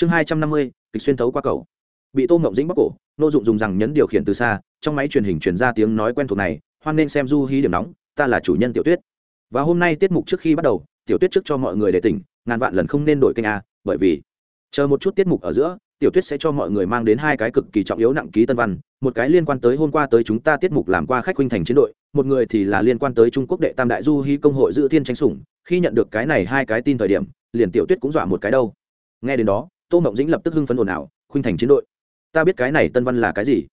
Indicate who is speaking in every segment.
Speaker 1: chương hai trăm năm mươi, kịch xuyên thấu qua cầu. Bị tô mộng dĩnh bóc cổ, nô dụng dùng rằng nhấn điều khiển từ xa, trong máy truyền hình truyền ra tiếng nói quen thuộc này, hoan nên xem du hí điểm nóng, ta là chủ nhân tiểu tuyết. Và hôm nay tiết mục trước khi bắt đầu, tiểu tuyết trước cho mọi người để tỉnh, ngàn vạn lần không nên đổi kênh a, bởi vì chờ một chút tiết mục ở giữa, tiểu tuyết sẽ cho mọi người mang đến hai cái cực kỳ trọng yếu nặng ký tân văn, một cái liên quan tới hôm qua tới chúng ta tiết mục làm qua khách huynh thành chiến đội, một người thì là liên quan tới trung quốc đệ tam đại du hy công hội dự thiên tranh sủng, khi nhận được cái này hai cái tin thời điểm, liền tiểu tuyết cũng dọa một cái đâu. Nghe đến đó tô mộng dĩnh lập tức hưng phấn ồn ào, khuynh thành chiến đội. Ta biết cái này tân văn là cái gì?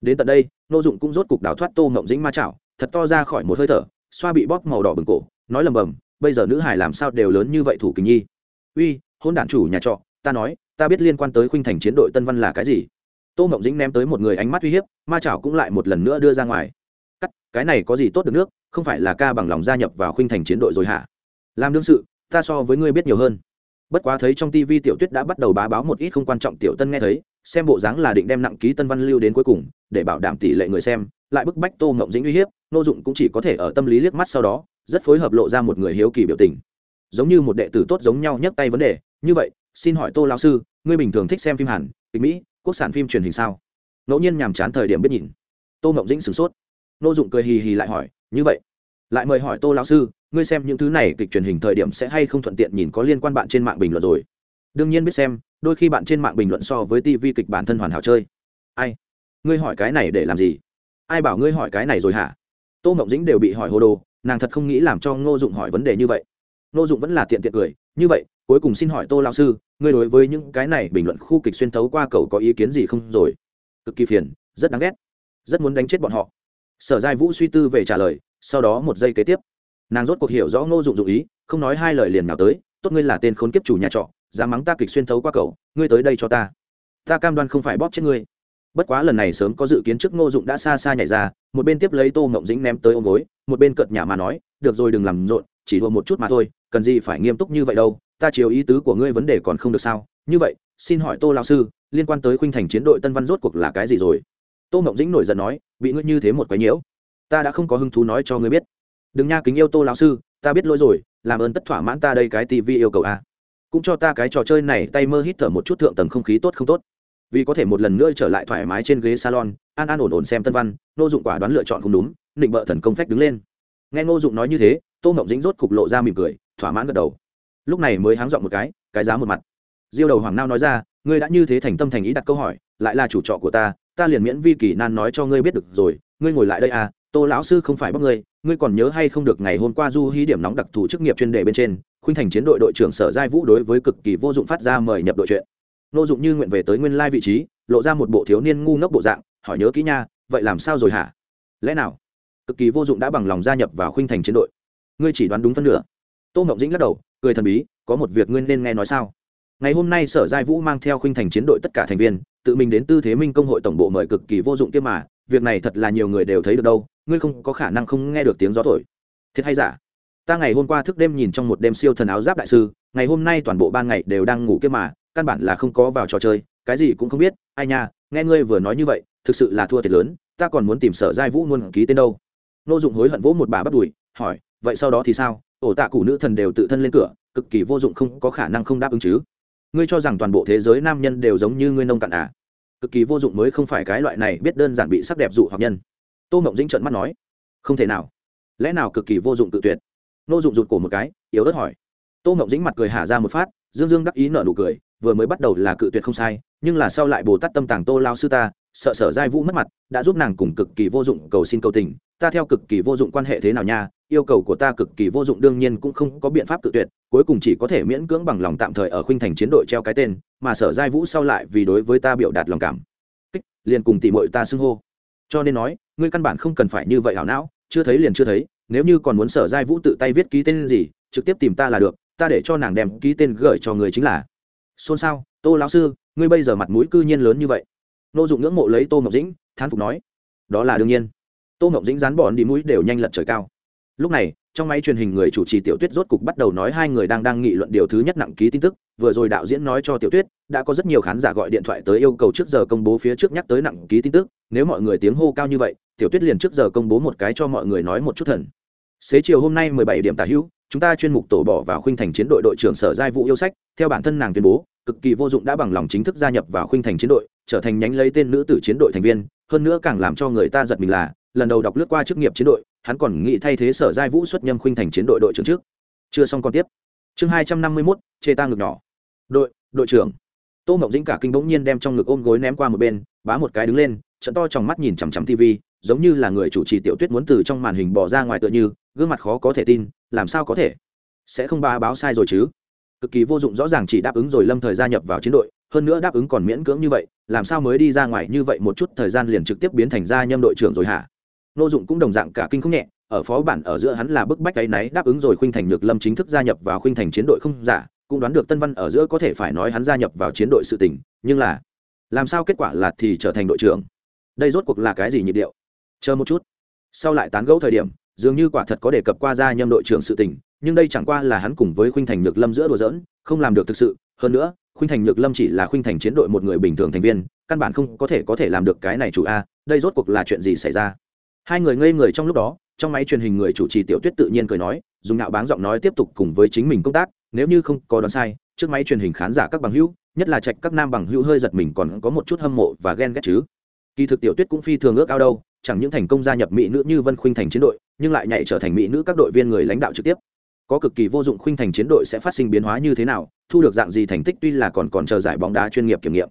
Speaker 1: Đến tận đây, nô dụng cũng rốt cục đào thoát tô mộng dĩnh ma chảo, thật to ra khỏi một hơi thở, xoa bị bóp màu đỏ bừng cổ, nói lầm bầm, bây giờ nữ hải làm sao đều lớn như vậy thủ kình nhi? Uy, hôn đản chủ nhà trọ, ta nói, ta biết liên quan tới khuynh thành chiến đội tân văn là cái gì? Tô mộng dĩnh ném tới một người ánh mắt uy hiếp, ma chảo cũng lại một lần nữa đưa ra ngoài. Cắt, cái này có gì tốt được nước, không phải là ca bằng lòng gia nhập vào khuynh thành chiến đội rồi hả? Làm đương sự, ta so với ngươi biết nhiều hơn bất quá thấy trong tv tiểu tuyết đã bắt đầu bá báo một ít không quan trọng tiểu tân nghe thấy, xem bộ dáng là định đem nặng ký tân văn lưu đến cuối cùng, để bảo đảm tỷ lệ người xem, lại bức bách tô ngộng dĩnh uy hiếp nô dụng cũng chỉ có thể ở tâm lý liếc mắt sau đó, rất phối hợp lộ ra một người hiếu kỳ biểu tình. Giống như một đệ tử tốt giống nhau nhấc tay vấn đề, như vậy, xin hỏi tô lao sư, ngươi bình thường thích xem phim hàn, kịch mỹ, quốc sản phim truyền hình sao? Ngẫu nhiên nhàm chán thời điểm biết nhìn. Tô ngộng dĩnh sửng sốt. Nô dụng cười hì hì lại hỏi, như vậy? Lại mời hỏi tô lão sư ngươi xem những thứ này kịch truyền hình thời điểm sẽ hay không thuận tiện nhìn có liên quan bạn trên mạng bình luận rồi. Đương nhiên biết xem, đôi khi bạn trên mạng bình luận so với tv kịch bản thân hoàn hảo chơi. Ai? Ngươi hỏi cái này để làm gì? Ai bảo ngươi hỏi cái này rồi hả? Tô ngọc dĩnh đều bị hỏi hồ đồ, nàng thật không nghĩ làm cho ngô dụng hỏi vấn đề như vậy. Ngô dụng vẫn là tiện tiện cười, như vậy, cuối cùng xin hỏi tô lão sư, ngươi đối với những cái này bình luận khu kịch xuyên thấu qua cầu có ý kiến gì không rồi? Cực kỳ phiền, rất đáng ghét, rất muốn đánh chết bọn họ. Sở giai vũ suy tư về trả lời, sau đó một giây kế tiếp nàng rốt cuộc hiểu rõ ngô dụng dụng ý, không nói hai lời liền nào tới, tốt ngươi là tên khốn kiếp chủ nhà trọ, dám mắng ta kịch xuyên thấu qua cầu ngươi tới đây cho ta. Ta cam đoan không phải bóp chết ngươi. Bất quá lần này sớm có dự kiến trước ngô dụng đã xa xa nhảy ra, một bên tiếp lấy tô ngộng dính ném tới ôm gối, một bên cợt nhả mà nói, được rồi đừng làm rộn, chỉ đùa một chút mà thôi, cần gì phải nghiêm túc như vậy đâu, ta chiều ý tứ của ngươi vấn đề còn không được sao? Như vậy, xin hỏi tô lao sư, liên quan tới khuynh thành chiến đội tân văn rốt cuộc là cái gì rồi? Tô ngộng dĩnh nổi giận nói, bị ngươi như thế một quái nhiễu, ta đã không có hứng thú nói cho ngươi biết đừng nha kính yêu tô lão sư, ta biết lỗi rồi, làm ơn tất thỏa mãn ta đây cái tivi yêu cầu a. Cũng cho ta cái trò chơi này tay mơ hít thở một chút thượng tầng không khí tốt không tốt. Vì có thể một lần nữa trở lại thoải mái trên ghế salon, an an ổn ổn xem tân văn nô dụng quả đoán lựa chọn không đúng định bợ thần công phách đứng lên. Nghe ngô dụng nói như thế, tô ngọc dính rốt cục lộ ra mỉm cười, thỏa mãn gật đầu. Lúc này mới háng dọn một cái cái giá một mặt. Diêu đầu hoàng nao nói ra, ngươi đã như thế thành tâm thành ý đặt câu hỏi, lại là chủ trọ của ta ta liền miễn vi kỳ nan nói cho ngươi biết được rồi, ngươi ngồi lại đây à tô lão sư không phải bắt ngươi ngươi còn nhớ hay không được ngày hôm qua du hí điểm nóng đặc thù chức nghiệp chuyên đề bên trên, khuynh thành chiến đội đội trưởng sở giai vũ đối với cực kỳ vô dụng phát ra mời nhập đội chuyện. Nô dụng như nguyện về tới nguyên lai vị trí, lộ ra một bộ thiếu niên ngu ngốc bộ dạng, hỏi nhớ kỹ nha, vậy làm sao rồi hả? Lẽ nào? Cực kỳ vô dụng đã bằng lòng gia nhập vào khuynh thành chiến đội. Ngươi chỉ đoán đúng phân nửa. Tô ngọc dĩnh lắc đầu, cười thần bí, có một việc ngươi nên nghe nói sao? Ngày hôm nay sở giai vũ mang theo khuynh thành chiến đội tất cả thành viên, tự mình đến tư thế minh công hội tổng bộ mời cực kỳ vô dụng kia mà việc này thật là nhiều người đều thấy được đâu, ngươi không có khả năng không nghe được tiếng gió thổi. Thiệt hay giả? Ta ngày hôm qua thức đêm nhìn trong một đêm siêu thần áo giáp đại sư, ngày hôm nay toàn bộ ban ngày đều đang ngủ kia mà, căn bản là không có vào trò chơi, cái gì cũng không biết. Ai nha, nghe ngươi vừa nói như vậy, thực sự là thua thiệt lớn, ta còn muốn tìm sở giai vũ luôn ký tên đâu. Nô dụng hối hận vỗ một bà bắt đùi, hỏi, vậy sau đó thì sao? Ổ tạ cụ nữ thần đều tự thân lên cửa, cực kỳ vô dụng không có khả năng không đáp ứng chứ. Ngươi cho rằng toàn bộ thế giới nam nhân đều giống như ngươi nông cạn à? Cực kỳ vô dụng mới không phải cái loại này biết đơn giản bị sắc đẹp dụ hoặc nhân. Tô mộng dĩnh trợn mắt nói, không thể nào. Lẽ nào cực kỳ vô dụng tự tuyệt? Nô dụng rụt cổ một cái, yếu ớt hỏi. Tô mộng dĩnh mặt cười hả ra một phát, dương dương đắc ý nở nụ cười, vừa mới bắt đầu là cự tuyệt không sai, nhưng là sau lại bồ tát tâm tàng tô lao sư ta, sợ sở giai vũ mất mặt, đã giúp nàng cùng cực kỳ vô dụng cầu xin cầu tình. Ta theo cực kỳ vô dụng quan hệ thế nào nha? Yêu cầu của ta cực kỳ vô dụng, đương nhiên cũng không có biện pháp tự tuyệt, cuối cùng chỉ có thể miễn cưỡng bằng lòng tạm thời ở khuynh thành chiến đội treo cái tên, mà sở giai vũ sau lại vì đối với ta biểu đạt lòng cảm. Kích, liền cùng tỉ mội ta xưng hô. Cho nên nói, ngươi căn bản không cần phải như vậy hảo não, chưa thấy liền chưa thấy, nếu như còn muốn sở giai vũ tự tay viết ký tên gì, trực tiếp tìm ta là được, ta để cho nàng đem ký tên gửi cho người chính là. Xôn xao, tô lão sư, ngươi bây giờ mặt mũi cư nhiên lớn như vậy. Nô dụng ngưỡng mộ lấy tô ngọc dĩnh, thán phục nói, đó là đương nhiên. Tô ngọc dĩnh dán bọn đi mũi đều nhanh lật trời cao lúc này, trong máy truyền hình người chủ trì tiểu tuyết rốt cục bắt đầu nói hai người đang đang nghị luận điều thứ nhất nặng ký tin tức. Vừa rồi đạo diễn nói cho tiểu tuyết, đã có rất nhiều khán giả gọi điện thoại tới yêu cầu trước giờ công bố phía trước nhắc tới nặng ký tin tức. Nếu mọi người tiếng hô cao như vậy, tiểu tuyết liền trước giờ công bố một cái cho mọi người nói một chút thần. Xế chiều hôm nay mười bảy điểm tả hữu, chúng ta chuyên mục tổ bỏ vào khuynh thành chiến đội đội trưởng sở giai vụ yêu sách. Theo bản thân nàng tuyên bố, cực kỳ vô dụng đã bằng lòng chính thức gia nhập vào khuynh thành chiến đội, trở thành nhánh lấy tên nữ tử chiến đội thành viên. Hơn nữa càng làm cho người ta giật mình là lần đầu đọc lướt qua chức nghiệp chiến đội, hắn còn nghĩ thay thế sở giai vũ xuất nhâm khuynh thành chiến đội đội trưởng trước. Chưa xong còn tiếp. Chương hai trăm năm mươi mốt, chê ta ngực nhỏ. Đội đội trưởng. Tô mộng dĩnh cả kinh bỗng nhiên đem trong ngực ôm gối ném qua một bên, bá một cái đứng lên, trận to trong mắt nhìn chằm chằm tv giống như là người chủ trì tiểu tuyết muốn từ trong màn hình bỏ ra ngoài tựa như, gương mặt khó có thể tin, làm sao có thể? Sẽ không ba báo sai rồi chứ? Cực kỳ vô dụng rõ ràng chỉ đáp ứng rồi lâm thời gia nhập vào chiến đội, hơn nữa đáp ứng còn miễn cưỡng như vậy, làm sao mới đi ra ngoài như vậy một chút thời gian liền trực tiếp biến thành gia nhâm đội trưởng rồi hả? Nô dụng cũng đồng dạng cả kinh không nhẹ, ở phó bản ở giữa hắn là bức bách cái náy đáp ứng rồi khuynh thành nhược lâm chính thức gia nhập vào khuynh thành chiến đội không giả, cũng đoán được tân văn ở giữa có thể phải nói hắn gia nhập vào chiến đội sự tình, nhưng là, làm sao kết quả là thì trở thành đội trưởng? Đây rốt cuộc là cái gì nhịp điệu? Chờ một chút. Sau lại tán gẫu thời điểm, dường như quả thật có đề cập qua gia nhâm đội trưởng sự tình, nhưng đây chẳng qua là hắn cùng với khuynh thành nhược lâm giữa đùa giỡn, không làm được thực sự. Hơn nữa, khuynh thành nhược lâm chỉ là khuynh thành chiến đội một người bình thường thành viên, căn bản không có thể có thể làm được cái này chủ a, đây rốt cuộc là chuyện gì xảy ra? Hai người ngây người trong lúc đó, trong máy truyền hình người chủ trì tiểu tuyết tự nhiên cười nói, dùng nạo báng giọng nói tiếp tục cùng với chính mình công tác, nếu như không có đoán sai, trước máy truyền hình khán giả các bằng hữu, nhất là trạch các nam bằng hữu hơi giật mình còn có một chút hâm mộ và ghen ghét chứ. Kỳ thực tiểu tuyết cũng phi thường ước ao đâu, chẳng những thành công gia nhập mỹ nữ như vân khuynh thành chiến đội, nhưng lại nhảy trở thành mỹ nữ các đội viên người lãnh đạo trực tiếp. Có cực kỳ vô dụng khuynh thành chiến đội sẽ phát sinh biến hóa như thế nào, thu được dạng gì thành tích tuy là còn còn chờ giải bóng đá chuyên nghiệp kiểm nghiệm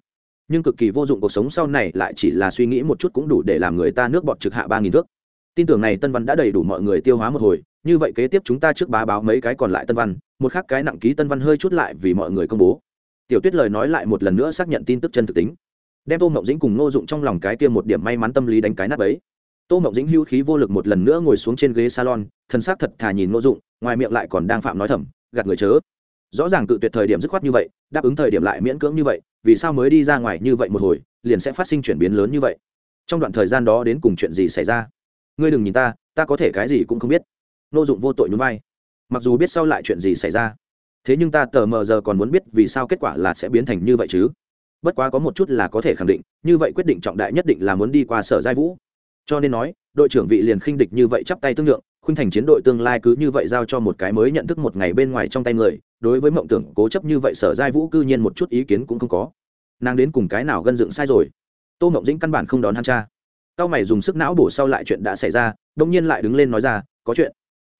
Speaker 1: nhưng cực kỳ vô dụng cuộc sống sau này lại chỉ là suy nghĩ một chút cũng đủ để làm người ta nước bọt trực hạ ba nghìn thước. Tin tưởng này tân văn đã đầy đủ mọi người tiêu hóa một hồi, như vậy kế tiếp chúng ta trước bá báo mấy cái còn lại tân văn, một khác cái nặng ký tân văn hơi chút lại vì mọi người công bố. Tiểu tuyết lời nói lại một lần nữa xác nhận tin tức chân thực tính. Đem tô mộng dĩnh cùng ngô dụng trong lòng cái kia một điểm may mắn tâm lý đánh cái nắp ấy tô mộng dĩnh hưu khí vô lực một lần nữa ngồi xuống trên ghế salon thân xác thật thà nhìn ngô dụng, ngoài miệng lại còn đang phạm nói thầm, gạt người chớ rõ ràng cự tuyệt thời điểm dứt khoát như vậy, đáp ứng thời điểm lại miễn cưỡng như vậy, vì sao mới đi ra ngoài như vậy một hồi, liền sẽ phát sinh chuyển biến lớn như vậy? Trong đoạn thời gian đó đến cùng chuyện gì xảy ra? Ngươi đừng nhìn ta ta có thể cái gì cũng không biết. Nô dụng vô tội nhún vai. Mặc dù biết sau lại chuyện gì xảy ra, thế nhưng ta tờ mờ giờ còn muốn biết vì sao kết quả là sẽ biến thành như vậy chứ. Bất quá có một chút là có thể khẳng định, như vậy quyết định trọng đại nhất định là muốn đi qua sở giai vũ. Cho nên nói, đội trưởng vị liền khinh địch như vậy chắp tay tương lượng, khuynh thành chiến đội tương lai cứ như vậy giao cho một cái mới nhận thức một ngày bên ngoài trong tay người đối với mộng tưởng cố chấp như vậy sở giai vũ cư nhiên một chút ý kiến cũng không có. Nàng đến cùng cái nào gân dựng sai rồi? Tô mộng dĩnh căn bản không đón hắn cha. Cao mày dùng sức não bổ sau lại chuyện đã xảy ra đông nhiên lại đứng lên nói ra, có chuyện.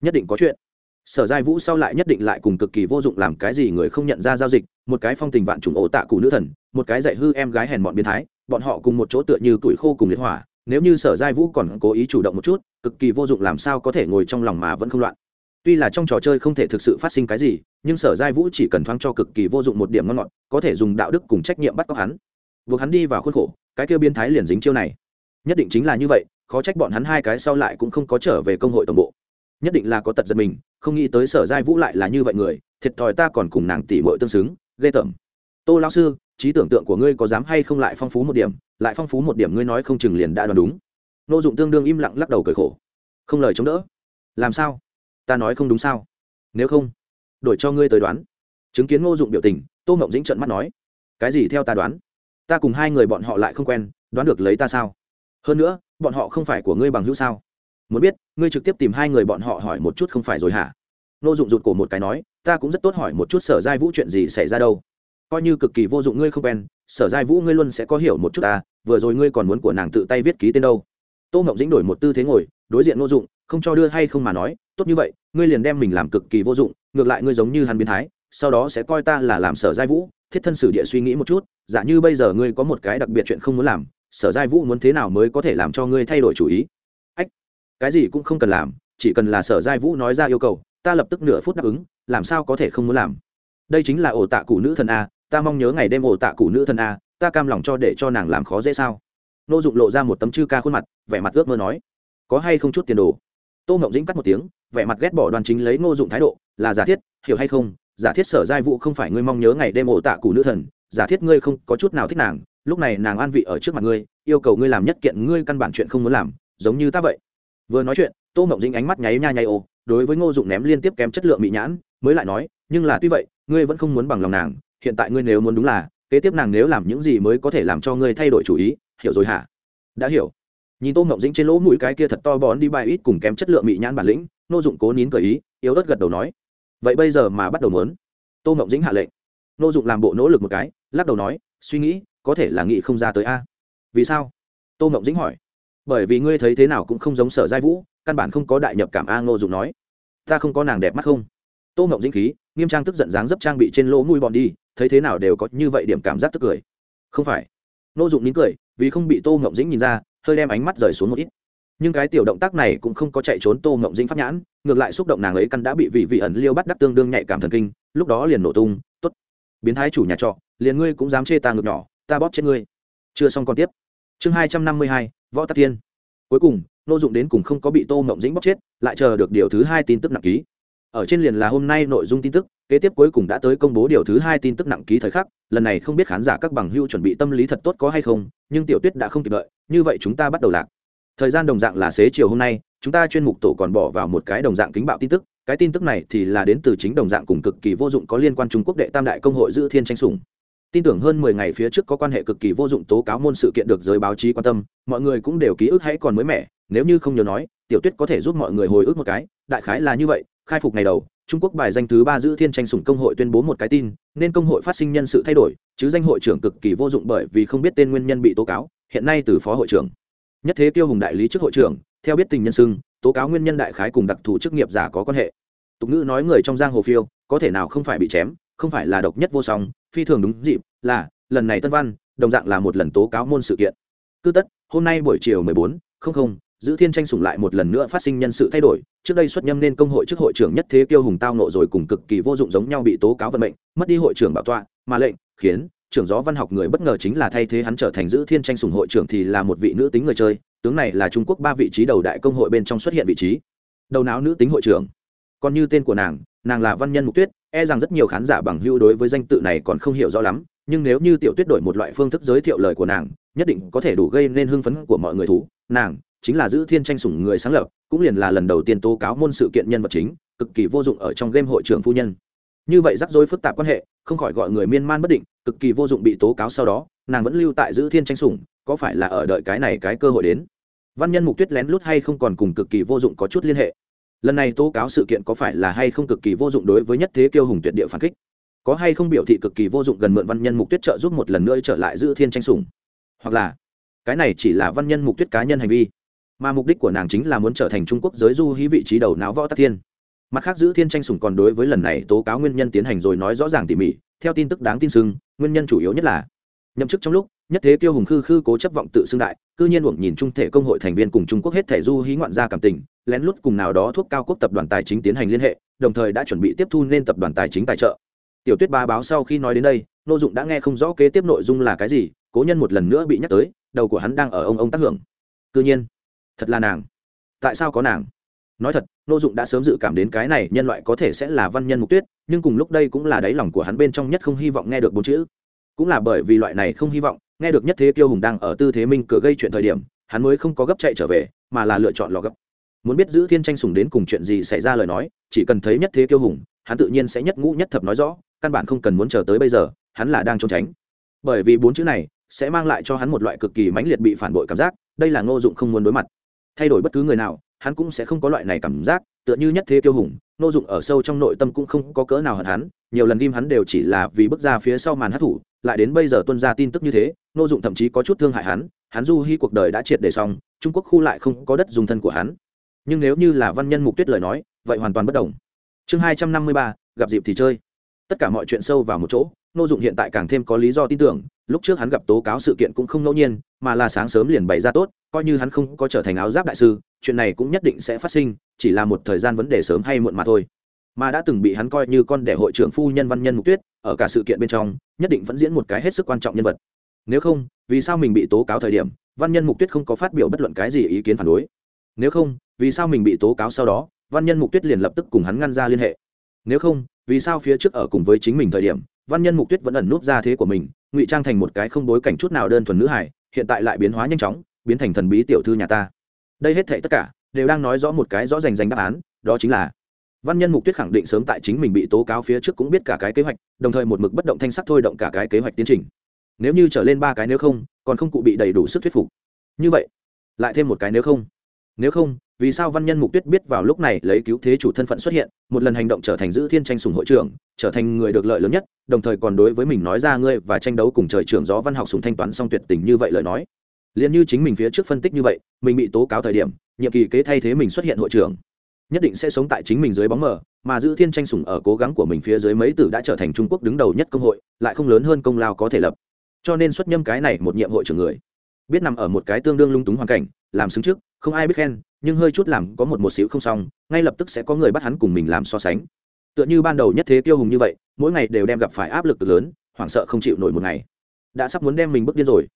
Speaker 1: Nhất định có chuyện. Sở giai vũ sau lại nhất định lại cùng cực kỳ vô dụng làm cái gì người không nhận ra giao dịch, một cái phong tình vạn trùng ổ tạ cụ nữ thần, một cái dạy hư em gái hèn bọn biến thái, bọn họ cùng một chỗ tựa như tuổi khô cùng liệt hỏa, nếu như sở giai vũ còn cố ý chủ động một chút, cực kỳ vô dụng làm sao có thể ngồi trong lòng mà vẫn không loạn tuy là trong trò chơi không thể thực sự phát sinh cái gì, nhưng sở giai vũ chỉ cần thoáng cho cực kỳ vô dụng một điểm ngon ngọt, có thể dùng đạo đức cùng trách nhiệm bắt cóc hắn. Buộc hắn đi vào khuôn khổ, cái kêu biên thái liền dính chiêu này. Nhất định chính là như vậy, khó trách bọn hắn hai cái sau lại cũng không có trở về công hội tổng bộ. Nhất định là có tật giật mình, không nghĩ tới sở giai vũ lại là như vậy người, thiệt thòi ta còn cùng nàng tỷ mội tương xứng, ghê tởm. Tô lao sư, trí tưởng tượng của ngươi có dám hay không lại phong phú một điểm, lại phong phú một điểm ngươi nói không chừng liền đã đoán đúng. Nô dụng tương đương im lặng lắc đầu cười khổ. Không lời chống đỡ. Làm sao? Ta nói không đúng sao? Nếu không, đổi cho ngươi tới đoán. Chứng kiến ngô dụng biểu tình, tô mộng dĩnh trận mắt nói, cái gì theo ta đoán? Ta cùng hai người bọn họ lại không quen, đoán được lấy ta sao? Hơn nữa, bọn họ không phải của ngươi bằng hữu sao? Muốn biết, ngươi trực tiếp tìm hai người bọn họ hỏi một chút không phải rồi hả? Ngô dụng rụt cổ một cái nói, ta cũng rất tốt hỏi một chút sở giai vũ chuyện gì xảy ra đâu. Coi như cực kỳ vô dụng ngươi không quen, sở giai vũ ngươi luôn sẽ có hiểu một chút ta, vừa rồi ngươi còn muốn của nàng tự tay viết ký tên đâu. Tô mộng dĩnh đổi một tư thế ngồi, đối diện Ngô dụng, không cho đưa hay không mà nói tốt như vậy, ngươi liền đem mình làm cực kỳ vô dụng, ngược lại ngươi giống như hắn biến thái, sau đó sẽ coi ta là làm sở giai vũ, thiết thân sử địa suy nghĩ một chút, giả như bây giờ ngươi có một cái đặc biệt chuyện không muốn làm, sở giai vũ muốn thế nào mới có thể làm cho ngươi thay đổi chủ ý? Ách, cái gì cũng không cần làm, chỉ cần là sở giai vũ nói ra yêu cầu, ta lập tức nửa phút đáp ứng, làm sao có thể không muốn làm? Đây chính là ổ tạ cụ nữ thần a, ta mong nhớ ngày đêm ổ tạ cụ nữ thần a, ta cam lòng cho để cho nàng làm khó dễ sao? Nô dụng lộ ra một tấm chư ca khuôn mặt, vẻ mặt ước mơ nói, có hay không chút tiền đồ? Tô ngọc dĩnh cắt một tiếng vẻ mặt ghét bỏ đoàn chính lấy ngô dụng thái độ, là giả thiết, hiểu hay không, giả thiết sở giai vụ không phải ngươi mong nhớ ngày đêm ổ tạ cụ nữ thần, giả thiết ngươi không có chút nào thích nàng, lúc này nàng an vị ở trước mặt ngươi, yêu cầu ngươi làm nhất kiện ngươi căn bản chuyện không muốn làm, giống như ta vậy. Vừa nói chuyện, tô mộng dính ánh mắt nháy nha nháy ô, đối với ngô dụng ném liên tiếp kém chất lượng bị nhãn, mới lại nói, nhưng là tuy vậy, ngươi vẫn không muốn bằng lòng nàng, hiện tại ngươi nếu muốn đúng là, kế tiếp nàng nếu làm những gì mới có thể làm cho ngươi thay đổi chủ ý, hiểu rồi hả? Đã hiểu. Nhìn tô mộng dính trên lỗ mũi cái kia thật to bón đi bài ít cùng kém chất lượng bị nhãn bản lĩnh Nô dụng cố nín cởi ý, yếu ớt gật đầu nói, vậy bây giờ mà bắt đầu muốn. Tô mộng Dĩnh hạ lệnh. Nô dụng làm bộ nỗ lực một cái, lắc đầu nói, suy nghĩ, có thể là nghĩ không ra tới a. Vì sao? Tô mộng dĩnh hỏi. Bởi vì ngươi thấy thế nào cũng không giống sở giai vũ, căn bản không có đại nhập cảm a, ngô dụng nói. Ta không có nàng đẹp mắt không? Tô mộng dĩnh khí, nghiêm trang tức giận dáng dấp trang bị trên lỗ mùi bọn đi, thấy thế nào đều có như vậy điểm cảm giác tức cười. Không phải. Ngô dụng nín cười, vì không bị tô mộng dĩnh nhìn ra, hơi đem ánh mắt rời xuống một ít nhưng cái tiểu động tác này cũng không có chạy trốn tô mộng dĩnh pháp nhãn, ngược lại xúc động nàng ấy căn đã bị vị vị ẩn liêu bắt đắc tương đương nhạy cảm thần kinh, lúc đó liền nổ tung t ố t biến thái chủ nhà trọ, liền ngươi cũng dám chê ta ngược nhỏ, ta bóp chết ngươi. Chưa xong còn tiếp. Chương hai trăm năm mươi hai, võ tắc thiên. Cuối cùng, nô dụng đến cùng không có bị tô mộng dĩnh bóp chết, lại chờ được điều thứ hai tin tức nặng ký. Ở trên liền là hôm nay nội dung tin tức, kế tiếp cuối cùng đã tới công bố điều thứ hai tin tức nặng ký thời khắc, lần này không biết khán giả các bằng hưu chuẩn bị tâm lý thật tốt có hay không, nhưng tiểu tuyết đã không kịp đợi, như vậy chúng ta bắt đầu lạc thời gian đồng dạng là xế chiều hôm nay, chúng ta chuyên mục tổ còn bỏ vào một cái đồng dạng kính bạo tin tức, cái tin tức này thì là đến từ chính đồng dạng cùng cực kỳ vô dụng có liên quan trung quốc đệ tam đại công hội giữ thiên tranh sủng. Tin tưởng hơn mười ngày phía trước có quan hệ cực kỳ vô dụng tố cáo môn sự kiện được giới báo chí quan tâm, mọi người cũng đều ký ức hãy còn mới mẻ, nếu như không nhớ nói, tiểu tuyết có thể giúp mọi người hồi ức một cái, đại khái là như vậy, khai phục ngày đầu, trung quốc bài danh thứ ba giữ thiên tranh sủng công hội tuyên bố một cái tin, nên công hội phát sinh nhân sự thay đổi, chứ danh hội trưởng cực kỳ vô dụng bởi vì không biết tên nguyên nhân bị tố cáo, hiện nay từ phó hội trưởng nhất thế tiêu hùng đại lý trước hội trưởng, theo biết tình nhân xưng, tố cáo nguyên nhân đại khái cùng đặc thù chức nghiệp giả có quan hệ. Tục ngữ nói người trong giang hồ phiêu, có thể nào không phải bị chém, không phải là độc nhất vô song, phi thường đúng dịp, là, lần này tân văn, đồng dạng là một lần tố cáo môn sự kiện. Cứ tất, hôm nay buổi chiều mười bốn, không không, giữ thiên tranh sủng lại một lần nữa phát sinh nhân sự thay đổi, trước đây xuất nhâm nên công hội trước hội trưởng nhất thế kiêu hùng tao nộ rồi cùng cực kỳ vô dụng giống nhau bị tố cáo vận mệnh, mất đi hội trưởng bảo tọa, mà lệnh, khiến trưởng gió văn học người bất ngờ chính là thay thế hắn trở thành giữ thiên tranh sủng hội trưởng thì là một vị nữ tính người chơi, tướng này là trung quốc ba vị trí đầu đại công hội bên trong xuất hiện vị trí. Đầu não nữ tính hội trưởng. Còn như tên của nàng nàng là văn nhân mục tuyết e rằng rất nhiều khán giả bằng hưu đối với danh tự này còn không hiểu rõ lắm, nhưng nếu như tiểu tuyết đổi một loại phương thức giới thiệu lời của nàng, nhất định có thể đủ gây nên hưng phấn của mọi người thú. Nàng chính là giữ thiên tranh sủng người sáng lập, cũng liền là lần đầu tiên tố cáo môn sự kiện nhân vật chính, cực kỳ vô dụng ở trong game hội trưởng phu nhân như vậy rắc rối phức tạp quan hệ, không khỏi gọi người miên man bất định, cực kỳ vô dụng bị tố cáo sau đó, nàng vẫn lưu tại giữ thiên tranh sủng, có phải là ở đợi cái này cái cơ hội đến? Văn nhân mục tuyết lén lút hay không còn cùng cực kỳ vô dụng có chút liên hệ. Lần này tố cáo sự kiện có phải là hay không cực kỳ vô dụng đối với nhất thế kiêu hùng tuyệt địa phản kích? Có hay không biểu thị cực kỳ vô dụng gần mượn văn nhân mục tuyết trợ giúp một lần nữa trở lại giữ thiên tranh sủng? Hoặc là, cái này chỉ là văn nhân mục tuyết cá nhân hành vi, mà mục đích của nàng chính là muốn trở thành trung quốc giới du hí vị trí đầu não võ tắc thiên mặt khác giữ thiên tranh sủng còn đối với lần này tố cáo nguyên nhân tiến hành rồi nói rõ ràng tỉ mỉ, theo tin tức đáng tin sưng, nguyên nhân chủ yếu nhất là, nhậm chức trong lúc, nhất thế kiêu hùng khư khư cố chấp vọng tự xưng đại, cư nhiên uổng nhìn trung thể công hội thành viên cùng trung quốc hết thể du hí ngoạn gia cảm tình, lén lút cùng nào đó thuốc cao quốc tập đoàn tài chính tiến hành liên hệ, đồng thời đã chuẩn bị tiếp thu nên tập đoàn tài chính tài trợ. Tiểu tuyết ba báo sau khi nói đến đây, nô dụng đã nghe không rõ kế tiếp nội dung là cái gì, cố nhân một lần nữa bị nhắc tới, đầu của hắn đang ở ông ông tác hưởng. Cư nhiên, thật là nàng. Tại sao có nàng? Nói thật nô dụng đã sớm dự cảm đến cái này nhân loại có thể sẽ là văn nhân mục tuyết, nhưng cùng lúc đây cũng là đáy lòng của hắn bên trong nhất không hy vọng nghe được bốn chữ. Cũng là bởi vì loại này không hy vọng, nghe được nhất thế kiêu hùng đang ở tư thế minh cửa gây chuyện thời điểm, hắn mới không có gấp chạy trở về, mà là lựa chọn lò gấp. Muốn biết giữ thiên tranh sùng đến cùng chuyện gì xảy ra lời nói, chỉ cần thấy nhất thế kiêu hùng, hắn tự nhiên sẽ nhất ngũ nhất thập nói rõ, căn bản không cần muốn chờ tới bây giờ, hắn là đang trốn tránh. Bởi vì bốn chữ này sẽ mang lại cho hắn một loại cực kỳ mãnh liệt bị phản bội cảm giác, đây là ngô dụng không muốn đối mặt. Thay đổi bất cứ người nào hắn cũng sẽ không có loại này cảm giác, tựa như nhất thế kiêu hùng, nô dụng ở sâu trong nội tâm cũng không có cỡ nào hận hắn, nhiều lần ghim hắn đều chỉ là vì bước ra phía sau màn hát thủ, lại đến bây giờ tuân ra tin tức như thế, nô dụng thậm chí có chút thương hại hắn hắn du hy cuộc đời đã triệt để xong, trung quốc khu lại không có đất dùng thân của hắn. Nhưng nếu như là văn nhân mục tuyết lời nói, vậy hoàn toàn bất đồng. Chương hai trăm năm mươi ba, gặp dịp thì chơi. Tất cả mọi chuyện sâu vào một chỗ, nô dụng hiện tại càng thêm có lý do tin tưởng, lúc trước hắn gặp tố cáo sự kiện cũng không ngẫu nhiên, mà là sáng sớm liền bày ra tốt, coi như hắn không có trở thành áo giáp đại sư chuyện này cũng nhất định sẽ phát sinh, chỉ là một thời gian vấn đề sớm hay muộn mà thôi. Mà đã từng bị hắn coi như con đẻ hội trưởng phu nhân văn nhân mục tuyết, ở cả sự kiện bên trong, nhất định vẫn diễn một cái hết sức quan trọng nhân vật. Nếu không, vì sao mình bị tố cáo thời điểm, văn nhân mục tuyết không có phát biểu bất luận cái gì ý kiến phản đối? Nếu không, vì sao mình bị tố cáo sau đó, văn nhân mục tuyết liền lập tức cùng hắn ngăn ra liên hệ? Nếu không, vì sao phía trước ở cùng với chính mình thời điểm, văn nhân mục tuyết vẫn ẩn núp ra thế của mình, ngụy trang thành một cái không bối cảnh chút nào đơn thuần nữ hải hiện tại lại biến hóa nhanh chóng, biến thành thần bí tiểu thư nhà ta? Đây hết thệ tất cả, đều đang nói rõ một cái rõ rành rành đáp án, đó chính là, văn nhân mục tuyết khẳng định sớm tại chính mình bị tố cáo phía trước cũng biết cả cái kế hoạch, đồng thời một mực bất động thanh sắc thôi động cả cái kế hoạch tiến trình. Nếu như trở lên ba cái nếu không, còn không cụ bị đầy đủ sức thuyết phục. Như vậy, lại thêm một cái nếu không. Nếu không, vì sao văn nhân mục tuyết biết vào lúc này lấy cứu thế chủ thân phận xuất hiện, một lần hành động trở thành giữ thiên tranh sùng hội trưởng, trở thành người được lợi lớn nhất, đồng thời còn đối với mình nói ra ngươi và tranh đấu cùng trời trưởng gió văn học sùng thanh toán xong tuyệt tình như vậy lời nói liền như chính mình phía trước phân tích như vậy, mình bị tố cáo thời điểm, nhiệm kỳ kế thay thế mình xuất hiện hội trưởng, nhất định sẽ sống tại chính mình dưới bóng mờ, mà giữ thiên tranh sủng ở cố gắng của mình phía dưới mấy tử đã trở thành trung quốc đứng đầu nhất công hội, lại không lớn hơn công lao có thể lập. Cho nên xuất nhâm cái này một nhiệm hội trưởng người, biết nằm ở một cái tương đương lung túng hoàn cảnh, làm xứng trước, không ai biết khen, nhưng hơi chút làm có một một xíu không xong, ngay lập tức sẽ có người bắt hắn cùng mình làm so sánh. Tựa như ban đầu nhất thế tiêu hùng như vậy, mỗi ngày đều đem gặp phải áp lực lớn, hoảng sợ không chịu nổi một ngày. Đã sắp muốn đem mình bước điên rồi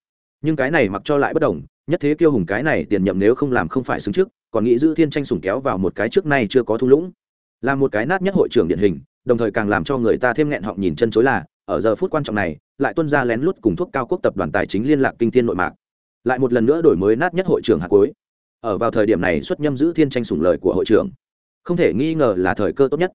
Speaker 1: nhưng cái này mặc cho lại bất đồng, nhất thế kiêu hùng cái này tiền nhậm nếu không làm không phải xứng trước, còn nghĩ giữ thiên tranh sùng kéo vào một cái trước nay chưa có thung lũng. Là một cái nát nhất hội trưởng điển hình, đồng thời càng làm cho người ta thêm nghẹn họng nhìn chân chối là, ở giờ phút quan trọng này, lại tuân ra lén lút cùng thuốc cao quốc tập đoàn tài chính liên lạc kinh thiên nội mạc. Lại một lần nữa đổi mới nát nhất hội trưởng hạt cuối. Ở vào thời điểm này xuất nhâm giữ thiên tranh sủng lời của hội trưởng. Không thể nghi ngờ là thời cơ tốt nhất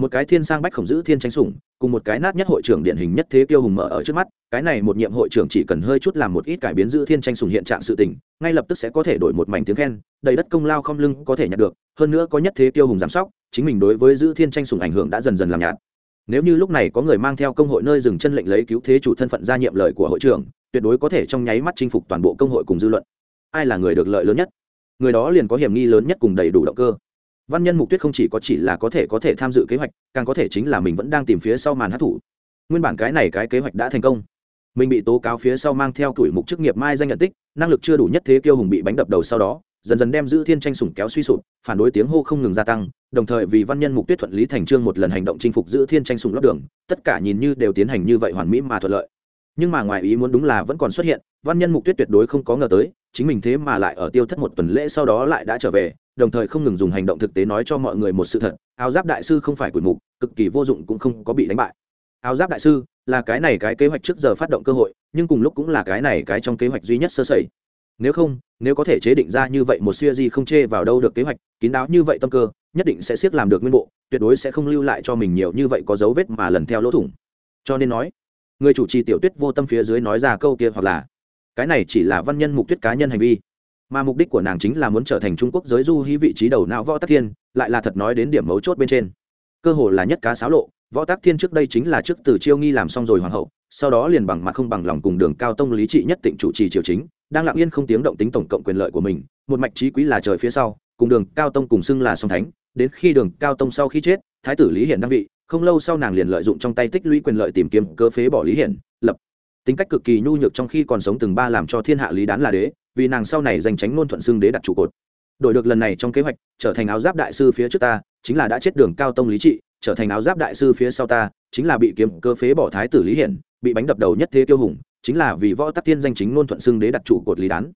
Speaker 1: một cái thiên sang bách khổng giữ thiên tranh sủng, cùng một cái nát nhất hội trưởng điển hình nhất thế tiêu hùng mở ở trước mắt, cái này một nhiệm hội trưởng chỉ cần hơi chút làm một ít cải biến giữ thiên tranh sủng hiện trạng sự tình, ngay lập tức sẽ có thể đổi một mảnh tiếng khen, đầy đất công lao không lưng có thể nhận được, hơn nữa có nhất thế tiêu hùng giám sóc, chính mình đối với giữ thiên tranh sủng ảnh hưởng đã dần dần làm nhạt. Nếu như lúc này có người mang theo công hội nơi dừng chân lệnh lấy cứu thế chủ thân phận gia nhiệm lời của hội trưởng, tuyệt đối có thể trong nháy mắt chinh phục toàn bộ công hội cùng dư luận. Ai là người được lợi lớn nhất? Người đó liền có hiểm nghi lớn nhất cùng đầy đủ động cơ văn nhân mục tuyết không chỉ có chỉ là có thể có thể tham dự kế hoạch, càng có thể chính là mình vẫn đang tìm phía sau màn hát thủ. Nguyên bản cái này cái kế hoạch đã thành công. Mình bị tố cáo phía sau mang theo tuổi mục chức nghiệp mai danh nhận tích, năng lực chưa đủ nhất thế kiêu hùng bị bánh đập đầu sau đó, dần dần đem giữ thiên tranh sủng kéo suy sụp, phản đối tiếng hô không ngừng gia tăng, đồng thời vì văn nhân mục tuyết thuận lý thành trương một lần hành động chinh phục giữ thiên tranh sủng lót đường, tất cả nhìn như đều tiến hành như vậy hoàn mỹ mà thuận lợi. Nhưng mà ngoài ý muốn đúng là vẫn còn xuất hiện, văn nhân mục tuyết tuyệt đối không có ngờ tới, chính mình thế mà lại ở tiêu thất một tuần lễ sau đó lại đã trở về đồng thời không ngừng dùng hành động thực tế nói cho mọi người một sự thật, áo giáp đại sư không phải quỷ mục, cực kỳ vô dụng cũng không có bị đánh bại. Áo giáp đại sư là cái này cái kế hoạch trước giờ phát động cơ hội, nhưng cùng lúc cũng là cái này cái trong kế hoạch duy nhất sơ sẩy. Nếu không, nếu có thể chế định ra như vậy một siêu di không chê vào đâu được kế hoạch, kín đáo như vậy tâm cơ, nhất định sẽ siết làm được nguyên bộ, tuyệt đối sẽ không lưu lại cho mình nhiều như vậy có dấu vết mà lần theo lỗ thủng. Cho nên nói, người chủ trì tiểu tuyết vô tâm phía dưới nói ra câu kia hoặc là, cái này chỉ là văn nhân mục tuyết cá nhân hành vi mà mục đích của nàng chính là muốn trở thành trung quốc giới du hí vị trí đầu não võ tắc thiên, lại là thật nói đến điểm mấu chốt bên trên. Cơ hồ là nhất cá sáo lộ, võ tắc thiên trước đây chính là trước từ chiêu nghi làm xong rồi hoàng hậu, sau đó liền bằng mặt không bằng lòng cùng đường cao tông lý trị nhất tịnh chủ trì triều chính, đang lặng yên không tiếng động tính tổng cộng quyền lợi của mình, một mạch trí quý là trời phía sau, cùng đường cao tông cùng xưng là song thánh, đến khi đường cao tông sau khi chết, thái tử lý hiển đăng vị, không lâu sau nàng liền lợi dụng trong tay tích lũy quyền lợi tìm kiếm cơ phế bỏ lý hiển, lập tính cách cực kỳ nhu nhược trong khi còn sống từng ba làm cho thiên hạ lý đán là đế, vì nàng sau này giành tránh ngôn thuận xưng đế đặt trụ cột. Đổi được lần này trong kế hoạch, trở thành áo giáp đại sư phía trước ta, chính là đã chết đường cao tông lý trị, trở thành áo giáp đại sư phía sau ta, chính là bị kiếm cơ phế bỏ thái tử lý hiển, bị bánh đập đầu nhất thế tiêu hùng, chính là vì võ tắc thiên danh chính ngôn thuận xưng đế đặt trụ cột lý đán.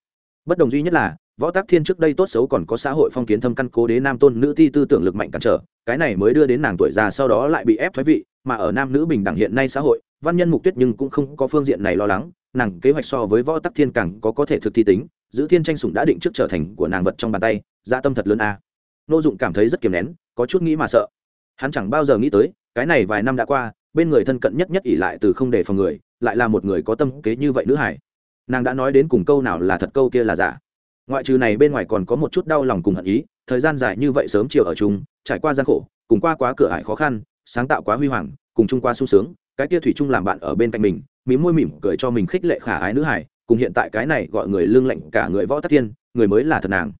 Speaker 1: Bất đồng duy nhất là, võ tắc thiên trước đây tốt xấu còn có xã hội phong kiến thâm căn cố đế nam tôn nữ ti tư tưởng lực mạnh cản trở, cái này mới đưa đến nàng tuổi già sau đó lại bị ép thoái vị mà ở nam nữ bình đẳng hiện nay xã hội, văn nhân mục tuyết nhưng cũng không có phương diện này lo lắng, nàng kế hoạch so với võ tắc thiên càng có có thể thực thi tính, giữ thiên tranh sủng đã định trước trở thành của nàng vật trong bàn tay gia tâm thật lớn a. À. nô dụng cảm thấy rất kiềm nén, có chút nghĩ mà sợ. Hắn chẳng bao giờ nghĩ tới, cái này vài năm đã qua, bên người thân cận nhất nhất ỉ lại từ không để phòng người, lại là một người có tâm kế như vậy nữ hải nàng đã nói đến cùng câu nào là thật, câu kia là giả. Ngoại trừ này bên ngoài còn có một chút đau lòng cùng hận ý, thời gian dài như vậy sớm chiều ở chung, trải qua gian khổ, cùng qua quá cửa ải khó khăn sáng tạo quá huy hoàng, cùng chung qua sung sướng, cái kia thủy chung làm bạn ở bên cạnh mình, mí môi mỉm cười cho mình khích lệ khả ái nữ hải cùng hiện tại cái này gọi người lương lệnh cả người võ tắc thiên, người mới là thật nàng.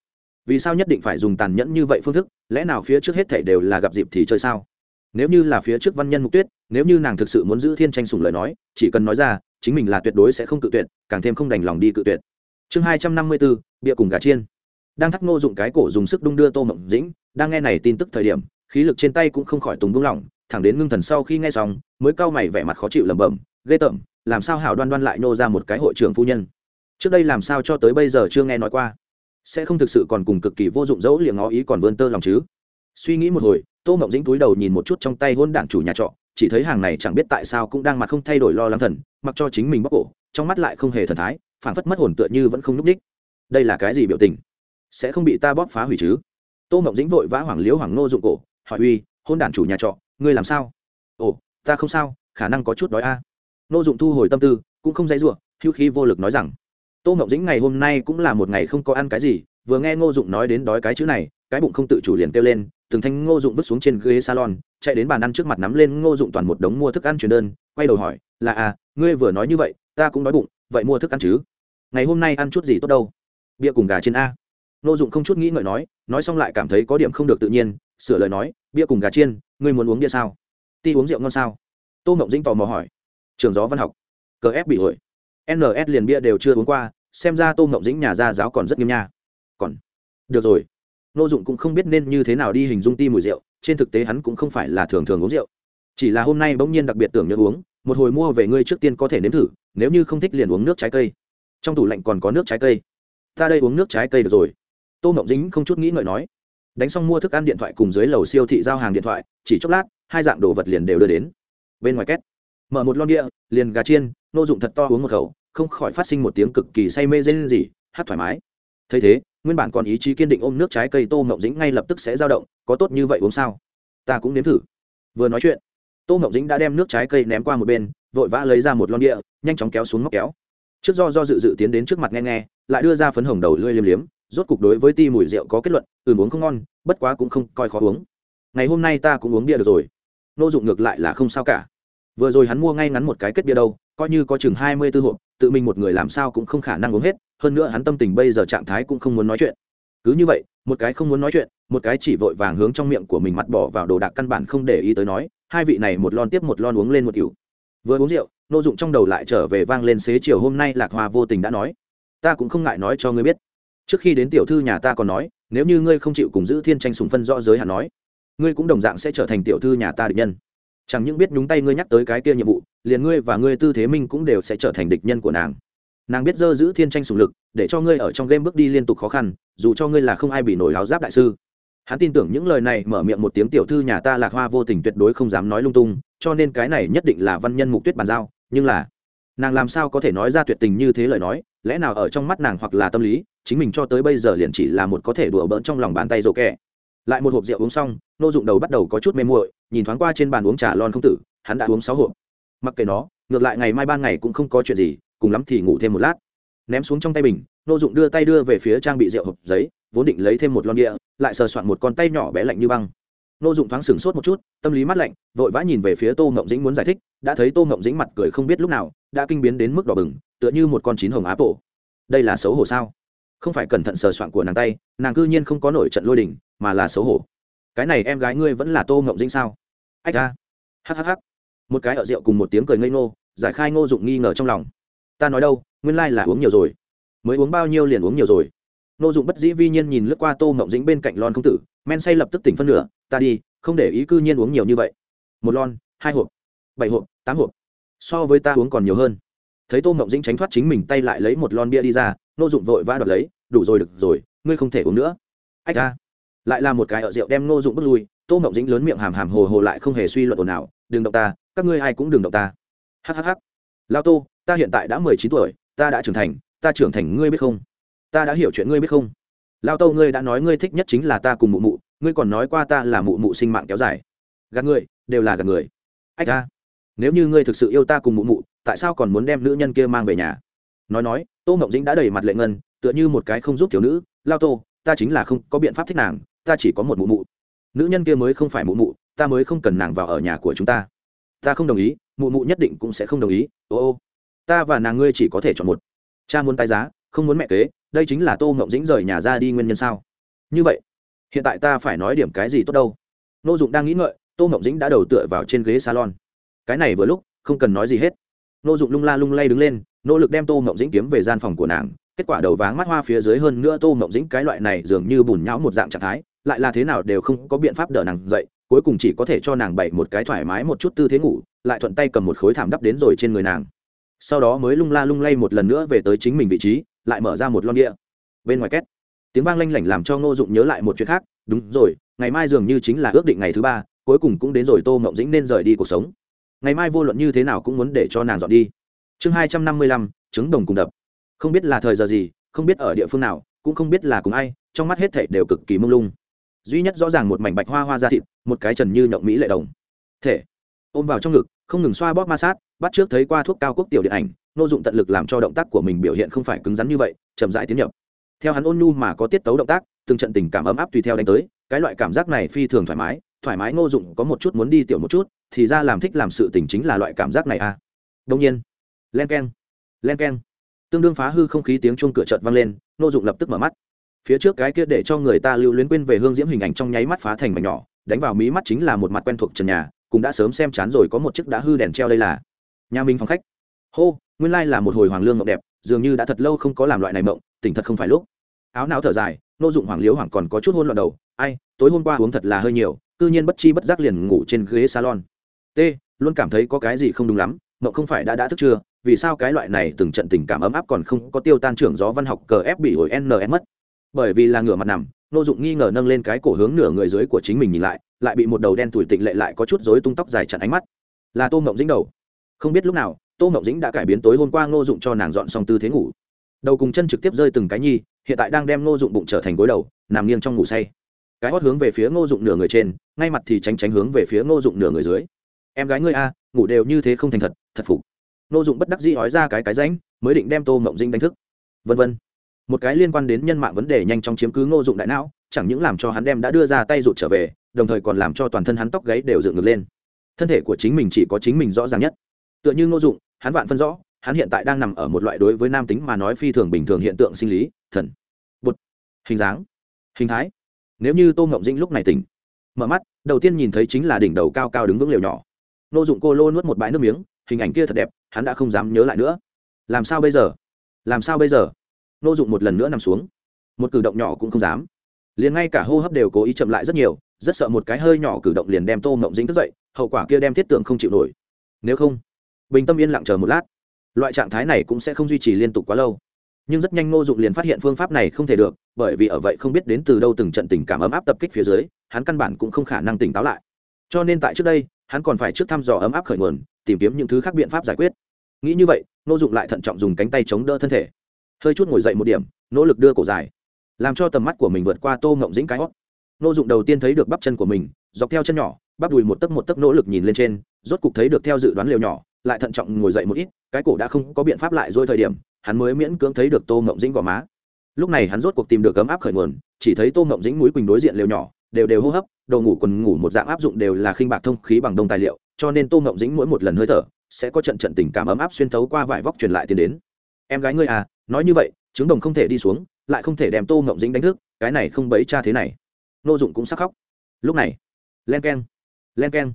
Speaker 1: Vì sao nhất định phải dùng tàn nhẫn như vậy phương thức, lẽ nào phía trước hết thảy đều là gặp dịp thì chơi sao? Nếu như là phía trước văn nhân mục tuyết, nếu như nàng thực sự muốn giữ thiên tranh sủng lời nói, chỉ cần nói ra, chính mình là tuyệt đối sẽ không cự tuyệt, càng thêm không đành lòng đi cự tuyệt. Chương hai trăm năm mươi bốn bịa cùng gà chiên. Đang thắc ngô dụng cái cổ dùng sức đung đưa tô mộng dĩnh, đang nghe này tin tức thời điểm, khí lực trên tay cũng không khỏi tùng buông lỏng thẳng đến ngưng thần sau khi nghe xong, mới cau mày vẻ mặt khó chịu lẩm bẩm, ghê tởm, làm sao hảo đoan đoan lại nô ra một cái hội trưởng phu nhân? Trước đây làm sao cho tới bây giờ chưa nghe nói qua? Sẽ không thực sự còn cùng cực kỳ vô dụng dẫu liệng ngó ý còn vươn tơ lòng chứ? Suy nghĩ một hồi, tô mộng dĩnh túi đầu nhìn một chút trong tay hôn đảng chủ nhà trọ, chỉ thấy hàng này chẳng biết tại sao cũng đang mặt không thay đổi lo lắng thần, mặc cho chính mình bóc cổ, trong mắt lại không hề thần thái phản phất mất hồn tựa như vẫn không núp ních đây là cái gì biểu tình? Sẽ không bị ta bóp phá hủy chứ? Tô mộng dĩnh vội vã hoảng liếu hoàng nô dụng cổ, hỏi uy, hôn đản chủ nhà trọ ngươi làm sao? Ồ, ta không sao, khả năng có chút đói a. Nô dụng thu hồi tâm tư, cũng không dãy ruộng hữu khí vô lực nói rằng, tô mộng dĩnh ngày hôm nay cũng là một ngày không có ăn cái gì, vừa nghe ngô dụng nói đến đói cái chữ này, cái bụng không tự chủ liền kêu lên, từng thanh ngô dụng vứt xuống trên ghế salon, chạy đến bàn ăn trước mặt nắm lên ngô dụng toàn một đống mua thức ăn truyền đơn, quay đầu hỏi, là à ngươi vừa nói như vậy, ta cũng đói bụng, vậy mua thức ăn chứ? Ngày hôm nay ăn chút gì tốt đâu? Bia cùng gà trên a. Ngô dụng không chút nghĩ ngợi nói nói xong lại cảm thấy có điểm không được tự nhiên sửa lời nói, bia cùng gà chiên, ngươi muốn uống bia sao? Ti uống rượu ngon sao? Tô mộng dĩnh tò mò hỏi. Trường gió văn học. Cờ ép bị hội ns liền bia đều chưa uống qua, xem ra tô mộng dĩnh nhà gia giáo còn rất nghiêm nha. Còn. Được rồi. Nô dụng cũng không biết nên như thế nào đi hình dung ti mùi rượu, trên thực tế hắn cũng không phải là thường thường uống rượu. Chỉ là hôm nay bỗng nhiên đặc biệt tưởng nhớ uống, một hồi mua về ngươi trước tiên có thể nếm thử, nếu như không thích liền uống nước trái cây. Trong tủ lạnh còn có nước trái cây. Ta đây uống nước trái cây được rồi. Tô mộng dính không chút nghĩ ngợi nói đánh xong mua thức ăn điện thoại cùng dưới lầu siêu thị giao hàng điện thoại, chỉ chốc lát, hai dạng đồ vật liền đều đưa đến. Bên ngoài két, mở một lon địa liền gà chiên, nô dụng thật to uống một khẩu, không khỏi phát sinh một tiếng cực kỳ say mê dên gì hát thoải mái. Thấy thế, nguyên bản còn ý chí kiên định ôm nước trái cây tô mộng dĩnh ngay lập tức sẽ dao động, có tốt như vậy uống sao? Ta cũng nếm thử. Vừa nói chuyện, tô mộng dĩnh đã đem nước trái cây ném qua một bên, vội vã lấy ra một lon địa nhanh chóng kéo xuống móc kéo. Trước do do dự dự tiến đến trước mặt nghe nghe, lại đưa ra phấn hồng đầu lưỡi liếm liếm, rốt cục đối với ti mùi rượu có kết luận ừ uống không ngon, bất quá cũng không coi khó uống. Ngày hôm nay ta cũng uống bia được rồi. Nô dụng ngược lại là không sao cả. Vừa rồi hắn mua ngay ngắn một cái kết bia đâu, coi như có chừng hai mươi tư hộp, tự mình một người làm sao cũng không khả năng uống hết, hơn nữa hắn tâm tình bây giờ trạng thái cũng không muốn nói chuyện. Cứ như vậy, một cái không muốn nói chuyện, một cái chỉ vội vàng hướng trong miệng của mình mặt bỏ vào đồ đạc căn bản không để ý tới nói, hai vị này một lon tiếp một lon uống lên một cựu vừa uống rượu, nô dụng trong đầu lại trở về vang lên xế chiều hôm nay lạc hoa vô tình đã nói, ta cũng không ngại nói cho ngươi biết. Trước khi đến tiểu thư nhà ta còn nói nếu như ngươi không chịu cùng giữ thiên tranh sùng phân rõ giới hạn nói, ngươi cũng đồng dạng sẽ trở thành tiểu thư nhà ta địch nhân. Chẳng những biết nhúng tay ngươi nhắc tới cái kia nhiệm vụ, liền ngươi và ngươi tư thế minh cũng đều sẽ trở thành địch nhân của nàng. Nàng biết dơ giữ thiên tranh sùng lực, để cho ngươi ở trong game bước đi liên tục khó khăn, dù cho ngươi là không ai bị nổi áo giáp đại sư. Hắn tin tưởng những lời này mở miệng một tiếng tiểu thư nhà ta lạc hoa vô tình tuyệt đối không dám nói lung tung, cho nên cái này nhất định là văn nhân mục tuyết bàn giao, nhưng là, nàng làm sao có thể nói ra tuyệt tình như thế lời nói lẽ nào ở trong mắt nàng hoặc là tâm lý, chính mình cho tới bây giờ liền chỉ là một có thể đùa bỡn trong lòng bàn tay rổ kẹ. Lại một hộp rượu uống xong, nô dụng đầu bắt đầu có chút mê muội, nhìn thoáng qua trên bàn uống trà lon không tử, hắn đã uống sáu hộp. Mặc kệ nó, ngược lại ngày mai ban ngày cũng không có chuyện gì, cùng lắm thì ngủ thêm một lát. Ném xuống trong tay bình nô dụng đưa tay đưa về phía trang bị rượu hộp giấy, vốn định lấy thêm một lon địa lại sờ soạn một con tay nhỏ bé lạnh như băng. Nô dụng thoáng sửng sốt một chút, tâm lý mắt lạnh, vội vã nhìn về phía tô ngộng dĩnh muốn giải thích, đã thấy tô ngộng dĩnh mặt cười không biết lúc nào, đã kinh biến đến mức đỏ bừng tựa như một con chín hồng áp bộ đây là xấu hổ sao? Không phải cẩn thận sờ soạn của nàng tay, nàng cư nhiên không có nổi trận lôi đình, mà là xấu hổ. Cái này em gái ngươi vẫn là tô ngộng dĩnh sao? Ách ra hhh một cái ở rượu cùng một tiếng cười ngây ngô, giải khai ngô dụng nghi ngờ trong lòng. Ta nói đâu, nguyên lai là uống nhiều rồi. Mới uống bao nhiêu liền uống nhiều rồi. Ngô dụng bất dĩ vi nhiên nhìn lướt qua tô ngộng dĩnh bên cạnh lon không tử, men say lập tức tỉnh phân nửa, ta đi, không để ý cư nhiên uống nhiều như vậy. Một lon, hai hộp, bảy hộp, tám hộp. So với ta uống còn nhiều hơn thấy tô mộng dĩnh tránh thoát chính mình tay lại lấy một lon bia đi ra, nô dụng vội vã đoạt lấy, đủ rồi, được rồi, ngươi không thể uống nữa. Ách ra lại là một cái ở rượu đem nô dụng bước lui, tô mộng dĩnh lớn miệng hàm hàm hồ hồ lại không hề suy luận ồn nào đừng động ta, các ngươi ai cũng đừng động ta. Hhh lao tô, ta hiện tại đã mười chín tuổi, ta đã trưởng thành, ta trưởng thành ngươi biết không? Ta đã hiểu chuyện ngươi biết không? Lao tô, ngươi đã nói ngươi thích nhất chính là ta cùng mụ mụ, ngươi còn nói qua ta là mụ mụ sinh mạng kéo dài. Gạt ngươi đều là gạt người. Ách ra nếu như ngươi thực sự yêu ta cùng mụ mụ tại sao còn muốn đem nữ nhân kia mang về nhà? Nói nói, tô mộng dĩnh đã đầy mặt lệ ngân, tựa như một cái không giúp thiếu nữ. Lao tô, ta chính là không có biện pháp thích nàng, ta chỉ có một mụ mụ. Nữ nhân kia mới không phải mụ mụ, ta mới không cần nàng vào ở nhà của chúng ta. Ta không đồng ý, mụ mụ nhất định cũng sẽ không đồng ý. Ô ô, ta và nàng ngươi chỉ có thể chọn một. Cha muốn tài giá, không muốn mẹ kế, đây chính là tô ngộng dĩnh rời nhà ra đi nguyên nhân sao? Như vậy, hiện tại ta phải nói điểm cái gì tốt đâu? N ô dụng đang nghĩ ngợi, tô ngộng dĩnh đã đầu tựa vào trên ghế salon. Cái này vừa lúc, không cần nói gì hết. Nô dụng lung la lung lay đứng lên, nỗ lực đem tô mộng dĩnh kiếm về gian phòng của nàng. Kết quả đầu váng mắt hoa phía dưới hơn nữa tô mộng dĩnh cái loại này dường như bùn nhão một dạng trạng thái, lại là thế nào đều không có biện pháp đỡ nàng dậy, cuối cùng chỉ có thể cho nàng bậy một cái thoải mái một chút tư thế ngủ, lại thuận tay cầm một khối thảm đắp đến rồi trên người nàng. Sau đó mới lung la lung lay một lần nữa về tới chính mình vị trí, lại mở ra một lon địa bên ngoài két, tiếng vang lanh lảnh làm cho ngô dụng nhớ lại một chuyện khác. Đúng rồi, ngày mai dường như chính là ước định ngày thứ ba, cuối cùng cũng đến rồi tô mộng dĩnh nên rời đi cuộc sống ngày mai vô luận như thế nào cũng muốn để cho nàng dọn đi. Chương hai trăm năm mươi lăm, trứng đồng cùng đập. Không biết là thời giờ gì, không biết ở địa phương nào, cũng không biết là cùng ai, trong mắt hết thảy đều cực kỳ mông lung. Duy nhất rõ ràng một mảnh bạch hoa hoa da thịt, một cái trần như nhộng mỹ lệ đồng. Thể, ôm vào trong ngực, không ngừng xoa bóp ma sát, bắt trước thấy qua thuốc cao quốc tiểu điện ảnh, nô dụng tận lực làm cho động tác của mình biểu hiện không phải cứng rắn như vậy, chậm rãi tiến nhập. Theo hắn ôn nhu mà có tiết tấu động tác, từng trận tình cảm ấm áp tùy theo đánh tới, cái loại cảm giác này phi thường thoải mái thoải mái ngô dụng có một chút muốn đi tiểu một chút thì ra làm thích làm sự tình chính là loại cảm giác này à. Đông nhiên. Len k e n len k e n tương đương phá hư không khí tiếng chuông cửa chợt vang lên, nô dụng lập tức mở mắt. Phía trước cái kia để cho người ta lưu luyến quên về hương diễm hình ảnh trong nháy mắt phá thành mảnh nhỏ, đánh vào mí mắt chính là một mặt quen thuộc trần nhà, cũng đã sớm xem chán rồi có một chiếc đã hư đèn treo đây là. Nhà minh phòng khách. Hô, nguyên lai là một hồi hoàng lương mộng đẹp, dường như đã thật lâu không có làm loại này mộng, tỉnh thật không phải lúc. Áo não thở dài, nô dụng hoàng liếu hoàng còn có chút hôn loạn đầu. Ai, tối hôm qua uống thật là hơi nhiều, cư nhiên bất chi bất giác liền ngủ trên ghế salon t, luôn cảm thấy có cái gì không đúng lắm Mậu không phải đã đã thức chưa vì sao cái loại này từng trận tình cảm ấm áp còn không có tiêu tan trưởng gió văn học cờ ép bị hồi ns mất? Bởi vì là ngửa mặt nằm, nô dụng nghi ngờ nâng lên cái cổ hướng nửa người dưới của chính mình nhìn lại lại bị một đầu đen tủi tịnh lệ lại có chút rối tung tóc dài chặn ánh mắt. Là tô mộng dính đầu. Không biết lúc nào, tô mộng dĩnh đã cải biến tối hôm qua ngô dụng cho nàng dọn xong tư thế ngủ. Đầu cùng chân trực tiếp rơi từng cái nhi, hiện tại đang đem ngô dụng bụng trở thành gối đầu, nằm nghiêng trong ngủ say. Cái hót hướng về phía ngô dụng nửa người trên, ngay mặt thì tránh tránh hướng về phía ngô dụng nửa người dưới em gái ngươi a, ngủ đều như thế không thành thật thật phục. Nô dụng bất đắc dĩ ói ra cái cái ránh, mới định đem tô mộng dĩnh đánh thức. Vân vân. Một cái liên quan đến nhân mạng vấn đề nhanh chóng chiếm cứ ngô dụng đại não, chẳng những làm cho hắn đem đã đưa ra tay rụt trở về, đồng thời còn làm cho toàn thân hắn tóc gáy đều dựng ngược lên. Thân thể của chính mình chỉ có chính mình rõ ràng nhất. Tựa như ngô dụng, hắn vạn phân rõ, hắn hiện tại đang nằm ở một loại đối với nam tính mà nói phi thường bình thường hiện tượng sinh lý, thần, bột, hình dáng, hình thái. Nếu như tô ngộng dĩnh lúc này tỉnh, mở mắt, đầu tiên nhìn thấy chính là đỉnh đầu cao cao đứng vững liều nhỏ nô dụng cô lô nuốt một bãi nước miếng, hình ảnh kia thật đẹp, hắn đã không dám nhớ lại nữa. Làm sao bây giờ? Làm sao bây giờ? Nô dụng một lần nữa nằm xuống. Một cử động nhỏ cũng không dám. Liền ngay cả hô hấp đều cố ý chậm lại rất nhiều, rất sợ một cái hơi nhỏ cử động liền đem tô mộng dĩnh thức dậy, hậu quả kia đem thiết tượng không chịu nổi. Nếu không, bình tâm yên lặng chờ một lát. Loại trạng thái này cũng sẽ không duy trì liên tục quá lâu. Nhưng rất nhanh ngô dụng liền phát hiện phương pháp này không thể được, bởi vì ở vậy không biết đến từ đâu từng trận tình cảm ấm áp tập kích phía dưới, hắn căn bản cũng không khả năng tỉnh táo lại. Cho nên tại trước đây hắn còn phải trước thăm dò ấm áp khởi nguồn, tìm kiếm những thứ khác biện pháp giải quyết. Nghĩ như vậy, Nô dụng lại thận trọng dùng cánh tay chống đỡ thân thể. Hơi chút ngồi dậy một điểm, nỗ lực đưa cổ dài, làm cho tầm mắt của mình vượt qua tô ngộng dĩnh cái hót. Nô dụng đầu tiên thấy được bắp chân của mình, dọc theo chân nhỏ, bắp đùi một tấc một tấc nỗ lực nhìn lên trên, rốt cục thấy được theo dự đoán liều nhỏ, lại thận trọng ngồi dậy một ít, cái cổ đã không có biện pháp lại dôi thời điểm, hắn mới miễn cưỡng thấy được tô ngộng dĩnh gò má. Lúc này hắn rốt cuộc tìm được ấm áp khởi nguồn, chỉ thấy tô ngộng dĩnh mũi quỳnh đối diện liều nhỏ, đều đều hô hấp đồ ngủ quần ngủ một dạng áp dụng đều là khinh bạc thông khí bằng đông tài liệu, cho nên tô ngộng dĩnh mỗi một lần hơi thở sẽ có trận trận tình cảm ấm áp xuyên thấu qua vải vóc truyền lại tiền đến. Em gái ngươi à nói như vậy, trứng đồng không thể đi xuống, lại không thể đem tô ngộng dĩnh đánh thức, cái này không bấy cha thế này. Nô dụng cũng sắc khóc. Lúc này, len k e n len k e n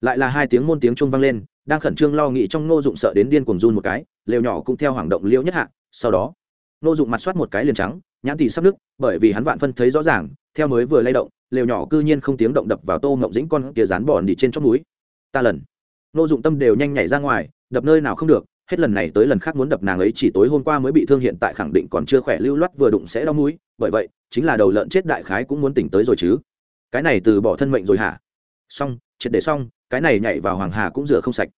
Speaker 1: lại là hai tiếng môn tiếng trung vang lên, đang khẩn trương lo nghĩ trong nô dụng sợ đến điên cuồng run một cái, lều nhỏ cũng theo hoảng động liễu nhất hạ, sau đó, nô dụng mặt soát một cái liền trắng, nhãn thì sắp nứt, bởi vì hắn vạn phân thấy rõ ràng, theo mới vừa lay động lều nhỏ cư nhiên không tiếng động đập vào tô mộng dĩnh con kia dán bòn đi trên chót núi. Ta lần. Nô dụng tâm đều nhanh nhảy ra ngoài, đập nơi nào không được, hết lần này tới lần khác muốn đập nàng ấy chỉ tối hôm qua mới bị thương hiện tại khẳng định còn chưa khỏe, lưu loát vừa đụng sẽ đau mũi, bởi vậy, chính là đầu lợn chết đại khái cũng muốn tỉnh tới rồi chứ. Cái này từ bỏ thân mệnh rồi hả? Xong, triệt để xong, cái này nhảy vào hoàng hà cũng rửa không sạch.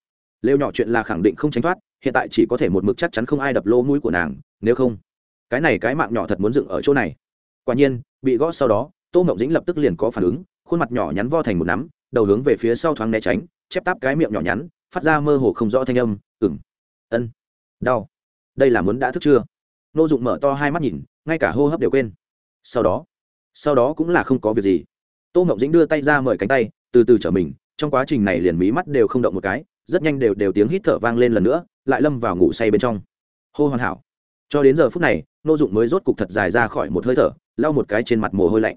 Speaker 1: Lêu nhỏ chuyện là khẳng định không tránh thoát, hiện tại chỉ có thể một mực chắc chắn không ai đập lô mũi của nàng, nếu không, cái này cái mạng nhỏ thật muốn dựng ở chỗ này. Quả nhiên, bị gõ sau đó tô mộng dĩnh lập tức liền có phản ứng, khuôn mặt nhỏ nhắn vo thành một nắm, đầu hướng về phía sau thoáng né tránh, chép táp cái miệng nhỏ nhắn, phát ra mơ hồ không rõ thanh âm ừng ân, đau, đây là muốn đã thức chưa? Nô dụng mở to hai mắt nhìn, ngay cả hô hấp đều quên. Sau đó sau đó cũng là không có việc gì. Tô mộng dĩnh đưa tay ra mời cánh tay, từ từ trở mình, trong quá trình này liền mí mắt đều không động một cái, rất nhanh đều đều tiếng hít thở vang lên lần nữa, lại lâm vào ngủ say bên trong. Hô hoàn hảo. Cho đến giờ phút này, nô dụng mới rốt cục thật dài ra khỏi một hơi thở, lau một cái trên mặt mồ hôi lạnh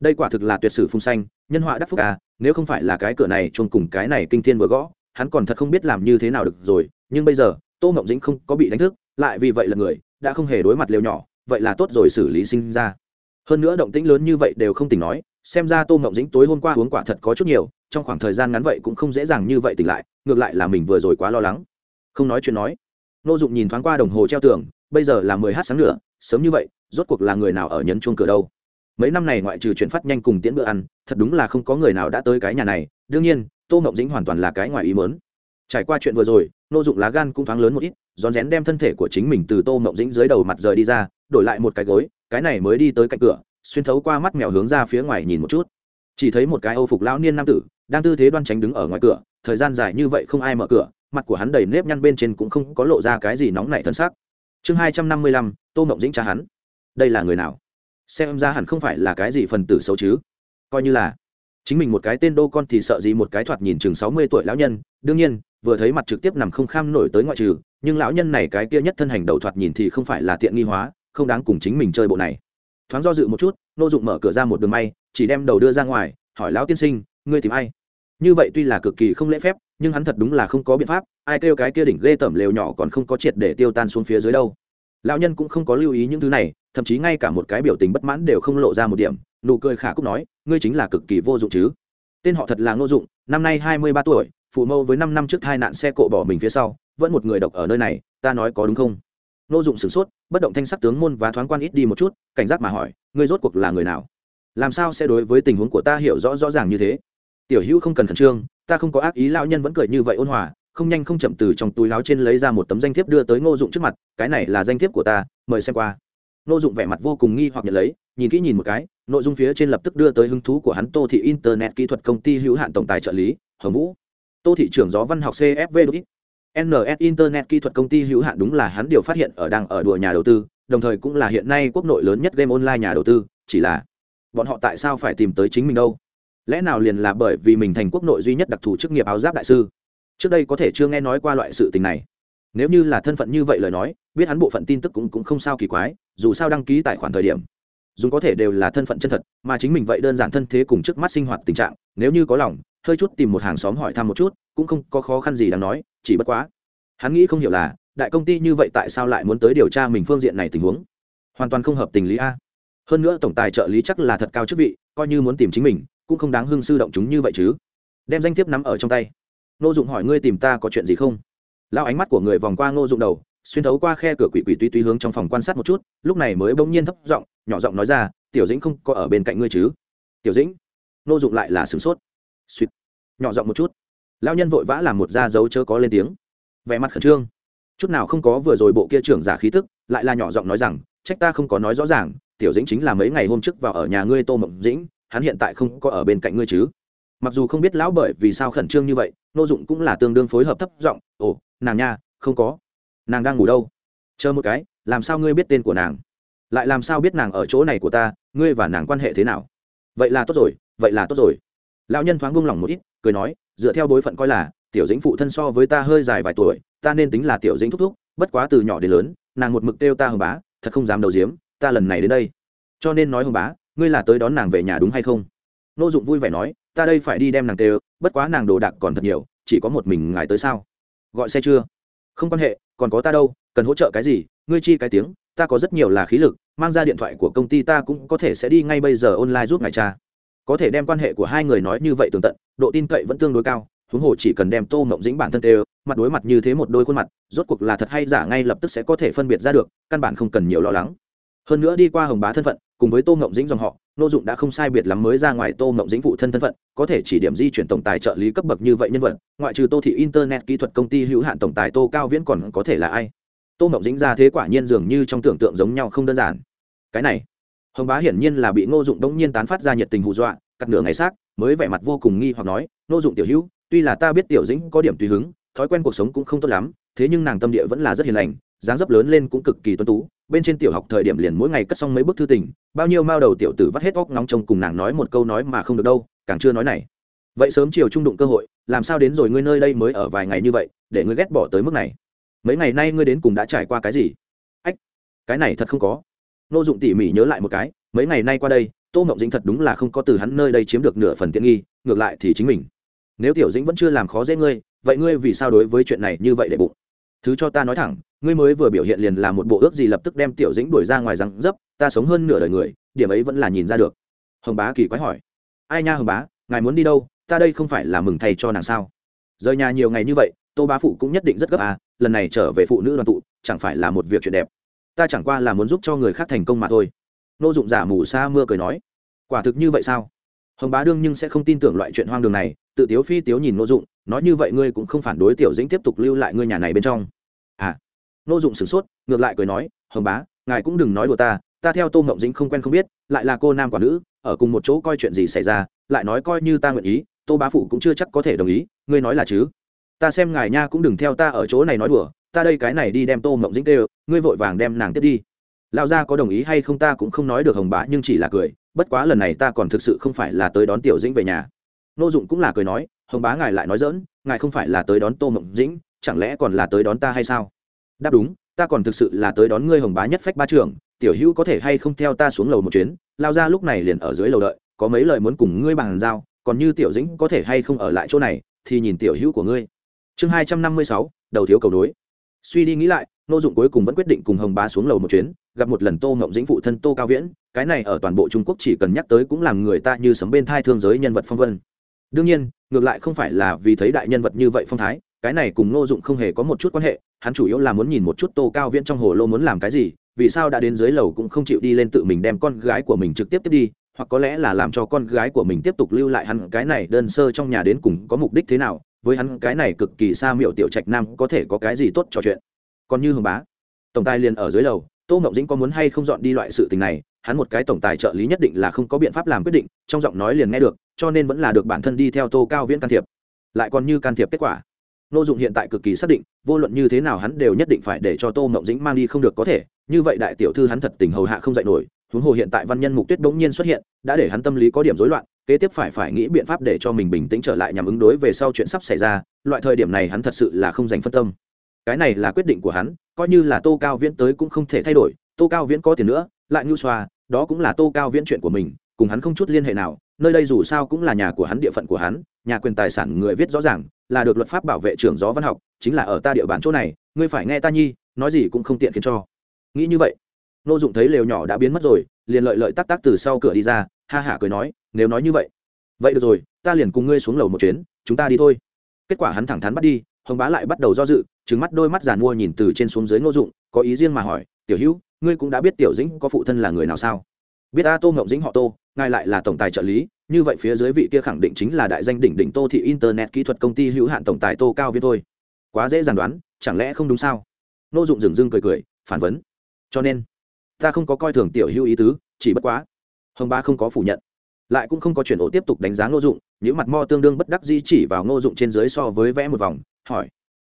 Speaker 1: đây quả thực là tuyệt sử phung xanh nhân họa đắc phúc à nếu không phải là cái cửa này chôn cùng cái này kinh thiên vừa gõ, hắn còn thật không biết làm như thế nào được rồi, nhưng bây giờ, tô ngọc dĩnh không có bị đánh thức, lại vì vậy là người, đã không hề đối mặt liều nhỏ, vậy là tốt rồi xử lý sinh ra. Hơn nữa động tĩnh lớn như vậy đều không tỉnh nói, xem ra tô ngọc dĩnh tối hôm qua uống quả thật có chút nhiều, trong khoảng thời gian ngắn vậy cũng không dễ dàng như vậy tỉnh lại, ngược lại là mình vừa rồi quá lo lắng. Không nói chuyện nói. Nô dụng nhìn thoáng qua đồng hồ treo tường, bây giờ là mười h sáng nữa, sớm như vậy, rốt cuộc là người nào ở nhấn chuông cửa đâu? Mấy năm này ngoại trừ chuyển phát nhanh cùng tiễn bữa ăn, thật đúng là không có người nào đã tới cái nhà này. Đương nhiên, tô ngọc dĩnh hoàn toàn là cái ngoài ý mớn trải qua chuyện vừa rồi, nô dụng lá gan cũng thoáng lớn một ít, rón rén đem thân thể của chính mình từ tô ngọc dĩnh dưới đầu mặt rời đi ra, đổi lại một cái gối, cái này mới đi tới cạnh cửa, xuyên thấu qua mắt mèo hướng ra phía ngoài nhìn một chút. Chỉ thấy một cái âu phục lão niên nam tử, đang tư thế đoan tránh đứng ở ngoài cửa, thời gian dài như vậy không ai mở cửa, mặt của hắn đầy nếp nhăn bên trên cũng không có lộ ra cái gì nóng nảy thân xác chương hai trăm năm mươi lăm, tô mộng dĩnh cha hắn. Đây là người nào? Xem ra hẳn không phải là cái gì phần tử xấu chứ. Coi như là, chính mình một cái tên đô con thì sợ gì một cái thoạt nhìn chừng sáu mươi tuổi lão nhân. Đương nhiên, vừa thấy mặt trực tiếp nằm không kham nổi tới ngoại trừ, nhưng lão nhân này cái kia nhất thân hành đầu thoạt nhìn thì không phải là tiện nghi hóa, không đáng cùng chính mình chơi bộ này. Thoáng do dự một chút, nô dụng mở cửa ra một đường may, chỉ đem đầu đưa ra ngoài, hỏi lão tiên sinh, ngươi tìm ai? Như vậy tuy là cực kỳ không lễ phép, nhưng hắn thật đúng là không có biện pháp, ai kêu cái kia đỉnh ghê tởm lều nhỏ còn không có triệt để tiêu tan xuống phía dưới đâu. Lão nhân cũng không có lưu ý những thứ này thậm chí ngay cả một cái biểu tình bất mãn đều không lộ ra một điểm, nụ cười khả cúc nói, ngươi chính là cực kỳ vô dụng chứ. Tên họ thật là ngô dụng, năm nay hai mươi ba tuổi, phụ mâu với năm năm trước hai nạn xe cộ bỏ mình phía sau, vẫn một người độc ở nơi này, ta nói có đúng không? Ngô dụng sửng sốt, bất động thanh sắc tướng môn và thoáng quan ít đi một chút, cảnh giác mà hỏi, ngươi rốt cuộc là người nào? Làm sao sẽ đối với tình huống của ta hiểu rõ rõ ràng như thế? Tiểu hữu không cần khẩn trương, ta không có ác ý, lão nhân vẫn cười như vậy ôn hòa, không nhanh không chậm từ trong túi láo trên lấy ra một tấm danh thiếp đưa tới ngô dụng trước mặt, cái này là danh thiếp của ta, mời xem qua ngô dụng vẻ mặt vô cùng nghi hoặc nhận lấy, nhìn kỹ nhìn một cái, nội dung phía trên lập tức đưa tới hứng thú của hắn tô thị internet kỹ thuật công ty hữu hạn tổng tài trợ lý, hồng vũ. Tô thị trưởng gió văn học cfv đúc ns internet kỹ thuật công ty hữu hạn đúng là hắn điều phát hiện ở đang ở đùa nhà đầu tư, đồng thời cũng là hiện nay quốc nội lớn nhất game online nhà đầu tư, chỉ là bọn họ tại sao phải tìm tới chính mình đâu? Lẽ nào liền là bởi vì mình thành quốc nội duy nhất đặc thù chức nghiệp áo giáp đại sư? Trước đây có thể chưa nghe nói qua loại sự tình này nếu như là thân phận như vậy lời nói biết hắn bộ phận tin tức cũng, cũng không sao kỳ quái dù sao đăng ký tài khoản thời điểm dùng có thể đều là thân phận chân thật mà chính mình vậy đơn giản thân thế cùng trước mắt sinh hoạt tình trạng nếu như có lòng hơi chút tìm một hàng xóm hỏi thăm một chút cũng không có khó khăn gì đáng nói chỉ bất quá hắn nghĩ không hiểu là đại công ty như vậy tại sao lại muốn tới điều tra mình phương diện này tình huống? Hoàn toàn không hợp tình lý a. Hơn nữa tổng tài trợ lý chắc là thật cao chức vị coi như muốn tìm chính mình cũng không đáng hưng sư động chúng như vậy chứ. Đem danh thiếp nắm ở trong tay. Nô dụng hỏi ngươi tìm ta có chuyện gì không? Lao ánh mắt của người vòng qua ngô dụng đầu, xuyên thấu qua khe cửa quỷ quỷ tuy tuy hướng trong phòng quan sát một chút, lúc này mới bỗng nhiên thấp giọng, nhỏ giọng nói ra, tiểu dĩnh không có ở bên cạnh ngươi chứ? Tiểu dĩnh? Ngô dụng lại là sửng sốt. Suýt nhỏ giọng một chút. Lao nhân vội vã làm một da dấu chớ có lên tiếng. Vẻ mặt khẩn trương. Chút nào không có vừa rồi bộ kia trưởng giả khí tức, lại là nhỏ giọng nói rằng, trách ta không có nói rõ ràng, tiểu dĩnh chính là mấy ngày hôm trước vào ở nhà ngươi tô mộng dĩnh, hắn hiện tại không có ở bên cạnh ngươi chứ? Mặc dù không biết lão bởi vì sao khẩn trương như vậy, nô dụng cũng là tương đương phối hợp thấp giọng, ồ, nàng nha, không có. Nàng đang ngủ đâu? Chờ một cái, làm sao ngươi biết tên của nàng? Lại làm sao biết nàng ở chỗ này của ta, ngươi và nàng quan hệ thế nào? Vậy là tốt rồi, vậy là tốt rồi. Lão nhân thoáng buông lỏng một ít, cười nói, dựa theo bối phận coi là, tiểu dĩnh phụ thân so với ta hơi dài vài tuổi, ta nên tính là tiểu dĩnh thúc thúc, bất quá từ nhỏ đến lớn, nàng một mực kêu ta hồng bá, thật không dám đầu diếm ta lần này đến đây. Cho nên nói hồng bá, ngươi là tới đón nàng về nhà đúng hay không? Nô dụng vui vẻ nói, ta đây phải đi đem nàng tê bất quá nàng đồ đạc còn thật nhiều, chỉ có một mình ngài tới sao? Gọi xe chưa? Không quan hệ, còn có ta đâu, cần hỗ trợ cái gì, ngươi chi cái tiếng, ta có rất nhiều là khí lực, mang ra điện thoại của công ty ta cũng có thể sẽ đi ngay bây giờ online giúp ngài cha có thể đem quan hệ của hai người nói như vậy tường tận, độ tin cậy vẫn tương đối cao, huống hồ chỉ cần đem tô mộng dĩnh bản thân đều mặt đối mặt như thế một đôi khuôn mặt, rốt cuộc là thật hay giả ngay lập tức sẽ có thể phân biệt ra được, căn bản không cần nhiều lo lắng. Hơn nữa đi qua hồng bá thân phận, cùng với tô mộng dĩnh dòng họ nô dụng đã không sai biệt lắm mới ra ngoài tô mộng dĩnh phụ thân thân phận, có thể chỉ điểm di chuyển tổng tài trợ lý cấp bậc như vậy nhân vật, ngoại trừ tô thị internet kỹ thuật công ty hữu hạn tổng tài tô cao viễn còn có thể là ai? Tô mộng dĩnh ra thế quả nhiên dường như trong tưởng tượng giống nhau không đơn giản. Cái này, hồng bá hiển nhiên là bị ngô dụng đống nhiên tán phát ra nhiệt tình hù dọa, cắt nửa ngày xác, mới vẻ mặt vô cùng nghi hoặc nói, ngô dụng tiểu hữu, tuy là ta biết tiểu dĩnh có điểm tùy hứng, thói quen cuộc sống cũng không tốt lắm, thế nhưng nàng tâm địa vẫn là rất hiền lành dáng dấp lớn lên cũng cực kỳ tuân tú, bên trên tiểu học thời điểm liền mỗi ngày cất xong mấy bức thư tình, bao nhiêu mao đầu tiểu tử vắt hết óc nóng trông cùng nàng nói một câu nói mà không được đâu, càng chưa nói này. Vậy sớm chiều trung đụng cơ hội, làm sao đến rồi ngươi nơi đây mới ở vài ngày như vậy, để ngươi ghét bỏ tới mức này? Mấy ngày nay ngươi đến cùng đã trải qua cái gì? Ách, cái này thật không có. Nô dụng tỉ mỉ nhớ lại một cái, mấy ngày nay qua đây, tô mộng dĩnh thật đúng là không có từ hắn nơi đây chiếm được nửa phần tiện nghi, ngược lại thì chính mình. Nếu tiểu dĩnh vẫn chưa làm khó dễ ngươi, vậy ngươi vì sao đối với chuyện này như vậy để bụng? Thứ cho ta nói thẳng, ngươi mới vừa biểu hiện liền là một bộ ước gì lập tức đem tiểu dĩnh đuổi ra ngoài răng dấp, ta sống hơn nửa đời người, điểm ấy vẫn là nhìn ra được. Hồng bá kỳ quái hỏi. Ai nha hồng bá, ngài muốn đi đâu, ta đây không phải là mừng thầy cho nàng sao? Rời nhà nhiều ngày như vậy, tô bá phụ cũng nhất định rất gấp à lần này trở về phụ nữ đoàn tụ, chẳng phải là một việc chuyện đẹp. Ta chẳng qua là muốn giúp cho người khác thành công mà thôi. Nô dụng giả mù xa mưa cười nói. Quả thực như vậy sao? Hồng bá đương nhưng sẽ không tin tưởng loại chuyện hoang đường này, tự tiếu phi tiếu nhìn nô dụng nói như vậy ngươi cũng không phản đối tiểu dĩnh tiếp tục lưu lại ngươi nhà này bên trong. À nô dụng sửng sốt, ngược lại cười nói, hồng bá, ngài cũng đừng nói đùa ta ta theo tô mộng dĩnh không quen không biết, lại là cô nam quả nữ, ở cùng một chỗ coi chuyện gì xảy ra, lại nói coi như ta nguyện ý, tô bá phụ cũng chưa chắc có thể đồng ý, ngươi nói là chứ? Ta xem ngài nha cũng đừng theo ta ở chỗ này nói đùa, ta đây cái này đi đem tô mộng dĩnh tê ngươi vội vàng đem nàng tiếp đi. Lão gia có đồng ý hay không ta cũng không nói được hồng bá, nhưng chỉ là cười, bất quá lần này ta còn thực sự không phải là tới đón tiểu dĩnh về nhà. Nô dụng cũng là cười nói hồng bá ngài lại nói dỡn, ngài không phải là tới đón tô mộng dĩnh, chẳng lẽ còn là tới đón ta hay sao? Đáp đúng, ta còn thực sự là tới đón ngươi hồng bá nhất phách ba trưởng, tiểu hữu có thể hay không theo ta xuống lầu một chuyến? Lao ra lúc này liền ở dưới lầu đợi, có mấy lời muốn cùng ngươi bàn giao, còn như tiểu dĩnh có thể hay không ở lại chỗ này, thì nhìn tiểu hữu của ngươi. Chương hai trăm năm mươi sáu, đầu thiếu cầu đối suy đi nghĩ lại, nô dụng cuối cùng vẫn quyết định cùng hồng bá xuống lầu một chuyến, gặp một lần tô ngộng dĩnh phụ thân tô cao viễn, cái này ở toàn bộ trung quốc chỉ cần nhắc tới cũng làm người ta như sấm bên thai thương giới nhân vật phong vân đương nhiên, ngược lại không phải là vì thấy đại nhân vật như vậy phong thái, cái này cùng Ngô dụng không hề có một chút quan hệ, hắn chủ yếu là muốn nhìn một chút tô cao viễn trong hồ lô muốn làm cái gì, vì sao đã đến dưới lầu cũng không chịu đi lên tự mình đem con gái của mình trực tiếp tiếp đi, hoặc có lẽ là làm cho con gái của mình tiếp tục lưu lại hắn cái này đơn sơ trong nhà đến cùng có mục đích thế nào, với hắn cái này cực kỳ xa miệu tiểu trạch nam có thể có cái gì tốt trò chuyện. Còn như hồng bá, tổng tài liền ở dưới lầu, tô ngọc dĩnh có muốn hay không dọn đi loại sự tình này hắn một cái tổng tài trợ lý nhất định là không có biện pháp làm quyết định, trong giọng nói liền nghe được, cho nên vẫn là được bản thân đi theo tô cao viễn can thiệp. Lại còn như can thiệp kết quả. Nô dụng hiện tại cực kỳ xác định, vô luận như thế nào hắn đều nhất định phải để cho tô ngọc dĩnh mang đi không được có thể, như vậy đại tiểu thư hắn thật tình hầu hạ không dạy nổi, huống hồ hiện tại văn nhân mục tuyết bỗng nhiên xuất hiện, đã để hắn tâm lý có điểm rối loạn, kế tiếp phải phải nghĩ biện pháp để cho mình bình tĩnh trở lại nhằm ứng đối về sau chuyện sắp xảy ra, loại thời điểm này hắn thật sự là không dành phân tâm. Cái này là quyết định của hắn, coi như là tô cao viễn tới cũng không thể thay đổi, tô cao viễn có tiền nữa, lại nhu xoa đó cũng là tô cao viễn chuyện của mình, cùng hắn không chút liên hệ nào, nơi đây dù sao cũng là nhà của hắn, địa phận của hắn, nhà quyền tài sản người viết rõ ràng, là được luật pháp bảo vệ trưởng gió văn học, chính là ở ta địa bàn chỗ này, ngươi phải nghe ta nhi, nói gì cũng không tiện khiến cho. Nghĩ như vậy nô dụng thấy lều nhỏ đã biến mất rồi, liền lợi lợi tắc tắc từ sau cửa đi ra, ha hả cười nói, nếu nói như vậy vậy được rồi, ta liền cùng ngươi xuống lầu một chuyến, chúng ta đi thôi. Kết quả hắn thẳng thắn bắt đi, hồng bá lại bắt đầu do dự trứng mắt đôi mắt giàn mua nhìn từ trên xuống dưới ngô dụng, có ý riêng mà hỏi, tiểu hữu ngươi cũng đã biết tiểu dĩnh có phụ thân là người nào sao? Biết a tô ngộng dĩnh họ tô, ngài lại là tổng tài trợ lý, như vậy phía dưới vị kia khẳng định chính là đại danh đỉnh đỉnh tô thị internet kỹ thuật công ty hữu hạn tổng tài tô cao viên thôi. Quá dễ dàng đoán, chẳng lẽ không đúng sao? Nô dụng dừng dưng cười cười, phản vấn. Cho nên, ta không có coi thường tiểu hữu ý tứ, chỉ bất quá, hồng ba không có phủ nhận. Lại cũng không có chuyển ổ tiếp tục đánh giá ngô dụng những mặt mo tương đương bất đắc di chỉ vào ngô dụng trên dưới so với vẽ một vòng, hỏi.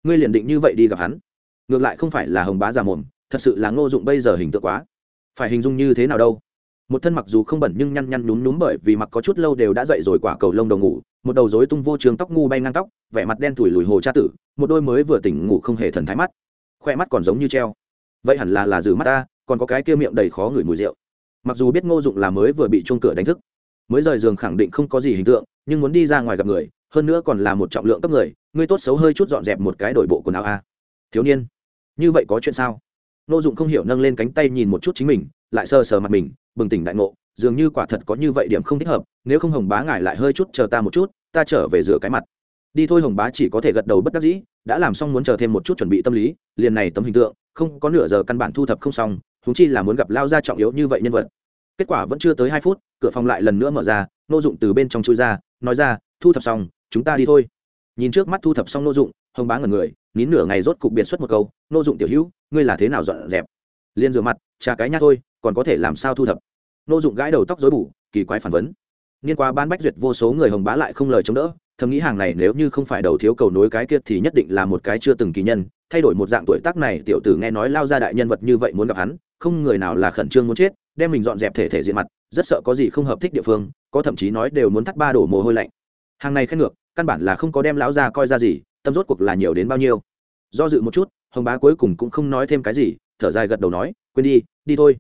Speaker 1: Ngươi liền định như vậy đi gặp hắn? Ngược lại không phải là hồng bá già mồm thật sự là ngô dụng bây giờ hình tượng quá. Phải hình dung như thế nào đâu? Một thân mặc dù không bẩn nhưng nhăn nhăn nhúm nhúm bởi vì mặc có chút lâu đều đã dậy rồi quả cầu lông đầu ngủ, một đầu rối tung vô trường tóc ngu bay ngang tóc, vẻ mặt đen thủi lùi hồ cha tử, một đôi mới vừa tỉnh ngủ không hề thần thái mắt. Khoe mắt còn giống như treo. Vậy hẳn là là rừ mắt ta, còn có cái kia miệng đầy khó ngửi mùi rượu. Mặc dù biết ngô dụng là mới vừa bị chuông cửa đánh thức, mới rời giường khẳng định không có gì hình tượng, nhưng muốn đi ra ngoài gặp người, hơn nữa còn là một trọng lượng cấp người ngươi tốt xấu hơi chút dọn dẹp một cái đổi bộ quần áo a. Thiếu niên, như vậy có chuyện sao? Nô dụng không hiểu nâng lên cánh tay nhìn một chút chính mình, lại sờ sờ mặt mình, bừng tỉnh đại ngộ, dường như quả thật có như vậy điểm không thích hợp, nếu không hồng bá ngài lại hơi chút chờ ta một chút, ta trở về rửa cái mặt. Đi thôi hồng bá chỉ có thể gật đầu bất đắc dĩ, đã làm xong muốn chờ thêm một chút chuẩn bị tâm lý, liền này tấm hình tượng, không có nửa giờ căn bản thu thập không xong thúng chi là muốn gặp lao ra trọng yếu như vậy nhân vật. Kết quả vẫn chưa tới hai phút, cửa phòng lại lần nữa mở ra nô dụng từ bên trong chui ra, nói ra, thu thập xong, chúng ta đi thôi. Nhìn trước mắt thu thập xong nô dụng hồng bá ngẩn người, nín nửa ngày rốt cục biệt xuất một câu, nô dụng tiểu hữu, ngươi là thế nào dọn dẹp? Liền rửa mặt, trà cái nhát. thôi, còn có thể làm sao thu thập? Nô dụng gãi đầu tóc dối bù, kỳ quái phản vấn. Niên qua ban bách duyệt vô số người hồng bá lại không lời chống đỡ, thầm nghĩ hàng này nếu như không phải đầu thiếu cầu nối cái kia thì nhất định là một cái chưa từng kỳ nhân, thay đổi một dạng tuổi tác này, tiểu tử nghe nói lao ra đại nhân vật như vậy muốn gặp hắn, không người nào là khẩn trương muốn chết, đem mình dọn dẹp thể thể diện mặt, rất sợ có gì không hợp thích địa phương, có thậm chí nói đều muốn thắt ba đổ mồ hôi lạnh. Hàng này khen ngược, căn bản là không có đem lão ra coi ra gì tâm rốt cuộc là nhiều đến bao nhiêu. Do dự một chút, hồng bá cuối cùng cũng không nói thêm cái gì, thở dài gật đầu nói, quên đi đi thôi.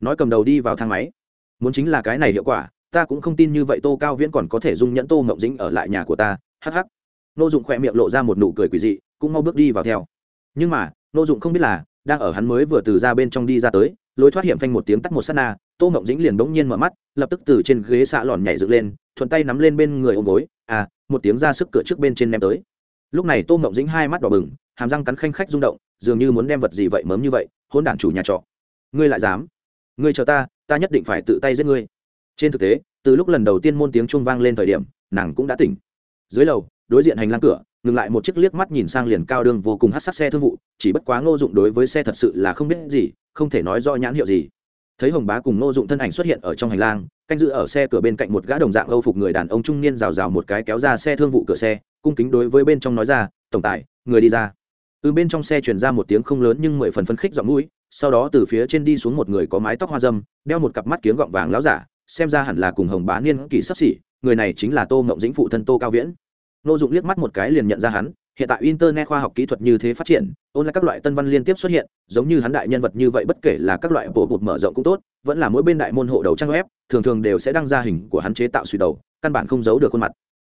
Speaker 1: Nói cầm đầu đi vào thang máy. Muốn chính là cái này hiệu quả, ta cũng không tin như vậy tô cao viễn còn có thể dung nhẫn tô mộng dính ở lại nhà của ta hh nô dụng khỏe miệng lộ ra một nụ cười quỷ dị, cũng mau bước đi vào theo. Nhưng mà, nô dụng không biết là, đang ở hắn mới vừa từ ra bên trong đi ra tới, lối thoát hiểm phanh một tiếng tắt một s á t na, tô mộng dĩnh liền bỗng nhiên mở mắt, lập tức từ trên ghế xạ lòn nhảy dựng lên, thuận tay nắm lên bên người ôm gối. À một tiếng ra sức cửa trước bên trên ném tới lúc này tô mộng dĩnh hai mắt đỏ bừng, hàm răng cắn khanh khách rung động, dường như muốn đem vật gì vậy mớm như vậy hôn đản chủ nhà trọ. Ngươi lại dám? Ngươi chờ ta ta nhất định phải tự tay giết ngươi. Trên thực tế, từ lúc lần đầu tiên môn tiếng chuông vang lên thời điểm, nàng cũng đã tỉnh. Dưới lầu, đối diện hành lang cửa, ngừng lại một chiếc liếc mắt nhìn sang liền cao đương vô cùng hát sát xe thương vụ, chỉ bất quá ngô dụng đối với xe thật sự là không biết gì, không thể nói rõ nhãn hiệu gì. Thấy hồng bá cùng ngô dụng thân ảnh xuất hiện ở trong hành lang canh giữ ở xe cửa bên cạnh một gã đồng dạng âu phục người đàn ông trung niên rào rào một cái kéo ra xe thương vụ cửa xe, cung kính đối với bên trong nói ra, tổng tài, người đi ra. Từ bên trong xe chuyển ra một tiếng không lớn nhưng mười phần phấn khích giọng mũi, sau đó từ phía trên đi xuống một người có mái tóc hoa dâm, đeo một cặp mắt kiếng gọng vàng láo giả, xem ra hẳn là cùng hồng bá niên kỳ sắp xỉ, người này chính là tô mộng dĩnh phụ thân tô cao viễn. Nô dụng liếc mắt một cái liền nhận ra hắn, hiện tại internet khoa học kỹ thuật như thế phát triển, ôn lại các loại tân văn liên tiếp xuất hiện, giống như hắn đại nhân vật như vậy bất kể là các loại bộ bụt mở rộng cũng tốt, vẫn là mỗi bên đại môn hộ đầu trang web thường thường đều sẽ đăng ra hình của hắn chế tạo suy đầu, căn bản không giấu được khuôn mặt.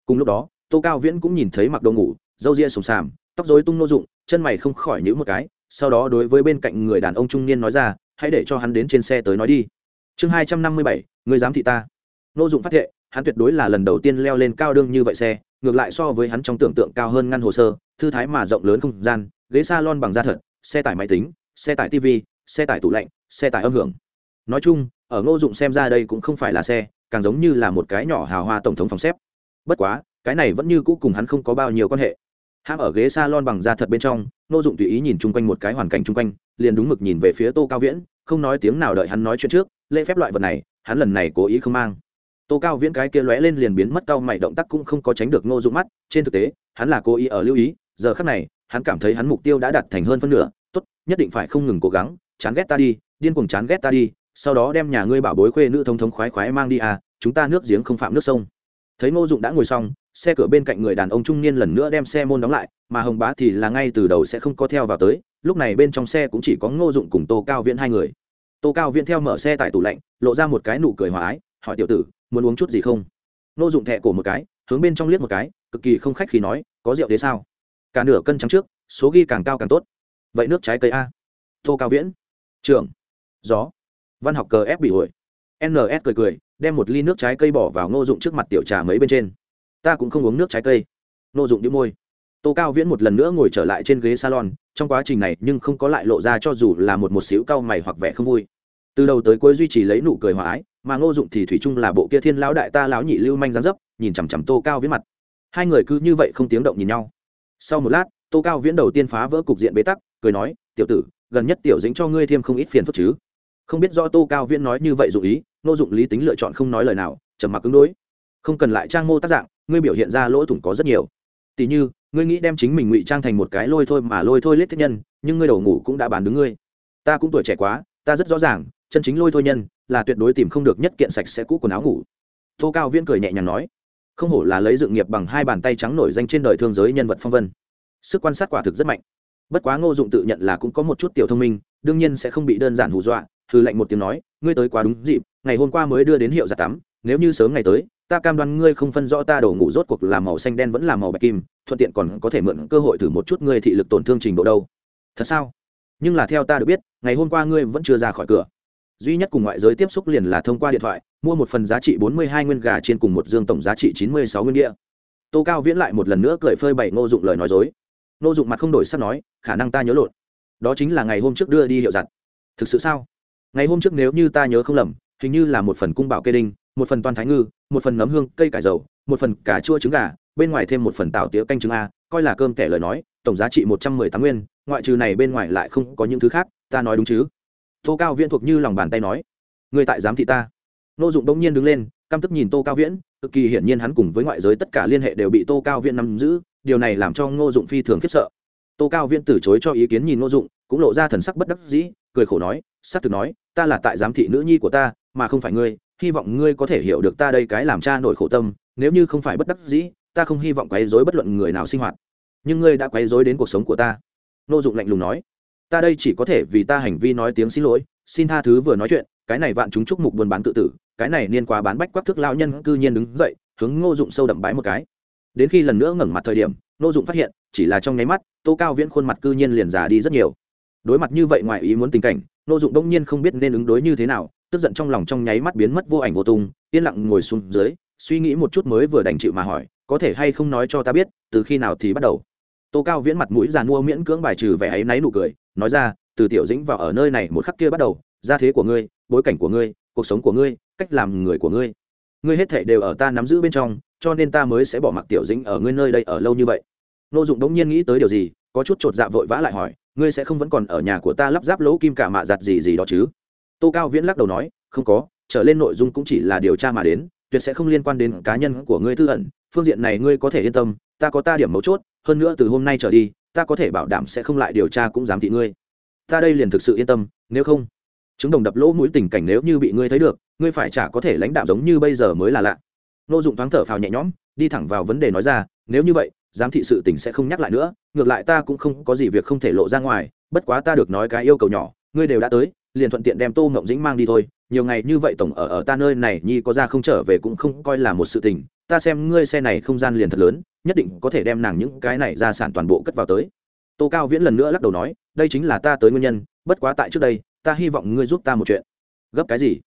Speaker 1: Cùng lúc đó, tô cao viễn cũng nhìn thấy mặc đồ ngủ, râu ria sùng sàm, tóc dối tung nô dụng chân mày không khỏi nhữ một cái, sau đó đối với bên cạnh người đàn ông trung niên nói ra, hãy để cho hắn đến trên xe tới nói đi. Chương hai trăm năm mươi bảy, người dám thị ta. Nô dụng phát hiện hắn tuyệt đối là lần đầu tiên leo lên cao đương như vậy xe, ngược lại so với hắn trong tưởng tượng cao hơn ngăn hồ sơ, thư thái mà rộng lớn không gian, ghế s a lon bằng da thật, xe tải máy tính, xe tải tv xe tải tủ lạnh, xe tải âm hưởng. Nói chung ở ngô dụng xem ra đây cũng không phải là xe, càng giống như là một cái nhỏ hào hoa tổng thống phòng xếp. Bất quá, cái này vẫn như cũ cùng hắn không có bao nhiêu quan hệ. Ham ở ghế s a lon bằng da thật bên trong, ngô dụng tùy ý nhìn chung quanh một cái hoàn cảnh chung quanh, liền đúng mực nhìn về phía tô cao viễn, không nói tiếng nào đợi hắn nói chuyện trước, lễ phép loại vật này, hắn lần này cố ý không mang. Tô cao viễn cái kia lóe lên liền biến mất cao mày động tác cũng không có tránh được ngô dụng mắt, trên thực tế, hắn là cố ý ở lưu ý, giờ khắc này, hắn cảm thấy hắn mục tiêu đã đạt thành hơn phân nửa, tốt, nhất định phải không ngừng cố gắng, chán ghét ta đi, điên cuồng chán ghét ta đi sau đó đem nhà ngươi bảo bối khuê nữ thông thống khoái khoái mang đi à chúng ta nước giếng không phạm nước sông. Thấy ngô dụng đã ngồi xong, xe cửa bên cạnh người đàn ông trung niên lần nữa đem xe môn đóng lại, mà hồng bá thì là ngay từ đầu sẽ không có theo vào tới, lúc này bên trong xe cũng chỉ có ngô dụng cùng tô cao viễn hai người. Tô cao viễn theo mở xe tại tủ lạnh, lộ ra một cái nụ cười hòa ái, hỏi tiểu tử, muốn uống chút gì không? Ngô dụng thẹ cổ một cái, hướng bên trong liếc một cái, cực kỳ không khách khi nói, có rượu đế sao? Cả nửa cân trắng trước, số ghi càng cao càng tốt. Vậy nước trái cây a? Tô cao viễn. Trưởng. Gió văn học cờ ép bị hụi, ns cười cười đem một ly nước trái cây bỏ vào ngô dụng trước mặt tiểu trà mấy bên trên. Ta cũng không uống nước trái cây. Ngô dụng đĩu môi. Tô cao viễn một lần nữa ngồi trở lại trên ghế salon trong quá trình này nhưng không có lại lộ ra cho dù là một một xíu cau mày hoặc vẻ không vui. Từ đầu tới cuối duy trì lấy nụ cười hòa ái mà ngô dụng thì thủy chung là bộ kia thiên lão đại ta lão nhị lưu manh gián dấp nhìn chằm chằm tô cao viễn mặt. Hai người cứ như vậy không tiếng động nhìn nhau. Sau một lát tô cao viễn đầu tiên phá vỡ cục diện bế tắc cười nói tiểu tử gần nhất tiểu dính cho ngươi thêm không ít phiền phức chứ? Không biết do tô cao viễn nói như vậy dụ ý, ngô dụng lý tính lựa chọn không nói lời nào, trầm mặc ứng đối. Không cần lại trang mô tác dạng, ngươi biểu hiện ra lỗ thủng có rất nhiều. Tỉ như, ngươi nghĩ đem chính mình ngụy trang thành một cái lôi thôi mà lôi thôi lết thích nhân, nhưng ngươi đầu ngủ cũng đã bàn đứng ngươi. Ta cũng tuổi trẻ quá, ta rất rõ ràng, chân chính lôi thôi nhân là tuyệt đối tìm không được nhất kiện sạch sẽ cũ quần áo ngủ. Tô cao viễn cười nhẹ nhàng nói, không hổ là lấy dựng nghiệp bằng hai bàn tay trắng nổi danh trên đời thương giới nhân vật phong vân. Sức quan sát quả thực rất mạnh. Bất quá ngô dụng tự nhận là cũng có một chút tiểu thông minh, đương nhiên sẽ không bị đơn giản hù dọa hư lệnh một tiếng nói, ngươi tới quá đúng dịp, ngày hôm qua mới đưa đến hiệu giặt tắm, nếu như sớm ngày tới, ta cam đoan ngươi không phân rõ ta đổ ngủ rốt cuộc là màu xanh đen vẫn là màu bạch kim, thuận tiện còn có thể mượn cơ hội thử một chút ngươi thị lực tổn thương trình độ đâu. Thật sao? Nhưng là theo ta được biết, ngày hôm qua ngươi vẫn chưa ra khỏi cửa. Duy nhất cùng ngoại giới tiếp xúc liền là thông qua điện thoại, mua một phần giá trị bốn mươi hai nguyên gà trên cùng một dương tổng giá trị chín mươi sáu nguyên địa. tô cao viễn lại một lần nữa cười phơi bày ngô dụng lời nói dối. Ngô dụng mặt không đổi sắp nói, khả năng ta nhớ lộn. Đó chính là ngày hôm trước đưa đi hiệu giặt. Thực sự sao? Ngày hôm trước nếu như ta nhớ không lầm, hình như là một phần cung bảo kê đinh, một phần toàn thái ngư, một phần nấm hương, cây cải dầu, một phần cà chua trứng gà, bên ngoài thêm một phần tảo tía canh trứng a, coi là cơm kẻ lời nói, tổng giá trị một trăm mười tám nguyên, ngoại trừ này bên ngoài lại không có những thứ khác, ta nói đúng chứ? Tô cao viễn thuộc như lòng bàn tay nói. Người tại giám thị ta. Nô dụng đông nhiên đứng lên, căm tức nhìn tô cao viễn, cực kỳ hiển nhiên hắn cùng với ngoại giới tất cả liên hệ đều bị tô cao viễn nắm giữ, điều này làm cho ngô dụng phi thường khiếp sợ. Tô cao viễn từ chối cho ý kiến nhìn ngô dụng, cũng lộ ra thần sắc bất đắc dĩ cười khổ nói s thực nói, ta là tại giám thị nữ nhi của ta, mà không phải ngươi, hy vọng ngươi có thể hiểu được ta đây cái làm cha nổi khổ tâm, nếu như không phải bất đắc dĩ, ta không hy vọng quấy dối bất luận người nào sinh hoạt. Nhưng ngươi đã quấy dối đến cuộc sống của ta. Nô dụng lạnh lùng nói, ta đây chỉ có thể vì ta hành vi nói tiếng xin lỗi, xin tha thứ vừa nói chuyện, cái này vạn chúng chúc mục buôn bán tự tử, cái này niên quá bán bách quắc thước lao nhân cư nhiên đứng dậy, hướng ngô dụng sâu đậm bái một cái. Đến khi lần nữa ngẩng mặt thời điểm ngô dụng phát hiện, chỉ là trong nháy mắt, tô cao viễn khuôn mặt cư nhiên liền già đi rất nhiều đối mặt như vậy ngoài ý muốn tình cảnh nô dụng đông nhiên không biết nên ứng đối như thế nào, tức giận trong lòng trong nháy mắt biến mất vô ảnh vô tung, yên lặng ngồi xuống dưới, suy nghĩ một chút mới vừa đành chịu mà hỏi, có thể hay không nói cho ta biết, từ khi nào thì bắt đầu? Tô cao viễn mặt mũi già mua miễn cưỡng bài trừ vẻ áy náy nụ cười, nói ra, từ tiểu dĩnh vào ở nơi này một khắc kia bắt đầu, gia thế của ngươi, bối cảnh của ngươi, cuộc sống của ngươi, cách làm người của ngươi. Ngươi hết thể đều ở ta nắm giữ bên trong, cho nên ta mới sẽ bỏ mặc tiểu dĩnh ở ngươi nơi đây ở lâu như vậy. Nô dụng đống nhiên nghĩ tới điều gì có chút chột dạ vội vã lại hỏi, ngươi sẽ không vẫn còn ở nhà của ta lắp ráp lỗ kim cả mạ giặt gì gì đó chứ? Tô cao viễn lắc đầu nói, không có, trở lên nội dung cũng chỉ là điều tra mà đến, tuyệt sẽ không liên quan đến cá nhân của ngươi tư ẩn. Phương diện này ngươi có thể yên tâm, ta có ta điểm mấu chốt, hơn nữa từ hôm nay trở đi, ta có thể bảo đảm sẽ không lại điều tra cũng dám thị ngươi. Ta đây liền thực sự yên tâm, nếu không. Chứng đồng đập lỗ mũi tình cảnh nếu như bị ngươi thấy được, ngươi phải chả có thể lãnh đạo giống như bây giờ mới là lạ. Nô dụng thoáng thở phào nhẹ nhõm, đi thẳng vào vấn đề nói ra, nếu như vậy giám thị sự tình sẽ không nhắc lại nữa, ngược lại ta cũng không có gì việc không thể lộ ra ngoài, bất quá ta được nói cái yêu cầu nhỏ, ngươi đều đã tới, liền thuận tiện đem tô ngộng dĩnh mang đi thôi, nhiều ngày như vậy tổng ở ở ta nơi này, nhi có ra không trở về cũng không coi là một sự tình, ta xem ngươi xe này không gian liền thật lớn, nhất định có thể đem nàng những cái này ra sản toàn bộ cất vào tới. Tô cao viễn lần nữa lắc đầu nói, đây chính là ta tới nguyên nhân, bất quá tại trước đây, ta hy vọng ngươi giúp ta một chuyện. Gấp cái gì?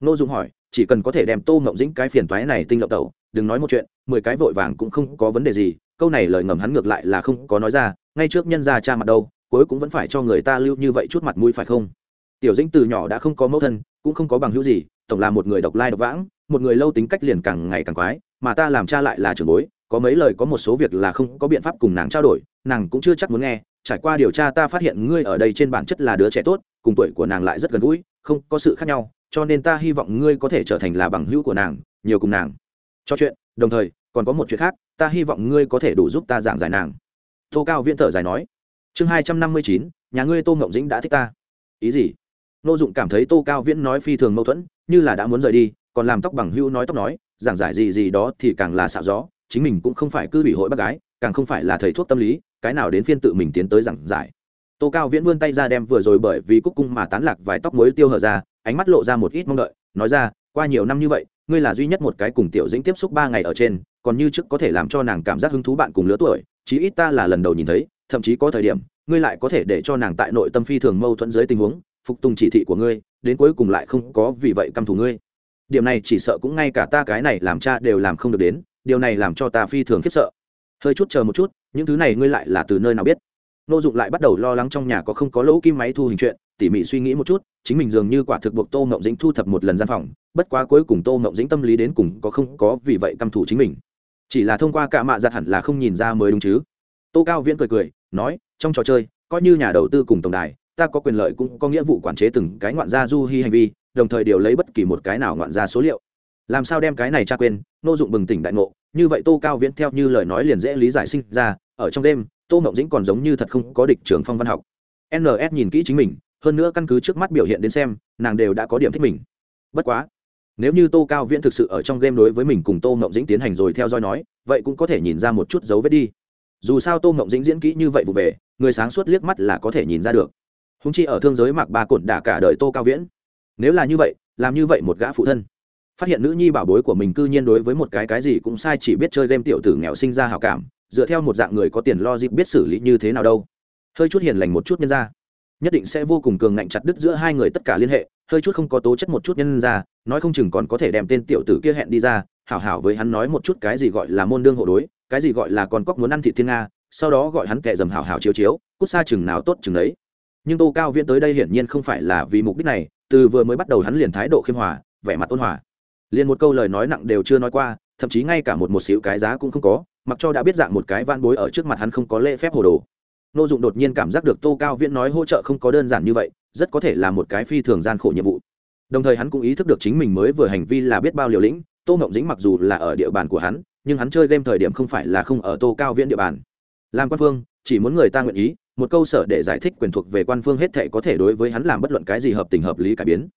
Speaker 1: N ô dung hỏi, chỉ cần có thể đem tô ngộng dĩnh cái phiền toái này tinh lộng tẩu đừng nói một chuyện, mười cái vội vàng cũng không có vấn đề gì câu này lời ngầm hắn ngược lại là không có nói ra, ngay trước nhân ra cha mặt đâu, cuối cũng vẫn phải cho người ta lưu như vậy chút mặt mũi phải không? Tiểu dĩnh từ nhỏ đã không có mẫu thân, cũng không có bằng hữu gì, tổng là một người độc lai độc vãng, một người lâu tính cách liền càng ngày càng quái, mà ta làm cha lại là trưởng bối, có mấy lời có một số việc là không có biện pháp cùng nàng trao đổi, nàng cũng chưa chắc muốn nghe, trải qua điều tra ta phát hiện ngươi ở đây trên bản chất là đứa trẻ tốt, cùng tuổi của nàng lại rất gần gũi, không có sự khác nhau, cho nên ta hy vọng ngươi có thể trở thành là bằng hữu của nàng, nhiều cùng nàng. Cho chuyện, đồng thời còn có một chuyện khác, ta hy vọng ngươi có thể đủ giúp ta giảng giải nàng. Tô cao viễn thở dài nói. Chương hai trăm năm mươi chín, nhà ngươi tô ngộng dĩnh đã thích ta. Ý gì? N ô dụng cảm thấy tô cao viễn nói phi thường mâu thuẫn, như là đã muốn rời đi, còn làm tóc bằng hưu nói tóc nói, giảng giải gì gì đó thì càng là xạo gió, chính mình cũng không phải cư ủy hội bác gái, càng không phải là thầy thuốc tâm lý, cái nào đến phiên tự mình tiến tới giảng giải. Tô cao viễn vươn tay ra đem vừa rồi bởi vì cúc cung mà tán lạc vài tóc mới tiêu hở ra, ánh mắt lộ ra một ít mong đợi, nói ra, qua nhiều năm như vậy, ngươi là duy nhất một cái cùng tiểu dĩnh tiếp xúc ba ngày ở trên còn như trước có thể làm cho nàng cảm giác hứng thú bạn cùng lứa tuổi, chí ít ta là lần đầu nhìn thấy, thậm chí có thời điểm, ngươi lại có thể để cho nàng tại nội tâm phi thường mâu thuẫn dưới tình huống, phục tùng chỉ thị của ngươi, đến cuối cùng lại không có vì vậy căm thù ngươi. Điểm này chỉ sợ cũng ngay cả ta cái này làm cha đều làm không được đến, điều này làm cho ta phi thường khiếp sợ. Hơi chút chờ một chút, những thứ này ngươi lại là từ nơi nào biết? Nô dụng lại bắt đầu lo lắng trong nhà có không có lỗ kim máy thu hình chuyện, tỉ mỉ suy nghĩ một chút, chính mình dường như quả thực buộc tô mộng dĩnh thu thập một lần gian phòng, bất quá cuối cùng tô mộng dĩnh tâm lý đến cùng có không có vì vậy căm thủ chính mình chỉ là thông qua cả mạ giặt hẳn là không nhìn ra mới đúng chứ. Tô cao viễn cười cười, nói, trong trò chơi, coi như nhà đầu tư cùng tổng đài, ta có quyền lợi cũng có nghĩa vụ quản chế từng cái ngoạn gia du hy hành vi, đồng thời điều lấy bất kỳ một cái nào ngoạn gia số liệu. Làm sao đem cái này tra quên, nô dụng bừng tỉnh đại ngộ, như vậy tô cao viễn theo như lời nói liền dễ lý giải sinh ra, ở trong đêm, tô mộng dĩnh còn giống như thật không có địch trưởng phong văn học. Ns nhìn kỹ chính mình, hơn nữa căn cứ trước mắt biểu hiện đến xem, nàng đều đã có điểm thích mình. Bất quá nếu như tô cao viễn thực sự ở trong game đối với mình cùng tô mộng dĩnh tiến hành rồi theo dõi nói, vậy cũng có thể nhìn ra một chút dấu vết đi. Dù sao tô mộng dĩnh diễn kỹ như vậy vụ về, người sáng suốt liếc mắt là có thể nhìn ra được. Húng chi ở thương giới mạc ba cột đả cả đời tô cao viễn. Nếu là như vậy, làm như vậy một gã phụ thân. Phát hiện nữ nhi bảo bối của mình cư nhiên đối với một cái cái gì cũng sai chỉ biết chơi game tiểu tử nghèo sinh ra hào cảm, dựa theo một dạng người có tiền lo dịp biết xử lý như thế nào đâu. Hơi chút hiền lành một chút nhân ra nhất định sẽ vô cùng cường ngạnh chặt đứt giữa hai người tất cả liên hệ, hơi chút không có tố chất một chút nhân ra, nói không chừng còn có thể đem tên tiểu tử kia hẹn đi ra, hảo hảo với hắn nói một chút cái gì gọi là môn đương hộ đối, cái gì gọi là con cóc muốn ăn thị thiên nga, sau đó gọi hắn kẻ dầm hảo hảo chiếu chiếu, cút xa chừng nào tốt chừng đấy nhưng tô cao viễn tới đây hiển nhiên không phải là vì mục đích này, từ vừa mới bắt đầu hắn liền thái độ khiêm hòa, vẻ mặt ôn hòa. Liền một câu lời nói nặng đều chưa nói qua, thậm chí ngay cả một một xíu cái giá cũng không có, mặc cho đã biết dạng một cái van bối ở trước mặt hắn không có lễ phép hồ đồ nô dụng đột nhiên cảm giác được tô cao viễn nói hỗ trợ không có đơn giản như vậy, rất có thể là một cái phi thường gian khổ nhiệm vụ. Đồng thời hắn cũng ý thức được chính mình mới vừa hành vi là biết bao liều lĩnh, tô ngộng dĩnh mặc dù là ở địa bàn của hắn, nhưng hắn chơi game thời điểm không phải là không ở tô cao viễn địa bàn. Làm quan phương, chỉ muốn người ta nguyện ý, một câu sở để giải thích quyền thuộc về quan phương hết thệ có thể đối với hắn làm bất luận cái gì hợp tình hợp lý cải biến.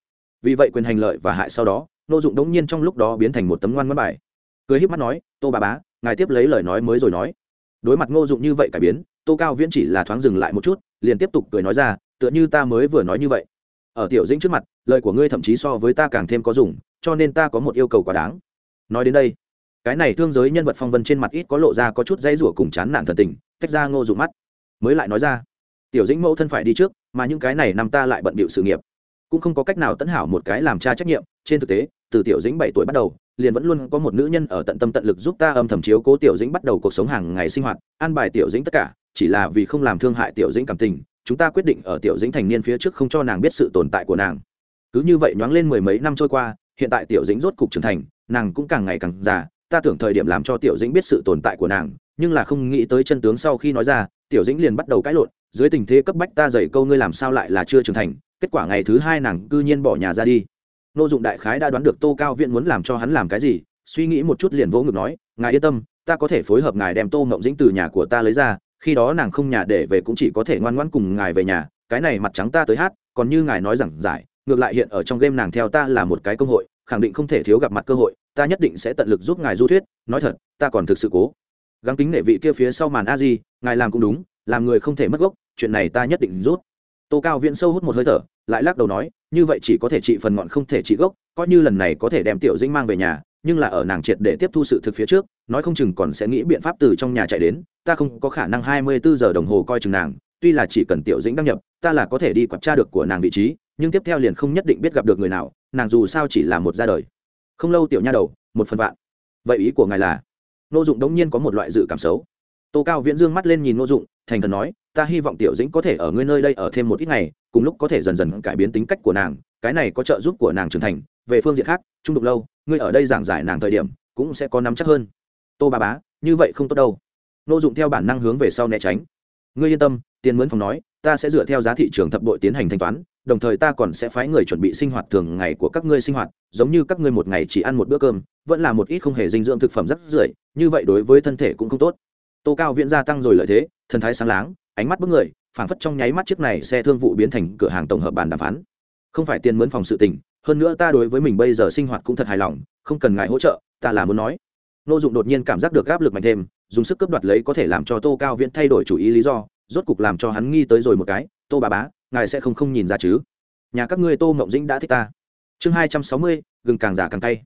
Speaker 1: Vì vậy quyền hành lợi và hại sau đó, nô dụng đống nhiên trong lúc đó biến thành một tấm ngoan ngoãn bài. Cười híp mắt nói, tô bà bá, ngài tiếp lấy lời nói mới rồi nói đối mặt ngô dụng như vậy cải biến, tô cao viễn chỉ là thoáng dừng lại một chút, liền tiếp tục cười nói ra, tựa như ta mới vừa nói như vậy. Ở tiểu dĩnh trước mặt, lời của ngươi thậm chí so với ta càng thêm có dùng, cho nên ta có một yêu cầu quá đáng. Nói đến đây, cái này thương giới nhân vật phong vân trên mặt ít có lộ ra có chút dãy rủa cùng chán nản thần tình, tách ra ngô dụng mắt. Mới lại nói ra, tiểu dĩnh mẫu thân phải đi trước, mà những cái này năm ta lại bận bịu sự nghiệp. Cũng không có cách nào tẫn hảo một cái làm cha trách nhiệm, trên thực tế, từ tiểu dĩnh bảy tuổi bắt đầu liền vẫn luôn có một nữ nhân ở tận tâm tận lực giúp ta âm thầm chiếu cố tiểu dĩnh bắt đầu cuộc sống hàng ngày sinh hoạt, an bài tiểu dĩnh tất cả, chỉ là vì không làm thương hại tiểu dĩnh cảm tình, chúng ta quyết định ở tiểu dĩnh thành niên phía trước không cho nàng biết sự tồn tại của nàng. Cứ như vậy nhoáng lên mười mấy năm trôi qua, hiện tại tiểu dĩnh rốt cục trưởng thành, nàng cũng càng ngày càng già, ta tưởng thời điểm làm cho tiểu dĩnh biết sự tồn tại của nàng, nhưng là không nghĩ tới chân tướng sau khi nói ra, tiểu dĩnh liền bắt đầu cãi lộn, dưới tình thế cấp bách ta dạy câu ngươi làm sao lại là chưa trưởng thành, kết quả ngày thứ hai nàng cư nhiên bỏ nhà ra đi nô dụng đại khái đã đoán được tô cao viện muốn làm cho hắn làm cái gì, suy nghĩ một chút liền vỗ ngực nói, ngài yên tâm, ta có thể phối hợp ngài đem tô mộng dĩnh từ nhà của ta lấy ra, khi đó nàng không nhà để về cũng chỉ có thể ngoan ngoãn cùng ngài về nhà, cái này mặt trắng ta tới hát, còn như ngài nói rằng giải, ngược lại hiện ở trong game nàng theo ta là một cái cơ hội, khẳng định không thể thiếu gặp mặt cơ hội, ta nhất định sẽ tận lực giúp ngài du thuyết, nói thật, ta còn thực sự cố. Gắng kính nể vị kia phía sau màn a di, ngài làm cũng đúng, làm người không thể mất gốc, chuyện này ta nhất định rút. Tô cao viễn sâu hút một hơi thở lại lắc đầu nói, như vậy chỉ có thể trị phần ngọn không thể trị gốc, coi như lần này có thể đem tiểu dĩnh mang về nhà, nhưng là ở nàng triệt để tiếp thu sự thực phía trước, nói không chừng còn sẽ nghĩ biện pháp từ trong nhà chạy đến, ta không có khả năng hai mươi bốn giờ đồng hồ coi chừng nàng, tuy là chỉ cần tiểu dĩnh đăng nhập, ta là có thể đi quặp tra được của nàng vị trí, nhưng tiếp theo liền không nhất định biết gặp được người nào, nàng dù sao chỉ là một ra đời. Không lâu tiểu nha đầu, một phần vạn. Vậy ý của ngài là? Nô dụng đống nhiên có một loại dự cảm xấu tô cao viễn dương mắt lên nhìn nô dụng, thành thần nói, ta hy vọng tiểu dĩnh có thể ở ngươi nơi đây ở thêm một ít ngày, cùng lúc có thể dần dần cải biến tính cách của nàng, cái này có trợ giúp của nàng trưởng thành, về phương diện khác trung đục lâu, ngươi ở đây giảng giải nàng thời điểm, cũng sẽ có nắm chắc hơn. Tô ba bá, như vậy không tốt đâu. Nô dụng theo bản năng hướng về sau né tránh. Ngươi yên tâm, tiền mướn phòng nói, ta sẽ dựa theo giá thị trường thập đội tiến hành thanh toán, đồng thời ta còn sẽ phái người chuẩn bị sinh hoạt thường ngày của các ngươi sinh hoạt, giống như các ngươi một ngày chỉ ăn một bữa cơm, vẫn là một ít không hề dinh dưỡng thực phẩm rất rưởi, như vậy đối với thân thể cũng không tốt tô cao viễn gia tăng rồi lợi thế, thần thái sáng láng, ánh mắt bức người, phảng phất trong nháy mắt chiếc này xe thương vụ biến thành cửa hàng tổng hợp bàn đàm phán. Không phải tiền mướn phòng sự tình, hơn nữa ta đối với mình bây giờ sinh hoạt cũng thật hài lòng, không cần ngại hỗ trợ, ta là muốn nói. Nô dụng đột nhiên cảm giác được áp lực mạnh thêm, dùng sức cướp đoạt lấy có thể làm cho tô cao viễn thay đổi chủ ý lý do, rốt cục làm cho hắn nghi tới rồi một cái, tô bà bá, ngài sẽ không không nhìn ra chứ? Nhà các ngươi tô mộng dĩnh đã thích ta. Chương hai trăm sáu mươi, gừng càng giả càng tay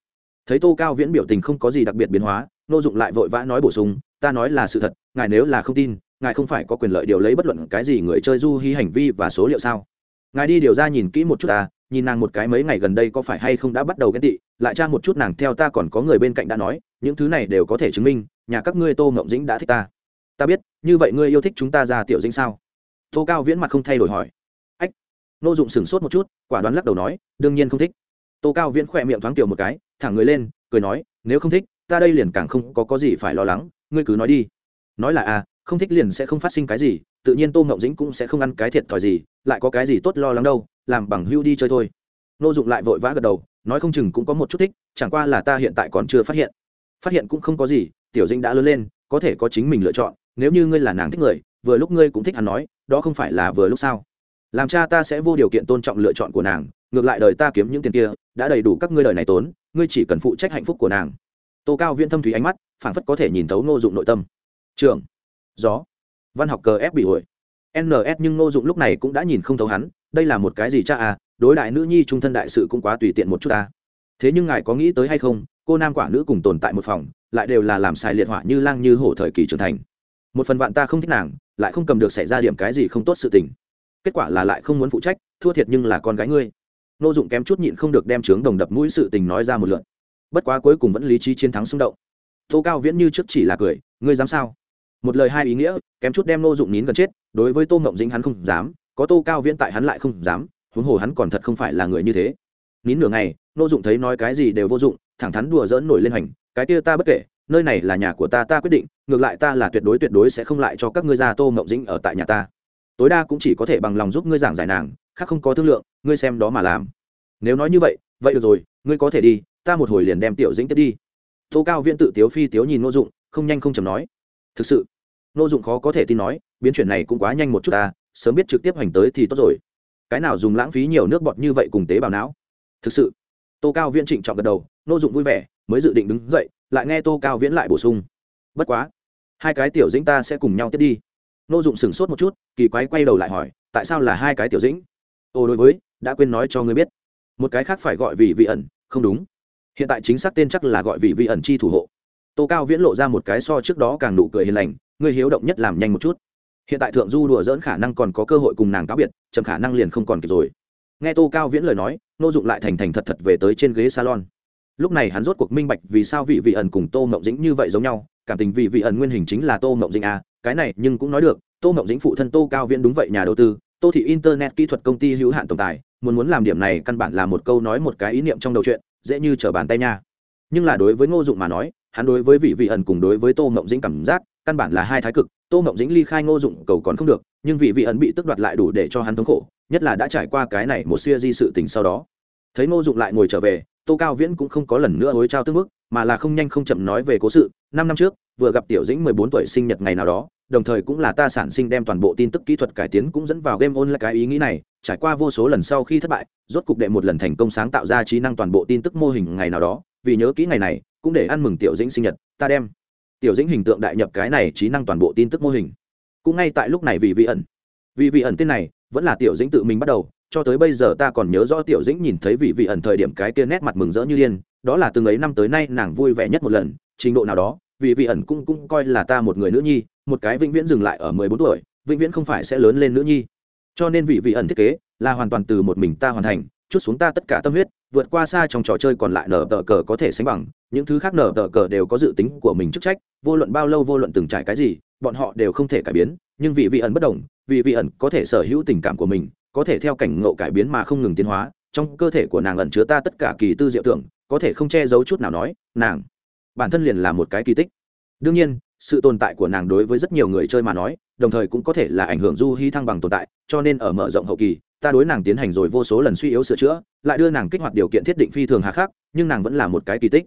Speaker 1: thấy tô cao viễn biểu tình không có gì đặc biệt biến hóa, nô dụng lại vội vã nói bổ sung ta nói là sự thật, ngài nếu là không tin, ngài không phải có quyền lợi điều lấy bất luận cái gì người chơi du hy hành vi và số liệu sao? Ngài đi điều ra nhìn kỹ một chút ta, nhìn nàng một cái mấy ngày gần đây có phải hay không đã bắt đầu ghen tị, lại tra một chút nàng theo ta còn có người bên cạnh đã nói, những thứ này đều có thể chứng minh, nhà các ngươi tô mộng dĩnh đã thích ta. Ta biết, như vậy ngươi yêu thích chúng ta ra tiểu dĩnh sao? Tô cao viễn mặt không thay đổi hỏi. Ách, nô dụng sửng sốt một chút, quả đoán lắc đầu nói, đương nhiên không thích. Tô cao viễn khỏe miệng thoáng tiểu một cái thẳng người lên, cười nói, nếu không thích, ta đây liền càng không có có gì phải lo lắng ngươi cứ nói đi. Nói là à không thích liền sẽ không phát sinh cái gì, tự nhiên tô mộng dĩnh cũng sẽ không ăn cái thiệt thòi gì, lại có cái gì tốt lo lắng đâu, làm bằng hưu đi chơi thôi. Nô dụng lại vội vã gật đầu, nói không chừng cũng có một chút thích, chẳng qua là ta hiện tại còn chưa phát hiện. Phát hiện cũng không có gì, tiểu dĩnh đã lớn lên, có thể có chính mình lựa chọn, nếu như ngươi là nàng thích người, vừa lúc ngươi cũng thích hắn nói, đó không phải là vừa lúc sao? Làm cha ta sẽ vô điều kiện tôn trọng lựa chọn của nàng, ngược lại đời ta kiếm những tiền kia, đã đầy đủ các ngươi đời này tốn, ngươi chỉ cần phụ trách hạnh phúc của nàng. Tô cao viễn thâm thúy ánh mắt phảng phất có thể nhìn thấu ngô dụng nội tâm. Trường gió, văn học cờ ép bị ổi. Ns nhưng ngô dụng lúc này cũng đã nhìn không thấu hắn, đây là một cái gì cha à đối đại nữ nhi trung thân đại sự cũng quá tùy tiện một chút ta. Thế nhưng ngài có nghĩ tới hay không, cô nam quả nữ cùng tồn tại một phòng, lại đều là làm xài liệt hỏa như lang như hổ thời kỳ trưởng thành. Một phần vạn ta không thích nàng, lại không cầm được xảy ra điểm cái gì không tốt sự tình. Kết quả là lại không muốn phụ trách, thua thiệt nhưng là con gái ngươi. Nô dụng kém chút nhịn không được đem trướng đồng đập mũi sự tình nói ra một lượt. Bất quá cuối cùng vẫn lý trí chiến thắng xung động tô cao viễn như trước chỉ là cười, ngươi dám sao? Một lời hai ý nghĩa, kém chút đem nô dụng nín gần chết, đối với tô ngộng dính hắn không dám, có tô cao viễn tại hắn lại không dám, huống hồ hắn còn thật không phải là người như thế. Nín nửa ngày nô dụng thấy nói cái gì đều vô dụng, thẳng thắn đùa dỡn nổi lên hành cái kia ta bất kể, nơi này là nhà của ta ta quyết định, ngược lại ta là tuyệt đối tuyệt đối sẽ không lại cho các ngươi ra tô ngộng dĩnh ở tại nhà ta. Tối đa cũng chỉ có thể bằng lòng giúp ngươi giảng giải nàng, khác không có thương lượng, ngươi xem đó mà làm. Nếu nói như vậy vậy được rồi, ngươi có thể đi, ta một hồi liền đem tiểu dĩnh tiếp đi tô cao viễn tự tiếu phi tiếu nhìn Nô dụng, không nhanh không chầm nói. Thực sự Nô dụng khó có thể tin nói, biến chuyển này cũng quá nhanh một chút ta, sớm biết trực tiếp hành tới thì tốt rồi. Cái nào dùng lãng phí nhiều nước bọt như vậy cùng tế bào não? Thực sự, tô cao viễn trịnh trọng gật đầu Nô dụng vui vẻ, mới dự định đứng dậy, lại nghe tô cao viễn lại bổ sung. Bất quá, hai cái tiểu dĩnh ta sẽ cùng nhau tiếp đi. Nô dụng sửng sốt một chút, kỳ quái quay đầu lại hỏi, tại sao là hai cái tiểu dĩnh? Ô, đối với, đã quên nói cho ngươi biết. Một cái khác phải gọi vì vị ẩn, không đúng hiện tại chính xác tên chắc là gọi vị vị ẩn chi thủ hộ. Tô cao viễn lộ ra một cái so trước đó càng nụ cười hiền lành người hiếu động nhất làm nhanh một chút. Hiện tại thượng du đùa dỡn khả năng còn có cơ hội cùng nàng cáo biệt chậm khả năng liền không còn kịp rồi. Nghe tô cao viễn lời nói nô dụng lại thành thành thật thật về tới trên ghế salon. Lúc này hắn rốt cuộc minh bạch vì sao vị vị ẩn cùng tô mộng dĩnh như vậy giống nhau cảm tình vị vị ẩn nguyên hình chính là tô mộng dĩnh à, cái này nhưng cũng nói được tô mộng dĩnh phụ thân tô cao viễn đúng vậy nhà đầu tư tô thị internet kỹ thuật công ty hữu hạn tổng tài muốn muốn làm điểm này căn bản là một câu nói một cái ý niệm trong đầu chuyện dễ như trở bàn tay nha. Nhưng là đối với ngô dụng mà nói, hắn đối với vị vị ẩn cùng đối với tô mộng dĩnh cảm giác, căn bản là hai thái cực. Tô mộng dĩnh ly khai ngô dụng cầu còn không được, nhưng vị vị ẩn bị tức đoạt lại đủ để cho hắn thống khổ, nhất là đã trải qua cái này một siêu di sự tình sau đó. Thấy ngô dụng lại ngồi trở về, tô cao viễn cũng không có lần nữa hối trao tương mức mà là không nhanh không chậm nói về cố sự. Năm năm trước, vừa gặp tiểu dĩnh mười bốn tuổi sinh nhật ngày nào đó đồng thời cũng là ta sản sinh đem toàn bộ tin tức kỹ thuật cải tiến cũng dẫn vào game online cái ý nghĩ này, trải qua vô số lần sau khi thất bại, rốt cục đệ một lần thành công sáng tạo ra trí năng toàn bộ tin tức mô hình ngày nào đó, vì nhớ kỹ ngày này, cũng để ăn mừng tiểu dĩnh sinh nhật, ta đem tiểu dĩnh hình tượng đại nhập cái này trí năng toàn bộ tin tức mô hình. Cũng ngay tại lúc này vì vị ẩn, vì vị ẩn tên này, vẫn là tiểu dĩnh tự mình bắt đầu, cho tới bây giờ ta còn nhớ rõ tiểu dĩnh nhìn thấy vị vị ẩn thời điểm cái kia nét mặt mừng rỡ như điên, đó là từng ấy năm tới nay nàng vui vẻ nhất một lần, trình độ nào đó vì vị ẩn cũng cũng coi là ta một người nữ nhi một cái vĩnh viễn dừng lại ở mười bốn tuổi, vĩnh viễn không phải sẽ lớn lên nữ nhi. Cho nên vị vị ẩn thiết kế là hoàn toàn từ một mình ta hoàn thành, chút xuống ta tất cả tâm huyết, vượt qua xa trong trò chơi còn lại nở tờ cờ có thể sánh bằng, những thứ khác nở tờ cờ đều có dự tính của mình chức trách, vô luận bao lâu vô luận từng trải cái gì, bọn họ đều không thể cải biến, nhưng vị vị ẩn bất đồng, vị vị ẩn có thể sở hữu tình cảm của mình, có thể theo cảnh ngộ cải biến mà không ngừng tiến hóa, trong cơ thể của nàng ẩn chứa ta tất cả kỳ tư diệu tưởng, có thể không che giấu chút nào nói, nàng, bản thân liền là một cái kỳ tích. Đương nhiên sự tồn tại của nàng đối với rất nhiều người chơi mà nói, đồng thời cũng có thể là ảnh hưởng du hy thăng bằng tồn tại, cho nên ở mở rộng hậu kỳ, ta đối nàng tiến hành rồi vô số lần suy yếu sửa chữa, lại đưa nàng kích hoạt điều kiện thiết định phi thường hà khắc, nhưng nàng vẫn là một cái kỳ tích.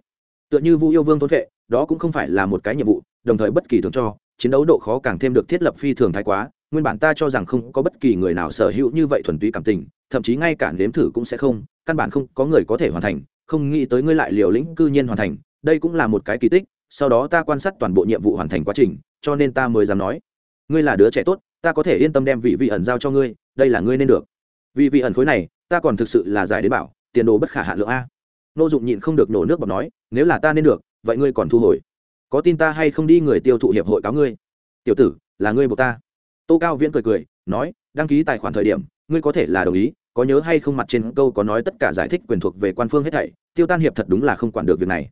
Speaker 1: Tựa như vu yêu vương thôn vệ, đó cũng không phải là một cái nhiệm vụ, đồng thời bất kỳ thường cho, chiến đấu độ khó càng thêm được thiết lập phi thường thái quá, nguyên bản ta cho rằng không có bất kỳ người nào sở hữu như vậy thuần túy cảm tình, thậm chí ngay cả nếm thử cũng sẽ không, căn bản không có người có thể hoàn thành, không nghĩ tới ngươi lại liều lĩnh cư nhiên hoàn thành, đây cũng là một cái kỳ tích sau đó ta quan sát toàn bộ nhiệm vụ hoàn thành quá trình, cho nên ta mới dám nói. Ngươi là đứa trẻ tốt, ta có thể yên tâm đem vị vị ẩn giao cho ngươi, đây là ngươi nên được. Vì vị ẩn khối này, ta còn thực sự là giải đến bảo, tiền đồ bất khả hạ lượng a. Nô dụng nhịn không được nổ nước bọt nói, nếu là ta nên được, vậy ngươi còn thu hồi. Có tin ta hay không đi người tiêu thụ hiệp hội cáo ngươi? Tiểu tử, là ngươi buộc ta. Tô cao viễn cười cười, nói, đăng ký tài khoản thời điểm, ngươi có thể là đồng ý, có nhớ hay không mặt trên câu có nói tất cả giải thích quyền thuộc về quan phương hết thảy, tiêu tan hiệp thật đúng là không quản được việc này.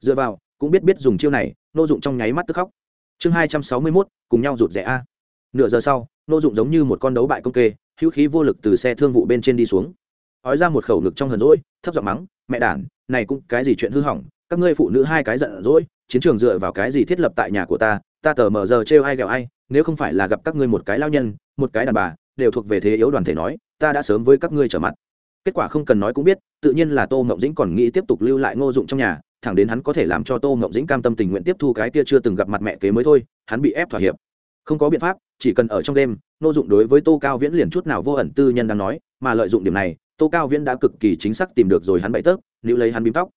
Speaker 1: Dựa vào cũng biết biết dùng chiêu này, nô dụng trong nháy mắt tức khóc. Chương hai trăm sáu mươi mốt, cùng nhau rụt rẽ a. Nửa giờ sau, nô dụng giống như một con đấu bại công kê, hữu khí vô lực từ xe thương vụ bên trên đi xuống. Ói ra một khẩu ngực trong hờn rỗi, thấp giọng mắng, mẹ đản, này cũng cái gì chuyện hư hỏng? Các ngươi phụ nữ hai cái giận rỗi chiến trường dựa vào cái gì thiết lập tại nhà của ta? Ta tờ mờ giờ trêu ai ghẹo ai, nếu không phải là gặp các ngươi một cái lao nhân, một cái đàn bà, đều thuộc về thế yếu đoàn thể nói, ta đã sớm với các ngươi trở mặt. Kết quả không cần nói cũng biết, tự nhiên là tô ngộng dĩnh còn nghĩ tiếp tục lưu lại ngô dụng trong nhà thẳng đến hắn có thể làm cho tô ngộng dĩnh cam tâm tình nguyện tiếp thu cái kia chưa từng gặp mặt mẹ kế mới thôi, hắn bị ép thỏa hiệp. Không có biện pháp, chỉ cần ở trong đêm ngô dụng đối với tô cao viễn liền chút nào vô ẩn tư nhân đang nói, mà lợi dụng điểm này, tô cao viễn đã cực kỳ chính xác tìm được rồi hắn bậy tớp nếu lấy hắn bím tóc.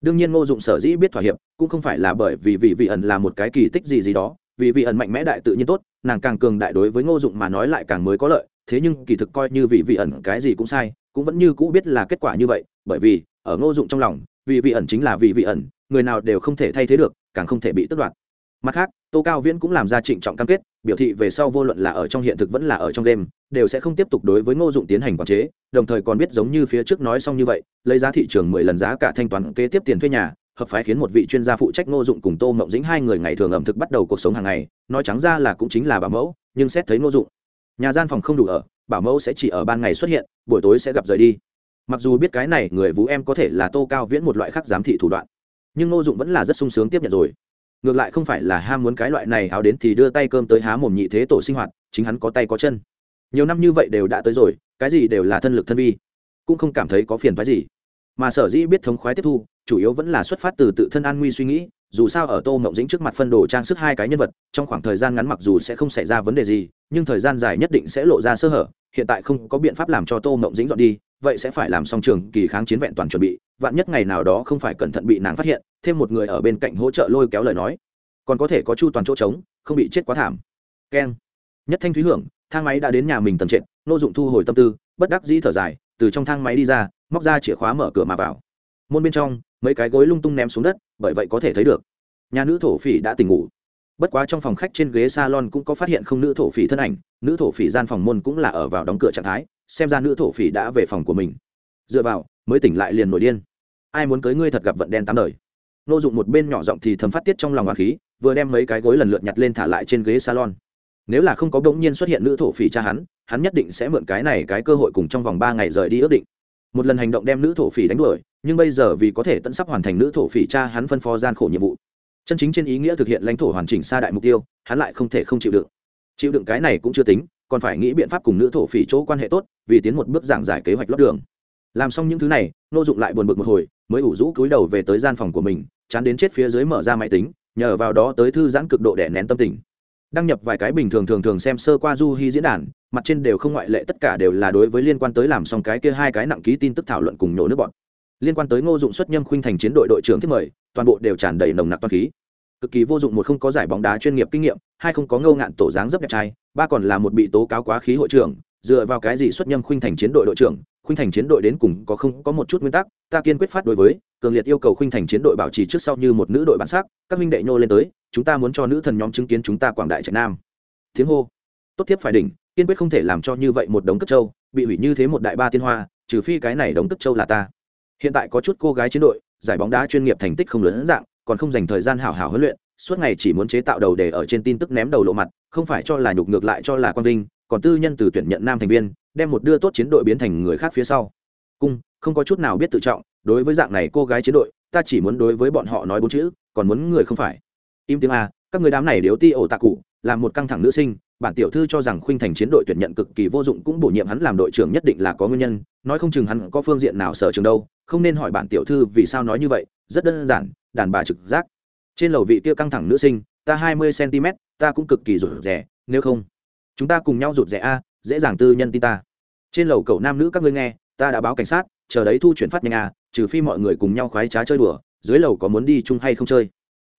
Speaker 1: Đương nhiên ngô dụng sở dĩ biết thỏa hiệp, cũng không phải là bởi vì vị vị ẩn là một cái kỳ tích gì gì đó vì vị ẩn mạnh mẽ đại tự nhiên tốt, nàng càng cường đại đối với ngô dụng mà nói lại càng mới có lợi, thế nhưng kỳ thực coi như vị vị ẩn cái gì cũng sai, cũng vẫn như cũ biết là kết quả như vậy, bởi vì, ở ngô dụng trong lòng vị vị ẩn chính là vị vị ẩn, người nào đều không thể thay thế được, càng không thể bị tước đoạt. Mặt khác, tô cao viễn cũng làm ra trịnh trọng cam kết, biểu thị về sau vô luận là ở trong hiện thực vẫn là ở trong đêm đều sẽ không tiếp tục đối với ngô dụng tiến hành quản chế, đồng thời còn biết giống như phía trước nói xong như vậy, lấy giá thị trường mười lần giá cả thanh toán kế tiếp tiền thuê nhà, hợp phái khiến một vị chuyên gia phụ trách ngô dụng cùng tô mộng dĩnh hai người ngày thường ẩm thực bắt đầu cuộc sống hàng ngày, nói trắng ra là cũng chính là bảo mẫu, nhưng xét thấy ngô dụng, nhà gian phòng không đủ ở bảo mẫu sẽ chỉ ở ban ngày xuất hiện, buổi tối sẽ gặp rời đi mặc dù biết cái này người vũ em có thể là tô cao viễn một loại khác giám thị thủ đoạn, nhưng ngô dụng vẫn là rất sung sướng tiếp nhận rồi. Ngược lại không phải là ham muốn cái loại này áo đến thì đưa tay cơm tới há mồm nhị thế tổ sinh hoạt, chính hắn có tay có chân. Nhiều năm như vậy đều đã tới rồi, cái gì đều là thân lực thân vi, cũng không cảm thấy có phiền phái gì. Mà sở dĩ biết thống khoái tiếp thu, chủ yếu vẫn là xuất phát từ tự thân an nguy suy nghĩ, dù sao ở tô mộng dĩnh trước mặt phân đồ trang sức hai cái nhân vật, trong khoảng thời gian ngắn mặc dù sẽ không xảy ra vấn đề gì, nhưng thời gian dài nhất định sẽ lộ ra sơ hở, hiện tại không có biện pháp làm cho tô mộng dĩnh dọn đi vậy sẽ phải làm xong trường kỳ kháng chiến vẹn toàn chuẩn bị, vạn nhất ngày nào đó không phải cẩn thận bị nàng phát hiện, thêm một người ở bên cạnh hỗ trợ lôi kéo lời nói. Còn có thể có chu toàn chỗ trống, không bị chết quá thảm. Keng. Nhất thanh thúy hưởng, thang máy đã đến nhà mình tầm trệt, nô dụng thu hồi tâm tư, bất đắc dĩ thở dài, từ trong thang máy đi ra, móc ra chìa khóa mở cửa mà vào. Môn bên trong, mấy cái gối lung tung ném xuống đất, bởi vậy có thể thấy được, nhà nữ thổ phỉ đã tỉnh ngủ. Bất quá trong phòng khách trên ghế salon cũng có phát hiện không nữ thổ phỉ thân ảnh, nữ thổ phỉ gian phòng môn cũng là ở vào đóng cửa trạng thái xem ra nữ thổ phỉ đã về phòng của mình. Dựa vào, mới tỉnh lại liền nổi điên. Ai muốn cưới ngươi thật gặp vận đen tám đời. Nô dụng một bên nhỏ giọng thì thầm phát tiết trong lòng hoàng khí, vừa đem mấy cái gối lần lượt nhặt lên thả lại trên ghế salon. Nếu là không có bỗng nhiên xuất hiện nữ thổ phỉ cha hắn hắn nhất định sẽ mượn cái này cái cơ hội cùng trong vòng ba ngày rời đi ước định. Một lần hành động đem nữ thổ phỉ đánh đuổi, nhưng bây giờ vì có thể tận sắp hoàn thành nữ thổ phỉ cha hắn phân phó gian khổ nhiệm vụ. Chân chính trên ý nghĩa thực hiện lãnh thổ hoàn chỉnh xa đại mục tiêu, hắn lại không thể không chịu đựng. Chịu đựng cái này cũng chưa tính còn phải nghĩ biện pháp cùng nữ thổ phỉ chỗ quan hệ tốt, vì tiến một bước giảng giải kế hoạch lót đường. Làm xong những thứ này, nô dụng lại buồn bực một hồi, mới ủ rũ cúi đầu về tới gian phòng của mình, chán đến chết phía dưới mở ra máy tính, nhờ vào đó tới thư giãn cực độ đẻ nén tâm tình. Đăng nhập vài cái bình thường thường thường xem sơ qua du hy diễn đàn, mặt trên đều không ngoại lệ tất cả đều là đối với liên quan tới làm xong cái kia hai cái nặng ký tin tức thảo luận cùng nhổ nước bọn. Liên quan tới ngô dụng xuất nhâm khuynh thành chiến đội đội trưởng thiết mời, toàn bộ đều tràn đầy nồng nặc toàn khí. Cực kỳ vô dụng một không có giải bóng đá chuyên nghiệp kinh nghiệm, hai không có ngâu ngạn tổ dáng dấp đẹp trai ba còn là một bị tố cáo quá khí hội trưởng, dựa vào cái gì xuất nhâm khuynh thành chiến đội đội trưởng? Khuynh thành chiến đội đến cùng có không, có một chút nguyên tắc, ta kiên quyết phát đối với, cường liệt yêu cầu khuynh thành chiến đội bảo trì trước sau như một nữ đội bản sắc, các huynh đệ nhô lên tới, chúng ta muốn cho nữ thần nhóm chứng kiến chúng ta quảng đại trạch nam. Tiếng hô. Tốt tiếp phải đỉnh, kiên quyết không thể làm cho như vậy một đống cất châu bị hủy như thế một đại ba tiên hoa, trừ phi cái này đống cất châu là ta. Hiện tại có chút cô gái chiến đội, giải bóng đá chuyên nghiệp thành tích không lớn dạng, còn không dành thời gian hảo hảo huấn luyện suốt ngày chỉ muốn chế tạo đầu để ở trên tin tức ném đầu lộ mặt, không phải cho là nhục ngược lại cho là quang vinh, còn tư nhân từ tuyển nhận nam thành viên, đem một đưa tốt chiến đội biến thành người khác phía sau. Cung, không có chút nào biết tự trọng, đối với dạng này cô gái chiến đội, ta chỉ muốn đối với bọn họ nói bốn chữ, còn muốn người không phải. Im tiếng a, các người đám này điếu ti ổ tạ cụ làm một căng thẳng nữ sinh, bản tiểu thư cho rằng khuynh thành chiến đội tuyển nhận cực kỳ vô dụng cũng bổ nhiệm hắn làm đội trưởng nhất định là có nguyên nhân, nói không chừng hắn có phương diện nào sở trường đâu, không nên hỏi bản tiểu thư vì sao nói như vậy, rất đơn giản, đàn bà trực giác trên lầu vị kia căng thẳng nữ sinh, ta hai mươi cm, ta cũng cực kỳ rụt rẻ nếu không, chúng ta cùng nhau rụt rẻ a, dễ dàng tư nhân tin ta. Trên lầu cậu nam nữ các ngươi nghe, ta đã báo cảnh sát, chờ đấy thu chuyển phát nhanh a, trừ phi mọi người cùng nhau khoái trá chơi đùa, dưới lầu có muốn đi chung hay không chơi.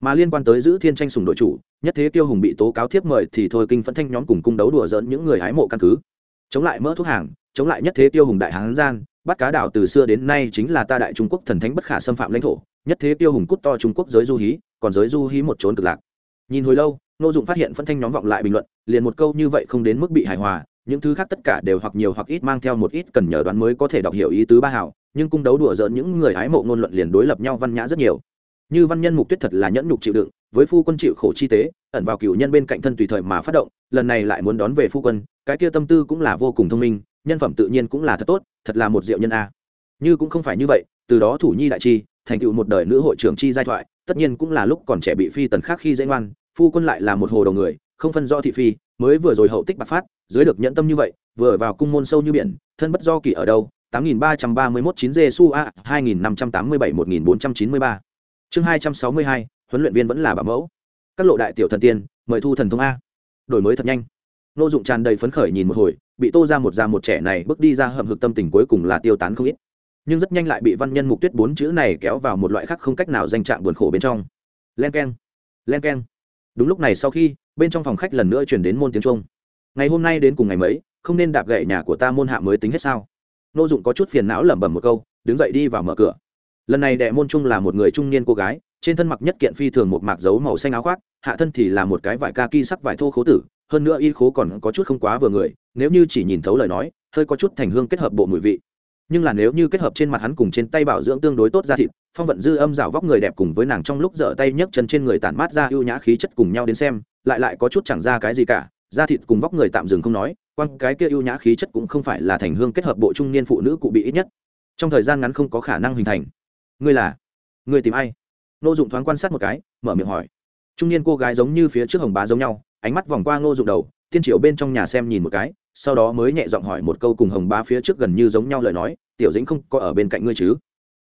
Speaker 1: Mà liên quan tới giữ thiên tranh sùng đội chủ, nhất thế tiêu hùng bị tố cáo thiếp mời thì thôi kinh phẫn thanh nhóm cùng cung đấu đùa dỡn những người hái mộ căn cứ. Chống lại mỡ thuốc hàng, chống lại nhất thế tiêu hùng đại hán gian, bắt cá đảo từ xưa đến nay chính là ta đại trung quốc thần thánh bất khả xâm phạm lãnh thổ, nhất thế tiêu hùng cút to trung quốc giới du hí còn giới du hí một trốn cực lạc. Nhìn hồi lâu nô dụng phát hiện phân thanh nhóm vọng lại bình luận, liền một câu như vậy không đến mức bị hài hòa, những thứ khác tất cả đều hoặc nhiều hoặc ít mang theo một ít cần nhờ đoán mới có thể đọc hiểu ý tứ ba hảo nhưng cung đấu đùa dỡn những người ái mộ ngôn luận liền đối lập nhau văn nhã rất nhiều. Như văn nhân mục tuyết thật là nhẫn nhục chịu đựng, với phu quân chịu khổ chi tế, ẩn vào cựu nhân bên cạnh thân tùy thời mà phát động, lần này lại muốn đón về phu quân, cái kia tâm tư cũng là vô cùng thông minh, nhân phẩm tự nhiên cũng là thật tốt, thật là một diệu nhân a. Như cũng không phải như vậy, từ đó thủ nhi đại chi, thành tựu một đời nữ hội trưởng chi giai thoại tất nhiên cũng là lúc còn trẻ bị phi tần khác khi dễ ngoan, phu quân lại là một hồ đầu người, không phân do thị phi, mới vừa rồi hậu tích bạc phát, dưới được nhẫn tâm như vậy, vừa vào cung môn sâu như biển, thân bất do kỳ ở đâu? Tám nghìn ba trăm ba mươi mốt chín su a hai nghìn năm trăm tám mươi bảy một nghìn bốn trăm chín mươi ba. Chương hai trăm sáu mươi hai, huấn luyện viên vẫn là bảo mẫu. Các lộ đại tiểu thần tiên, mời thu thần thông a. Đổi mới thật nhanh. Nô dụng tràn đầy phấn khởi nhìn một hồi, bị tô ra một ra một trẻ này bước đi ra hậm hực tâm tình cuối cùng là tiêu tán không ít nhưng rất nhanh lại bị văn nhân mục tuyết bốn chữ này kéo vào một loại khác không cách nào danh trạng buồn khổ bên trong. Len k e n len k e n đúng lúc này sau khi, bên trong phòng khách lần nữa chuyển đến môn tiếng trung ngày hôm nay đến cùng ngày mấy, không nên đạp gậy nhà của ta môn hạ mới tính hết sao? Nô dụng có chút phiền não lẩm bẩm một câu, đứng dậy đi vào mở cửa. Lần này đệ môn trung là một người trung niên cô gái, trên thân mặc nhất kiện phi thường một mạc dấu màu xanh áo khoác, hạ thân thì là một cái vải ca ki sắc vải thô khố tử, hơn nữa y khố còn có chút không quá vừa người, nếu như chỉ nhìn thấu lời nói, hơi có chút thành hương kết hợp bộ mùi vị nhưng là nếu như kết hợp trên mặt hắn cùng trên tay bảo dưỡng tương đối tốt ra thịt, phong vận dư âm rào vóc người đẹp cùng với nàng trong lúc dở tay nhấc chân trên người tản mát ra ưu nhã khí chất cùng nhau đến xem, lại lại có chút chẳng ra cái gì cả, da thịt cùng vóc người tạm dừng không nói quan cái kia ưu nhã khí chất cũng không phải là thành hương kết hợp bộ trung niên phụ nữ cụ bị ít nhất. Trong thời gian ngắn không có khả năng hình thành. Ngươi là? Ngươi tìm ai? Nô dụng thoáng quan sát một cái, mở miệng hỏi. Trung niên cô gái giống như phía trước hồng bá giống nhau, ánh mắt vòng qua ngô dụng đầu, tiên triệu bên trong nhà xem nhìn một cái sau đó mới nhẹ giọng hỏi một câu cùng hồng bá phía trước gần như giống nhau lời nói, tiểu dĩnh không có ở bên cạnh ngươi chứ?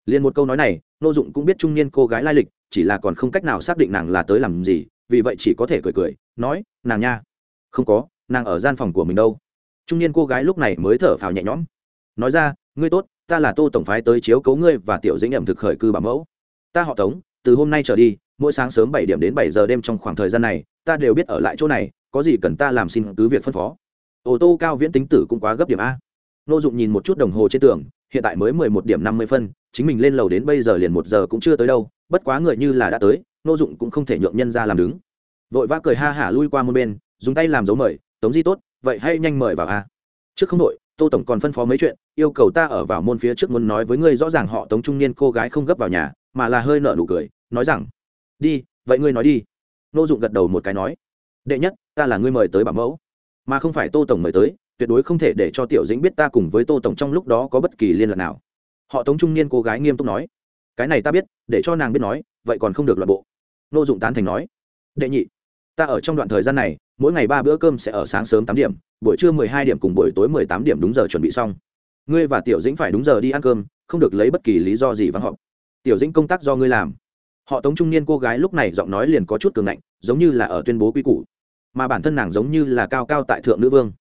Speaker 1: Liền một câu nói này, nô dụng cũng biết trung niên cô gái lai lịch, chỉ là còn không cách nào xác định nàng là tới làm gì, vì vậy chỉ có thể cười cười, nói, nàng nha. Không có, nàng ở gian phòng của mình đâu. Trung niên cô gái lúc này mới thở phào nhẹ nhõm. Nói ra, ngươi tốt, ta là tô tổng phái tới chiếu cấu ngươi và tiểu dĩnh ẩm thực khởi cư bảo mẫu. Ta họ tống, từ hôm nay trở đi, mỗi sáng sớm bảy điểm đến bảy giờ đêm trong khoảng thời gian này, ta đều biết ở lại chỗ này, có gì cần ta làm xin cứ việc phân phó ô tô cao viễn tính tử cũng quá gấp điểm a. Nô dụng nhìn một chút đồng hồ trên tường, hiện tại mới mười một điểm năm mươi phân, chính mình lên lầu đến bây giờ liền một giờ cũng chưa tới đâu, bất quá người như là đã tới, nô dụng cũng không thể nhượng nhân ra làm đứng. Vội vã cười ha hả lui qua một bên, dùng tay làm dấu mời, tống di tốt, vậy hãy nhanh mời vào a. Trước không đội tô tổng còn phân phó mấy chuyện, yêu cầu ta ở vào môn phía trước muốn nói với ngươi rõ ràng họ tống trung niên cô gái không gấp vào nhà, mà là hơi nợ nụ cười, nói rằng, đi, vậy ngươi nói đi. Nô dụng gật đầu một cái nói, đệ nhất, ta là ngươi mời tới bảo mẫu mà không phải tô tổng mời tới, tuyệt đối không thể để cho tiểu dĩnh biết ta cùng với tô tổng trong lúc đó có bất kỳ liên lạc nào. Họ tống trung niên cô gái nghiêm túc nói, cái này ta biết, để cho nàng biết nói, vậy còn không được loại bộ. Nô dụng tán thành nói, đệ nhị, ta ở trong đoạn thời gian này, mỗi ngày ba bữa cơm sẽ ở sáng sớm tám điểm, buổi trưa mười hai điểm cùng buổi tối mười tám điểm đúng giờ chuẩn bị xong. Ngươi và tiểu dĩnh phải đúng giờ đi ăn cơm, không được lấy bất kỳ lý do gì vắng họp. Tiểu dĩnh công tác do ngươi làm. Họ tống trung niên cô gái lúc này giọng nói liền có chút cường ngạnh, giống như là ở tuyên bố quy củ mà bản thân nàng giống như là cao cao tại thượng nữ vương.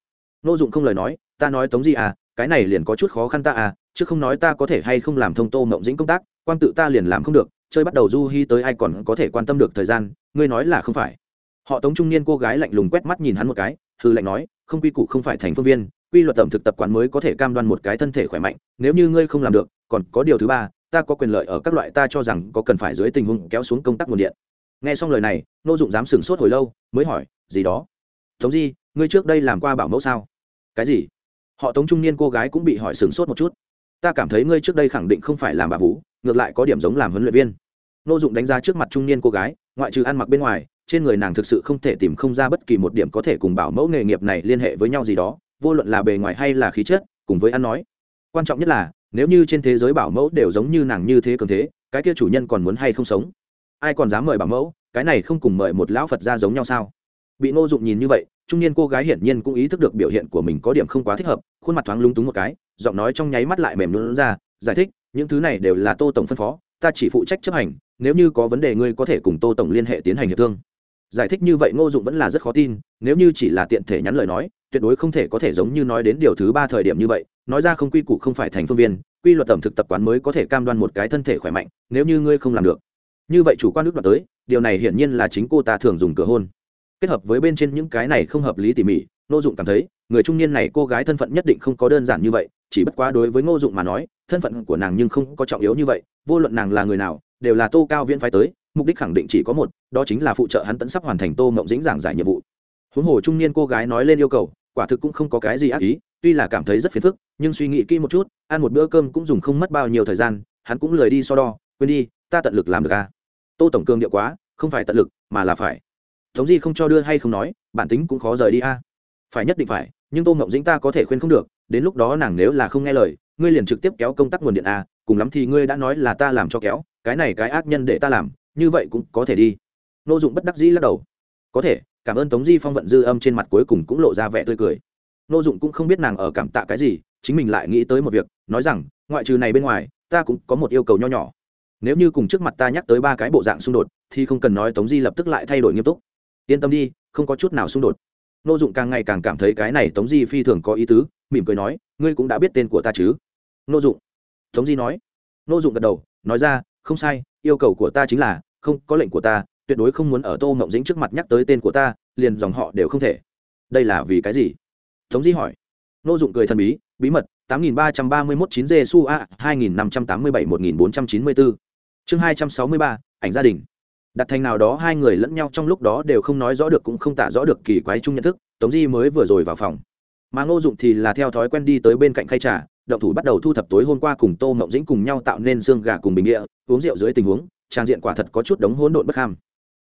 Speaker 1: Nô dụng không lời nói, ta nói tống di à cái này liền có chút khó khăn ta à chứ không nói ta có thể hay không làm thông tô mộng dĩnh công tác quan tự ta liền làm không được, chơi bắt đầu du hi tới ai còn có thể quan tâm được thời gian, ngươi nói là không phải. Họ tống trung niên cô gái lạnh lùng quét mắt nhìn hắn một cái hư lạnh nói, không quy củ không phải thành phương viên, quy luật tẩm thực tập quán mới có thể cam đoan một cái thân thể khỏe mạnh, nếu như ngươi không làm được, còn có điều thứ ba, ta có quyền lợi ở các loại ta cho rằng có cần phải dưới tình huống kéo xuống công tác nguồn điện nghe xong lời này nô dụng dám sửng sốt hồi lâu, mới hỏi, gì đó? Tống di, ngươi trước đây làm qua bảo mẫu sao? Cái gì? Họ tống trung niên cô gái cũng bị hỏi sửng sốt một chút. Ta cảm thấy ngươi trước đây khẳng định không phải làm bà vũ, ngược lại có điểm giống làm huấn luyện viên. Nô dụng đánh giá trước mặt trung niên cô gái, ngoại trừ ăn mặc bên ngoài, trên người nàng thực sự không thể tìm không ra bất kỳ một điểm có thể cùng bảo mẫu nghề nghiệp này liên hệ với nhau gì đó, vô luận là bề ngoài hay là khí chất, cùng với ăn nói. Quan trọng nhất là, nếu như trên thế giới bảo mẫu đều giống như nàng như thế cường thế, cái kia chủ nhân còn muốn hay không sống? Ai còn dám mời bảo mẫu, cái này không cùng mời một lão phật ra giống nhau sao? Bị ngô dụng nhìn như vậy, trung niên cô gái hiển nhiên cũng ý thức được biểu hiện của mình có điểm không quá thích hợp, khuôn mặt thoáng lúng túng một cái, giọng nói trong nháy mắt lại mềm luôn ra, giải thích, những thứ này đều là tô tổng phân phó, ta chỉ phụ trách chấp hành, nếu như có vấn đề ngươi có thể cùng tô tổng liên hệ tiến hành hiệp thương. Giải thích như vậy ngô dụng vẫn là rất khó tin, nếu như chỉ là tiện thể nhắn lời nói, tuyệt đối không thể có thể giống như nói đến điều thứ ba thời điểm như vậy, nói ra không quy củ không phải thành phương viên, quy luật tẩm thực tập quán mới có thể cam đoan một cái thân thể khỏe mạnh, nếu như ngươi không làm được như vậy chủ quan nước đoạt tới, điều này hiển nhiên là chính cô ta thường dùng cửa hôn kết hợp với bên trên những cái này không hợp lý tỉ mỉ, ngô dụng cảm thấy, người trung niên này cô gái thân phận nhất định không có đơn giản như vậy, chỉ bất quá đối với ngô dụng mà nói, thân phận của nàng nhưng không có trọng yếu như vậy, vô luận nàng là người nào, đều là tô cao viễn phái tới, mục đích khẳng định chỉ có một, đó chính là phụ trợ hắn tẫn sắp hoàn thành tô mộng dĩnh giảng giải nhiệm vụ huống hồ trung niên cô gái nói lên yêu cầu, quả thực cũng không có cái gì ác ý, tuy là cảm thấy rất phiền phức, nhưng suy nghĩ kỹ một chút, ăn một bữa cơm cũng dùng không mất bao nhiêu thời gian, hắn cũng lười đi so đo, quên đi, ta tận lực làm được à? Tô tổng cường điệu quá, không phải tận lực, mà là phải. Tống Di không cho đưa hay không nói, bản tính cũng khó rời đi a. À? phải nhất định phải, nhưng tô mộng dĩnh ta có thể khuyên không được, đến lúc đó nàng nếu là không nghe lời, ngươi liền trực tiếp kéo công tắc nguồn điện a, cùng lắm thì ngươi đã nói là ta làm cho kéo, cái này cái ác nhân để ta làm, như vậy cũng có thể đi. Nô dụng bất đắc dĩ lắc đầu. Có thể, cảm ơn tống di phong vận dư âm trên mặt cuối cùng cũng lộ ra vẻ tươi cười. Nô dụng cũng không biết nàng ở cảm tạ cái gì, chính mình lại nghĩ tới một việc, nói rằng, ngoại trừ này bên ngoài, ta cũng có một yêu cầu nho nhỏ nếu như cùng trước mặt ta nhắc tới ba cái bộ dạng xung đột, thì không cần nói tống di lập tức lại thay đổi nghiêm túc. Yên tâm đi, không có chút nào xung đột. N ô dụng càng ngày càng cảm thấy cái này tống di phi thường có ý tứ, mỉm cười nói, ngươi cũng đã biết tên của ta chứ? N ô dụng. Tống di nói. N ô dụng gật đầu, nói ra, không sai, yêu cầu của ta chính là, không, có lệnh của ta, tuyệt đối không muốn ở tô mộng dĩnh trước mặt nhắc tới tên của ta, liền dòng họ đều không thể. Đây là vì cái gì? Tống di hỏi. N ô dụng cười thần bí bí mật 8.331 9 g su a 2.587 1494 chương hai trăm sáu mươi ba, ảnh gia đình. Đặt thành nào đó hai người lẫn nhau trong lúc đó đều không nói rõ được cũng không tả rõ được kỳ quái chung nhận thức, tống di mới vừa rồi vào phòng. Mà ngô dụng thì là theo thói quen đi tới bên cạnh khay trà, động thủ bắt đầu thu thập tối hôm qua cùng tô mộng dĩnh cùng nhau tạo nên xương gà cùng bình địa, uống rượu dưới tình huống, trang diện quả thật có chút đống hỗn độn bất ham.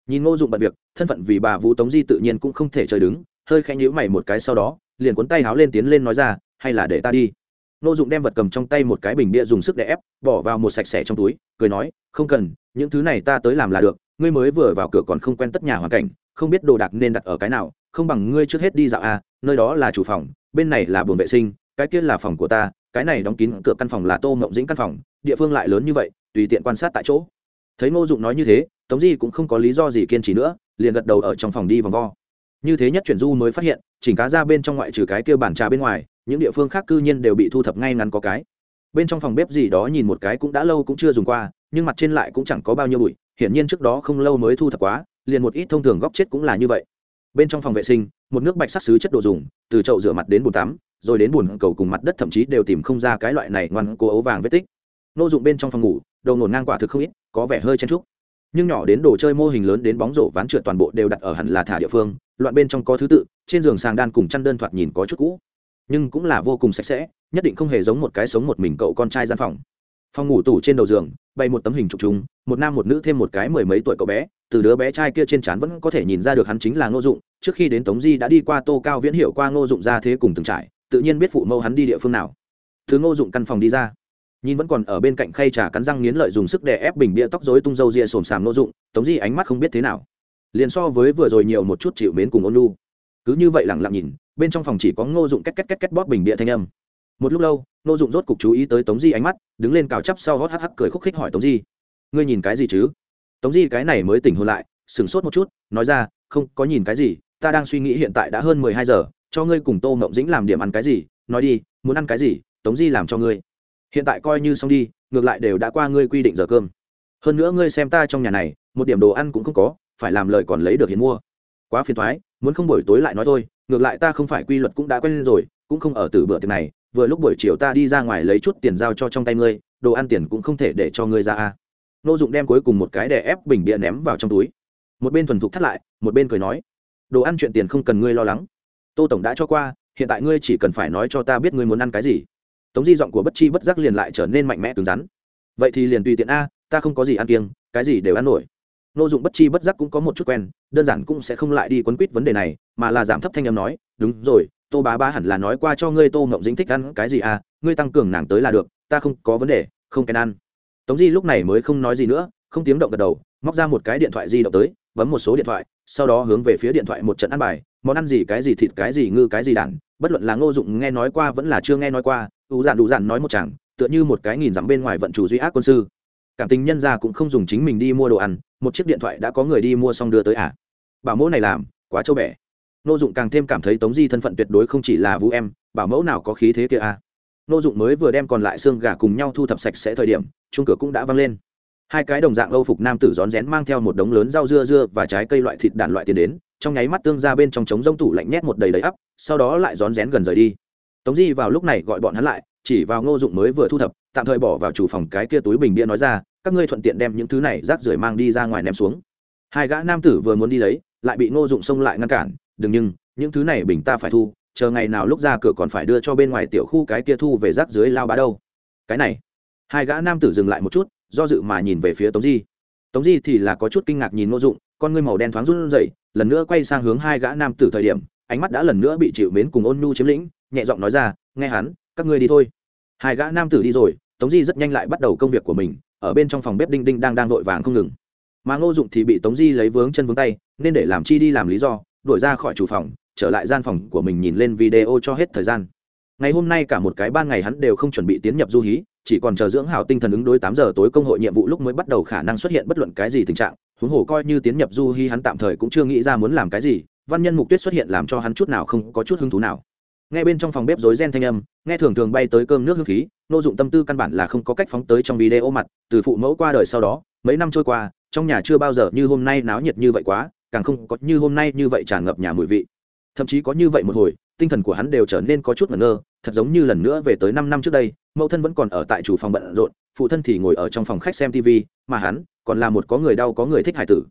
Speaker 1: Nhìn ngô dụng bận việc, thân phận vì bà vũ tống di tự nhiên cũng không thể chơi đứng, hơi khẽ nhíu mày một cái sau đó, liền cuốn tay háo lên tiến lên nói ra, hay là để ta đi? Nô dụng đem vật cầm trong tay một cái bình bia dùng sức để ép, bỏ vào một sạch sẽ trong túi, cười nói, không cần, những thứ này ta tới làm là được, ngươi mới vừa vào cửa còn không quen tất nhà hoàn cảnh, không biết đồ đạc nên đặt ở cái nào, không bằng ngươi trước hết đi dạo à nơi đó là chủ phòng, bên này là buồng vệ sinh, cái kia là phòng của ta, cái này đóng kín cửa căn phòng là tô mộng dĩnh căn phòng, địa phương lại lớn như vậy, tùy tiện quan sát tại chỗ. Thấy ngô dụng nói như thế, tống di cũng không có lý do gì kiên trì nữa, liền gật đầu ở trong phòng đi vòng vo. Như thế nhất chuyển du mới phát hiện chỉnh cá ra bên trong ngoại trừ cái kia bàn trà bên ngoài những địa phương khác cư nhiên đều bị thu thập ngay ngắn có cái. Bên trong phòng bếp gì đó nhìn một cái cũng đã lâu cũng chưa dùng qua, nhưng mặt trên lại cũng chẳng có bao nhiêu bụi, hiển nhiên trước đó không lâu mới thu thập quá, liền một ít thông thường góc chết cũng là như vậy. Bên trong phòng vệ sinh, một nước bạch sắc xứ chất đồ dùng, từ chậu rửa mặt đến bồn tắm, rồi đến bồn cầu cùng mặt đất thậm chí đều tìm không ra cái loại này ngoan cố ấu vàng vết tích. Nô dụng bên trong phòng ngủ đầu ngổn ngang quả thực không ít, có vẻ hơi chen trúc nhưng nhỏ đến đồ chơi mô hình lớn đến bóng rổ ván trượt toàn bộ đều đặt ở hẳn là thả địa phương, loạn bên trong có thứ tự, trên giường sàng đan cùng chăn đơn thoạt nhìn có chút cũ nhưng cũng là vô cùng sạch sẽ, nhất định không hề giống một cái sống một mình cậu con trai gian phòng. Phòng ngủ tủ trên đầu giường, bày một tấm hình chụp chúng một nam một nữ thêm một cái mười mấy tuổi cậu bé, từ đứa bé trai kia trên trán vẫn có thể nhìn ra được hắn chính là ngô dụng, trước khi đến tống di đã đi qua tô cao viễn hiệu qua ngô dụng ra thế cùng từng trải, tự nhiên biết phụ mâu hắn đi địa phương nào. Thứ ngô dụng căn phòng đi ra. Nhìn vẫn còn ở bên cạnh khay trà cắn răng nghiến lợi dùng sức đè ép bình bia tóc rối tung râu ria xồm xàm ngô dụng, tống di ánh mắt không biết thế nào. Liền so với vừa rồi nhiều một chút chịu mến cùng ôn lu cứ như vậy lẳng lặng nhìn bên trong phòng chỉ có ngô dụng két két két két bóp bình địa thanh âm. Một lúc lâu, ngô dụng rốt cục chú ý tới tống di ánh mắt, đứng lên cào chắp sau hót hắc hắc cười khúc khích hỏi tống di, ngươi nhìn cái gì chứ? Tống di cái này mới tỉnh hôn lại, sửng sốt một chút, nói ra, không, có nhìn cái gì, ta đang suy nghĩ hiện tại đã hơn mười hai giờ, cho ngươi cùng tô mộng dĩnh làm điểm ăn cái gì, nói đi, muốn ăn cái gì, tống di làm cho ngươi. Hiện tại coi như xong đi, ngược lại đều đã qua ngươi quy định giờ cơm. Hơn nữa ngươi xem ta trong nhà này, một điểm đồ ăn cũng không có, phải làm lời còn lấy được hiến mua. Quá phiền thoái, muốn không buổi tối lại nói thôi ngược lại ta không phải quy luật cũng đã quen rồi, cũng không ở từ bữa tiệc này, vừa lúc buổi chiều ta đi ra ngoài lấy chút tiền giao cho trong tay ngươi, đồ ăn tiền cũng không thể để cho ngươi ra a nô dụng đem cuối cùng một cái đè ép bình địa ném vào trong túi. Một bên thuần thục thắt lại, một bên cười nói, đồ ăn chuyện tiền không cần ngươi lo lắng. Tô tổng đã cho qua, hiện tại ngươi chỉ cần phải nói cho ta biết ngươi muốn ăn cái gì. Tống di giọng của bất chi bất giác liền lại trở nên mạnh mẽ cứng rắn. Vậy thì liền tùy tiện a, ta không có gì ăn kiêng, cái gì đều ăn nổi. Nô dụng bất chi bất giác cũng có một chút quen đơn giản cũng sẽ không lại đi quấn quýt vấn đề này, mà là giảm thấp thanh âm nói, đúng rồi, tô bá bá hẳn là nói qua cho ngươi tô mộng dính thích ăn cái gì à ngươi tăng cường nàng tới là được, ta không có vấn đề, không kèn ăn. Tống di lúc này mới không nói gì nữa, không tiếng động gật đầu, móc ra một cái điện thoại di động tới, bấm một số điện thoại, sau đó hướng về phía điện thoại một trận ăn bài, món ăn gì, cái gì thịt, cái gì ngư, cái gì đản bất luận là ngô dụng nghe nói qua vẫn là chưa nghe nói qua. Đủ dạn đủ dạn nói một chàng, tựa như một cái nghìn dặm bên ngoài vận chủ duy ác quân sư cảm tình nhân ra cũng không dùng chính mình đi mua đồ ăn, một chiếc điện thoại đã có người đi mua xong đưa tới à? Bảo mẫu này làm, quá trâu bẻ. Nô dụng càng thêm cảm thấy tống di thân phận tuyệt đối không chỉ là vũ em, bảo mẫu nào có khí thế kia à? Nô dụng mới vừa đem còn lại xương gà cùng nhau thu thập sạch sẽ thời điểm chung cửa cũng đã văng lên. Hai cái đồng dạng âu phục nam tử rón rén mang theo một đống lớn rau dưa dưa và trái cây loại thịt đạn loại tiền đến, trong nháy mắt tương ra bên trong trống rông tủ lạnh nhét một đầy đầy ắp, sau đó lại rón rén gần rời đi. Tống di vào lúc này gọi bọn hắn lại, chỉ vào ngô dụng mới vừa thu thập, tạm thời bỏ vào chủ phòng cái kia túi bình bia nói ra các ngươi thuận tiện đem những thứ này rác rưởi mang đi ra ngoài ném xuống. Hai gã nam tử vừa muốn đi lấy, lại bị ngô dụng xông lại ngăn cản. Đừng nhưng, những thứ này bình ta phải thu, chờ ngày nào lúc ra cửa còn phải đưa cho bên ngoài tiểu khu cái kia thu về rác dưới lao bá đâu. Cái này, hai gã nam tử dừng lại một chút, do dự mà nhìn về phía tống di. Tống di thì là có chút kinh ngạc nhìn ngô dụng, con ngươi màu đen thoáng run rẩy, lần nữa quay sang hướng hai gã nam tử thời điểm, ánh mắt đã lần nữa bị chịu mến cùng ôn nhu chiếm lĩnh, nhẹ giọng nói ra, nghe hắn, các ngươi đi thôi. Hai gã nam tử đi rồi tống di rất nhanh lại bắt đầu công việc của mình, ở bên trong phòng bếp đinh đinh đang đang vội vàng không ngừng. Mà ngô dụng thì bị tống di lấy vướng chân vướng tay, nên để làm chi đi làm lý do, đuổi ra khỏi chủ phòng, trở lại gian phòng của mình nhìn lên video cho hết thời gian. Ngày hôm nay cả một cái ban ngày hắn đều không chuẩn bị tiến nhập du hí, chỉ còn chờ dưỡng hào tinh thần ứng đối tám giờ tối công hội nhiệm vụ lúc mới bắt đầu khả năng xuất hiện bất luận cái gì tình trạng. Huống hồ coi như tiến nhập du hí hắn tạm thời cũng chưa nghĩ ra muốn làm cái gì, văn nhân mục tuyết xuất hiện làm cho hắn chút nào không có chút hứng thú nào nghe bên trong phòng bếp rối ren thanh âm, nghe thường thường bay tới cơm nước hương khí nô dụng tâm tư căn bản là không có cách phóng tới trong video mặt, từ phụ mẫu qua đời sau đó, mấy năm trôi qua, trong nhà chưa bao giờ như hôm nay náo nhiệt như vậy quá, càng không có như hôm nay như vậy tràn ngập nhà mùi vị. Thậm chí có như vậy một hồi, tinh thần của hắn đều trở nên có chút ngẩn ngơ, thật giống như lần nữa về tới năm năm trước đây, mẫu thân vẫn còn ở tại chủ phòng bận rộn, phụ thân thì ngồi ở trong phòng khách xem tv mà hắn còn là một có người đau có người thích hải tử.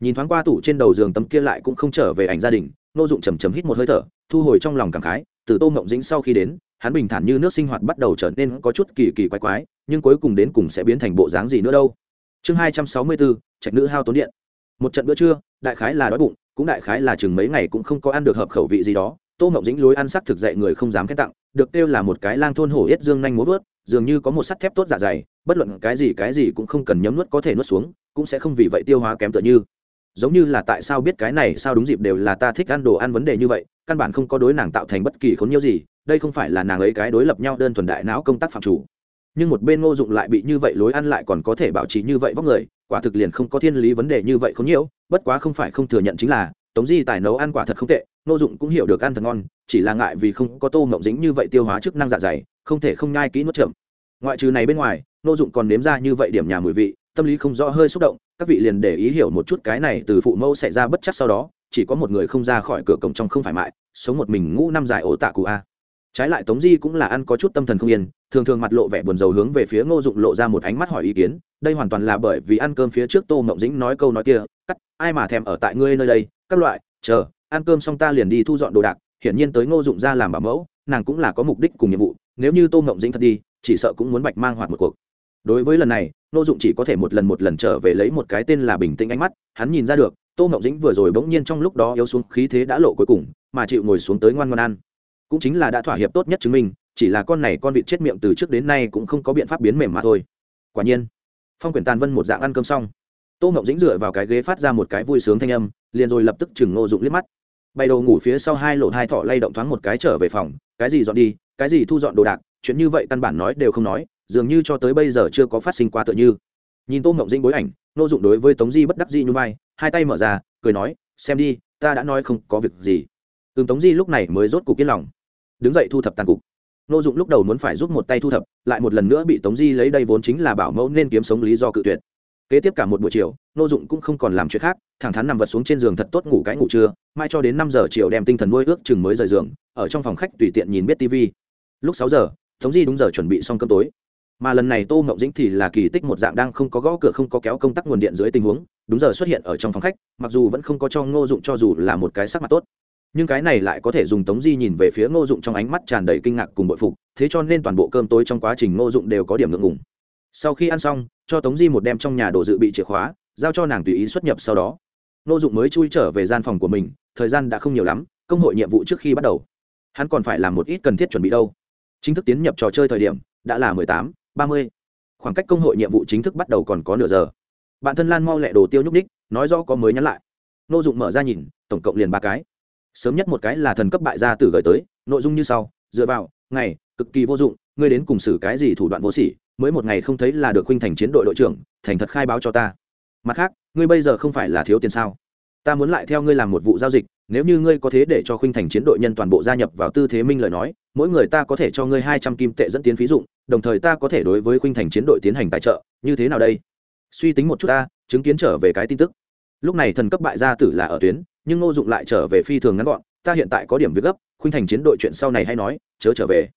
Speaker 1: Nhìn thoáng qua tủ trên đầu giường tấm kia lại cũng không trở về ảnh gia đình nô dụng chầm chầm hít một hơi thở, thu hồi trong lòng cảm khái từ tô mộng dĩnh sau khi đến, hắn bình thản như nước sinh hoạt bắt đầu trở nên có chút kỳ kỳ quái quái, nhưng cuối cùng đến cùng sẽ biến thành bộ dáng gì nữa đâu. Chương hai trăm sáu mươi bốn trạch nữ hao tốn điện. Một trận bữa trưa, đại khái là đói bụng, cũng đại khái là chừng mấy ngày cũng không có ăn được hợp khẩu vị gì đó, tô mộng dĩnh lối ăn sắc thực dậy người không dám khen tặng, được kêu là một cái lang thôn hổ yết dương nhanh múa vớt, dường như có một sắt thép tốt dạ dày, bất luận cái gì cái gì cũng không cần nhấm nuốt có thể nuốt xuống, cũng sẽ không vì vậy tiêu hóa kém tựa như giống như là tại sao biết cái này sao đúng dịp đều là ta thích ăn đồ ăn vấn đề như vậy, căn bản không có đối nàng tạo thành bất kỳ khốn nhiễu gì, đây không phải là nàng ấy cái đối lập nhau đơn thuần đại não công tác phạm chủ. Nhưng một bên ngô dụng lại bị như vậy lối ăn lại còn có thể bảo trì như vậy vóc người, quả thực liền không có thiên lý vấn đề như vậy khốn nhiễu, bất quá không phải không thừa nhận chính là, tống di tài nấu ăn quả thật không tệ, ngô dụng cũng hiểu được ăn thật ngon, chỉ là ngại vì không có tô mộng dính như vậy tiêu hóa chức năng dạ dày, không thể không nhai kỹ nuốt chậm. Ngoại trừ này bên ngoài, ngô dụng còn nếm ra như vậy điểm nhà mùi vị tâm lý không rõ hơi xúc động, các vị liền để ý hiểu một chút cái này từ phụ mẫu xảy ra bất chắc sau đó, chỉ có một người không ra khỏi cửa cổng trong không phải mại, sống một mình ngũ năm dài ổ tạ cụ a. Trái lại tống di cũng là ăn có chút tâm thần không yên, thường thường mặt lộ vẻ buồn rầu hướng về phía ngô dụng lộ ra một ánh mắt hỏi ý kiến, đây hoàn toàn là bởi vì ăn cơm phía trước tô mộng dĩnh nói câu nói kia, cắt, ai mà thèm ở tại ngươi nơi đây, các loại, chờ, ăn cơm xong ta liền đi thu dọn đồ đạc. Hiển nhiên tới ngô dụng ra làm bảo mẫu, nàng cũng là có mục đích cùng nhiệm vụ, nếu như tô mộng dĩnh thật đi, chỉ sợ cũng muốn bạch mang hoạt một cuộc đối với lần này, ngô dụng chỉ có thể một lần một lần trở về lấy một cái tên là bình tĩnh ánh mắt, hắn nhìn ra được, tô mậu dĩnh vừa rồi bỗng nhiên trong lúc đó yếu xuống khí thế đã lộ cuối cùng, mà chịu ngồi xuống tới ngoan ngoan ăn. Cũng chính là đã thỏa hiệp tốt nhất chứng minh, chỉ là con này con vịt chết miệng từ trước đến nay cũng không có biện pháp biến mềm mà thôi. Quả nhiên, phong quyển tàn vân một dạng ăn cơm xong, tô mậu dĩnh dựa vào cái ghế phát ra một cái vui sướng thanh âm, liền rồi lập tức chừng ngô dụng liếc mắt. Bay đầu ngủ phía sau hai lộ hai thọ lay động thoáng một cái trở về phòng, cái gì dọn đi, cái gì thu dọn đồ đạc, chuyện như vậy căn bản nói đều không nói dường như cho tới bây giờ chưa có phát sinh qua tựa như. Nhìn tô mộng dĩnh bối ảnh, nô dụng đối với tống di bất đắc di như vai, hai tay mở ra, cười nói, xem đi, ta đã nói không có việc gì. Ừm, tống di lúc này mới rốt cục yên lòng. Đứng dậy thu thập tàn cục. Nô dụng lúc đầu muốn phải giúp một tay thu thập, lại một lần nữa bị tống di lấy đây vốn chính là bảo mẫu nên kiếm sống lý do cự tuyệt. Kế tiếp cả một buổi chiều, nô dụng cũng không còn làm chuyện khác, thẳng thắn nằm vật xuống trên giường thật tốt ngủ cái ngủ trưa, mai cho đến năm giờ chiều đem tinh thần nuôi ước chừng mới rời giường, ở trong phòng khách tùy tiện nhìn biết tv lúc sáu giờ, tống di đúng giờ chuẩn bị xong cơm tối mà lần này tô ngậu dĩnh thì là kỳ tích một dạng đang không có gõ cửa không có kéo công tắc nguồn điện dưới tình huống, đúng giờ xuất hiện ở trong phòng khách, mặc dù vẫn không có cho ngô dụng cho dù là một cái sắc mặt tốt. Nhưng cái này lại có thể dùng tống di nhìn về phía ngô dụng trong ánh mắt tràn đầy kinh ngạc cùng bội phục, thế cho nên toàn bộ cơm tối trong quá trình ngô dụng đều có điểm ngượng ngùng. Sau khi ăn xong, cho tống di một đem trong nhà đồ dự bị chìa khóa, giao cho nàng tùy ý xuất nhập sau đó. Ngô dụng mới chui trở về gian phòng của mình, thời gian đã không nhiều lắm, công hội nhiệm vụ trước khi bắt đầu. Hắn còn phải làm một ít cần thiết chuẩn bị đâu. Chính thức tiến nhập trò chơi thời điểm, đã là mười tám ba mươi. Khoảng cách công hội nhiệm vụ chính thức bắt đầu còn có nửa giờ. Bạn thân lan mau lẹ đồ tiêu nhúc ních nói rõ có mới nhắn lại. N dụng mở ra nhìn, tổng cộng liền ba cái. Sớm nhất một cái là thần cấp bại gia tử gửi tới, nội dung như sau, dựa vào, ngày, cực kỳ vô dụng, ngươi đến cùng xử cái gì thủ đoạn vô sỉ, mới một ngày không thấy là được huynh thành chiến đội đội trưởng, thành thật khai báo cho ta. Mặt khác, ngươi bây giờ không phải là thiếu tiền sao? Ta muốn lại theo ngươi làm một vụ giao dịch, nếu như ngươi có thế để cho khuynh thành chiến đội nhân toàn bộ gia nhập vào tư thế minh lời nói, mỗi người ta có thể cho ngươi hai trăm kim tệ dẫn tiến phí dụng, đồng thời ta có thể đối với khuynh thành chiến đội tiến hành tài trợ, như thế nào đây suy tính một chút ta, chứng kiến trở về cái tin tức lúc này thần cấp bại gia tử là ở tuyến, nhưng ngô dụng lại trở về phi thường ngắn gọn, ta hiện tại có điểm việc gấp, khuynh thành chiến đội chuyện sau này hay nói, chớ trở về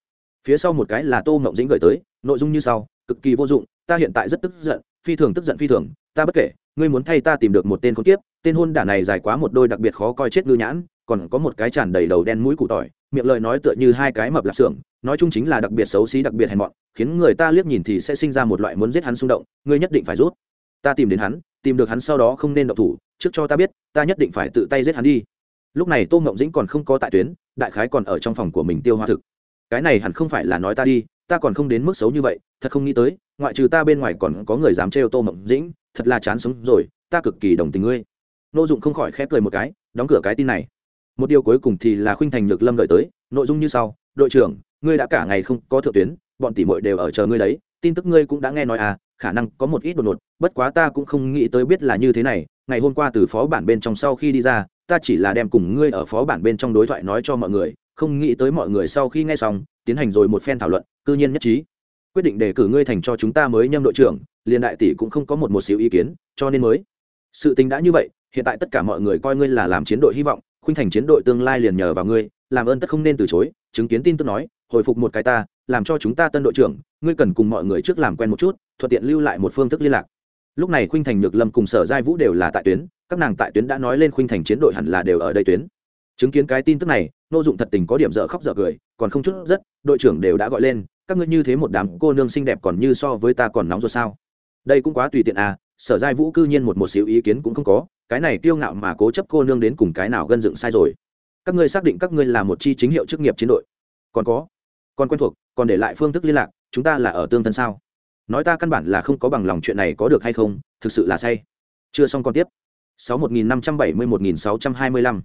Speaker 1: phía sau một cái là tô mộng dĩnh gửi tới, nội dung như sau, cực kỳ vô dụng, ta hiện tại rất tức giận, phi thường tức giận phi thường, ta bất kể, ngươi muốn thay ta tìm được một tên khốn kiếp tên hôn đả này dài quá một đôi đặc biệt khó coi chết ngư nhãn, còn có một cái tràn đầy đầu đen mũi củ tỏi, miệng lời nói tựa như hai cái mập lạp xưởng, nói chung chính là đặc biệt xấu xí, đặc biệt hèn mọn, khiến người ta liếc nhìn thì sẽ sinh ra một loại muốn giết hắn xung động, ngươi nhất định phải rút. Ta tìm đến hắn, tìm được hắn sau đó không nên động thủ, trước cho ta biết, ta nhất định phải tự tay giết hắn đi. Lúc này tô ngộng dĩnh còn không có tại tuyến, đại khái còn ở trong phòng của mình tiêu hoa thực. Cái này hẳn không phải là nói ta đi, ta còn không đến mức xấu như vậy, thật không nghĩ tới, ngoại trừ ta bên ngoài còn có người dám trêu tô mộng dĩnh, thật là chán sống rồi, ta cực kỳ đồng tình ngươi nô dụng không khỏi khép cười một cái, đóng cửa cái tin này. Một điều cuối cùng thì là khuynh thành nhược lâm gợi tới, nội dung như sau, đội trưởng, ngươi đã cả ngày không có thượng tuyến, bọn tỷ muội đều ở chờ ngươi đấy, tin tức ngươi cũng đã nghe nói à khả năng có một ít đột ngột, bất quá ta cũng không nghĩ tới biết là như thế này, ngày hôm qua từ phó bản bên trong sau khi đi ra, ta chỉ là đem cùng ngươi ở phó bản bên trong đối thoại nói cho mọi người, không nghĩ tới mọi người sau khi nghe xong, tiến hành rồi một phen thảo luận, cư nhiên nhất trí. Quyết định đề cử ngươi thành cho chúng ta mới nhâm đội trưởng, liền đại tỷ cũng không có một một xíu ý kiến, cho nên mới. Sự tình đã như vậy hiện tại tất cả mọi người coi ngươi là làm chiến đội hy vọng, khuynh thành chiến đội tương lai liền nhờ vào ngươi, làm ơn tất không nên từ chối, chứng kiến tin tức nói, hồi phục một cái ta, làm cho chúng ta tân đội trưởng, ngươi cần cùng mọi người trước làm quen một chút, thuận tiện lưu lại một phương thức liên lạc. Lúc này khuynh thành nhược lâm cùng sở giai vũ đều là tại tuyến, các nàng tại tuyến đã nói lên khuynh thành chiến đội hẳn là đều ở đây tuyến. Chứng kiến cái tin tức này, nô dụng thật tình có điểm dở khóc dở cười, còn không chút rất đội trưởng đều đã gọi lên, các ngươi như thế một đám cô nương xinh đẹp còn như so với ta còn nóng rồi sao? Đây cũng quá tùy tiện à sở giai vũ cư nhiên một một xíu ý kiến cũng không có cái này kiêu ngạo mà cố chấp cô nương đến cùng cái nào gân dựng sai rồi? Các ngươi xác định các ngươi là một chi chính hiệu chức nghiệp chiến đội. Còn có, còn quen thuộc, còn để lại phương thức liên lạc, chúng ta là ở tương thân sao? Nói ta căn bản là không có bằng lòng chuyện này có được hay không, thực sự là say. Chưa xong còn tiếp. Sáu một nghìn năm trăm bảy mươi một nghìn sáu trăm hai mươi lăm.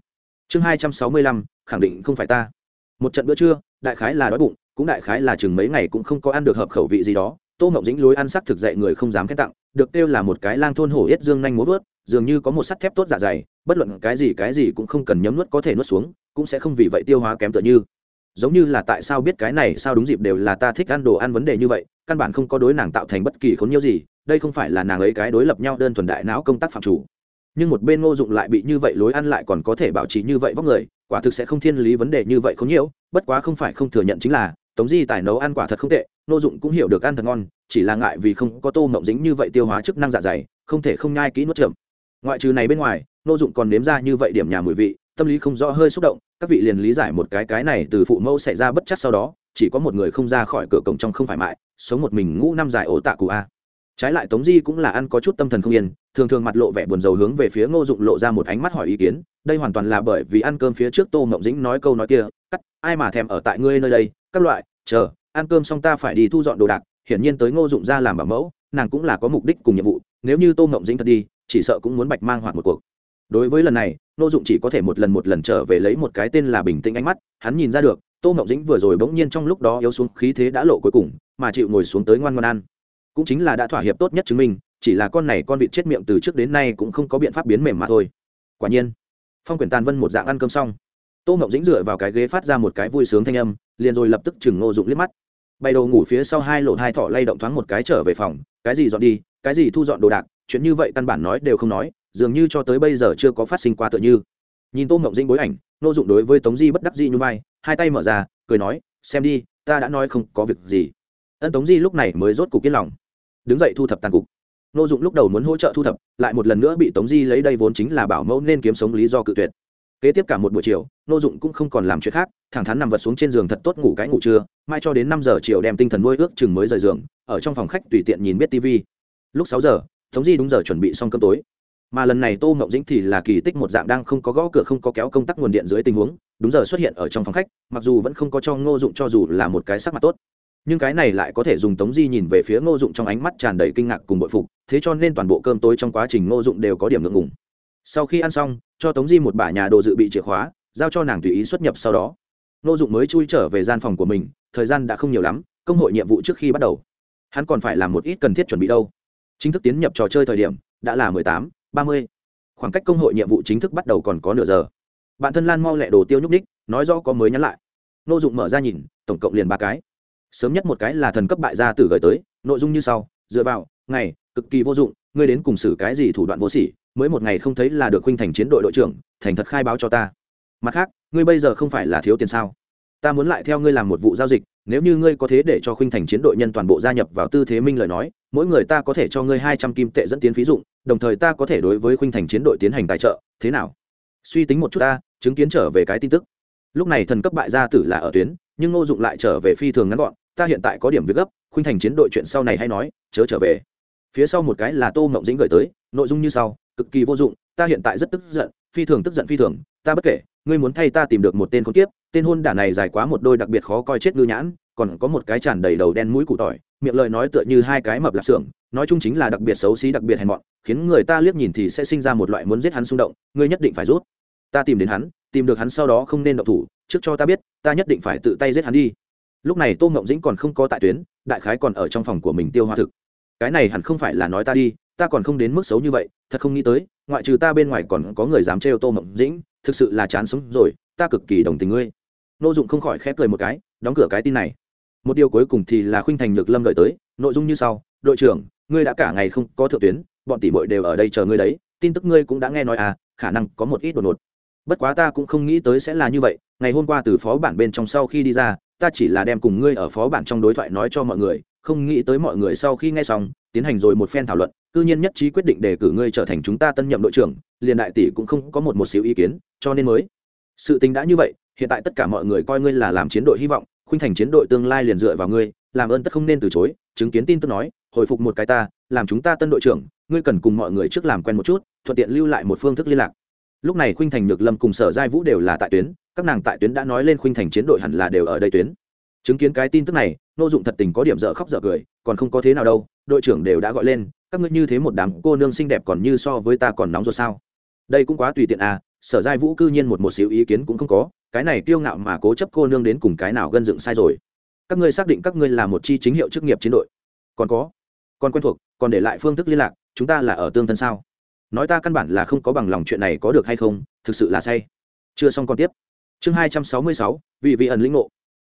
Speaker 1: Chương hai trăm sáu mươi lăm, khẳng định không phải ta. Một trận bữa trưa, đại khái là đói bụng, cũng đại khái là chừng mấy ngày cũng không có ăn được hợp khẩu vị gì đó. Tô mộng dính lối ăn sắc thực dạy người không dám khen tặng được kêu là một cái lang thôn hổ yết dương nhanh múa vớt, dường như có một sắt thép tốt dạ dày, bất luận cái gì cái gì cũng không cần nhấm nuốt có thể nuốt xuống, cũng sẽ không vì vậy tiêu hóa kém tựa như. Giống như là tại sao biết cái này sao đúng dịp đều là ta thích ăn đồ ăn vấn đề như vậy, căn bản không có đối nàng tạo thành bất kỳ khốn nhiêu gì, đây không phải là nàng ấy cái đối lập nhau đơn thuần đại não công tác phạm chủ. Nhưng một bên ngô dụng lại bị như vậy lối ăn lại còn có thể bảo trì như vậy vóc người, quả thực sẽ không thiên lý vấn đề như vậy khốn nhiễu, bất quá không phải không thừa nhận chính là, tống di tài nấu ăn quả thật không tệ Nô dụng cũng hiểu được ăn thật ngon, chỉ là ngại vì không có tô mộng dính như vậy tiêu hóa chức năng dạ dày, không thể không nhai kỹ nuốt chậm ngoại trừ này bên ngoài, Nô dụng còn nếm ra như vậy điểm nhà mùi vị, tâm lý không rõ hơi xúc động, các vị liền lý giải một cái cái này từ phụ mẫu xảy ra bất chắc sau đó, chỉ có một người không ra khỏi cửa cổng trong không phải mại, sống một mình ngũ năm dài ổ tạ cụ a. Trái lại tống di cũng là ăn có chút tâm thần không yên, thường thường mặt lộ vẻ buồn rầu hướng về phía ngô dụng lộ ra một ánh mắt hỏi ý kiến, đây hoàn toàn là bởi vì ăn cơm phía trước tô mộng dĩnh nói câu nói kia, cắt, ai mà thèm ở tại ngươi nơi đây, các loại, chờ ăn cơm xong ta phải đi thu dọn đồ đạc, hiển nhiên tới ngô dụng ra làm bảo mẫu, nàng cũng là có mục đích cùng nhiệm vụ, nếu như tô mộng dĩnh thật đi, chỉ sợ cũng muốn bạch mang hoạt một cuộc. Đối với lần này, ngô dụng chỉ có thể một lần một lần trở về lấy một cái tên là bình tĩnh ánh mắt, hắn nhìn ra được, tô mộng dĩnh vừa rồi bỗng nhiên trong lúc đó yếu xuống khí thế đã lộ cuối cùng, mà chịu ngồi xuống tới ngoan ngoan ăn. Cũng chính là đã thỏa hiệp tốt nhất chứng minh, chỉ là con này con vịt chết miệng từ trước đến nay cũng không có biện pháp biến mềm mà thôi. Quả nhiên, phong quyển tàn vân một dạng ăn cơm xong. Tô mộng dĩnh dựa vào cái ghế phát ra một cái vui sướng thanh âm liền rồi lập tức chừng ngô dụng liếc mắt. Bay đầu ngủ phía sau hai lộ hai thỏ lay động thoáng một cái trở về phòng, cái gì dọn đi, cái gì thu dọn đồ đạc, chuyện như vậy căn bản nói đều không nói, dường như cho tới bây giờ chưa có phát sinh qua tựa như. Nhìn tô mộng dĩnh bối ảnh, ngô dụng đối với tống di bất đắc di như vai, hai tay mở ra, cười nói, xem đi, ta đã nói không có việc gì. Ân tống di lúc này mới rốt cục yên lòng. Đứng dậy thu thập tàn cục. Ngô dụng lúc đầu muốn hỗ trợ thu thập, lại một lần nữa bị tống di lấy đây vốn chính là bảo mẫu nên kiếm sống lý do cự tuyệt kế tiếp cả một buổi chiều, nô dụng cũng không còn làm chuyện khác, thẳng thắn nằm vật xuống trên giường thật tốt ngủ cái ngủ trưa, mai cho đến năm giờ chiều đem tinh thần nuôi ước chừng mới rời giường, ở trong phòng khách tùy tiện nhìn biết tv lúc sáu giờ, tống di đúng giờ chuẩn bị xong cơm tối. Mà lần này tô ngậu dĩnh thì là kỳ tích một dạng đang không có gõ cửa không có kéo công tắc nguồn điện dưới tình huống, đúng giờ xuất hiện ở trong phòng khách, mặc dù vẫn không có cho ngô dụng cho dù là một cái sắc mặt tốt. Nhưng cái này lại có thể dùng tống di nhìn về phía ngô dụng trong ánh mắt tràn đầy kinh ngạc cùng bội phục, thế cho nên toàn bộ cơm tối trong quá trình ngô dụng đều có điểm ngượng ngùng sau khi ăn xong, cho tống di một bả nhà đồ dự bị chìa khóa, giao cho nàng tùy ý xuất nhập sau đó. Nô dụng mới chui trở về gian phòng của mình, thời gian đã không nhiều lắm, công hội nhiệm vụ trước khi bắt đầu. Hắn còn phải làm một ít cần thiết chuẩn bị đâu. Chính thức tiến nhập trò chơi thời điểm, đã là mười tám, ba mươi. Khoảng cách công hội nhiệm vụ chính thức bắt đầu còn có nửa giờ. Bạn thân lan mau lẹ đồ tiêu nhúc ních nói rõ có mới nhắn lại. Nô dụng mở ra nhìn, tổng cộng liền ba cái. Sớm nhất một cái là thần cấp bại gia tử gửi tới, nội dung như sau, dựa vào, ngày, cực kỳ vô dụng, ngươi đến cùng xử cái gì thủ đoạn vô sỉ mới một ngày không thấy là được huynh thành chiến đội đội trưởng, thành thật khai báo cho ta. Mặt khác, ngươi bây giờ không phải là thiếu tiền sao? Ta muốn lại theo ngươi làm một vụ giao dịch, nếu như ngươi có thế để cho khuynh thành chiến đội nhân toàn bộ gia nhập vào tư thế minh lời nói, mỗi người ta có thể cho ngươi hai trăm kim tệ dẫn tiến phí dụng, đồng thời ta có thể đối với khuynh thành chiến đội tiến hành tài trợ, thế nào? Suy tính một chút ta, chứng kiến trở về cái tin tức. Lúc này thần cấp bại gia tử là ở tuyến, nhưng ngô dụng lại trở về phi thường ngắn gọn, ta hiện tại có điểm việc gấp khuynh thành chiến đội chuyện sau này hay nói, chớ trở về. Phía sau một cái là tô mộng dĩnh gửi tới, nội dung như sau cực kỳ vô dụng, ta hiện tại rất tức giận, phi thường tức giận phi thường, ta bất kể, ngươi muốn thay ta tìm được một tên con kiếp, tên hôn đả này dài quá một đôi đặc biệt khó coi chết ngư nhãn, còn có một cái tràn đầy đầu đen mũi cụ tỏi, miệng lời nói tựa như hai cái mập lạp xưởng, nói chung chính là đặc biệt xấu xí, đặc biệt hèn mọn, khiến người ta liếc nhìn thì sẽ sinh ra một loại muốn giết hắn xung động, ngươi nhất định phải rút. Ta tìm đến hắn, tìm được hắn sau đó không nên động thủ, trước cho ta biết, ta nhất định phải tự tay giết hắn đi. Lúc này tô ngộng dĩnh còn không có tại tuyến, đại khái còn ở trong phòng của mình tiêu hoa thực. Cái này hẳn không phải là nói ta đi ta còn không đến mức xấu như vậy, thật không nghĩ tới, ngoại trừ ta bên ngoài còn có người dám trêu tô mộng dĩnh, thực sự là chán sống rồi, ta cực kỳ đồng tình ngươi. Nội dụng không khỏi khép cười một cái, đóng cửa cái tin này. Một điều cuối cùng thì là khuynh thành nhược lâm gợi tới, nội dung như sau, đội trưởng, ngươi đã cả ngày không có thượng tuyến, bọn tỷ bội đều ở đây chờ ngươi đấy, tin tức ngươi cũng đã nghe nói à khả năng có một ít đột ngột. Bất quá ta cũng không nghĩ tới sẽ là như vậy, ngày hôm qua từ phó bản bên trong sau khi đi ra, ta chỉ là đem cùng ngươi ở phó bản trong đối thoại nói cho mọi người, không nghĩ tới mọi người sau khi nghe xong, tiến hành rồi một phen thảo luận cư nhiên nhất trí quyết định đề cử ngươi trở thành chúng ta tân nhậm đội trưởng, liền đại tỷ cũng không có một một xíu ý kiến, cho nên mới. Sự tình đã như vậy, hiện tại tất cả mọi người coi ngươi là làm chiến đội hy vọng, khuynh thành chiến đội tương lai liền dựa vào ngươi, làm ơn tất không nên từ chối, chứng kiến tin tức nói, hồi phục một cái ta, làm chúng ta tân đội trưởng, ngươi cần cùng mọi người trước làm quen một chút, thuận tiện lưu lại một phương thức liên lạc. Lúc này khuynh thành nhược lâm cùng sở giai vũ đều là tại tuyến, các nàng tại tuyến đã nói lên khuynh thành chiến đội hẳn là đều ở đây tuyến. Chứng kiến cái tin tức này, nô dụng thật tình có điểm dở khóc dở cười, còn không có thế nào đâu, đội trưởng đều đã gọi lên các ngươi như thế một đám cô nương xinh đẹp còn như so với ta còn nóng rồi sao? Đây cũng quá tùy tiện à sở giai vũ cư nhiên một một xíu ý kiến cũng không có, cái này kiêu ngạo mà cố chấp cô nương đến cùng cái nào gân dựng sai rồi? Các ngươi xác định các ngươi là một chi chính hiệu chức nghiệp chiến đội? Còn có, còn quen thuộc, còn để lại phương thức liên lạc, chúng ta là ở tương thân sao? Nói ta căn bản là không có bằng lòng chuyện này có được hay không, thực sự là say. Chưa xong còn tiếp. Chương hai trăm sáu mươi sáu, vị vị ẩn lĩnh ngộ.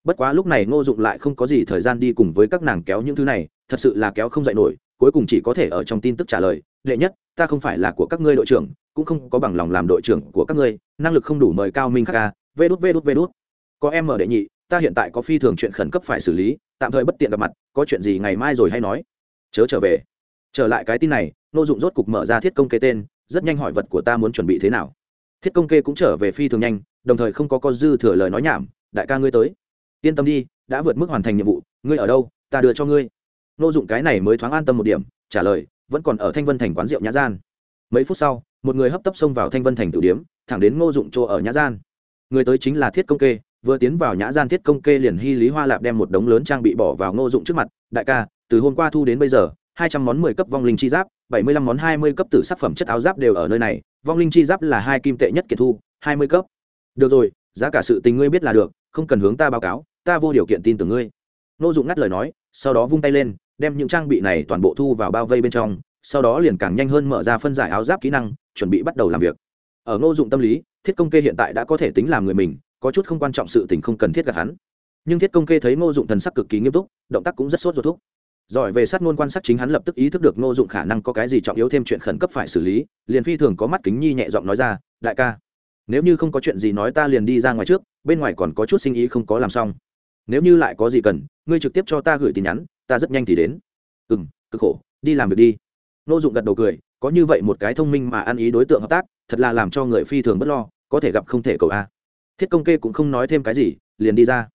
Speaker 1: Bất quá lúc này ngô dụng lại không có gì thời gian đi cùng với các nàng kéo những thứ này, thật sự là kéo không dạy nổi cuối cùng chỉ có thể ở trong tin tức trả lời, đệ nhất, ta không phải là của các ngươi đội trưởng, cũng không có bằng lòng làm đội trưởng của các ngươi, năng lực không đủ mời cao minh khắc ca vê đút vê đút vê đút. Có em ở đệ nhị, ta hiện tại có phi thường chuyện khẩn cấp phải xử lý, tạm thời bất tiện gặp mặt, có chuyện gì ngày mai rồi hay nói. Chớ trở về. Trở lại cái tin này nô dụng rốt cục mở ra thiết công kê tên, rất nhanh hỏi vật của ta muốn chuẩn bị thế nào. Thiết công kê cũng trở về phi thường nhanh, đồng thời không có con dư thừa lời nói nhảm, đại ca ngươi tới. Yên tâm đi, đã vượt mức hoàn thành nhiệm vụ, ngươi ở đâu, ta đưa cho ngươi nô dụng cái này mới thoáng an tâm một điểm, trả lời, vẫn còn ở thanh vân thành quán rượu nhã gian. Mấy phút sau, một người hấp tấp xông vào thanh vân thành tử điếm, thẳng đến ngô dụng chỗ ở nhã gian. Người tới chính là thiết công kê, vừa tiến vào nhã gian thiết công kê liền hy lý hoa lạp đem một đống lớn trang bị bỏ vào ngô dụng trước mặt, đại ca, từ hôm qua thu đến bây giờ, hai trăm món mười cấp vong linh chi giáp, bảy mươi lăm món hai mươi cấp tử sắc phẩm chất áo giáp đều ở nơi này, vong linh chi giáp là hai kim tệ nhất kiệt thu, hai mươi cấp. Được rồi, giá cả sự tình ngươi biết là được, không cần hướng ta báo cáo, ta vô điều kiện tin tưởng ngươi. Nô dụng ngắt lời nói, sau đó vung tay lên đem những trang bị này toàn bộ thu vào bao vây bên trong, sau đó liền càng nhanh hơn mở ra phân giải áo giáp kỹ năng, chuẩn bị bắt đầu làm việc. Ở ngô dụng tâm lý, thiết công kê hiện tại đã có thể tính làm người mình, có chút không quan trọng sự tình không cần thiết gặp hắn. Nhưng thiết công kê thấy ngô dụng thần sắc cực kỳ nghiêm túc, động tác cũng rất sốt ruột thúc. Giỏi về sát ngôn quan sát chính hắn lập tức ý thức được ngô dụng khả năng có cái gì trọng yếu thêm chuyện khẩn cấp phải xử lý, liền phi thường có mắt kính nhi nhẹ giọng nói ra, đại ca, nếu như không có chuyện gì nói ta liền đi ra ngoài trước, bên ngoài còn có chút sinh ý không có làm xong. Nếu như lại có gì cần, ngươi trực tiếp cho ta gửi tin nhắn ta rất nhanh thì đến. Ừ m cực khổ, đi làm việc đi. N ô dụng gật đầu cười, có như vậy một cái thông minh mà ăn ý đối tượng hợp tác, thật là làm cho người phi thường bất lo, có thể gặp không thể cầu a. Thiết công kê cũng không nói thêm cái gì, liền đi ra.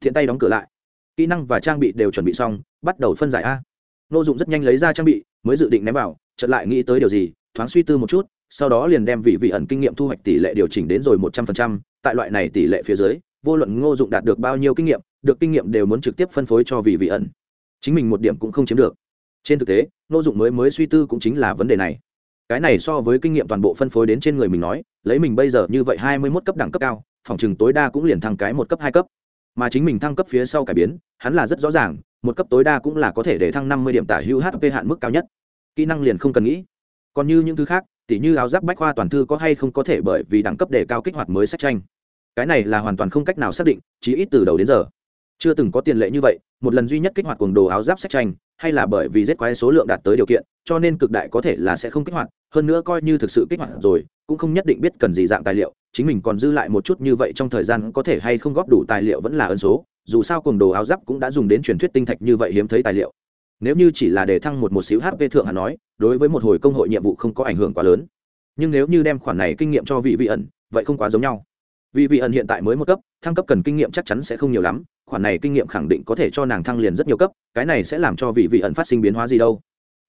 Speaker 1: Thiện tay đóng cửa lại. Kỹ năng và trang bị đều chuẩn bị xong, bắt đầu phân giải a. N ô dụng rất nhanh lấy ra trang bị, mới dự định ném vào, chợt lại nghĩ tới điều gì, thoáng suy tư một chút, sau đó liền đem vị vị ẩn kinh nghiệm thu hoạch tỷ lệ điều chỉnh đến rồi một trăm phần trăm, tại loại này tỷ lệ phía dưới, vô luận ngô dụng đạt được bao nhiêu kinh nghiệm, được kinh nghiệm đều muốn trực tiếp phân phối cho vị vị ẩn chính mình một điểm cũng không chiếm được. Trên thực tế ngô dụng mới mới suy tư cũng chính là vấn đề này. Cái này so với kinh nghiệm toàn bộ phân phối đến trên người mình nói, lấy mình bây giờ như vậy hai mươi mốt cấp đẳng cấp cao, phòng chừng tối đa cũng liền thăng cái một cấp, hai cấp. Mà chính mình thăng cấp phía sau cải biến, hắn là rất rõ ràng, một cấp tối đa cũng là có thể để thăng năm mươi điểm tả hữu hp hạn mức cao nhất. Kỹ năng liền không cần nghĩ. Còn như những thứ khác, tỉ như áo giáp bách khoa toàn thư có hay không có thể bởi vì đẳng cấp đề cao kích hoạt mới sách tranh. Cái này là hoàn toàn không cách nào xác định, chí ít từ đầu đến giờ chưa từng có tiền lệ như vậy, một lần duy nhất kích hoạt cuồng đồ áo giáp sách tranh, hay là bởi vì rét quái số lượng đạt tới điều kiện, cho nên cực đại có thể là sẽ không kích hoạt, hơn nữa coi như thực sự kích hoạt rồi, cũng không nhất định biết cần gì dạng tài liệu, chính mình còn dư lại một chút như vậy trong thời gian có thể hay không góp đủ tài liệu vẫn là ân số, dù sao cuồng đồ áo giáp cũng đã dùng đến truyền thuyết tinh thạch như vậy hiếm thấy tài liệu. Nếu như chỉ là để thăng một một xíu hp thượng hà nói, đối với một hồi công hội nhiệm vụ không có ảnh hưởng quá lớn. Nhưng nếu như đem khoản này kinh nghiệm cho vị vị ẩn, vậy không quá giống nhau. Vị vị ẩn hiện tại mới một cấp, thăng cấp cần kinh nghiệm chắc chắn sẽ không nhiều lắm khoản này kinh nghiệm khẳng định có thể cho nàng thăng liền rất nhiều cấp, cái này sẽ làm cho vị vị ẩn phát sinh biến hóa gì đâu.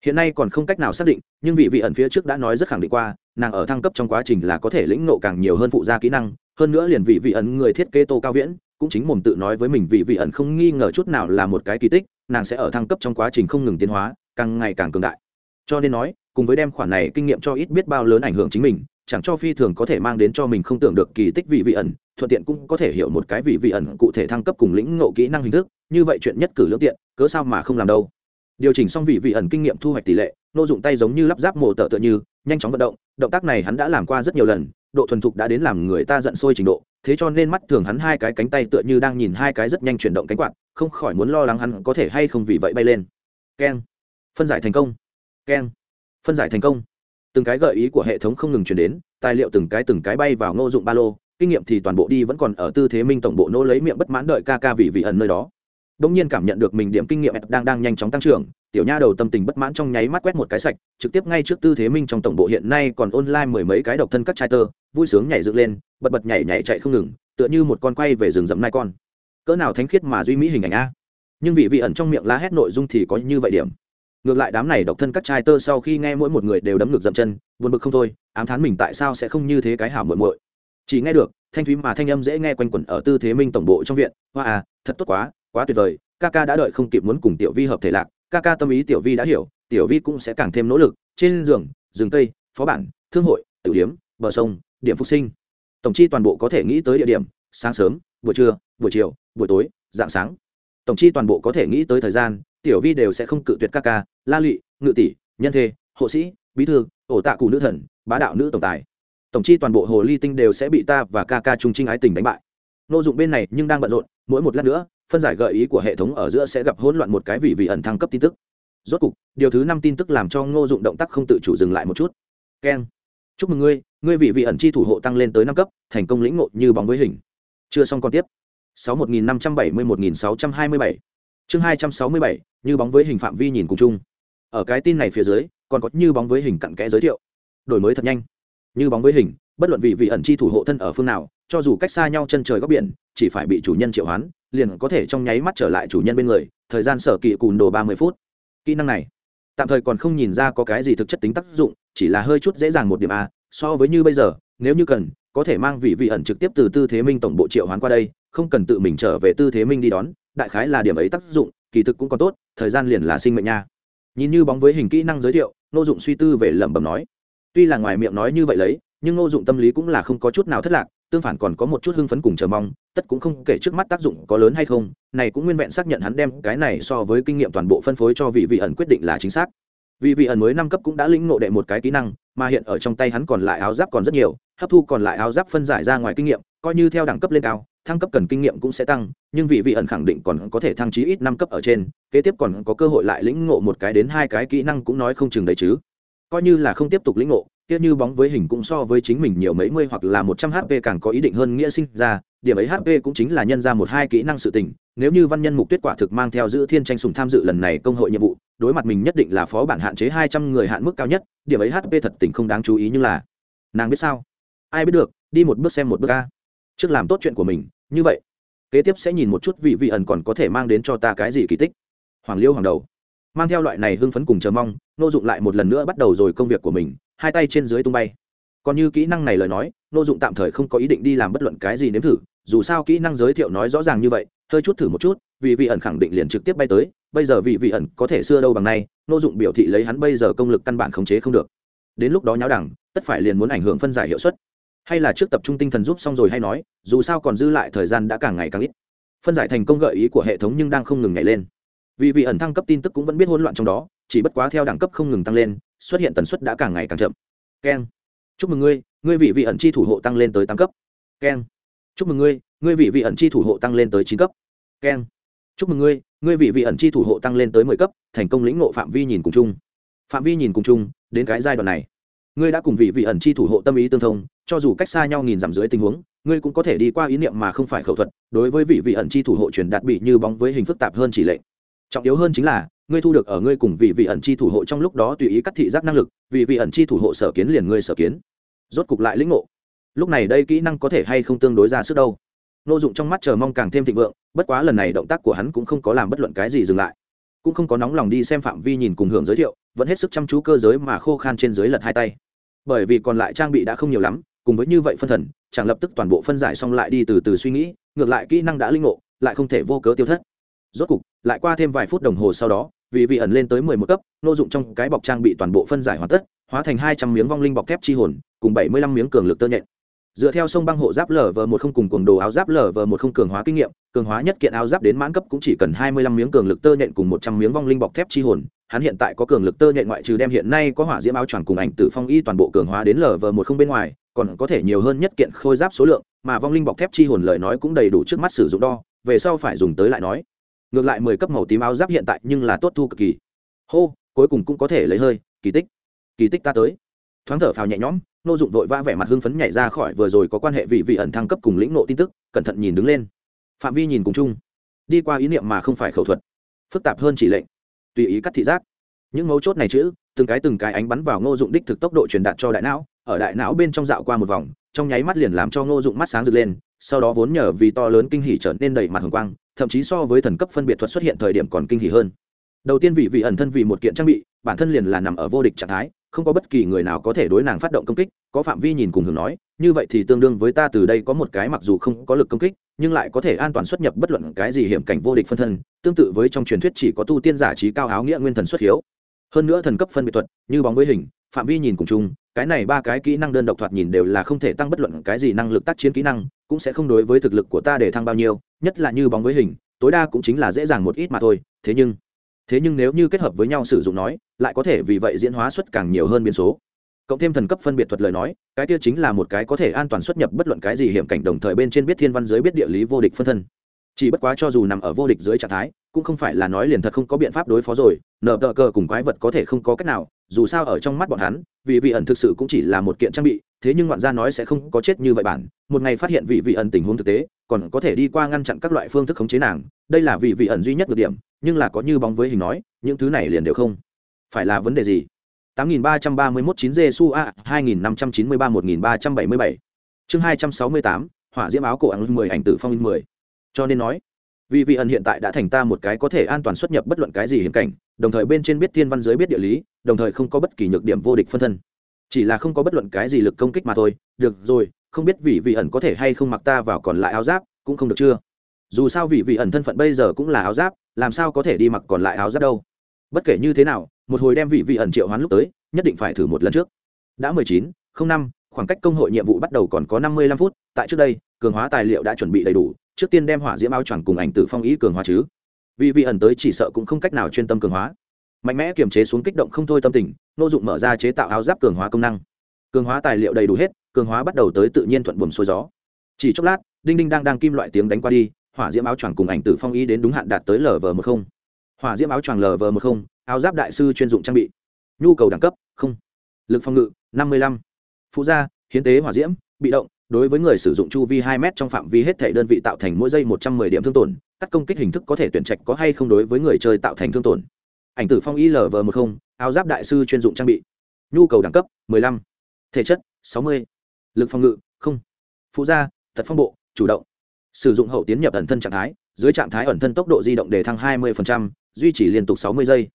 Speaker 1: Hiện nay còn không cách nào xác định, nhưng vị vị ẩn phía trước đã nói rất khẳng định qua, nàng ở thăng cấp trong quá trình là có thể lĩnh nộ càng nhiều hơn phụ gia kỹ năng, hơn nữa liền vị vị ẩn người thiết kế tô cao viễn, cũng chính mồm tự nói với mình vị vị ẩn không nghi ngờ chút nào là một cái kỳ tích, nàng sẽ ở thăng cấp trong quá trình không ngừng tiến hóa, càng ngày càng cường đại. Cho nên nói, cùng với đem khoản này kinh nghiệm cho ít biết bao lớn ảnh hưởng chính mình, chẳng cho phi thường có thể mang đến cho mình không tưởng được kỳ tích vị vị ẩn thuận tiện cũng có thể hiểu một cái vị vị ẩn cụ thể thăng cấp cùng lĩnh ngộ kỹ năng hình thức, như vậy chuyện nhất cử lưỡng tiện, cớ sao mà không làm đâu? Điều chỉnh xong vị vị ẩn kinh nghiệm thu hoạch tỷ lệ, nô dụng tay giống như lắp ráp mổ tợ tựa như, nhanh chóng vận động động tác này hắn đã làm qua rất nhiều lần, độ thuần thục đã đến làm người ta giận sôi trình độ, thế cho nên mắt thường hắn hai cái cánh tay tựa như đang nhìn hai cái rất nhanh chuyển động cánh quạt, không khỏi muốn lo lắng hắn có thể hay không vì vậy bay lên. Keng. Phân giải thành công. Keng. Phân giải thành công. Từng cái gợi ý của hệ thống không ngừng chuyển đến, tài liệu từng cái từng cái bay vào ngô dụng ba lô kinh nghiệm thì toàn bộ đi vẫn còn ở tư thế minh tổng bộ nô lấy miệng bất mãn đợi ca ca vị vị ẩn nơi đó. Đông nhiên cảm nhận được mình điểm kinh nghiệm đang đang nhanh chóng tăng trưởng, tiểu nha đầu tâm tình bất mãn trong nháy mắt quét một cái sạch, trực tiếp ngay trước tư thế minh trong tổng bộ hiện nay còn online mười mấy cái độc thân các trai tơ, vui sướng nhảy dựng lên, bật bật nhảy nhảy chạy không ngừng, tựa như một con quay về rừng rậm nai con. Cỡ nào thánh khiết mà duy mỹ hình ảnh a. Nhưng vị vị ẩn trong miệng la hét nội dung thì có như vậy điểm. Ngược lại đám này độc thân các trai tơ sau khi nghe mỗi một người đều đấm ngược dậm chân, buồn bực không thôi, ám thán mình tại sao sẽ không như thế cái hảo muội muội chỉ nghe được, thanh thúy mà thanh âm dễ nghe quanh quẩn ở tư thế minh tổng bộ trong viện. Hoa à thật tốt quá quá tuyệt vời. Ca ca đã đợi không kịp muốn cùng tiểu vi hợp thể lạc. Ca ca tâm ý tiểu vi đã hiểu, tiểu vi cũng sẽ càng thêm nỗ lực. Trên giường, rừng tây phó bản, thương hội, tử điếm, bờ sông, điểm phục sinh. Tổng chi toàn bộ có thể nghĩ tới địa điểm, sáng sớm, buổi trưa, buổi chiều, buổi tối, dạng sáng. Tổng chi toàn bộ có thể nghĩ tới thời gian, tiểu vi đều sẽ không cự tuyệt ca ca, la lụy, ngự tỷ, nhân thê, hộ sĩ, bí thư, ổ tạ cụ nữ thần, bá đạo nữ tổng tài tổng chi toàn bộ hồ ly tinh đều sẽ bị ta và ca ca trung trinh ái tình đánh bại. N dụng bên này nhưng đang bận rộn, mỗi một lát nữa, phân giải gợi ý của hệ thống ở giữa sẽ gặp hỗn loạn một cái vì vị ẩn thăng cấp tin tức. Rốt cục, điều thứ năm tin tức làm cho ngô dụng động tác không tự chủ dừng lại một chút. Keng. Chúc mừng ngươi ngươi vị vị ẩn chi thủ hộ tăng lên tới năm cấp, thành công lĩnh ngộ như bóng với hình. Chưa xong còn tiếp. Sáu một nghìn năm trăm bảy mươi một nghìn sáu trăm hai mươi bảy. Chương hai trăm sáu mươi bảy, như bóng với hình phạm vi nhìn cùng chung. Ở cái tin này phía dưới, còn có như bóng với hình cặn kẽ giới thiệu. Đổi mới thật nhanh như bóng với hình, bất luận vị vị ẩn chi thủ hộ thân ở phương nào, cho dù cách xa nhau chân trời góc biển, chỉ phải bị chủ nhân triệu hoán, liền có thể trong nháy mắt trở lại chủ nhân bên người, thời gian sở kỵ cùn đồ ba mươi phút. Kỹ năng này, tạm thời còn không nhìn ra có cái gì thực chất tính tác dụng, chỉ là hơi chút dễ dàng một điểm a, so với như bây giờ, nếu như cần, có thể mang vị vị ẩn trực tiếp từ tư thế minh tổng bộ triệu hoán qua đây, không cần tự mình trở về tư thế minh đi đón, đại khái là điểm ấy tác dụng, kỳ thực cũng còn tốt, thời gian liền là sinh mệnh nha. Nhìn như bóng với hình kỹ năng giới thiệu, nô dụng suy tư về lẩm bẩm nói tuy là ngoài miệng nói như vậy lấy, nhưng Ngô dụng tâm lý cũng là không có chút nào thất lạc, tương phản còn có một chút hưng phấn cùng chờ mong, tất cũng không kể trước mắt tác dụng có lớn hay không, này cũng nguyên vẹn xác nhận hắn đem cái này so với kinh nghiệm toàn bộ phân phối cho vị vị ẩn quyết định là chính xác. Vị vị ẩn mới năm cấp cũng đã lĩnh ngộ đệ một cái kỹ năng, mà hiện ở trong tay hắn còn lại áo giáp còn rất nhiều, hấp thu còn lại áo giáp phân giải ra ngoài kinh nghiệm, coi như theo đẳng cấp lên cao, thăng cấp cần kinh nghiệm cũng sẽ tăng, nhưng vị vị ẩn khẳng định còn có thể thăng chí ít năm cấp ở trên, kế tiếp còn có cơ hội lại lĩnh ngộ một cái đến hai cái kỹ năng cũng nói không chừng đấy chứ coi như là không tiếp tục lĩnh ngộ tiếc như bóng với hình cũng so với chính mình nhiều mấy mươi hoặc là một trăm hp càng có ý định hơn nghĩa sinh ra, điểm ấy hp cũng chính là nhân ra một hai kỹ năng sự tình, nếu như văn nhân mục tuyết quả thực mang theo giữ thiên tranh sùng tham dự lần này công hội nhiệm vụ, đối mặt mình nhất định là phó bản hạn chế hai trăm người hạn mức cao nhất, điểm ấy hp thật tình không đáng chú ý nhưng là, nàng biết sao? Ai biết được, đi một bước xem một bước ca trước làm tốt chuyện của mình, như vậy, kế tiếp sẽ nhìn một chút vị vị ẩn còn có thể mang đến cho ta cái gì kỳ tích. Hoàng liêu hoàng đầu mang theo loại này hưng phấn cùng chờ mong, nô dụng lại một lần nữa bắt đầu rồi công việc của mình, hai tay trên dưới tung bay. Còn như kỹ năng này lời nói, nô dụng tạm thời không có ý định đi làm bất luận cái gì nếm thử, dù sao kỹ năng giới thiệu nói rõ ràng như vậy, hơi chút thử một chút, vì vị ẩn khẳng định liền trực tiếp bay tới, bây giờ vị vị ẩn có thể xưa đâu bằng nay, nô dụng biểu thị lấy hắn bây giờ công lực căn bản khống chế không được. Đến lúc đó nháo đẳng, tất phải liền muốn ảnh hưởng phân giải hiệu suất. Hay là trước tập trung tinh thần giúp xong rồi hay nói, dù sao còn dư lại thời gian đã càng ngày càng ít. Phân giải thành công gợi ý của hệ thống nhưng đang không ngừng nhảy lên vì vị ẩn thăng cấp tin tức cũng vẫn biết hỗn loạn trong đó, chỉ bất quá theo đẳng cấp không ngừng tăng lên, xuất hiện tần suất đã càng ngày càng chậm. Keng chúc mừng ngươi ngươi vị vị ẩn chi thủ hộ tăng lên tới tám cấp. Keng chúc mừng ngươi ngươi vị vị ẩn chi thủ hộ tăng lên tới chín cấp. Keng chúc mừng ngươi ngươi vị vị ẩn chi thủ hộ tăng lên tới mười cấp, thành công lĩnh ngộ phạm vi nhìn cùng chung. Phạm vi nhìn cùng chung, đến cái giai đoạn này, ngươi đã cùng vị vị ẩn chi thủ hộ tâm ý tương thông, cho dù cách xa nhau nghìn dặm dưới tình huống, ngươi cũng có thể đi qua ý niệm mà không phải khẩu thuật, đối với vị vị ẩn chi thủ hộ truyền đạt bị như bóng với hình phức tạp hơn chỉ lệnh trọng yếu hơn chính là, ngươi thu được ở ngươi cùng vị vị ẩn chi thủ hộ trong lúc đó tùy ý cắt thị giác năng lực, vị vị ẩn chi thủ hộ sở kiến liền ngươi sở kiến. Rốt cục lại lĩnh ngộ. Lúc này đây kỹ năng có thể hay không tương đối ra sức đâu. Nô dụng trong mắt chờ mong càng thêm thịnh vượng, bất quá lần này động tác của hắn cũng không có làm bất luận cái gì dừng lại. Cũng không có nóng lòng đi xem phạm vi nhìn cùng hưởng giới thiệu, vẫn hết sức chăm chú cơ giới mà khô khan trên dưới lật hai tay. Bởi vì còn lại trang bị đã không nhiều lắm, cùng với như vậy phân thần, chẳng lập tức toàn bộ phân giải xong lại đi từ từ suy nghĩ, ngược lại kỹ năng đã linh ngộ, lại không thể vô cớ tiêu thất rốt cục, lại qua thêm vài phút đồng hồ sau đó, vì vị ẩn lên tới mười một cấp, nô dụng trong cái bọc trang bị toàn bộ phân giải hoàn tất, hóa thành hai trăm miếng vong linh bọc thép chi hồn, cùng bảy mươi lăm miếng cường lực tơ nhện. Dựa theo sông băng hộ giáp lở vờ một không cùng cuồng đồ áo giáp lở vờ một không cường hóa kinh nghiệm, cường hóa nhất kiện áo giáp đến mãn cấp cũng chỉ cần hai mươi lăm miếng cường lực tơ nhện cùng một trăm miếng vong linh bọc thép chi hồn. Hắn hiện tại có cường lực tơ nhện ngoại trừ đem hiện nay có hỏa diễm áo choàng cùng ảnh tử phong y toàn bộ cường hóa đến lở vờ một không bên ngoài, còn có thể nhiều hơn nhất kiện khôi giáp số lượng, mà vong linh bọc thép chi hồn lời nói cũng đầy đủ trước mắt sử dụng đo, về sau phải dùng tới lại nói ngược lại mười cấp màu tím áo giáp hiện tại nhưng là tốt thu cực kỳ. Hô, cuối cùng cũng có thể lấy hơi, kỳ tích. Kỳ tích ta tới. Thoáng thở phào nhẹ nhõm, nô dụng vội vã vẻ mặt hưng phấn nhảy ra khỏi vừa rồi có quan hệ vị vị ẩn thăng cấp cùng lĩnh nộ tin tức, cẩn thận nhìn đứng lên. Phạm vi nhìn cùng chung. Đi qua ý niệm mà không phải khẩu thuật. Phức tạp hơn chỉ lệnh. Tùy ý cắt thị giác. Những mấu chốt này chữ, từng cái từng cái ánh bắn vào ngô dụng đích thực tốc độ truyền đạt cho đại não, ở đại não bên trong dạo qua một vòng, trong nháy mắt liền làm cho ngô dụng mắt sáng rực lên, sau đó vốn nhờ vì to lớn kinh hỉ trở nên đầy mặt hồng quang thậm chí so với thần cấp phân biệt thuật xuất hiện thời điểm còn kinh hỉ hơn. Đầu tiên vị vị ẩn thân vì một kiện trang bị, bản thân liền là nằm ở vô địch trạng thái, không có bất kỳ người nào có thể đối nàng phát động công kích, có phạm vi nhìn cùng hưởng nói, như vậy thì tương đương với ta từ đây có một cái mặc dù không có lực công kích, nhưng lại có thể an toàn xuất nhập bất luận cái gì hiểm cảnh vô địch phân thân, tương tự với trong truyền thuyết chỉ có tu tiên giả trí cao áo nghĩa nguyên thần xuất hiếu. Hơn nữa thần cấp phân biệt thuật, như bóng với hình, phạm vi nhìn cùng chung, cái này ba cái kỹ năng đơn độc thoạt nhìn đều là không thể tăng bất luận cái gì năng lực tác chiến kỹ năng, cũng sẽ không đối với thực lực của ta để thăng bao nhiêu nhất là như bóng với hình, tối đa cũng chính là dễ dàng một ít mà thôi, thế nhưng thế nhưng nếu như kết hợp với nhau sử dụng nói, lại có thể vì vậy diễn hóa xuất càng nhiều hơn biến số. Cộng thêm thần cấp phân biệt thuật lời nói, cái kia chính là một cái có thể an toàn xuất nhập bất luận cái gì hiểm cảnh đồng thời bên trên biết thiên văn giới biết địa lý vô địch phân thân. Chỉ bất quá cho dù nằm ở vô địch dưới trạng thái, cũng không phải là nói liền thật không có biện pháp đối phó rồi nợ tờ cờ cùng quái vật có thể không có cách nào, dù sao ở trong mắt bọn hắn, vì vị ẩn thực sự cũng chỉ là một kiện trang bị thế nhưng ngoạn gia nói sẽ không có chết như vậy bản, một ngày phát hiện vị vị ẩn tình huống thực tế, còn có thể đi qua ngăn chặn các loại phương thức khống chế nàng, đây là vị vị ẩn duy nhất được điểm, nhưng là có như bóng với hình nói, những thứ này liền đều không. Phải là vấn đề gì? 8331 9 Jesu A 2593 1377 chương 268 hỏa diễm áo cổ ăn 10 ảnh tử phong in 10 cho nên nói vì vị ẩn hiện tại đã thành ta một cái có thể an toàn xuất nhập bất luận cái gì hiểm cảnh, đồng thời bên trên biết thiên văn giới biết địa lý, đồng thời không có bất kỳ nhược điểm vô địch phân thân chỉ là không có bất luận cái gì lực công kích mà thôi, được rồi, không biết vị vị ẩn có thể hay không mặc ta vào còn lại áo giáp, cũng không được chưa? Dù sao vị vị ẩn thân phận bây giờ cũng là áo giáp, làm sao có thể đi mặc còn lại áo giáp đâu? Bất kể như thế nào, một hồi đem vị vị ẩn triệu hoán lúc tới, nhất định phải thử một lần trước. Đã mười chín, không năm, khoảng cách công hội nhiệm vụ bắt đầu còn có năm mươi lăm phút, tại trước đây, cường hóa tài liệu đã chuẩn bị đầy đủ, trước tiên đem hỏa diễm áo choàng cùng ảnh tử phong ý cường hóa chứ. Vì vị ẩn tới chỉ sợ cũng không cách nào chuyên tâm cường hóa mạnh mẽ kiềm chế xuống kích động không thôi tâm tình, nô dụng mở ra chế tạo áo giáp cường hóa công năng. Cường hóa tài liệu đầy đủ hết, cường hóa bắt đầu tới tự nhiên thuận buồm xuôi gió. Chỉ chốc lát, đinh đinh đang đang kim loại tiếng đánh qua đi, hỏa diễm áo choàng cùng ảnh tử phong y đến đúng hạn đạt tới lv một không. Hỏa diễm áo choàng lv một không, áo giáp đại sư chuyên dụng trang bị. Nhu cầu đẳng cấp, không. Lực phòng ngự, năm mươi lăm. Phụ gia, hiến tế hỏa diễm, bị động, đối với người sử dụng chu vi hai m trong phạm vi hết thể đơn vị tạo thành mỗi giây một trăm mười điểm thương tổn các công kích hình thức có thể tuyển trạch có hay không đối với người chơi tạo thành thương tổn ảnh tử phong y v một không áo giáp đại sư chuyên dụng trang bị. Nhu cầu đẳng cấp mười lăm. Thể chất sáu mươi. Lực phòng ngự không. Phụ gia thật phong bộ chủ động. Sử dụng hậu tiến nhập ẩn thân trạng thái dưới trạng thái ẩn thân tốc độ di động để thăng 20%, duy trì liên tục 60 giây.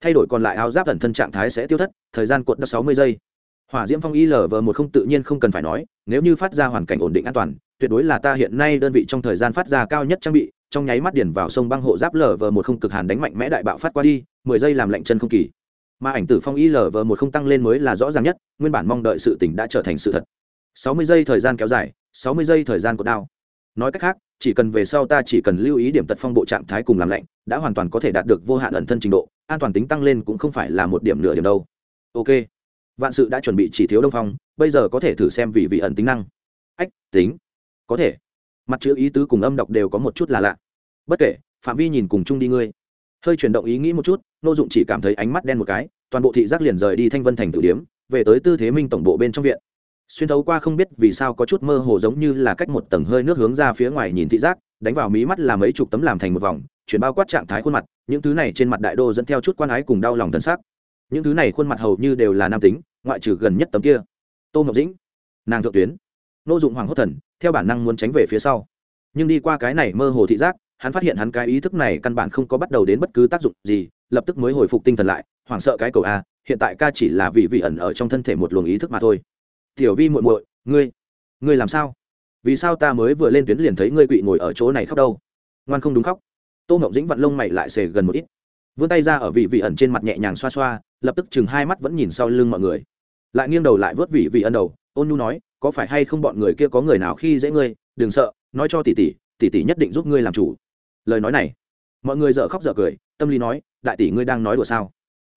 Speaker 1: Thay đổi còn lại áo giáp ẩn thân trạng thái sẽ tiêu thất thời gian cuộn đất 60 giây. Hỏa diễm phong y v một không tự nhiên không cần phải nói nếu như phát ra hoàn cảnh ổn định an toàn tuyệt đối là ta hiện nay đơn vị trong thời gian phát ra cao nhất trang bị trong nháy mắt điển vào sông băng hộ giáp lở vờ một không cực hàn đánh mạnh mẽ đại bạo phát qua đi 10 giây làm lạnh chân không kỳ. Mà ảnh tử phong y vờ một không tăng lên mới là rõ ràng nhất, nguyên bản mong đợi sự tỉnh đã trở thành sự thật. 60 giây thời gian kéo dài 60 giây thời gian của đao. Nói cách khác, chỉ cần về sau ta chỉ cần lưu ý điểm tật phong bộ trạng thái cùng làm lạnh, đã hoàn toàn có thể đạt được vô hạn ẩn thân trình độ, an toàn tính tăng lên cũng không phải là một điểm nửa điểm đâu. Ok. Vạn sự đã chuẩn bị chỉ thiếu đông phong, bây giờ có thể thử xem vị vị ẩn tính năng. Ách, tính. Có thể mặt chữ ý tứ cùng âm đọc đều có một chút là lạ. Bất kể, phạm vi nhìn cùng chung đi ngươi. Hơi chuyển động ý nghĩ một chút, nô dụng chỉ cảm thấy ánh mắt đen một cái, toàn bộ thị giác liền rời đi thanh vân thành tử điếm, về tới tư thế minh tổng bộ bên trong viện. Xuyên thấu qua không biết vì sao có chút mơ hồ giống như là cách một tầng hơi nước hướng ra phía ngoài nhìn thị giác, đánh vào mí mắt là mấy chục tấm làm thành một vòng, chuyển bao quát trạng thái khuôn mặt, những thứ này trên mặt đại đô dẫn theo chút quan ái cùng đau lòng thân xác những thứ này khuôn mặt hầu như đều là nam tính, ngoại trừ gần nhất tấm kia. Tô ngọc dĩnh, nàng thượng tuyến nô dụng hoàng hốt thần, theo bản năng muốn tránh về phía sau. Nhưng đi qua cái này mơ hồ thị giác, hắn phát hiện hắn cái ý thức này căn bản không có bắt đầu đến bất cứ tác dụng gì, lập tức mới hồi phục tinh thần lại, hoảng sợ cái cầu a, hiện tại ca chỉ là vì vị ẩn ở trong thân thể một luồng ý thức mà thôi. Tiểu vi muội muội, ngươi ngươi làm sao? Vì sao ta mới vừa lên tuyến liền thấy ngươi quỵ ngồi ở chỗ này khóc đâu? Ngoan không đúng khóc. Tô ngọc dĩnh vặn lông mày lại xề gần một ít. Vươn tay ra ở vị vị ẩn trên mặt nhẹ nhàng xoa xoa, lập tức chừng hai mắt vẫn nhìn sau lưng mọi người. Lại nghiêng đầu lại vớt vị vị ẩn đầu, ôn nhu nói có phải hay không bọn người kia có người nào khi dễ ngươi, đừng sợ, nói cho tỷ tỷ tỷ tỷ nhất định giúp ngươi làm chủ. Lời nói này, mọi người dở khóc dở cười, tâm lý nói, đại tỷ ngươi đang nói đùa sao?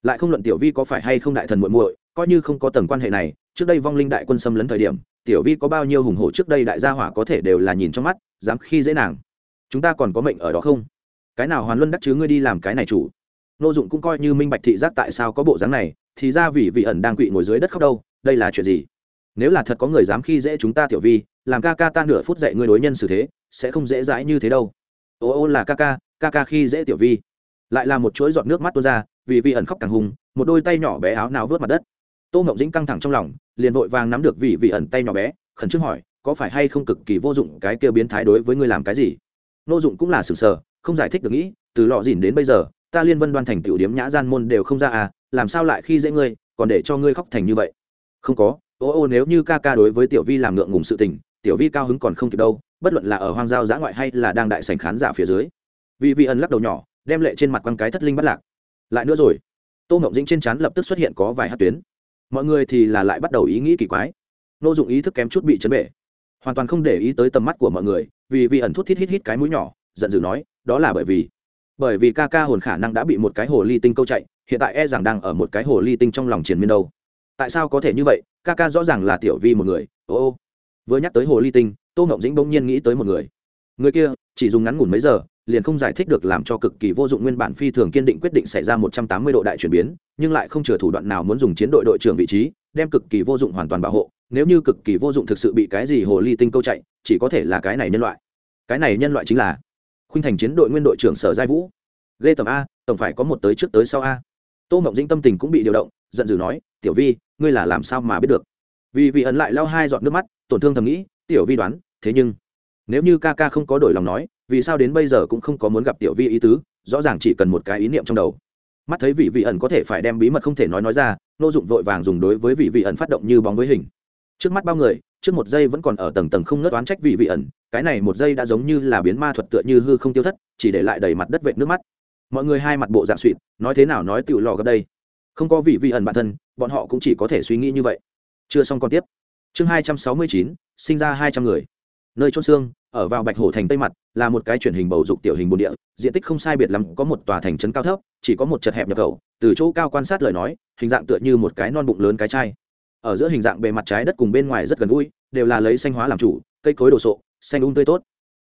Speaker 1: Lại không luận tiểu vi có phải hay không đại thần muội muội, coi như không có tầng quan hệ này, trước đây vong linh đại quân xâm lấn thời điểm, tiểu vi có bao nhiêu hùng hổ trước đây đại gia hỏa có thể đều là nhìn trong mắt, dám khi dễ nàng. Chúng ta còn có mệnh ở đó không? Cái nào hoàn luân đắc chứ ngươi đi làm cái này chủ? Nô dụng cũng coi như minh bạch thị giác tại sao có bộ dáng này, thì ra vì vị ẩn đang quỵ ngồi dưới đất khóc đâu, đây là chuyện gì? Nếu là thật có người dám khi dễ chúng ta tiểu vi, làm ca ca ta nửa phút dạy ngươi đối nhân xử thế, sẽ không dễ dãi như thế đâu. Ô ô là ca ca ca ca khi dễ tiểu vi. Lại là một chuỗi giọt nước mắt tuôn ra, vì vi ẩn khóc càng hùng, một đôi tay nhỏ bé áo nào vớt mặt đất. Tô ngọc dĩnh căng thẳng trong lòng, liền vội vàng nắm được vị vị ẩn tay nhỏ bé, khẩn trương hỏi, có phải hay không cực kỳ vô dụng cái kia biến thái đối với ngươi làm cái gì? Nô dụng cũng là sừng sờ, không giải thích được nghĩ, từ lọ dỉn đến bây giờ, ta liên vân đoan thành tiểu điếm nhã gian môn đều không ra à làm sao lại khi dễ ngươi, còn để cho ngươi khóc thành như vậy? Không có ô ô, nếu như ca ca đối với tiểu vi làm ngượng ngùng sự tình, tiểu vi cao hứng còn không kịp đâu, bất luận là ở hoang giao giã ngoại hay là đang đại sành khán giả phía dưới. Vị vị ẩn lắc đầu nhỏ, đem lệ trên mặt quăng cái thất linh bắt lạc. Lại nữa rồi, tô ngộng dĩnh trên chắn lập tức xuất hiện có vài hát tuyến. Mọi người thì là lại bắt đầu ý nghĩ kỳ quái. Nô dụng ý thức kém chút bị chấn bể. Hoàn toàn không để ý tới tầm mắt của mọi người, vì vị ẩn thút thít hít hít cái mũi nhỏ, giận dữ nói, đó là bởi vì bởi vì ca ca hồn khả năng đã bị một cái hồ ly tinh câu chạy, hiện tại e rằng đang ở một cái hồ ly tinh trong lòng triền miên đâu. Tại sao có thể như vậy? Ca ca rõ ràng là tiểu vi một người, ô ô. Vừa nhắc tới hồ ly tinh, tô ngộng dĩnh bỗng nhiên nghĩ tới một người. Người kia, chỉ dùng ngắn ngủn mấy giờ, liền không giải thích được làm cho cực kỳ vô dụng nguyên bản phi thường kiên định quyết định xảy ra một trăm tám mươi độ đại chuyển biến, nhưng lại không chừa thủ đoạn nào muốn dùng chiến đội đội trưởng vị trí, đem cực kỳ vô dụng hoàn toàn bảo hộ. Nếu như cực kỳ vô dụng thực sự bị cái gì hồ ly tinh câu chạy, chỉ có thể là cái này nhân loại. Cái này nhân loại chính là khuynh thành chiến đội nguyên đội trưởng sở giai vũ. Lê tầm a, tổng phải có một tới trước tới sau a. Tô mộng dĩnh tâm tình cũng bị điều động, giận dữ nói tiểu vi, ngươi là làm sao mà biết được? Vì vị ẩn lại lao hai giọt nước mắt, tổn thương thầm nghĩ, tiểu vi đoán, thế nhưng, nếu như ca ca không có đổi lòng nói, vì sao đến bây giờ cũng không có muốn gặp tiểu vi ý tứ, rõ ràng chỉ cần một cái ý niệm trong đầu. Mắt thấy vị vị ẩn có thể phải đem bí mật không thể nói nói ra, nô dụng vội vàng dùng đối với vị vị ẩn phát động như bóng với hình. Trước mắt bao người, trước một giây vẫn còn ở tầng tầng không ngớt oán trách vị vị ẩn, cái này một giây đã giống như là biến ma thuật tựa như hư không tiêu thất, chỉ để lại đầy mặt đất vệt nước mắt. Mọi người hai mặt bộ dạng suỵt nói thế nào nói tựu lò gấp đây không có vị vị ẩn bản thân, bọn họ cũng chỉ có thể suy nghĩ như vậy. Chưa xong còn tiếp. Chương hai trăm sáu mươi chín, sinh ra hai trăm người. Nơi trôn xương, ở vào bạch hổ thành tây mặt, là một cái truyền hình bầu dục tiểu hình bồn địa, diện tích không sai biệt lắm có một tòa thành trấn cao thấp, chỉ có một chật hẹp nhập khẩu, từ chỗ cao quan sát lời nói, hình dạng tựa như một cái non bụng lớn cái chai. Ở giữa hình dạng bề mặt trái đất cùng bên ngoài rất gần gũi, đều là lấy xanh hóa làm chủ, cây cối đồ sộ, xanh ung um tươi tốt.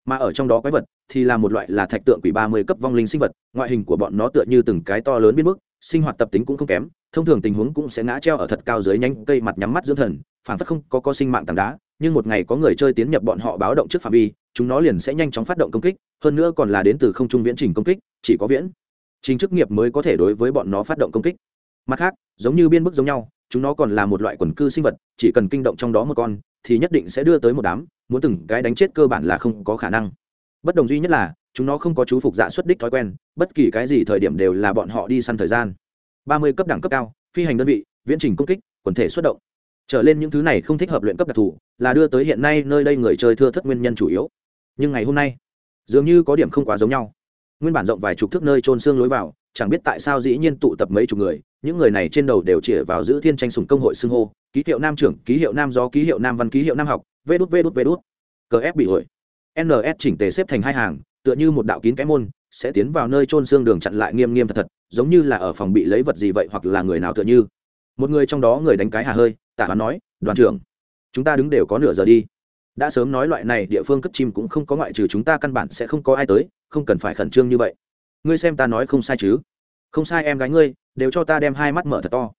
Speaker 1: Mà ở trong đó quái vật thì là một loại là thạch tượng quỷ ba mươi cấp vong linh sinh vật, ngoại hình của bọn nó tựa như từng cái to lớn biến mức sinh hoạt tập tính cũng không kém, thông thường tình huống cũng sẽ ngã treo ở thật cao dưới nhanh cây mặt nhắm mắt dưỡng thần, phản phất không có có sinh mạng tảng đá, nhưng một ngày có người chơi tiến nhập bọn họ báo động trước phạm vi, chúng nó liền sẽ nhanh chóng phát động công kích, hơn nữa còn là đến từ không trung viễn trình công kích, chỉ có viễn trình chức nghiệp mới có thể đối với bọn nó phát động công kích. Mặt khác, giống như biên bức giống nhau, chúng nó còn là một loại quần cư sinh vật, chỉ cần kinh động trong đó một con, thì nhất định sẽ đưa tới một đám, muốn từng cái đánh chết cơ bản là không có khả năng. Bất đồng duy nhất là chúng nó không có chú phục dạ xuất đích thói quen, bất kỳ cái gì thời điểm đều là bọn họ đi săn thời gian. ba mươi cấp đẳng cấp cao, phi hành đơn vị, viễn trình công kích, quần thể xuất động. Trở lên những thứ này không thích hợp luyện cấp đặc thù, là đưa tới hiện nay nơi đây người chơi thưa thất nguyên nhân chủ yếu. Nhưng ngày hôm nay, dường như có điểm không quá giống nhau. Nguyên bản rộng vài chục thước nơi trôn xương lối vào, chẳng biết tại sao dĩ nhiên tụ tập mấy chục người, những người này trên đầu đều chĩa vào giữ thiên tranh sùng công hội xưng hô, ký hiệu nam trưởng, ký hiệu nam gió, ký hiệu nam văn, ký hiệu nam học, vê đút vê đút vê đút. Cờ ép bị hội ns chỉnh tề xếp thành hai hàng tựa như một đạo kín cái môn, sẽ tiến vào nơi trôn xương đường chặn lại nghiêm nghiêm thật thật, giống như là ở phòng bị lấy vật gì vậy hoặc là người nào tựa như. Một người trong đó người đánh cái hà hơi tả hắn nói, đoàn trưởng, chúng ta đứng đều có nửa giờ đi. Đã sớm nói loại này, địa phương cất chim cũng không có ngoại trừ chúng ta căn bản sẽ không có ai tới, không cần phải khẩn trương như vậy. Ngươi xem ta nói không sai chứ? Không sai em gái ngươi, đều cho ta đem hai mắt mở thật to.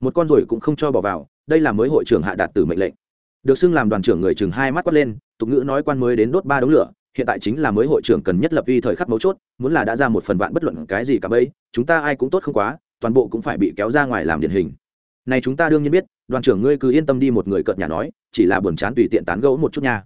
Speaker 1: Một con rồi cũng không cho bỏ vào, đây là mới hội trưởng hạ đạt từ mệnh lệnh. Được xưng làm đoàn trưởng người chừng hai mắt quát lên, tục ngữ nói quan mới đến đốt ba đống lửa hiện tại chính là mới hội trưởng cần nhất lập uy thời khắc mấu chốt, muốn là đã ra một phần vạn bất luận cái gì cả bấy, chúng ta ai cũng tốt không quá, toàn bộ cũng phải bị kéo ra ngoài làm điển hình. Này chúng ta đương nhiên biết, đoàn trưởng ngươi cứ yên tâm đi một người cợt nhà nói, chỉ là buồn chán tùy tiện tán gẫu một chút nha.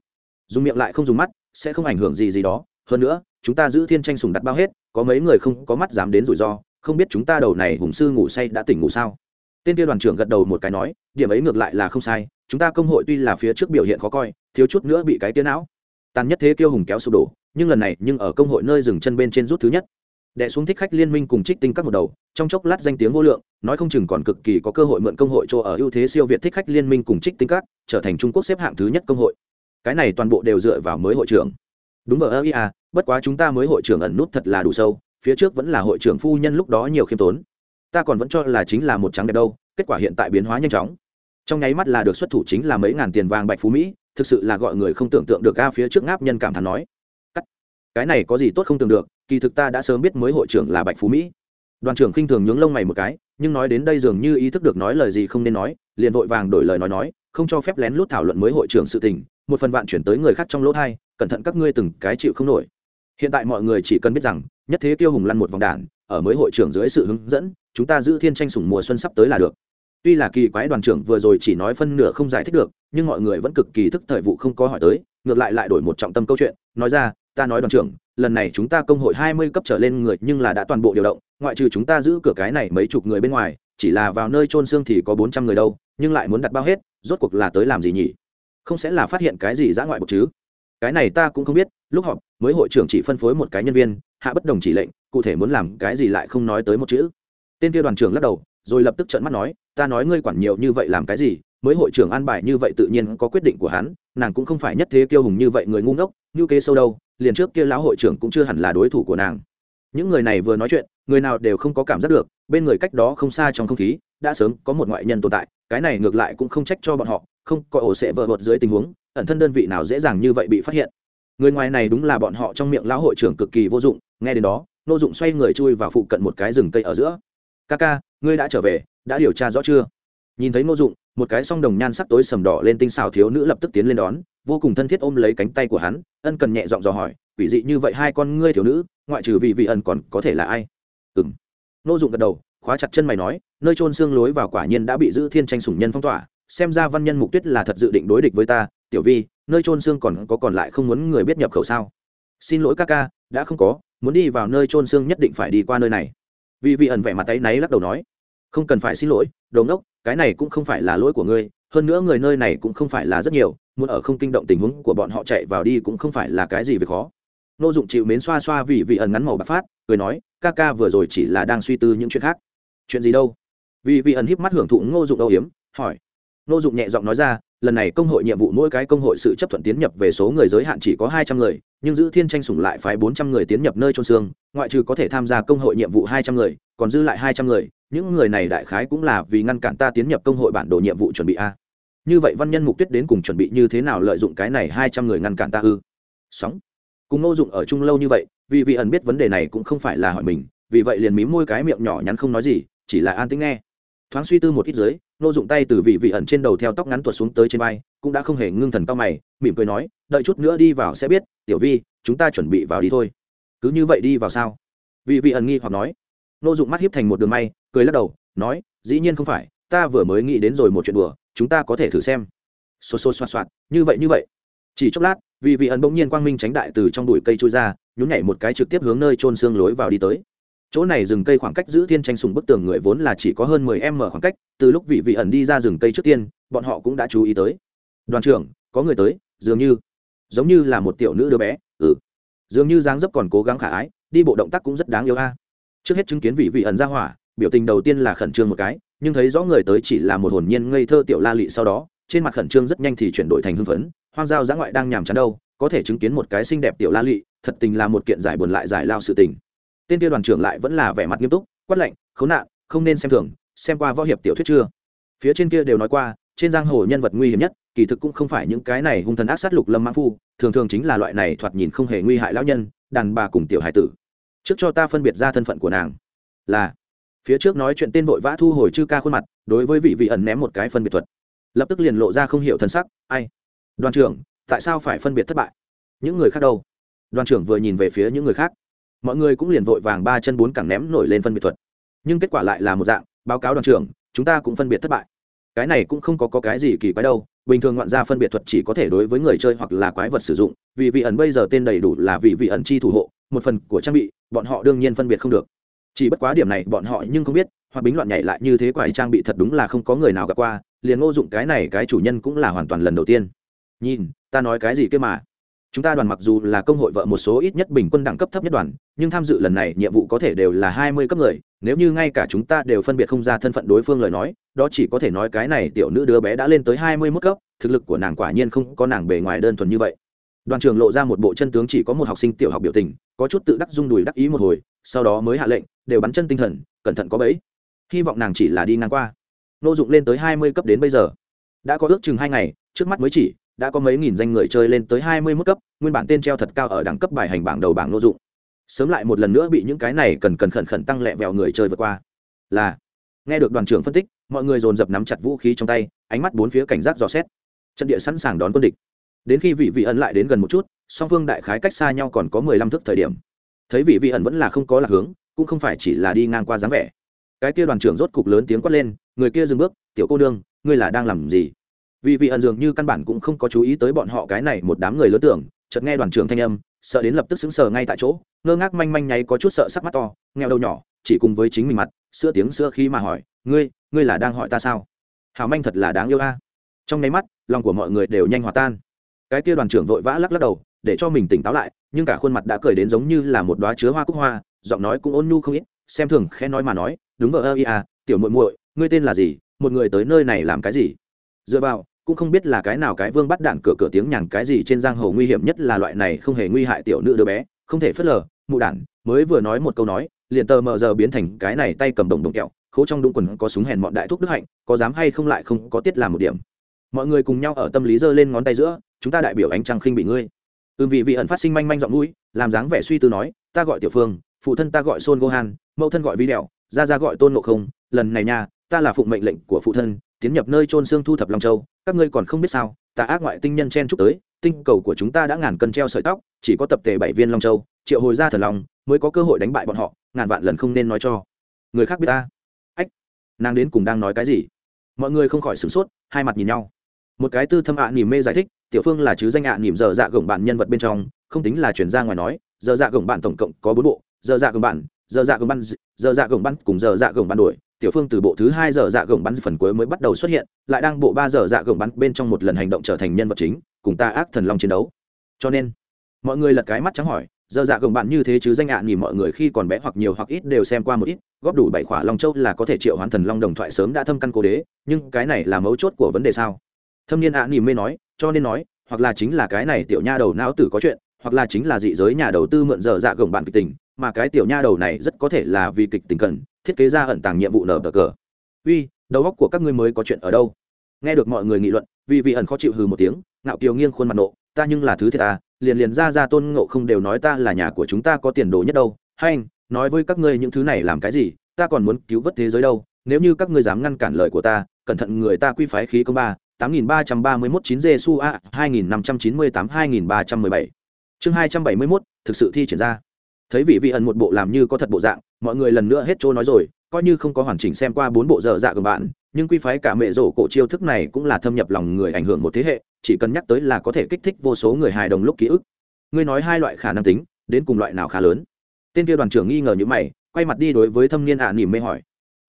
Speaker 1: Dùng miệng lại không dùng mắt, sẽ không ảnh hưởng gì gì đó. Hơn nữa, chúng ta giữ thiên tranh sùng đặt bao hết, có mấy người không có mắt dám đến rủi ro, không biết chúng ta đầu này hùng sư ngủ say đã tỉnh ngủ sao? Tên kia đoàn trưởng gật đầu một cái nói, điểm ấy ngược lại là không sai, chúng ta công hội tuy là phía trước biểu hiện khó coi, thiếu chút nữa bị cái tiến não tàn nhất thế kiêu hùng kéo sụp đổ, nhưng lần này nhưng ở công hội nơi dừng chân bên trên rút thứ nhất. Đệ xuống thích khách liên minh cùng trích tinh các một đầu, trong chốc lát danh tiếng vô lượng, nói không chừng còn cực kỳ có cơ hội mượn công hội chỗ ở ưu thế siêu việt thích khách liên minh cùng trích tinh các, trở thành trung quốc xếp hạng thứ nhất công hội. Cái này toàn bộ đều dựa vào mới hội trưởng. Đúng vào ơ à bất quá chúng ta mới hội trưởng ẩn nút thật là đủ sâu, phía trước vẫn là hội trưởng phu nhân lúc đó nhiều khiêm tốn. Ta còn vẫn cho là chính là một trắng đẹp đâu, kết quả hiện tại biến hóa nhanh chóng. Trong nháy mắt là được xuất thủ chính là mấy ngàn tiền vàng bạch phú mỹ thực sự là gọi người không tưởng tượng được a phía trước ngáp nhân cảm thán nói. Cắt. Cái này có gì tốt không tưởng được, kỳ thực ta đã sớm biết mới hội trưởng là bạch phú mỹ. Đoàn trưởng khinh thường nhướng lông mày một cái, nhưng nói đến đây dường như ý thức được nói lời gì không nên nói, liền vội vàng đổi lời nói nói, không cho phép lén lút thảo luận mới hội trưởng sự tình, một phần vạn chuyển tới người khác trong lỗ thai, cẩn thận các ngươi từng cái chịu không nổi. Hiện tại mọi người chỉ cần biết rằng, nhất thế tiêu hùng lăn một vòng đản ở mới hội trưởng dưới sự hướng dẫn, chúng ta giữ thiên tranh sủng mùa xuân sắp tới là được tuy là kỳ quái đoàn trưởng vừa rồi chỉ nói phân nửa không giải thích được, nhưng mọi người vẫn cực kỳ thức thời vụ không có hỏi tới, ngược lại lại đổi một trọng tâm câu chuyện, nói ra, ta nói đoàn trưởng, lần này chúng ta công hội hai mươi cấp trở lên người nhưng là đã toàn bộ điều động, ngoại trừ chúng ta giữ cửa cái này mấy chục người bên ngoài, chỉ là vào nơi trôn xương thì có bốn trăm người đâu, nhưng lại muốn đặt bao hết, rốt cuộc là tới làm gì nhỉ? Không sẽ là phát hiện cái gì dã ngoại bột chứ? Cái này ta cũng không biết, lúc họp, mới hội trưởng chỉ phân phối một cái nhân viên, hạ bất đồng chỉ lệnh, cụ thể muốn làm cái gì lại không nói tới một chữ. Tên kia đoàn trưởng lắc đầu rồi lập tức trợn mắt nói, ta nói ngươi quản nhiều như vậy làm cái gì? Mới hội trưởng an bài như vậy tự nhiên có quyết định của hắn, nàng cũng không phải nhất thế kiêu hùng như vậy người ngu ngốc, như kế sâu đâu, liền trước kia lão hội trưởng cũng chưa hẳn là đối thủ của nàng. Những người này vừa nói chuyện, người nào đều không có cảm giác được, bên người cách đó không xa trong không khí, đã sớm có một ngoại nhân tồn tại, cái này ngược lại cũng không trách cho bọn họ, không có ổ sẽ vợ vợt dưới tình huống, ẩn thân đơn vị nào dễ dàng như vậy bị phát hiện. Người ngoài này đúng là bọn họ trong miệng lão hội trưởng cực kỳ vô dụng, nghe đến đó, nô dụng xoay người chui vào phụ cận một cái rừng cây ở giữa. Ca ca ngươi đã trở về, đã điều tra rõ chưa? Nhìn thấy Ngô dụng, một cái song đồng nhan sắc tối sầm đỏ lên tinh xào thiếu nữ lập tức tiến lên đón, vô cùng thân thiết ôm lấy cánh tay của hắn, ân cần nhẹ giọng dò hỏi, quỷ dị như vậy hai con ngươi thiếu nữ, ngoại trừ vị vị ẩn còn có thể là ai? Ừng Ngô dụng gật đầu, khóa chặt chân mày nói, nơi trôn xương lối vào quả nhiên đã bị giữ thiên tranh sủng nhân phong tỏa, xem ra văn nhân mục tuyết là thật dự định đối địch với ta, tiểu vi, nơi trôn xương còn có còn lại không muốn người biết nhập khẩu sao? Xin lỗi ca ca, đã không có, muốn đi vào nơi trôn xương nhất định phải đi qua nơi này vì vị ẩn vẻ mặt tay náy lắc đầu nói, không cần phải xin lỗi, đồ ngốc, cái này cũng không phải là lỗi của ngươi, hơn nữa người nơi này cũng không phải là rất nhiều, muốn ở không kinh động tình huống của bọn họ chạy vào đi cũng không phải là cái gì việc khó. Nô dụng chịu mến xoa xoa vì vị ẩn ngắn màu bạc phát, cười nói, ca ca vừa rồi chỉ là đang suy tư những chuyện khác. Chuyện gì đâu? Vì vị ẩn híp mắt hưởng thụ ngô dụng âu hiếm hỏi nô dụng nhẹ giọng nói ra, lần này công hội nhiệm vụ mỗi cái công hội sự chấp thuận tiến nhập về số người giới hạn chỉ có hai trăm người, nhưng giữ thiên tranh sủng lại phái bốn trăm người tiến nhập nơi trôn xương, ngoại trừ có thể tham gia công hội nhiệm vụ hai trăm người, còn dư lại hai trăm người, những người này đại khái cũng là vì ngăn cản ta tiến nhập công hội bản đồ nhiệm vụ chuẩn bị a. Như vậy văn nhân mục tuyết đến cùng chuẩn bị như thế nào lợi dụng cái này hai trăm người ngăn cản ta ư? Sóng. Cùng nô dụng ở chung lâu như vậy, vì vị ẩn biết vấn đề này cũng không phải là hỏi mình, vì vậy liền mím môi cái miệng nhỏ nhắn không nói gì, chỉ là an tĩnh nghe thoáng suy tư một ít dưới, nô dụng tay từ vị vị ẩn trên đầu theo tóc ngắn tuột xuống tới trên vai, cũng đã không hề ngưng thần cao mày, mỉm cười nói, đợi chút nữa đi vào sẽ biết, tiểu vi, chúng ta chuẩn bị vào đi thôi. Cứ như vậy đi vào sao? Vị vị ẩn nghi hoặc nói. Nô dụng mắt hiếp thành một đường may, cười lắc đầu, nói, dĩ nhiên không phải, ta vừa mới nghĩ đến rồi một chuyện đùa, chúng ta có thể thử xem. Xô xô xoa xoạt, như vậy như vậy. Chỉ chốc lát, vị vị ẩn bỗng nhiên quang minh tránh đại từ trong bụi cây trôi ra, nhún nhảy một cái trực tiếp hướng nơi trôn xương lối vào đi tới chỗ này rừng cây khoảng cách giữ thiên tranh sùng bức tường người vốn là chỉ có hơn mười m khoảng cách, từ lúc vị vị ẩn đi ra rừng cây trước tiên, bọn họ cũng đã chú ý tới. Đoàn trưởng, có người tới, dường như, giống như là một tiểu nữ đứa bé ừ. Dường như dáng dấp còn cố gắng khả ái, đi bộ động tác cũng rất đáng yêu a. Trước hết chứng kiến vị vị ẩn ra hỏa, biểu tình đầu tiên là khẩn trương một cái, nhưng thấy rõ người tới chỉ là một hồn nhiên ngây thơ tiểu la lị sau đó, trên mặt khẩn trương rất nhanh thì chuyển đổi thành hưng phấn, hoang giao giã ngoại đang nhàm chán đâu, có thể chứng kiến một cái xinh đẹp tiểu la lị, thật tình là một kiện giải buồn lại giải lao sự tình tên kia đoàn trưởng lại vẫn là vẻ mặt nghiêm túc, quát lạnh, khốn nạn, không nên xem thường, xem qua võ hiệp tiểu thuyết chưa? Phía trên kia đều nói qua, trên giang hồ nhân vật nguy hiểm nhất, kỳ thực cũng không phải những cái này hung thần ác sát lục lâm mãng phu, thường thường chính là loại này thoạt nhìn không hề nguy hại lão nhân, đàn bà cùng tiểu hải tử. Trước cho ta phân biệt ra thân phận của nàng. Là, phía trước nói chuyện tên vội vã thu hồi chư ca khuôn mặt, đối với vị vị ẩn ném một cái phân biệt thuật. Lập tức liền lộ ra không hiểu thân sắc, ai? Đoàn trưởng, tại sao phải phân biệt thất bại? Những người khác đâu? Đoàn trưởng vừa nhìn về phía những người khác mọi người cũng liền vội vàng ba chân bốn cẳng ném nổi lên phân biệt thuật. Nhưng kết quả lại là một dạng báo cáo đoàn trưởng chúng ta cũng phân biệt thất bại. Cái này cũng không có, có cái gì kỳ quái đâu bình thường ngoạn gia phân biệt thuật chỉ có thể đối với người chơi hoặc là quái vật sử dụng vì vị ẩn bây giờ tên đầy đủ là vị vị ẩn chi thủ hộ một phần của trang bị bọn họ đương nhiên phân biệt không được. Chỉ bất quá điểm này bọn họ nhưng không biết hoặc bính loạn nhảy lại như thế quái trang bị thật đúng là không có người nào gặp qua liền ngô dụng cái này cái chủ nhân cũng là hoàn toàn lần đầu tiên. Nhìn ta nói cái gì kia mà? Chúng ta đoàn mặc dù là công hội vợ một số ít nhất bình quân đẳng cấp thấp nhất đoàn, nhưng tham dự lần này nhiệm vụ có thể đều là hai mươi cấp người, nếu như ngay cả chúng ta đều phân biệt không ra thân phận đối phương lời nói, đó chỉ có thể nói cái này tiểu nữ đứa bé đã lên tới hai mươi mức cấp, thực lực của nàng quả nhiên không có nàng bề ngoài đơn thuần như vậy. Đoàn trường lộ ra một bộ chân tướng chỉ có một học sinh tiểu học biểu tình, có chút tự đắc rung đùi đắc ý một hồi, sau đó mới hạ lệnh, đều bắn chân tinh thần, cẩn thận có bẫy. Hy vọng nàng chỉ là đi ngang qua. Nô dụng lên tới hai mươi cấp đến bây giờ. Đã có ước chừng hai ngày, trước mắt mới chỉ đã có mấy nghìn danh người chơi lên tới hai mươi mức cấp, nguyên bản tên treo thật cao ở đẳng cấp bài hành bảng đầu bảng nô dụng. Sớm lại một lần nữa bị những cái này cần cần khẩn khẩn tăng lẹ vẹo người chơi vượt qua. Là, nghe được đoàn trưởng phân tích, mọi người dồn dập nắm chặt vũ khí trong tay, ánh mắt bốn phía cảnh giác dò xét. Trận địa sẵn sàng đón quân địch. Đến khi vị vị ẩn lại đến gần một chút, song phương đại khái cách xa nhau còn có mười lăm thước thời điểm. Thấy vị vị ẩn vẫn là không có lạc hướng, cũng không phải chỉ là đi ngang qua dáng vẻ. Cái kia đoàn trưởng rốt cục lớn tiếng quát lên, người kia dừng bước, tiểu cô nương, ngươi là đang làm gì? Vì vị ẩn dường như căn bản cũng không có chú ý tới bọn họ cái này một đám người lớn tưởng, chợt nghe đoàn trưởng thanh âm, sợ đến lập tức xứng sờ ngay tại chỗ, ngơ ngác manh manh nháy có chút sợ sắc mắt to, nghèo đầu nhỏ, chỉ cùng với chính mình mặt, sữa tiếng sữa khi mà hỏi, ngươi ngươi là đang hỏi ta sao? Hào manh thật là đáng yêu a. Trong nháy mắt, lòng của mọi người đều nhanh hòa tan. Cái kia đoàn trưởng vội vã lắc lắc đầu, để cho mình tỉnh táo lại, nhưng cả khuôn mặt đã cười đến giống như là một đóa chứa hoa cúc hoa, giọng nói cũng ôn nhu không ít, xem thường khẽ nói mà nói, đúng vợ ơ ia à, tiểu muội muội, ngươi tên là gì? Một người tới nơi này làm cái gì? Dựa vào cũng không biết là cái nào cái vương bắt đạn cửa cửa tiếng nhàn cái gì trên giang hồ nguy hiểm nhất là loại này không hề nguy hại tiểu nữ đứa bé, không thể phớt lờ, mụ đản, mới vừa nói một câu nói, liền tờ mờ giờ biến thành cái này tay cầm đồng đồng kẹo, khố trong đúng quần có súng hèn mọn đại thúc đức hạnh, có dám hay không lại không có tiết làm một điểm. Mọi người cùng nhau ở tâm lý giơ lên ngón tay giữa, chúng ta đại biểu ánh trăng khinh bị ngươi. Ưm vị vị ẩn phát sinh manh manh giọng mũi, làm dáng vẻ suy tư nói, ta gọi tiểu phương, phụ thân ta gọi son gohan, mẫu thân gọi vi đèo ra ra gọi tôn ngộ không, lần này nha, ta là phụng mệnh lệnh của phụ thân tiến nhập nơi trôn xương thu thập long châu, các ngươi còn không biết sao ta ác ngoại tinh nhân chen chúc tới, tinh cầu của chúng ta đã ngàn cân treo sợi tóc, chỉ có tập thể bảy viên long châu, triệu hồi ra thần long, mới có cơ hội đánh bại bọn họ, ngàn vạn lần không nên nói cho. Người khác biết ta? Ách, nàng đến cùng đang nói cái gì? Mọi người không khỏi sửng sốt, hai mặt nhìn nhau. Một cái tư thâm ạ à nỉm mê giải thích, tiểu phương là chứ danh ạ à nỉm dở dạ gồng bạn nhân vật bên trong, không tính là chuyển ra ngoài nói, dở dạ gồng bạn tổng cộng có bốn bộ, dở dạ gồng bạn giờ dạ gồng bắn giờ dạ gồng bắn cùng giờ dạ gồng bắn đuổi tiểu phương từ bộ thứ hai giờ dạ gồng bắn phần cuối mới bắt đầu xuất hiện lại đang bộ ba giờ dạ gồng bắn bên trong một lần hành động trở thành nhân vật chính cùng ta ác thần long chiến đấu. Cho nên mọi người lật cái mắt trắng hỏi giờ dạ gồng bạn như thế chứ danh ạ à, nhìn mọi người khi còn bé hoặc nhiều hoặc ít đều xem qua một ít góp đủ bảy khỏa long châu là có thể triệu hoán thần long đồng thoại sớm đã thâm căn cố đế nhưng cái này là mấu chốt của vấn đề sao? Thâm niên ạ nỉm mê nói cho nên nói hoặc là chính là cái này tiểu nha đầu não tử có chuyện hoặc là chính là dị giới nhà đầu tư mượn giờ dạ gồng bạn kịch tình mà cái tiểu nha đầu này rất có thể là vì kịch tình cần, thiết kế ra ẩn tàng nhiệm vụ nở bờ cờ. Uy, đầu óc của các ngươi mới có chuyện ở đâu? Nghe được mọi người nghị luận, vì vị ẩn khó chịu hừ một tiếng, ngạo kiều nghiêng khuôn mặt nộ, ta nhưng là thứ thiệt ta liền liền ra ra tôn ngộ không đều nói ta là nhà của chúng ta có tiền đồ nhất đâu. Hay anh nói với các ngươi những thứ này làm cái gì, ta còn muốn cứu vớt thế giới đâu. Nếu như các ngươi dám ngăn cản lời của ta, cẩn thận người ta quy phái khí công ba, tám nghìn ba trăm ba mươi mốt chín giê su a, hai nghìn năm trăm chín mươi tám, hai nghìn ba trăm mười bảy. Chương hai trăm bảy mươi mốt, thực sự thi triển ra thấy vị vị ẩn một bộ làm như có thật bộ dạng, mọi người lần nữa hết chỗ nói rồi, coi như không có hoàn chỉnh xem qua bốn bộ dở dạ của bạn, nhưng quy phái cả mẹ rổ cổ chiêu thức này cũng là thâm nhập lòng người ảnh hưởng một thế hệ, chỉ cần nhắc tới là có thể kích thích vô số người hài đồng lúc ký ức. Ngươi nói hai loại khả năng tính, đến cùng loại nào khá lớn? Tên kia đoàn trưởng nghi ngờ như mày, quay mặt đi đối với thâm niên ạ à nỉm mê hỏi.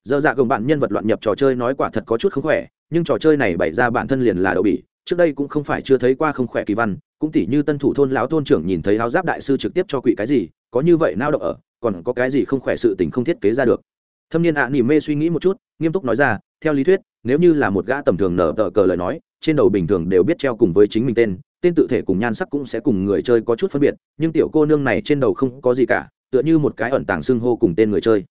Speaker 1: Dơ dạ gồng bạn nhân vật loạn nhập trò chơi nói quả thật có chút không khỏe, nhưng trò chơi này bày ra bản thân liền là đậu bỉ, trước đây cũng không phải chưa thấy qua không khỏe kỳ văn cũng tỉ như tân thủ thôn lão thôn trưởng nhìn thấy áo giáp đại sư trực tiếp cho quỵ cái gì, có như vậy nao động ở, còn có cái gì không khỏe sự tình không thiết kế ra được. Thâm niên ạ à nỉm mê suy nghĩ một chút, nghiêm túc nói ra, theo lý thuyết, nếu như là một gã tầm thường nở tờ cờ lời nói, trên đầu bình thường đều biết treo cùng với chính mình tên tên tự thể cùng nhan sắc cũng sẽ cùng người chơi có chút phân biệt, nhưng tiểu cô nương này trên đầu không có gì cả, tựa như một cái ẩn tàng xưng hô cùng tên người chơi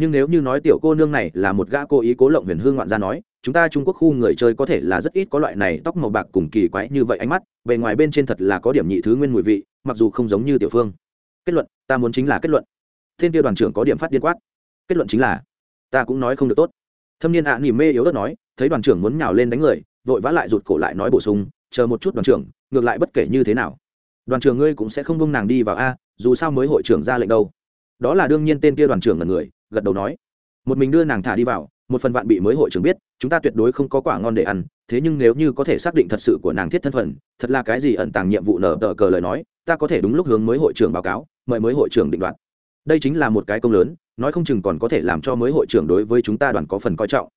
Speaker 1: nhưng nếu như nói tiểu cô nương này là một gã cố ý cố lộng huyền hương ngoạn gia nói chúng ta trung quốc khu người chơi có thể là rất ít có loại này tóc màu bạc cùng kỳ quái như vậy ánh mắt bề ngoài bên trên thật là có điểm nhị thứ nguyên mùi vị mặc dù không giống như tiểu phương. Kết luận ta muốn chính là kết luận. Thiên tiêu đoàn trưởng có điểm phát điên quát. Kết luận chính là ta cũng nói không được tốt. Thâm niên ạ à, nỉ mê yếu đất nói thấy đoàn trưởng muốn nhào lên đánh người vội vã lại rụt cổ lại nói bổ sung chờ một chút đoàn trưởng ngược lại bất kể như thế nào. Đoàn trưởng ngươi cũng sẽ không bông nàng đi vào a dù sao mới hội trưởng ra lệnh đâu đó là đương nhiên tên kia đoàn trưởng là người, gật đầu nói. Một mình đưa nàng thả đi vào, một phần vạn bị mới hội trưởng biết, chúng ta tuyệt đối không có quả ngon để ăn, thế nhưng nếu như có thể xác định thật sự của nàng thiết thân phận, thật là cái gì ẩn tàng nhiệm vụ nở tờ cờ lời nói, ta có thể đúng lúc hướng mới hội trưởng báo cáo, mời mới hội trưởng định đoạt. Đây chính là một cái công lớn, nói không chừng còn có thể làm cho mới hội trưởng đối với chúng ta đoàn có phần coi trọng.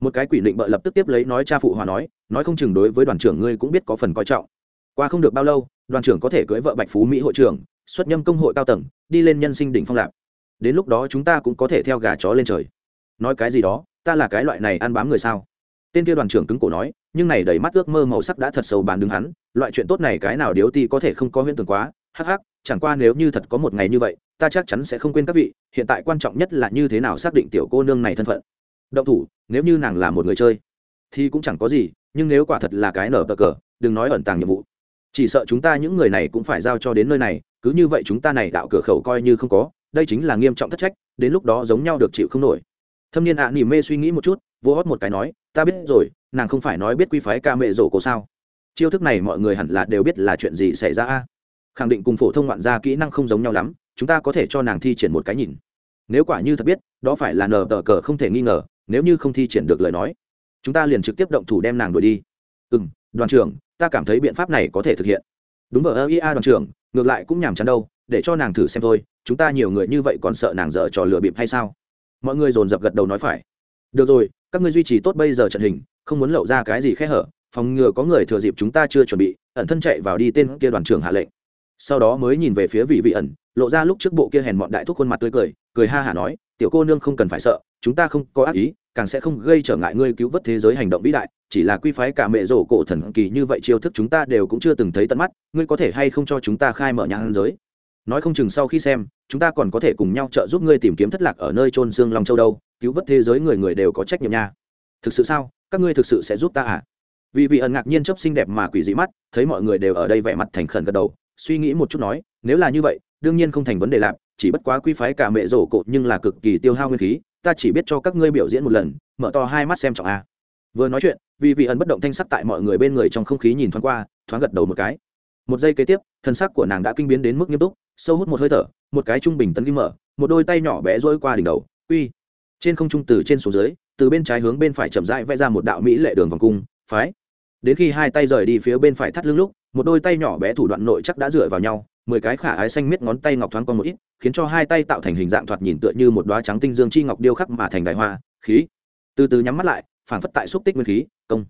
Speaker 1: Một cái quỷ định bợ lập tức tiếp lấy nói cha phụ hòa nói nói không chừng đối với đoàn trưởng ngươi cũng biết có phần coi trọng. Qua không được bao lâu, đoàn trưởng có thể cưới vợ bạch phú mỹ hội trưởng xuất nhâm công hội cao tầng, đi lên nhân sinh đỉnh phong lạp đến lúc đó chúng ta cũng có thể theo gà chó lên trời. Nói cái gì đó, ta là cái loại này ăn bám người sao? Tên kia đoàn trưởng cứng cổ nói, nhưng này đầy mắt ước mơ màu sắc đã thật sâu bàn đứng hắn, loại chuyện tốt này cái nào điếu ti có thể không có huyễn tưởng quá, hắc hắc, chẳng qua nếu như thật có một ngày như vậy, ta chắc chắn sẽ không quên các vị, hiện tại quan trọng nhất là như thế nào xác định tiểu cô nương này thân phận. Động thủ, nếu như nàng là một người chơi, thì cũng chẳng có gì, nhưng nếu quả thật là cái nở bờ cờ, đừng nói ẩn tàng nhiệm vụ. Chỉ sợ chúng ta những người này cũng phải giao cho đến nơi này cứ như vậy chúng ta này đạo cửa khẩu coi như không có đây chính là nghiêm trọng thất trách đến lúc đó giống nhau được chịu không nổi. Thâm niên ạ à, nỉ mê suy nghĩ một chút vô hót một cái nói ta biết rồi nàng không phải nói biết quy phái ca mẹ rổ cổ sao? Chiêu thức này mọi người hẳn là đều biết là chuyện gì xảy ra a. Khẳng định cùng phổ thông ngoạn gia kỹ năng không giống nhau lắm chúng ta có thể cho nàng thi triển một cái nhìn. Nếu quả như thật biết đó phải là nờ tờ cờ không thể nghi ngờ nếu như không thi triển được lời nói chúng ta liền trực tiếp động thủ đem nàng đuổi đi. Ừ m đoàn trưởng ta cảm thấy biện pháp này có thể thực hiện. Đúng vờ ơ ia đoàn trưởng ngược lại cũng nhàm chán đâu, để cho nàng thử xem thôi, chúng ta nhiều người như vậy còn sợ nàng dở trò lừa bịp hay sao? Mọi người dồn dập gật đầu nói phải. Được rồi, các ngươi duy trì tốt bây giờ trận hình, không muốn lậu ra cái gì khẽ hở, phòng ngừa có người thừa dịp chúng ta chưa chuẩn bị, ẩn thân chạy vào đi tên kia đoàn trưởng hạ lệnh. Sau đó mới nhìn về phía vị vị ẩn, lộ ra lúc trước bộ kia hèn mọn đại thúc khuôn mặt tươi cười cười ha hả nói, tiểu cô nương không cần phải sợ, chúng ta không có ác ý càng sẽ không gây trở ngại ngươi cứu vớt thế giới hành động vĩ đại, chỉ là quy phái cả mẹ rổ cổ thần kỳ như vậy chiêu thức chúng ta đều cũng chưa từng thấy tận mắt, ngươi có thể hay không cho chúng ta khai mở nhãn giới? Nói không chừng sau khi xem, chúng ta còn có thể cùng nhau trợ giúp ngươi tìm kiếm thất lạc ở nơi trôn xương long châu đâu, cứu vớt thế giới người người đều có trách nhiệm nha. Thực sự sao? Các ngươi thực sự sẽ giúp ta à? Vì vị ẩn ngạc nhiên chấp xinh đẹp mà quỷ dị mắt, thấy mọi người đều ở đây vẻ mặt thành khẩn gật đầu, suy nghĩ một chút nói, nếu là như vậy, đương nhiên không thành vấn đề lạp chỉ bất quá quy phái cả mẹ rổ cổ nhưng là cực kỳ tiêu hao nguyên khí ta chỉ biết cho các ngươi biểu diễn một lần, mở to hai mắt xem trọng a. Vừa nói chuyện vì vị ẩn bất động thanh sắc tại mọi người bên người trong không khí nhìn thoáng qua, thoáng gật đầu một cái. Một giây kế tiếp, thân sắc của nàng đã kinh biến đến mức nghiêm túc, sâu hút một hơi thở, một cái trung bình tấn kim mở, một đôi tay nhỏ bé rối qua đỉnh đầu, uy. Trên không trung từ trên xuống dưới, từ bên trái hướng bên phải chậm rãi vẽ ra một đạo mỹ lệ đường vòng cung, phái. Đến khi hai tay rời đi phía bên phải thắt lưng lúc, một đôi tay nhỏ bé thủ đoạn nội chắc đã dựa vào nhau mười cái khả ái xanh miết ngón tay ngọc thoáng qua một ít khiến cho hai tay tạo thành hình dạng thoạt nhìn tựa như một đoá trắng tinh dương chi ngọc điêu khắc mà thành đại hoa khí. Từ từ nhắm mắt lại phản phất tại xúc tích nguyên khí công.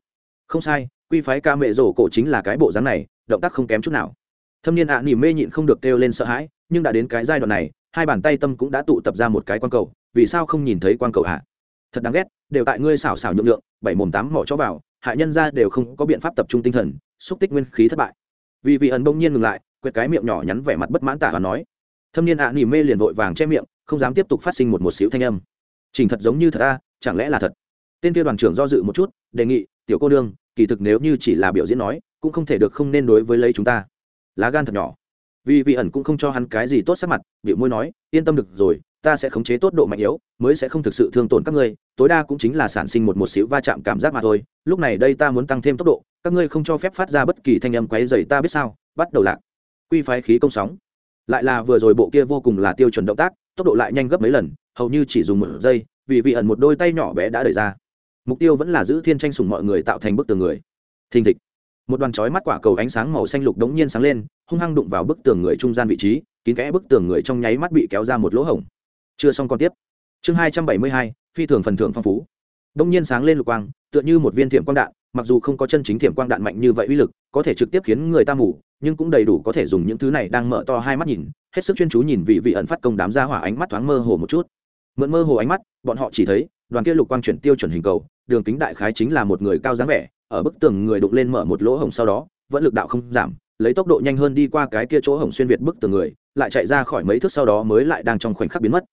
Speaker 1: Không sai quy phái ca mẹ rổ cổ chính là cái bộ dáng này động tác không kém chút nào. Thâm niên ạ à, nỉ mê nhịn không được kêu lên sợ hãi nhưng đã đến cái giai đoạn này hai bàn tay tâm cũng đã tụ tập ra một cái quan cầu vì sao không nhìn thấy quan cầu hạ thật đáng ghét đều tại ngươi xảo xảo nhượng lượng bảy mồm tám mỏ cho vào hạ nhân ra đều không có biện pháp tập trung tinh thần xúc tích nguyên khí thất bại. Vì vị ẩn bỗng nhiên ngừng lại quẹt cái miệng nhỏ nhắn vẻ mặt bất mãn tả và nói. Thâm niên ạ à, nỉ mê liền vội vàng che miệng không dám tiếp tục phát sinh một một xíu thanh âm. Trình thật giống như thật ta chẳng lẽ là thật? Tên kia đoàn trưởng do dự một chút đề nghị tiểu cô đương kỳ thực nếu như chỉ là biểu diễn nói cũng không thể được không nên đối với lấy chúng ta. Lá gan thật nhỏ. Vì vị ẩn cũng không cho hắn cái gì tốt sắc mặt biểu môi nói yên tâm được rồi ta sẽ khống chế tốt độ mạnh yếu mới sẽ không thực sự thương tổn các ngươi tối đa cũng chính là sản sinh một một xíu va chạm cảm giác mà thôi lúc này đây ta muốn tăng thêm tốc độ các ngươi không cho phép phát ra bất kỳ thanh âm quấy dày ta biết sao? Bắt đầu lạc quy phái khí công sóng. Lại là vừa rồi bộ kia vô cùng là tiêu chuẩn động tác, tốc độ lại nhanh gấp mấy lần, hầu như chỉ dùng một giây, vì vị ẩn một đôi tay nhỏ bé đã đẩy ra. Mục tiêu vẫn là giữ thiên tranh sủng mọi người tạo thành bức tường người. Thình thịch. Một đoàn chói mắt quả cầu ánh sáng màu xanh lục đống nhiên sáng lên, hung hăng đụng vào bức tường người trung gian vị trí, kín kẽ bức tường người trong nháy mắt bị kéo ra một lỗ hổng. Chưa xong còn tiếp. Chương hai trăm bảy mươi hai, phi thường phần thưởng phong phú. Đông nhiên sáng lên lục quang tựa như một viên thiểm quang đạn, mặc dù không có chân chính thiểm quang đạn mạnh như vậy uy lực, có thể trực tiếp khiến người ta mù, nhưng cũng đầy đủ có thể dùng những thứ này đang mở to hai mắt nhìn, hết sức chuyên chú nhìn vị vị ẩn phát công đám ra hỏa ánh mắt thoáng mơ hồ một chút. Mượn mơ hồ ánh mắt, bọn họ chỉ thấy, đoàn kia lục quang chuyển tiêu chuẩn hình cầu, đường kính đại khái chính là một người cao dáng vẻ, ở bức tường người đục lên mở một lỗ hổng sau đó, vẫn lực đạo không giảm, lấy tốc độ nhanh hơn đi qua cái kia chỗ hổng xuyên việt bức tường người, lại chạy ra khỏi mấy thước sau đó mới lại đang trong khoảnh khắc biến mất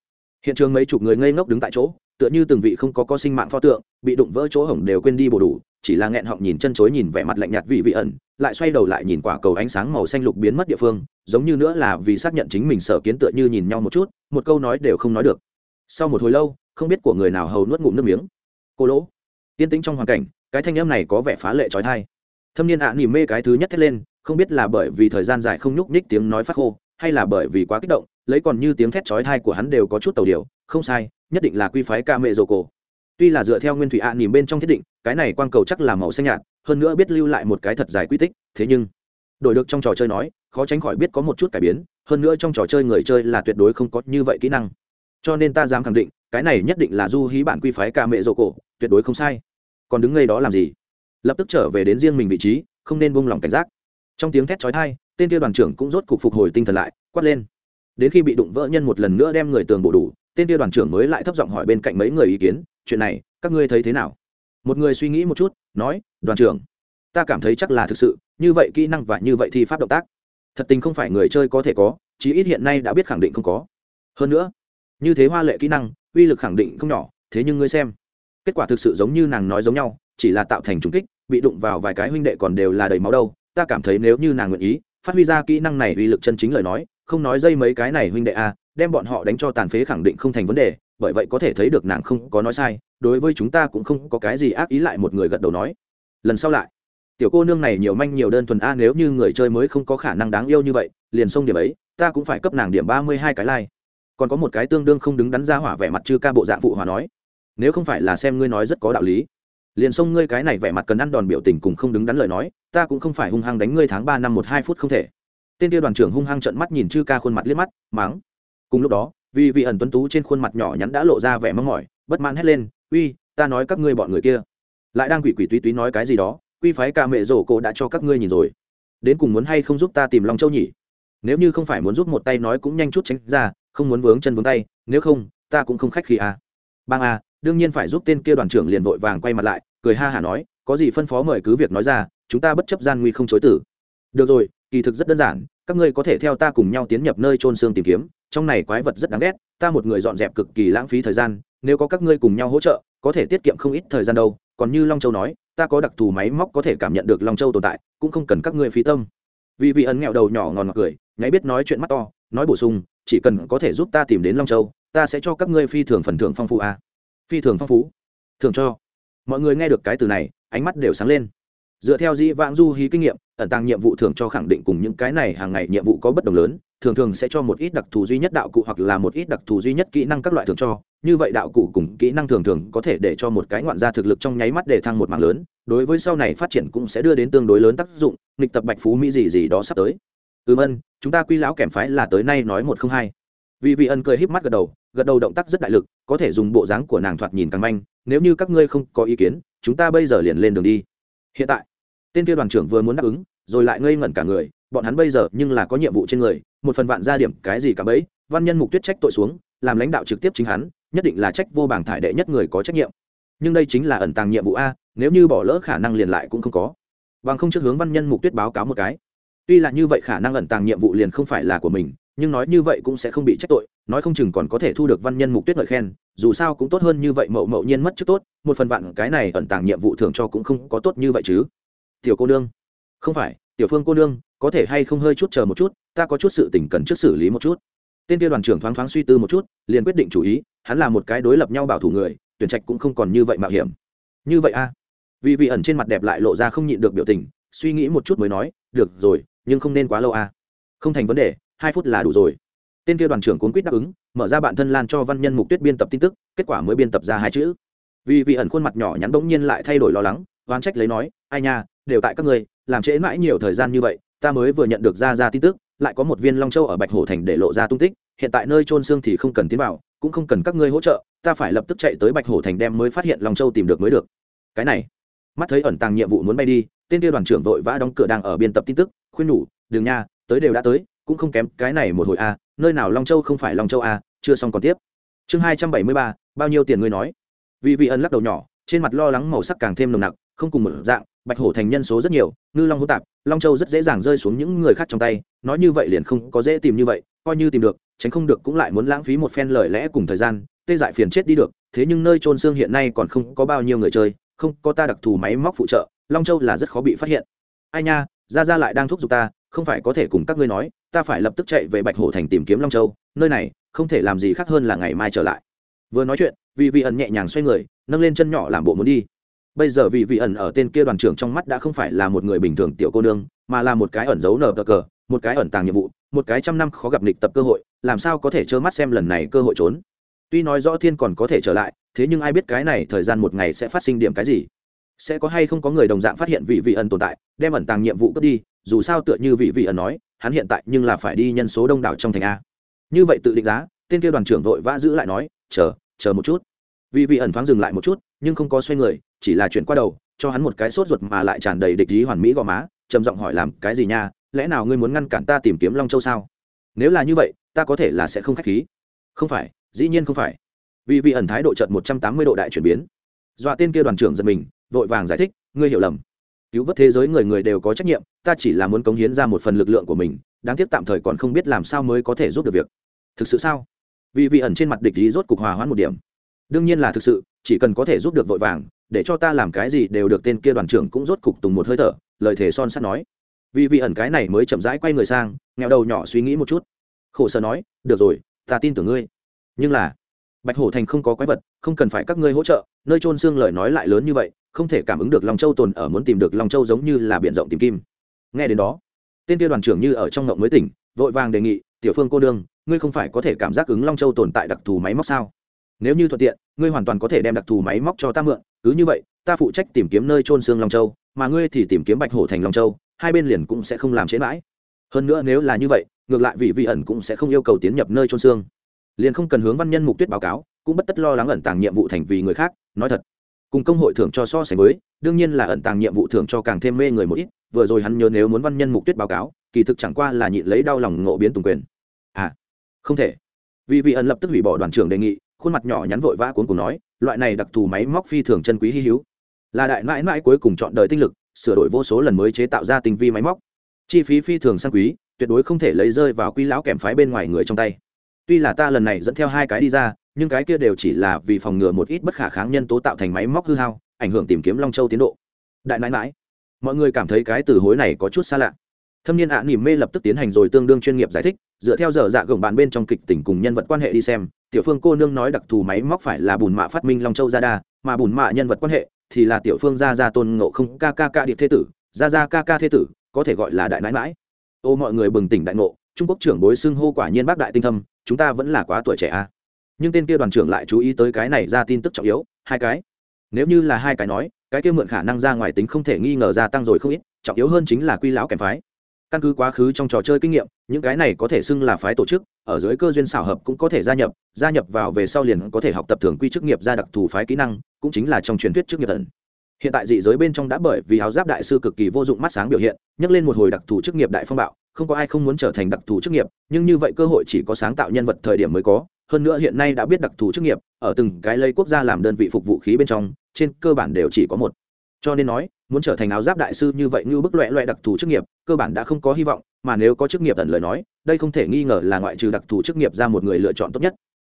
Speaker 1: hiện trường mấy chục người ngây ngốc đứng tại chỗ, tựa như từng vị không có có sinh mạng pho tượng, bị đụng vỡ chỗ hổng đều quên đi bổ đủ, chỉ là nghẹn họng nhìn chân chối nhìn vẻ mặt lạnh nhạt vị vị ẩn, lại xoay đầu lại nhìn quả cầu ánh sáng màu xanh lục biến mất địa phương, giống như nữa là vì xác nhận chính mình sở kiến tựa như nhìn nhau một chút, một câu nói đều không nói được. Sau một hồi lâu, không biết của người nào hầu nuốt ngụm nước miếng. Cô lỗ yên tĩnh trong hoàn cảnh, cái thanh âm này có vẻ phá lệ trói thai. Thâm niên ạ à nỉ mê cái thứ nhất thét lên, không biết là bởi vì thời gian dài không nhúc nhích tiếng nói phát khô hay là bởi vì quá kích động, lấy còn như tiếng thét chói thai của hắn đều có chút tàu điều, không sai, nhất định là quy phái ca mệ rồ cổ. Tuy là dựa theo nguyên thủy ạ à nỉm bên trong thiết định, cái này quang cầu chắc là màu xanh nhạt, hơn nữa biết lưu lại một cái thật dài quy tích, thế nhưng, đổi được trong trò chơi nói, khó tránh khỏi biết có một chút cải biến, hơn nữa trong trò chơi người chơi là tuyệt đối không có như vậy kỹ năng. Cho nên ta dám khẳng định, cái này nhất định là du hí bản quy phái ca mệ rồ cổ, tuyệt đối không sai. Còn đứng ngay đó làm gì? Lập tức trở về đến riêng mình vị trí, không nên buông lỏng cảnh giác trong tiếng thét chói tai, tên kia đoàn trưởng cũng rốt cục phục hồi tinh thần lại, quát lên. Đến khi bị đụng vỡ nhân một lần nữa đem người tường bổ đủ, tên kia đoàn trưởng mới lại thấp giọng hỏi bên cạnh mấy người ý kiến, chuyện này, các ngươi thấy thế nào? Một người suy nghĩ một chút, nói, đoàn trưởng, ta cảm thấy chắc là thực sự, như vậy kỹ năng và như vậy thì pháp động tác, thật tình không phải người chơi có thể có, chí ít hiện nay đã biết khẳng định không có. Hơn nữa, như thế hoa lệ kỹ năng, uy lực khẳng định không nhỏ, thế nhưng ngươi xem, kết quả thực sự giống như nàng nói giống nhau, chỉ là tạo thành trung kích, bị đụng vào vài cái huynh đệ còn đều là đầy máu đâu ta cảm thấy nếu như nàng nguyện ý phát huy ra kỹ năng này uy lực chân chính lời nói không nói dây mấy cái này huynh đệ a à, đem bọn họ đánh cho tàn phế khẳng định không thành vấn đề bởi vậy có thể thấy được nàng không có nói sai đối với chúng ta cũng không có cái gì ác ý lại một người gật đầu nói lần sau lại tiểu cô nương này nhiều manh nhiều đơn thuần a nếu như người chơi mới không có khả năng đáng yêu như vậy liền xông điểm ấy ta cũng phải cấp nàng điểm ba mươi hai cái lai、like. còn có một cái tương đương không đứng đắn ra hỏa vẻ mặt chư ca bộ dạng phụ hòa nói nếu không phải là xem ngươi nói rất có đạo lý liền xông ngươi cái này vẻ mặt cần ăn đòn biểu tình cùng không đứng đắn lời nói ta cũng không phải hung hăng đánh ngươi tháng ba năm một hai phút không thể tên kia đoàn trưởng hung hăng trận mắt nhìn chư ca khuôn mặt liếc mắt, mắng. cùng lúc đó, vì vị ẩn tuấn tú trên khuôn mặt nhỏ nhắn đã lộ ra vẻ mong mỏi, bất mãn hét lên, uy, ta nói các ngươi bọn người kia lại đang quỷ quỷ túy túy nói cái gì đó quy phái ca mẹ rổ cổ đã cho các ngươi nhìn rồi đến cùng muốn hay không giúp ta tìm long châu nhỉ nếu như không phải muốn giúp một tay nói cũng nhanh chút tránh ra, không muốn vướng chân vướng tay, nếu không, ta cũng không khách khi à. bang à đương nhiên phải giúp tên kia đoàn trưởng liền vội vàng quay mặt lại, cười ha hả nói, có gì phân phó mời cứ việc nói ra chúng ta bất chấp gian nguy không chối tử. Được rồi, kỳ thực rất đơn giản, các ngươi có thể theo ta cùng nhau tiến nhập nơi trôn xương tìm kiếm, trong này quái vật rất đáng ghét, ta một người dọn dẹp cực kỳ lãng phí thời gian, nếu có các ngươi cùng nhau hỗ trợ, có thể tiết kiệm không ít thời gian đâu, còn như long châu nói, ta có đặc thù máy móc có thể cảm nhận được long châu tồn tại, cũng không cần các ngươi phí tâm. Vì vị ấn nghèo đầu nhỏ ngòn ngọt cười, nháy biết nói chuyện mắt to, nói bổ sung, chỉ cần có thể giúp ta tìm đến long châu, ta sẽ cho các ngươi phi thường phần thưởng phong phú a. À. phi thường phong phú. Thường cho. Mọi người nghe được cái từ này, ánh mắt đều sáng lên dựa theo dĩ vãng du hí kinh nghiệm, ẩn tàng nhiệm vụ thường cho khẳng định cùng những cái này hàng ngày nhiệm vụ có bất đồng lớn, thường thường sẽ cho một ít đặc thù duy nhất đạo cụ hoặc là một ít đặc thù duy nhất kỹ năng các loại thường cho. Như vậy đạo cụ cùng kỹ năng thường thường có thể để cho một cái ngoạn gia thực lực trong nháy mắt để thăng một mạng lớn, đối với sau này phát triển cũng sẽ đưa đến tương đối lớn tác dụng, nghịch tập bạch phú mỹ gì gì đó sắp tới. Ừm ân chúng ta quy lão kèm phái là tới nay nói một không hai. Vì vị ân cười híp mắt gật đầu gật đầu động tác rất đại lực, có thể dùng bộ dáng của nàng thoạt nhìn càng manh, nếu như các ngươi không có ý kiến, chúng ta bây giờ liền lên đường đi hiện tại, tên kia đoàn trưởng vừa muốn đáp ứng, rồi lại ngây ngẩn cả người, bọn hắn bây giờ nhưng là có nhiệm vụ trên người, một phần vạn gia điểm cái gì cả bấy, văn nhân mục tuyết trách tội xuống, làm lãnh đạo trực tiếp chính hắn, nhất định là trách vô bảng thải đệ nhất người có trách nhiệm. Nhưng đây chính là ẩn tàng nhiệm vụ a, nếu như bỏ lỡ khả năng liền lại cũng không có. Bằng không trước hướng văn nhân mục tuyết báo cáo một cái. Tuy là như vậy khả năng ẩn tàng nhiệm vụ liền không phải là của mình, nhưng nói như vậy cũng sẽ không bị trách tội, nói không chừng còn có thể thu được văn nhân mục tuyết ngợi khen dù sao cũng tốt hơn như vậy, mậu mậu nhiên mất trước tốt, một phần vạn cái này ẩn tàng nhiệm vụ thường cho cũng không có tốt như vậy chứ. Tiểu cô nương. Không phải, tiểu phương cô nương, có thể hay không hơi chút chờ một chút, ta có chút sự tình cần trước xử lý một chút. Tên kia đoàn trưởng thoáng thoáng suy tư một chút, liền quyết định chủ ý, hắn là một cái đối lập nhau bảo thủ người, tuyển trạch cũng không còn như vậy mạo hiểm. Như vậy a. Vì vị ẩn trên mặt đẹp lại lộ ra không nhịn được biểu tình, suy nghĩ một chút mới nói, được rồi, nhưng không nên quá lâu a. Không thành vấn đề, hai phút là đủ rồi. Tên kia đoàn trưởng cuốn quýt đáp ứng mở ra bản thân lan cho văn nhân mục tuyết biên tập tin tức, kết quả mới biên tập ra hai chữ. Vì vị ẩn khuôn mặt nhỏ nhắn bỗng nhiên lại thay đổi lo lắng, oán trách lấy nói, ai nha, đều tại các ngươi, làm trễ mãi nhiều thời gian như vậy, ta mới vừa nhận được ra ra tin tức, lại có một viên long châu ở bạch hổ thành để lộ ra tung tích, hiện tại nơi trôn xương thì không cần tiến vào, cũng không cần các ngươi hỗ trợ, ta phải lập tức chạy tới bạch hổ thành đem mới phát hiện long châu tìm được mới được. Cái này, mắt thấy ẩn tàng nhiệm vụ muốn bay đi, tên tiêu đoàn trưởng vội vã đóng cửa đang ở biên tập tin tức, khuyên nhủ đường nha, tới đều đã tới, cũng không kém cái này một hồi a nơi nào long châu không phải long châu a chưa xong còn tiếp. Chương hai trăm bảy mươi ba, bao nhiêu tiền ngươi nói? Vì vị ẩn lắc đầu nhỏ, trên mặt lo lắng màu sắc càng thêm nồng nặc, không cùng một dạng, bạch hổ thành nhân số rất nhiều, ngư long hỗn tạp, long châu rất dễ dàng rơi xuống những người khác trong tay, nói như vậy liền không có dễ tìm như vậy, coi như tìm được, tránh không được cũng lại muốn lãng phí một phen lời lẽ cùng thời gian, tê dại phiền chết đi được, thế nhưng nơi trôn xương hiện nay còn không có bao nhiêu người chơi, không có ta đặc thù máy móc phụ trợ, long châu là rất khó bị phát hiện. Ai nha ra ra lại đang thúc giục ta không phải có thể cùng các ngươi nói, ta phải lập tức chạy về bạch hổ thành tìm kiếm long châu, nơi này, không thể làm gì khác hơn là ngày mai trở lại. Vừa nói chuyện Vị vị ẩn nhẹ nhàng xoay người, nâng lên chân nhỏ làm bộ muốn đi. Bây giờ Vị vị ẩn ở tên kia đoàn trưởng trong mắt đã không phải là một người bình thường tiểu cô nương, mà là một cái ẩn giấu nở cờ, một cái ẩn tàng nhiệm vụ, một cái trăm năm khó gặp lịch tập cơ hội, làm sao có thể trơ mắt xem lần này cơ hội trốn. Tuy nói rõ thiên còn có thể trở lại, thế nhưng ai biết cái này thời gian một ngày sẽ phát sinh điểm cái gì. Sẽ có hay không có người đồng dạng phát hiện vị vị ẩn tồn tại, đem ẩn tàng nhiệm vụ cướp đi dù sao tựa như vị vị ẩn nói, hắn hiện tại nhưng là phải đi nhân số đông đảo trong thành a. Như vậy tự định giá, tên kia đoàn trưởng vội vã giữ lại nói, chờ chờ một chút. Vị vị ẩn thoáng dừng lại một chút, nhưng không có xoay người, chỉ là chuyển qua đầu, cho hắn một cái sốt ruột mà lại tràn đầy địch ý hoàn mỹ gò má, trầm giọng hỏi làm cái gì nha, lẽ nào ngươi muốn ngăn cản ta tìm kiếm long châu sao? Nếu là như vậy, ta có thể là sẽ không k h á c h khí. Không phải, dĩ nhiên không phải. Vì vị ẩn thái độ chợt một trăm tám mươi độ đại chuyển biến. Dọa tên kia đoàn trưởng giật mình, vội vàng giải thích, ngươi hiểu lầm cứu vớt thế giới người người đều có trách nhiệm, ta chỉ là muốn cống hiến ra một phần lực lượng của mình, đáng tiếc tạm thời còn không biết làm sao mới có thể giúp được việc. Thực sự sao? Vì vị ẩn trên mặt địch ý rốt cục hòa hoãn một điểm. Đương nhiên là thực sự, chỉ cần có thể giúp được vội vàng, để cho ta làm cái gì đều được, tên kia đoàn trưởng cũng rốt cục tùng một hơi thở, lời thề son sắt nói. Vì vị ẩn cái này mới chậm rãi quay người sang nghèo đầu nhỏ suy nghĩ một chút. Khổ sở nói, được rồi, ta tin tưởng ngươi. Nhưng là bạch hổ thành không có quái vật, không cần phải các ngươi hỗ trợ, nơi trôn xương lời nói lại lớn như vậy, không thể cảm ứng được lòng châu tồn ở muốn tìm được lòng châu giống như là b i ể n rộng tìm kim. Nghe đến đó, tên kia đoàn trưởng như ở trong ngộng mới tỉnh, vội vàng đề nghị, tiểu phương cô đương ngươi không phải có thể cảm giác ứng long châu tồn tại đặc thù máy móc sao? Nếu như thuận tiện, ngươi hoàn toàn có thể đem đặc thù máy móc cho ta mượn, cứ như vậy, ta phụ trách tìm kiếm nơi trôn xương long châu, mà ngươi thì tìm kiếm bạch hổ thành long châu, hai bên liền cũng sẽ không làm chế mãi. Hơn nữa nếu là như vậy, ngược lại vị vị ẩn cũng sẽ không yêu cầu tiến nhập nơi trôn xương liền không cần hướng văn nhân mục tuyết báo cáo, cũng bất tất lo lắng ẩn tàng nhiệm vụ thành vì người khác, nói thật. Cùng công hội thưởng cho so sánh với, đương nhiên là ẩn tàng nhiệm vụ thưởng cho càng thêm mê người một ít, vừa rồi hắn nhớ nếu muốn văn nhân mục tuyết báo cáo, kỳ thực chẳng qua là nhịn lấy đau lòng ngộ biến tùng quyền. À không thể. Vì vị ẩn lập tức hủy bỏ đoàn trưởng đề nghị, khuôn mặt nhỏ nhắn vội vã cuốn cùng nói, loại này đặc thù máy móc phi thường chân quý hy hữu. Là đại mãi mãi cuối cùng chọn đời tinh lực, sửa đổi vô số lần mới chế tạo ra tinh vi máy móc. Chi phí phi thường sang quý, tuyệt đối không thể lấy rơi vào quy lão kèm phái bên ngoài người trong tay tuy là ta lần này dẫn theo hai cái đi ra nhưng cái kia đều chỉ là vì phòng ngừa một ít bất khả kháng nhân tố tạo thành máy móc hư hao ảnh hưởng tìm kiếm long châu tiến độ. Đại nãi mãi mọi người cảm thấy cái từ hối này có chút xa lạ. Thâm niên ạ à, nỉm mê lập tức tiến hành rồi tương đương chuyên nghiệp giải thích dựa theo giờ dạ gồng bàn bên trong kịch tình cùng nhân vật quan hệ đi xem tiểu phương cô nương nói đặc thù máy móc phải là bùn mạ phát minh long châu gia đa mà bùn mạ nhân vật quan hệ thì là tiểu phương gia gia tôn ngộ không ca ca ca điệp thế tử gia gia ca ca thế tử có thể gọi là đại nãi mãi ô mọi người bừng tỉnh đại ngộ trung quốc trưởng bối xưng hô quả nhiên bác đại tinh thâm, chúng ta vẫn là quá tuổi trẻ a. À. nhưng tên kia đoàn trưởng lại chú ý tới cái này ra tin tức trọng yếu, hai cái. Nếu như là hai cái nói, cái kia mượn khả năng ra ngoài tính không thể nghi ngờ gia tăng rồi không ít, trọng yếu hơn chính là quy lão kèm phái. Căn cứ quá khứ trong trò chơi kinh nghiệm, những cái này có thể xưng là phái tổ chức, ở dưới cơ duyên xảo hợp cũng có thể gia nhập gia nhập vào về sau liền có thể học tập thường quy chức nghiệp ra đặc thù phái kỹ năng, cũng chính là trong truyền thuyết chức nghiệp thần hiện tại dị giới bên trong đã bởi vì áo giáp đại sư cực kỳ vô dụng mắt sáng biểu hiện nhắc lên một hồi đặc thù chức nghiệp đại phong bạo, không có ai không muốn trở thành đặc thù chức nghiệp, nhưng như vậy cơ hội chỉ có sáng tạo nhân vật thời điểm mới có, hơn nữa hiện nay đã biết đặc thù chức nghiệp, ở từng cái lấy quốc gia làm đơn vị phục vũ khí bên trong, trên cơ bản đều chỉ có một. Cho nên nói, muốn trở thành áo giáp đại sư như vậy như bức loẹ loẹ đặc thù chức nghiệp, cơ bản đã không có hy vọng, mà nếu có chức nghiệp tận lời nói, đây không thể nghi ngờ là ngoại trừ đặc thù chức nghiệp ra một người lựa chọn tốt nhất.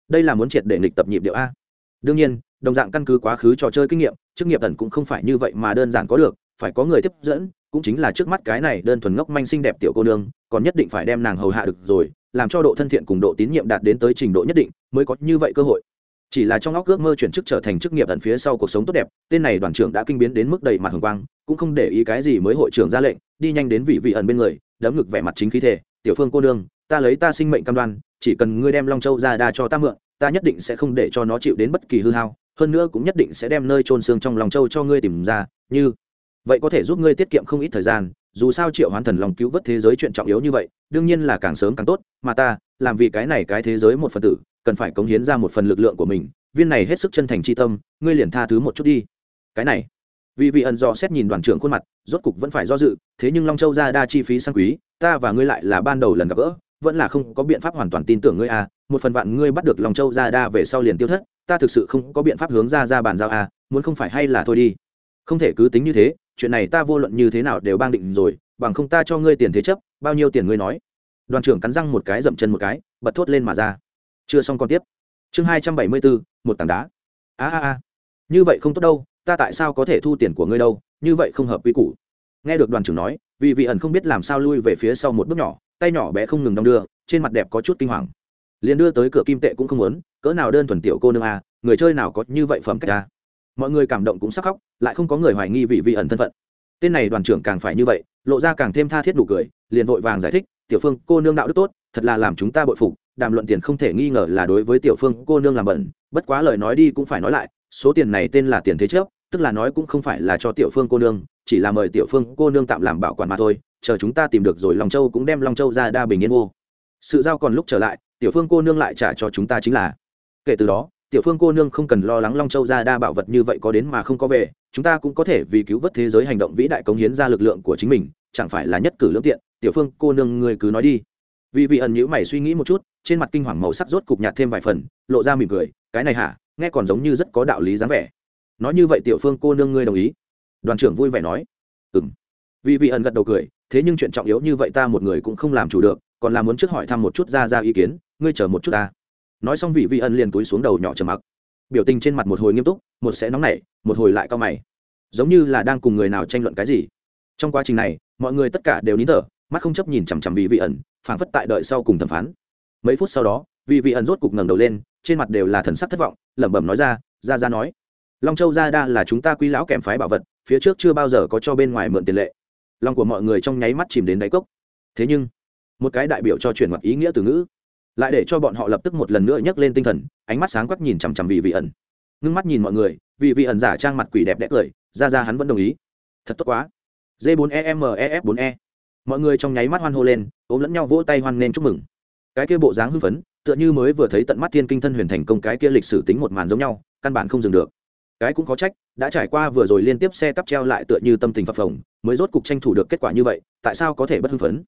Speaker 1: Đây là muốn triệt để nghịch tập nhịp điệu a. Đương nhiên, đồng dạng căn cứ quá khứ trò chơi kinh nghiệm chức nghiệp tận cũng không phải như vậy mà đơn giản có được, phải có người tiếp dẫn, cũng chính là trước mắt cái này đơn thuần ngốc manh xinh đẹp tiểu cô nương, còn nhất định phải đem nàng hầu hạ được rồi, làm cho độ thân thiện cùng độ tín nhiệm đạt đến tới trình độ nhất định, mới có như vậy cơ hội. Chỉ là trong óc ước mơ chuyển chức trở thành chức nghiệp ẩn phía sau cuộc sống tốt đẹp, tên này đoàn trưởng đã kinh biến đến mức đầy mặt hồng quang, cũng không để ý cái gì mới hội trưởng ra lệnh, đi nhanh đến vị vị ẩn bên người, đấm ngực vẻ mặt chính khí thể tiểu phương cô nương, ta lấy ta sinh mệnh cam đoan, chỉ cần ngươi đem long châu ra đa cho ta mượn, ta nhất định sẽ không để cho nó chịu đến bất kỳ hư hao hơn nữa cũng nhất định sẽ đem nơi trôn xương trong lòng châu cho ngươi tìm ra, như vậy có thể giúp ngươi tiết kiệm không ít thời gian, dù sao triệu hoán thần lòng cứu vớt thế giới chuyện trọng yếu như vậy, đương nhiên là càng sớm càng tốt, mà ta, làm vì cái này cái thế giới một phần tử, cần phải cống hiến ra một phần lực lượng của mình, viên này hết sức chân thành c tâm, ngươi liền tha thứ một chút đi. Cái này, vì vị ẩn dò xét nhìn đoàn trưởng khuôn mặt, rốt cục vẫn phải do dự, thế nhưng long châu ra đa chi phí sang quý, ta và ngươi lại là ban đầu lần gặp gỡ, vẫn là không có biện pháp hoàn toàn tin tưởng ngươi à một phần vạn ngươi bắt được lòng châu ra đa về sau liền tiêu thất, ta thực sự không có biện pháp hướng ra ra bàn giao à muốn không phải hay là thôi đi. Không thể cứ tính như thế, chuyện này ta vô luận như thế nào đều bang định rồi, bằng không ta cho ngươi tiền thế chấp, bao nhiêu tiền ngươi nói. Đoàn trưởng cắn răng một cái dậm chân một cái, bật thốt lên mà ra. Chưa xong còn tiếp. Chương hai trăm bảy mươi bốn, một tảng đá. A a a. Như vậy không tốt đâu, ta tại sao có thể thu tiền của ngươi đâu, như vậy không hợp quy củ. Nghe được đoàn trưởng nói, vì vị ẩn không biết làm sao lui về phía sau một bước nhỏ, tay nhỏ bé không ngừng đong đưa, trên mặt đẹp có chút kinh hoàng liền đưa tới cửa kim tệ cũng không muốn cỡ nào đơn thuần tiểu cô nương à, người chơi nào có như vậy phẩm cách à? mọi người cảm động cũng sắc khóc lại không có người hoài nghi vị vị ẩn thân phận tên này đoàn trưởng càng phải như vậy lộ ra càng thêm tha thiết đủ cười liền vội vàng giải thích tiểu phương cô nương đạo đức tốt thật là làm chúng ta bội phục đàm luận tiền không thể nghi ngờ là đối với tiểu phương cô nương làm bẩn bất quá lời nói đi cũng phải nói lại số tiền này tên là tiền thế trước tức là nói cũng không phải là cho tiểu phương cô nương chỉ là mời tiểu phương cô nương tạm làm bảo quản mà thôi chờ chúng ta tìm được rồi long châu cũng đem long châu ra đa bình yên vô sự giao còn lúc trở lại tiểu phương cô nương lại trả cho chúng ta chính là. Kể từ đó, tiểu phương cô nương không cần lo lắng long châu ra đa bảo vật như vậy có đến mà không có về, chúng ta cũng có thể vì cứu vớt thế giới hành động vĩ đại cống hiến ra lực lượng của chính mình, chẳng phải là nhất cử lương tiện. Tiểu phương cô nương người cứ nói đi. Vì vị ẩn nhữ mày suy nghĩ một chút, trên mặt kinh hoàng màu sắc rốt cục nhạt thêm vài phần, lộ ra mỉm cười, cái này hả? Nghe còn giống như rất có đạo lý dáng vẻ. Nói như vậy tiểu phương cô nương ngươi đồng ý. Đoàn trưởng vui vẻ nói. Ừm. Vì vị ẩn gật đầu cười, thế nhưng chuyện trọng yếu như vậy ta một người cũng không làm chủ được, còn là muốn trước hỏi thăm một chút ra ra ý kiến ngươi chờ một chút ta. Nói xong vị vị ẩn liền túi xuống đầu nhỏ trầm mặc. Biểu tình trên mặt một hồi nghiêm túc, một sẽ nóng nảy, một hồi lại cao mày. Giống như là đang cùng người nào tranh luận cái gì. Trong quá trình này, mọi người tất cả đều nín thở, mắt không chấp nhìn chằm chằm vị vị ẩn, phảng phất tại đợi sau cùng thẩm phán. Mấy phút sau đó, vị vị ẩn rốt cục ngẩng đầu lên, trên mặt đều là thần sắc thất vọng, lẩm bẩm nói ra ra ra nói, long châu gia đa là chúng ta quý lão kèm phái bảo vật, phía trước chưa bao giờ có cho bên ngoài mượn tiền lệ. Lòng của mọi người trong nháy mắt chìm đến đáy cốc. Thế nhưng, một cái đại biểu cho chuyển mặt ý nghĩa từ ngữ lại để cho bọn họ lập tức một lần nữa nhấc lên tinh thần, ánh mắt sáng quắc nhìn chằm chằm vị vị ẩn. Ngưng mắt nhìn mọi người, vị vị ẩn giả trang mặt quỷ đẹp đẽ cười, ra ra hắn vẫn đồng ý. Thật tốt quá. D 4 e m e f 4 e. Mọi người trong nháy mắt hoan hô lên, ôm lẫn nhau vỗ tay hoan nên chúc mừng. Cái kia bộ dáng hưng phấn, tựa như mới vừa thấy tận mắt thiên kinh thân huyền thành công cái kia lịch sử tính một màn giống nhau, căn bản không dừng được. Cái cũng có trách, đã trải qua vừa rồi liên tiếp xe cắp treo lại tựa như tâm tình phập phồng, mới rốt cục tranh thủ được kết quả như vậy, tại sao có thể bất hưng phấn?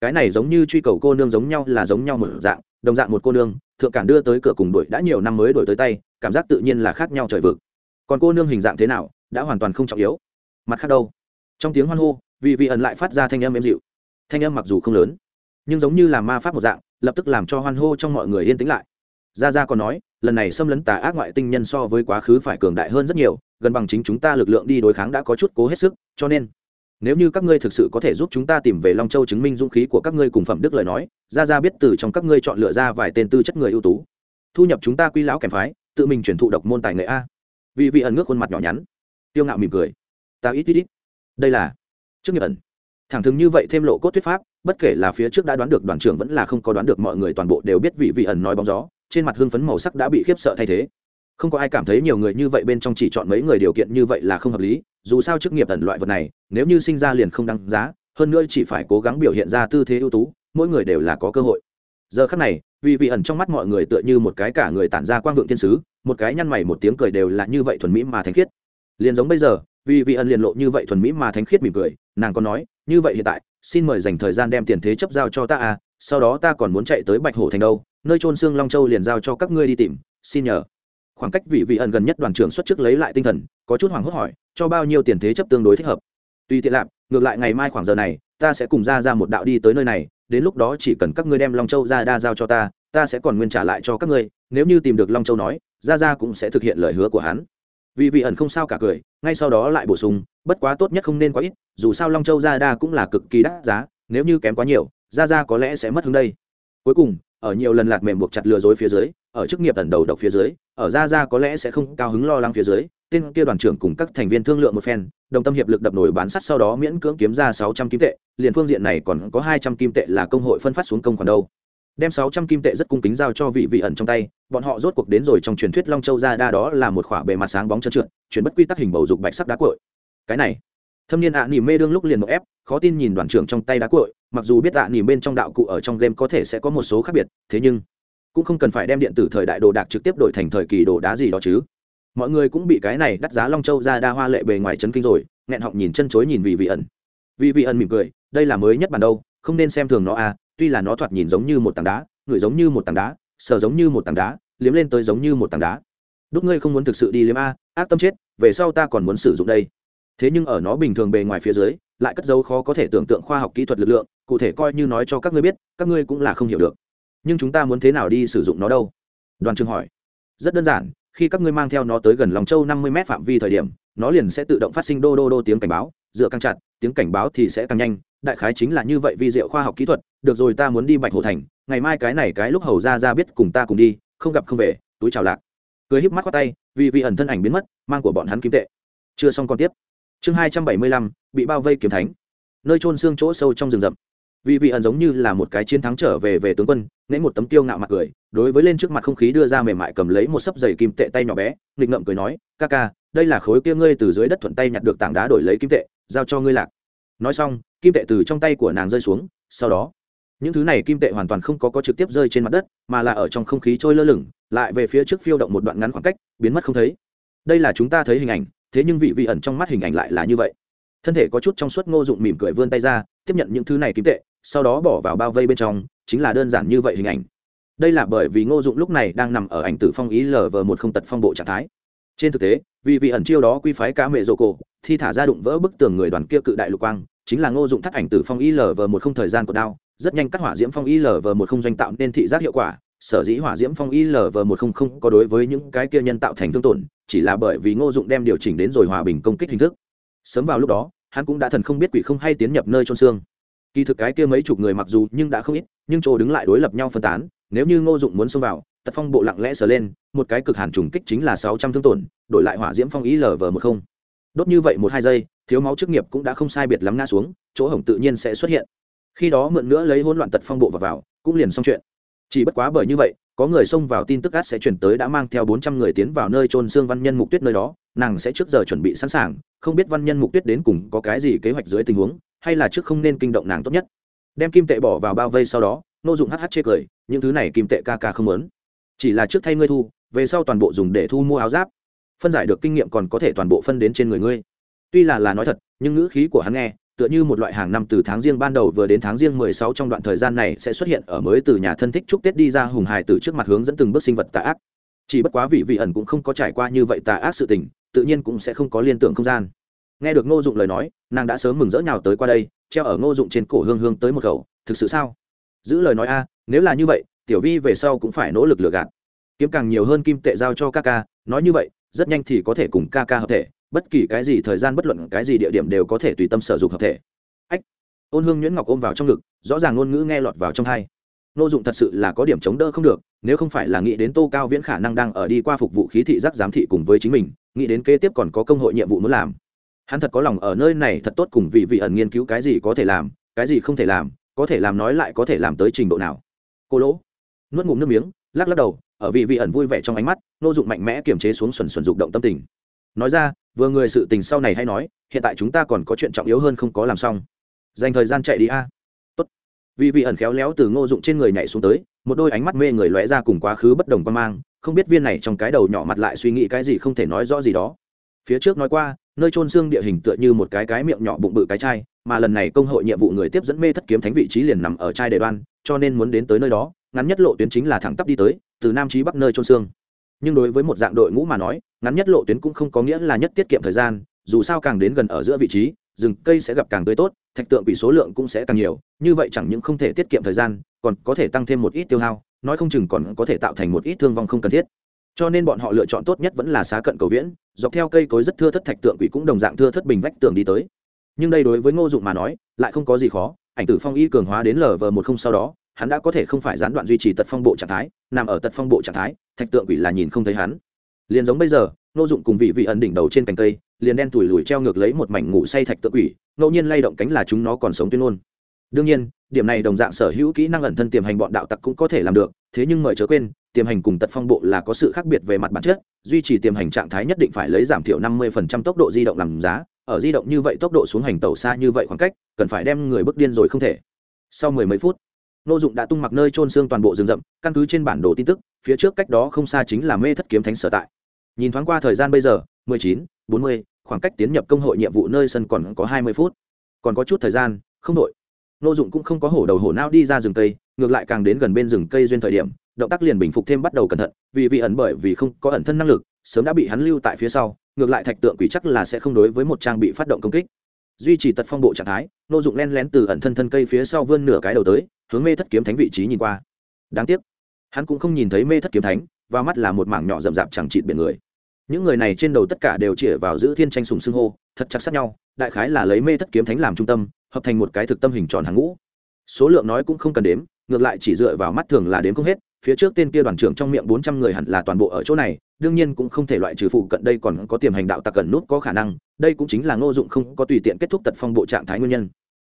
Speaker 1: Cái này giống như truy cầu cô nương giống nhau là giống nhau một dạng đồng dạng một cô nương, thượng cản đưa tới cửa cùng đuổi đã nhiều năm mới đổi tới tay, cảm giác tự nhiên là khác nhau trời vực. Còn cô nương hình dạng thế nào, đã hoàn toàn không trọng yếu. Mặt khác đâu? Trong tiếng hoan hô, vì vị ẩn lại phát ra thanh âm êm dịu. Thanh âm mặc dù không lớn, nhưng giống như là ma pháp một dạng, lập tức làm cho hoan hô trong mọi người yên tĩnh lại. Gia gia còn nói, lần này xâm lấn tà ác ngoại tinh nhân so với quá khứ phải cường đại hơn rất nhiều, gần bằng chính chúng ta lực lượng đi đối kháng đã có chút cố hết sức, cho nên, nếu như các ngươi thực sự có thể giúp chúng ta tìm về long châu chứng minh dũng khí của các ngươi cùng phẩm đức lời nói gia gia biết từ trong các ngươi chọn lựa ra vài tên tư chất người ưu tú. Thu nhập chúng ta quy lão kèm phái, tự mình chuyển thụ độc môn tài nghệ a. Vì vị ẩn ngước khuôn mặt nhỏ nhắn. Tiêu ngạo mỉm cười. Ta ít ít ít. Đây là trước nghiệp ẩn. Thẳng thừng như vậy thêm lộ cốt thuyết pháp, bất kể là phía trước đã đoán được đoàn trưởng vẫn là không có đoán được mọi người toàn bộ đều biết vị vị ẩn nói bóng gió, trên mặt hưng phấn màu sắc đã bị khiếp sợ thay thế. Không có ai cảm thấy nhiều người như vậy bên trong chỉ chọn mấy người điều kiện như vậy là không hợp lý, dù sao chức nghiệp ẩn loại vật này, nếu như sinh ra liền không đăng giá, hơn nữa chỉ phải cố gắng biểu hiện ra tư thế ưu tú mỗi người đều là có cơ hội. Giờ khắc này, vì vị ẩn trong mắt mọi người tựa như một cái cả người tản ra quang vượng thiên sứ, một cái nhăn mày một tiếng cười đều là như vậy thuần mỹ mà thánh khiết. Liền giống bây giờ, vì vị ẩn liền lộ như vậy thuần mỹ mà thánh khiết mỉm cười, nàng còn nói, như vậy hiện tại, xin mời dành thời gian đem tiền thế chấp giao cho ta à sau đó ta còn muốn chạy tới bạch hổ thành đâu, nơi trôn xương long châu liền giao cho các ngươi đi tìm, xin nhờ. Khoảng cách vị vị ẩn gần nhất đoàn trưởng xuất trước lấy lại tinh thần, có chút hoảng hốt hỏi, cho bao nhiêu tiền thế chấp tương đối thích hợp? Tuy tiện lạp, ngược lại ngày mai khoảng giờ này, ta sẽ cùng ra ra một đạo đi tới nơi này đến lúc đó chỉ cần các ngươi đem long châu ra đa giao cho ta ta sẽ còn nguyên trả lại cho các ngươi, nếu như tìm được long châu nói ra ra cũng sẽ thực hiện lời hứa của hắn. Vì vị ẩn không sao cả cười, ngay sau đó lại bổ sung, bất quá tốt nhất không nên quá ít, dù sao long châu ra đa cũng là cực kỳ đắt giá, nếu như kém quá nhiều ra ra có lẽ sẽ mất hứng đây cuối cùng, ở nhiều lần lạt mềm buộc chặt lừa dối phía dưới, ở chức nghiệp tần đầu độc phía dưới, ở ra ra có lẽ sẽ không cao hứng lo lắng phía dưới, tên kia đoàn trưởng cùng các thành viên thương lượng một phen, đồng tâm hiệp lực đập nổi bán sắt sau đó miễn cưỡng kiếm ra sáu trăm kim tệ, liền phương diện này còn có hai trăm kim tệ là công hội phân phát xuống công khoản đâu. Đem sáu trăm kim tệ rất cung kính giao cho vị vị ẩn trong tay, bọn họ rốt cuộc đến rồi trong truyền thuyết long châu ra đa đó là một khỏa bề mặt sáng bóng trơn trượt, chuyển bất quy tắc hình bầu dục bạch sắc đá cội cái này thâm niên ạ à nỉ mê đương lúc liền một ép, khó tin nhìn đoàn trưởng trong tay đá cội mặc dù biết ạ à nỉ bên trong đạo cụ ở trong game có thể sẽ có một số khác biệt, thế nhưng cũng không cần phải đem điện tử thời đại đồ đạc trực tiếp đổi thành thời kỳ đồ đá gì đó chứ. Mọi người cũng bị cái này đắt giá long châu ra đa hoa lệ bề ngoài chấn kinh rồi, nghẹn họng nhìn chân chối nhìn vị vị ẩn. Vị vị ẩn mỉm cười, đây là mới nhất bản đâu, không nên xem thường nó à tuy là nó thoạt nhìn giống như một tảng đá ngửi giống như một tảng đá, sờ giống như một tảng đá, liếm lên tới giống như một tảng đá. Đúc ngươi không muốn thực sự đi liếm a, ác tâm chết, về sau ta còn muốn sử dụng đây thế nhưng ở nó bình thường bề ngoài phía dưới, lại cất dấu khó có thể tưởng tượng khoa học kỹ thuật lực lượng, cụ thể coi như nói cho các ngươi biết, các ngươi cũng là không hiểu được. Nhưng chúng ta muốn thế nào đi sử dụng nó đâu? Đoàn trường hỏi. Rất đơn giản, khi các ngươi mang theo nó tới gần lòng châu năm mươi m phạm vi thời điểm, nó liền sẽ tự động phát sinh đô đô đô tiếng cảnh báo, dựa càng chặt, tiếng cảnh báo thì sẽ càng nhanh. Đại khái chính là như vậy vi diệu khoa học kỹ thuật, được rồi ta muốn đi bạch hồ thành, ngày mai cái này cái lúc hầu ra ra biết cùng ta cùng đi, không gặp không về, túi chào lạc. Cười híp mắt qua tay, vì vị ẩn thân ảnh biến mất, mang của bọn hắn kim tệ. Chưa xong còn tiếp chương hai trăm bảy mươi lăm, bị bao vây kiếm thánh. Nơi trôn xương chỗ sâu trong rừng rậm. Vì vị ẩn giống như là một cái chiến thắng trở về về tướng quân nễ một tấm tiêu ngạo mặt cười, đối với lên trước mặt không khí đưa ra mềm mại cầm lấy một sấp giày kim tệ tay nhỏ bé, nghịch ngậm cười nói, ca ca, đây là khối kia ngươi từ dưới đất thuận tay nhặt được tảng đá đổi lấy kim tệ, giao cho ngươi lạc. Nói xong, kim tệ từ trong tay của nàng rơi xuống, sau đó, những thứ này kim tệ hoàn toàn không có có trực tiếp rơi trên mặt đất, mà là ở trong không khí trôi lơ lửng, lại về phía trước phiêu động một đoạn ngắn khoảng cách, biến mất không thấy. Đây là chúng ta thấy hình ảnh thế nhưng vị vị ẩn trong mắt hình ảnh lại là như vậy. Thân thể có chút trong suốt ngô dụng mỉm cười vươn tay ra, tiếp nhận những thứ này kim tệ, sau đó bỏ vào bao vây bên trong, chính là đơn giản như vậy hình ảnh. Đây là bởi vì ngô dụng lúc này đang nằm ở ảnh tử phong ý lờ vờ một không tật phong bộ trạng thái. Trên thực tế vì vị ẩn chiêu đó quy phái cá mẹ rô cổ, thi thả ra đụng vỡ bức tường người đoàn kia cự đại lục quang, chính là ngô dụng thắt ảnh tử phong ý lờ vờ một không thời gian của đao, rất nhanh cắt hỏa diễm phong y lv một không doanh tạo nên thị giác hiệu quả sở dĩ hỏa diễm phong y lv một không không có đối với những cái kia nhân tạo thành thương tổn chỉ là bởi vì ngô dụng đem điều chỉnh đến rồi hòa bình công kích hình thức. Sớm vào lúc đó hắn cũng đã thần không biết quỷ không hay tiến nhập nơi trôn xương. Kỳ thực cái kia mấy chục người mặc dù nhưng đã không ít nhưng chỗ đứng lại đối lập nhau phân tán nếu như ngô dụng muốn xông vào tật phong bộ lặng lẽ sờ lên một cái cực hàn trùng kích chính là sáu trăm thương tổn đổi lại hỏa diễm phong ý lv một không. Đốt như vậy một hai giây thiếu máu chức nghiệp cũng đã không sai biệt lắm ngã xuống chỗ hổng tự nhiên sẽ xuất hiện. Khi đó mượn nữa lấy hỗn loạn tật phong bộ vào, vào cũng liền xong chuyện chỉ bất quá bởi như vậy, có người xông vào tin tức át sẽ chuyển tới đã mang theo bốn trăm người tiến vào nơi trôn xương văn nhân mục tuyết nơi đó, nàng sẽ trước giờ chuẩn bị sẵn sàng, không biết văn nhân mục tuyết đến cùng có cái gì kế hoạch dưới tình huống, hay là trước không nên kinh động nàng tốt nhất. Đem kim tệ bỏ vào bao vây sau đó, nô dụng hh chê cười, những thứ này kim tệ ca ca không lớn chỉ là trước thay ngươi thu, về sau toàn bộ dùng để thu mua áo giáp. Phân giải được kinh nghiệm còn có thể toàn bộ phân đến trên người ngươi. Tuy là là nói thật, nhưng ngữ khí của hắn nghe tựa như một loại hàng năm từ tháng riêng ban đầu vừa đến tháng riêng mười sáu trong đoạn thời gian này sẽ xuất hiện ở mới từ nhà thân thích chúc Tết đi ra hùng hài từ trước mặt hướng dẫn từng bước sinh vật tà ác. Chỉ bất quá vị vị ẩn cũng không có trải qua như vậy tà ác sự tình, tự nhiên cũng sẽ không có liên tưởng không gian. Nghe được Ngô Dụng lời nói, nàng đã sớm mừng rỡ nhào tới qua đây, treo ở Ngô Dụng trên cổ hương hương tới một khẩu, thực sự sao? Giữ lời nói a, nếu là như vậy, tiểu vi về sau cũng phải nỗ lực lựa gạt. Kiếm càng nhiều hơn kim tệ giao cho ca ca. nói như vậy, rất nhanh thì có thể cùng ca ca hợp thể, bất kỳ cái gì thời gian bất luận cái gì địa điểm đều có thể tùy tâm sở dụng hợp thể. Ách, ôn hương nhuyễn ngọc ôm vào trong ngực, rõ ràng ngôn ngữ nghe lọt vào trong hai nô dụng thật sự là có điểm chống đỡ không được, nếu không phải là nghĩ đến tô cao viễn khả năng đang ở đi qua phục vụ khí thị giác giám thị cùng với chính mình, nghĩ đến kế tiếp còn có công hội nhiệm vụ muốn làm. Hắn thật có lòng ở nơi này thật tốt cùng vị vị ẩn nghiên cứu cái gì có thể làm, cái gì không thể làm, có thể làm nói lại có thể làm tới trình độ nào. Cô lỗ, nuốt ngụm nước miếng, lắc lắc đầu, ở vị vị ẩn vui vẻ trong ánh mắt, nô dụng mạnh mẽ kiềm chế xuống xuẩn xuẩn dụng động tâm tình. Nói ra vừa người sự tình sau này hay nói, hiện tại chúng ta còn có chuyện trọng yếu hơn không có làm xong. Dành thời gian chạy đi a. Tốt. Vì vị ẩn khéo léo từ ngô dụng trên người nhảy xuống tới, một đôi ánh mắt mê người lóe ra cùng quá khứ bất đồng quan mang, không biết viên này trong cái đầu nhỏ mặt lại suy nghĩ cái gì không thể nói rõ gì đó. Phía trước nói qua, nơi trôn xương địa hình tựa như một cái cái miệng nhỏ bụng bự cái chai, mà lần này công hội nhiệm vụ người tiếp dẫn mê thất kiếm thánh vị trí liền nằm ở chai đề đoan, cho nên muốn đến tới nơi đó, ngắn nhất lộ tuyến chính là thẳng tắp đi tới, từ nam chí bắc nơi trôn xương nhưng đối với một dạng đội ngũ mà nói, ngắn nhất lộ tuyến cũng không có nghĩa là nhất tiết kiệm thời gian, dù sao càng đến gần ở giữa vị trí, rừng cây sẽ gặp càng tươi tốt, thạch tượng quỷ số lượng cũng sẽ càng nhiều, như vậy chẳng những không thể tiết kiệm thời gian, còn có thể tăng thêm một ít tiêu hao, nói không chừng còn có thể tạo thành một ít thương vong không cần thiết. Cho nên bọn họ lựa chọn tốt nhất vẫn là xá cận cầu viễn, dọc theo cây cối rất thưa thất thạch tượng quỷ cũng đồng dạng thưa thất bình vách tường đi tới. Nhưng đây đối với ngô dụng mà nói, lại không có gì khó, ảnh tử phong y cường hóa đến lv một không sau đó hắn đã có thể không phải gián đoạn duy trì tật phong bộ trạng thái, nằm ở tật phong bộ trạng thái, thạch tượng quỷ là nhìn không thấy hắn. Liền giống bây giờ, ngô dụng cùng vị vị ẩn đỉnh đầu trên cành cây, liền đen tủi lùi treo ngược lấy một mảnh ngủ say thạch tượng quỷ, ngẫu nhiên lay động cánh là chúng nó còn sống tuyên ngôn. Đương nhiên, điểm này đồng dạng sở hữu kỹ năng ẩn thân tiềm hành bọn đạo tặc cũng có thể làm được, thế nhưng mời chớ quên, tiềm hành cùng tật phong bộ là có sự khác biệt về mặt bản chất, duy trì tiềm hành trạng thái nhất định phải lấy giảm thiểu năm mươi tốc độ di động làm giá, ở di động như vậy tốc độ xuống hành tàu xa như vậy khoảng cách, cần phải đem người bước điên rồi không thể. Sau mười mấy phút nô dụng đã tung mặc nơi trôn xương toàn bộ rừng rậm, căn cứ trên bản đồ tin tức, phía trước cách đó không xa chính là mê thất kiếm thánh sở tại. Nhìn thoáng qua thời gian bây giờ, mười chín, bốn mươi, khoảng cách tiến nhập công hội nhiệm vụ nơi sân còn có hai mươi phút. Còn có chút thời gian, không đợi. nô dụng cũng không có hổ đầu hổ não đi ra rừng cây, ngược lại càng đến gần bên rừng cây duyên thời điểm, động tác liền bình phục thêm bắt đầu cẩn thận, vì vị ẩn bởi vì không có ẩn thân năng lực, sớm đã bị hắn lưu tại phía sau, ngược lại thạch tượng quỷ chắc là sẽ không đối với một trang bị phát động công kích. Duy trì tật phong bộ trạng thái, nô dụng len lén từ ẩn thân thân cây phía sau vươn nửa cái đầu tới hướng mê thất kiếm thánh vị trí nhìn qua. Đáng tiếc, hắn cũng không nhìn thấy mê thất kiếm thánh, và mắt là một mảng nhỏ rậm rạp chẳng trịt biển người. Những người này trên đầu tất cả đều chĩa vào giữ thiên tranh sùng xưng hô, thật chặt sát nhau, đại khái là lấy mê thất kiếm thánh làm trung tâm, hợp thành một cái thực tâm hình tròn hàng ngũ. Số lượng nói cũng không cần đếm, ngược lại chỉ dựa vào mắt thường là đếm không hết, phía trước tên kia đoàn trưởng trong miệng bốn trăm người hẳn là toàn bộ ở chỗ này, đương nhiên cũng không thể loại trừ phụ cận đây còn có tiềm hành đạo tặc cần nút có khả năng, đây cũng chính là ngô dụng không có tùy tiện kết thúc tật phong bộ trạng thái nguyên nhân.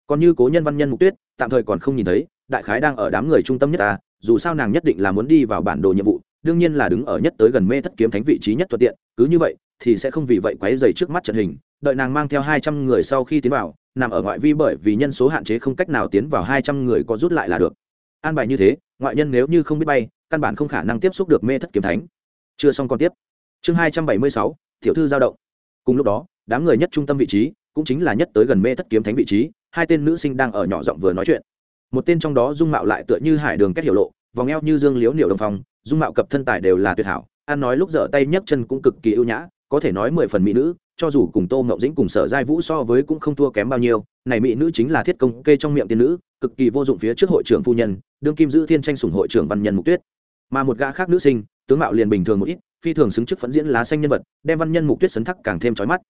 Speaker 1: Còn như cố nhân văn nhân mục tuyết, tạm thời còn không nhìn thấy đại khái đang ở đám người trung tâm nhất ta, dù sao nàng nhất định là muốn đi vào bản đồ nhiệm vụ, đương nhiên là đứng ở nhất tới gần mê thất kiếm thánh vị trí nhất thuận tiện, cứ như vậy thì sẽ không vì vậy quấy dày trước mắt trận hình, đợi nàng mang theo hai trăm người sau khi tiến vào, nằm ở ngoại vi bởi vì nhân số hạn chế không cách nào tiến vào hai trăm người có rút lại là được. An bài như thế, ngoại nhân nếu như không biết bay, căn bản không khả năng tiếp xúc được mê thất kiếm thánh. Chưa xong còn tiếp. Chương hai trăm bảy mươi sáu, tiểu thư giao động. Cùng lúc đó, đám người nhất trung tâm vị trí cũng chính là nhất tới gần mê thất kiếm thánh vị trí, hai tên nữ sinh đang ở nhỏ giọng vừa nói chuyện một tên trong đó dung mạo lại tựa như hải đường kết hiểu lộ, vòng eo như dương liếu niệu đồng phong, dung mạo cập thân tài đều là tuyệt hảo, ăn nói lúc dở tay nhấc chân cũng cực kỳ ưu nhã, có thể nói mười phần mỹ nữ, cho dù cùng tô mậu dĩnh cùng sở giai vũ so với cũng không thua kém bao nhiêu. Này mỹ nữ chính là thiết công kê trong miệng tiên nữ, cực kỳ vô dụng phía trước hội trưởng phu nhân, đương kim giữ thiên tranh sủng hội trưởng văn nhân mục tuyết. Mà một gã khác nữ sinh, tướng mạo liền bình thường một ít, phi thường xứng chức phẫn diễn lá xanh nhân vật, đem văn nhân mục tuyết sấn thắc càng thêm trói mắt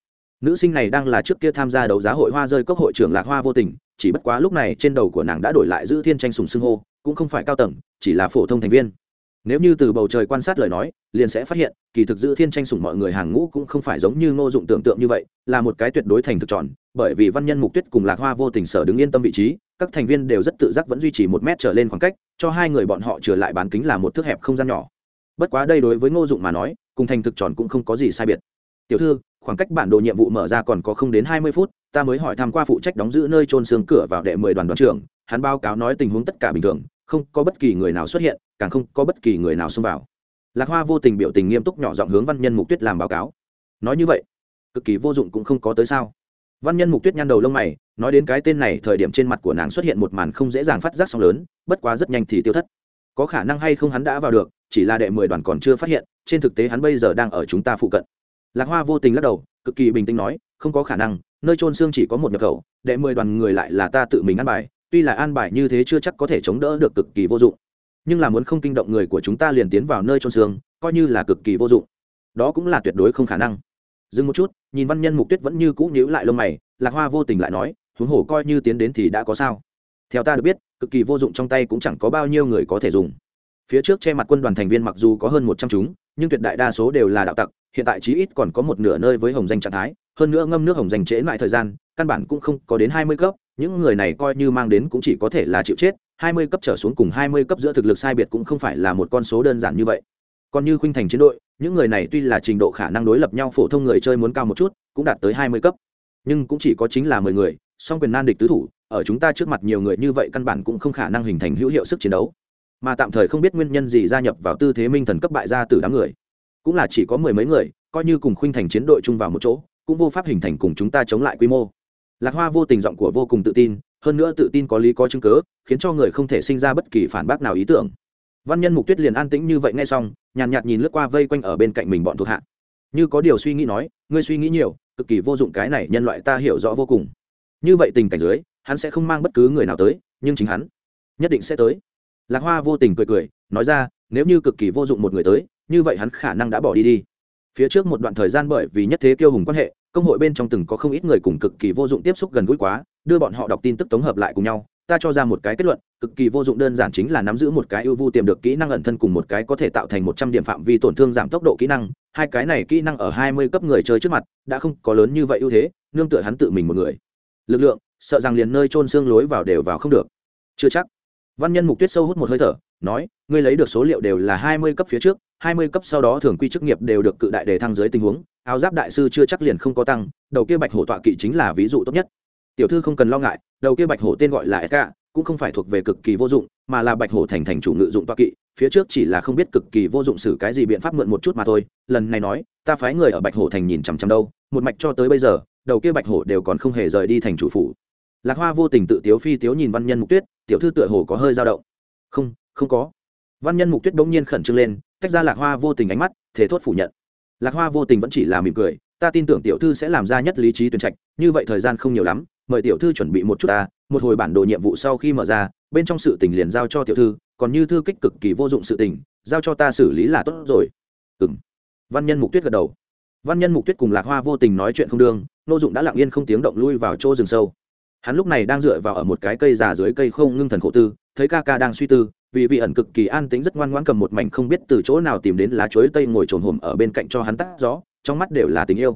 Speaker 1: nữ sinh này đang là trước kia tham gia đấu giá hội hoa rơi cốc hội trưởng lạc hoa vô tình, chỉ bất quá lúc này trên đầu của nàng đã đổi lại giữ thiên tranh sùng xưng hô, cũng không phải cao tầng, chỉ là phổ thông thành viên. Nếu như từ bầu trời quan sát lời nói, liền sẽ phát hiện, kỳ thực giữ thiên tranh sủng mọi người hàng ngũ cũng không phải giống như ngô dụng tưởng tượng như vậy, là một cái tuyệt đối thành thực tròn bởi vì văn nhân mục tuyết cùng lạc hoa vô tình sở đứng yên tâm vị trí, các thành viên đều rất tự giác vẫn duy trì một mét trở lên khoảng cách, cho hai người bọn họ trở lại bán kính là một thước hẹp không gian nhỏ. Bất quá đây đối với ngô dụng mà nói, cùng thành thực tròn cũng không có gì sai biệt. Tiểu thư khoảng cách bản đồ nhiệm vụ mở ra còn có không đến hai mươi phút, ta mới hỏi tham q u a phụ trách đóng giữ nơi trôn xương cửa vào đệ mười đoàn đoàn trưởng, hắn báo cáo nói tình huống tất cả bình thường, không có bất kỳ người nào xuất hiện, càng không có bất kỳ người nào xông vào. Lạc hoa vô tình biểu tình nghiêm túc nhỏ giọng hướng văn nhân mục tuyết làm báo cáo. Nói như vậy, cực kỳ vô dụng cũng không có tới sao? Văn nhân mục tuyết nhăn đầu lông mày, nói đến cái tên này thời điểm trên mặt của nàng xuất hiện một màn không dễ dàng phát giác sóng lớn, bất quá rất nhanh thì tiêu thất. Có khả năng hay không hắn đã vào được, chỉ là đệ mười đoàn còn chưa phát hiện, trên thực tế hắn bây giờ đang ở chúng ta phụ cận lạc hoa vô tình lắc đầu, cực kỳ bình tĩnh nói, không có khả năng, nơi trôn xương chỉ có một nhập khẩu, đệ mười đoàn người lại là ta tự mình ăn bài, tuy là an bài như thế chưa chắc có thể chống đỡ được cực kỳ vô dụng. Nhưng là muốn không kinh động người của chúng ta liền tiến vào nơi trôn xương, coi như là cực kỳ vô dụng. Đó cũng là tuyệt đối không khả năng. Dừng một chút, nhìn văn nhân mục tuyết vẫn như cũ nhíu lại lông mày, lạc hoa vô tình lại nói, huống hồ coi như tiến đến thì đã có sao. Theo ta được biết, cực kỳ vô dụng trong tay cũng chẳng có bao nhiêu người có thể dùng. Phía trước che mặt quân đoàn thành viên mặc dù có hơn một trăm chúng, nhưng tuyệt đại đa số đều là đạo tặc hiện tại chí ít còn có một nửa nơi với hồng danh trạng thái, hơn nữa ngâm nước hồng danh trễ lại thời gian, căn bản cũng không có đến hai mươi cấp, những người này coi như mang đến cũng chỉ có thể là chịu chết, hai mươi cấp trở xuống cùng hai mươi cấp giữa thực lực sai biệt cũng không phải là một con số đơn giản như vậy. Còn như khuynh thành chiến đội, những người này tuy là trình độ khả năng đối lập nhau phổ thông người chơi muốn cao một chút, cũng đạt tới hai mươi cấp. Nhưng cũng chỉ có chính là mười người, song quyền nan địch tứ thủ, ở chúng ta trước mặt nhiều người như vậy căn bản cũng không khả năng hình thành hữu hiệu sức chiến đấu. Mà tạm thời không biết nguyên nhân gì gia nhập vào tư thế minh thần cấp bại gia từ đám người cũng là chỉ có mười mấy người coi như cùng khuynh thành chiến đội chung vào một chỗ cũng vô pháp hình thành cùng chúng ta chống lại quy mô. Lạc hoa vô tình giọng của vô cùng tự tin hơn nữa tự tin có lý có chứng cớ khiến cho người không thể sinh ra bất kỳ phản bác nào ý tưởng. Văn nhân mục tuyết liền an tĩnh như vậy ngay xong nhàn nhạt, nhìn lướt qua vây quanh ở bên cạnh mình bọn thuộc hạ. Như có điều suy nghĩ nói ngươi suy nghĩ nhiều cực kỳ vô dụng cái này nhân loại ta hiểu rõ vô cùng. Như vậy tình cảnh dưới hắn sẽ không mang bất cứ người nào tới nhưng chính hắn nhất định sẽ tới. Lạc hoa vô tình cười cười nói ra nếu như cực kỳ vô dụng một người tới như vậy hắn khả năng đã bỏ đi đi. Phía trước một đoạn thời gian bởi vì nhất thế kiêu hùng quan hệ, công hội bên trong từng có không ít người cùng cực kỳ vô dụng tiếp xúc gần gũi quá, đưa bọn họ đọc tin tức tổng hợp lại cùng nhau, ta cho ra một cái kết luận, cực kỳ vô dụng đơn giản chính là nắm giữ một cái ưu vu tiềm được kỹ năng ẩn thân cùng một cái có thể tạo thành một trăm điểm phạm vi tổn thương giảm tốc độ kỹ năng, hai cái này kỹ năng ở hai mươi cấp người chơi trước mặt, đã không có lớn như vậy ưu thế, nương tựa hắn tự mình một người. Lực lượng, sợ rằng liền nơi trôn xương lối vào đều vào không được. Chưa chắc. Văn nhân mục tuyết sâu hút một hơi thở nói, ngươi lấy được số liệu đều là hai mươi cấp phía trước, hai mươi cấp sau đó thường quy chức nghiệp đều được cự đại đề thăng dưới tình huống, áo giáp đại sư chưa chắc liền không có tăng, đầu kia bạch hổ tọa kỵ chính là ví dụ tốt nhất. Tiểu thư không cần lo ngại, đầu kia bạch hổ tên gọi là sk cũng không phải thuộc về cực kỳ vô dụng, mà là bạch hổ thành thành chủ ngự dụng tọa kỵ, phía trước chỉ là không biết cực kỳ vô dụng xử cái gì biện pháp mượn một chút mà thôi, lần này nói, ta phái người ở bạch hổ thành nhìn chằm chằm đâu, một mạch cho tới bây giờ, đầu kia bạch hổ đều còn không hề rời đi thành chủ phủ. Lạc hoa vô tình tự tiếu phi tiếu nhìn văn nhân mục tuyết, tiểu thư tựa hồ có hơi dao động. Không không có. Văn nhân mục tuyết bỗng nhiên khẩn trương lên, tách ra lạc hoa vô tình ánh mắt thế thốt phủ nhận. Lạc hoa vô tình vẫn chỉ là mỉm cười, ta tin tưởng tiểu thư sẽ làm ra nhất lý trí tuyển trạch, như vậy thời gian không nhiều lắm, mời tiểu thư chuẩn bị một chút ta, một hồi bản đồ nhiệm vụ sau khi mở ra, bên trong sự tình liền giao cho tiểu thư, còn như thư kích cực kỳ vô dụng sự tình, giao cho ta xử lý là tốt rồi. Ừ m văn nhân mục tuyết gật đầu. Văn nhân mục tuyết cùng lạc hoa vô tình nói chuyện không đương, nô dụng đã lặng yên không tiếng động lui vào chỗ rừng sâu. Hắn lúc này đang dựa vào ở một cái cây già dưới cây không ngưng thần khổ tư, thấy ca ca đang suy tư vì vị ẩn cực kỳ an tĩnh rất ngoan ngoãn cầm một mảnh không biết từ chỗ nào tìm đến lá chuối tây ngồi trồn hùm ở bên cạnh cho hắn tắt gió, trong mắt đều là tình yêu.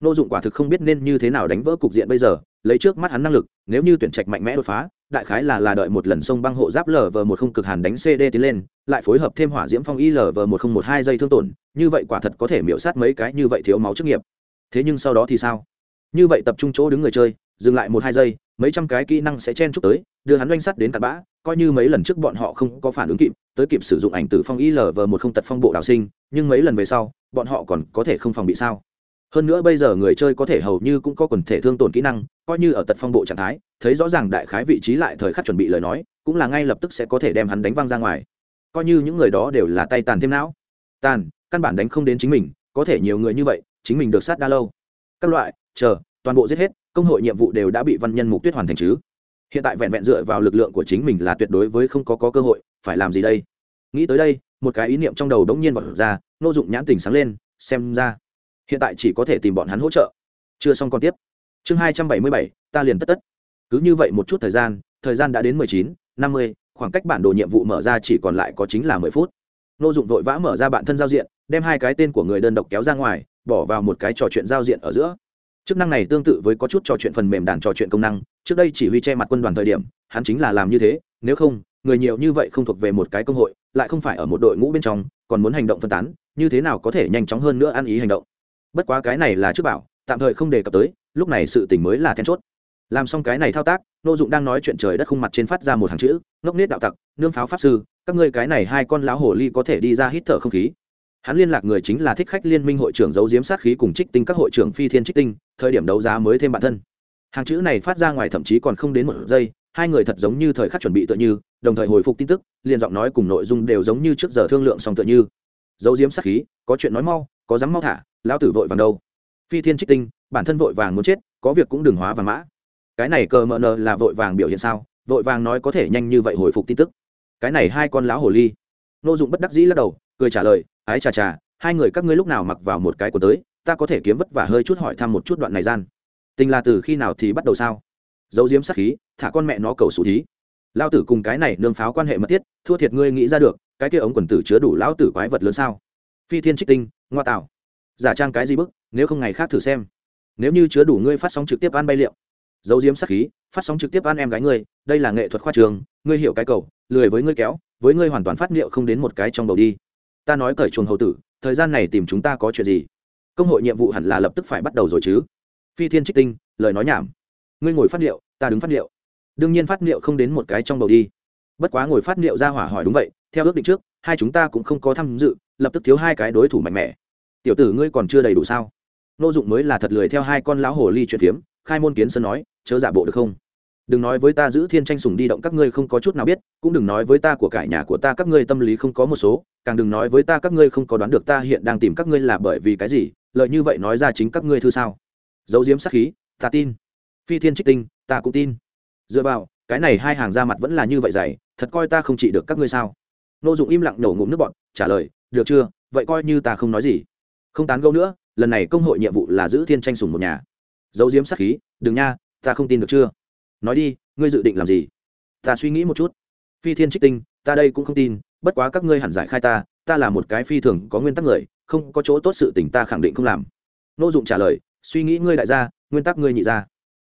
Speaker 1: Nô dụng quả thực không biết nên như thế nào đánh vỡ cục diện bây giờ, lấy trước mắt hắn năng lực, nếu như tuyển trạch mạnh mẽ đột phá, đại khái là là đợi một lần sông băng hộ giáp lv một không cực hàn đánh cd tiến lên, lại phối hợp thêm hỏa diễm phong y lv một không một hai giây thương tổn, như vậy quả thật có thể miễu sát mấy cái như vậy thiếu máu chức nghiệp. Thế nhưng sau đó thì sao? Như vậy tập trung chỗ đứng người chơi, dừng lại một hai giây mấy trăm cái kỹ năng sẽ chen chúc tới, đưa hắn oanh sắt đến tạt bã, coi như mấy lần trước bọn họ không có phản ứng kịp, tới kịp sử dụng ảnh từ phong y lv một không tật phong bộ đào sinh, nhưng mấy lần về sau, bọn họ còn có thể không phòng bị sao? Hơn nữa bây giờ người chơi có thể hầu như cũng có quần thể thương tổn kỹ năng, coi như ở tật phong bộ trạng thái, thấy rõ ràng đại khái vị trí lại thời khắc chuẩn bị lời nói, cũng là ngay lập tức sẽ có thể đem hắn đánh văng ra ngoài. Coi như những người đó đều là tay tàn thêm não. Tàn, căn bản đánh không đến chính mình, có thể nhiều người như vậy, chính mình được sát đa lâu. Các loại, chờ toàn bộ giết hết công hội nhiệm vụ đều đã bị văn nhân mục tuyết hoàn thành chứ. Hiện tại vẹn vẹn dựa vào lực lượng của chính mình là tuyệt đối với không có, có cơ hội phải làm gì đây? Nghĩ tới đây một cái ý niệm trong đầu đống nhiên vọt ra nô dụng nhãn tình sáng lên xem ra hiện tại chỉ có thể tìm bọn hắn hỗ trợ. Chưa xong còn tiếp. Chương hai trăm bảy mươi bảy ta liền tất tất. Cứ như vậy một chút thời gian thời gian đã đến mười chín năm mươi khoảng cách bản đồ nhiệm vụ mở ra chỉ còn lại có chính là mười phút. Nô dụng vội vã mở ra bản thân giao diện đem hai cái tên của người đơn độc kéo ra ngoài bỏ vào một cái trò chuyện giao diện ở giữa chức năng này tương tự với có chút trò chuyện phần mềm đàn trò chuyện công năng, trước đây chỉ huy che mặt quân đoàn thời điểm, hắn chính là làm như thế, nếu không, người nhiều như vậy không thuộc về một cái công hội, lại không phải ở một đội ngũ bên trong, còn muốn hành động phân tán, như thế nào có thể nhanh chóng hơn nữa ăn ý hành động? Bất quá cái này là trước bảo, tạm thời không đề cập tới, lúc này sự tình mới là then chốt. Làm xong cái này thao tác, nô dụng đang nói chuyện trời đất khung mặt trên phát ra một hàng chữ, ngốc nết đạo tặc, nương pháo pháp sư, các ngươi cái này hai con lão hồ ly có thể đi ra hít thở không khí hắn liên lạc người chính là thích khách liên minh hội trưởng giấu diếm sát khí cùng trích tinh các hội trưởng phi thiên trích tinh, thời điểm đấu giá mới thêm bản thân. Hàng chữ này phát ra ngoài thậm chí còn không đến một giây, hai người thật giống như thời khắc chuẩn bị tựa như, đồng thời hồi phục tin tức, liền giọng nói cùng nội dung đều giống như trước giờ thương lượng xong tựa như. Giấu diếm sát khí, có chuyện nói mau, có dám mau thả, lão tử vội vàng đâu. Phi thiên trích tinh, bản thân vội vàng muốn chết, có việc cũng đừng hóa và mã. Cái này cờ mờ nờ là vội vàng biểu hiện sao? Vội vàng nói có thể nhanh như vậy hồi phục tin tức. Cái này hai con lão hồ ly. Nô dụng bất đắc dĩ lắc đầu, cười trả lời ái chà chà, hai người các ngươi lúc nào mặc vào một cái của tới, ta có thể kiếm vất vả hơi chút hỏi thăm một chút đoạn này gian. Tình là từ khi nào thì bắt đầu sao? Dấu diếm sát khí, thả con mẹ nó cầu sủ thí. Lao tử cùng cái này nương pháo quan hệ mật thiết, thua thiệt ngươi nghĩ ra được, cái kia ống quần tử chứa đủ lão tử quái vật lớn sao? Phi thiên trích tinh, ngoa tạo. Giả trang cái gì bức, nếu không ngày khác thử xem. Nếu như chứa đủ ngươi phát sóng trực tiếp ăn bay liệu. Dấu diếm sát khí, phát sóng trực tiếp ăn em gái ngươi, đây là nghệ thuật khoa trường, ngươi hiểu cái cầu, lười với ngươi kéo, với ngươi hoàn toàn phát liệu không đến một cái trong đầu đi ta nói cởi chuồng hầu tử, thời gian này tìm chúng ta có chuyện gì? Công hội nhiệm vụ hẳn là lập tức phải bắt đầu rồi chứ. Phi thiên trích tinh, lời nói nhảm. Ngươi ngồi phát liệu, ta đứng phát liệu. Đương nhiên phát liệu không đến một cái trong bầu đi. Bất quá ngồi phát liệu ra hỏa hỏi đúng vậy, theo ước định trước, hai chúng ta cũng không có tham dự, lập tức thiếu hai cái đối thủ mạnh mẽ. Tiểu tử ngươi còn chưa đầy đủ sao? Nô dụng mới là thật lười theo hai con lão hồ ly chuyện phiếm, khai môn kiến sơn nói, chớ giả bộ được không? Đừng nói với ta giữ thiên tranh sùng đi động các ngươi không có chút nào biết, cũng đừng nói với ta của cải nhà của ta các ngươi tâm lý không có một số, càng đừng nói với ta các ngươi không có đoán được ta hiện đang tìm các ngươi là bởi vì cái gì, lợi như vậy nói ra chính các ngươi thư sao. Dấu diếm sắc khí, ta tin. Phi thiên trích tinh, ta cũng tin. Dựa vào, cái này hai hàng ra mặt vẫn là như vậy dày, thật coi ta không trị được các ngươi sao. Nô dụng im lặng nổ ngụm nước bọn trả lời, được chưa? Vậy coi như ta không nói gì. Không tán gẫu nữa, lần này công hội nhiệm vụ là giữ thiên tranh sùng một nhà. Dấu diếm sắc khí, đừng nha, ta không tin được chưa? Nói đi, ngươi dự định làm gì? Ta suy nghĩ một chút. Phi thiên trích tinh, ta đây cũng không tin, bất quá các ngươi hẳn giải khai ta ta là một cái phi thường có nguyên tắc người, không có chỗ tốt sự tình ta khẳng định không làm. Nô dụng trả lời, suy nghĩ ngươi đại gia, nguyên tắc ngươi nhị gia.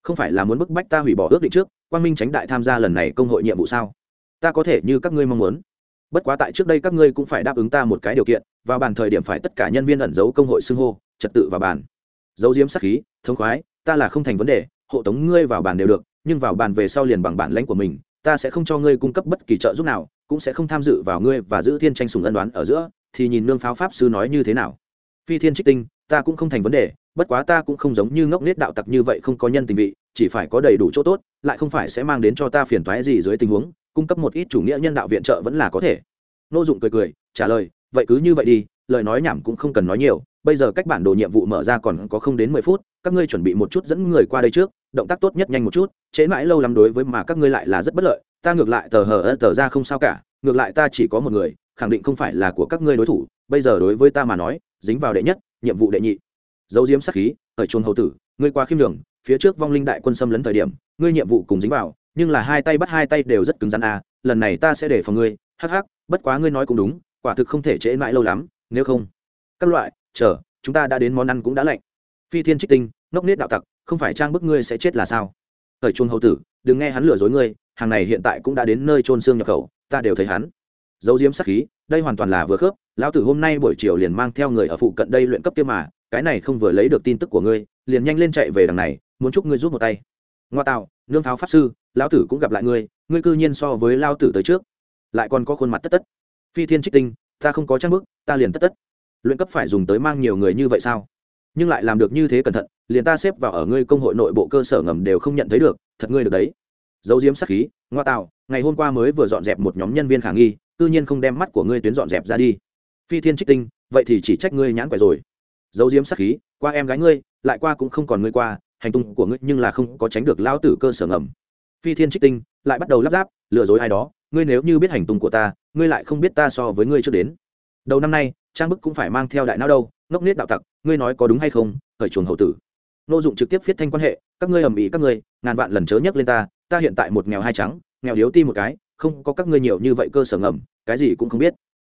Speaker 1: Không phải là muốn bức bách ta hủy bỏ ước định trước, quang minh tránh đại tham gia lần này công hội nhiệm vụ sao? Ta có thể như các ngươi mong muốn. Bất quá tại trước đây các ngươi cũng phải đáp ứng ta một cái điều kiện, vào bàn thời điểm phải tất cả nhân viên ẩn giấu công hội xưng hô, trật tự vào bàn. Giấu diếm sắc khí, thống khoái, ta là không thành vấn đề, hộ tống ngươi vào bàn đều được nhưng vào bàn về sau liền bằng bản lãnh của mình, ta sẽ không cho ngươi cung cấp bất kỳ trợ giúp nào, cũng sẽ không tham dự vào ngươi và giữ thiên tranh sùng ân đoán ở giữa, thì nhìn nương pháo pháp sư nói như thế nào. Phi thiên trích tinh, ta cũng không thành vấn đề, bất quá ta cũng không giống như ngốc nết đạo tặc như vậy không có nhân tình vị, chỉ phải có đầy đủ chỗ tốt, lại không phải sẽ mang đến cho ta phiền toái gì dưới tình huống, cung cấp một ít chủ nghĩa nhân đạo viện trợ vẫn là có thể. Nô dụng cười cười, trả lời, vậy cứ như vậy đi, lời nói nhảm cũng không cần nói nhiều, bây giờ cách bản đồ nhiệm vụ mở ra còn có không đến mười phút, các ngươi chuẩn bị một chút dẫn người qua đây trước động tác tốt nhất nhanh một chút chế mãi lâu lắm đối với mà các ngươi lại là rất bất lợi, ta ngược lại tờ hờ ơ tờ ra không sao cả, ngược lại ta chỉ có một người, khẳng định không phải là của các ngươi đối thủ, bây giờ đối với ta mà nói, dính vào đệ nhất, nhiệm vụ đệ nhị. Dấu diếm sắc khí ở chuồng hầu tử, ngươi qua khiêm đường phía trước vong linh đại quân xâm lấn thời điểm, ngươi nhiệm vụ cùng dính vào, nhưng là hai tay bắt hai tay đều rất cứng rắn à lần này ta sẽ để phòng ngươi, hắc hắc, bất quá ngươi nói cũng đúng, quả thực không thể trễ mãi lâu lắm, nếu không, các loại, chờ, chúng ta đã đến món ăn cũng đã lạnh. Phi thiên trích tinh ngốc nết đạo tặc, không phải trang bức ngươi sẽ chết là sao? Thời chuông hầu tử, đừng nghe hắn lừa dối ngươi, hàng này hiện tại cũng đã đến nơi trôn xương nhập khẩu, ta đều thấy hắn. Dấu diếm sắc khí, đây hoàn toàn là vừa khớp, lão tử hôm nay buổi chiều liền mang theo người ở phụ cận đây luyện cấp kia mà, cái này không vừa lấy được tin tức của ngươi, liền nhanh lên chạy về đằng này, muốn chúc ngươi giúp một tay. Ngoa tạo, nương pháo pháp sư, lão tử cũng gặp lại ngươi ngươi cư nhiên so với lao tử tới trước. Lại còn có khuôn mặt tất tất. Phi thiên trích tinh, ta không có trang bức, ta liền tất tất. Luyện cấp phải dùng tới mang nhiều người như vậy sao? Nhưng lại làm được như thế cẩn thận, liền ta xếp vào ở ngươi công hội nội bộ cơ sở ngầm đều không nhận thấy được, thật ngươi được đấy. Dấu diếm sắc khí, ngoa tạo, ngày hôm qua mới vừa dọn dẹp một nhóm nhân viên khả nghi, tự nhiên không đem mắt của ngươi tuyến dọn dẹp ra đi. Phi thiên trích tinh, vậy thì chỉ trách ngươi nhãn quẻ rồi. Dấu diếm sắc khí, qua em gái ngươi, lại qua cũng không còn ngươi qua, hành tung của ngươi nhưng là không có tránh được lao tử cơ sở ngầm. Phi thiên trích tinh, lại bắt đầu lắp ráp, lừa dối ai đó, ngươi nếu như biết hành tung của ta, ngươi lại không biết ta so với ngươi trước đến. Đầu năm nay, trang bức cũng phải mang theo đại não đâu, ngốc nết đạo tặc ngươi nói có đúng hay không, khởi chuồng hậu tử. Nô dụng trực tiếp viết thanh quan hệ, các ngươi ầm ĩ các ngươi, ngàn vạn lần chớ nhắc lên ta ta hiện tại một nghèo hai trắng, nghèo điếu ti một cái, không có các ngươi nhiều như vậy cơ sở ngầm, cái gì cũng không biết.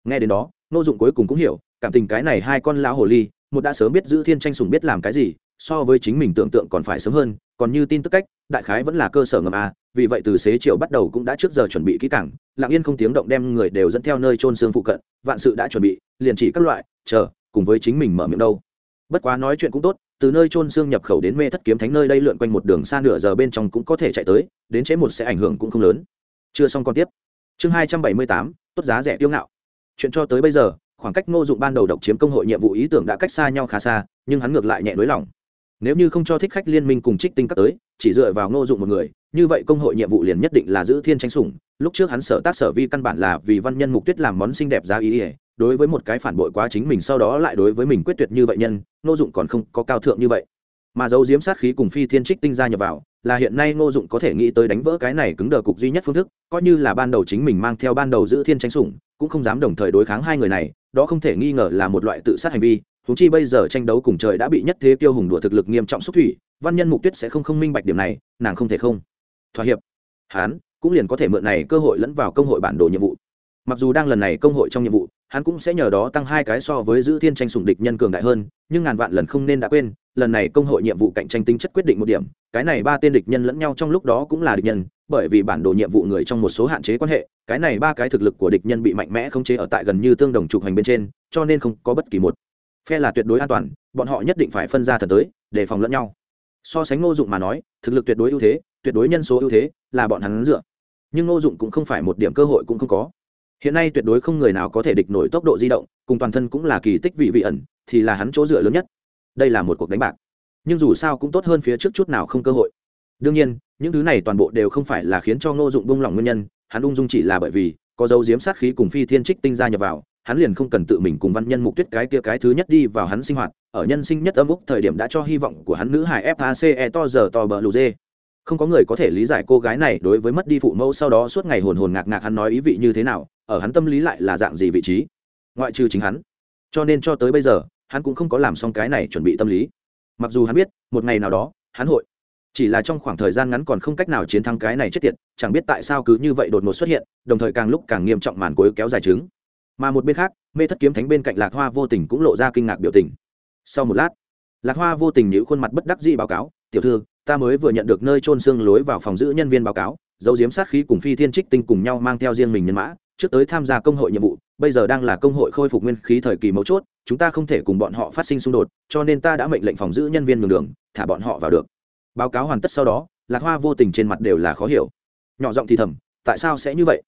Speaker 1: Nghe đến đó, nô dụng cuối cùng cũng hiểu, cảm tình cái này hai con lão hồ ly, một đã sớm biết giữ thiên tranh sùng biết làm cái gì, so với chính mình tưởng tượng còn phải sớm hơn, còn như tin tức cách, đại khái vẫn là cơ sở ngầm a, vì vậy từ xế chiều bắt đầu cũng đã trước giờ chuẩn bị kỹ càng, lặng yên không tiếng động đem người đều dẫn theo nơi trôn xương phụ cận, vạn sự đã chuẩn bị, liền chỉ các loại, chờ, cùng với chính mình mở miệng đâu bất quá nói chuyện cũng tốt, từ nơi trôn xương nhập khẩu đến mê thất kiếm thánh nơi đây lượn quanh một đường xa nửa giờ bên trong cũng có thể chạy tới, đến chế một sẽ ảnh hưởng cũng không lớn. Chưa xong còn tiếp. Chương hai trăm bảy mươi tám, tốt giá rẻ tiêu ngạo. Chuyện cho tới bây giờ, khoảng cách ngô dụng ban đầu độc chiếm công hội nhiệm vụ ý tưởng đã cách xa nhau khá xa, nhưng hắn ngược lại nhẹ nới lỏng nếu như không cho thích khách liên minh cùng trích tinh các tới, chỉ dựa vào ngô dụng một người, như vậy công hội nhiệm vụ liền nhất định là giữ thiên tranh sủng. Lúc trước hắn sở tác sở vi căn bản là vì văn nhân mục tuyết làm món xinh đẹp giá ý ỉa đối với một cái phản bội quá chính mình sau đó lại đối với mình quyết tuyệt như vậy nhân, ngô dụng còn không có cao thượng như vậy. Mà dấu diếm sát khí cùng phi thiên trích tinh ra nhập vào, là hiện nay ngô dụng có thể nghĩ tới đánh vỡ cái này cứng đờ cục duy nhất phương thức, coi như là ban đầu chính mình mang theo ban đầu giữ thiên tranh sủng, cũng không dám đồng thời đối kháng hai người này, đó không thể nghi ngờ là một loại tự sát hành vi. Thú chi bây giờ tranh đấu cùng trời đã bị nhất thế tiêu hùng đùa thực lực nghiêm trọng xúc thủy, văn nhân mục tuyết sẽ không không minh bạch điểm này, nàng không thể không thỏa hiệp. Hán cũng liền có thể mượn này cơ hội lẫn vào công hội bản đồ nhiệm vụ. Mặc dù đang lần này công hội trong nhiệm vụ hắn cũng sẽ nhờ đó tăng hai cái so với giữ thiên tranh sùng địch nhân cường đại hơn, nhưng ngàn vạn lần không nên đã quên, lần này công hội nhiệm vụ cạnh tranh tính chất quyết định một điểm, cái này ba tên địch nhân lẫn nhau trong lúc đó cũng là địch nhân, bởi vì bản đồ nhiệm vụ người trong một số hạn chế quan hệ, cái này ba cái thực lực của địch nhân bị mạnh mẽ khống chế ở tại gần như tương đồng trục hành bên trên, cho nên không có bất kỳ một phe là tuyệt đối an toàn, bọn họ nhất định phải phân ra thật tới để phòng lẫn nhau. So sánh ngô dụng mà nói, thực lực tuyệt đối ưu thế, tuyệt đối nhân số ưu thế, là bọn hắn dựa. Nhưng ngô dụng cũng không phải một điểm cơ hội cũng không có hiện nay tuyệt đối không người nào có thể địch nổi tốc độ di động, cùng toàn thân cũng là kỳ tích vị vị ẩn, thì là hắn chỗ dựa lớn nhất. Đây là một cuộc đánh bạc. Nhưng dù sao cũng tốt hơn phía trước chút nào không cơ hội. Đương nhiên, những thứ này toàn bộ đều không phải là khiến cho ngô dụng buông lỏng nguyên nhân, hắn ung dung chỉ là bởi vì có dấu diếm sát khí cùng phi thiên trích tinh gia nhập vào, hắn liền không cần tự mình cùng văn nhân mục tuyết cái kia cái thứ nhất đi vào hắn sinh hoạt, ở nhân sinh nhất âm úc thời điểm đã cho hy vọng của hắn nữ hài face to giờ to bờ lù dê. Không có người có thể lý giải cô gái này đối với mất đi phụ mẫu sau đó suốt ngày hồn hồn ngạc ngạc hắn nói ý vị như thế nào ở hắn tâm lý lại là dạng gì vị trí? Ngoại trừ chính hắn. Cho nên cho tới bây giờ, hắn cũng không có làm xong cái này chuẩn bị tâm lý. Mặc dù hắn biết, một ngày nào đó, hắn hội. Chỉ là trong khoảng thời gian ngắn còn không cách nào chiến thắng cái này chết tiệt, chẳng biết tại sao cứ như vậy đột ngột xuất hiện, đồng thời càng lúc càng nghiêm trọng màn cuối kéo dài trứng. Mà một bên khác, mê thất kiếm thánh bên cạnh lạc hoa vô tình cũng lộ ra kinh ngạc biểu tình. Sau một lát, lạc hoa vô tình nhíu khuôn mặt bất đắc dĩ báo cáo, tiểu thư, ta mới vừa nhận được nơi trôn xương lối vào phòng giữ nhân viên báo cáo dấu diếm sát khí cùng phi thiên trích tinh cùng nhau mang theo riêng mình nhân mã trước tới tham gia công hội nhiệm vụ, bây giờ đang là công hội khôi phục nguyên khí thời kỳ mấu chốt, chúng ta không thể cùng bọn họ phát sinh xung đột, cho nên ta đã mệnh lệnh phòng giữ nhân viên đường đường, thả bọn họ vào được. Báo cáo hoàn tất sau đó, lạc hoa vô tình trên mặt đều là khó hiểu. Nhỏ giọng thì thầm, tại sao sẽ như vậy?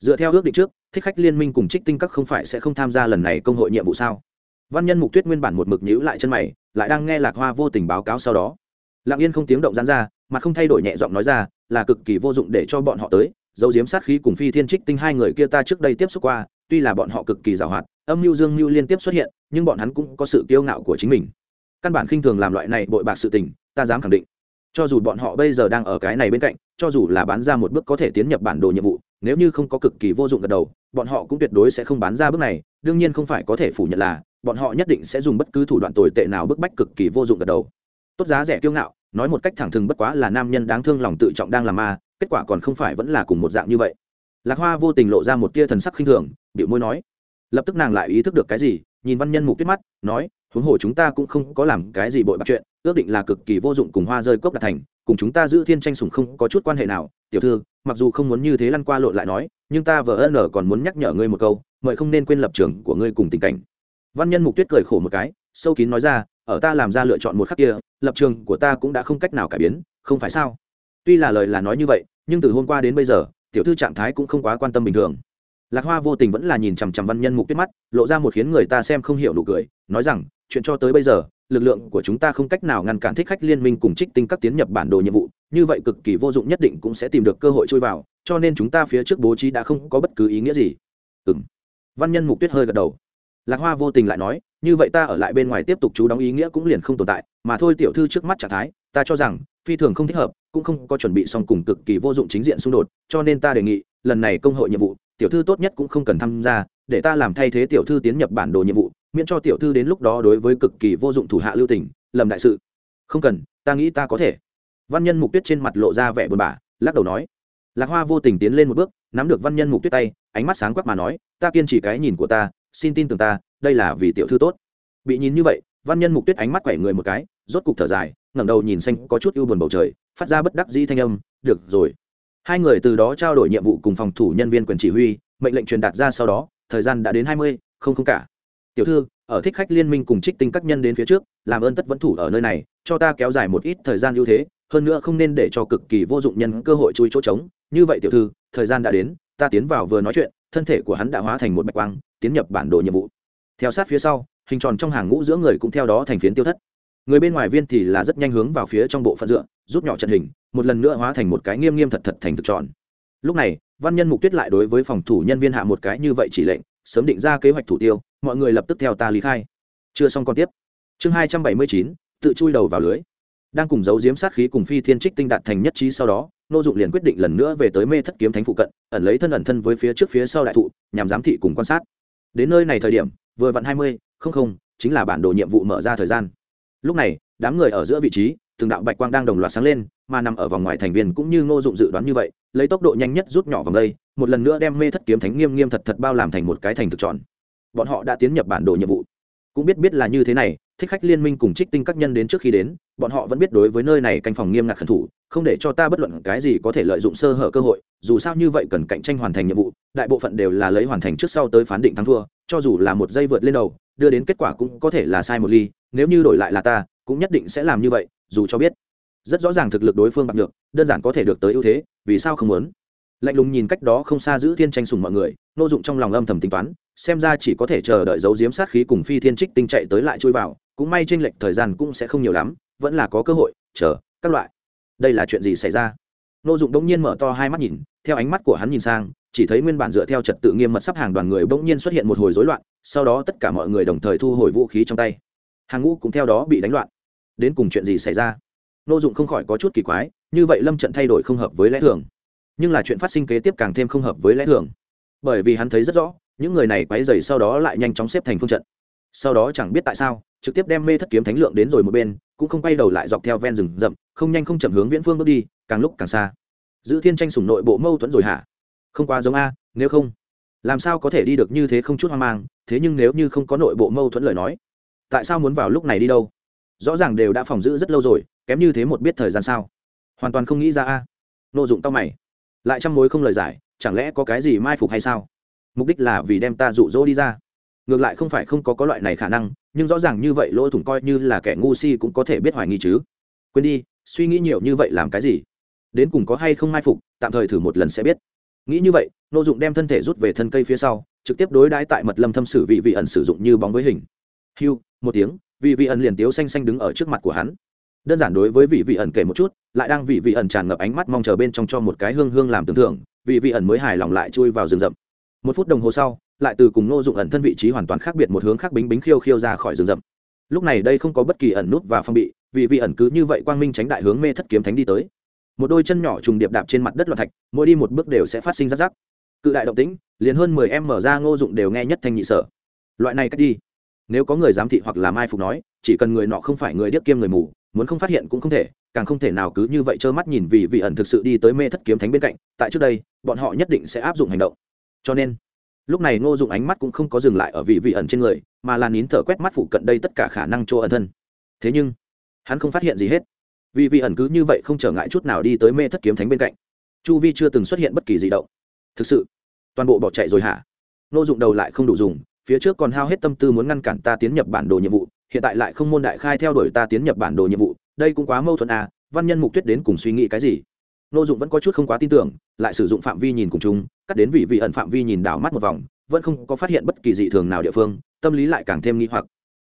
Speaker 1: Dựa theo ước định trước, thích khách liên minh cùng trích tinh các không phải sẽ không tham gia lần này công hội nhiệm vụ sao? Văn nhân mục tuyết nguyên bản một mực nhữ lại chân mày, lại đang nghe lạc hoa vô tình báo cáo sau đó. Lặng yên không tiếng động dán ra mà không thay đổi nhẹ giọng nói ra, là cực kỳ vô dụng để cho bọn họ tới dấu diếm sát khí cùng phi thiên trích tinh hai người kia ta trước đây tiếp xúc qua, tuy là bọn họ cực kỳ giàu hoạt, âm mưu dương mưu liên tiếp xuất hiện, nhưng bọn hắn cũng có sự kiêu ngạo của chính mình. Căn bản khinh thường làm loại này bội bạc sự tình, ta dám khẳng định. Cho dù bọn họ bây giờ đang ở cái này bên cạnh, cho dù là bán ra một bước có thể tiến nhập bản đồ nhiệm vụ, nếu như không có cực kỳ vô dụng gật đầu, bọn họ cũng tuyệt đối sẽ không bán ra bước này, đương nhiên không phải có thể phủ nhận là, bọn họ nhất định sẽ dùng bất cứ thủ đoạn tồi tệ nào bức bách cực kỳ vô dụng gật đầu. Tốt giá rẻ kiêu ngạo, nói một cách thẳng thừng bất quá là nam nhân đáng thương lòng tự trọng đang làm ma kết quả còn không phải vẫn là cùng một dạng như vậy. Lạc hoa vô tình lộ ra một tia thần sắc khinh thường, biểu môi nói, lập tức nàng lại ý thức được cái gì, nhìn văn nhân mục tuyết mắt, nói, huống hồ chúng ta cũng không có làm cái gì bội bạc chuyện, ước định là cực kỳ vô dụng cùng hoa rơi cốc đạt thành, cùng chúng ta giữ thiên tranh sùng không có chút quan hệ nào. Tiểu thư, mặc dù không muốn như thế lăn qua lộn lại nói, nhưng ta vợ ân còn muốn nhắc nhở ngươi một câu, mời không nên quên lập trường của ngươi cùng tình cảnh. Văn nhân mục tuyết cười khổ một cái, sâu kín nói ra, ở ta làm ra lựa chọn một khắc kia, lập trường của ta cũng đã không cách nào cải biến, không phải sao? Tuy là lời là nói như vậy, nhưng từ hôm qua đến bây giờ, tiểu thư trạng thái cũng không quá quan tâm bình thường. Lạc hoa vô tình vẫn là nhìn chằm chằm văn nhân mục tuyết mắt, lộ ra một khiến người ta xem không hiểu nụ cười, nói rằng, chuyện cho tới bây giờ, lực lượng của chúng ta không cách nào ngăn cản thích khách liên minh cùng trích tinh các tiến nhập bản đồ nhiệm vụ, như vậy cực kỳ vô dụng nhất định cũng sẽ tìm được cơ hội chui vào, cho nên chúng ta phía trước bố trí đã không có bất cứ ý nghĩa gì. Ừ m văn nhân mục tuyết hơi gật đầu. Lạc hoa vô tình lại nói, như vậy ta ở lại bên ngoài tiếp tục chú đóng ý nghĩa cũng liền không tồn tại, mà thôi tiểu thư trước mắt trạng thái, ta cho rằng, phi thường không thích hợp cũng không có chuẩn bị xong cùng cực kỳ vô dụng chính diện xung đột, cho nên ta đề nghị, lần này công hội nhiệm vụ, tiểu thư tốt nhất cũng không cần tham gia, để ta làm thay thế tiểu thư tiến nhập bản đồ nhiệm vụ, miễn cho tiểu thư đến lúc đó đối với cực kỳ vô dụng thủ hạ lưu tình, lầm đại sự. Không cần, ta nghĩ ta có thể. Văn nhân mục tuyết trên mặt lộ ra vẻ buồn bã, lắc đầu nói. Lạc hoa vô tình tiến lên một bước, nắm được văn nhân mục tuyết tay, ánh mắt sáng quắc mà nói, ta kiên trì cái nhìn của ta, xin tin tưởng ta, đây là vì tiểu thư tốt. Bị nhìn như vậy, văn nhân mục tuyết ánh mắt quẩy người một cái, rốt cục thở dài, ngẩng đầu nhìn xanh, có chút ưu buồn bầu trời phát ra bất đắc dĩ thanh âm, được rồi. Hai người từ đó trao đổi nhiệm vụ cùng phòng thủ nhân viên quyền chỉ huy, mệnh lệnh truyền đạt ra sau đó, thời gian đã đến hai mươi, không không cả. Tiểu thư, ở thích khách liên minh cùng trích tinh các nhân đến phía trước, làm ơn tất vẫn thủ ở nơi này, cho ta kéo dài một ít thời gian ưu thế, hơn nữa không nên để cho cực kỳ vô dụng nhân cơ hội chui chỗ trống. Như vậy tiểu thư, thời gian đã đến, ta tiến vào vừa nói chuyện, thân thể của hắn đã hóa thành một bạch quang, tiến nhập bản đồ nhiệm vụ. Theo sát phía sau, hình tròn trong hàng ngũ giữa người cũng theo đó thành phiến tiêu thất người bên ngoài viên thì là rất nhanh hướng vào phía trong bộ phận dựa, rút nhỏ trận hình, một lần nữa hóa thành một cái nghiêm nghiêm thật thật thành thực tròn. Lúc này, văn nhân mục tuyết lại đối với phòng thủ nhân viên hạ một cái như vậy chỉ lệnh, sớm định ra kế hoạch thủ tiêu, mọi người lập tức theo ta lý khai. Chưa xong còn tiếp. Chương hai trăm bảy mươi chín, tự chui đầu vào lưới. Đang cùng giấu diếm sát khí cùng phi thiên trích tinh đạt thành nhất trí sau đó, nô dụng liền quyết định lần nữa về tới mê thất kiếm thánh phụ cận, ẩn lấy thân ẩn thân với phía trước phía sau đại thụ, nhằm giám thị cùng quan sát. Đến nơi này thời điểm, vừa vặn hai mươi, không không, chính là bản đồ nhiệm vụ mở ra thời gian lúc này, đám người ở giữa vị trí, từng đạo bạch quang đang đồng loạt sáng lên, mà nằm ở vòng ngoài thành viên cũng như ngô dụng dự đoán như vậy, lấy tốc độ nhanh nhất rút nhỏ vòng đây, một lần nữa đem mê thất kiếm thánh nghiêm nghiêm thật thật bao làm thành một cái thành thực tròn. Bọn họ đã tiến nhập bản đồ nhiệm vụ. Cũng biết biết là như thế này, thích khách liên minh cùng trích tinh các nhân đến trước khi đến, bọn họ vẫn biết đối với nơi này canh phòng nghiêm ngặt khẩn thủ, không để cho ta bất luận cái gì có thể lợi dụng sơ hở cơ hội, dù sao như vậy cần cạnh tranh hoàn thành nhiệm vụ, đại bộ phận đều là lấy hoàn thành trước sau tới phán định thắng thua, cho dù là một giây vượt lên đầu, đưa đến kết quả cũng có thể là sai một ly nếu như đổi lại là ta, cũng nhất định sẽ làm như vậy, dù cho biết. Rất rõ ràng thực lực đối phương bạc được đơn giản có thể được tới ưu thế, vì sao không muốn? Lạnh lùng nhìn cách đó không xa giữ thiên tranh sùng mọi người, nô dụng trong lòng âm thầm tính toán, xem ra chỉ có thể chờ đợi dấu diếm sát khí cùng phi thiên trích tinh chạy tới lại chui vào, cũng may tranh lệch thời gian cũng sẽ không nhiều lắm, vẫn là có cơ hội, chờ, các loại. Đây là chuyện gì xảy ra? Nô dụng đống nhiên mở to hai mắt nhìn, theo ánh mắt của hắn nhìn sang, chỉ thấy nguyên bản dựa theo trật tự nghiêm mật sắp hàng đoàn người bỗng nhiên xuất hiện một hồi rối loạn, sau đó tất cả mọi người đồng thời thu hồi vũ khí trong tay hàng ngũ cũng theo đó bị đánh loạn. Đến cùng chuyện gì xảy ra? Nô dụng không khỏi có chút kỳ quái, như vậy lâm trận thay đổi không hợp với lẽ thường. Nhưng là chuyện phát sinh kế tiếp càng thêm không hợp với lẽ thường. Bởi vì hắn thấy rất rõ, những người này quấy dày sau đó lại nhanh chóng xếp thành phương trận. Sau đó chẳng biết tại sao, trực tiếp đem mê thất kiếm thánh lượng đến rồi một bên, cũng không quay đầu lại dọc theo ven rừng rậm, không nhanh không chậm hướng viễn phương bước đi, càng lúc càng xa. Giữ thiên tranh sủng nội bộ mâu thuẫn rồi hả? Không quá giống a, nếu không, làm sao có thể đi được như thế không chút hoang mang, thế nhưng nếu như không có nội bộ mâu thuẫn lời nói tại sao muốn vào lúc này đi đâu? Rõ ràng đều đã phòng giữ rất lâu rồi, kém như thế một biết thời gian sao? Hoàn toàn không nghĩ ra a. Nô dụng tao mày. Lại chăm mối không lời giải, chẳng lẽ có cái gì mai phục hay sao? Mục đích là vì đem ta rụ rỗ đi ra. Ngược lại không phải không có có loại này khả năng, nhưng rõ ràng như vậy lỗ thủng coi như là kẻ ngu si cũng có thể biết hoài nghi chứ. Quên đi, suy nghĩ nhiều như vậy làm cái gì? Đến cùng có hay không mai phục, tạm thời thử một lần sẽ biết. Nghĩ như vậy, nô dụng đem thân thể rút về thân cây phía sau, trực tiếp đối đãi tại mật lâm thâm sử vị vị ẩn sử dụng như bóng với hình. Hưu một tiếng, vị vị ẩn liền tiếu xanh xanh đứng ở trước mặt của hắn. Đơn giản đối với vị vị ẩn kể một chút, lại đang vị vị ẩn tràn ngập ánh mắt mong chờ bên trong cho một cái hương hương làm tưởng thưởng, vị vị ẩn mới hài lòng lại chui vào rừng rậm. Một phút đồng hồ sau, lại từ cùng nô dụng ẩn thân vị trí hoàn toàn khác biệt một hướng khác bính bính khiêu khiêu ra khỏi rừng rậm. Lúc này đây không có bất kỳ ẩn nút và phong bị, vị vị ẩn cứ như vậy quang minh tránh đại hướng mê thất kiếm thánh đi tới. Một đôi chân nhỏ trùng điệp đạp trên mặt đất loạn thạch, mỗi đi một bước đều sẽ phát sinh rắc rắc. Cự đại động tĩnh, liền hơn mười em mở ra ngô dụng đều nghe nhất thanh nhị sở. Loại này cách đi nếu có người giám thị hoặc là mai phục nói, chỉ cần người nọ không phải người điếc kiêm người mù, muốn không phát hiện cũng không thể, càng không thể nào cứ như vậy trơ mắt nhìn vì vị ẩn thực sự đi tới mê thất kiếm thánh bên cạnh, tại trước đây, bọn họ nhất định sẽ áp dụng hành động. Cho nên, lúc này ngô dụng ánh mắt cũng không có dừng lại ở vị vị ẩn trên người, mà là nín thở quét mắt phụ cận đây tất cả khả năng chỗ ẩn thân. Thế nhưng, hắn không phát hiện gì hết. Vì vị ẩn cứ như vậy không trở ngại chút nào đi tới mê thất kiếm thánh bên cạnh. Chu vi chưa từng xuất hiện bất kỳ gì động. Thực sự, toàn bộ bỏ chạy rồi hả? Ngô dụng đầu lại không đủ dùng phía trước còn hao hết tâm tư muốn ngăn cản ta tiến nhập bản đồ nhiệm vụ, hiện tại lại không môn đại khai theo đuổi ta tiến nhập bản đồ nhiệm vụ, đây cũng quá mâu thuẫn à văn nhân mục tuyết đến cùng suy nghĩ cái gì? Nô dụng vẫn có chút không quá tin tưởng, lại sử dụng phạm vi nhìn cùng chung, cắt đến vị vị ẩn phạm vi nhìn đảo mắt một vòng, vẫn không có phát hiện bất kỳ dị thường nào địa phương, tâm lý lại càng thêm nghi hoặc.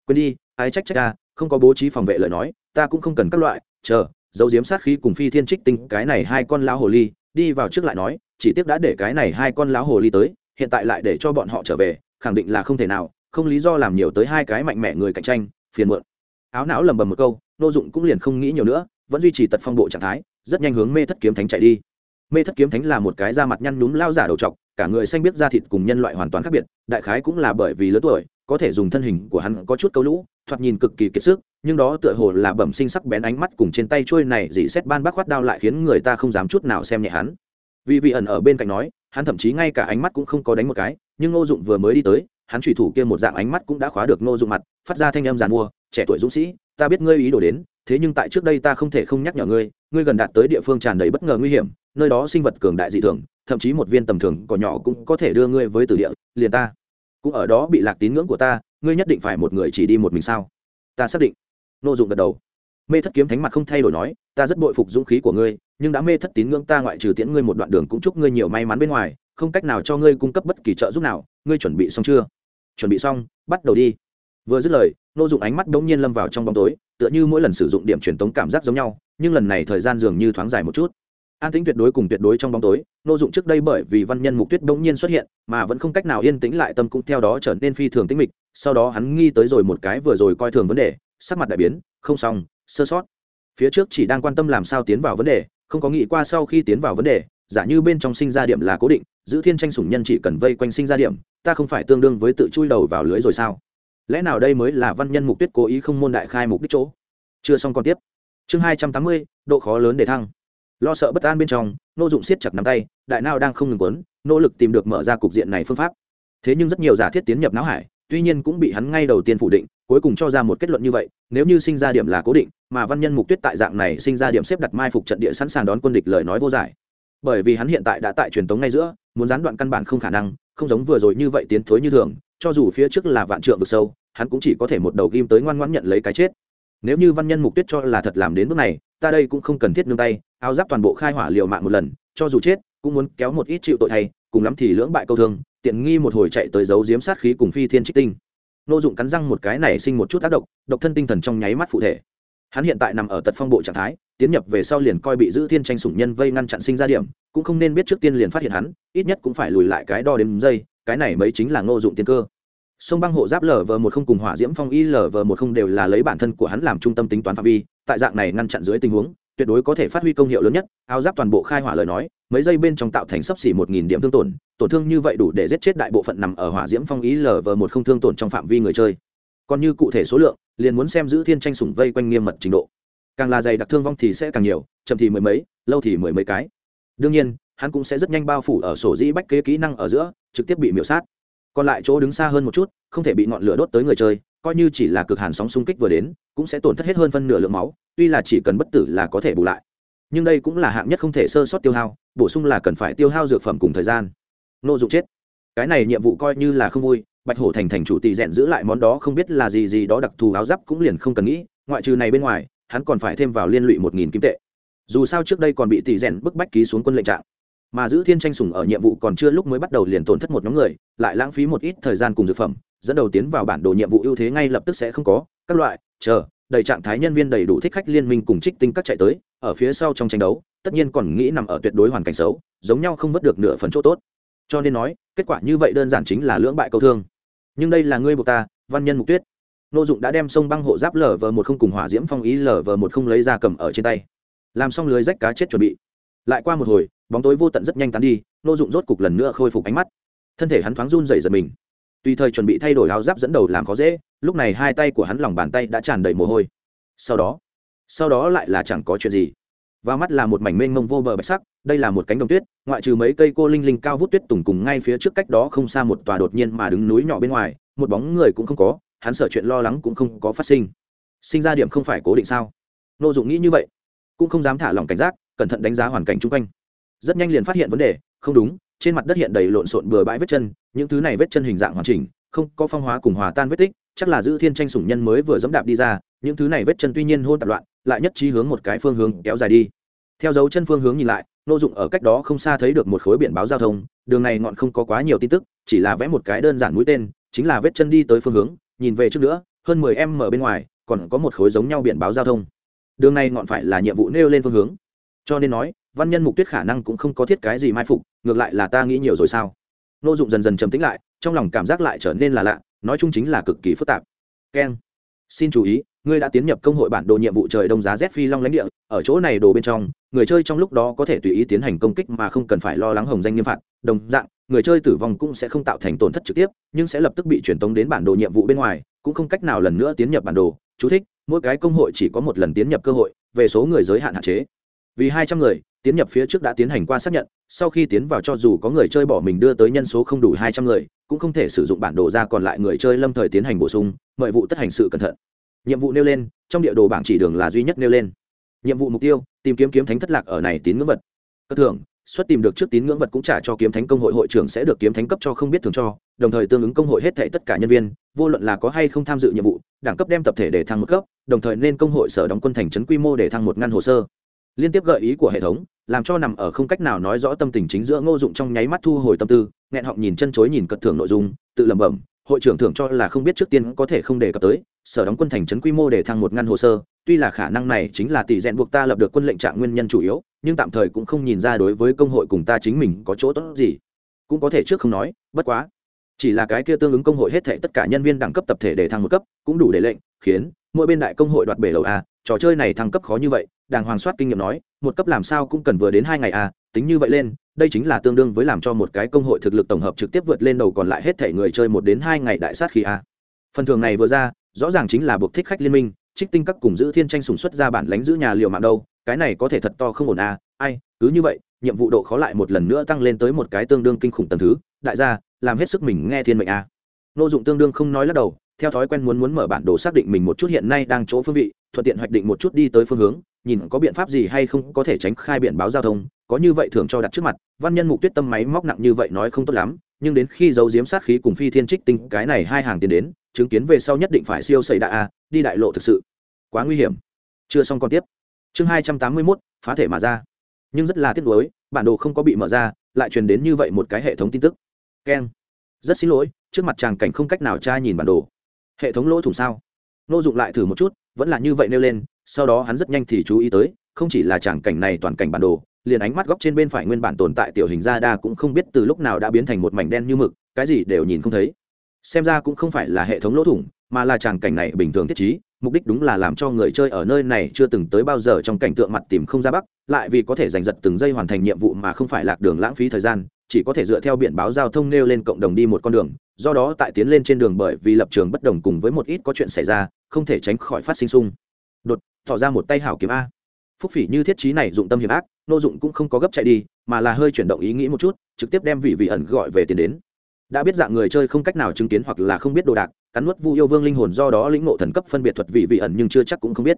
Speaker 1: Quên đi, ai trách trách ta, không có bố trí phòng vệ lời nói, ta cũng không cần các loại, chờ dấu diếm sát khí cùng phi thiên trích tinh, cái này hai con lão hồ ly, đi vào trước lại nói, chỉ tiếc đã để cái này hai con lão hồ ly tới, hiện tại lại để cho bọn họ trở về khẳng định là không thể nào, không lý do làm nhiều tới hai cái mạnh mẽ người cạnh tranh, phiền muộn. Áo não lầm bầm một câu, nô dụng cũng liền không nghĩ nhiều nữa, vẫn duy trì tật phong bộ trạng thái, rất nhanh hướng mê thất kiếm thánh chạy đi. Mê thất kiếm thánh là một cái da mặt nhăn nhúm lao giả đầu trọc, cả người xanh biết da thịt cùng nhân loại hoàn toàn khác biệt, đại khái cũng là bởi vì lớn tuổi, có thể dùng thân hình của hắn có chút câu lũ, thoạt nhìn cực kỳ kiệt sức, nhưng đó tựa hồ là bẩm sinh sắc bén ánh mắt cùng trên tay trôi này dỉ xét ban bác khoát đao lại khiến người ta không dám chút nào xem nhẹ hắn. Vì vị ẩn ở bên cạnh nói hắn thậm chí ngay cả ánh mắt cũng không có đánh một cái, nhưng ngô dụng vừa mới đi tới, hắn trùy thủ kia một dạng ánh mắt cũng đã khóa được ngô dụng mặt, phát ra thanh âm giàn mua, trẻ tuổi dũng sĩ, ta biết ngươi ý đồ đến, thế nhưng tại trước đây ta không thể không nhắc nhở ngươi ngươi gần đạt tới địa phương tràn đầy bất ngờ nguy hiểm, nơi đó sinh vật cường đại dị thường, thậm chí một viên tầm thường cỏ nhỏ cũng có thể đưa ngươi với từ địa, liền ta cũng ở đó bị lạc tín ngưỡng của ta, ngươi nhất định phải một người chỉ đi một mình sao? Ta xác định. Ngô dụng gật đầu. Mê thất kiếm thánh mặt không thay đổi nói, ta rất bội phục dũng khí của ngươi nhưng đã mê thất tín ngưỡng ta ngoại trừ tiễn ngươi một đoạn đường cũng chúc ngươi nhiều may mắn bên ngoài, không cách nào cho ngươi cung cấp bất kỳ trợ giúp nào. Ngươi chuẩn bị xong chưa? Chuẩn bị xong, bắt đầu đi. Vừa dứt lời, nô dụng ánh mắt đ ố n g nhiên lâm vào trong bóng tối, tựa như mỗi lần sử dụng điểm truyền tống cảm giác giống nhau, nhưng lần này thời gian dường như thoáng dài một chút. An tĩnh tuyệt đối cùng tuyệt đối trong bóng tối, nô dụng trước đây bởi vì văn nhân mục tuyết đ ố n g nhiên xuất hiện, mà vẫn không cách nào yên tĩnh lại tâm cũng theo đó trở nên phi thường tĩnh mịch. Sau đó hắn nghi tới rồi một cái vừa rồi coi thường vấn đề, sắc mặt đại biến, không xong, sơ sót. Phía trước chỉ đang quan tâm làm sao tiến vào vấn đề không có nghĩ qua sau khi tiến vào vấn đề, giả như bên trong sinh ra điểm là cố định, giữ thiên tranh sủng nhân chỉ cần vây quanh sinh ra điểm, ta không phải tương đương với tự chui đầu vào lưới rồi sao? Lẽ nào đây mới là văn nhân mục tuyết cố ý không môn đại khai mục đích chỗ? Chưa xong còn tiếp. Chương hai trăm tám mươi, độ khó lớn để thăng. Lo sợ bất an bên trong, nô dụng siết chặt nắm tay, đại nào đang không ngừng quấn nỗ lực tìm được mở ra cục diện này phương pháp. Thế nhưng rất nhiều giả thiết tiến nhập não hải tuy nhiên cũng bị hắn ngay đầu tiên phủ định, cuối cùng cho ra một kết luận như vậy, nếu như sinh ra điểm là cố định, mà văn nhân mục tuyết tại dạng này sinh ra điểm xếp đặt mai phục trận địa sẵn sàng đón quân địch lời nói vô giải. Bởi vì hắn hiện tại đã tại truyền tống ngay giữa, muốn gián đoạn căn bản không khả năng, không giống vừa rồi như vậy tiến thối như thường, cho dù phía trước là vạn trượng vực sâu, hắn cũng chỉ có thể một đầu ghim tới ngoan ngoãn nhận lấy cái chết. Nếu như văn nhân mục tuyết cho là thật làm đến bước này, ta đây cũng không cần thiết nương tay, áo giáp toàn bộ khai hỏa liều mạng một lần, cho dù chết, cũng muốn kéo một ít chịu tội thay, cùng lắm thì lưỡng bại câu thương tiện nghi một hồi chạy tới giấu diếm sát khí cùng phi thiên trích tinh. Nô dụng cắn răng một cái này sinh một chút tác động độc thân tinh thần trong nháy mắt phụ thể. Hắn hiện tại nằm ở tật phong bộ trạng thái tiến nhập về sau liền coi bị giữ thiên tranh sủng nhân vây ngăn chặn sinh ra điểm cũng không nên biết trước tiên liền phát hiện hắn ít nhất cũng phải lùi lại cái đo đếm giây, cái này mới chính là ngô dụng tiên cơ. Sông băng hộ giáp lv một không cùng hỏa diễm phong y lv một không đều là lấy bản thân của hắn làm trung tâm tính toán phạm vi tại dạng này ngăn chặn dưới tình huống tuyệt đối có thể phát huy công hiệu lớn nhất, áo giáp toàn bộ khai hỏa lời nói, mấy giây bên trong tạo thành sấp xỉ một nghìn điểm thương tổn tổn thương như vậy đủ để giết chết đại bộ phận nằm ở hỏa diễm phong ý lv một không thương tổn trong phạm vi người chơi. Còn như cụ thể số lượng, liền muốn xem giữ thiên tranh sủng vây quanh nghiêm mật trình độ. Càng là dày đặc thương vong thì sẽ càng nhiều, chậm thì mười mấy, lâu thì mười mấy cái. Đương nhiên, hắn cũng sẽ rất nhanh bao phủ ở sổ dĩ bách kế kỹ năng ở giữa, trực tiếp bị miễu sát. Còn lại chỗ đứng xa hơn một chút, không thể bị ngọn lửa đốt tới người chơi, coi như chỉ là cực hàn sóng xung kích vừa đến, cũng sẽ tổn thất hết hơn phân nửa lượng máu tuy là chỉ cần bất tử là có thể bù lại. Nhưng đây cũng là hạng nhất không thể sơ sót tiêu hao, bổ sung là cần phải tiêu hao dược phẩm cùng thời gian. Nô dụng chết. Cái này nhiệm vụ coi như là không vui, bạch hổ thành thành chủ tỷ rèn giữ lại món đó không biết là gì gì đó đặc thù áo giáp cũng liền không cần nghĩ, ngoại trừ này bên ngoài, hắn còn phải thêm vào liên lụy một nghìn kim tệ. Dù sao trước đây còn bị tỷ rèn bức bách ký xuống quân lệnh trạng. Mà giữ thiên tranh sủng ở nhiệm vụ còn chưa lúc mới bắt đầu liền tổn thất một nhóm người, lại lãng phí một ít thời gian cùng dược phẩm, dẫn đầu tiến vào bản đồ nhiệm vụ ưu thế ngay lập tức sẽ không có. Các loại, chờ đầy trạng thái nhân viên đầy đủ thích khách liên minh cùng trích tinh các chạy tới, ở phía sau trong tranh đấu, tất nhiên còn nghĩ nằm ở tuyệt đối hoàn cảnh xấu, giống nhau không vớt được nửa phần chỗ tốt. Cho nên nói, kết quả như vậy đơn giản chính là lưỡng bại câu thương. Nhưng đây là ngươi buộc ta, văn nhân mục tuyết. Nô dụng đã đem sông băng hộ giáp lở vờ một không cùng hỏa diễm phong ý lở vờ một không lấy ra cầm ở trên tay. Làm xong lưới rách cá chết chuẩn bị. Lại qua một hồi, bóng tối vô tận rất nhanh tán đi, nô dụng rốt cục lần nữa khôi phục ánh mắt. Thân thể hắn thoáng run dày giật mình. Tùy thời chuẩn bị thay đổi áo giáp dẫn đầu làm khó dễ lúc này hai tay của hắn lòng bàn tay đã tràn đầy mồ hôi. Sau đó sau đó lại là chẳng có chuyện gì. Và mắt là một mảnh mênh mông vô bờ bạch sắc, đây là một cánh đồng tuyết, ngoại trừ mấy cây cô linh linh cao vút tuyết tùng cùng ngay phía trước cách đó không xa một tòa đột nhiên mà đứng núi nhỏ bên ngoài, một bóng người cũng không có, hắn sợ chuyện lo lắng cũng không có phát sinh. Sinh ra điểm không phải cố định sao? N ô dụng nghĩ như vậy, cũng không dám thả lòng cảnh giác, cẩn thận đánh giá hoàn cảnh chung quanh. Rất nhanh liền phát hiện vấn đề, không đúng, trên mặt đất hiện đầy lộn xộn bừa bãi vết chân, những thứ này vết chân hình dạng hoàn chỉnh, không có phong hóa cùng hòa tan vết tích chắc là giữ thiên tranh sủng nhân mới vừa dẫm đạp đi ra, những thứ này vết chân tuy nhiên hôn tạp loạn, lại nhất trí hướng một cái phương hướng kéo dài đi. Theo dấu chân phương hướng nhìn lại nô dụng ở cách đó không xa thấy được một khối biển báo giao thông, đường này ngọn không có quá nhiều tin tức, chỉ là vẽ một cái đơn giản mũi tên, chính là vết chân đi tới phương hướng, nhìn về trước nữa, hơn mười em ở bên ngoài, còn có một khối giống nhau biển báo giao thông. Đường này ngọn phải là nhiệm vụ nêu lên phương hướng. Cho nên nói, văn nhân mục tuyết khả năng cũng không có thiết cái gì mai phục, ngược lại là ta nghĩ nhiều rồi sao? Nô dụng dần dần trầm tĩnh lại, trong lòng cảm giác lại trở nên là lạ nói chung chính là cực kỳ phức tạp. Keng xin chú ý, ngươi đã tiến nhập công hội bản đồ nhiệm vụ trời đông giá z phi long lãnh địa, ở chỗ này đồ bên trong, người chơi trong lúc đó có thể tùy ý tiến hành công kích mà không cần phải lo lắng hồng danh nghiêm phạt. Đồng dạng, người chơi tử vong cũng sẽ không tạo thành tổn thất trực tiếp, nhưng sẽ lập tức bị truyền tống đến bản đồ nhiệm vụ bên ngoài, cũng không cách nào lần nữa tiến nhập bản đồ. Chú thích, mỗi cái công hội chỉ có một lần tiến nhập cơ hội, về số người giới hạn hạn chế. Vì hai trăm người tiến nhập phía trước đã tiến hành qua xác nhận, sau khi tiến vào cho dù có người chơi bỏ mình đưa tới nhân số không đủ hai trăm người, cũng không thể sử dụng bản đồ ra còn lại người chơi lâm thời tiến hành bổ sung, mời vụ tất hành sự cẩn thận. Nhiệm vụ nêu lên, trong địa đồ bảng chỉ đường là duy nhất nêu lên. Nhiệm vụ mục tiêu, tìm kiếm kiếm thánh thất lạc ở này tín ngưỡng vật. Cơ thưởng, xuất tìm được trước tín ngưỡng vật cũng trả cho kiếm thánh công hội hội trưởng sẽ được kiếm thánh cấp cho không biết thường cho, đồng thời tương ứng công hội hết thảy tất cả nhân viên, vô luận là có hay không tham dự nhiệm vụ, đẳng cấp đem tập thể để thăng một cấp, đồng thời nên công hội sở đóng quân thành trấn quy mô để thăng một ngăn hồ sơ liên tiếp gợi ý của hệ thống, làm cho nằm ở không cách nào nói rõ tâm tình chính giữa ngô dụng trong nháy mắt thu hồi tâm tư, nghẹn họng nhìn chân chối nhìn cật thưởng nội dung, tự lẩm bẩm, hội trưởng thưởng cho là không biết trước tiên có thể không đề cập tới, sở đóng quân thành trấn quy mô để thăng một ngăn hồ sơ, tuy là khả năng này chính là tỷ rèn buộc ta lập được quân lệnh trạng nguyên nhân chủ yếu, nhưng tạm thời cũng không nhìn ra đối với công hội cùng ta chính mình có chỗ tốt gì. Cũng có thể trước không nói, bất quá, chỉ là cái kia tương ứng công hội hết thể tất cả nhân viên đẳng cấp tập thể để thăng một cấp, cũng đủ để lệnh, khiến mỗi bên đại công hội đoạt bể lầu a, trò chơi này thăng cấp khó như vậy đàng hoàng soát kinh nghiệm nói, một cấp làm sao cũng cần vừa đến hai ngày à? tính như vậy lên, đây chính là tương đương với làm cho một cái công hội thực lực tổng hợp trực tiếp vượt lên đầu còn lại hết thể người chơi một đến hai ngày đại sát khi à? phần thưởng này vừa ra, rõ ràng chính là buộc thích khách liên minh, trích tinh các cùng giữ thiên tranh sùng xuất ra bản lánh giữ nhà liều mạng đâu, cái này có thể thật to không ổn à? ai, cứ như vậy, nhiệm vụ độ khó lại một lần nữa tăng lên tới một cái tương đương kinh khủng tầng thứ, đại gia, làm hết sức mình nghe thiên mệnh à? nô dụng tương đương không nói lắc đầu, theo thói quen muốn muốn mở bản đồ xác định mình một chút hiện nay đang chỗ phương vị thuận tiện hoạch định một chút đi tới phương hướng, nhìn có biện pháp gì hay không có thể tránh khai biển báo giao thông, có như vậy thường cho đặt trước mặt, văn nhân mục tuyết tâm máy móc nặng như vậy nói không tốt lắm, nhưng đến khi giấu diếm sát khí cùng phi thiên trích tinh, cái này hai hàng tiền đến, chứng kiến về sau nhất định phải siêu xảy đại a, đi đại lộ thực sự. Quá nguy hiểm. Chưa xong còn tiếp. Chương hai trăm tám mươi mốt, phá thể mà ra. Nhưng rất là tiếc nuối, bản đồ không có bị mở ra, lại truyền đến như vậy một cái hệ thống tin tức. Keng. Rất xin lỗi, trước mặt chàng cảnh không cách nào tra nhìn bản đồ. Hệ thống lỗ thủng sao? Nô dụng lại thử một chút vẫn là như vậy nêu lên, sau đó hắn rất nhanh thì chú ý tới, không chỉ là tràng cảnh này toàn cảnh bản đồ, liền ánh mắt góc trên bên phải nguyên bản tồn tại tiểu hình ra đa cũng không biết từ lúc nào đã biến thành một mảnh đen như mực, cái gì đều nhìn không thấy. Xem ra cũng không phải là hệ thống lỗ thủng, mà là tràng cảnh này bình thường thiết trí, mục đích đúng là làm cho người chơi ở nơi này chưa từng tới bao giờ trong cảnh tượng mặt tìm không ra bắc, lại vì có thể giành giật từng giây hoàn thành nhiệm vụ mà không phải lạc đường lãng phí thời gian, chỉ có thể dựa theo biển báo giao thông nêu lên cộng đồng đi một con đường do đó tại tiến lên trên đường bởi vì lập trường bất đồng cùng với một ít có chuyện xảy ra, không thể tránh khỏi phát sinh sung đột. Tỏ ra một tay hảo kiếm a. Phúc phỉ như thiết trí này dụng tâm hiểm ác, nô dụng cũng không có gấp chạy đi, mà là hơi chuyển động ý nghĩ một chút, trực tiếp đem vị vị ẩn gọi về tiền đến. Đã biết dạng người chơi không cách nào chứng kiến hoặc là không biết đồ đạc, cắn nuốt vu yêu vương linh hồn do đó lĩnh ngộ thần cấp phân biệt thuật vị vị ẩn nhưng chưa chắc cũng không biết.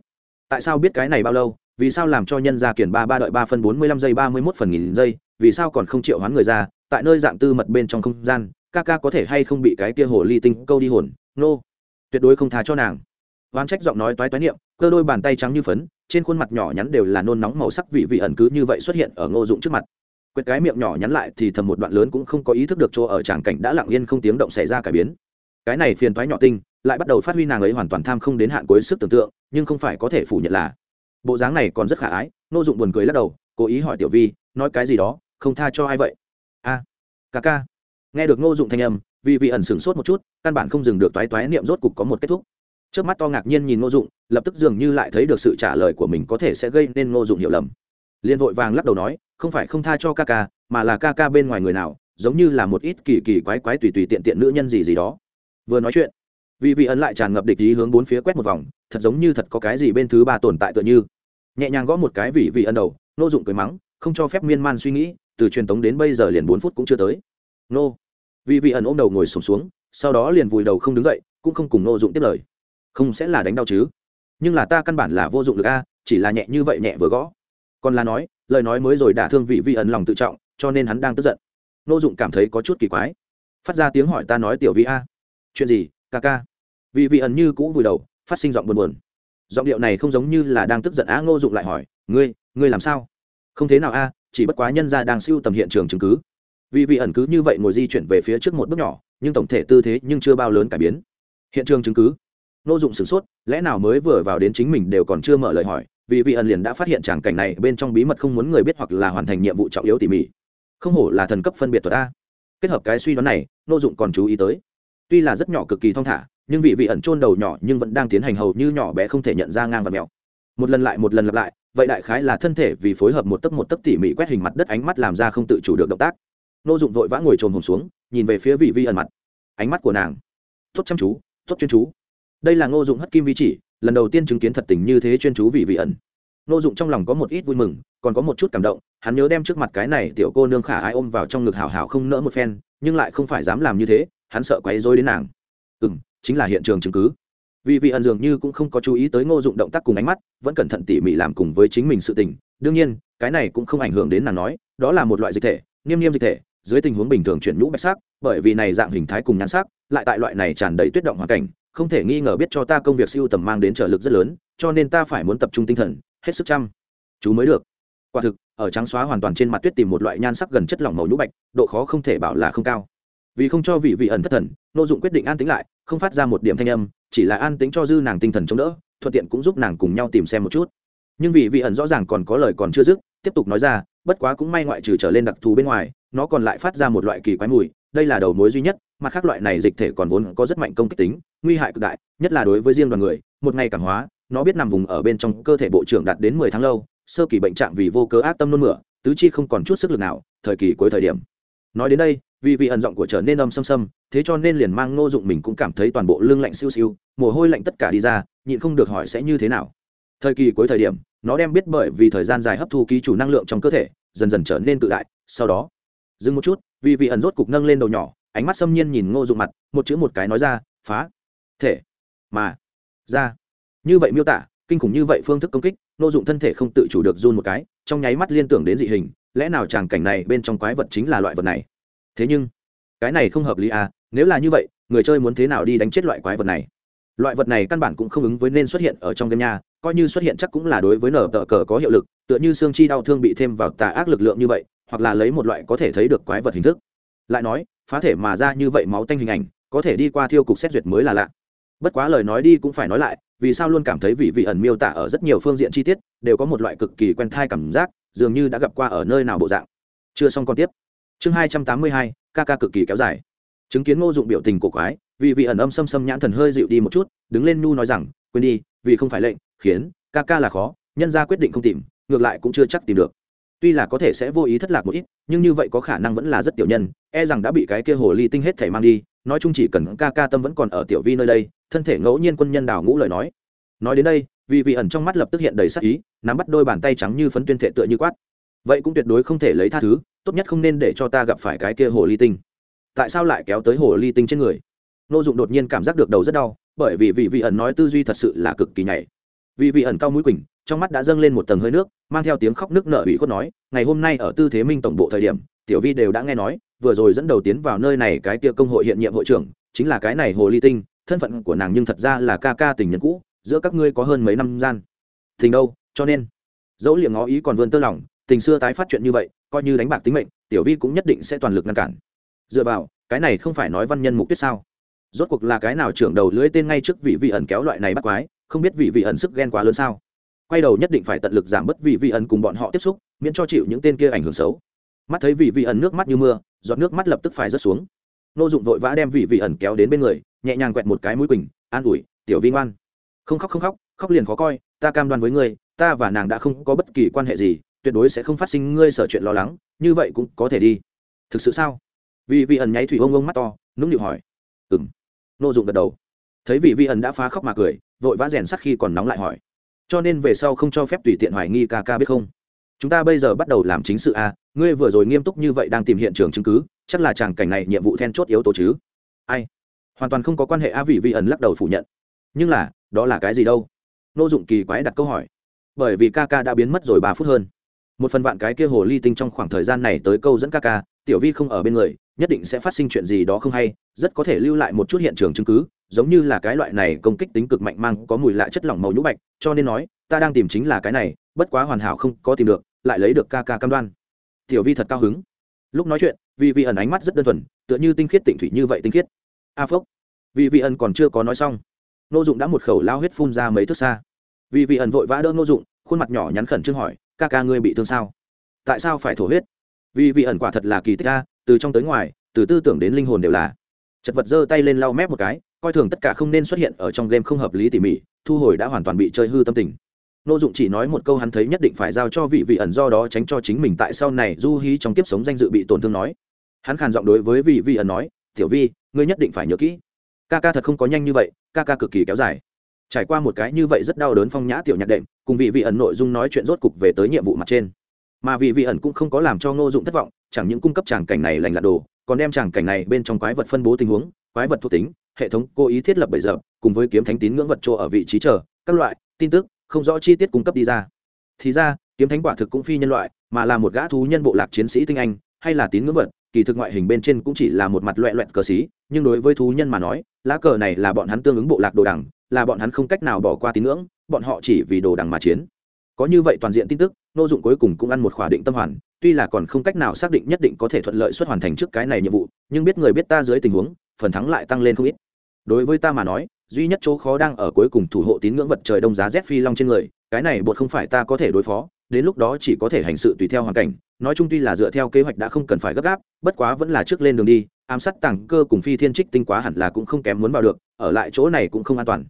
Speaker 1: Tại sao biết cái này bao lâu, vì sao làm cho nhân gia kiển ba ba đợi ba phân bốn mươi lăm giây ba mươi mốt phần nghìn giây, vì sao còn không triệu hoán người ra, tại nơi dạng tư mật bên trong không gian ca ca có thể hay không bị cái kia hồ ly tinh câu đi hồn? Nô、no. tuyệt đối không thà cho nàng. Oán trách giọng nói toái toái niệm cơ đôi bàn tay trắng như phấn trên khuôn mặt nhỏ nhắn đều là nôn nóng màu sắc vị vị ẩn cứ như vậy xuất hiện ở ngô dụng trước mặt. Quyết cái miệng nhỏ nhắn lại thì thầm một đoạn lớn cũng không có ý thức được chỗ ở tràng cảnh đã lặng yên không tiếng động xảy ra cải biến. Cái này phiền thoái nhỏ tinh lại bắt đầu phát huy nàng ấy hoàn toàn tham không đến hạn cuối sức tưởng tượng nhưng không phải có thể phủ nhận là. Bộ dáng này còn rất khả ái Ngô dụng buồn cười lắc đầu cố ý hỏi tiểu vi nói cái gì đó không tha cho ai vậy? A à, ca ca nghe được Ngô dụng thanh âm vì vị ẩn sửng sốt một chút, căn bản không dừng được toái toái niệm rốt cục có một kết thúc. Trước mắt to ngạc nhiên nhìn Ngô dụng, lập tức dường như lại thấy được sự trả lời của mình có thể sẽ gây nên Ngô dụng hiểu lầm. Liên vội vàng lắc đầu nói, không phải không tha cho ca ca, mà là ca ca bên ngoài người nào, giống như là một ít kỳ kỳ quái quái tùy tùy tiện tiện nữ nhân gì gì đó. Vừa nói chuyện vì vị ẩn lại tràn ngập địch ý hướng bốn phía quét một vòng, thật giống như thật có cái gì bên thứ ba tồn tại tựa như. Nhẹ nhàng gõ một cái vị vị ẩn đầu, Ngô dụng cười mắng, không cho phép miên man suy nghĩ, từ truyền tống đến bây giờ liền bốn phút cũng chưa tới. Nô vị vị ẩn ôm đầu ngồi sụp xuống, xuống sau đó liền vùi đầu không đứng dậy cũng không cùng nô dụng tiếp lời. Không sẽ là đánh đau chứ? Nhưng là ta căn bản là vô dụng được a chỉ là nhẹ như vậy nhẹ vừa gõ. Còn là nói lời nói mới rồi đả thương vị vị ẩn lòng tự trọng cho nên hắn đang tức giận. Nô dụng cảm thấy có chút kỳ quái. Phát ra tiếng hỏi ta nói tiểu vi a. Chuyện gì ca ca? Vị vị ẩn như cũ vùi đầu phát sinh giọng buồn buồn. Giọng điệu này không giống như là đang tức giận á ngô dụng lại hỏi ngươi ngươi làm sao? Không thế nào a chỉ bất quá nhân ra đang siêu tầm hiện trường chứng cứ vị vị ẩn cứ như vậy ngồi di chuyển về phía trước một bước nhỏ, nhưng tổng thể tư thế nhưng chưa bao lớn cải biến. Hiện trường chứng cứ. Nô dụng sửng sốt, lẽ nào mới vừa vào đến chính mình đều còn chưa mở lời hỏi, vì vị ẩn liền đã phát hiện tràng cảnh này bên trong bí mật không muốn người biết hoặc là hoàn thành nhiệm vụ trọng yếu tỉ mỉ. Không hổ là thần cấp phân biệt thuật a. Kết hợp cái suy đoán này, Nô dụng còn chú ý tới. Tuy là rất nhỏ cực kỳ thong thả, nhưng vị vị ẩn chôn đầu nhỏ nhưng vẫn đang tiến hành hầu như nhỏ bé không thể nhận ra ngang và mèo một lần lại một lần lặp lại, vậy đại khái là thân thể vì phối hợp một tấc một tấc tỉ mỉ quét hình mặt đất ánh mắt làm ra không tự chủ được động tác nô dụng vội vã ngồi trồm hồn xuống, nhìn về phía vị vi ẩn mặt. Ánh mắt của nàng. Tốt chăm chú, tốt chuyên chú. Đây là ngô dụng hất kim vi chỉ, lần đầu tiên chứng kiến thật tình như thế chuyên chú vị vị ẩn. Nô dụng trong lòng có một ít vui mừng, còn có một chút cảm động, hắn nhớ đem trước mặt cái này tiểu cô nương khả ai ôm vào trong ngực hào hào không nỡ một phen, nhưng lại không phải dám làm như thế, hắn sợ quấy rối đến nàng. Ừ m chính là hiện trường chứng cứ. Vì vị ẩn dường như cũng không có chú ý tới ngô dụng động tác cùng ánh mắt, vẫn cẩn thận tỉ mỉ làm cùng với chính mình sự tình. Đương nhiên, cái này cũng không ảnh hưởng đến nàng nói, đó là một loại dịch thể, nghiêm nghiêm dịch thể dưới tình huống bình thường chuyển nhũ bạch sắc, bởi vì này dạng hình thái cùng nhãn sắc, lại tại loại này tràn đầy tuyết động hoàn cảnh, không thể nghi ngờ biết cho ta công việc siêu tầm mang đến trở lực rất lớn, cho nên ta phải muốn tập trung tinh thần, hết sức chăm chú mới được. Quả thực, ở trắng xóa hoàn toàn trên mặt tuyết tìm một loại nhan sắc gần chất lỏng màu nhũ bạch, độ khó không thể bảo là không cao. Vì không cho vị vị ẩn thất thần, nô dụng quyết định an tính lại, không phát ra một điểm thanh âm, chỉ là an tính cho dư nàng tinh thần chống đỡ, thuận tiện cũng giúp nàng cùng nhau tìm xem một chút. Nhưng vị vị ẩn rõ ràng còn có lời còn chưa dứt, tiếp tục nói ra, bất quá cũng may ngoại trừ trở lên đặc thù bên ngoài nó còn lại phát ra một loại kỳ quái mùi, đây là đầu mối duy nhất, mặt khác loại này dịch thể còn vốn có rất mạnh công kích tính, nguy hại cực đại, nhất là đối với riêng đoàn người, một ngày cảm hóa, nó biết nằm vùng ở bên trong cơ thể bộ trưởng đạt đến mười tháng lâu, sơ kỳ bệnh trạng vì vô cớ ác tâm nôn mửa, tứ chi không còn chút sức lực nào, thời kỳ cuối thời điểm. Nói đến đây, vì vị ẩn giọng của trở nên âm xâm xâm thế cho nên liền mang ngô dụng mình cũng cảm thấy toàn bộ lưng lạnh siêu siêu, mồ hôi lạnh tất cả đi ra, nhịn không được hỏi sẽ như thế nào. Thời kỳ cuối thời điểm, nó đem biết bởi vì thời gian dài hấp thu ký chủ năng lượng trong cơ thể, dần dần trở nên tự đại, sau đó dừng một chút, vì vị ẩn rốt cục nâng lên đầu nhỏ, ánh mắt xâm nhiên nhìn ngô dụng mặt, một chữ một cái nói ra, phá thể, mà, ra. Như vậy miêu tả, kinh khủng như vậy phương thức công kích, ngô dụng thân thể không tự chủ được run một cái, trong nháy mắt liên tưởng đến dị hình, lẽ nào tràng cảnh này bên trong quái vật chính là loại vật này? Thế nhưng, cái này không hợp lý à nếu là như vậy, người chơi muốn thế nào đi đánh chết loại quái vật này? Loại vật này căn bản cũng không ứng với nên xuất hiện ở trong game nhà coi như xuất hiện chắc cũng là đối với nở tờ cờ có hiệu lực, tựa như xương chi đau thương bị thêm vào tà ác lực lượng như vậy hoặc là lấy một loại có thể thấy được quái vật hình thức. Lại nói, phá thể mà ra như vậy máu tanh hình ảnh, có thể đi qua thiêu cục xét duyệt mới là lạ. Bất quá lời nói đi cũng phải nói lại, vì sao luôn cảm thấy vị vị ẩn miêu tả ở rất nhiều phương diện chi tiết, đều có một loại cực kỳ quen thai cảm giác, dường như đã gặp qua ở nơi nào bộ dạng. Chưa xong còn tiếp. Chương hai trăm tám mươi hai, ca ca cực kỳ kéo dài. Chứng kiến ngô dụng biểu tình cổ quái vì vị ẩn âm xâm xâm nhãn thần hơi dịu đi một chút, đứng lên nu nói rằng, quên đi, vì không phải lệnh, khiến ca ca là khó, nhân ra quyết định không tìm, ngược lại cũng chưa chắc tìm được tuy là có thể sẽ vô ý thất lạc một ít, nhưng như vậy có khả năng vẫn là rất tiểu nhân e rằng đã bị cái kia hồ ly tinh hết thể mang đi, nói chung chỉ cần ca ca tâm vẫn còn ở tiểu vi nơi đây, thân thể ngẫu nhiên quân nhân đào ngũ lời nói. Nói đến đây, vì vị ẩn trong mắt lập tức hiện đầy sắc ý, nắm bắt đôi bàn tay trắng như phấn tuyên thệ tựa như quát. Vậy cũng tuyệt đối không thể lấy tha thứ, tốt nhất không nên để cho ta gặp phải cái kia hồ ly tinh. Tại sao lại kéo tới hồ ly tinh trên người? Nô dụng đột nhiên cảm giác được đầu rất đau, bởi vì vị vị ẩn nói tư duy thật sự là cực kỳ nhảy vị vị ẩn cao mũi quỳnh trong mắt đã dâng lên một tầng hơi nước, mang theo tiếng khóc nước nợ ủy khuất nói, ngày hôm nay ở tư thế minh tổng bộ thời điểm, tiểu vi đều đã nghe nói, vừa rồi dẫn đầu tiến vào nơi này cái kia công hội hiện nhiệm hội trưởng, chính là cái này hồ ly tinh, thân phận của nàng nhưng thật ra là ca ca tình nhân cũ, giữa các ngươi có hơn mấy năm gian. Tình đâu, cho nên? Dẫu liệng ngó ý còn vươn tơ lòng, tình xưa tái phát chuyện như vậy, coi như đánh bạc tính mệnh, tiểu vi cũng nhất định sẽ toàn lực ngăn cản. Dựa vào, cái này không phải nói văn nhân mục tiết sao? Rốt cuộc là cái nào trưởng đầu lưỡi tên ngay trước vị vị ẩn kéo loại này bắt quái, không biết vị vị ẩn sức ghen quá lớn sao? Quay đầu nhất định phải tận lực giảm bớt vị vị ẩn cùng bọn họ tiếp xúc, miễn cho chịu những tên kia ảnh hưởng xấu. Mắt thấy vị vị ẩn nước mắt như mưa, giọt nước mắt lập tức phải rớt xuống. Nô dụng vội vã đem vị vị ẩn kéo đến bên người, nhẹ nhàng quẹt một cái mũi quỳnh, an ủi, tiểu vi ngoan không khóc không khóc khóc liền khó coi, ta cam đoan với ngươi, ta và nàng đã không có bất kỳ quan hệ gì, tuyệt đối sẽ không phát sinh ngươi sở chuyện lo lắng, như vậy cũng có thể đi. Thực sự sao? Vị vị ẩn nháy thủy ông ông mắt to, nũng nịu hỏi. Ừ m nô dụng gật đầu. Thấy vị vị ẩn đã phá khóc mà cười, vội vã rèn sắc khi còn nóng lại hỏi cho nên về sau không cho phép tùy tiện hoài nghi ca ca biết không. Chúng ta bây giờ bắt đầu làm chính sự a ngươi vừa rồi nghiêm túc như vậy đang tìm hiện trường chứng cứ, chắc là chàng cảnh này nhiệm vụ then chốt yếu tố chứ. Ai? Hoàn toàn không có quan hệ a vị Vi ẩn lắc đầu phủ nhận. Nhưng là, đó là cái gì đâu? Nô dụng kỳ quái đặt câu hỏi. Bởi vì ca ca đã biến mất rồi ba phút hơn. Một phần vạn cái kia hồ ly tinh trong khoảng thời gian này tới câu dẫn ca ca, tiểu vi không ở bên người, nhất định sẽ phát sinh chuyện gì đó không hay, rất có thể lưu lại một chút hiện trường chứng cứ giống như là cái loại này công kích tính cực mạnh mang có mùi lạ chất lỏng màu nhũ bạch, cho nên nói, ta đang tìm chính là cái này, bất quá hoàn hảo không có tìm được, lại lấy được ca ca cam đoan. Tiểu vi thật cao hứng. Lúc nói chuyện vì vi ẩn ánh mắt rất đơn thuần, tựa như tinh khiết tịnh thủy như vậy tinh khiết. A à phốc vì vi ẩn còn chưa có nói xong. Nô dụng đã một khẩu lao huyết phun ra mấy thước xa. Vì vi ẩn vội vã đỡ nô dụng, khuôn mặt nhỏ nhắn khẩn trương hỏi, ca ca ngươi bị thương sao? Tại sao phải thổ huyết? Vì vi ẩn quả thật là kỳ tích a, từ trong tới ngoài, từ tư tưởng đến linh hồn đều là. Chật vật giơ tay lên lau mép một cái coi thường tất cả không nên xuất hiện ở trong game không hợp lý tỉ mỉ, thu hồi đã hoàn toàn bị chơi hư tâm tình. Nô dụng chỉ nói một câu hắn thấy nhất định phải giao cho vị vị ẩn do đó tránh cho chính mình tại sau này du hí trong kiếp sống danh dự bị tổn thương nói. Hắn khàn giọng đối với vị vị ẩn nói, tiểu vi, ngươi nhất định phải nhớ kỹ. Ca ca thật không có nhanh như vậy, ca ca cực kỳ kéo dài. Trải qua một cái như vậy rất đau đớn phong nhã tiểu nhạc đệm, cùng vị vị ẩn nội dung nói chuyện rốt cục về tới nhiệm vụ mặt trên. Mà vị vị ẩn cũng không có làm cho ngô dụng thất vọng, chẳng những cung cấp tràng cảnh này lành lặn đồ, còn đem tràng cảnh này bên trong quái vật phân bố tình huống, quái vật thuộc tính hệ thống cố ý thiết lập bảy giờ, cùng với kiếm thánh tín ngưỡng vật chỗ ở vị trí chờ, các loại, tin tức, không rõ chi tiết cung cấp đi ra. Thì ra, kiếm thánh quả thực cũng phi nhân loại, mà là một gã thú nhân bộ lạc chiến sĩ tinh anh, hay là tín ngưỡng vật, kỳ thực ngoại hình bên trên cũng chỉ là một mặt loẹ loẹt cờ xí, nhưng đối với thú nhân mà nói, lá cờ này là bọn hắn tương ứng bộ lạc đồ đằng, là bọn hắn không cách nào bỏ qua tín ngưỡng, bọn họ chỉ vì đồ đằng mà chiến. Có như vậy toàn diện tin tức, nô dụng cuối cùng cũng ăn một khỏa định tâm hoàn, tuy là còn không cách nào xác định nhất định có thể thuận lợi xuất hoàn thành trước cái này nhiệm vụ, nhưng biết người biết ta dưới tình huống, phần thắng lại tăng lên không ít đối với ta mà nói, duy nhất chỗ khó đang ở cuối cùng thủ hộ tín ngưỡng vật trời đông giá rét phi long trên người, cái này bột không phải ta có thể đối phó, đến lúc đó chỉ có thể hành sự tùy theo hoàn cảnh. Nói chung tuy là dựa theo kế hoạch đã không cần phải gấp gáp, bất quá vẫn là trước lên đường đi, ám sát tàng cơ cùng phi thiên trích tinh quá hẳn là cũng không kém muốn vào được, ở lại chỗ này cũng không an toàn.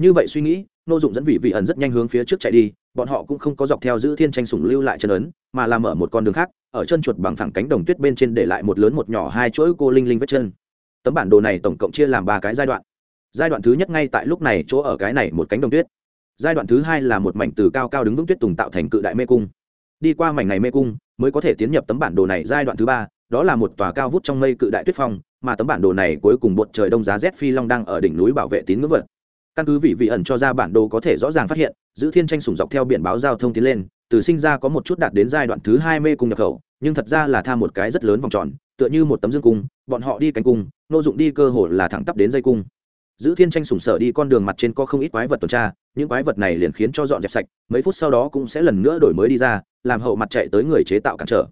Speaker 1: Như vậy suy nghĩ, nô dụng dẫn vị vị ẩn rất nhanh hướng phía trước chạy đi, bọn họ cũng không có dọc theo giữ thiên tranh sủng lưu lại chân ấn, mà làm mở một con đường khác, ở chân chuột bằng phẳng cánh đồng tuyết bên trên để lại một lớn một nhỏ hai chuỗi cô linh linh vết chân tấm bản đồ này tổng cộng chia làm ba cái giai đoạn. Giai đoạn thứ nhất ngay tại lúc này, chỗ ở cái này một cánh đồng tuyết. Giai đoạn thứ hai là một mảnh từ cao cao đứng vững tuyết tùng tạo thành cự đại mê cung. Đi qua mảnh này mê cung, mới có thể tiến nhập tấm bản đồ này giai đoạn thứ ba, đó là một tòa cao vút trong mây cự đại tuyết phong, mà tấm bản đồ này cuối cùng bột trời đông giá rét phi long đang ở đỉnh núi bảo vệ tín ngưỡng vật. Căn cứ vị vị ẩn cho ra bản đồ có thể rõ ràng phát hiện, giữ thiên tranh sủng dọc theo biển báo giao thông tiến lên, từ sinh ra có một chút đạt đến giai đoạn thứ hai mê cung nhập khẩu, nhưng thật ra là tha một cái rất lớn vòng tròn tựa như một tấm dương cung, bọn họ đi cánh cung, nô dụng đi cơ hồ là thẳng tắp đến dây cung. Giữ thiên tranh sủng sở đi con đường mặt trên có không ít quái vật tuần tra, những quái vật này liền khiến cho dọn dẹp sạch, mấy phút sau đó cũng sẽ lần nữa đổi mới đi ra, làm hậu mặt chạy tới người chế tạo cản trở.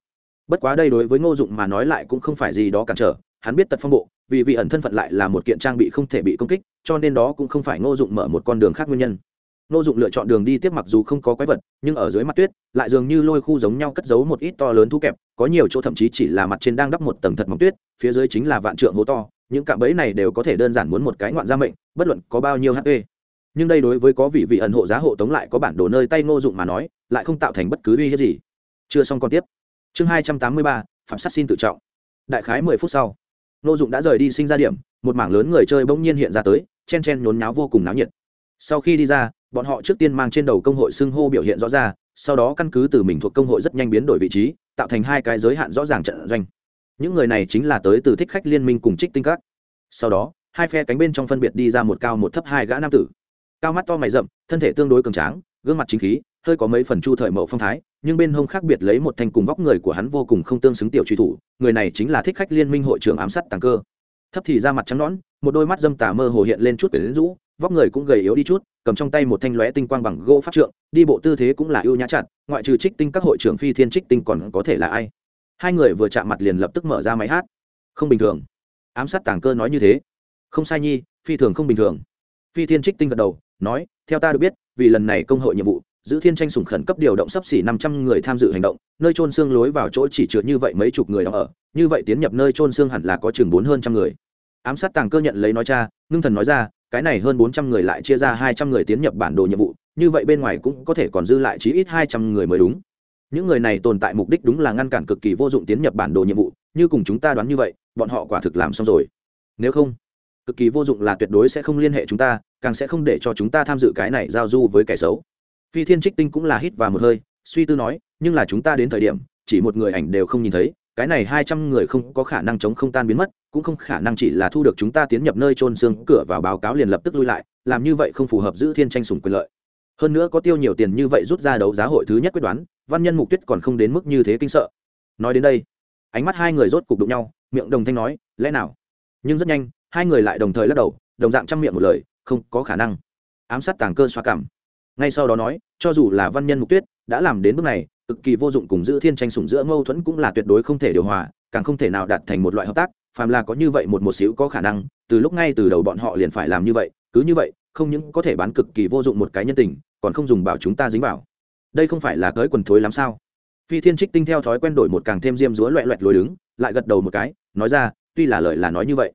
Speaker 1: Bất quá đây đối với ngô dụng mà nói lại cũng không phải gì đó cản trở, hắn biết tật phong bộ, vì vị ẩn thân phận lại là một kiện trang bị không thể bị công kích, cho nên đó cũng không phải ngô dụng mở một con đường khác nguyên nhân. Nô dụng lựa chọn đường đi tiếp mặc dù không có quái vật, nhưng ở dưới mặt tuyết, lại dường như lôi khu giống nhau cất giấu một ít to lớn thu kẹp, có nhiều chỗ thậm chí chỉ là mặt trên đang đắp một tầng thật mỏng tuyết, phía dưới chính là vạn trượng hố to, những cạm bẫy này đều có thể đơn giản muốn một cái ngoạn gia mệnh, bất luận có bao nhiêu hp nhưng đây đối với có vị vị ẩn hộ giá hộ tống lại có bản đồ nơi tay ngô dụng mà nói, lại không tạo thành bất cứ uy hiếp gì. Chưa xong còn tiếp. Chương hai trăm tám mươi ba, phạm sát xin tự trọng. Đại khái mười phút sau, ngô dụng đã rời đi sinh ra điểm, một mảng lớn người chơi bỗng nhiên hiện ra tới, chen chen nhốn nháo vô cùng náo nhiệt. Sau khi đi ra bọn họ trước tiên mang trên đầu công hội xưng hô biểu hiện rõ ra, sau đó căn cứ từ mình thuộc công hội rất nhanh biến đổi vị trí, tạo thành hai cái giới hạn rõ ràng trận doanh. Những người này chính là tới từ thích khách liên minh cùng trích tinh các. Sau đó, hai phe cánh bên trong phân biệt đi ra một cao một thấp hai gã nam tử. Cao mắt to mày rậm, thân thể tương đối cường tráng, gương mặt chính khí, hơi có mấy phần chu thời mậu phong thái, nhưng bên hông khác biệt lấy một thanh cùng vóc người của hắn vô cùng không tương xứng tiểu truy thủ, người này chính là thích khách liên minh hội trưởng ám sát tàng cơ. Thấp thì ra mặt trắng nõn, một đôi mắt dâm tà mơ hồ hiện lên chút quyển rũ, vóc người cũng gầy yếu đi chút cầm trong tay một thanh lóe tinh quang bằng gỗ pháp trượng, đi bộ tư thế cũng là ưu nhã chặt, ngoại trừ trích tinh các hội trưởng phi thiên trích tinh còn có thể là ai? Hai người vừa chạm mặt liền lập tức mở ra máy hát. Không bình thường. Ám sát tàng cơ nói như thế. Không sai nhi, phi thường không bình thường. Phi thiên trích tinh gật đầu, nói, theo ta được biết, vì lần này công hội nhiệm vụ, giữ thiên tranh sủng khẩn cấp điều động sắp xỉ năm trăm người tham dự hành động, nơi trôn xương lối vào chỗ chỉ chứa như vậy mấy chục người đó ở, như vậy tiến nhập nơi trôn xương hẳn là có chừng bốn hơn trăm người. Ám sát tàng cơ nhận lấy nói cha, ngưng thần nói ra cái này hơn bốn trăm người lại chia ra hai trăm người tiến nhập bản đồ nhiệm vụ, như vậy bên ngoài cũng có thể còn dư lại chí ít hai trăm người mới đúng. Những người này tồn tại mục đích đúng là ngăn cản cực kỳ vô dụng tiến nhập bản đồ nhiệm vụ, như cùng chúng ta đoán như vậy, bọn họ quả thực làm xong rồi. Nếu không, cực kỳ vô dụng là tuyệt đối sẽ không liên hệ chúng ta, càng sẽ không để cho chúng ta tham dự cái này giao du với kẻ xấu. Phi thiên trích tinh cũng là hít vào một hơi, suy tư nói, nhưng là chúng ta đến thời điểm, chỉ một người ảnh đều không nhìn thấy cái này hai trăm người không có khả năng chống không tan biến mất, cũng không khả năng chỉ là thu được chúng ta tiến nhập nơi trôn xương, cửa vào báo cáo liền lập tức lui lại, làm như vậy không phù hợp giữ thiên tranh sủng quyền lợi. Hơn nữa có tiêu nhiều tiền như vậy rút ra đấu giá hội thứ nhất quyết đoán, văn nhân mục tuyết còn không đến mức như thế kinh sợ. Nói đến đây, ánh mắt hai người rốt cục đụng nhau, miệng đồng thanh nói, lẽ nào? Nhưng rất nhanh, hai người lại đồng thời lắc đầu, đồng dạng trong miệng một lời, không có khả năng. Ám sát tàng cơ xoa cảm. Ngay sau đó nói, cho dù là văn nhân mục tuyết đã làm đến bước này, cực kỳ vô dụng cùng giữ thiên tranh sủng giữa mâu thuẫn cũng là tuyệt đối không thể điều hòa, càng không thể nào đạt thành một loại hợp tác, phàm là có như vậy một một xíu có khả năng, từ lúc ngay từ đầu bọn họ liền phải làm như vậy, cứ như vậy, không những có thể bán cực kỳ vô dụng một cái nhân tình, còn không dùng bảo chúng ta dính vào. Đây không phải là cới quần thối lắm sao? Phi thiên trích tinh theo thói quen đổi một càng thêm diêm dúa loẹ loẹt lối đứng, lại gật đầu một cái, nói ra, tuy là lời là nói như vậy,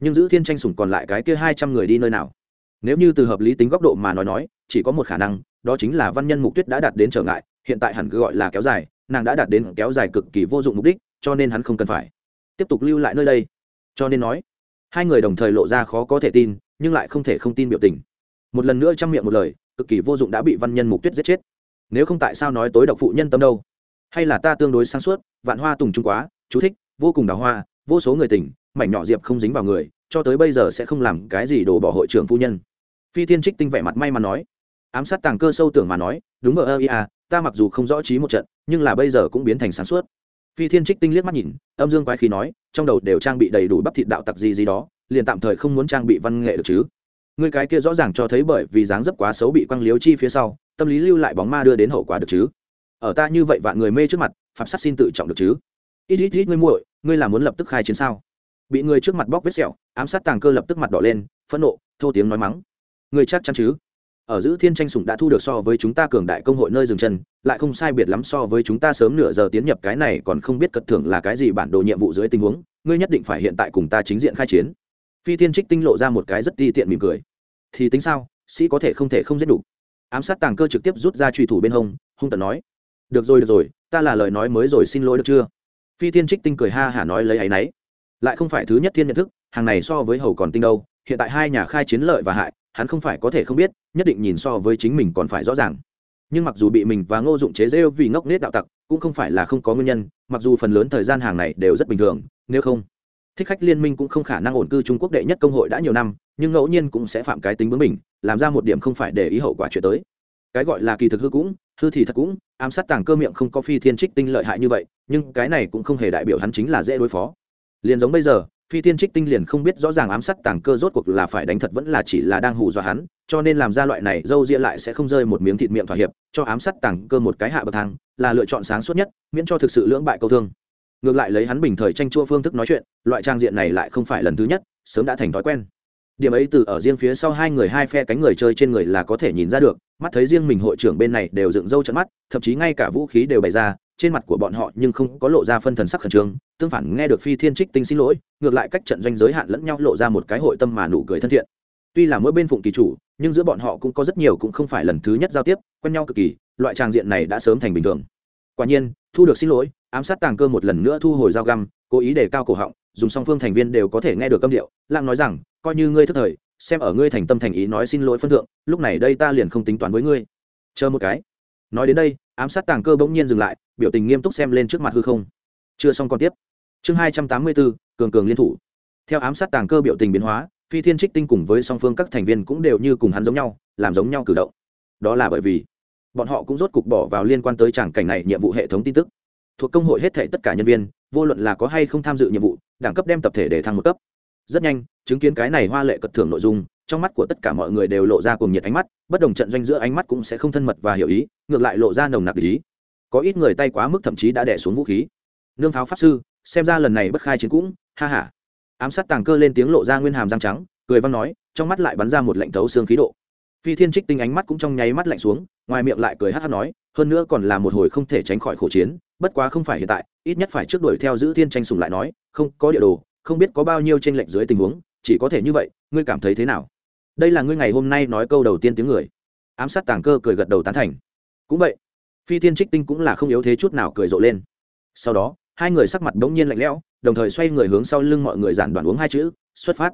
Speaker 1: nhưng giữ thiên tranh sủng còn lại cái kia hai trăm người đi nơi nào? Nếu như từ hợp lý tính góc độ mà nói nói, chỉ có một khả năng đó chính là văn nhân mục tuyết đã đạt đến trở ngại, hiện tại hẳn cứ gọi là kéo dài, nàng đã đạt đến kéo dài cực kỳ vô dụng mục đích, cho nên hắn không cần phải. Tiếp tục lưu lại nơi đây. Cho nên nói, hai người đồng thời lộ ra khó có thể tin, nhưng lại không thể không tin biểu tình. Một lần nữa chăm miệng một lời, cực kỳ vô dụng đã bị văn nhân mục tuyết giết chết. Nếu không tại sao nói tối độc phụ nhân tâm đâu? Hay là ta tương đối sáng suốt, vạn hoa tùng trung quá, chú thích, vô cùng đào hoa, vô số người tỉnh mảnh nhỏ diệp không dính vào người, cho tới bây giờ sẽ không làm cái gì đổ bỏ hội trưởng phu nhân. Phi thiên trích tinh vẻ mặt may mà nói ám sát tàng cơ sâu tưởng mà nói, đúng vợ ơ ia ta mặc dù không rõ trí một trận, nhưng là bây giờ cũng biến thành sáng suốt. Phi thiên trích tinh liếc mắt nhìn, âm dương quái khí nói, trong đầu đều trang bị đầy đủ bắp thịt đạo tặc gì gì đó, liền tạm thời không muốn trang bị văn nghệ được chứ. Người cái kia rõ ràng cho thấy bởi vì dáng dấp quá xấu bị quăng liếu chi phía sau, tâm lý lưu lại bóng ma đưa đến hậu quả được chứ? Ở ta như vậy vạn người mê trước mặt, phạm sát xin tự trọng được chứ? Ít ít ít, ngươi muội, ngươi là muốn lập tức khai chiến sao? Bị người trước mặt bóc vết sẹo, ám sát tàng cơ lập tức mặt đỏ lên, phẫn nộ, thô tiếng nói mắng. Người chắc chắn chứ? Ở giữ thiên tranh sủng đã thu được so với chúng ta cường đại công hội nơi dừng chân, lại không sai biệt lắm so với chúng ta sớm nửa giờ tiến nhập cái này còn không biết cật thưởng là cái gì bản đồ nhiệm vụ dưới tình huống, ngươi nhất định phải hiện tại cùng ta chính diện khai chiến. Phi thiên trích tinh lộ ra một cái rất ti tiện mỉm cười. Thì tính sao, sĩ có thể không thể không giết đủ. Ám sát tàng cơ trực tiếp rút ra truy thủ bên hông, hung tận nói. Được rồi được rồi, ta là lời nói mới rồi, xin lỗi được chưa? Phi thiên trích tinh cười ha hả nói lấy áy náy. Lại không phải thứ nhất thiên nhận thức, hàng này so với hầu còn tinh đâu, hiện tại hai nhà khai chiến lợi và hại hắn không phải có thể không biết, nhất định nhìn so với chính mình còn phải rõ ràng. Nhưng mặc dù bị mình và ngô dụng chế rêu vì ngốc nết đạo tặc, cũng không phải là không có nguyên nhân, mặc dù phần lớn thời gian hàng này đều rất bình thường, nếu không, thích khách liên minh cũng không khả năng ổn cư trung quốc đệ nhất công hội đã nhiều năm, nhưng ngẫu nhiên cũng sẽ phạm cái tính bướng mình làm ra một điểm không phải để ý hậu quả chuyện tới. Cái gọi là kỳ thực hư cũng, hư thì thật cũng, ám sát tàng cơ miệng không có phi thiên trích tinh lợi hại như vậy, nhưng cái này cũng không hề đại biểu hắn chính là dễ đối phó. Liền giống bây giờ phi thiên trích tinh liền không biết rõ ràng ám sát tàng cơ rốt cuộc là phải đánh thật vẫn là chỉ là đang hù dọa hắn, cho nên làm ra loại này dâu ria lại sẽ không rơi một miếng thịt miệng thỏa hiệp, cho ám sát tàng cơ một cái hạ bậc thang, là lựa chọn sáng suốt nhất, miễn cho thực sự lưỡng bại câu thương. Ngược lại lấy hắn bình thời tranh chua phương thức nói chuyện, loại trang diện này lại không phải lần thứ nhất, sớm đã thành thói quen. Điểm ấy từ ở riêng phía sau hai người hai phe cánh người chơi trên người là có thể nhìn ra được, mắt thấy riêng mình hội trưởng bên này đều dựng râu trận mắt, thậm chí ngay cả vũ khí đều bày ra trên mặt của bọn họ nhưng không có lộ ra phân thần sắc khẩn trương, tương phản nghe được phi thiên trích tinh xin lỗi, ngược lại cách trận doanh giới hạn lẫn nhau lộ ra một cái hội tâm mà nụ cười thân thiện. Tuy là mỗi bên phụng kỳ chủ, nhưng giữa bọn họ cũng có rất nhiều cũng không phải lần thứ nhất giao tiếp, quen nhau cực kỳ, loại trang diện này đã sớm thành bình thường. Quả nhiên, thu được xin lỗi, ám sát tàng cơ một lần nữa thu hồi dao găm, cố ý để cao cổ họng, dùng song phương thành viên đều có thể nghe được âm điệu lạng nói rằng, coi như ngươi thất thời, xem ở ngươi thành tâm thành ý nói xin lỗi phân thượng, lúc này đây ta liền không tính toán với ngươi. Chờ một cái. Nói đến đây ám sát tàng cơ bỗng nhiên dừng lại, biểu tình nghiêm túc xem lên trước mặt hư không. Chưa xong còn tiếp. Chương hai trăm tám mươi bốn, cường cường liên thủ. Theo ám sát tàng cơ biểu tình biến hóa, phi thiên trích tinh cùng với song phương các thành viên cũng đều như cùng hắn giống nhau, làm giống nhau cử động. Đó là bởi vì, bọn họ cũng rốt cục bỏ vào liên quan tới tràng cảnh này nhiệm vụ hệ thống tin tức. Thuộc công hội hết thể tất cả nhân viên, vô luận là có hay không tham dự nhiệm vụ, đẳng cấp đem tập thể để thăng một cấp. Rất nhanh, chứng kiến cái này hoa lệ cật thưởng nội dung trong mắt của tất cả mọi người đều lộ ra cùng nhiệt ánh mắt, bất đồng trận doanh giữa ánh mắt cũng sẽ không thân mật và hiểu ý, ngược lại lộ ra nồng nặc ý. Có ít người tay quá mức thậm chí đã đẻ xuống vũ khí. Nương pháo pháp sư, xem ra lần này bất khai chiến cũng, ha ha. Ám sát tàng cơ lên tiếng lộ ra nguyên hàm răng trắng, cười văn nói, trong mắt lại bắn ra một lạnh thấu xương khí độ. Phi thiên trích tinh ánh mắt cũng trong nháy mắt lạnh xuống, ngoài miệng lại cười hát hát nói, hơn nữa còn là một hồi không thể tránh khỏi khổ chiến, bất quá không phải hiện tại, ít nhất phải trước đuổi theo giữ thiên tranh sùng lại nói, không có địa đồ, không biết có bao nhiêu tranh lệch dưới tình huống chỉ có thể như vậy, ngươi cảm thấy thế nào? Đây là ngươi ngày hôm nay nói câu đầu tiên tiếng người. Ám sát tàng cơ cười gật đầu tán thành. Cũng vậy, phi thiên trích tinh cũng là không yếu thế chút nào cười rộ lên. Sau đó, hai người sắc mặt đống nhiên lạnh lẽo, đồng thời xoay người hướng sau lưng mọi người giản đoàn uống hai chữ, xuất phát.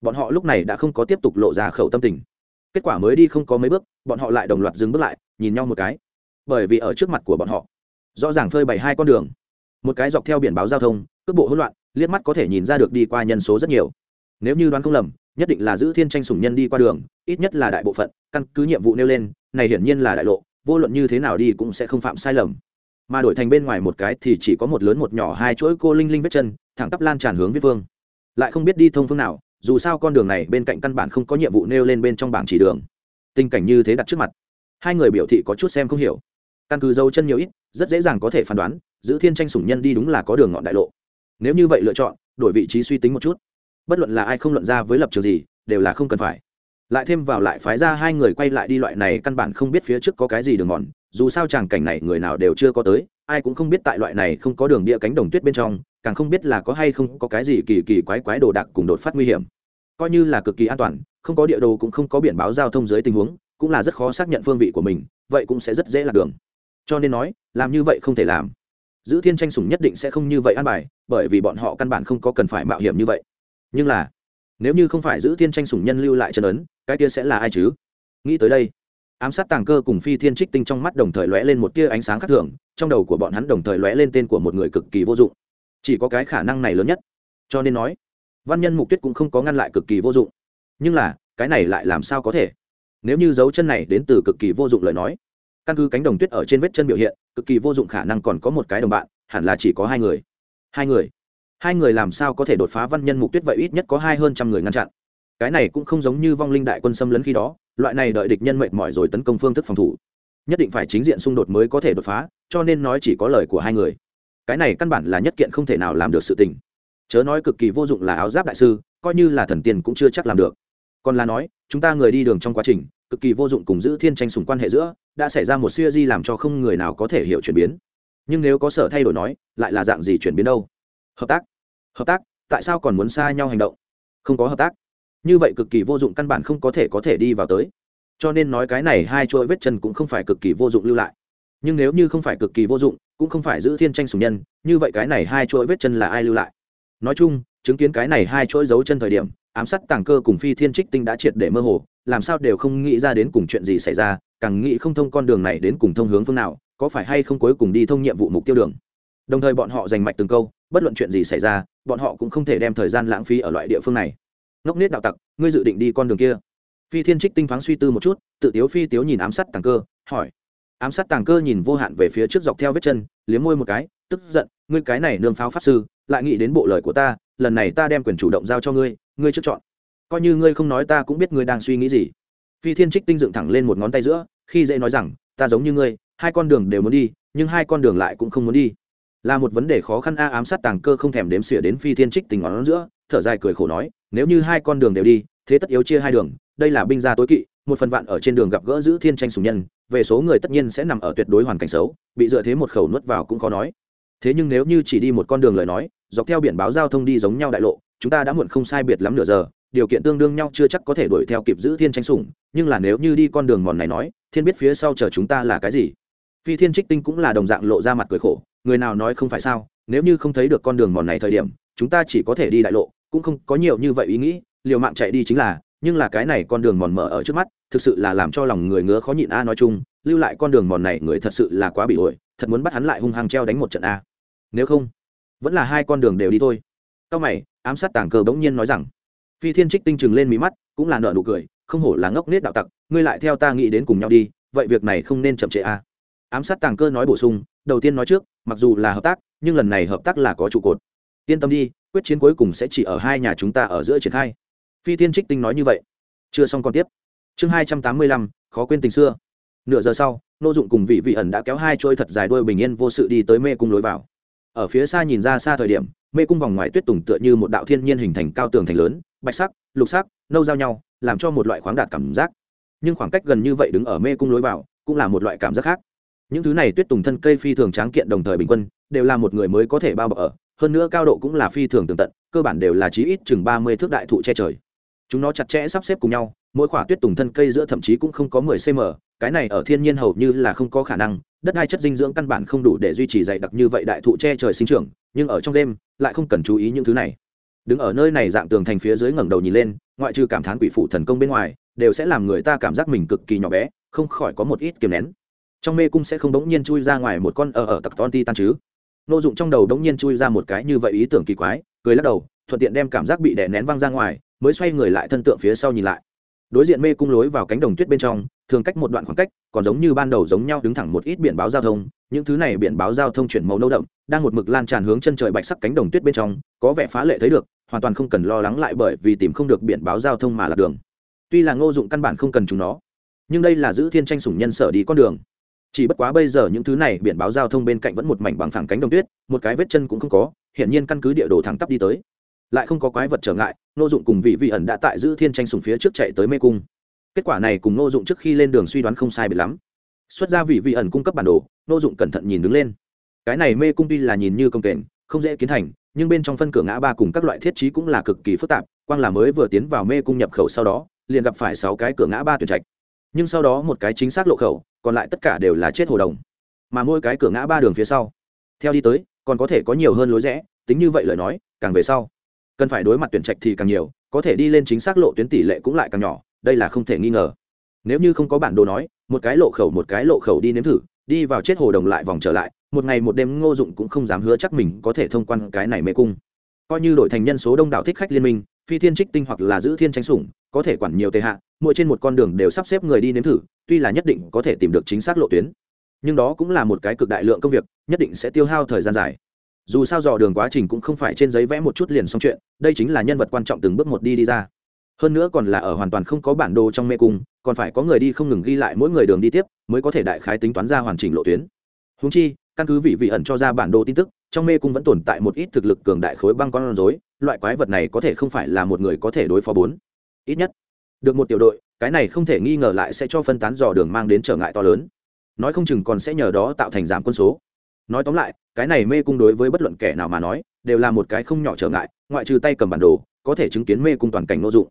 Speaker 1: Bọn họ lúc này đã không có tiếp tục lộ ra khẩu tâm tình. Kết quả mới đi không có mấy bước, bọn họ lại đồng loạt dừng bước lại, nhìn nhau một cái. Bởi vì ở trước mặt của bọn họ, rõ ràng phơi bày hai con đường. Một cái dọc theo biển báo giao thông, cước bộ hỗn loạn, liếc mắt có thể nhìn ra được đi qua nhân số rất nhiều nếu như đoán không lầm, nhất định là giữ thiên tranh sủng nhân đi qua đường, ít nhất là đại bộ phận, căn cứ nhiệm vụ nêu lên, này hiển nhiên là đại lộ, vô luận như thế nào đi cũng sẽ không phạm sai lầm. Mà đổi thành bên ngoài một cái thì chỉ có một lớn một nhỏ hai chuỗi cô linh linh vết chân, thẳng tắp lan tràn hướng viết vương. Lại không biết đi thông phương nào, dù sao con đường này bên cạnh căn bản không có nhiệm vụ nêu lên bên trong bảng chỉ đường. Tình cảnh như thế đặt trước mặt. Hai người biểu thị có chút xem không hiểu. Căn cứ dấu chân nhiều ít, rất dễ dàng có thể phán đoán, giữ thiên tranh sủng nhân đi đúng là có đường ngọn đại lộ. Nếu như vậy lựa chọn, đổi vị trí suy tính một chút bất luận là ai không luận ra với lập trường gì, đều là không cần phải. Lại thêm vào lại phái ra hai người quay lại đi loại này căn bản không biết phía trước có cái gì đường mòn, dù sao chàng cảnh này người nào đều chưa có tới, ai cũng không biết tại loại này không có đường địa cánh đồng tuyết bên trong, càng không biết là có hay không có cái gì kỳ kỳ quái quái đồ đạc cùng đột phát nguy hiểm. Coi như là cực kỳ an toàn, không có địa đồ cũng không có biển báo giao thông dưới tình huống, cũng là rất khó xác nhận phương vị của mình, vậy cũng sẽ rất dễ lạc đường. Cho nên nói, làm như vậy không thể làm. Giữ thiên tranh sủng nhất định sẽ không như vậy an bài, bởi vì bọn họ căn bản không có cần phải mạo hiểm như vậy nhưng là, nếu như không phải giữ thiên tranh sủng nhân lưu lại chân ấn, cái kia sẽ là ai chứ? Nghĩ tới đây, ám sát tàng cơ cùng phi thiên trích tinh trong mắt đồng thời lóe lên một tia ánh sáng khác thường, trong đầu của bọn hắn đồng thời lóe lên tên của một người cực kỳ vô dụng. Chỉ có cái khả năng này lớn nhất. Cho nên nói, văn nhân mục tuyết cũng không có ngăn lại cực kỳ vô dụng. Nhưng là, cái này lại làm sao có thể? Nếu như dấu chân này đến từ cực kỳ vô dụng lời nói, căn cứ cánh đồng tuyết ở trên vết chân biểu hiện, cực kỳ vô dụng khả năng còn có một cái đồng bạn, hẳn là chỉ có hai người. Hai người hai người làm sao có thể đột phá văn nhân mục tuyết vậy ít nhất có hai hơn trăm người ngăn chặn. Cái này cũng không giống như vong linh đại quân xâm lấn khi đó, loại này đợi địch nhân mệt mỏi rồi tấn công phương thức phòng thủ. Nhất định phải chính diện xung đột mới có thể đột phá, cho nên nói chỉ có lời của hai người. Cái này căn bản là nhất kiện không thể nào làm được sự tình. Chớ nói cực kỳ vô dụng là áo giáp đại sư, coi như là thần tiên cũng chưa chắc làm được. Còn là nói, chúng ta người đi đường trong quá trình, cực kỳ vô dụng cùng giữ thiên tranh sùng quan hệ giữa, đã xảy ra một siêu di làm cho không người nào có thể hiểu chuyển biến. Nhưng nếu có sở thay đổi nói, lại là dạng gì chuyển biến đâu? Hợp tác hợp tác, tại sao còn muốn xa nhau hành động? Không có hợp tác. Như vậy cực kỳ vô dụng căn bản không có thể có thể đi vào tới. Cho nên nói cái này hai chuỗi vết chân cũng không phải cực kỳ vô dụng lưu lại. Nhưng nếu như không phải cực kỳ vô dụng, cũng không phải giữ thiên tranh sùng nhân, như vậy cái này hai chuỗi vết chân là ai lưu lại? Nói chung, chứng kiến cái này hai chuỗi dấu chân thời điểm, ám sát tàng cơ cùng phi thiên trích tinh đã triệt để mơ hồ, làm sao đều không nghĩ ra đến cùng chuyện gì xảy ra, càng nghĩ không thông con đường này đến cùng thông hướng phương nào, có phải hay không cuối cùng đi thông nhiệm vụ mục tiêu đường? Đồng thời bọn họ giành mạch từng câu, bất luận chuyện gì xảy ra bọn họ cũng không thể đem thời gian lãng phí ở loại địa phương này. Ngốc nết đạo tặc, ngươi dự định đi con đường kia? Phi thiên trích tinh thoáng suy tư một chút, tự tiếu phi tiếu nhìn ám sát tàng cơ, hỏi. Ám sát tàng cơ nhìn vô hạn về phía trước dọc theo vết chân, liếm môi một cái, tức giận, ngươi cái này nương pháo pháp sư, lại nghĩ đến bộ lời của ta, lần này ta đem quyền chủ động giao cho ngươi ngươi trước chọn. Coi như ngươi không nói ta cũng biết ngươi đang suy nghĩ gì. Phi thiên trích tinh dựng thẳng lên một ngón tay giữa, khi dễ nói rằng, ta giống như ngươi, hai con đường đều muốn đi, nhưng hai con đường lại cũng không muốn đi là một vấn đề khó khăn a, ám sát tàng cơ không thèm đếm xỉa đến phi thiên trích tình ngón giữa, thở dài cười khổ nói, nếu như hai con đường đều đi, thế tất yếu chia hai đường, đây là binh gia tối kỵ, một phần vạn ở trên đường gặp gỡ giữ thiên tranh sùng nhân, về số người tất nhiên sẽ nằm ở tuyệt đối hoàn cảnh xấu, bị dựa thế một khẩu nuốt vào cũng khó nói. Thế nhưng nếu như chỉ đi một con đường lời nói, dọc theo biển báo giao thông đi giống nhau đại lộ, chúng ta đã muộn không sai biệt lắm nửa giờ, điều kiện tương đương nhau chưa chắc có thể đuổi theo kịp giữ thiên tranh sủng, nhưng là nếu như đi con đường mòn này nói, thiên biết phía sau chờ chúng ta là cái gì. Phi thiên trích tinh cũng là đồng dạng lộ ra mặt cười khổ người nào nói không phải sao, nếu như không thấy được con đường mòn này thời điểm, chúng ta chỉ có thể đi đại lộ, cũng không có nhiều như vậy ý nghĩ, liều mạng chạy đi chính là, nhưng là cái này con đường mòn mở ở trước mắt, thực sự là làm cho lòng người ngứa khó nhịn a, nói chung, lưu lại con đường mòn này người thật sự là quá bị ổi, thật muốn bắt hắn lại hung hăng treo đánh một trận a. Nếu không, vẫn là hai con đường đều đi thôi. Cao mày, ám sát tàng cờ bỗng nhiên nói rằng. Phi thiên trích tinh chừng lên mí mắt, cũng là nợ nụ cười, không hổ là ngốc nết đạo tặc, ngươi lại theo ta nghĩ đến cùng nhau đi, vậy việc này không nên chậm trễ a. Ám sát tàng cơ nói bổ sung, đầu tiên nói trước mặc dù là hợp tác, nhưng lần này hợp tác là có trụ cột. Yên tâm đi, quyết chiến cuối cùng sẽ chỉ ở hai nhà chúng ta ở giữa triển khai. Phi tiên trích tinh nói như vậy. Chưa xong còn tiếp. Chương hai trăm tám mươi lăm, khó quên tình xưa. Nửa giờ sau, nô dụng cùng vị vị ẩn đã kéo hai trôi thật dài đuôi bình yên vô sự đi tới mê cung lối vào. Ở phía xa nhìn ra xa thời điểm, mê cung vòng ngoài tuyết tùng tựa như một đạo thiên nhiên hình thành cao tường thành lớn, bạch sắc, lục sắc, nâu giao nhau, làm cho một loại khoáng đạt cảm giác. Nhưng khoảng cách gần như vậy đứng ở mê cung lối vào cũng là một loại cảm giác khác những thứ này tuyết tùng thân cây phi thường tráng kiện đồng thời bình quân, đều là một người mới có thể bao bọc ở, hơn nữa cao độ cũng là phi thường tường tận, cơ bản đều là chí ít chừng ba mươi thước đại thụ che trời. Chúng nó chặt chẽ sắp xếp cùng nhau, mỗi khoả tuyết tùng thân cây giữa thậm chí cũng không có mười cm cái này ở thiên nhiên hầu như là không có khả năng, đất đai chất dinh dưỡng căn bản không đủ để duy trì dày đặc như vậy đại thụ che trời sinh trưởng, nhưng ở trong đêm, lại không cần chú ý những thứ này. Đứng ở nơi này dạng tường thành phía dưới ngẩng đầu nhìn lên, ngoại trừ cảm thán quỷ phụ thần công bên ngoài, đều sẽ làm người ta cảm giác mình cực kỳ nhỏ bé, không khỏi có một ít kiềm nén trong mê cung sẽ không đống nhiên chui ra ngoài một con ở ở tặc ton ti tan chứ. Nô dụng trong đầu đống nhiên chui ra một cái như vậy ý tưởng kỳ quái, cười lắc đầu, thuận tiện đem cảm giác bị đè nén văng ra ngoài, mới xoay người lại thân tượng phía sau nhìn lại. Đối diện mê cung lối vào cánh đồng tuyết bên trong, thường cách một đoạn khoảng cách, còn giống như ban đầu giống nhau đứng thẳng một ít biển báo giao thông, những thứ này biển báo giao thông chuyển màu nâu đậm, đang một mực lan tràn hướng chân trời bạch sắc cánh đồng tuyết bên trong, có vẻ phá lệ thấy được, hoàn toàn không cần lo lắng lại bởi vì tìm không được biển báo giao thông mà lạc đường. Tuy là ngô dụng căn bản không cần chúng nó, nhưng đây là giữ thiên tranh sủng nhân sở đi con đường chỉ bất quá bây giờ những thứ này, biển báo giao thông bên cạnh vẫn một mảnh bằng phẳng cánh đồng tuyết, một cái vết chân cũng không có, hiển nhiên căn cứ địa đồ thẳng tắp đi tới. Lại không có quái vật trở ngại nô dụng cùng vị vị ẩn đã tại giữ thiên tranh sùng phía trước chạy tới mê cung. Kết quả này cùng nô dụng trước khi lên đường suy đoán không sai biệt lắm. Xuất ra vị vị ẩn cung cấp bản đồ nô dụng cẩn thận nhìn đứng lên. Cái này mê cung tuy là nhìn như công kềnh, không dễ kiến thành, nhưng bên trong phân cửa ngã ba cùng các loại thiết trí cũng là cực kỳ phức tạp, quang là mới vừa tiến vào mê cung nhập khẩu sau đó, liền gặp phải sáu cái cửa ngã ba tuyển trạch. Nhưng sau đó một cái chính xác lộ khẩu còn lại tất cả đều là chết hồ đồng. Mà mỗi cái cửa ngã ba đường phía sau, theo đi tới, còn có thể có nhiều hơn lối rẽ, tính như vậy lời nói, càng về sau, cần phải đối mặt tuyển trạch thì càng nhiều, có thể đi lên chính xác lộ tuyến tỷ lệ cũng lại càng nhỏ, đây là không thể nghi ngờ. Nếu như không có bản đồ nói, một cái lộ khẩu một cái lộ khẩu đi nếm thử, đi vào chết hồ đồng lại vòng trở lại, một ngày một đêm ngô dụng cũng không dám hứa chắc mình có thể thông quan cái này mê cung. Coi như đổi thành nhân số đông đảo thích khách liên minh, phi thiên trích tinh hoặc là giữ thiên tranh sủng có thể quản nhiều tệ hạ, mỗi trên một con đường đều sắp xếp người đi nếm thử, tuy là nhất định có thể tìm được chính xác lộ tuyến. Nhưng đó cũng là một cái cực đại lượng công việc, nhất định sẽ tiêu hao thời gian dài. Dù sao dò đường quá trình cũng không phải trên giấy vẽ một chút liền xong chuyện, đây chính là nhân vật quan trọng từng bước một đi đi ra. Hơn nữa còn là ở hoàn toàn không có bản đồ trong mê cung, còn phải có người đi không ngừng ghi lại mỗi người đường đi tiếp, mới có thể đại khái tính toán ra hoàn chỉnh lộ tuyến. Húng chi, căn cứ vị vị ẩn cho ra bản đồ tin tức, trong mê cung vẫn tồn tại một ít thực lực cường đại khối băng con rối, loại quái vật này có thể không phải là một người có thể đối phó bốn ít nhất được một tiểu đội, cái này không thể nghi ngờ lại sẽ cho phân tán dò đường mang đến trở ngại to lớn. Nói không chừng còn sẽ nhờ đó tạo thành giảm quân số. Nói tóm lại, cái này mê cung đối với bất luận kẻ nào mà nói, đều là một cái không nhỏ trở ngại, ngoại trừ tay cầm bản đồ, có thể chứng kiến mê cung toàn cảnh n ô dụng.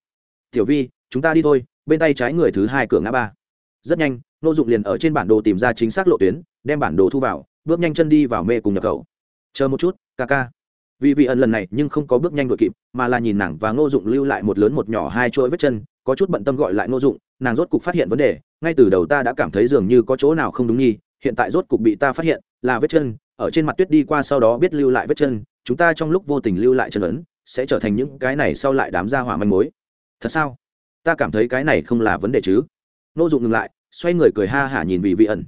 Speaker 1: Tiểu vi, chúng ta đi thôi, bên tay trái người thứ hai cửa ngã ba. Rất nhanh n ô dụng liền ở trên bản đồ tìm ra chính xác lộ tuyến, đem bản đồ thu vào, bước nhanh chân đi vào mê cung nhập khẩu. Chờ một chút, ca ca vì vị ẩn lần này nhưng không có bước nhanh đội kịp, mà là nhìn nàng và ngô dụng lưu lại một lớn một nhỏ hai chuỗi vết chân, có chút bận tâm gọi lại ngô dụng, nàng rốt cục phát hiện vấn đề, ngay từ đầu ta đã cảm thấy dường như có chỗ nào không đúng nghi, hiện tại rốt cục bị ta phát hiện, là vết chân, ở trên mặt tuyết đi qua sau đó biết lưu lại vết chân, chúng ta trong lúc vô tình lưu lại chân ấn, sẽ trở thành những cái này sau lại đám ra hỏa manh mối. Thật sao? Ta cảm thấy cái này không là vấn đề chứ. Ngô dụng ngừng lại, xoay người cười ha hả nhìn vì vị ẩn.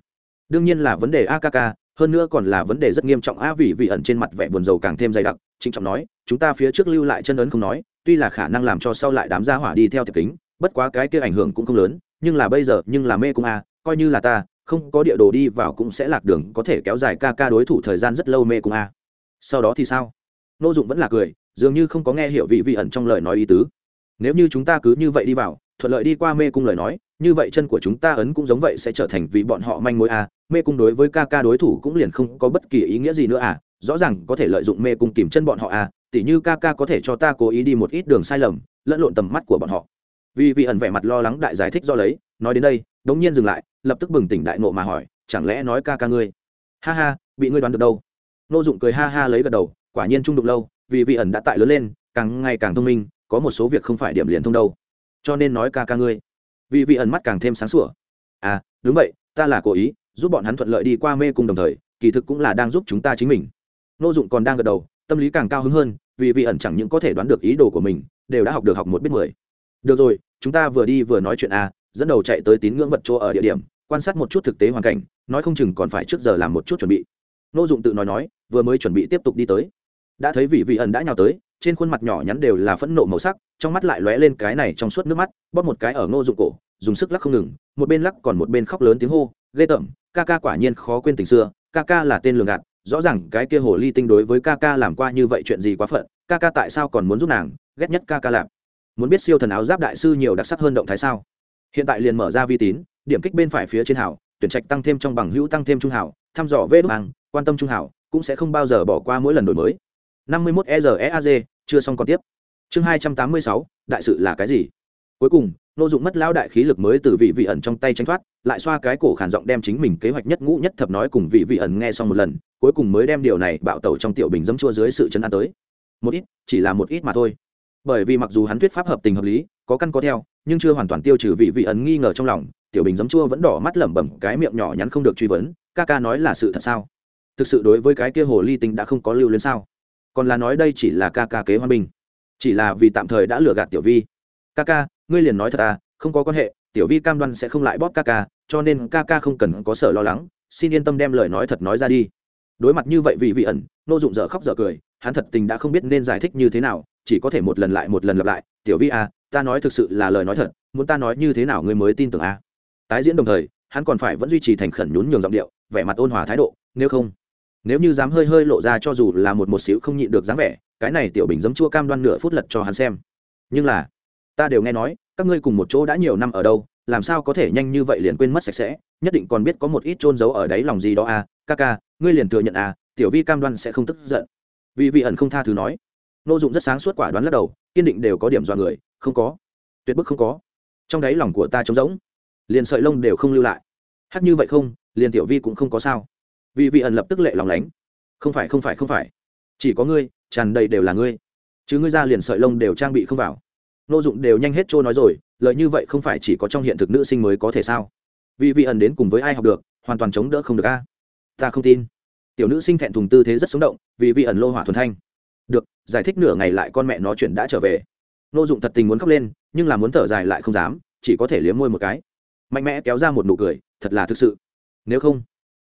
Speaker 1: Đương nhiên là vấn đề akk hơn nữa còn là vấn đề rất nghiêm trọng, a vì vị ẩn trên mặt vẻ buồn rầu càng thêm dày đặc, trịnh trọng nói, chúng ta phía trước lưu lại chân ấn không nói, tuy là khả năng làm cho sau lại đám gia hỏa đi theo tiệp kính, bất quá cái kia ảnh hưởng cũng không lớn, nhưng là bây giờ, nhưng là mê cung a, coi như là ta, không có địa đồ đi vào cũng sẽ lạc đường, có thể kéo dài ca ca đối thủ thời gian rất lâu mê cung a. Sau đó thì sao? Nô dụng vẫn là cười, dường như không có nghe hiểu vị vị ẩn trong lời nói ý tứ. Nếu như chúng ta cứ như vậy đi vào, thuận lợi đi qua mê cung lời nói như vậy chân của chúng ta ấn cũng giống vậy sẽ trở thành vì bọn họ manh mối à mê cung đối với ca ca đối thủ cũng liền không có bất kỳ ý nghĩa gì nữa à rõ ràng có thể lợi dụng mê cung tìm chân bọn họ à tỉ như ca ca có thể cho ta cố ý đi một ít đường sai lầm, lẫn lộn tầm mắt của bọn họ. Vì vị ẩn vẻ mặt lo lắng đại giải thích do lấy, nói đến đây, đống nhiên dừng lại, lập tức bừng tỉnh đại nộ mà hỏi, chẳng lẽ nói ca ca ngươi? Ha ha, bị ngươi đoán được đâu. Nô dụng cười ha ha lấy gật đầu, quả nhiên trung đục lâu, vì vị ẩn đã tại lớn lên, càng ngày càng thông minh, có một số việc không phải điểm liền thông đâu. Cho nên nói ca ca ngươi vì vị ẩn mắt càng thêm sáng sủa. À đúng vậy, ta là cố ý, giúp bọn hắn thuận lợi đi qua mê cung đồng thời, kỳ thực cũng là đang giúp chúng ta chính mình. Nô dụng còn đang gật đầu, tâm lý càng cao hứng hơn, vì vị ẩn chẳng những có thể đoán được ý đồ của mình, đều đã học được học một biết mười. Được rồi, chúng ta vừa đi vừa nói chuyện a dẫn đầu chạy tới tín ngưỡng vật chỗ ở địa điểm, quan sát một chút thực tế hoàn cảnh, nói không chừng còn phải trước giờ làm một chút chuẩn bị. Nô dụng tự nói nói, vừa mới chuẩn bị tiếp tục đi tới. Đã thấy vị vị ẩn đã nhào tới trên khuôn mặt nhỏ nhắn đều là phẫn nộ màu sắc, trong mắt lại lóe lên cái này trong suốt nước mắt, bóp một cái ở ngô dụng cổ, dùng sức lắc không ngừng, một bên lắc còn một bên khóc lớn tiếng hô, ghê tởm, ca ca quả nhiên khó quên tình xưa, ca ca là tên lường gạt, rõ ràng cái kia hồ ly tinh đối với ca ca làm qua như vậy chuyện gì quá phận, ca ca tại sao còn muốn giúp nàng, ghét nhất ca ca làm. Muốn biết siêu thần áo giáp đại sư nhiều đặc sắc hơn động thái sao? Hiện tại liền mở ra vi tín, điểm kích bên phải phía trên hảo, tuyển trạch tăng thêm trong bằng hữu tăng thêm trung hảo, thăm dò vê đ mang quan tâm trung hảo, cũng sẽ không bao giờ bỏ qua mỗi lần đổi mới. năm mươi mốt chưa xong còn tiếp. Chương hai trăm tám mươi sáu, đại sự là cái gì? Cuối cùng, nô dụng mất lão đại khí lực mới từ vị vị ẩn trong tay tranh thoát, lại xoa cái cổ khản giọng đem chính mình kế hoạch nhất ngũ nhất thập nói cùng vị vị ẩn nghe xong một lần, cuối cùng mới đem điều này bạo tẩu trong tiểu bình dấm chua dưới sự chấn an tới. Một ít, chỉ là một ít mà thôi. Bởi vì mặc dù hắn thuyết pháp hợp tình hợp lý, có căn có theo, nhưng chưa hoàn toàn tiêu trừ vị vị ẩn nghi ngờ trong lòng, tiểu bình dấm chua vẫn đỏ mắt lẩm bẩm cái miệng nhỏ nhắn không được truy vấn, ca ca nói là sự thật sao? Thực sự đối với cái kia hồ ly tinh đã không có lưu lên sao? Còn là nói đây chỉ là ca ca kế hoa bình chỉ là vì tạm thời đã lừa gạt tiểu vi. Ca ca, ngươi liền nói thật à không có quan hệ, tiểu vi cam đoan sẽ không lại bóp ca ca, cho nên ca ca không cần có sở lo lắng, xin yên tâm đem lời nói thật nói ra đi. Đối mặt như vậy vì vị ẩn, nô dụng dở khóc dở cười, hắn thật tình đã không biết nên giải thích như thế nào, chỉ có thể một lần lại một lần lặp lại, tiểu vi à ta nói thực sự là lời nói thật, muốn ta nói như thế nào ngươi mới tin tưởng à? Tái diễn đồng thời, hắn còn phải vẫn duy trì thành khẩn nhún nhường giọng điệu, vẻ mặt ôn hòa thái độ, nếu không nếu như dám hơi hơi lộ ra cho dù là một một xíu không nhịn được dáng vẻ, cái này tiểu bình giấm chua cam đoan nửa phút lật cho hắn xem. Nhưng là, ta đều nghe nói, các ngươi cùng một chỗ đã nhiều năm ở đâu, làm sao có thể nhanh như vậy liền quên mất sạch sẽ, nhất định còn biết có một ít trôn giấu ở đáy lòng gì đó à ca ca, ngươi liền thừa nhận à tiểu vi cam đoan sẽ không tức giận. Vì vị ẩn không tha thứ nói. Nô dụng rất sáng suốt quả đoán lắc đầu, kiên định đều có điểm dọa người, không có. Tuyệt bức không có. Trong đáy lòng của ta trống rỗng. Liền sợi lông đều không lưu lại. Hát như vậy không, liền tiểu vi cũng không có sao vì vị ẩn lập tức lệ lòng lánh. Không phải không phải không phải. Chỉ có ngươi, tràn đầy đều là ngươi. Chứ ngươi ra liền sợi lông đều trang bị không vào. Nô dụng đều nhanh hết trôi nói rồi lợi như vậy không phải chỉ có trong hiện thực nữ sinh mới có thể sao? Vì vị ẩn đến cùng với ai học được, hoàn toàn chống đỡ không được a. Ta không tin. Tiểu nữ sinh thẹn thùng tư thế rất sống động, vì vị ẩn lô hỏa thuần thanh. Được, giải thích nửa ngày lại con mẹ nó chuyện đã trở về. Nô dụng thật tình muốn khóc lên, nhưng là muốn thở dài lại không dám, chỉ có thể liếm môi một cái. Mạnh mẽ kéo ra một nụ cười, thật là thực sự. Nếu không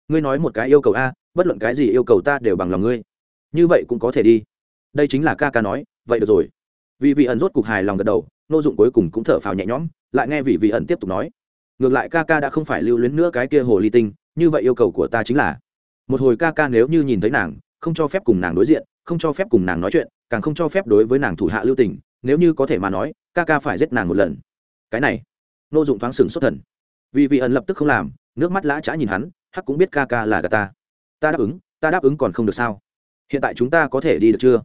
Speaker 1: ngươi nói một cái yêu cầu a, bất luận cái gì yêu cầu ta đều bằng lòng ngươi. Như vậy cũng có thể đi. Đây chính là ca ca nói, vậy được rồi. Vì vị ẩn rốt cục hài lòng gật đầu, nô dụng cuối cùng cũng thở phào nhẹ nhõm, lại nghe vị vị ẩn tiếp tục nói. Ngược lại ca ca đã không phải lưu luyến nữa cái kia hồ ly tinh, như vậy yêu cầu của ta chính là, một hồi ca ca nếu như nhìn thấy nàng, không cho phép cùng nàng đối diện, không cho phép cùng nàng nói chuyện, càng không cho phép đối với nàng thủ hạ lưu tình, nếu như có thể mà nói, ca ca phải giết nàng một lần. Cái này, nô dụng thoáng sừng xuất thần. Vì vị ẩn lập tức không làm, nước mắt lã chã nhìn hắn hắc cũng biết ca ca là gà ta. Ta đáp ứng, ta đáp ứng còn không được sao? Hiện tại chúng ta có thể đi được chưa?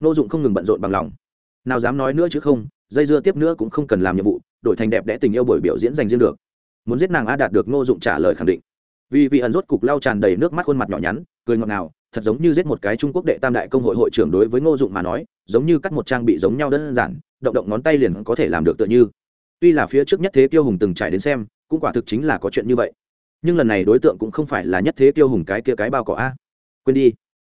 Speaker 1: Nô dụng không ngừng bận rộn bằng lòng. Nào dám nói nữa chứ không, dây dưa tiếp nữa cũng không cần làm nhiệm vụ, đổi thành đẹp đẽ tình yêu buổi biểu diễn dành riêng được. Muốn giết nàng a đạt được nô dụng trả lời khẳng định. Vì vị ẩn rốt cục lau tràn đầy nước mắt khuôn mặt nhỏ nhắn, cười ngọt ngào, thật giống như giết một cái trung quốc đệ tam đại công hội hội trưởng đối với ngô dụng mà nói, giống như cắt một trang bị giống nhau đơn giản, động động ngón tay liền có thể làm được tựa như. Tuy là phía trước nhất thế tiêu hùng từng trải đến xem, cũng quả thực chính là có chuyện như vậy nhưng lần này đối tượng cũng không phải là nhất thế tiêu hùng cái kia cái bao cỏ a. Quên đi.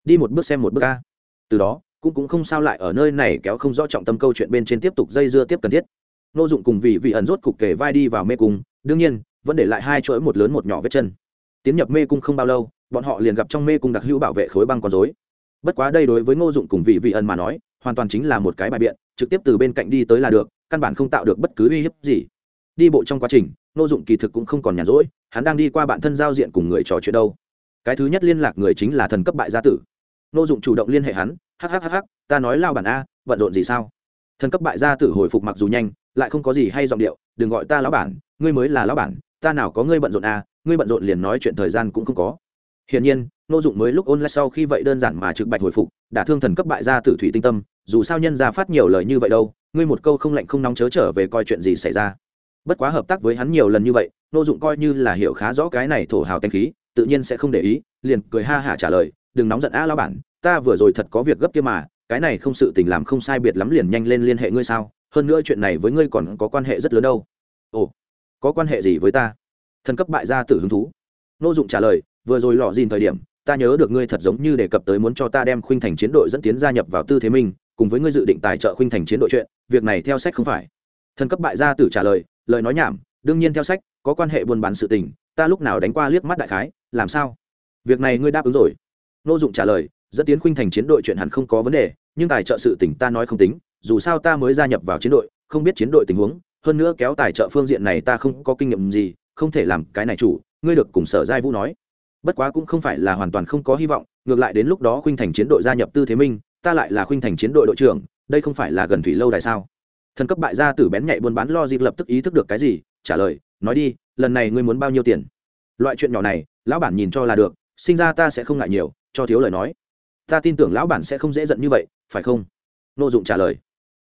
Speaker 1: Đi một bước xem một bước a. Từ đó, cũng cũng không sao lại ở nơi này kéo không rõ trọng tâm câu chuyện bên trên tiếp tục dây dưa tiếp cần thiết. Nô dụng cùng vị vị ẩn rốt cục kể vai đi vào mê cung, đương nhiên, vẫn để lại hai chuỗi một lớn một nhỏ vết chân. Tiến nhập mê cung không bao lâu, bọn họ liền gặp trong mê cung đặc hữu bảo vệ khối băng con dối bất quá đây đối với ngô dụng cùng vị vị ẩn mà nói, hoàn toàn chính là một cái bài biện, trực tiếp từ bên cạnh đi tới là được, căn bản không tạo được bất cứ uy hiếp gì. Đi bộ trong quá trình, ngô dụng kỳ thực cũng không còn nhàn rỗi hắn đang đi qua bản thân giao diện cùng người trò chuyện đâu. Cái thứ nhất liên lạc người chính là thần cấp bại gia tử. Nô dụng chủ động liên hệ hắn hhhh ta nói lao bản a bận rộn gì sao? Thần cấp bại gia tử hồi phục mặc dù nhanh lại không có gì hay giọng điệu đừng gọi ta lão bản ngươi mới là lão bản ta nào có ngươi bận rộn a, ngươi bận rộn liền nói chuyện thời gian cũng không có. Hiển nhiên nô dụng mới lúc ôn lại sau khi vậy đơn giản mà trực bạch hồi phục đả thương thần cấp bại gia tử thủy tinh tâm dù sao nhân gia phát nhiều lời như vậy đâu ngươi một câu không lạnh không nóng chớ trở về coi chuyện gì xảy ra bất quá hợp tác với hắn nhiều lần như vậy, nô dụng coi như là hiểu khá rõ cái này thổ hào thanh khí, tự nhiên sẽ không để ý, liền cười ha hả trả lời, đừng nóng giận a lao bản, ta vừa rồi thật có việc gấp kia mà, cái này không sự tình làm không sai biệt lắm liền nhanh lên liên hệ ngươi sao? Hơn nữa chuyện này với ngươi còn có quan hệ rất lớn đâu. Ồ, có quan hệ gì với ta? Thần cấp bại gia tử hứng thú. Nô dụng trả lời, vừa rồi lọ dìn thời điểm, ta nhớ được ngươi thật giống như đề cập tới muốn cho ta đem khuynh thành chiến đội dẫn tiến gia nhập vào tư thế minh cùng với ngươi dự định tài trợ khuynh thành chiến đội chuyện, việc này theo sách không phải. Thần cấp bại gia tử trả lời lời nói nhảm, đương nhiên theo sách, có quan hệ buôn bán sự tình, ta lúc nào đánh qua liếc mắt đại khái, làm sao? Việc này ngươi đáp ứng rồi. Nô dụng trả lời, dẫn tiến khuynh thành chiến đội chuyện hẳn không có vấn đề, nhưng tài trợ sự tỉnh ta nói không tính, dù sao ta mới gia nhập vào chiến đội, không biết chiến đội tình huống, hơn nữa kéo tài trợ phương diện này ta không có kinh nghiệm gì, không thể làm cái này chủ, ngươi được cùng sở giai vũ nói. Bất quá cũng không phải là hoàn toàn không có hy vọng, ngược lại đến lúc đó khuynh thành chiến đội gia nhập tư thế minh, ta lại là khuynh thành chiến đội đội trưởng, đây không phải là gần thủy lâu đài sao? Thần cấp bại gia tử bén nhạy buôn bán lo dịp lập tức ý thức được cái gì, trả lời, nói đi, lần này ngươi muốn bao nhiêu tiền? Loại chuyện nhỏ này, lão bản nhìn cho là được, sinh ra ta sẽ không ngại nhiều, cho thiếu lời nói. Ta tin tưởng lão bản sẽ không dễ giận như vậy, phải không? Nô dụng trả lời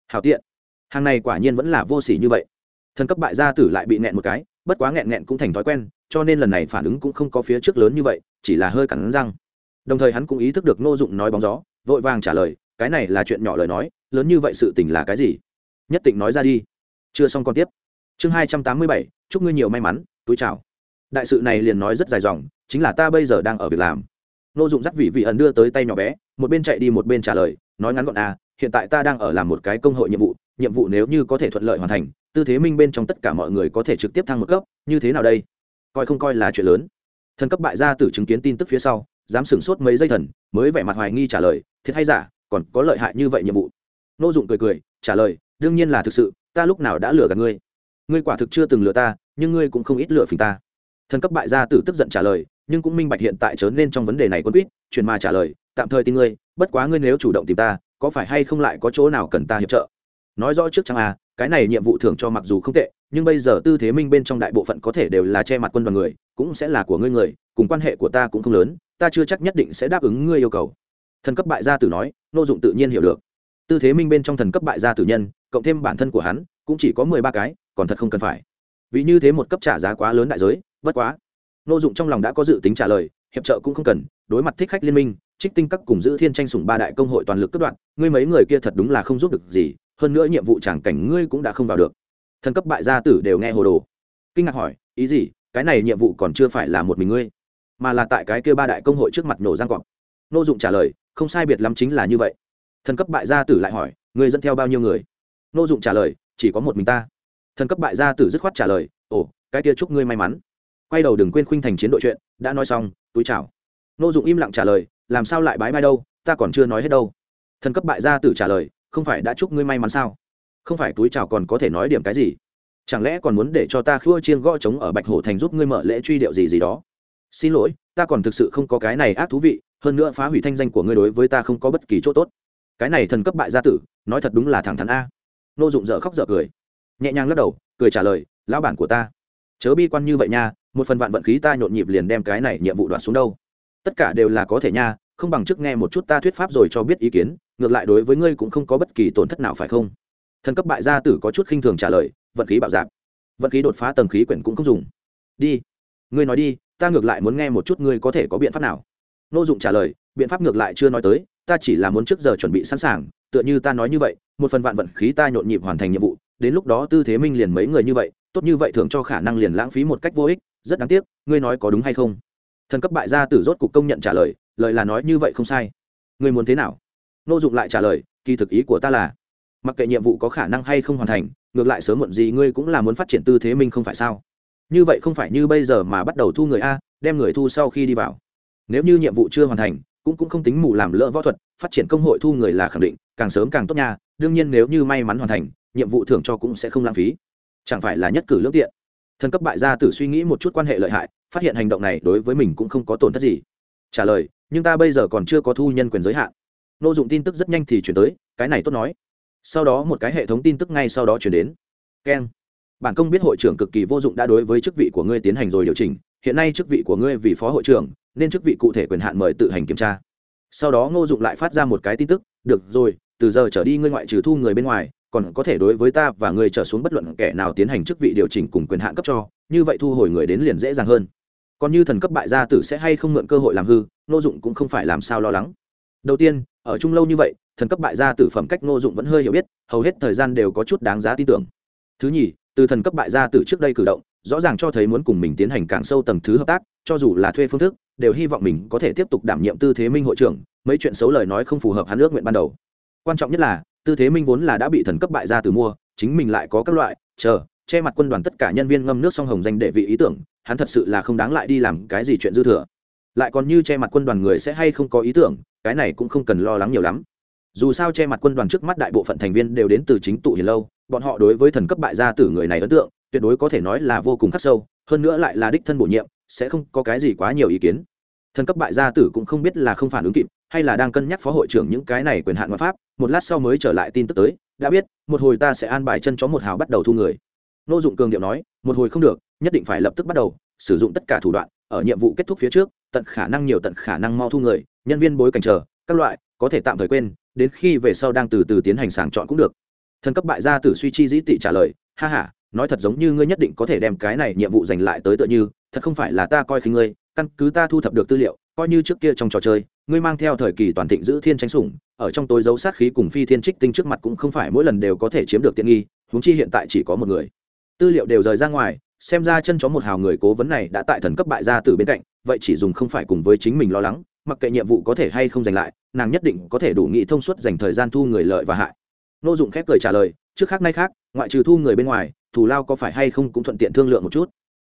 Speaker 1: hào tiện, hàng này quả nhiên vẫn là vô s ỉ như vậy. Thần cấp bại gia tử lại bị nẹn một cái, bất quá nghẹn nghẹn cũng thành thói quen, cho nên lần này phản ứng cũng không có phía trước lớn như vậy, chỉ là hơi cắn răng. Đồng thời hắn cũng ý thức được nô dụng nói bóng gió, vội vàng trả lời, cái này là chuyện nhỏ lời nói, lớn như vậy sự tình là cái gì? Nhất định nói ra đi. Chưa xong còn tiếp. Chương hai trăm tám mươi bảy, chúc ngươi nhiều may mắn, túi chào. Đại sự này liền nói rất dài dòng, chính là ta bây giờ đang ở việc làm. Nô dụng dắt vị vị ẩn đưa tới tay nhỏ bé, một bên chạy đi một bên trả lời, nói ngắn gọn à hiện tại ta đang ở làm một cái công hội nhiệm vụ nhiệm vụ nếu như có thể thuận lợi hoàn thành, tư thế minh bên trong tất cả mọi người có thể trực tiếp thăng một cấp, như thế nào đây? Coi không coi là chuyện lớn. Thần cấp bại gia tử chứng kiến tin tức phía sau, dám sửng sốt mấy giây thần, mới vẻ mặt hoài nghi trả lời, thiệt hay giả, còn có lợi hại như vậy nhiệm vụ? Nô dụng cười cười, trả lời đương nhiên là thực sự, ta lúc nào đã lừa gạt ngươi. Ngươi quả thực chưa từng lừa ta, nhưng ngươi cũng không ít lừa phình ta. Thần cấp bại gia tử tức giận trả lời, nhưng cũng minh bạch hiện tại chớ nên trong vấn đề này quân quýt, truyền mà trả lời, tạm thời tin ngươi, bất quá ngươi nếu chủ động tìm ta, có phải hay không lại có chỗ nào cần ta hiệp trợ? Nói rõ trước chẳng à cái này nhiệm vụ thưởng cho mặc dù không tệ, nhưng bây giờ tư thế minh bên trong đại bộ phận có thể đều là che mặt quân đoàn người, cũng sẽ là của ngươi người, cùng quan hệ của ta cũng không lớn, ta chưa chắc nhất định sẽ đáp ứng ngươi yêu cầu. Thần cấp bại gia tử nói, nô dụng tự nhiên hiểu được. Tư thế minh bên trong thần cấp bại gia tử nhân cộng thêm bản thân của hắn, cũng chỉ có mười ba cái, còn thật không cần phải. Vì như thế một cấp trả giá quá lớn đại giới, bất quá. Nô dụng trong lòng đã có dự tính trả lời, hiệp trợ cũng không cần, đối mặt thích khách liên minh, trích tinh các cùng giữ thiên tranh sủng ba đại công hội toàn lực cất đoạn ngươi mấy người kia thật đúng là không giúp được gì, hơn nữa nhiệm vụ tràng cảnh ngươi cũng đã không vào được. Thần cấp bại gia tử đều nghe hồ đồ. Kinh ngạc hỏi, ý gì, cái này nhiệm vụ còn chưa phải là một mình ngươi, mà là tại cái kia ba đại công hội trước mặt nổ giang cọp. Nô dụng trả lời, không sai biệt lắm chính là như vậy. Thần cấp bại gia tử lại hỏi, ngươi dẫn theo bao nhiêu người? Nô dụng trả lời, chỉ có một mình ta. Thần cấp bại gia tử dứt khoát trả lời, ồ, cái kia chúc ngươi may mắn. Quay đầu đừng quên khuynh thành chiến đội chuyện, đã nói xong, túi chào. Nô dụng im lặng trả lời, làm sao lại bái bai đâu, ta còn chưa nói hết đâu. Thần cấp bại gia tử trả lời, không phải đã chúc ngươi may mắn sao? Không phải túi chào còn có thể nói điểm cái gì? Chẳng lẽ còn muốn để cho ta khua chiên gõ trống ở bạch hổ thành giúp ngươi mở lễ truy điệu gì gì đó? Xin lỗi, ta còn thực sự không có cái này ác thú vị, hơn nữa phá hủy thanh danh của ngươi đối với ta không có bất kỳ chỗ tốt. Cái này thần cấp bại gia tử, nói thật đúng là thẳng thắn a nô dụng dở khóc dở cười. Nhẹ nhàng lắc đầu, cười trả lời, lão bản của ta, chớ bi quan như vậy nha, một phần vạn vận khí ta nhộn nhịp liền đem cái này nhiệm vụ đoạt xuống đâu. Tất cả đều là có thể nha, không bằng trước nghe một chút ta thuyết pháp rồi cho biết ý kiến, ngược lại đối với ngươi cũng không có bất kỳ tổn thất nào phải không? Thần cấp bại gia tử có chút khinh thường trả lời, vận khí bạo dạp vận khí đột phá tầng khí quyển cũng không dùng. Đi, ngươi nói đi, ta ngược lại muốn nghe một chút ngươi có thể có biện pháp nào. Nô dụng trả lời, biện pháp ngược lại chưa nói tới, ta chỉ là muốn trước giờ chuẩn bị sẵn sàng tựa như ta nói như vậy, một phần vạn vận khí ta nhộn nhịp hoàn thành nhiệm vụ, đến lúc đó tư thế minh liền mấy người như vậy, tốt như vậy thường cho khả năng liền lãng phí một cách vô ích, rất đáng tiếc, ngươi nói có đúng hay không? Thần cấp bại gia tử rốt cục công nhận trả lời lời là nói như vậy không sai. Ngươi muốn thế nào? Nô dụng lại trả lời, kỳ thực ý của ta là, mặc kệ nhiệm vụ có khả năng hay không hoàn thành, ngược lại sớm muộn gì ngươi cũng là muốn phát triển tư thế minh không phải sao? Như vậy không phải như bây giờ mà bắt đầu thu người a, đem người thu sau khi đi vào. Nếu như nhiệm vụ chưa hoàn thành, cũng cũng không tính mù làm lỡ võ thuật, phát triển công hội thu người là khẳng định càng sớm càng tốt nha, đương nhiên nếu như may mắn hoàn thành, nhiệm vụ thưởng cho cũng sẽ không lãng phí. Chẳng phải là nhất cử lương tiện. Thần cấp bại gia tử suy nghĩ một chút quan hệ lợi hại, phát hiện hành động này đối với mình cũng không có tổn thất gì. Trả lời, nhưng ta bây giờ còn chưa có thu nhân quyền giới hạn. N ô dụng tin tức rất nhanh thì chuyển tới, cái này tốt nói. Sau đó một cái hệ thống tin tức ngay sau đó chuyển đến. Keng. Bản công biết hội trưởng cực kỳ vô dụng đã đối với chức vị của ngươi tiến hành rồi điều chỉnh, hiện nay chức vị của ngươi vì phó hội trưởng, nên chức vị cụ thể quyền hạn mời tự hành kiểm tra. Sau đó ngô dụng lại phát ra một cái tin tức, được rồi từ giờ trở đi ngươi ngoại trừ thu người bên ngoài, còn có thể đối với ta và người trở xuống bất luận kẻ nào tiến hành chức vị điều chỉnh cùng quyền hạn cấp cho, như vậy thu hồi người đến liền dễ dàng hơn. Còn như thần cấp bại gia tử sẽ hay không mượn cơ hội làm hư nô dụng cũng không phải làm sao lo lắng. Đầu tiên, ở chung lâu như vậy, thần cấp bại gia tử phẩm cách nô dụng vẫn hơi hiểu biết, hầu hết thời gian đều có chút đáng giá tin tưởng. Thứ nhì, từ thần cấp bại gia tử trước đây cử động, rõ ràng cho thấy muốn cùng mình tiến hành càng sâu tầng thứ hợp tác, cho dù là thuê phương thức, đều hy vọng mình có thể tiếp tục đảm nhiệm tư thế minh hội trưởng, mấy chuyện xấu lời nói không phù hợp hắn ước nguyện ban đầu quan trọng nhất là, tư thế minh vốn là đã bị thần cấp bại gia tử mua, chính mình lại có các loại, chờ, che mặt quân đoàn tất cả nhân viên ngâm nước song hồng danh đệ vị ý tưởng, hắn thật sự là không đáng lại đi làm cái gì chuyện dư thừa. Lại còn như che mặt quân đoàn người sẽ hay không có ý tưởng, cái này cũng không cần lo lắng nhiều lắm. Dù sao che mặt quân đoàn trước mắt đại bộ phận thành viên đều đến từ chính tụ hiền lâu, bọn họ đối với thần cấp bại gia tử người này ấn tượng, tuyệt đối có thể nói là vô cùng khắc sâu, hơn nữa lại là đích thân bổ nhiệm, sẽ không có cái gì quá nhiều ý kiến. Thần cấp bại gia tử cũng không biết là không phản ứng kịp hay là đang cân nhắc phó hội trưởng những cái này quyền hạn ngoại pháp, một lát sau mới trở lại tin tức tới, đã biết, một hồi ta sẽ an bài chân chó một hào bắt đầu thu người. Nô dụng cường điệu nói, một hồi không được, nhất định phải lập tức bắt đầu, sử dụng tất cả thủ đoạn, ở nhiệm vụ kết thúc phía trước, tận khả năng nhiều tận khả năng mau thu người, nhân viên bối cảnh chờ, các loại, có thể tạm thời quên, đến khi về sau đang từ từ tiến hành sàng chọn cũng được. Thần cấp bại gia tử suy chi dĩ tị trả lời, ha ha, nói thật giống như ngươi nhất định có thể đem cái này nhiệm vụ giành lại tới tựa như, thật không phải là ta coi khi ngươi, căn cứ ta thu thập được tư liệu coi như trước kia trong trò chơi, ngươi mang theo thời kỳ toàn thịnh giữ thiên tranh sủng, ở trong tối dấu sát khí cùng phi thiên trích tinh trước mặt cũng không phải mỗi lần đều có thể chiếm được tiện nghi, huống chi hiện tại chỉ có một người. Tư liệu đều rời ra ngoài, xem ra chân chó một hào người cố vấn này đã tại thần cấp bại gia từ bên cạnh, vậy chỉ dùng không phải cùng với chính mình lo lắng, mặc kệ nhiệm vụ có thể hay không giành lại, nàng nhất định có thể đủ nghị thông suốt dành thời gian thu người lợi và hại. Nô dụng khép cười trả lời, trước khác nay khác, ngoại trừ thu người bên ngoài, thù lao có phải hay không cũng thuận tiện thương lượng một chút.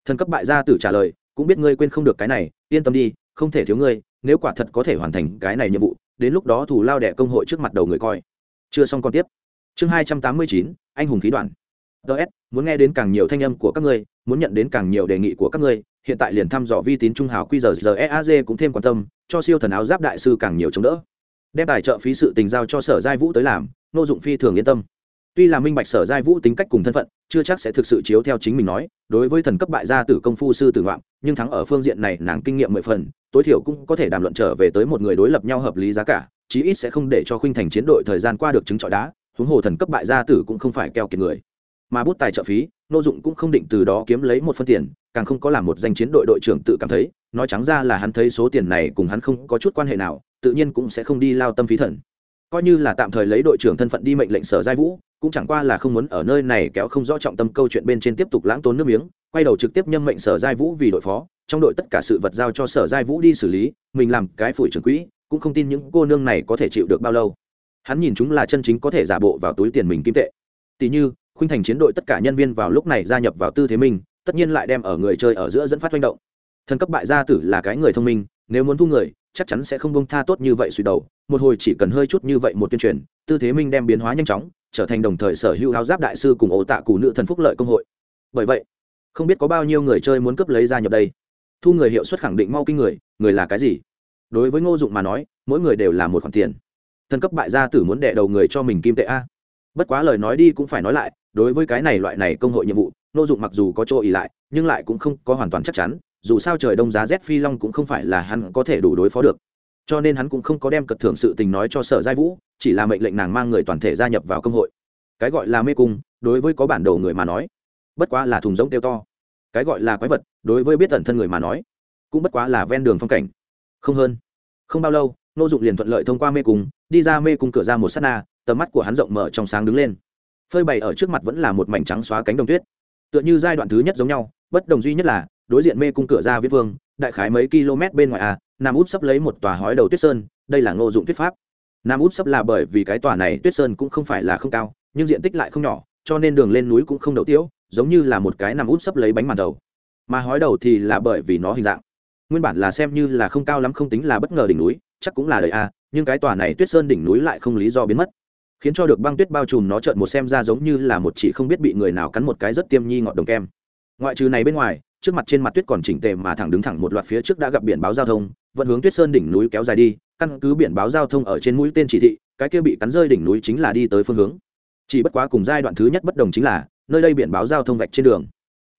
Speaker 1: Thần cấp bại gia tử trả lời, cũng biết ngươi quên không được cái này, yên tâm đi không thể thiếu ngươi, nếu quả thật có thể hoàn thành cái này nhiệm vụ, đến lúc đó thù lao đẻ công hội trước mặt đầu người coi. Chưa xong còn tiếp. Chương hai trăm tám mươi chín, anh hùng khí đoàn ts muốn nghe đến càng nhiều thanh âm của các ngươi, muốn nhận đến càng nhiều đề nghị của các ngươi, hiện tại liền thăm dò vi tín trung hào quy giờ giờ eaz cũng thêm quan tâm, cho siêu thần áo giáp đại sư càng nhiều chống đỡ. Đem tài trợ phí sự tình giao cho sở giai vũ tới làm, nô dụng phi thường yên tâm tuy là minh bạch sở giai vũ tính cách cùng thân phận, chưa chắc sẽ thực sự chiếu theo chính mình nói, đối với thần cấp bại gia tử công phu sư tử ngoạm, nhưng thắng ở phương diện này nàng kinh nghiệm mười phần, tối thiểu cũng có thể đàm luận trở về tới một người đối lập nhau hợp lý giá cả, chí ít sẽ không để cho khuynh thành chiến đội thời gian qua được chứng trọi đá, huống hồ thần cấp bại gia tử cũng không phải keo kiệt người. Mà bút tài trợ phí, nô dụng cũng không định từ đó kiếm lấy một phân tiền, càng không có làm một danh chiến đội đội trưởng tự cảm thấy, nói trắng ra là hắn thấy số tiền này cùng hắn không có chút quan hệ nào, tự nhiên cũng sẽ không đi lao tâm phí thần. Coi như là tạm thời lấy đội trưởng thân phận đi mệnh lệnh sở giai vũ cũng chẳng qua là không muốn ở nơi này kéo không rõ trọng tâm câu chuyện bên trên tiếp tục lãng tốn nước miếng, quay đầu trực tiếp nhâm mệnh sở giai vũ vì đội phó, trong đội tất cả sự vật giao cho sở giai vũ đi xử lý, mình làm cái phủi trưởng quỹ, cũng không tin những cô nương này có thể chịu được bao lâu. Hắn nhìn chúng là chân chính có thể giả bộ vào túi tiền mình kim tệ. Tỷ như, khuynh thành chiến đội tất cả nhân viên vào lúc này gia nhập vào tư thế minh tất nhiên lại đem ở người chơi ở giữa dẫn phát manh động. Thần cấp bại gia tử là cái người thông minh, nếu muốn thu người, chắc chắn sẽ không bông tha tốt như vậy suy đầu, một hồi chỉ cần hơi chút như vậy một tuyên truyền, tư thế minh đem biến hóa nhanh chóng trở thành đồng thời sở hữu áo giáp đại sư cùng ổ tạ cụ nữ thần phúc lợi công hội. Bởi vậy, không biết có bao nhiêu người chơi muốn cấp lấy ra nhập đây. Thu người hiệu suất khẳng định mau kinh người người là cái gì? Đối với ngô dụng mà nói, mỗi người đều là một khoản tiền. Thần cấp bại gia tử muốn đẻ đầu người cho mình kim tệ a. Bất quá lời nói đi cũng phải nói lại, đối với cái này loại này công hội nhiệm vụ, ngô dụng mặc dù có chỗ ỉ lại, nhưng lại cũng không có hoàn toàn chắc chắn, dù sao trời đông giá rét phi long cũng không phải là hắn có thể đủ đối phó được cho nên hắn cũng không có đem cật thưởng sự tình nói cho sở giai vũ chỉ là mệnh lệnh nàng mang người toàn thể gia nhập vào công hội. Cái gọi là mê cung đối với có bản đồ người mà nói bất quá là thùng giống tiêu to. Cái gọi là quái vật đối với biết tận thân người mà nói cũng bất quá là ven đường phong cảnh. Không hơn. Không bao lâu nô dụng liền thuận lợi thông qua mê cung đi ra mê cung cửa ra một s á t na tầm mắt của hắn rộng mở trong sáng đứng lên. Phơi bày ở trước mặt vẫn là một mảnh trắng xóa cánh đồng tuyết. Tựa như giai đoạn thứ nhất giống nhau bất đồng duy nhất là đối diện mê cung cửa ra viết vương đại khái mấy km bên ngoài à, nam út sắp lấy một tòa hói đầu tuyết sơn, đây là ngô dụng tuyết pháp. Nam út sắp là bởi vì cái tòa này tuyết sơn cũng không phải là không cao, nhưng diện tích lại không nhỏ, cho nên đường lên núi cũng không đậu tiễu giống như là một cái nằm út sắp lấy bánh màn đầu. Mà hói đầu thì là bởi vì nó hình dạng. Nguyên bản là xem như là không cao lắm, không tính là bất ngờ đỉnh núi, chắc cũng là đời a, nhưng cái tòa này tuyết sơn đỉnh núi lại không lý do biến mất. Khiến cho được băng tuyết bao trùm nó trợn một xem ra giống như là một chỉ không biết bị người nào cắn một cái rất tiêm nhi ngọt đồng kem. Ngoại trừ này bên ngoài, trước mặt trên mặt tuyết còn chỉnh tề mà thẳng đứng thẳng một loạt phía trước đã gặp biển báo giao thông vận hướng tuyết sơn đỉnh núi kéo dài đi, căn cứ biển báo giao thông ở trên mũi tên chỉ thị, cái kia bị cắn rơi đỉnh núi chính là đi tới phương hướng. Chỉ bất quá cùng giai đoạn thứ nhất bất đồng chính là, nơi đây biển báo giao thông vạch trên đường.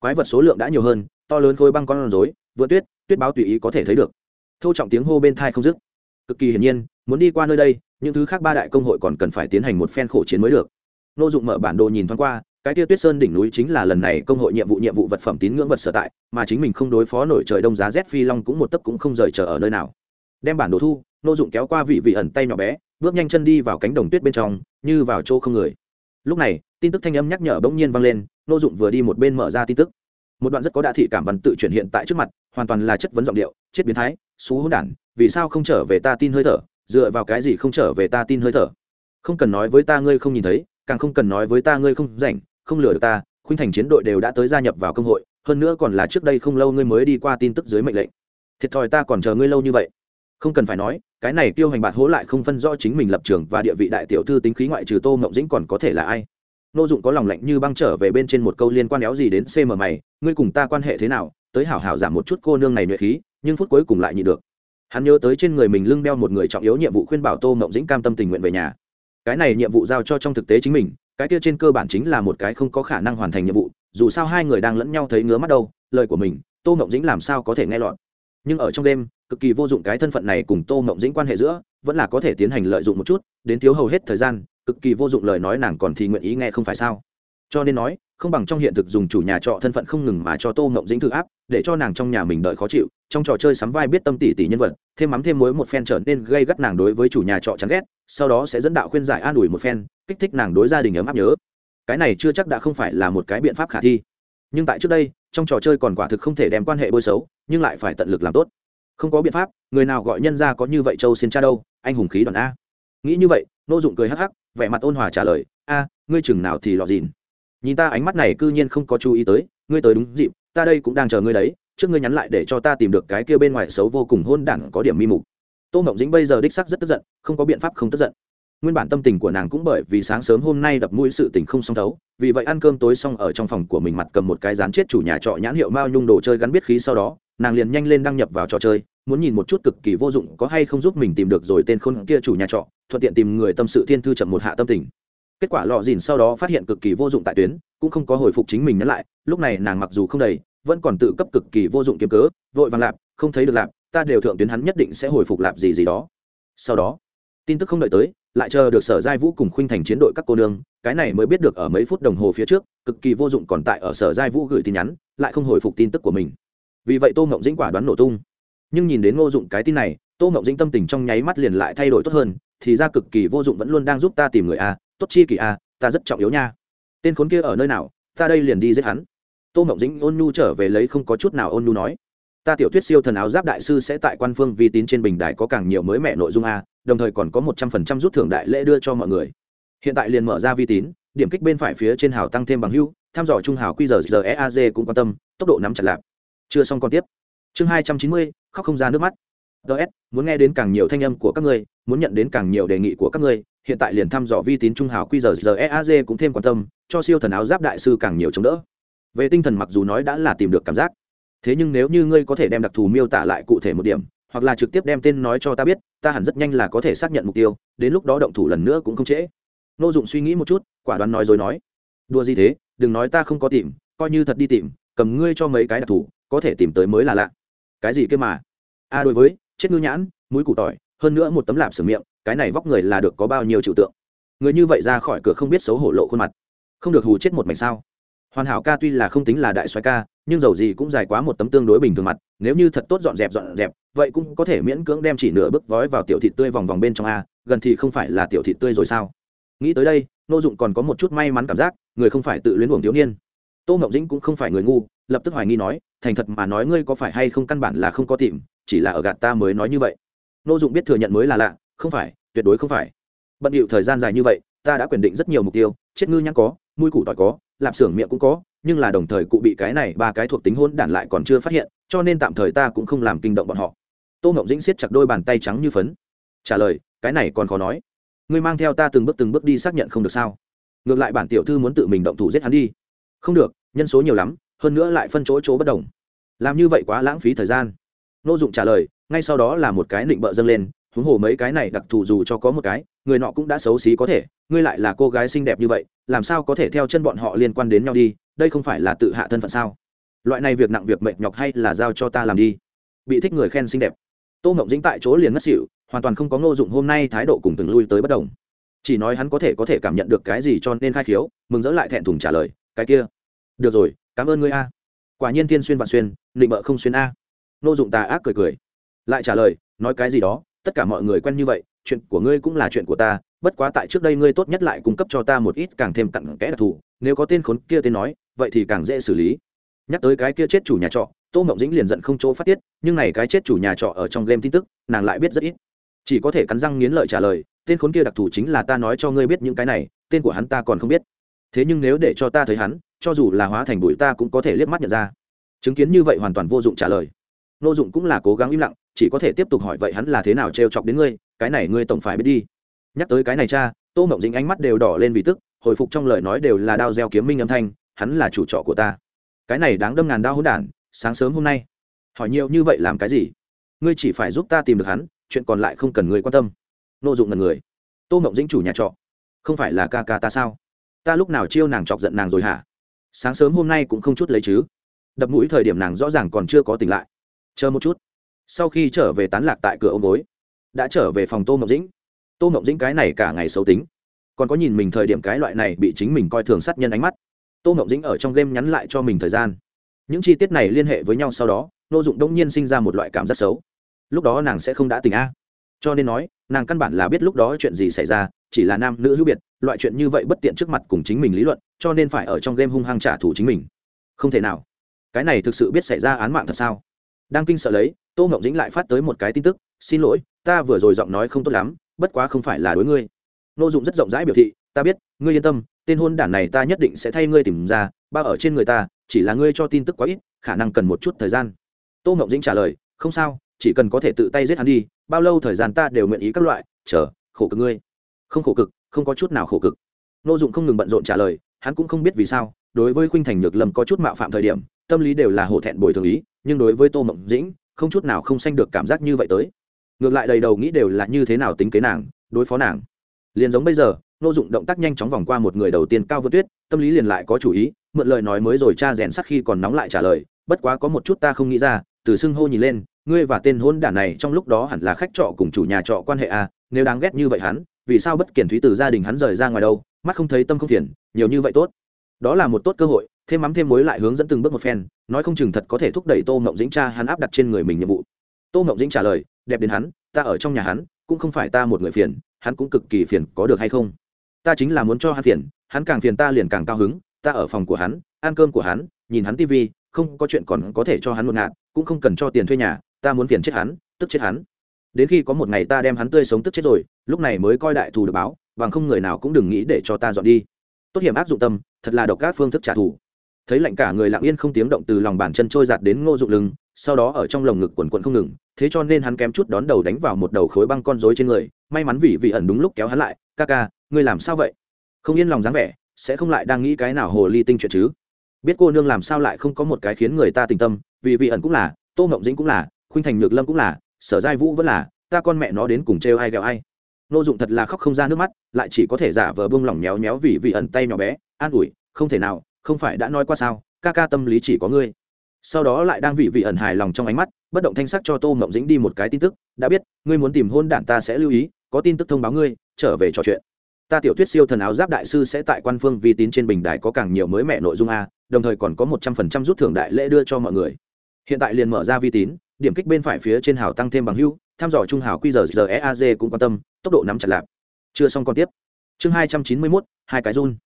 Speaker 1: Quái vật số lượng đã nhiều hơn, to lớn khối băng con rối vượt tuyết tuyết báo tùy ý có thể thấy được. Thô trọng tiếng hô bên thai không dứt. Cực kỳ hiển nhiên, muốn đi qua nơi đây, những thứ khác ba đại công hội còn cần phải tiến hành một phen khổ chiến mới được. Nô dụng mở bản đồ nhìn thoáng qua cái tiêu tuyết sơn đỉnh núi chính là lần này công hội nhiệm vụ nhiệm vụ vật phẩm tín ngưỡng vật sở tại, mà chính mình không đối phó nổi trời đông giá rét phi long cũng một tấc cũng không rời chờ ở nơi nào. Đem bản đồ thu, nô dụng kéo qua vị vị ẩn tay nhỏ bé, bước nhanh chân đi vào cánh đồng tuyết bên trong, như vào chỗ không người. Lúc này, tin tức thanh âm nhắc nhở bỗng nhiên vang lên, nô dụng vừa đi một bên mở ra tin tức. Một đoạn rất có đạ thị cảm văn tự chuyển hiện tại trước mặt, hoàn toàn là chất vấn giọng điệu, chết biến thái, xú hỗn đản, vì sao không trở về ta tin hơi thở, dựa vào cái gì không trở về ta tin hơi thở? Không cần nói với ta ngươi không nhìn thấy, càng không cần nói với ta ngươi không rảnh không lừa được ta, khuynh thành chiến đội đều đã tới gia nhập vào công hội, hơn nữa còn là trước đây không lâu ngươi mới đi qua tin tức dưới mệnh lệnh. Thiệt thòi ta còn chờ ngươi lâu như vậy. Không cần phải nói, cái này tiêu hành bạt hố lại không phân rõ chính mình lập trường và địa vị đại tiểu thư tính khí ngoại trừ tô mộng dĩnh còn có thể là ai. Nô dụng có lòng lạnh như băng trở về bên trên một câu liên quan éo gì đến cm mày, ngươi cùng ta quan hệ thế nào, tới hảo hảo giảm một chút cô nương này nhuệ khí, nhưng phút cuối cùng lại nhịn được. Hắn nhớ tới trên người mình lưng đeo một người trọng yếu nhiệm vụ khuyên bảo tô mộng dĩnh cam tâm tình nguyện về nhà. Cái này nhiệm vụ giao cho trong thực tế chính mình cái kia trên cơ bản chính là một cái không có khả năng hoàn thành nhiệm vụ, dù sao hai người đang lẫn nhau thấy ngứa mắt đâu, lời của mình, tô mộng dĩnh làm sao có thể nghe lọt. Nhưng ở trong đêm, cực kỳ vô dụng cái thân phận này cùng tô mộng dĩnh quan hệ giữa, vẫn là có thể tiến hành lợi dụng một chút, đến thiếu hầu hết thời gian, cực kỳ vô dụng lời nói nàng còn thì nguyện ý nghe không phải sao. Cho nên nói không bằng trong hiện thực dùng chủ nhà trọ thân phận không ngừng mà cho tô ngộng dĩnh thư áp, để cho nàng trong nhà mình đợi khó chịu, trong trò chơi sắm vai biết tâm tỷ tỷ nhân vật, thêm mắm thêm muối một phen trở nên gây gắt nàng đối với chủ nhà trọ chán ghét, sau đó sẽ dẫn đạo khuyên giải an ủi một phen, kích thích nàng đối gia đình ấm áp nhớ. Cái này chưa chắc đã không phải là một cái biện pháp khả thi. Nhưng tại trước đây, trong trò chơi còn quả thực không thể đem quan hệ bôi xấu, nhưng lại phải tận lực làm tốt. Không có biện pháp, người nào gọi nhân ra có như vậy châu xin cha đâu, anh hùng khí đoàn a. Nghĩ như vậy, nô dụng cười hắc hắc, vẻ mặt ôn hòa trả lời, a, ngươi chừng nào thì lọt dìn? Nhìn ta ánh mắt này cư nhiên không có chú ý tới, ngươi tới đúng dịp, ta đây cũng đang chờ ngươi đấy, trước ngươi nhắn lại để cho ta tìm được cái kia bên ngoài xấu vô cùng hôn đản có điểm mi mục. Tô mộng dĩnh bây giờ đích sắc rất tức giận, không có biện pháp không tức giận. Nguyên bản tâm tình của nàng cũng bởi vì sáng sớm hôm nay đập mũi sự tình không song thấu, vì vậy ăn cơm tối xong ở trong phòng của mình mặt cầm một cái rán chết chủ nhà trọ nhãn hiệu mao nhung đồ chơi gắn biết khí sau đó, nàng liền nhanh lên đăng nhập vào trò chơi, muốn nhìn một chút cực kỳ vô dụng có hay không giúp mình tìm được rồi tên khôn kia chủ nhà trọ, thuận tiện tìm người tâm sự thiên thư chậm một hạ tâm tình kết quả lọ dìn sau đó phát hiện cực kỳ vô dụng tại tuyến, cũng không có hồi phục chính mình nhắn lại, lúc này nàng mặc dù không đầy, vẫn còn tự cấp cực kỳ vô dụng kiếm cớ, vội vàng lạp, không thấy được lạp, ta đều thượng tuyến hắn nhất định sẽ hồi phục lạp gì gì đó. Sau đó, tin tức không đợi tới, lại chờ được sở giai vũ cùng khuynh thành chiến đội các cô nương, cái này mới biết được ở mấy phút đồng hồ phía trước, cực kỳ vô dụng còn tại ở sở giai vũ gửi tin nhắn, lại không hồi phục tin tức của mình. Vì vậy tô ngộng dĩnh quả đoán nổ tung. Nhưng nhìn đến ngô dụng cái tin này, tô ngộng dĩnh tâm tình trong nháy mắt liền lại thay đổi tốt hơn, thì ra cực kỳ vô dụng vẫn luôn đang giúp ta tìm người a tốt chi kỳ a à, ta rất trọng yếu nha. Tên khốn kia ở nơi nào, ta đây liền đi giết hắn. Tô Mộng dĩnh ôn nhu trở về lấy không có chút nào ôn nhu nói. Ta tiểu thuyết siêu thần áo giáp đại sư sẽ tại quan phương vi tín trên bình đài có càng nhiều mới mẹ nội dung a, đồng thời còn có một trăm phần trăm rút thưởng đại lễ đưa cho mọi người. Hiện tại liền mở ra vi tín, điểm kích bên phải phía trên hào tăng thêm bằng hưu tham dò trung hào qr giờ eag cũng quan tâm, tốc độ nắm chặt lạp chưa xong còn tiếp. Chương hai trăm chín mươi, khóc không ra nước mắt. Ts muốn nghe đến càng nhiều thanh âm của các ngươi, muốn nhận đến càng nhiều đề nghị của các ngươi hiện tại liền thăm dò vi tín trung hào qr giờ eag cũng thêm quan tâm, cho siêu thần áo giáp đại sư càng nhiều chống đỡ. Về tinh thần mặc dù nói đã là tìm được cảm giác, thế nhưng nếu như ngươi có thể đem đặc thù miêu tả lại cụ thể một điểm, hoặc là trực tiếp đem tên nói cho ta biết, ta hẳn rất nhanh là có thể xác nhận mục tiêu, đến lúc đó động thủ lần nữa cũng không trễ. Nô dụng suy nghĩ một chút, quả đoán nói rồi nói đua gì thế, đừng nói ta không có tìm, coi như thật đi tìm, cầm ngươi cho mấy cái đặc thù, có thể tìm tới mới là lạ. Cái gì kia mà? A, đối với, chết ngư nhãn, mũi củ tỏi, hơn nữa một tấm lạp sửa miệng cái này vóc người là được có bao nhiêu trừu tượng? Người như vậy ra khỏi cửa không biết xấu hổ lộ khuôn mặt. Không được hù chết một mảnh sao? Hoàn hảo ca tuy là không tính là đại xoái ca, nhưng dầu gì cũng dài quá một tấm tương đối bình thường mặt, nếu như thật tốt dọn dẹp dọn dẹp, vậy cũng có thể miễn cưỡng đem chỉ nửa bước vói vào tiểu thịt tươi vòng vòng bên trong a, gần thì không phải là tiểu thịt tươi rồi sao? Nghĩ tới đây, nô dụng còn có một chút may mắn cảm giác, người không phải tự luyến uổng thiếu niên. Tô ngọc dĩnh cũng không phải người ngu, lập tức hoài nghi nói, thành thật mà nói ngươi có phải hay không căn bản là không có tìm, chỉ là ở gạt ta mới nói như vậy. Nô dụng biết thừa nhận mới là lạ không phải, tuyệt đối không phải. Bận điệu thời gian dài như vậy, ta đã quyền định rất nhiều mục tiêu, chết ngư nhãn có mũi củ tỏi có, lạp xưởng miệng cũng có, nhưng là đồng thời cụ bị cái này ba cái thuộc tính hôn đản lại còn chưa phát hiện, cho nên tạm thời ta cũng không làm kinh động bọn họ. Tô ngộng dĩnh siết chặt đôi bàn tay trắng như phấn. Trả lời, cái này còn khó nói. Ngươi mang theo ta từng bước từng bước đi xác nhận không được sao? Ngược lại bản tiểu thư muốn tự mình động thủ giết hắn đi. Không được, nhân số nhiều lắm, hơn nữa lại phân chỗ chỗ bất đồng. Làm như vậy quá lãng phí thời gian. Nô dụng trả lời, ngay sau đó là một cái định bợ dâng lên huống hồ mấy cái này đặc thù dù cho có một cái, người nọ cũng đã xấu xí có thể, ngươi lại là cô gái xinh đẹp như vậy, làm sao có thể theo chân bọn họ liên quan đến nhau đi, đây không phải là tự hạ thân phận sao? Loại này việc nặng việc mệt nhọc hay là giao cho ta làm đi. Bị thích người khen xinh đẹp. Tô ngộng dĩnh tại chỗ liền ngất xỉu, hoàn toàn không có ngô dụng hôm nay thái độ cùng từng lui tới bất đồng. Chỉ nói hắn có thể có thể cảm nhận được cái gì cho nên khai khiếu, mừng dỡ lại thẹn thùng trả lời, cái kia. Được rồi, cảm ơn ngươi a. Quả nhiên thiên xuyên và xuyên định bợ không xuyên a. Ngô dụng tà ác cười cười, lại trả lời, nói cái gì đó? Tất cả mọi người quen như vậy, chuyện của ngươi cũng là chuyện của ta, bất quá tại trước đây ngươi tốt nhất lại cung cấp cho ta một ít càng thêm cặn kẽ đặc thù, nếu có tên khốn kia tên nói, vậy thì càng dễ xử lý. Nhắc tới cái kia chết chủ nhà trọ, tô mộng dĩnh liền giận không chỗ phát tiết, nhưng này cái chết chủ nhà trọ ở trong game tin tức, nàng lại biết rất ít. Chỉ có thể cắn răng nghiến lợi trả lời, tên khốn kia đặc thù chính là ta nói cho ngươi biết những cái này, tên của hắn ta còn không biết. Thế nhưng nếu để cho ta thấy hắn, cho dù là hóa thành bụi ta cũng có thể liếc mắt nhận ra. Chứng kiến như vậy hoàn toàn vô dụng trả lời. Nô dụng cũng là cố gắng im lặng chỉ có thể tiếp tục hỏi vậy hắn là thế nào trêu chọc đến ngươi, cái này ngươi tổng phải biết đi. Nhắc tới cái này cha, tô mộng dính ánh mắt đều đỏ lên vì tức, hồi phục trong lời nói đều là đao gieo kiếm minh âm thanh, hắn là chủ trọ của ta. Cái này đáng đâm ngàn đao hỗn đản, sáng sớm hôm nay. Hỏi nhiều như vậy làm cái gì? Ngươi chỉ phải giúp ta tìm được hắn, chuyện còn lại không cần ngươi quan tâm. Nô dụng ngần người. Tô mộng dĩnh chủ nhà trọ. Không phải là ca ca ta sao? Ta lúc nào chiêu nàng chọc giận nàng rồi hả? Sáng sớm hôm nay cũng không chút lấy chứ. Đập mũi thời điểm nàng rõ ràng còn chưa có tỉnh lại. Chờ một chút sau khi trở về tán lạc tại cửa ông gối, đã trở về phòng tô mộng dĩnh. Tô mộng dĩnh cái này cả ngày xấu tính, còn có nhìn mình thời điểm cái loại này bị chính mình coi thường sát nhân ánh mắt. Tô mộng dĩnh ở trong game nhắn lại cho mình thời gian. Những chi tiết này liên hệ với nhau sau đó, nô dụng đông nhiên sinh ra một loại cảm giác xấu. Lúc đó nàng sẽ không đã tình a. Cho nên nói, nàng căn bản là biết lúc đó chuyện gì xảy ra, chỉ là nam nữ hữu biệt, loại chuyện như vậy bất tiện trước mặt cùng chính mình lý luận, cho nên phải ở trong game hung hăng trả thù chính mình. Không thể nào. Cái này thực sự biết xảy ra án mạng thật sao? Đang kinh sợ lấy tô ngộng dĩnh lại phát tới một cái tin tức, xin lỗi, ta vừa rồi giọng nói không tốt lắm, bất quá không phải là đối ngươi. Nô dụng rất rộng rãi biểu thị, ta biết, ngươi yên tâm, tên hôn đản này ta nhất định sẽ thay ngươi tìm ra ba ở trên người ta, chỉ là ngươi cho tin tức quá ít, khả năng cần một chút thời gian. Tô ngộng dĩnh trả lời, không sao, chỉ cần có thể tự tay giết hắn đi, bao lâu thời gian ta đều nguyện ý các loại, chờ, khổ cực ngươi. Không khổ cực, không có chút nào khổ cực. Nô dụng không ngừng bận rộn trả lời, hắn cũng không biết vì sao, đối với khuynh thành nhược lâm có chút mạo phạm thời điểm, tâm lý đều là hổ thẹn bồi thường ý, nhưng đối với tô mộng dĩnh không chút nào không sanh được cảm giác như vậy tới. Ngược lại đầy đầu nghĩ đều là như thế nào tính kế nàng, đối phó nàng. Liền giống bây giờ nô dụng động tác nhanh chóng vòng qua một người đầu tiên cao vượt tuyết, tâm lý liền lại có chủ ý, mượn lời nói mới rồi cha rèn sắc khi còn nóng lại trả lời, bất quá có một chút ta không nghĩ ra, từ xưng hô nhìn lên, ngươi và tên hôn đản này trong lúc đó hẳn là khách trọ cùng chủ nhà trọ quan hệ a nếu đáng ghét như vậy hắn, vì sao bất kiển thúy từ gia đình hắn rời ra ngoài đâu, mắt không thấy tâm không phiền, nhiều như vậy tốt. Đó là một tốt cơ hội, thêm mắm thêm mối lại hướng dẫn từng bước một phen nói không chừng thật có thể thúc đẩy tô mộng dĩnh cha hắn áp đặt trên người mình nhiệm vụ. Tô mộng dĩnh trả lời, đẹp đến hắn, ta ở trong nhà hắn, cũng không phải ta một người phiền, hắn cũng cực kỳ phiền, có được hay không? Ta chính là muốn cho hắn phiền, hắn càng phiền ta liền càng cao hứng, ta ở phòng của hắn, ăn cơm của hắn, nhìn hắn tivi không có chuyện còn có thể cho hắn một ngạt, cũng không cần cho tiền thuê nhà, ta muốn phiền chết hắn, tức chết hắn. Đến khi có một ngày ta đem hắn tươi sống tức chết rồi, lúc này mới coi đại thù được báo, bằng không người nào cũng đừng nghĩ để cho ta dọn đi. Tốt hiểm áp dụng tâm, thật là độc các phương thức trả thù thấy lạnh cả người lặng yên không tiếng động từ lòng bàn chân trôi giạt đến ngô dụng lưng, sau đó ở trong lồng ngực quần quần không ngừng, thế cho nên hắn kém chút đón đầu đánh vào một đầu khối băng con rối trên người, may mắn vì vị ẩn đúng lúc kéo hắn lại, ca ca, ngươi làm sao vậy? Không yên lòng dáng vẻ, sẽ không lại đang nghĩ cái nào hồ ly tinh chuyện chứ? Biết cô nương làm sao lại không có một cái khiến người ta tình tâm, vì vị ẩn cũng là, tô ngộng dĩnh cũng là, khuynh thành nhược lâm cũng là, sở giai vũ vẫn là, ta con mẹ nó đến cùng trêu ai ghẹo ai? Nô dụng thật là khóc không ra nước mắt, lại chỉ có thể giả vờ buông lỏng méo méo vì vị ẩn tay nhỏ bé, an ủi, không thể nào không phải đã nói qua sao, ca ca tâm lý chỉ có ngươi. Sau đó lại đang vị vị ẩn hài lòng trong ánh mắt, bất động thanh sắc cho tô mộng dĩnh đi một cái tin tức, đã biết, ngươi muốn tìm hôn đản ta sẽ lưu ý, có tin tức thông báo ngươi, trở về trò chuyện. Ta tiểu thuyết siêu thần áo giáp đại sư sẽ tại quan phương vi tín trên bình đài có càng nhiều mới mẹ nội dung a, đồng thời còn có một trăm phần trăm rút thưởng đại lễ đưa cho mọi người. Hiện tại liền mở ra vi tín, điểm kích bên phải phía trên hào tăng thêm bằng hưu thăm dò trung hào quy giờ giờ eaz cũng quan tâm, tốc độ nắm chặt lạp. Chưa xong còn tiếp. Chương hai trăm chín mươi mốt, hai cái run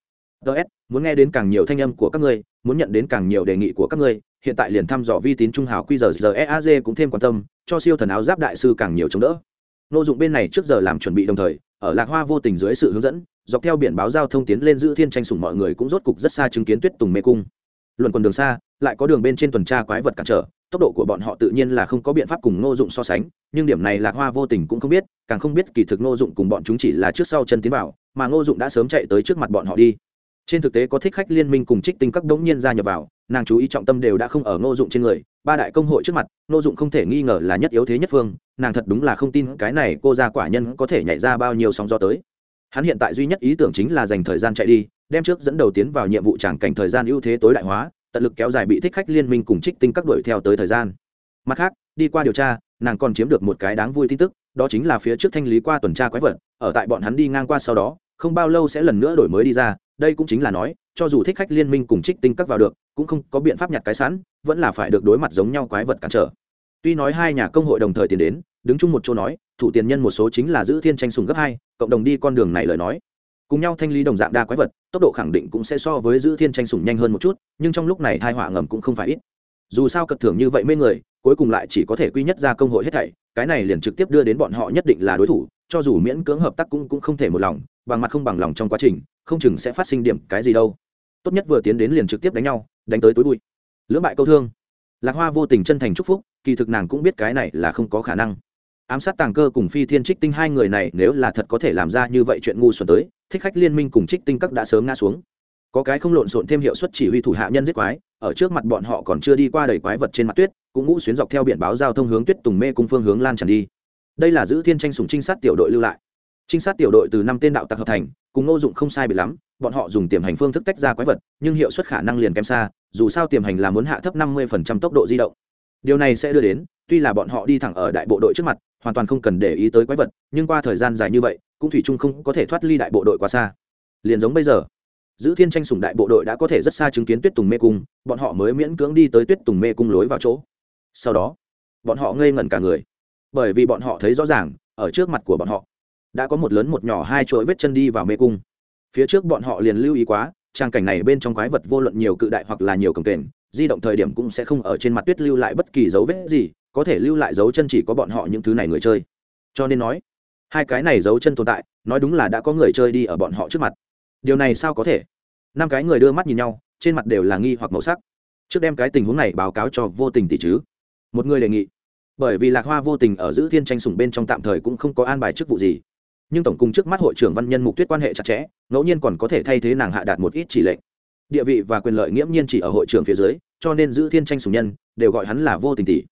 Speaker 1: ts muốn nghe đến càng nhiều thanh âm của các ngươi, muốn nhận đến càng nhiều đề nghị của các ngươi, hiện tại liền thăm dò vi tín trung hào quy giờ giờ eaz cũng thêm quan tâm, cho siêu thần áo giáp đại sư càng nhiều chống đỡ. Nội dụng bên này trước giờ làm chuẩn bị đồng thời, ở lạc hoa vô tình dưới sự hướng dẫn, dọc theo biển báo giao thông tiến lên giữ thiên tranh sủng mọi người cũng rốt cục rất xa chứng kiến tuyết tùng mê cung. Luận quần đường xa, lại có đường bên trên tuần tra quái vật cản trở, tốc độ của bọn họ tự nhiên là không có biện pháp cùng ngô dụng so sánh, nhưng điểm này lạc hoa vô tình cũng không biết, càng không biết kỳ thực ngô dụng cùng bọn chúng chỉ là trước sau chân tiến vào, mà ngô dụng đã sớm chạy tới trước mặt bọn họ đi trên thực tế có thích khách liên minh cùng trích tinh các đống nhiên gia nhập vào, nàng chú ý trọng tâm đều đã không ở ngô dụng trên người, ba đại công hội trước mặt, ngô dụng không thể nghi ngờ là nhất yếu thế nhất phương, nàng thật đúng là không tin cái này cô ra quả nhân có thể nhảy ra bao nhiêu sóng gió tới. Hắn hiện tại duy nhất ý tưởng chính là dành thời gian chạy đi, đem trước dẫn đầu tiến vào nhiệm vụ tràng cảnh thời gian ưu thế tối đại hóa, tận lực kéo dài bị thích khách liên minh cùng trích tinh các đuổi theo tới thời gian. Mặt khác, đi qua điều tra, nàng còn chiếm được một cái đáng vui tin tức, đó chính là phía trước thanh lý qua tuần tra quái vật, ở tại bọn hắn đi ngang qua sau đó không bao lâu sẽ lần nữa đổi mới đi ra, đây cũng chính là nói, cho dù thích khách liên minh cùng trích tinh các vào được, cũng không có biện pháp nhặt cái sẵn, vẫn là phải được đối mặt giống nhau quái vật cản trở. Tuy nói hai nhà công hội đồng thời tiến đến, đứng chung một chỗ nói, thủ tiền nhân một số chính là giữ thiên tranh sùng gấp hai, cộng đồng đi con đường này lời nói. Cùng nhau thanh lý đồng dạng đa quái vật, tốc độ khẳng định cũng sẽ so với giữ thiên tranh sùng nhanh hơn một chút, nhưng trong lúc này thai họa ngầm cũng không phải ít. Dù sao cật thưởng như vậy mấy người, cuối cùng lại chỉ có thể quy nhất ra công hội hết thảy, cái này liền trực tiếp đưa đến bọn họ nhất định là đối thủ, cho dù miễn cưỡng hợp tác cũng cũng không thể một lòng bằng mặt không bằng lòng trong quá trình, không chừng sẽ phát sinh điểm cái gì đâu. Tốt nhất vừa tiến đến liền trực tiếp đánh nhau, đánh tới tối bụi. Lưỡng bại câu thương. Lạc hoa vô tình chân thành chúc phúc, kỳ thực nàng cũng biết cái này là không có khả năng. Ám sát tàng cơ cùng phi thiên trích tinh hai người này nếu là thật có thể làm ra như vậy chuyện ngu xuẩn tới, thích khách liên minh cùng trích tinh các đã sớm ngã xuống. Có cái không lộn xộn thêm hiệu suất chỉ huy thủ hạ nhân giết quái, ở trước mặt bọn họ còn chưa đi qua đầy quái vật trên mặt tuyết, cũng ngũ xuyến dọc theo biển báo giao thông hướng tuyết tùng mê cùng phương hướng lan tràn đi. Đây là giữ thiên tranh sùng trinh sát tiểu đội lưu lại trinh sát tiểu đội từ năm tên đạo tặc hợp thành, cùng ngô dụng không sai bị lắm, bọn họ dùng tiềm hành phương thức tách ra quái vật, nhưng hiệu suất khả năng liền kém xa, dù sao tiềm hành là muốn hạ thấp năm mươi tốc độ di động. Điều này sẽ đưa đến, tuy là bọn họ đi thẳng ở đại bộ đội trước mặt, hoàn toàn không cần để ý tới quái vật, nhưng qua thời gian dài như vậy, cũng thủy chung không có thể thoát ly đại bộ đội quá xa. Liền giống bây giờ, giữ thiên tranh sùng đại bộ đội đã có thể rất xa chứng kiến tuyết tùng mê cung, bọn họ mới miễn cưỡng đi tới tuyết tùng mê cung lối vào chỗ. Sau đó, bọn họ ngây ngẩn cả người, bởi vì bọn họ thấy rõ ràng, ở trước mặt của bọn họ đã có một lớn một nhỏ hai chuỗi vết chân đi vào mê cung. Phía trước bọn họ liền lưu ý quá, trang cảnh này bên trong quái vật vô luận nhiều cự đại hoặc là nhiều cồng kềnh di động thời điểm cũng sẽ không ở trên mặt tuyết lưu lại bất kỳ dấu vết gì, có thể lưu lại dấu chân chỉ có bọn họ những thứ này người chơi. Cho nên nói, hai cái này dấu chân tồn tại, nói đúng là đã có người chơi đi ở bọn họ trước mặt. Điều này sao có thể? Năm cái người đưa mắt nhìn nhau, trên mặt đều là nghi hoặc màu sắc. Trước đem cái tình huống này báo cáo cho vô tình tỷ chứ. Một người đề nghị, bởi vì lạc hoa vô tình ở giữ thiên tranh sủng bên trong tạm thời cũng không có an bài chức vụ gì nhưng tổng cùng trước mắt hội trưởng văn nhân mục tuyết quan hệ chặt chẽ, ngẫu nhiên còn có thể thay thế nàng hạ đạt một ít chỉ lệnh. Địa vị và quyền lợi nghiễm nhiên chỉ ở hội trưởng phía dưới, cho nên giữ thiên tranh sùng nhân, đều gọi hắn là vô tình tỷ.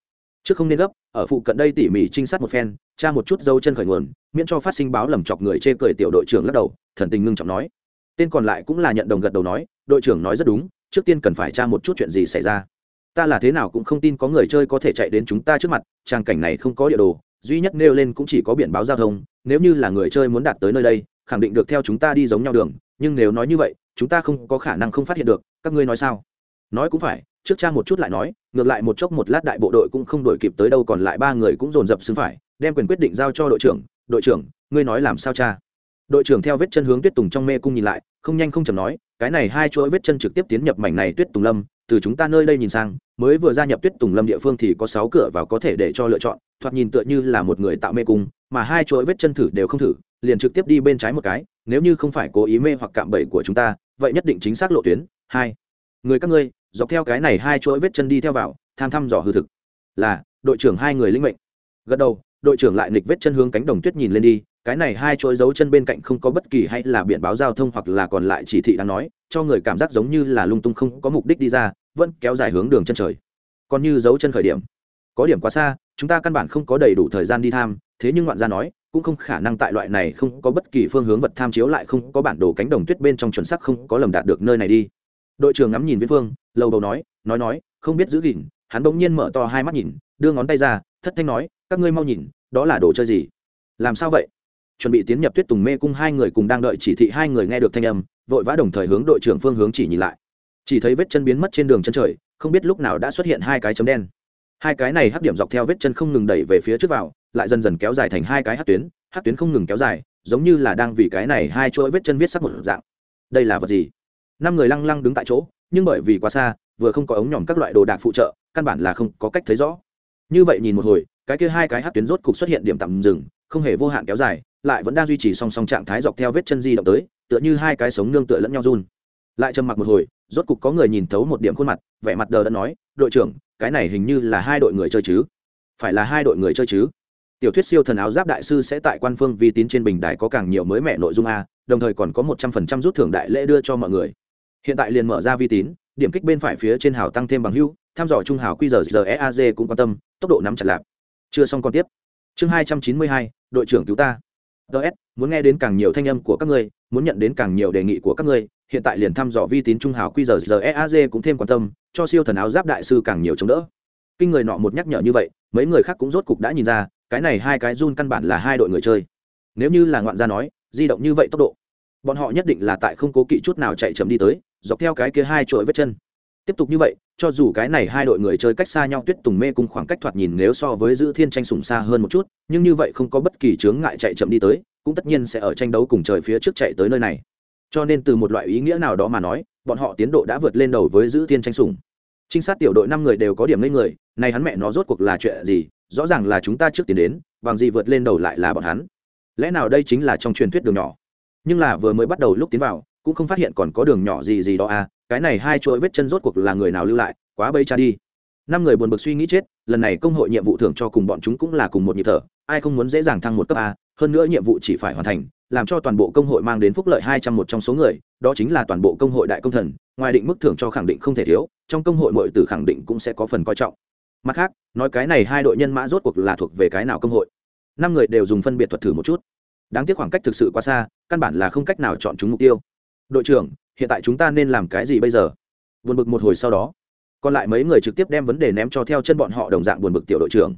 Speaker 1: Trước không nên gấp, ở phụ cận đây tỉ mỉ trinh sát một phen, tra một chút dấu chân khởi nguồn, miễn cho phát sinh báo lầm chọc người chê cười tiểu đội trưởng lắc đầu, thần tình ngưng trọng nói. Tên còn lại cũng là nhận đồng gật đầu nói, đội trưởng nói rất đúng, trước tiên cần phải tra một chút chuyện gì xảy ra. Ta là thế nào cũng không tin có người chơi có thể chạy đến chúng ta trước mặt, trang cảnh này không có địa đồ, duy nhất nêu lên cũng chỉ có biển báo giao thông nếu như là người chơi muốn đạt tới nơi đây, khẳng định được theo chúng ta đi giống nhau đường, nhưng nếu nói như vậy, chúng ta không có khả năng không phát hiện được, các ngươi nói sao? Nói cũng phải, trước cha một chút lại nói, ngược lại một chốc một lát đại bộ đội cũng không đổi kịp tới đâu còn lại ba người cũng dồn dập xứng phải, đem quyền quyết định giao cho đội trưởng đội trưởng, ngươi nói làm sao cha? Đội trưởng theo vết chân hướng tuyết tùng trong mê cung nhìn lại, không nhanh không chầm nói, cái này hai chuỗi vết chân trực tiếp tiến nhập mảnh này tuyết tùng lâm, từ chúng ta nơi đây nhìn sang, mới vừa gia nhập tuyết tùng lâm địa phương thì có sáu cửa vào có thể để cho lựa chọn thoạt nhìn tựa như là một người tạo mê cung, mà hai chuỗi vết chân thử đều không thử, liền trực tiếp đi bên trái một cái, nếu như không phải cố ý mê hoặc cạm bẫy của chúng ta, vậy nhất định chính xác lộ tuyến. Hai. Người các ngươi, dọc theo cái này hai chuỗi vết chân đi theo vào, tham thăm dò hư thực. Là, đội trưởng hai người linh mệnh. Gật đầu, đội trưởng lại nịch vết chân hướng cánh đồng tuyết nhìn lên đi, cái này hai chuỗi dấu chân bên cạnh không có bất kỳ hay là biển báo giao thông hoặc là còn lại chỉ thị đang nói, cho người cảm giác giống như là lung tung không có mục đích đi ra, vẫn kéo dài hướng đường chân trời. Còn như dấu chân khởi điểm có điểm quá xa, chúng ta căn bản không có đầy đủ thời gian đi tham, thế nhưng ngoạn gia nói, cũng không khả năng tại loại này không có bất kỳ phương hướng vật tham chiếu lại không có bản đồ cánh đồng tuyết bên trong chuẩn sắc không có lầm đạt được nơi này đi. Đội trưởng ngắm nhìn viễn phương lâu đầu nói nói nói, không biết giữ gìn, hắn bỗng nhiên mở to hai mắt nhìn, đưa ngón tay ra, thất thanh nói, các ngươi mau nhìn, đó là đồ chơi gì? Làm sao vậy? Chuẩn bị tiến nhập tuyết tùng mê cung hai người cùng đang đợi chỉ thị hai người nghe được thanh âm, vội vã đồng thời hướng đội trưởng phương hướng chỉ nhìn lại. Chỉ thấy vết chân biến mất trên đường chân trời, không biết lúc nào đã xuất hiện hai cái chấm đen hai cái này hắc điểm dọc theo vết chân không ngừng đẩy về phía trước vào, lại dần dần kéo dài thành hai cái hắc tuyến hắc tuyến không ngừng kéo dài, giống như là đang vì cái này hai chuỗi vết chân viết sắc một dạng. Đây là vật gì? Năm người lăng lăng đứng tại chỗ, nhưng bởi vì quá xa, vừa không có ống nhỏm các loại đồ đạc phụ trợ, căn bản là không có cách thấy rõ. Như vậy nhìn một hồi, cái kia hai cái hắc tuyến rốt cục xuất hiện điểm tạm dừng, không hề vô hạn kéo dài, lại vẫn đang duy trì song song trạng thái dọc theo vết chân di động tới, tựa như hai cái sống nương tựa lẫn nhau run. Lại trầm mặc một hồi, rốt cục có người nhìn thấu một điểm khuôn mặt, vẻ mặt đờ đã nói, đội trưởng cái này hình như là hai đội người chơi chứ? Phải là hai đội người chơi chứ? Tiểu thuyết siêu thần áo giáp đại sư sẽ tại quan phương vi tín trên bình đài có càng nhiều mới mẻ nội dung a, đồng thời còn có một trăm phần trăm rút thưởng đại lễ đưa cho mọi người. Hiện tại liền mở ra vi tín, điểm kích bên phải phía trên hào tăng thêm bằng hưu tham dò trung hào qr giờ eaz cũng quan tâm, tốc độ nắm chặt lạp. Chưa xong còn tiếp. Chương hai trăm chín mươi hai, đội trưởng cứu ta. Ts muốn nghe đến càng nhiều thanh âm của các ngươi, muốn nhận đến càng nhiều đề nghị của các ngươi, hiện tại liền thăm dò vi tín trung hào qr zeaz cũng thêm quan tâm cho siêu thần áo giáp đại sư càng nhiều chống đỡ. Kinh người nọ một nhắc nhở như vậy, mấy người khác cũng rốt cục đã nhìn ra, cái này hai cái run căn bản là hai đội người chơi. Nếu như là ngoạn gia nói, di động như vậy tốc độ, bọn họ nhất định là tại không cố kỵ chút nào chạy chậm đi tới, dọc theo cái kia hai chuỗi vết chân. Tiếp tục như vậy, cho dù cái này hai đội người chơi cách xa nhau tuyết tùng mê cùng khoảng cách thoạt nhìn nếu so với giữ thiên tranh sùng xa hơn một chút, nhưng như vậy không có bất kỳ chướng ngại chạy chậm đi tới, cũng tất nhiên sẽ ở tranh đấu cùng trời phía trước chạy tới nơi này. Cho nên từ một loại ý nghĩa nào đó mà nói bọn họ tiến độ đã vượt lên đầu với giữ thiên tranh sủng, trinh sát tiểu đội năm người đều có điểm lên người này hắn mẹ nó rốt cuộc là chuyện gì? Rõ ràng là chúng ta trước tiến đến bằng gì vượt lên đầu lại là bọn hắn? Lẽ nào đây chính là trong truyền thuyết đường nhỏ? Nhưng là vừa mới bắt đầu lúc tiến vào cũng không phát hiện còn có đường nhỏ gì gì đó à cái này hai chuỗi vết chân rốt cuộc là người nào lưu lại quá bây cha đi. Năm người buồn bực suy nghĩ chết lần này công hội nhiệm vụ thưởng cho cùng bọn chúng cũng là cùng một nhịp thở ai không muốn dễ dàng thăng một cấp a hơn nữa nhiệm vụ chỉ phải hoàn thành làm cho toàn bộ công hội mang đến phúc lợi hai trăm một trong số người, đó chính là toàn bộ công hội đại công thần, ngoài định mức thưởng cho khẳng định không thể thiếu, trong công hội mọi từ khẳng định cũng sẽ có phần coi trọng. Mặt khác, nói cái này hai đội nhân mã rốt cuộc là thuộc về cái nào công hội? Năm người đều dùng phân biệt thuật thử một chút. Đáng tiếc khoảng cách thực sự quá xa, căn bản là không cách nào chọn chúng mục tiêu. Đội trưởng, hiện tại chúng ta nên làm cái gì bây giờ? Buồn bực một hồi sau đó, còn lại mấy người trực tiếp đem vấn đề ném cho theo chân bọn họ đồng dạng buồn bực tiểu đội trưởng.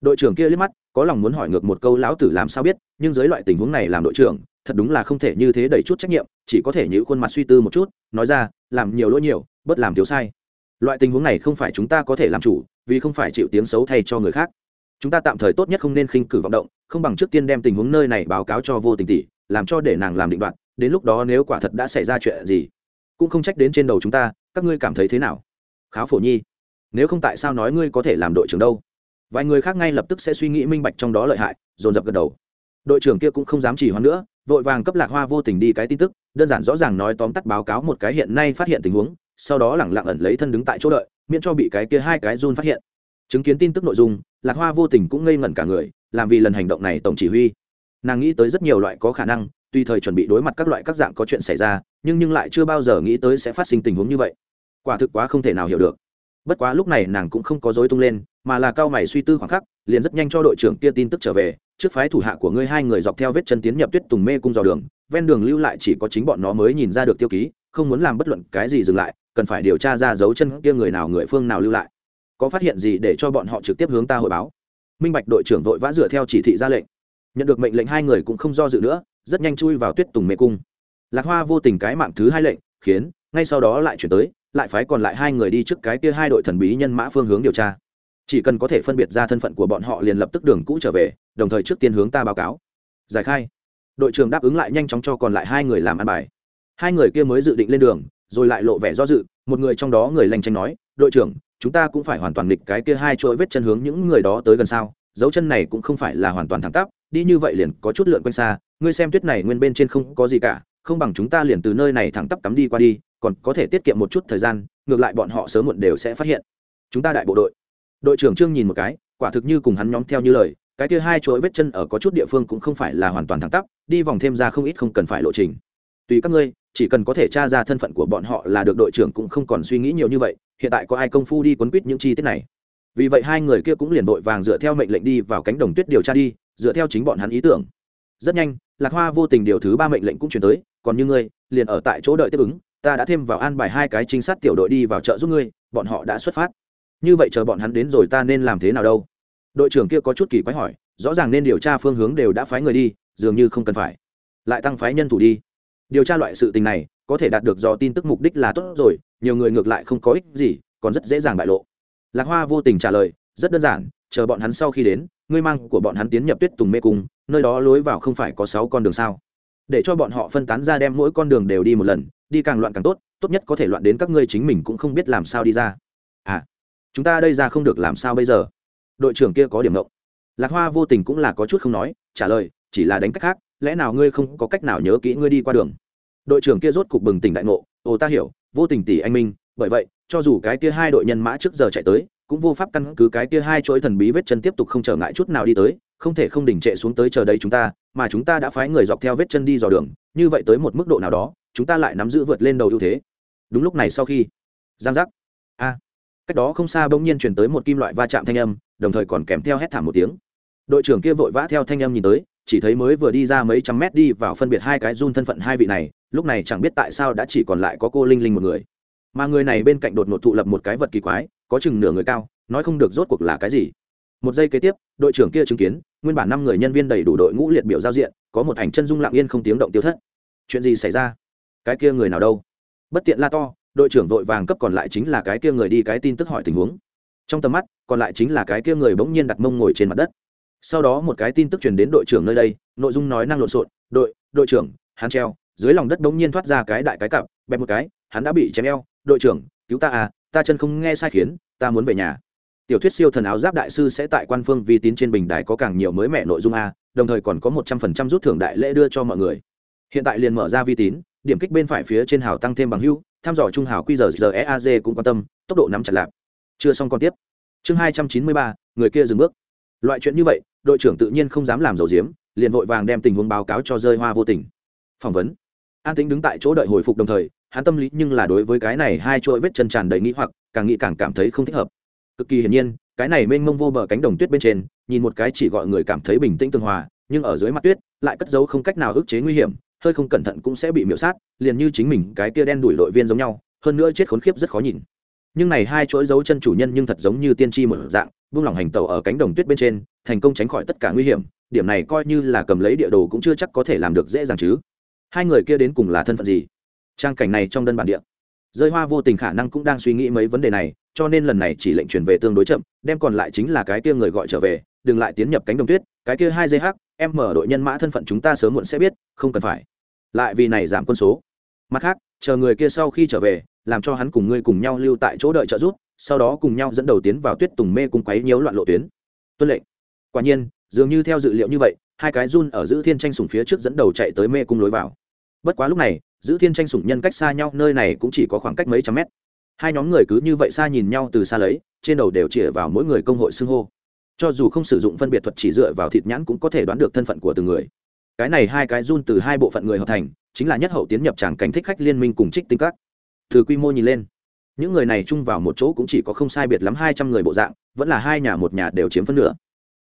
Speaker 1: Đội trưởng kia liếc mắt có lòng muốn hỏi ngược một câu lão tử làm sao biết, nhưng dưới loại tình huống này làm đội trưởng, thật đúng là không thể như thế đẩy chút trách nhiệm, chỉ có thể nhíu khuôn mặt suy tư một chút, nói ra, làm nhiều lỗi nhiều, bớt làm thiếu sai. Loại tình huống này không phải chúng ta có thể làm chủ, vì không phải chịu tiếng xấu thay cho người khác. Chúng ta tạm thời tốt nhất không nên khinh cử vọng động, không bằng trước tiên đem tình huống nơi này báo cáo cho vô tình tỷ, làm cho để nàng làm định đoạt, đến lúc đó nếu quả thật đã xảy ra chuyện gì, cũng không trách đến trên đầu chúng ta, các ngươi cảm thấy thế nào? Kháo phổ nhi, nếu không tại sao nói ngươi có thể làm đội trưởng đâu? Vài người khác ngay lập tức sẽ suy nghĩ minh bạch trong đó lợi hại, dồn dập gật đầu. Đội trưởng kia cũng không dám chỉ hoãn nữa, vội vàng cấp lạc hoa vô tình đi cái tin tức, đơn giản rõ ràng nói tóm tắt báo cáo một cái hiện nay phát hiện tình huống, sau đó lẳng lặng ẩn lấy thân đứng tại chỗ đợi, miễn cho bị cái kia hai cái run phát hiện. Chứng kiến tin tức nội dung, lạc hoa vô tình cũng ngây ngẩn cả người, làm vì lần hành động này tổng chỉ huy. Nàng nghĩ tới rất nhiều loại có khả năng tùy thời chuẩn bị đối mặt các loại các dạng có chuyện xảy ra, nhưng nhưng lại chưa bao giờ nghĩ tới sẽ phát sinh tình huống như vậy. Quả thực quá không thể nào hiểu được bất quá lúc này nàng cũng không có dối tung lên, mà là cao mày suy tư khoảng khắc, liền rất nhanh cho đội trưởng kia tin tức trở về, trước phái thủ hạ của ngươi hai người dọc theo vết chân tiến nhập tuyết tùng mê cung dò đường, ven đường lưu lại chỉ có chính bọn nó mới nhìn ra được tiêu ký, không muốn làm bất luận cái gì dừng lại, cần phải điều tra ra dấu chân kia người nào người phương nào lưu lại. Có phát hiện gì để cho bọn họ trực tiếp hướng ta hội báo? Minh bạch đội trưởng vội vã dựa theo chỉ thị ra lệnh. Nhận được mệnh lệnh hai người cũng không do dự nữa, rất nhanh chui vào tuyết tùng mê cung. Lạc hoa vô tình cái mạng thứ hai lệnh, khiến, ngay sau đó lại chuyển tới lại phái còn lại hai người đi trước cái kia hai đội thần bí nhân mã phương hướng điều tra. Chỉ cần có thể phân biệt ra thân phận của bọn họ liền lập tức đường cũ trở về, đồng thời trước tiên hướng ta báo cáo. Giải khai. Đội trưởng đáp ứng lại nhanh chóng cho còn lại hai người làm ăn bài. Hai người kia mới dự định lên đường, rồi lại lộ vẻ do dự, một người trong đó người lanh tranh nói, đội trưởng, chúng ta cũng phải hoàn toàn nghịch cái kia hai chuỗi vết chân hướng những người đó tới gần sao? Dấu chân này cũng không phải là hoàn toàn thẳng tắp, đi như vậy liền có chút lượn quanh xa, ngươi xem tuyết này nguyên bên trên không có gì cả, không bằng chúng ta liền từ nơi này thẳng tắp cắm đi qua đi còn có thể tiết kiệm một chút thời gian, ngược lại bọn họ sớm muộn đều sẽ phát hiện. Chúng ta đại bộ đội. Đội trưởng trương nhìn một cái, quả thực như cùng hắn nhóm theo như lời, cái kia hai chuỗi vết chân ở có chút địa phương cũng không phải là hoàn toàn thẳng tắp, đi vòng thêm ra không ít không cần phải lộ trình. Tùy các ngươi, chỉ cần có thể tra ra thân phận của bọn họ là được đội trưởng cũng không còn suy nghĩ nhiều như vậy, hiện tại có ai công phu đi quấn quýt những chi tiết này? Vì vậy hai người kia cũng liền vội vàng dựa theo mệnh lệnh đi vào cánh đồng tuyết điều tra đi, dựa theo chính bọn hắn ý tưởng. Rất nhanh, lạc hoa vô tình điều thứ ba mệnh lệnh cũng chuyển tới, còn như ngươi, liền ở tại chỗ đợi tiếp ứng ta đã thêm vào an bài hai cái trinh sát tiểu đội đi vào chợ giúp ngươi, bọn họ đã xuất phát. Như vậy chờ bọn hắn đến rồi ta nên làm thế nào đâu? Đội trưởng kia có chút kỳ quái hỏi, rõ ràng nên điều tra phương hướng đều đã phái người đi, dường như không cần phải. Lại tăng phái nhân thủ đi. Điều tra loại sự tình này, có thể đạt được do tin tức mục đích là tốt rồi, nhiều người ngược lại không có ích gì, còn rất dễ dàng bại lộ. Lạc hoa vô tình trả lời, rất đơn giản, chờ bọn hắn sau khi đến, ngươi mang của bọn hắn tiến nhập tuyết tùng mê cung, nơi đó lối vào không phải có sáu con đường sao? Để cho bọn họ phân tán ra đem mỗi con đường đều đi một lần đi càng loạn càng tốt tốt nhất có thể loạn đến các ngươi chính mình cũng không biết làm sao đi ra. À chúng ta đây ra không được làm sao bây giờ? Đội trưởng kia có điểm ngộng. Lạc hoa vô tình cũng là có chút không nói, trả lời, chỉ là đánh cách khác, lẽ nào ngươi không có cách nào nhớ kỹ ngươi đi qua đường? Đội trưởng kia rốt cục bừng tỉnh đại ngộ, ồ, ta hiểu, vô tình tỷ anh minh, bởi vậy, cho dù cái kia hai đội nhân mã trước giờ chạy tới, cũng vô pháp căn cứ cái kia hai chuỗi thần bí vết chân tiếp tục không trở ngại chút nào đi tới, không thể không đình trệ xuống tới chờ đây chúng ta, mà chúng ta đã phái người dọc theo vết chân đi dò đường như vậy tới một mức độ nào đó, chúng ta lại nắm giữ vượt lên đầu ưu thế. Đúng lúc này sau khi, giang giác. A, cách đó không xa bỗng nhiên chuyển tới một kim loại va chạm thanh âm, đồng thời còn kèm theo hét thảm một tiếng. Đội trưởng kia vội vã theo thanh âm nhìn tới, chỉ thấy mới vừa đi ra mấy trăm mét đi vào phân biệt hai cái run thân phận hai vị này, lúc này chẳng biết tại sao đã chỉ còn lại có cô linh linh một người. Mà người này bên cạnh đột ngột thụ lập một cái vật kỳ quái, có chừng nửa người cao, nói không được rốt cuộc là cái gì một giây kế tiếp, đội trưởng kia chứng kiến, nguyên bản năm người nhân viên đầy đủ đội ngũ liệt biểu giao diện, có một ảnh chân dung lặng yên không tiếng động tiêu thất. Chuyện gì xảy ra? Cái kia người nào đâu? Bất tiện la to, đội trưởng vội vàng cấp còn lại chính là cái kia người đi cái tin tức hỏi tình huống. Trong tầm mắt, còn lại chính là cái kia người bỗng nhiên đặt mông ngồi trên mặt đất. Sau đó một cái tin tức truyền đến đội trưởng nơi đây, nội dung nói năng lộn xộn, đội đội trưởng, hắn treo. Dưới lòng đất bỗng nhiên thoát ra cái đại cái cặp, bẹp một cái, hắn đã bị chém eo. Đội trưởng, cứu ta à ta chân không nghe sai khiến, ta muốn về nhà tiểu thuyết siêu thần áo giáp đại sư sẽ tại quan phương vi tín trên bình đài có càng nhiều mới mẻ nội dung a, đồng thời còn có một trăm phần trăm rút thưởng đại lễ đưa cho mọi người. Hiện tại liền mở ra vi tín, điểm kích bên phải phía trên hào tăng thêm bằng hưu thăm dò trung hào qr eaz cũng quan tâm, tốc độ nắm chặt lạp chưa xong còn tiếp. Chương hai trăm chín mươi ba, người kia dừng bước. Loại chuyện như vậy, đội trưởng tự nhiên không dám làm dầu diếm, liền vội vàng đem tình huống báo cáo cho rơi hoa vô tình. Phỏng vấn. An tính đứng tại chỗ đợi hồi phục đồng thời, hắn tâm lý nhưng là đối với cái này hai chuỗi vết chân tràn đầy nghĩ hoặc, càng nghĩ càng cảm thấy không thích hợp cực kỳ hiển nhiên, cái này mênh mông vô bờ cánh đồng tuyết bên trên, nhìn một cái chỉ gọi người cảm thấy bình tĩnh tương hòa, nhưng ở dưới mặt tuyết, lại cất giấu không cách nào ức chế nguy hiểm, hơi không cẩn thận cũng sẽ bị miễu sát, liền như chính mình cái kia đen đuổi đội viên giống nhau, hơn nữa chết khốn khiếp rất khó nhìn. Nhưng này hai chuỗi dấu chân chủ nhân nhưng thật giống như tiên tri một dạng, buông lỏng hành tàu ở cánh đồng tuyết bên trên, thành công tránh khỏi tất cả nguy hiểm, điểm này coi như là cầm lấy địa đồ cũng chưa chắc có thể làm được dễ dàng chứ. Hai người kia đến cùng là thân phận gì? Trang cảnh này trong đơn bản địa rơi hoa vô tình khả năng cũng đang suy nghĩ mấy vấn đề này, cho nên lần này chỉ lệnh truyền về tương đối chậm, đem còn lại chính là cái kia người gọi trở về, đừng lại tiến nhập cánh đồng tuyết, cái kia hai dh em mở đội nhân mã thân phận chúng ta sớm muộn sẽ biết, không cần phải. Lại vì này giảm quân số. Mặt khác, chờ người kia sau khi trở về, làm cho hắn cùng ngươi cùng nhau lưu tại chỗ đợi trợ giúp, sau đó cùng nhau dẫn đầu tiến vào tuyết tùng mê cùng quấy nhiễu loạn lộ tuyến. Tuân lệnh. Quả nhiên, dường như theo dự liệu như vậy, hai cái run ở giữ thiên tranh sủng phía trước dẫn đầu chạy tới mê cung lối vào. Bất quá lúc này giữ thiên tranh sủng nhân cách xa nhau, nơi này cũng chỉ có khoảng cách mấy trăm mét. Hai nhóm người cứ như vậy xa nhìn nhau từ xa lấy, trên đầu đều chĩa vào mỗi người công hội xưng hô. Cho dù không sử dụng phân biệt thuật chỉ dựa vào thịt nhãn cũng có thể đoán được thân phận của từng người. Cái này hai cái run từ hai bộ phận người hợp thành, chính là nhất hậu tiến nhập tràng cảnh thích khách liên minh cùng trích tinh các. Từ quy mô nhìn lên, những người này chung vào một chỗ cũng chỉ có không sai biệt lắm hai trăm người bộ dạng, vẫn là hai nhà một nhà đều chiếm phân nửa.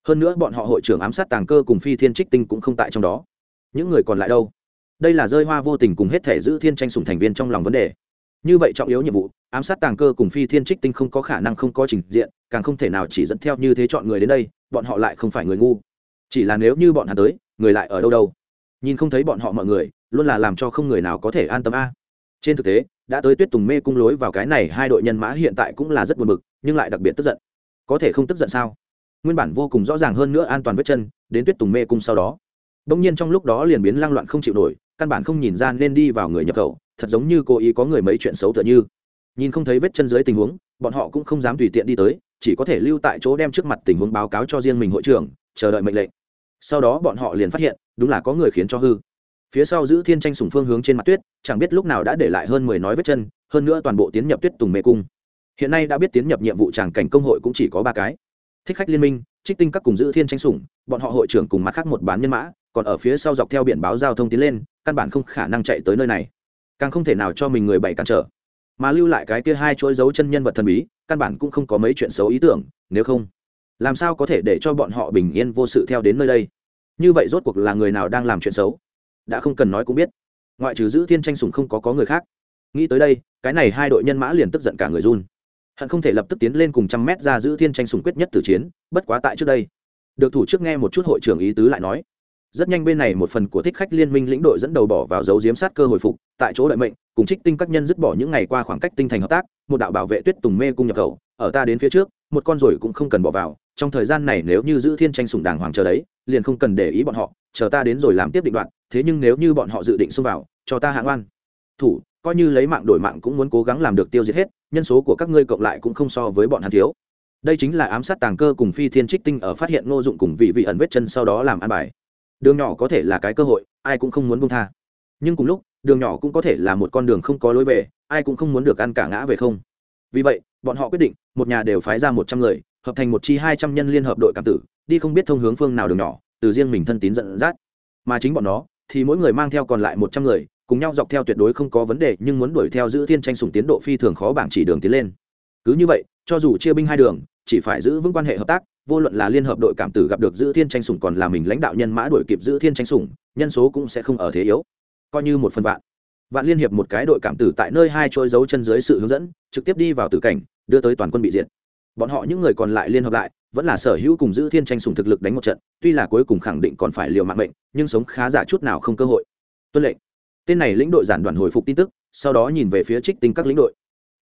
Speaker 1: Hơn nữa bọn họ hội trưởng ám sát tàng cơ cùng phi thiên trích tinh cũng không tại trong đó. Những người còn lại đâu? Đây là rơi hoa vô tình cùng hết thể giữ thiên tranh sủng thành viên trong lòng vấn đề. Như vậy trọng yếu nhiệm vụ, ám sát tàng cơ cùng phi thiên trích tinh không có khả năng không có trình diện, càng không thể nào chỉ dẫn theo như thế chọn người đến đây, bọn họ lại không phải người ngu. Chỉ là nếu như bọn hắn tới, người lại ở đâu đâu? Nhìn không thấy bọn họ mọi người, luôn là làm cho không người nào có thể an tâm a. Trên thực tế, đã tới tuyết tùng mê cung lối vào cái này hai đội nhân mã hiện tại cũng là rất buồn bực, nhưng lại đặc biệt tức giận. Có thể không tức giận sao? Nguyên bản vô cùng rõ ràng hơn nữa an toàn vết chân, đến tuyết tùng mê cung sau đó. Đông nhiên trong lúc đó liền biến lang loạn không chịu nổi căn bản không nhìn ra nên đi vào người nhập khẩu, thật giống như cố ý có người mấy chuyện xấu tựa như. Nhìn không thấy vết chân dưới tình huống, bọn họ cũng không dám tùy tiện đi tới, chỉ có thể lưu tại chỗ đem trước mặt tình huống báo cáo cho riêng mình hội trưởng, chờ đợi mệnh lệnh. Sau đó bọn họ liền phát hiện, đúng là có người khiến cho hư. Phía sau giữ thiên tranh sùng phương hướng trên mặt tuyết, chẳng biết lúc nào đã để lại hơn mười nói vết chân, hơn nữa toàn bộ tiến nhập tuyết tùng mê cung. Hiện nay đã biết tiến nhập nhiệm vụ tràng cảnh công hội cũng chỉ có ba cái. Thích khách liên minh, trích tinh các cùng giữ thiên tranh sủng, bọn họ hội trưởng cùng mặt khác một bán nhân mã, còn ở phía sau dọc theo biển báo giao thông tiến lên căn bản không khả năng chạy tới nơi này. Càng không thể nào cho mình người bảy cản trở. Mà lưu lại cái kia hai chuỗi dấu chân nhân vật thần bí, căn bản cũng không có mấy chuyện xấu ý tưởng, nếu không, làm sao có thể để cho bọn họ bình yên vô sự theo đến nơi đây? Như vậy rốt cuộc là người nào đang làm chuyện xấu? Đã không cần nói cũng biết. Ngoại trừ giữ thiên tranh sùng không có có người khác. Nghĩ tới đây, cái này hai đội nhân mã liền tức giận cả người run. Hận không thể lập tức tiến lên cùng trăm mét ra giữ thiên tranh sùng quyết nhất tử chiến, bất quá tại trước đây. Được thủ trước nghe một chút hội trưởng ý tứ lại nói rất nhanh bên này một phần của thích khách liên minh lĩnh đội dẫn đầu bỏ vào dấu diếm sát cơ hồi phục, tại chỗ đợi mệnh, cùng trích tinh các nhân dứt bỏ những ngày qua khoảng cách tinh thành hợp tác, một đạo bảo vệ tuyết tùng mê cung nhập khẩu, ở ta đến phía trước, một con rồi cũng không cần bỏ vào, trong thời gian này nếu như giữ thiên tranh sùng đàng hoàng chờ đấy, liền không cần để ý bọn họ, chờ ta đến rồi làm tiếp định đoạn thế nhưng nếu như bọn họ dự định xông vào, cho ta hạng oan thủ, coi như lấy mạng đổi mạng cũng muốn cố gắng làm được tiêu diệt hết, nhân số của các ngươi cộng lại cũng không so với bọn hắn thiếu. Đây chính là ám sát tàng cơ cùng phi thiên trích tinh ở phát hiện ngô dụng cùng vị vị ẩn vết chân sau đó làm ăn bài đường nhỏ có thể là cái cơ hội, ai cũng không muốn buông tha. Nhưng cùng lúc, đường nhỏ cũng có thể là một con đường không có lối về, ai cũng không muốn được ăn cả ngã về không. Vì vậy, bọn họ quyết định, một nhà đều phái ra một trăm người, hợp thành một chi hai trăm nhân liên hợp đội cảm tử, đi không biết thông hướng phương nào đường nhỏ, từ riêng mình thân tín dẫn dắt. Mà chính bọn nó, thì mỗi người mang theo còn lại một trăm người, cùng nhau dọc theo tuyệt đối không có vấn đề, nhưng muốn đuổi theo giữ thiên tranh sùng tiến độ phi thường khó bảng chỉ đường tiến lên. Cứ như vậy, cho dù chia binh hai đường, chỉ phải giữ vững quan hệ hợp tác vô luận là liên hợp đội cảm tử gặp được giữ thiên tranh sủng còn là mình lãnh đạo nhân mã đuổi kịp giữ thiên tranh sủng, nhân số cũng sẽ không ở thế yếu. Coi như một phần vạn. Vạn liên hiệp một cái đội cảm tử tại nơi hai trôi dấu chân dưới sự hướng dẫn, trực tiếp đi vào tử cảnh, đưa tới toàn quân bị diệt. Bọn họ những người còn lại liên hợp lại, vẫn là sở hữu cùng giữ thiên tranh sủng thực lực đánh một trận, tuy là cuối cùng khẳng định còn phải liều mạng mệnh, nhưng sống khá giả chút nào không cơ hội. Tuân lệnh. Tên này lĩnh đội giản đoàn hồi phục tin tức, sau đó nhìn về phía trích tinh các lĩnh đội.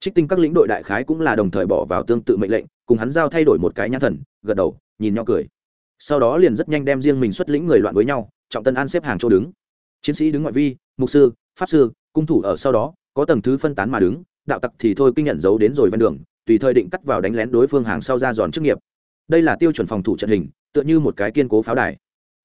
Speaker 1: Trích tinh các lĩnh đội đại khái cũng là đồng thời bỏ vào tương tự mệnh lệnh cùng hắn giao thay đổi một cái nhãn thần, gật đầu, nhìn nhau cười. Sau đó liền rất nhanh đem riêng mình xuất lĩnh người loạn với nhau, trọng tân an xếp hàng chỗ đứng. Chiến sĩ đứng ngoại vi, mục sư, pháp sư, cung thủ ở sau đó, có tầng thứ phân tán mà đứng, đạo tặc thì thôi kinh nhận giấu đến rồi ven đường, tùy thời định cắt vào đánh lén đối phương hàng sau ra giòn chức nghiệp. Đây là tiêu chuẩn phòng thủ trận hình, tựa như một cái kiên cố pháo đài.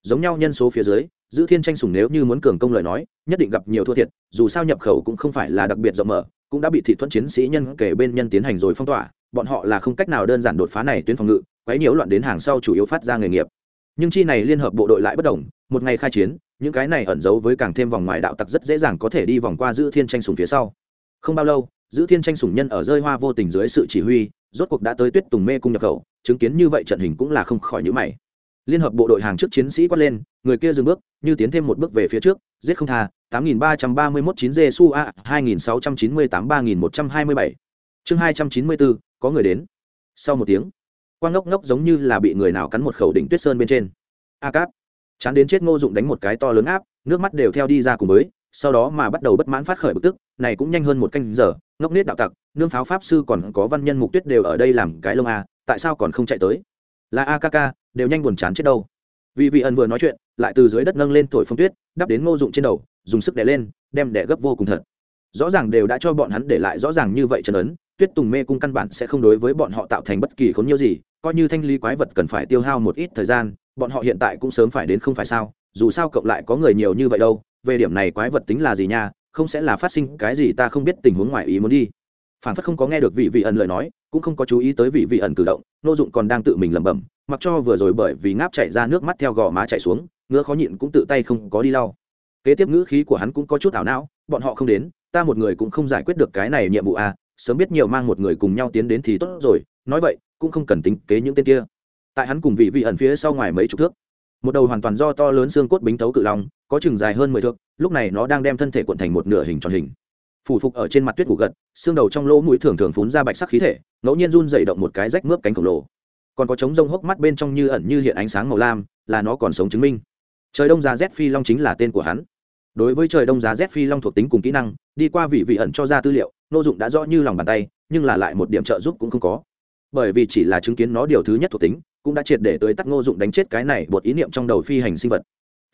Speaker 1: Giống nhau nhân số phía dưới, giữ thiên tranh sùng nếu như muốn cường công lời nói, nhất định gặp nhiều thua thiệt, dù sao nhập khẩu cũng không phải là đặc biệt rộng mở, cũng đã bị thị thuẫn chiến sĩ nhân kể bên nhân tiến hành rồi phong tỏa bọn họ là không cách nào đơn giản đột phá này tuyến phòng ngự, quấy nhiễu loạn đến hàng sau chủ yếu phát ra nghề nghiệp. Nhưng chi này liên hợp bộ đội lại bất đồng, một ngày khai chiến, những cái này ẩn giấu với càng thêm vòng ngoài đạo tặc rất dễ dàng có thể đi vòng qua giữ thiên tranh sủng phía sau. Không bao lâu, giữ thiên tranh sủng nhân ở rơi hoa vô tình dưới sự chỉ huy, rốt cuộc đã tới tuyết tùng mê cung nhập khẩu, chứng kiến như vậy trận hình cũng là không khỏi nhữ mày. Liên hợp bộ đội hàng trước chiến sĩ quát lên, người kia dừng bước, như tiến thêm một bước về phía trước, giết không tha 8.331 9 Jesu A 2.698 3.127 chương 294 có người đến. Sau một tiếng, quang ngốc ngốc giống như là bị người nào cắn một khẩu đỉnh tuyết sơn bên trên. A cáp, chán đến chết ngô dụng đánh một cái to lớn áp, nước mắt đều theo đi ra cùng với, sau đó mà bắt đầu bất mãn phát khởi bực tức, này cũng nhanh hơn một canh giờ, ngốc nết đạo tặc, nương pháo pháp sư còn có văn nhân mục tuyết đều ở đây làm cái lông a, tại sao còn không chạy tới? Là akk đều nhanh buồn chán chết đâu. Vì vị ẩn vừa nói chuyện, lại từ dưới đất nâng lên thổi phong tuyết, đắp đến ngô dụng trên đầu, dùng sức đè lên, đem đè gấp vô cùng thật rõ ràng đều đã cho bọn hắn để lại rõ ràng như vậy trần ấn, tuyết tùng mê cung căn bản sẽ không đối với bọn họ tạo thành bất kỳ khốn nhiêu gì, coi như thanh lý quái vật cần phải tiêu hao một ít thời gian, bọn họ hiện tại cũng sớm phải đến không phải sao, dù sao cộng lại có người nhiều như vậy đâu, về điểm này quái vật tính là gì nha, không sẽ là phát sinh cái gì ta không biết tình huống ngoài ý muốn đi. Phản phất không có nghe được vị vị ẩn lời nói, cũng không có chú ý tới vị vị ẩn cử động, nô dụng còn đang tự mình lẩm bẩm, mặc cho vừa rồi bởi vì ngáp chạy ra nước mắt theo gò má chạy xuống, ngứa khó nhịn cũng tự tay không có đi lau. Kế tiếp ngữ khí của hắn cũng có chút ảo não, bọn họ không đến ta một người cũng không giải quyết được cái này nhiệm vụ à sớm biết nhiều mang một người cùng nhau tiến đến thì tốt rồi, nói vậy, cũng không cần tính kế những tên kia. Tại hắn cùng vị vị ẩn phía sau ngoài mấy chục thước, một đầu hoàn toàn do to lớn xương cốt bính tấu cự long, có chừng dài hơn mười thước, lúc này nó đang đem thân thể cuộn thành một nửa hình tròn hình. Phủ phục ở trên mặt tuyết ngủ gật, xương đầu trong lỗ mũi thường thường phún ra bạch sắc khí thể, ngẫu nhiên run dày động một cái rách mướp cánh khổng lồ. Còn có trống rông hốc mắt bên trong như ẩn như hiện ánh sáng màu lam, là nó còn sống chứng minh. Trời đông giá z phi long chính là tên của hắn đối với trời đông giá rét phi long thuộc tính cùng kỹ năng, đi qua vị vị ẩn cho ra tư liệu, nô dụng đã rõ như lòng bàn tay, nhưng là lại một điểm trợ giúp cũng không có. Bởi vì chỉ là chứng kiến nó điều thứ nhất thuộc tính, cũng đã triệt để tới tắt ngô dụng đánh chết cái này bột ý niệm trong đầu phi hành sinh vật.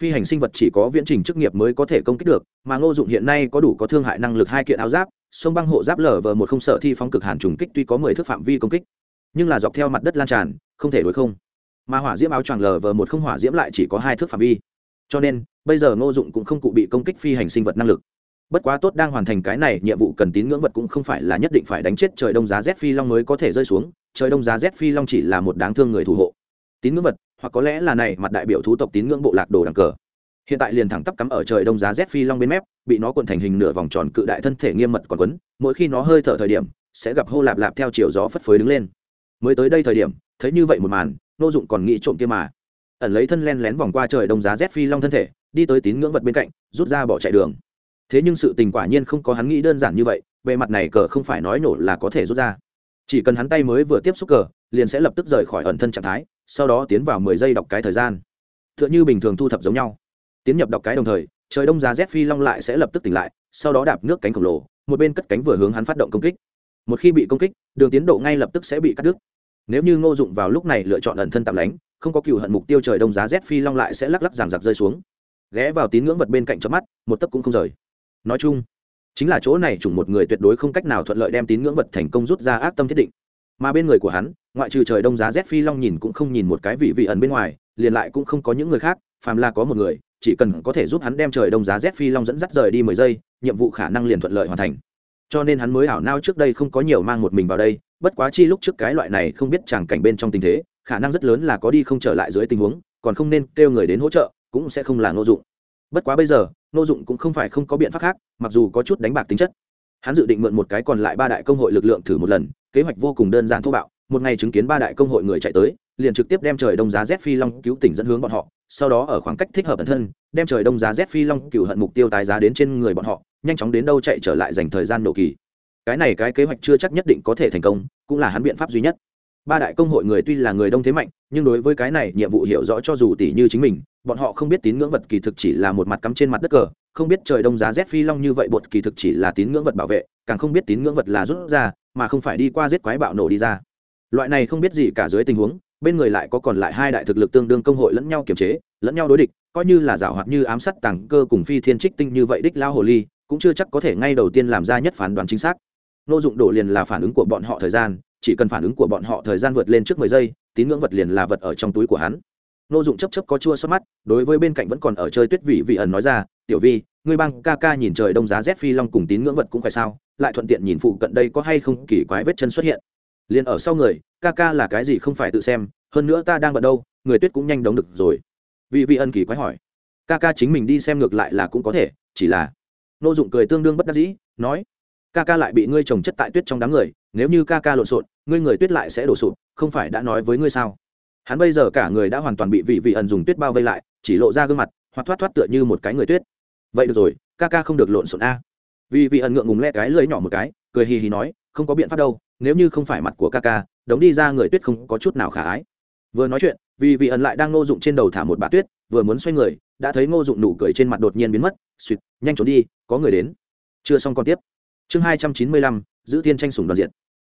Speaker 1: Phi hành sinh vật chỉ có viễn trình chức nghiệp mới có thể công kích được, mà ngô dụng hiện nay có đủ có thương hại năng lực hai kiện áo giáp, sông băng hộ giáp lở vờ một không sợ thi phóng cực hàn trùng kích tuy có mười thước phạm vi công kích, nhưng là dọc theo mặt đất lan tràn, không thể đối không. Mà hỏa diễm áo choàng lở vờ một không hỏa diễm lại chỉ có hai thước phạm vi cho nên, bây giờ ngô dụng cũng không cụ bị công kích phi hành sinh vật năng lực. Bất quá tốt đang hoàn thành cái này, nhiệm vụ cần tín ngưỡng vật cũng không phải là nhất định phải đánh chết trời đông giá z phi long mới có thể rơi xuống, trời đông giá z phi long chỉ là một đáng thương người thủ hộ. Tín ngưỡng vật, hoặc có lẽ là này, mặt đại biểu thú tộc tín ngưỡng bộ lạc đồ đằng cờ. Hiện tại liền thẳng tắp cắm ở trời đông giá z phi long bên mép, bị nó cuộn thành hình nửa vòng tròn cự đại thân thể nghiêm mật còn quấn, mỗi khi nó hơi thở thời điểm, sẽ gặp hô lạp lạp theo chiều gió phất phới đứng lên. Mới tới đây thời điểm, thấy như vậy một màn nô dụng còn nghĩ trộm kia mà ẩn lấy thân len lén vòng qua trời đông giá rét phi long thân thể, đi tới tín ngưỡng vật bên cạnh, rút ra bỏ chạy đường. Thế nhưng sự tình quả nhiên không có hắn nghĩ đơn giản như vậy, bề mặt này cờ không phải nói nổ là có thể rút ra. Chỉ cần hắn tay mới vừa tiếp xúc cờ, liền sẽ lập tức rời khỏi ẩn thân trạng thái, sau đó tiến vào mười giây đọc cái thời gian. T h ư ợ n h ư bình thường thu thập giống nhau. Tiến nhập đọc cái đồng thời, trời đông giá rét phi long lại sẽ lập tức tỉnh lại, sau đó đạp nước cánh khổng lồ, một bên cất cánh vừa hướng hắn phát động công kích. Một khi bị công kích, đường tiến độ ngay lập tức sẽ bị cắt đứt. Nếu như ngô dụng vào lúc này lựa chọn ẩn thân tạm lánh không có cựu hận mục tiêu trời đông giá rét phi long lại sẽ lắc lắc giằng giặc rơi xuống. Ghé vào tín ngưỡng vật bên cạnh chớp mắt, một tấc cũng không rời. Nói chung, chính là chỗ này chủng một người tuyệt đối không cách nào thuận lợi đem tín ngưỡng vật thành công rút ra ác tâm thiết định. Mà bên người của hắn, ngoại trừ trời đông giá rét phi long nhìn cũng không nhìn một cái vị vị ẩn bên ngoài, liền lại cũng không có những người khác, phàm là có một người, chỉ cần có thể giúp hắn đem trời đông giá rét phi long dẫn dắt rời đi mười giây, nhiệm vụ khả năng liền thuận lợi hoàn thành. Cho nên hắn mới ảo nao trước đây không có nhiều mang một mình vào đây, bất quá chi lúc trước cái loại này không biết chàng cảnh bên trong tình thế khả năng rất lớn là có đi không trở lại dưới tình huống, còn không nên kêu người đến hỗ trợ, cũng sẽ không là ngô dụng. Bất quá bây giờ nô dụng cũng không phải không có biện pháp khác, mặc dù có chút đánh bạc tính chất. Hắn dự định mượn một cái còn lại ba đại công hội lực lượng thử một lần, kế hoạch vô cùng đơn giản thô bạo, một ngày chứng kiến ba đại công hội người chạy tới, liền trực tiếp đem trời đông giá z phi long cứu tỉnh dẫn hướng bọn họ, sau đó ở khoảng cách thích hợp bản thân, đem trời đông giá z phi long cựu hận mục tiêu tái giá đến trên người bọn họ, nhanh chóng đến đâu chạy trở lại dành thời gian nổ kỳ. Cái này cái kế hoạch chưa chắc nhất định có thể thành công, cũng là hắn biện pháp duy nhất ba đại công hội người tuy là người đông thế mạnh, nhưng đối với cái này nhiệm vụ hiểu rõ cho dù tỷ như chính mình, bọn họ không biết tín ngưỡng vật kỳ thực chỉ là một mặt cắm trên mặt đất cờ, không biết trời đông giá rét phi long như vậy bột kỳ thực chỉ là tín ngưỡng vật bảo vệ, càng không biết tín ngưỡng vật là rút ra, mà không phải đi qua giết quái bạo nổ đi ra. Loại này không biết gì cả dưới tình huống, bên người lại có còn lại hai đại thực lực tương đương công hội lẫn nhau kiềm chế, lẫn nhau đối địch, coi như là giảo hoạt như ám sát tàng cơ cùng phi thiên trích tinh như vậy đích lao hồ ly, cũng chưa chắc có thể ngay đầu tiên làm ra nhất phán đoán chính xác. Nô dụng đổ liền là phản ứng của bọn họ thời gian chỉ cần phản ứng của bọn họ thời gian vượt lên trước mười giây, tín ngưỡng vật liền là vật ở trong túi của hắn. Nô dụng chấp chấp có chua xót mắt, đối với bên cạnh vẫn còn ở chơi tuyết vị vị ẩn nói ra, tiểu vi, ngươi băng ca ca nhìn trời đông giá rét phi long cùng tín ngưỡng vật cũng phải sao? Lại thuận tiện nhìn phụ cận đây có hay không kỳ quái vết chân xuất hiện. Liền ở sau người, ca ca là cái gì không phải tự xem, hơn nữa ta đang bận đâu, người tuyết cũng nhanh đóng được rồi. Vị vị ân kỳ quái hỏi. Ca ca chính mình đi xem ngược lại là cũng có thể, chỉ là nô dụng cười tương đương bất đắc dĩ, nói, ca ca lại bị ngươi trồng chất tại tuyết trong đám người nếu như ca ca lộn xộn, ngươi người tuyết lại sẽ đổ sụp, không phải đã nói với ngươi sao? Hắn bây giờ cả người đã hoàn toàn bị vị vị ẩn dùng tuyết bao vây lại, chỉ lộ ra gương mặt, hoặc thoát thoát tựa như một cái người tuyết. Vậy được rồi, ca ca không được lộn xộn a. Vì vị ẩn ngượng ngùng le cái lưỡi nhỏ một cái, cười hì hì nói, không có biện pháp đâu, nếu như không phải mặt của ca ca, đống đi ra người tuyết không có chút nào khả ái. Vừa nói chuyện vì vị ẩn lại đang ngô dụng trên đầu thả một bả tuyết, vừa muốn xoay người, đã thấy ngô dụng nụ cười trên mặt đột nhiên biến mất suỵt nhanh trốn đi, có người đến. Chưa xong còn tiếp. Chương hai trăm chín mươi lăm, giữ thiên tranh sủng đoàn diện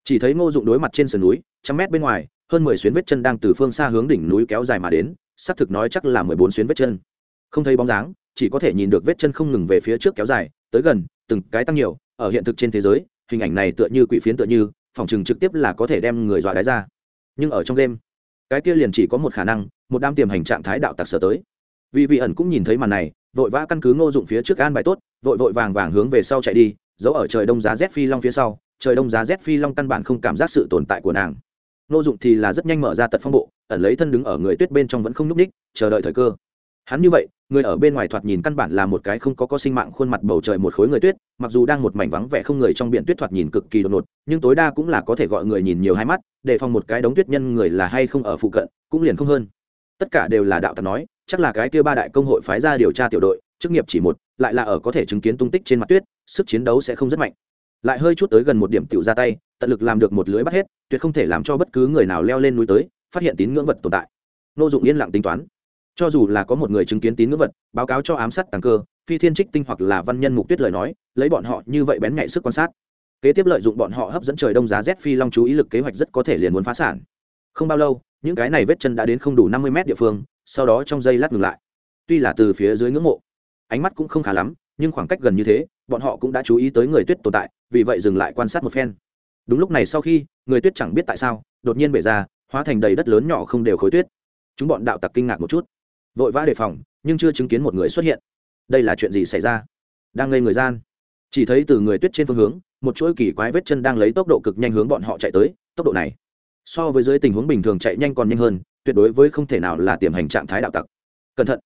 Speaker 1: chỉ thấy ngô dụng đối mặt trên sườn núi, trăm mét bên ngoài, hơn mười xuyến vết chân đang từ phương xa hướng đỉnh núi kéo dài mà đến, xác thực nói chắc là mười bốn xuyến vết chân. Không thấy bóng dáng, chỉ có thể nhìn được vết chân không ngừng về phía trước kéo dài, tới gần, từng cái tăng nhiều, ở hiện thực trên thế giới, hình ảnh này tựa như quỷ phiến tựa như, phòng chừng trực tiếp là có thể đem người dọa đáy ra. Nhưng ở trong đêm, cái kia liền chỉ có một khả năng, một đam tiềm hành trạng thái đạo tặc sở tới. Vì vị ẩn cũng nhìn thấy màn này, vội vã căn cứ ngô dụng phía trước an bài tốt, vội vội vàng vàng hướng về sau chạy đi, giấu ở trời đông giá rét phi long phía sau trời đông giá rét phi long căn bản không cảm giác sự tồn tại của nàng. Nô dụng thì là rất nhanh mở ra tật phong bộ, ẩn lấy thân đứng ở người tuyết bên trong vẫn không n ú c ních chờ đợi thời cơ. Hắn như vậy, người ở bên ngoài thoạt nhìn căn bản là một cái không có có sinh mạng khuôn mặt bầu trời một khối người tuyết, mặc dù đang một mảnh vắng vẻ không người trong biển tuyết thoạt nhìn cực kỳ đột ngột, nhưng tối đa cũng là có thể gọi người nhìn nhiều hai mắt, để phòng một cái đống tuyết nhân người là hay không ở phụ cận, cũng liền không hơn. Tất cả đều là đạo tặc nói, chắc là cái kia ba đại công hội phái ra điều tra tiểu đội, chức nghiệp chỉ một, lại là ở có thể chứng kiến tung tích trên mặt tuyết, sức chiến đấu sẽ không rất mạnh lại hơi chút tới gần một điểm tiểu ra tay, tận lực làm được một lưới bắt hết, tuyệt không thể làm cho bất cứ người nào leo lên núi tới, phát hiện tín ngưỡng vật tồn tại. Nô dụng yên lặng tính toán. Cho dù là có một người chứng kiến tín ngưỡng vật, báo cáo cho ám sát tàng cơ, phi thiên trích tinh hoặc là văn nhân mục tuyết lời nói, lấy bọn họ như vậy bén nhạy sức quan sát. Kế tiếp lợi dụng bọn họ hấp dẫn trời đông giá rét phi long chú ý lực kế hoạch rất có thể liền muốn phá sản. Không bao lâu, những cái này vết chân đã đến không đủ năm mươi mét địa phương, sau đó trong giây lát ngừng lại. Tuy là từ phía dưới ngưỡng mộ, ánh mắt cũng không khá lắm, nhưng khoảng cách gần như thế, bọn họ cũng đã chú ý tới người tuyết tồn tại vì vậy dừng lại quan sát một phen. Đúng lúc này sau khi, người tuyết chẳng biết tại sao, đột nhiên bể ra, hóa thành đầy đất lớn nhỏ không đều khối tuyết. Chúng bọn đạo tặc kinh ngạc một chút. Vội vã đề phòng, nhưng chưa chứng kiến một người xuất hiện. Đây là chuyện gì xảy ra? Đang ngây người gian. Chỉ thấy từ người tuyết trên phương hướng, một chuỗi kỳ quái vết chân đang lấy tốc độ cực nhanh hướng bọn họ chạy tới, tốc độ này. So với dưới tình huống bình thường chạy nhanh còn nhanh hơn, tuyệt đối với không thể nào là tiềm hành trạng thái đạo tặc. Cẩn thận.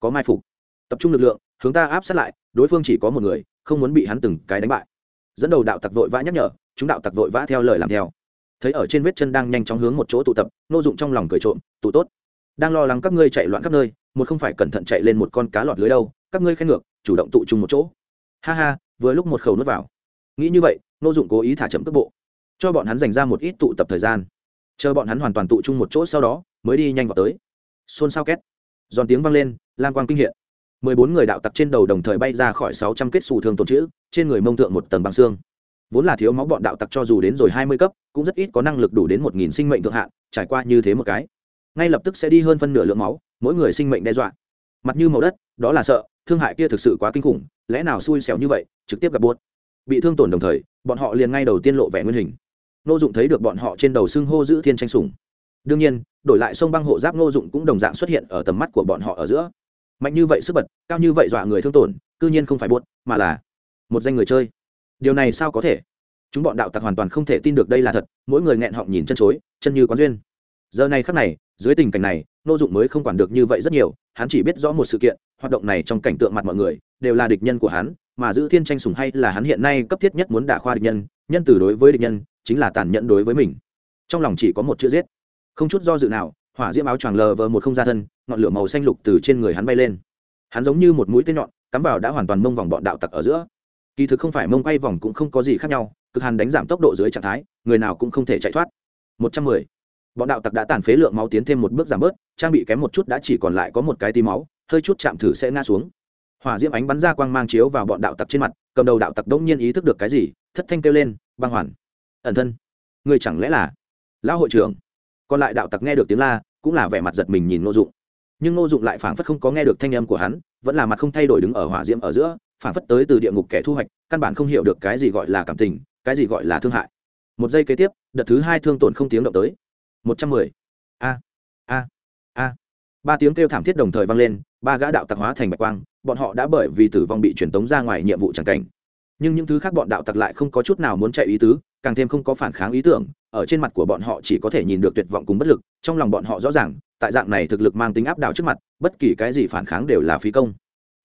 Speaker 1: Có mai phục. Tập trung lực lượng, hướng ta áp sát lại, đối phương chỉ có một người, không muốn bị hắn từng cái đánh bại dẫn đầu đạo tặc vội vã nhắc nhở, chúng đạo tặc vội vã theo lời làm theo. Thấy ở trên vết chân đang nhanh chóng hướng một chỗ tụ tập nô dụng trong lòng cười trộm, tụ tốt. Đang lo lắng các ngươi chạy loạn khắp nơi, một không phải cẩn thận chạy lên một con cá lọt lưới đâu, các ngươi khen ngược, chủ động tụ chung một chỗ. Ha ha, vừa lúc một khẩu nuốt vào. Nghĩ như vậy nô dụng cố ý thả chậm cước bộ, cho bọn hắn dành ra một ít tụ tập thời gian. Chờ bọn hắn hoàn toàn tụ chung một chỗ sau đó, mới đi nhanh vào tới. Xôn xao két. Giòn tiếng vang lên lam quang kinh hiện mười bốn người đạo tặc trên đầu đồng thời bay ra khỏi sáu trăm kết xù thương tồn chữ, trên người mông thượng một tầng băng xương. Vốn là thiếu máu bọn đạo tặc cho dù đến rồi hai mươi cấp, cũng rất ít có năng lực đủ đến một nghìn sinh mệnh thượng hạn, trải qua như thế một cái. Ngay lập tức sẽ đi hơn phân nửa lượng máu, mỗi người sinh mệnh đe dọa. Mặt như màu đất, đó là sợ, thương hại kia thực sự quá kinh khủng, lẽ nào xui xẻo như vậy, trực tiếp gặp buốt. Bị thương tổn đồng thời, bọn họ liền ngay đầu tiên lộ vẻ nguyên hình. Nô dụng thấy được bọn họ trên đầu xưng hô giữ thiên tranh sủng. Đương nhiên, đổi lại sông băng hộ giáp nô dụng cũng đồng dạng xuất hiện ở tầm mắt của bọn họ ở giữa mạnh như vậy sức bật, cao như vậy dọa người thương tổn, cư nhiên không phải buốt, mà là một danh người chơi. Điều này sao có thể? Chúng bọn đạo tặc hoàn toàn không thể tin được đây là thật, mỗi người nghẹn họng nhìn chân chối, chân như quán duyên. Giờ này khắc này, dưới tình cảnh này, nô dụng mới không quản được như vậy rất nhiều, hắn chỉ biết rõ một sự kiện, hoạt động này trong cảnh tượng mặt mọi người, đều là địch nhân của hắn, mà giữ thiên tranh sùng hay là hắn hiện nay cấp thiết nhất muốn đả khoa địch nhân nhân từ đối với địch nhân, chính là tàn nhẫn đối với mình. Trong lòng chỉ có một chữ giết. Không chút do dự nào hỏa diễm áo choàng lờ vờ một không ra thân, ngọn lửa màu xanh lục từ trên người hắn bay lên. Hắn giống như một mũi tên nhọn, cắm vào đã hoàn toàn mông vòng bọn đạo tặc ở giữa. Kỳ thực không phải mông quay vòng cũng không có gì khác nhau, cực hàn đánh giảm tốc độ dưới trạng thái, người nào cũng không thể chạy thoát. Một trăm mười. Bọn đạo tặc đã tàn phế lượng máu tiến thêm một bước giảm bớt, trang bị kém một chút đã chỉ còn lại có một cái tí máu, hơi chút chạm thử sẽ ngã xuống. Hỏa diễm ánh bắn ra quang mang chiếu vào bọn đạo tặc trên mặt, cầm đầu đạo tặc đông nhiên ý thức được cái gì, thất thanh kêu lên, băng hoàn, ẩn thân. Người chẳng lẽ là lão hội trưởng? Còn lại đạo tặc nghe được tiếng la cũng là vẻ mặt giật mình nhìn ngô dụng. Nhưng ngô dụng lại phảng phất không có nghe được thanh âm của hắn, vẫn là mặt không thay đổi đứng ở hỏa diễm ở giữa, phảng phất tới từ địa ngục kẻ thu hoạch, căn bản không hiểu được cái gì gọi là cảm tình, cái gì gọi là thương hại. Một giây kế tiếp, đợt thứ hai thương tổn không tiếng động tới. Một trăm mười. A a a. Ba tiếng kêu thảm thiết đồng thời vang lên, ba gã đạo tặc hóa thành bạch quang, bọn họ đã bởi vì tử vong bị truyền tống ra ngoài nhiệm vụ c cảnh. Nhưng những thứ khác bọn đạo tặc lại không có chút nào muốn chạy ý tứ, càng thêm không có phản kháng ý tưởng ở trên mặt của bọn họ chỉ có thể nhìn được tuyệt vọng cùng bất lực, trong lòng bọn họ rõ ràng, tại dạng này thực lực mang tính áp đảo trước mặt, bất kỳ cái gì phản kháng đều là phí công.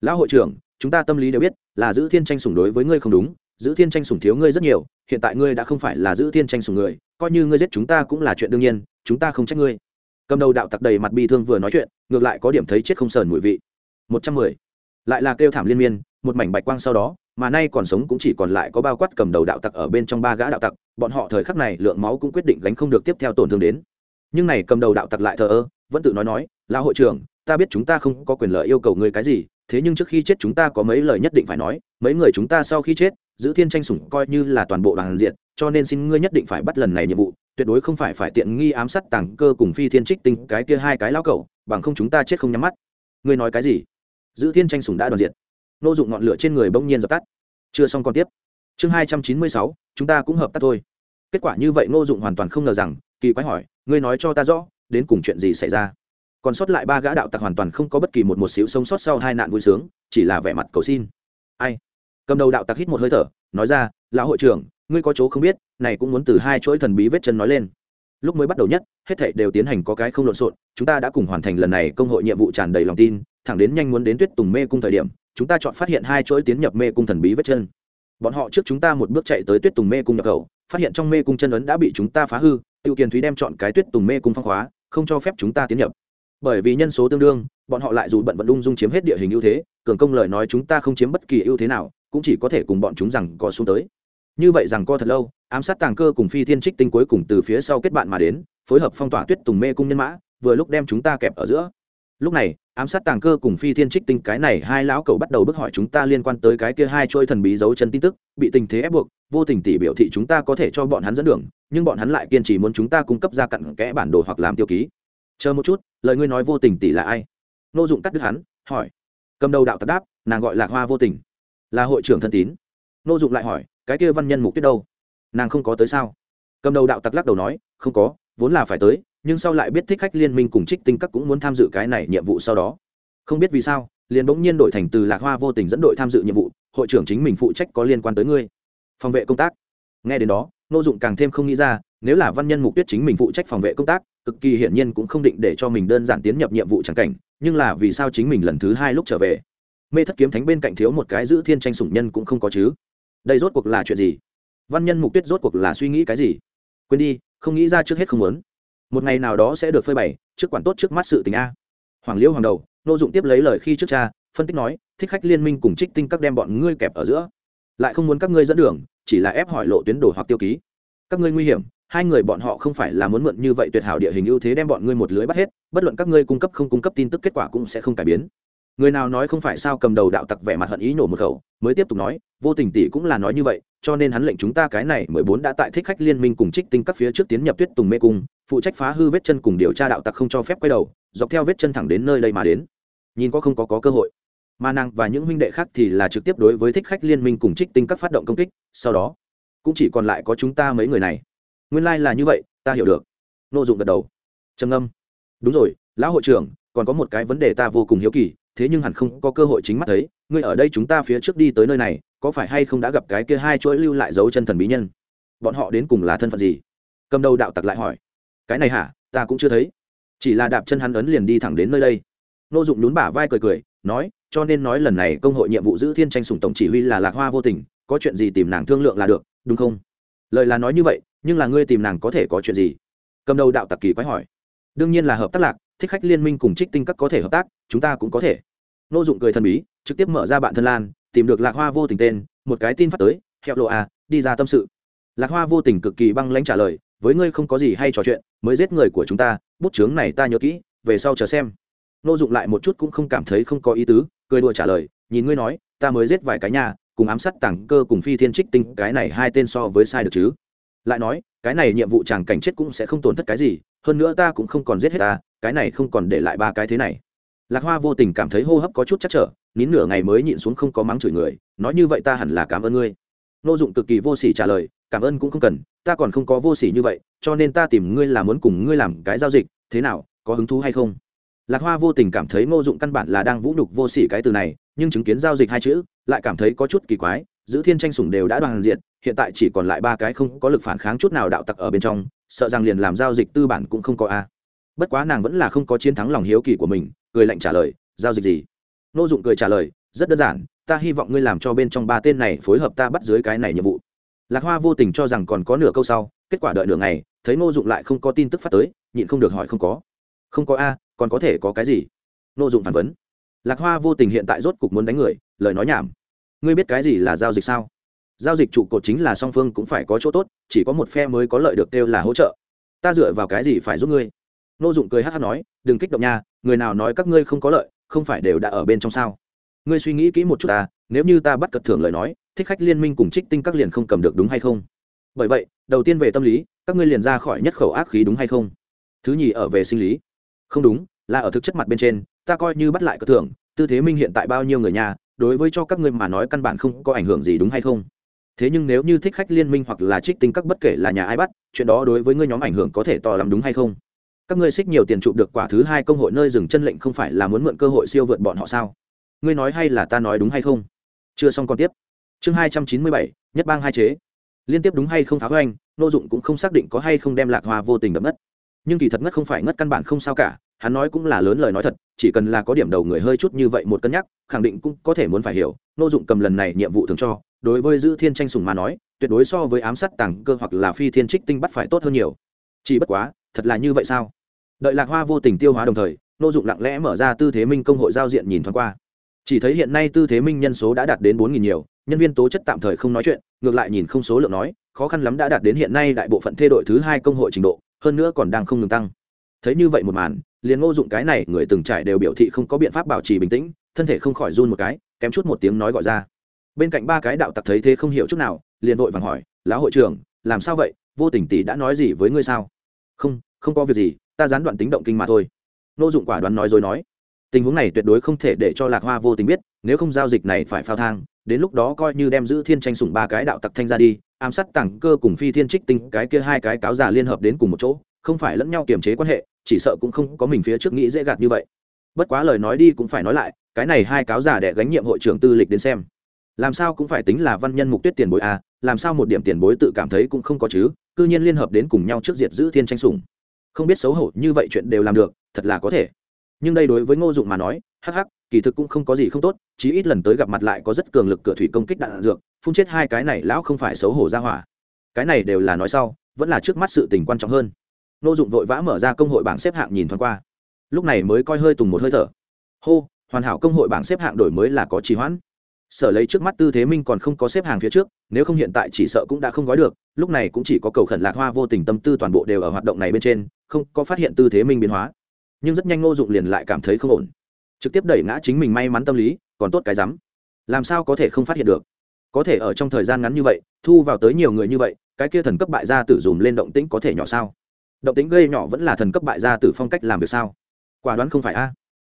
Speaker 1: Lão hội trưởng, chúng ta tâm lý đều biết, là giữ thiên tranh sủng đối với ngươi không đúng, giữ thiên tranh sủng thiếu ngươi rất nhiều, hiện tại ngươi đã không phải là giữ thiên tranh sủng người, coi như ngươi giết chúng ta cũng là chuyện đương nhiên, chúng ta không trách ngươi. Cầm đầu đạo tặc đầy mặt bi thương vừa nói chuyện, ngược lại có điểm thấy chết không sờn mùi vị. Một trăm mười. Lại là kêu thảm liên miên, một mảnh bạch quang sau đó mà nay còn sống cũng chỉ còn lại có bao quát cầm đầu đạo tặc ở bên trong ba gã đạo tặc, bọn họ thời khắc này lượng máu cũng quyết định gánh không được tiếp theo tổn thương đến. Nhưng này cầm đầu đạo tặc lại thờ ơ, vẫn tự nói nói là hội trưởng, ta biết chúng ta không có quyền lợi yêu cầu ngươi cái gì, thế nhưng trước khi chết chúng ta có mấy lời nhất định phải nói, mấy người chúng ta sau khi chết, giữ thiên tranh sủng coi như là toàn bộ đoàn diện, cho nên xin ngươi nhất định phải bắt lần này nhiệm vụ, tuyệt đối không phải phải tiện nghi ám sát tàng cơ cùng phi thiên trích tinh cái kia hai cái lao cẩu, bằng không chúng ta chết không nhắm mắt. Ngươi nói cái gì? Giữ thiên tranh sủng đã đoàn diện nô dụng ngọn lửa trên người bỗng nhiên dập tắt. Chưa xong còn tiếp. Chương hai trăm chín mươi sáu, chúng ta cũng hợp tác thôi. Kết quả như vậy nô dụng hoàn toàn không ngờ rằng, kỳ quái hỏi, ngươi nói cho ta rõ, đến cùng chuyện gì xảy ra? Còn sót lại ba gã đạo tặc hoàn toàn không có bất kỳ một một xíu sống sót sau hai nạn vui sướng, chỉ là vẻ mặt cầu xin. Ai? Cầm đầu đạo tặc hít một hơi thở, nói ra, lão hội trưởng, ngươi có chỗ không biết, này cũng muốn từ hai chuỗi thần bí vết chân nói lên. Lúc mới bắt đầu nhất, hết thảy đều tiến hành có cái không lộn xộn, chúng ta đã cùng hoàn thành lần này công hội nhiệm vụ tràn đầy lòng tin, thẳng đến nhanh muốn đến tuyết tùng mê cung thời điểm chúng ta chọn phát hiện hai chuỗi tiến nhập mê cung thần bí vết chân. Bọn họ trước chúng ta một bước chạy tới tuyết tùng mê cung nhập khẩu, phát hiện trong mê cung chân ấn đã bị chúng ta phá hư, tiêu kiền thúy đem chọn cái tuyết tùng mê cung phong khóa, không cho phép chúng ta tiến nhập. Bởi vì nhân số tương đương, bọn họ lại dù bận vận ung dung chiếm hết địa hình ưu thế, cường công lời nói chúng ta không chiếm bất kỳ ưu thế nào, cũng chỉ có thể cùng bọn chúng rằng co xuống tới. Như vậy rằng co thật lâu, ám sát tàng cơ cùng phi thiên trích tinh cuối cùng từ phía sau kết bạn mà đến, phối hợp phong tỏa tuyết tùng mê cung nhân mã, vừa lúc đem chúng ta kẹp ở giữa lúc này, ám sát tàng cơ cùng phi thiên trích tinh cái này hai lão cầu bắt đầu bức hỏi chúng ta liên quan tới cái kia hai trôi thần bí dấu chân tin tức, bị tình thế ép buộc, vô tình tỷ biểu thị chúng ta có thể cho bọn hắn dẫn đường, nhưng bọn hắn lại kiên trì muốn chúng ta cung cấp ra cặn kẽ bản đồ hoặc làm tiêu ký. Chờ một chút, lời ngươi nói vô tình tỷ là ai? Nô dụng cắt đứt hắn, hỏi. Cầm đầu đạo tật đáp, nàng gọi là hoa vô tình. Là hội trưởng thân tín. Nô dụng lại hỏi, cái kia văn nhân mục tuyết đâu? Nàng không có tới sao? Cầm đầu đạo tặc lắc đầu nói, không có, vốn là phải tới nhưng sau lại biết thích khách liên minh cùng trích tinh các cũng muốn tham dự cái này nhiệm vụ sau đó. Không biết vì sao, liền bỗng nhiên đổi thành từ lạc hoa vô tình dẫn đội tham dự nhiệm vụ, hội trưởng chính mình phụ trách có liên quan tới ngươi. Phòng vệ công tác. Nghe đến đó nô dụng càng thêm không nghĩ ra, nếu là văn nhân mục tuyết chính mình phụ trách phòng vệ công tác, cực kỳ hiển nhiên cũng không định để cho mình đơn giản tiến nhập nhiệm vụ c cảnh, nhưng là vì sao chính mình lần thứ hai lúc trở về? Mê thất kiếm thánh bên cạnh thiếu một cái giữ thiên tranh sủng nhân cũng không có chứ. Đây rốt cuộc là chuyện gì? Văn nhân mục tuyết rốt cuộc là suy nghĩ cái gì? Quên đi, không nghĩ ra trước hết không muốn một ngày nào đó sẽ được phơi bày, trước quản tốt trước mắt sự tình a. Hoàng liêu hoàng đầu, nô dụng tiếp lấy lời khi trước cha, phân tích nói, thích khách liên minh cùng trích tinh các đem bọn ngươi kẹp ở giữa. Lại không muốn các ngươi dẫn đường, chỉ là ép hỏi lộ tuyến đồ hoặc tiêu ký. Các ngươi nguy hiểm, hai người bọn họ không phải là muốn mượn như vậy tuyệt hảo địa hình ưu thế đem bọn ngươi một lưới bắt hết, bất luận các ngươi cung cấp không cung cấp tin tức kết quả cũng sẽ không cải biến người nào nói không phải sao cầm đầu đạo tặc vẻ mặt hận ý nổ một khẩu mới tiếp tục nói vô tình tỷ cũng là nói như vậy cho nên hắn lệnh chúng ta cái này mười bốn đã tại thích khách liên minh cùng trích tinh các phía trước tiến nhập tuyết tùng mê cung phụ trách phá hư vết chân cùng điều tra đạo tặc không cho phép quay đầu dọc theo vết chân thẳng đến nơi đây mà đến. Nhìn có không có, có cơ hội. Mà nàng và những huynh đệ khác thì là trực tiếp đối với thích khách liên minh cùng trích tinh các phát động công kích sau đó cũng chỉ còn lại có chúng ta mấy người này. Nguyên lai、like、là như vậy ta hiểu được. N ô dụng gật đầu. Trầm âm đúng rồi lão hội trưởng còn có một cái vấn đề ta vô cùng hiếu kỳ thế nhưng hẳn không có cơ hội chính mắt thấy, ngươi ở đây chúng ta phía trước đi tới nơi này, có phải hay không đã gặp cái kia hai chuỗi lưu lại dấu chân thần bí nhân? Bọn họ đến cùng là thân phận gì? Cầm đầu đạo tặc lại hỏi. Cái này hả? Ta cũng chưa thấy. Chỉ là đạp chân hắn ấn liền đi thẳng đến nơi đây. Nô dụng nhún bả vai cười cười, nói, cho nên nói lần này công hội nhiệm vụ giữ thiên tranh sủng tổng chỉ huy là lạc hoa vô tình, có chuyện gì tìm nàng thương lượng là được, đúng không? Lời là nói như vậy, nhưng là ngươi tìm nàng có thể có chuyện gì? Cầm đầu đạo tặc kỳ quái hỏi. Đương nhiên là hợp tác lạc thích khách liên minh cùng trích tinh các có thể hợp tác, chúng ta cũng có thể. Nô dụng cười thần bí, trực tiếp mở ra bạn thân lan, tìm được lạc hoa vô tình tên, một cái tin phát tới, hẹo lộ à đi ra tâm sự. Lạc hoa vô tình cực kỳ băng lãnh trả lời, với ngươi không có gì hay trò chuyện, mới giết người của chúng ta, bút chướng này ta nhớ kỹ, về sau chờ xem. Nô dụng lại một chút cũng không cảm thấy không có ý tứ, cười đùa trả lời, nhìn ngươi nói, ta mới giết vài cái nhà, cùng ám sát tảng cơ cùng phi thiên trích tinh, cái này hai tên so với sai được chứ? Lại nói, cái này nhiệm vụ chàng cảnh chết cũng sẽ không tổn thất cái gì hơn nữa ta cũng không còn giết hết ta, cái này không còn để lại ba cái thế này. Lạc hoa vô tình cảm thấy hô hấp có chút chắc trở, nín nửa ngày mới nhịn xuống không có mắng chửi người, nói như vậy ta hẳn là cảm ơn ngươi. Nô dụng cực kỳ vô s ỉ trả lời, cảm ơn cũng không cần, ta còn không có vô s ỉ như vậy, cho nên ta tìm ngươi là muốn cùng ngươi làm cái giao dịch, thế nào, có hứng thú hay không? Lạc hoa vô tình cảm thấy ngô dụng căn bản là đang vũ nhục vô s ỉ cái từ này, nhưng chứng kiến giao dịch hai chữ, lại cảm thấy có chút kỳ quái, giữ thiên tranh sủng đều đã đoàn diện, hiện tại chỉ còn lại ba cái không có lực phản kháng chút nào đạo tặc ở bên trong sợ rằng liền làm giao dịch tư bản cũng không có a. Bất quá nàng vẫn là không có chiến thắng lòng hiếu kỳ của mình, cười lạnh trả lời, giao dịch gì? Nô dụng cười trả lời, rất đơn giản, ta hy vọng ngươi làm cho bên trong ba tên này phối hợp ta bắt dưới cái này nhiệm vụ. Lạc hoa vô tình cho rằng còn có nửa câu sau, kết quả đợi nửa ngày, thấy nô dụng lại không có tin tức phát tới, nhịn không được hỏi không có. Không có a, còn có thể có cái gì? Nô dụng phản vấn. Lạc hoa vô tình hiện tại rốt cục muốn đánh người, lời nói nhảm. Ngươi biết cái gì là giao dịch sao? Giao dịch trụ cột chính là song phương cũng phải có chỗ tốt chỉ có một phe mới có lợi được kêu là hỗ trợ. Ta dựa vào cái gì phải giúp ngươi? Nô dụng cười hát hát nói, đừng kích động nha, người nào nói các ngươi không có lợi, không phải đều đã ở bên trong sao? Ngươi suy nghĩ kỹ một chút ta, nếu như ta bắt cật thưởng lời nói, thích khách liên minh cùng trích tinh các liền không cầm được đúng hay không? Bởi vậy, đầu tiên về tâm lý, các ngươi liền ra khỏi nhất khẩu ác khí đúng hay không? Thứ nhì ở về sinh lý. Không đúng, là ở thực chất mặt bên trên, ta coi như bắt lại cật thưởng, tư thế minh hiện tại bao nhiêu người nhà, đối với cho các ngươi mà nói căn bản không có ảnh hưởng gì đúng hay không? Thế nhưng nếu như thích khách liên minh hoặc là trích tinh các bất kể là nhà ai bắt, chuyện đó đối với ngươi nhóm ảnh hưởng có thể to lắm đúng hay không? Các ngươi xích nhiều tiền chụp được quả thứ hai công hội nơi dừng chân lệnh không phải là muốn mượn cơ hội siêu vượt bọn họ sao? Ngươi nói hay là ta nói đúng hay không? Chưa xong còn tiếp. Chương hai trăm chín mươi bảy, nhất bang hai chế. Liên tiếp đúng hay không phá hoành, nô dụng cũng không xác định có hay không đem lạc hoa vô tình đập ngất. Nhưng kỳ thật ngất không phải ngất căn bản không sao cả, hắn nói cũng là lớn lời nói thật, chỉ cần là có điểm đầu người hơi chút như vậy một cân nhắc, khẳng định cũng có thể muốn phải hiểu, nô dụng cầm lần này nhiệm vụ thường cho đối với giữ thiên tranh sùng mà nói, tuyệt đối so với ám sát tàng cơ hoặc là phi thiên trích tinh bắt phải tốt hơn nhiều. Chỉ bất quá, thật là như vậy sao? Đợi lạc hoa vô tình tiêu hóa đồng thời, nô dụng lặng lẽ mở ra tư thế minh công hội giao diện nhìn thoáng qua. Chỉ thấy hiện nay tư thế minh nhân số đã đạt đến bốn nghìn nhiều, nhân viên tố chất tạm thời không nói chuyện, ngược lại nhìn không số lượng nói, khó khăn lắm đã đạt đến hiện nay đại bộ phận thê đội thứ hai công hội trình độ, hơn nữa còn đang không ngừng tăng. Thấy như vậy một màn, liền ngô dụng cái này người từng trải đều biểu thị không có biện pháp bảo trì bình tĩnh, thân thể không khỏi run một cái, kém chút một tiếng nói gọi ra bên cạnh ba cái đạo tặc thấy thế không hiểu chút nào, liền vội vàng hỏi, lão hội trưởng, làm sao vậy? Vô tình tỷ đã nói gì với ngươi sao? Không không có việc gì, ta gián đoạn tính động kinh mà thôi. Nô dụng quả đoán nói rồi nói, tình huống này tuyệt đối không thể để cho lạc hoa vô tình biết, nếu không giao dịch này phải phao thang, đến lúc đó coi như đem giữ thiên tranh sủng ba cái đạo tặc thanh ra đi, ám sát tảng cơ cùng phi thiên trích tinh, cái kia hai cái cáo già liên hợp đến cùng một chỗ, không phải lẫn nhau kiềm chế quan hệ, chỉ sợ cũng không có mình phía trước nghĩ dễ gạt như vậy. Bất quá lời nói đi cũng phải nói lại, cái này hai cáo giả để gánh nhiệm hội trưởng tư lịch đến xem làm sao cũng phải tính là văn nhân mục tuyết tiền bối a à, làm sao một điểm tiền bối tự cảm thấy cũng không có chứ cư nhiên liên hợp đến cùng nhau trước diệt giữ thiên tranh sủng. Không biết xấu hổ như vậy chuyện đều làm được thật là có thể. Nhưng đây đối với ngô dụng mà nói hắc hắc kỳ thực cũng không có gì không tốt chí ít lần tới gặp mặt lại có rất cường lực cửa thủy công kích đạn dược phun chết hai cái này lão không phải xấu hổ ra hỏa. Cái này đều là nói sau vẫn là trước mắt sự tình quan trọng hơn. Ngô dụng vội vã mở ra công hội bảng xếp hạng nhìn thoáng qua. Lúc này mới coi hơi tùng một hơi thở. Hô hoàn hảo công hội bảng xếp hạng đổi mới là có trì hoãn sở lấy trước mắt tư thế minh còn không có xếp hàng phía trước, nếu không hiện tại chỉ sợ cũng đã không gói được, lúc này cũng chỉ có cầu khẩn lạc hoa vô tình tâm tư toàn bộ đều ở hoạt động này bên trên, không có phát hiện tư thế minh biến hóa. Nhưng rất nhanh ngô dụng liền lại cảm thấy không ổn. Trực tiếp đẩy ngã chính mình may mắn tâm lý, còn tốt cái rắm. Làm sao có thể không phát hiện được? Có thể ở trong thời gian ngắn như vậy, thu vào tới nhiều người như vậy, cái kia thần cấp bại gia tử dùm lên động tĩnh có thể nhỏ sao? Động tĩnh gây nhỏ vẫn là thần cấp bại gia tử phong cách làm việc sao? Quả đoán không phải a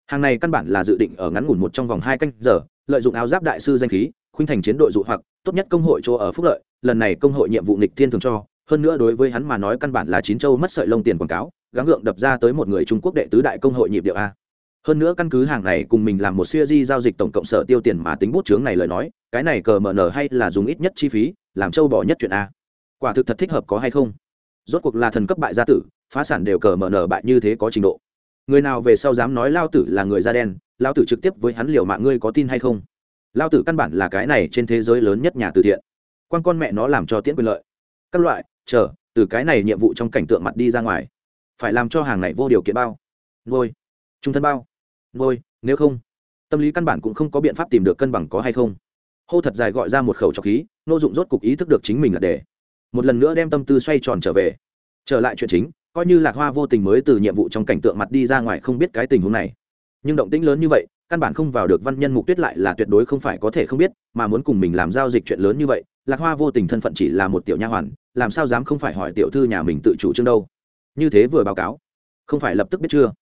Speaker 1: hàng này căn bản là dự định ở ngắn ngủn một trong vòng hai canh giờ, lợi dụng áo giáp đại sư danh khí, khuynh thành chiến đội dụ hoặc, tốt nhất công hội chỗ ở phúc lợi, lần này công hội nhiệm vụ nịch thiên thường cho, hơn nữa đối với hắn mà nói căn bản là chín châu mất sợi lông tiền quảng cáo, gắng gượng đập ra tới một người trung quốc đệ tứ đại công hội nhịp điệu a. Hơn nữa căn cứ hàng này cùng mình làm một siêu di giao dịch tổng cộng sở tiêu tiền mà tính bút chướng này lời nói, cái này cờ mở nở hay là dùng ít nhất chi phí, làm châu bỏ nhất chuyện a. Quả thực thật thích hợp có hay không? Rốt cuộc là thần cấp bại gia tử, phá sản đều cờ mở nở bại như thế có trình độ người nào về sau dám nói lao tử là người da đen, lao tử trực tiếp với hắn liều mạng ngươi có tin hay không? Lao tử căn bản là cái này trên thế giới lớn nhất nhà từ thiện. Quan con mẹ nó làm cho tiễn quyền lợi. Các loại, chờ, từ cái này nhiệm vụ trong cảnh tượng mặt đi ra ngoài. Phải làm cho hàng này vô điều kiện bao? Ngôi trung thân bao? Ngôi nếu không, tâm lý căn bản cũng không có biện pháp tìm được cân bằng có hay không. Hô thật dài gọi ra một khẩu trọc khí, nô dụng rốt cục ý thức được chính mình là để. Một lần nữa đem tâm tư xoay tròn trở về. Trở lại chuyện chính coi như lạc hoa vô tình mới từ nhiệm vụ trong cảnh tượng mặt đi ra ngoài không biết cái tình huống này. Nhưng động tĩnh lớn như vậy, căn bản không vào được văn nhân mục tuyết lại là tuyệt đối không phải có thể không biết, mà muốn cùng mình làm giao dịch chuyện lớn như vậy, lạc hoa vô tình thân phận chỉ là một tiểu nha hoàn, làm sao dám không phải hỏi tiểu thư nhà mình tự chủ trương đâu. Như thế vừa báo cáo, không phải lập tức biết chưa?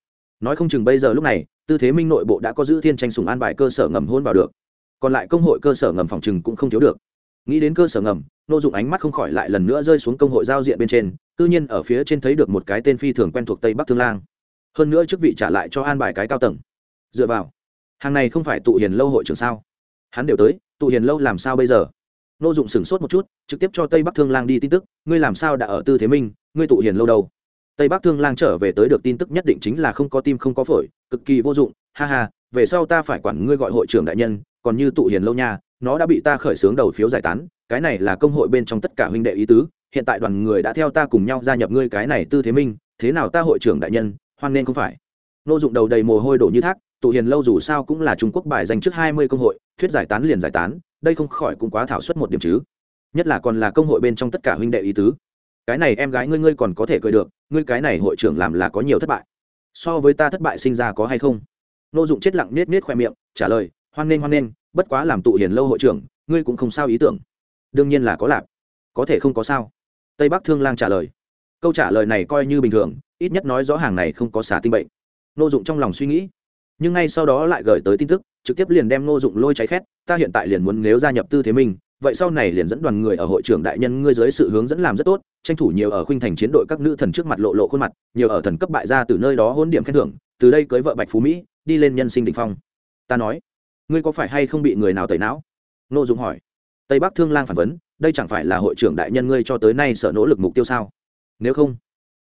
Speaker 1: Nói không chừng bây giờ lúc này, tư thế minh nội bộ đã có giữ thiên tranh sùng an bài cơ sở ngầm hôn vào được. Còn lại công hội cơ sở ngầm phòng chừng cũng không thiếu được. Nghĩ đến cơ sở ngầm nô dụng ánh mắt không khỏi lại lần nữa rơi xuống công hội giao diện bên trên, tự nhiên ở phía trên thấy được một cái tên phi thường quen thuộc tây bắc thương lang. Hơn nữa chức vị trả lại cho an bài cái cao tầng. Dựa vào, hàng này không phải tụ hiền lâu hội trưởng sao? Hắn đều tới, tụ hiền lâu làm sao bây giờ? Nô dụng sửng sốt một chút, trực tiếp cho tây bắc thương lang đi tin tức, ngươi làm sao đã ở tư thế minh, ngươi tụ hiền lâu đâu? Tây bắc thương lang trở về tới được tin tức nhất định chính là không có tim không có phổi, cực kỳ vô dụng, ha ha, về sau ta phải quản ngươi gọi hội trưởng đại nhân, còn như tụ hiền lâu nha, nó đã bị ta khởi xướng đầu phiếu giải tán cái này là công hội bên trong tất cả huynh đệ ý tứ, hiện tại đoàn người đã theo ta cùng nhau gia nhập ngươi cái này tư thế minh, thế nào ta hội trưởng đại nhân, hoan nên không phải. Nô dụng đầu đầy mồ hôi đổ như thác, tụ hiền lâu dù sao cũng là trung quốc bài dành trước hai mươi công hội, thuyết giải tán liền giải tán, đây không khỏi cũng quá thảo suất một điểm chứ. Nhất là còn là công hội bên trong tất cả huynh đệ ý tứ. Cái này em gái ngươi ngươi còn có thể cười được, ngươi cái này hội trưởng làm là có nhiều thất bại. So với ta thất bại sinh ra có hay không? Nô dụng chết lặng nết nết khoe miệng, trả lời, hoan nghênh hoan nghênh bất quá làm tụ hiền lâu hội trưởng, ngươi cũng không sao ý tưởng đương nhiên là có lạp. Có thể không có sao. Tây bắc thương lang trả lời. Câu trả lời này coi như bình thường, ít nhất nói rõ hàng này không có xả tinh bệnh. Nô dụng trong lòng suy nghĩ. Nhưng ngay sau đó lại gửi tới tin tức, trực tiếp liền đem nô dụng lôi cháy khét, ta hiện tại liền muốn nếu gia nhập tư thế minh vậy sau này liền dẫn đoàn người ở hội trưởng đại nhân ngươi dưới sự hướng dẫn làm rất tốt, tranh thủ nhiều ở khuynh thành chiến đội các nữ thần trước mặt lộ lộ khuôn mặt, nhiều ở thần cấp bại ra từ nơi đó hôn điểm khen thưởng, từ đây cưới vợ bạch phú mỹ, đi lên nhân sinh đ phong. Ta nói, ngươi có phải hay không bị người nào tẩy não? Nô dụng hỏi tây bắc thương lang phản vấn, đây chẳng phải là hội trưởng đại nhân ngươi cho tới nay sợ nỗ lực mục tiêu sao? Nếu không,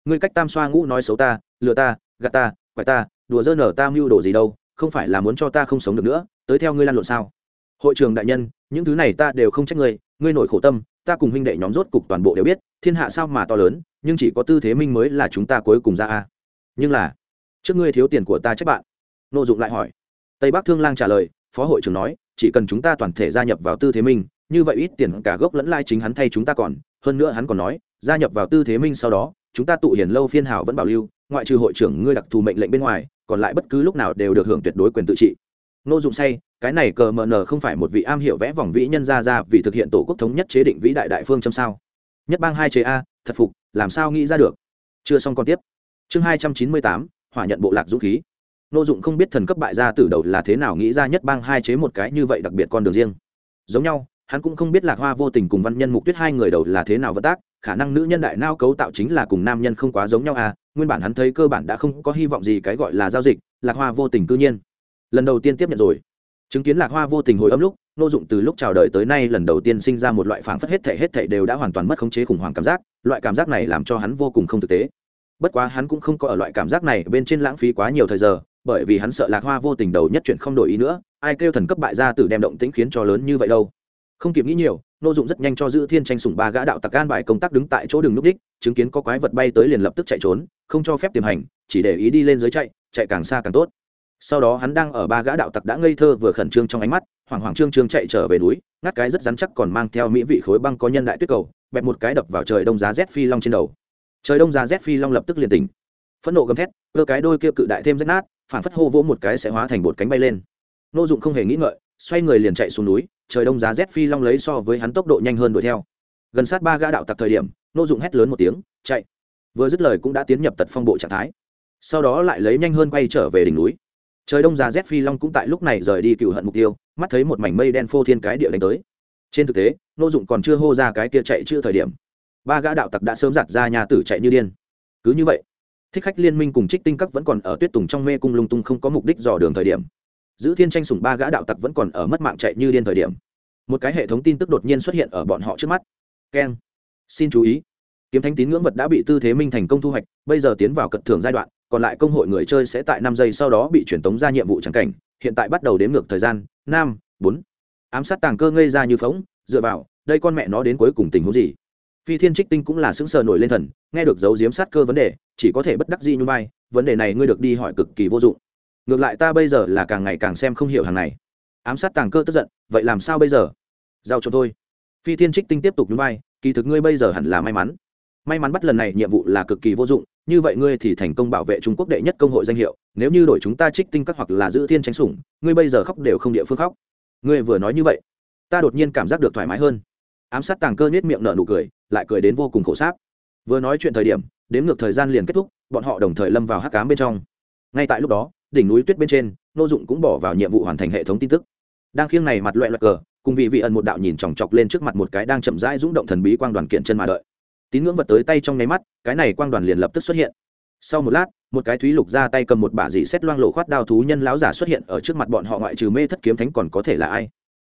Speaker 1: ngươi cách tam xoa ngũ nói xấu ta, lừa ta, gạt ta quại ta, đùa dơ nở ta mưu đồ gì đâu, không phải là muốn cho ta không sống được nữa, tới theo ngươi lan lộn sao? Hội trưởng đại nhân, những thứ này ta đều không trách ngươi ngươi nổi khổ tâm, ta cùng huynh đệ nhóm rốt cục toàn bộ đều biết, thiên hạ sao mà to lớn, nhưng chỉ có tư thế minh mới là chúng ta cuối cùng ra a. Nhưng là, trước ngươi thiếu tiền của ta trách bạn. Nô dụng lại hỏi. Tây bắc thương lang trả lời, phó hội trưởng nói, chỉ cần chúng ta toàn thể gia nhập vào tư thế minh như vậy ít tiền cả gốc lẫn lai chính hắn thay chúng ta còn, hơn nữa hắn còn nói, gia nhập vào tư thế minh sau đó, chúng ta tụ hiền lâu phiên hào vẫn bảo lưu, ngoại trừ hội trưởng ngươi đặc thù mệnh lệnh bên ngoài, còn lại bất cứ lúc nào đều được hưởng tuyệt đối quyền tự trị. Nô dụng say, cái này cờ mờ nờ không phải một vị am hiểu vẽ vòng vĩ nhân ra ra vì thực hiện tổ quốc thống nhất chế định vĩ đại đại phương châm sao? Nhất bang hai chế a, thật phục, làm sao nghĩ ra được? Chưa xong còn tiếp. Chương hai trăm chín mươi tám, hỏa nhận bộ lạc dũng khí. Nô dụng không biết thần cấp bại gia từ đầu là thế nào nghĩ ra nhất bang hai chế một cái như vậy đặc biệt con đường riêng. Giống nhau hắn cũng không biết lạc hoa vô tình cùng văn nhân mục tuyết hai người đầu là thế nào vận tác, khả năng nữ nhân đại nao cấu tạo chính là cùng nam nhân không quá giống nhau à nguyên bản hắn thấy cơ bản đã không có hy vọng gì cái gọi là giao dịch, lạc hoa vô tình cư nhiên. Lần đầu tiên tiếp nhận rồi. Chứng kiến lạc hoa vô tình hồi âm lúc, nô dụng từ lúc chào đời tới nay lần đầu tiên sinh ra một loại phảng phất hết thể hết thể đều đã hoàn toàn mất khống chế khủng hoảng cảm giác, loại cảm giác này làm cho hắn vô cùng không thực tế. Bất quá hắn cũng không có ở loại cảm giác này bên trên lãng phí quá nhiều thời giờ, bởi vì hắn sợ lạc hoa vô tình đầu nhất chuyện không đổi ý nữa, ai kêu thần cấp bại ra từ đem động tĩnh khiến cho lớn như vậy đâu không kịp nghĩ nhiều, nô dụng rất nhanh cho giữ thiên tranh sủng ba gã đạo tặc an bài công tác đứng tại chỗ đường núp đích, chứng kiến có quái vật bay tới liền lập tức chạy trốn, không cho phép tiềm hành, chỉ để ý đi lên dưới chạy chạy càng xa càng tốt. Sau đó hắn đang ở ba gã đạo tặc đã ngây thơ vừa khẩn trương trong ánh mắt, hoảng hoảng trương trương chạy trở về núi, ngắt cái rất rắn chắc còn mang theo mỹ vị khối băng có nhân đại tuyết cầu, bẹp một cái đập vào trời đông giá rét phi long trên đầu. Trời đông giá rét phi long lập tức liền tỉnh. Phẫn nộ gầm thét, cơ cái đôi kia cự đại thêm rách nát phản phất hô vỗ một cái sẽ hóa thành bột cánh bay lên. Nô dụng không hề nghĩ ngợi xoay người liền chạy xuống núi, trời đông giá rét phi long lấy so với hắn tốc độ nhanh hơn đuổi theo. Gần sát ba gã đạo tặc thời điểm, nô dụng hét lớn một tiếng, chạy. Vừa dứt lời cũng đã tiến nhập tật phong bộ trạng thái. Sau đó lại lấy nhanh hơn quay trở về đỉnh núi. Trời đông giá rét phi long cũng tại lúc này rời đi cựu hận mục tiêu, mắt thấy một mảnh mây đen phô thiên cái địa đánh tới. Trên thực tế, nô dụng còn chưa hô ra cái kia chạy chưa thời điểm. Ba gã đạo tặc đã sớm giặt ra nhà tử chạy như điên. Cứ như vậy, thích khách liên minh cùng trích tinh các vẫn còn ở tuyết tùng trong mê cung lung tung không có mục đích dò đường thời điểm giữ thiên tranh sùng ba gã đạo tặc vẫn còn ở mất mạng chạy như điên thời điểm. Một cái hệ thống tin tức đột nhiên xuất hiện ở bọn họ trước mắt. Keng, xin chú ý. Kiếm thánh tín ngưỡng vật đã bị tư thế minh thành công thu hoạch, bây giờ tiến vào cận thưởng giai đoạn, còn lại công hội người chơi sẽ tại năm giây sau đó bị truyền tống ra nhiệm vụ trắng cảnh, hiện tại bắt đầu đếm ngược thời gian, năm, bốn. Ám sát tàng cơ ngây ra như phóng dựa vào, đây con mẹ nó đến cuối cùng tình huống gì? Phi thiên trích tinh cũng là sững sờ nổi lên thần, nghe được dấu diếm sát cơ vấn đề, chỉ có thể bất đắc dĩ như vai, vấn đề này ngươi được đi hỏi cực kỳ vô dụng ngược lại ta bây giờ là càng ngày càng xem không hiểu hàng này. Ám sát tàng cơ tức giận, vậy làm sao bây giờ? Giao cho tôi. Phi thiên trích tinh tiếp tục nhún vai, kỳ thực ngươi bây giờ hẳn là may mắn. May mắn bắt lần này nhiệm vụ là cực kỳ vô dụng, như vậy ngươi thì thành công bảo vệ trung quốc đệ nhất công hội danh hiệu, nếu như đổi chúng ta trích tinh các hoặc là giữ thiên tránh sủng, ngươi bây giờ khóc đều không địa phương khóc. Ngươi vừa nói như vậy, ta đột nhiên cảm giác được thoải mái hơn. Ám sát tàng cơ nhếch miệng nở nụ cười, lại cười đến vô cùng khổ sáp. Vừa nói chuyện thời điểm, đến ngược thời gian liền kết thúc, bọn họ đồng thời lâm vào hắc cám bên trong. Ngay tại lúc đó đỉnh núi tuyết bên trên, nô dụng cũng bỏ vào nhiệm vụ hoàn thành hệ thống tin tức. Đang khiêng này mặt loẹ loẹt cờ, cùng vị vị ẩn một đạo nhìn chòng chọc lên trước mặt một cái đang chậm rãi rung động thần bí quang đoàn kiện chân mà đợi. Tín ngưỡng vật tới tay trong nháy mắt, cái này quang đoàn liền lập tức xuất hiện. Sau một lát, một cái thúy lục ra tay cầm một bả dị xét loang lộ khoát đao thú nhân láo giả xuất hiện ở trước mặt bọn họ ngoại trừ mê thất kiếm thánh còn có thể là ai?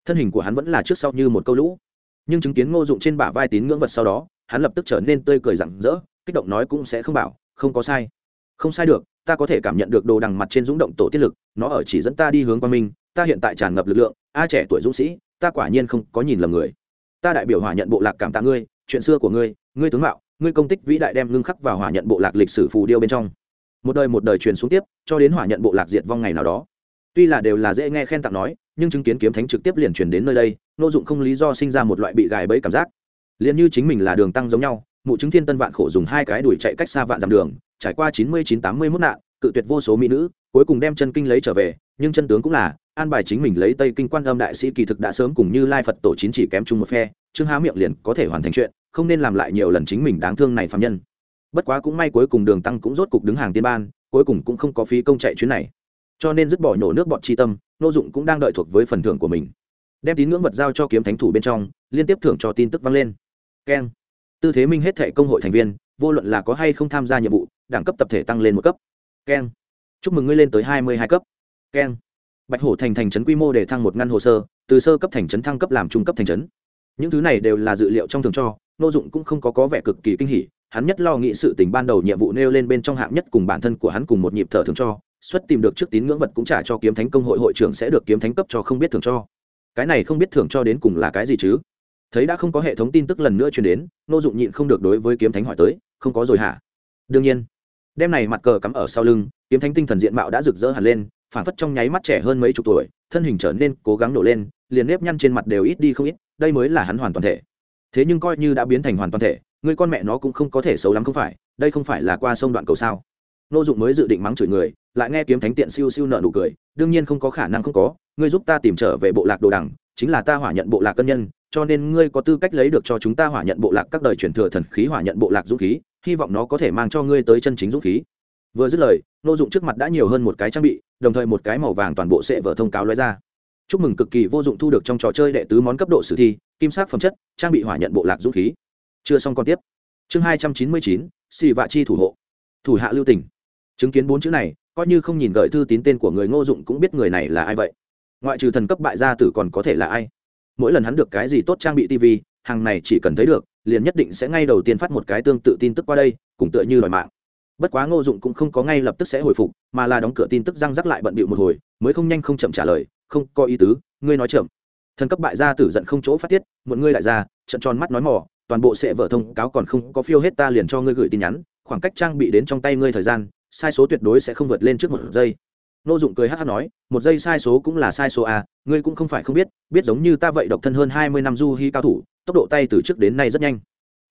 Speaker 1: Thân hình của hắn vẫn là trước sau như một câu lũ. Nhưng chứng kiến ngô dụng trên bả vai tín ngưỡng vật sau đó, hắn lập tức trở nên tươi cười rặng rỡ, kích động nói cũng sẽ không bảo, không có sai. Không sai được ta có thể cảm nhận được đồ đằng mặt trên dũng động tổ tiết lực, nó ở chỉ dẫn ta đi hướng qua minh, ta hiện tại tràn ngập lực lượng, a trẻ tuổi dũng sĩ, ta quả nhiên không có nhìn lầm người. Ta đại biểu hòa nhận bộ lạc cảm tạ ngươi, chuyện xưa của ngươi ngươi tướng mạo, ngươi công tích vĩ đại đem ngưng khắc vào hòa nhận bộ lạc lịch sử phù điêu bên trong. Một đời một đời truyền xuống tiếp, cho đến hòa nhận bộ lạc diệt vong ngày nào đó. Tuy là đều là dễ nghe khen tặng nói, nhưng chứng kiến kiếm thánh trực tiếp liền truyền đến nơi đây, nô dụng không lý do sinh ra một loại bị gài bẫy cảm giác. Liền như chính mình là đường tăng giống nhau, mụ chứng thiên tân vạn khổ dùng hai cái đuổi chạy cách xa vạn dặm đường trải qua chín mươi chín tám mươi mốt nạn, cự tuyệt vô số mỹ nữ, cuối cùng đem chân kinh lấy trở về, nhưng chân tướng cũng là, an bài chính mình lấy tây kinh quan âm đại sĩ kỳ thực đã sớm cùng như lai phật tổ chín chỉ kém chung một phe chương há miệng liền có thể hoàn thành chuyện, không nên làm lại nhiều lần chính mình đáng thương này phạm nhân. Bất quá cũng may cuối cùng đường tăng cũng rốt cục đứng hàng tiên ban, cuối cùng cũng không có phí công chạy chuyến này. Cho nên dứt bỏ nhổ nước bọn chi tâm, nô dụng cũng đang đợi thuộc với phần thưởng của mình. Đem tín ngưỡng vật giao cho kiếm thánh thủ bên trong, liên tiếp thưởng cho tin tức vang lên. Keng. Tư thế minh hết thệ công hội thành viên, vô luận là có hay không tham gia nhiệm vụ đẳng cấp tập thể tăng lên một cấp. Keng. Chúc mừng ngươi lên tới hai mươi hai cấp. Keng. Bạch hổ thành thành trấn quy mô để thăng một ngăn hồ sơ, từ sơ cấp thành trấn thăng cấp làm trung cấp thành trấn. Những thứ này đều là dự liệu trong thường cho, nô dụng cũng không có có vẻ cực kỳ kinh hỉ, hắn nhất lo nghĩ sự tình ban đầu nhiệm vụ nêu lên bên trong hạng nhất cùng bản thân của hắn cùng một nhịp thở thường cho, xuất tìm được trước tín ngưỡng vật cũng trả cho kiếm thánh công hội hội trưởng sẽ được kiếm thánh cấp cho không biết thường cho. Cái này không biết thường cho đến cùng là cái gì chứ? Thấy đã không có hệ thống tin tức lần nữa truyền đến, nô dụng nhịn không được đối với kiếm thánh hỏi tới, không có rồi hả? Đương nhiên đem này mặt cờ cắm ở sau lưng, kiếm thánh tinh thần diện mạo đã rực rỡ hẳn lên phản phất trong nháy mắt trẻ hơn mấy chục tuổi, thân hình trở nên cố gắng nổ lên, liền nếp nhăn trên mặt đều ít đi không ít, đây mới là hắn hoàn toàn thể. Thế nhưng coi như đã biến thành hoàn toàn thể, người con mẹ nó cũng không có thể xấu lắm không phải, đây không phải là qua sông đoạn cầu sao? Nô dụng mới dự định mắng chửi người, lại nghe kiếm thánh tiện siêu siêu nợ nụ cười, đương nhiên không có khả năng không có, ngươi giúp ta tìm trở về bộ lạc đồ đằng, chính là ta hỏa nhận bộ lạc cân nhân, cho nên ngươi có tư cách lấy được cho chúng ta hỏa nhận bộ lạc các đời truyền thừa thần khí, hỏa nhận bộ lạc dũng khí hy vọng nó có thể mang cho ngươi tới chân chính dũng khí. Vừa dứt lời, nô dụng trước mặt đã nhiều hơn một cái trang bị, đồng thời một cái màu vàng toàn bộ sẽ vở thông cáo lóe ra. Chúc mừng cực kỳ vô dụng thu được trong trò chơi đệ tứ món cấp độ sử thi, kim sắc phẩm chất, trang bị hỏa nhận bộ lạc dũng khí. Chưa xong còn tiếp. Chương hai trăm chín mươi chín xì vạ chi thủ hộ. Thủ hạ lưu tỉnh chứng kiến bốn chữ này, coi như không nhìn gợi thư tín tên của người ngô dụng cũng biết người này là ai vậy. Ngoại trừ thần cấp bại gia tử còn có thể là ai? Mỗi lần hắn được cái gì tốt trang bị tv hàng này chỉ cần thấy được liền nhất định sẽ ngay đầu tiên phát một cái tương tự tin tức qua đây, cùng tựa như đòi mạng. Bất quá ngô dụng cũng không có ngay lập tức sẽ hồi phục, mà là đóng cửa tin tức răng rắc lại bận bịu một hồi, mới không nhanh không chậm trả lời, không, có ý tứ, ngươi nói chậm. Thần cấp bại gia tử giận không chỗ phát tiết một ngươi đại gia trận tròn mắt nói mỏ toàn bộ sẽ vở thông cáo còn không có phiêu hết ta liền cho ngươi gửi tin nhắn, khoảng cách trang bị đến trong tay ngươi thời gian, sai số tuyệt đối sẽ không vượt lên trước một giây. Nô dụng cười hát hát nói, một giây sai số cũng là sai số a ngươi cũng không phải không biết biết giống như ta vậy độc thân hơn hai mươi năm du hi cao thủ tốc độ tay từ trước đến nay rất nhanh.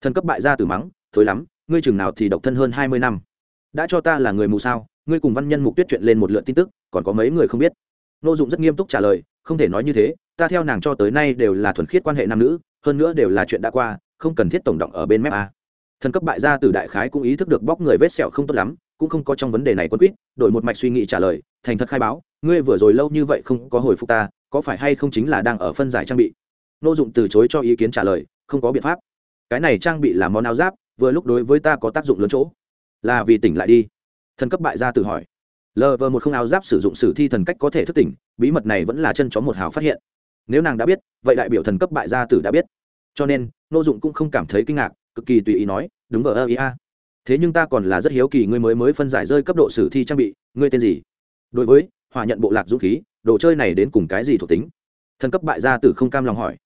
Speaker 1: Thần cấp bại gia tử mắng, thối lắm, ngươi chừng nào thì độc thân hơn hai mươi năm. Đã cho ta là người mù sao, ngươi cùng văn nhân mục tuyết chuyện lên một lượt tin tức, còn có mấy người không biết? Nô dụng rất nghiêm túc trả lời, không thể nói như thế, ta theo nàng cho tới nay đều là thuần khiết quan hệ nam nữ, hơn nữa đều là chuyện đã qua, không cần thiết tổng động ở bên mép a. Thần cấp bại gia tử đại khái cũng ý thức được bóc người vết sẹo không tốt lắm, cũng không có trong vấn đề này quân quýt đổi một mạch suy nghĩ trả lời, thành thật khai báo, ngươi vừa rồi lâu như vậy không có hồi phục ta, có phải hay không chính là đang ở phân giải trang bị? Nô dụng từ chối cho ý kiến trả lời, không có biện pháp. Cái này trang bị là món áo giáp, vừa lúc đối với ta có tác dụng lớn chỗ. Là vì tỉnh lại đi. Thần cấp bại gia tự hỏi. Lờ vờ một không áo giáp sử dụng sử thi thần cách có thể thức tỉnh, bí mật này vẫn là chân chó một hào phát hiện. Nếu nàng đã biết, vậy đại biểu thần cấp bại gia tử đã biết. Cho nên, nô dụng cũng không cảm thấy kinh ngạc, cực kỳ tùy ý nói, đúng vờ ơ ý a. Thế nhưng ta còn là rất hiếu kỳ, ngươi mới mới phân giải rơi cấp độ sử thi trang bị, ngươi tên gì? Đối với hòa nhận bộ lạc dũng khí, đồ chơi này đến cùng cái gì thuộc tính? Thần cấp bại gia tử không cam lòng hỏi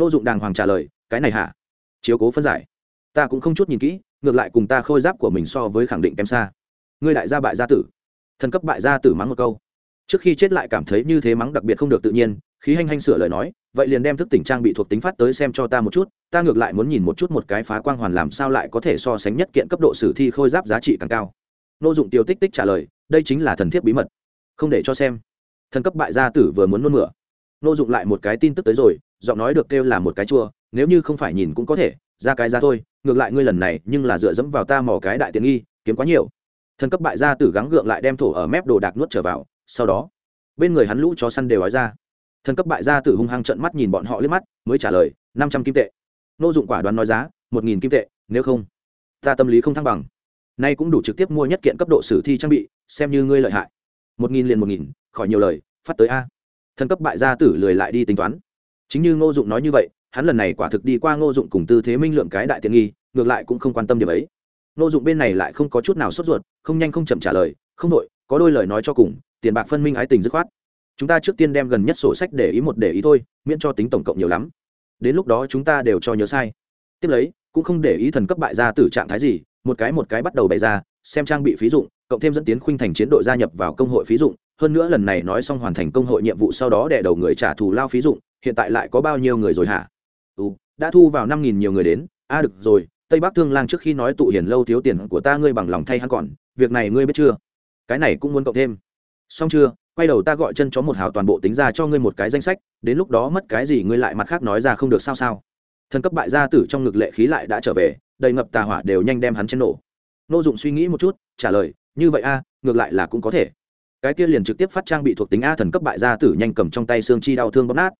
Speaker 1: nô dụng đàng hoàng trả lời, cái này hả? Chiếu cố phân giải. Ta cũng không chút nhìn kỹ, ngược lại cùng ta khôi giáp của mình so với khẳng định kém xa. Ngươi đại gia bại gia tử. Thần cấp bại gia tử mắng một câu. Trước khi chết lại cảm thấy như thế mắng đặc biệt không được tự nhiên, khí hanh hanh sửa lời nói, vậy liền đem thức tỉnh trang bị thuộc tính phát tới xem cho ta một chút, ta ngược lại muốn nhìn một chút một cái phá quang hoàn làm sao lại có thể so sánh nhất kiện cấp độ sử thi khôi giáp giá trị càng cao. Nô dụng tiêu tích tích trả lời, đây chính là thần thiếp bí mật. Không để cho xem. Thần cấp bại gia tử vừa muốn nôn mửa. Nô dụng lại một cái tin tức tới rồi giọng nói được kêu là một cái chua, nếu như không phải nhìn cũng có thể, ra cái ra thôi, ngược lại ngươi lần này nhưng là dựa dẫm vào ta mò cái đại tiện nghi, kiếm quá nhiều. Thần cấp bại gia tử gắng gượng lại đem thổ ở mép đồ đạc nuốt trở vào, sau đó, bên người hắn lũ chó săn đều nói ra. Thần cấp bại gia tử hung hăng trận mắt nhìn bọn họ liếc mắt, mới trả lời, năm trăm kim tệ. Nô dụng quả đoán nói giá, một nghìn kim tệ, nếu không, ta tâm lý không thăng bằng. Nay cũng đủ trực tiếp mua nhất kiện cấp độ sử thi trang bị, xem như ngươi lợi hại. Một nghìn liền một nghìn, khỏi nhiều lời, phát tới a. Thần cấp bại gia tử lười lại đi tính toán chính như ngô dụng nói như vậy, hắn lần này quả thực đi qua ngô dụng cùng tư thế minh lượng cái đại tiện nghi, ngược lại cũng không quan tâm điểm ấy. Ngô dụng bên này lại không có chút nào sốt ruột, không nhanh không chậm trả lời, không đội, có đôi lời nói cho cùng, tiền bạc phân minh ái tình dứt khoát. Chúng ta trước tiên đem gần nhất sổ sách để ý một để ý thôi, miễn cho tính tổng cộng nhiều lắm. Đến lúc đó chúng ta đều cho nhớ sai. Tiếp lấy, cũng không để ý thần cấp bại ra từ trạng thái gì, một cái một cái bắt đầu bày ra, xem trang bị phí dụng, cộng thêm dẫn tiến khuynh thành chiến đội gia nhập vào công hội phí dụng, hơn nữa lần này nói xong hoàn thành công hội nhiệm vụ sau đó để đầu người trả thù lao phí dụng hiện tại lại có bao nhiêu người rồi hả? Ừ, đã thu vào năm nghìn nhiều người đến. A à, được rồi tây bắc thương lang trước khi nói tụ hiền lâu thiếu tiền của ta ngươi bằng lòng thay hắn còn. Việc này ngươi biết chưa? Cái này cũng muốn cộng thêm. Xong chưa? Quay đầu ta gọi chân chó một hào toàn bộ tính ra cho ngươi một cái danh sách. Đến lúc đó mất cái gì ngươi lại mặt khác nói ra không được sao sao? Thần cấp bại gia tử trong ngực lệ khí lại đã trở về đầy ngập tà hỏa đều nhanh đem hắn trên nổ. Nô dụng suy nghĩ một chút trả lời như vậy a ngược lại là cũng có thể. Cái kia liền trực tiếp phát trang bị thuộc tính a thần cấp bại gia tử nhanh cầm trong tay xương chi đau thương bóp nát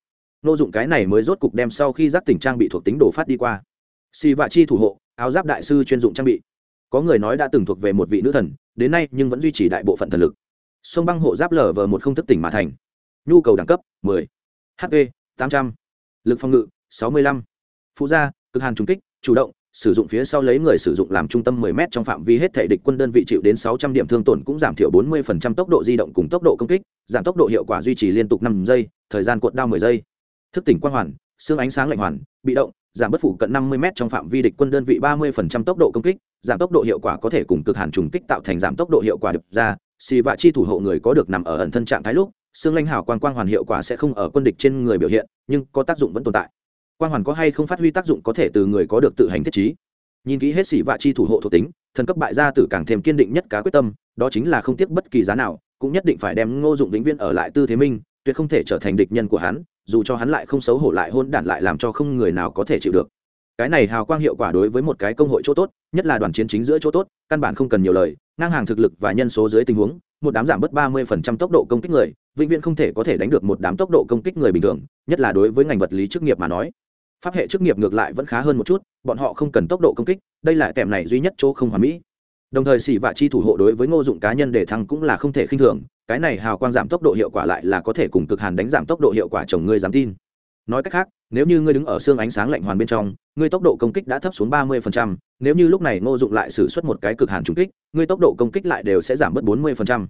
Speaker 1: nô dụng cái này mới rốt cục đem sau khi giác tỉnh trang bị thuộc tính đổ phát đi qua xì vạ chi thủ hộ áo giáp đại sư chuyên dụng trang bị có người nói đã từng thuộc về một vị nữ thần đến nay nhưng vẫn duy trì đại bộ phận thần lực sông băng hộ giáp lở vờ một không thức tỉnh mà thành nhu cầu đẳng cấp 10. hp 800. lực phòng ngự 65. phụ gia cực hàn trùng kích chủ động sử dụng phía sau lấy người sử dụng làm trung tâm 10 m trong phạm vi hết thể địch quân đơn vị chịu đến 600 điểm thương tổn cũng giảm thiểu 40% tốc độ di động cùng tốc độ công kích, giảm tốc độ hiệu quả duy trì liên tục 5 giây, thời gian cuộn đao 10 giây. Thức tỉnh quang hoàn, xương ánh sáng lạnh hoàn, bị động, giảm bất phủ cận 50 m trong phạm vi địch quân đơn vị 30% tốc độ công kích, giảm tốc độ hiệu quả có thể cùng cực hàn trùng kích tạo thành giảm tốc độ hiệu quả được ra, xì vạ chi thủ hộ người có được nằm ở ẩn thân trạng thái lúc, xương lanh hào quang quang hoàn hiệu quả sẽ không ở quân địch trên người biểu hiện, nhưng có tác dụng vẫn tồn tại. Quang hoàn có hay không phát huy tác dụng có thể từ người có được tự hành thiết trí nhìn kỹ hết xỉ vạ chi thủ hộ thuộc tính thần cấp bại gia tử càng thêm kiên định nhất cá quyết tâm đó chính là không tiếc bất kỳ giá nào cũng nhất định phải đem ngô dụng vĩnh viên ở lại tư thế minh tuyệt không thể trở thành địch nhân của hắn dù cho hắn lại không xấu hổ lại hôn đản lại làm cho không người nào có thể chịu được. Cái này hào quang hiệu quả đối với một cái công hội chỗ tốt, nhất là đoàn chiến chính giữa chỗ tốt, căn bản không cần nhiều lời, ngang hàng thực lực và nhân số dưới tình huống, một đám giảm bớt ba mươi phần trăm tốc độ công kích người, vĩnh viễn không thể có thể đánh được một đám tốc độ công kích người bình thường, nhất là đối với ngành vật lý chức nghiệp mà nói. Pháp hệ chức nghiệp ngược lại vẫn khá hơn một chút, bọn họ không cần tốc độ công kích, đây là kèm này duy nhất chỗ không hoàn mỹ đồng thời xỉ vạ chi thủ hộ đối với ngô dụng cá nhân để thăng cũng là không thể khinh thường cái này hào quang giảm tốc độ hiệu quả lại là có thể cùng cực hàn đánh giảm tốc độ hiệu quả chồng ngươi dám tin nói cách khác nếu như ngươi đứng ở xương ánh sáng lạnh hoàn bên trong ngươi tốc độ công kích đã thấp xuống ba mươi phần trăm, nếu như lúc này ngô dụng lại xử suất một cái cực hàn trùng kích ngươi tốc độ công kích lại đều sẽ giảm bớt bốn mươi phần trăm.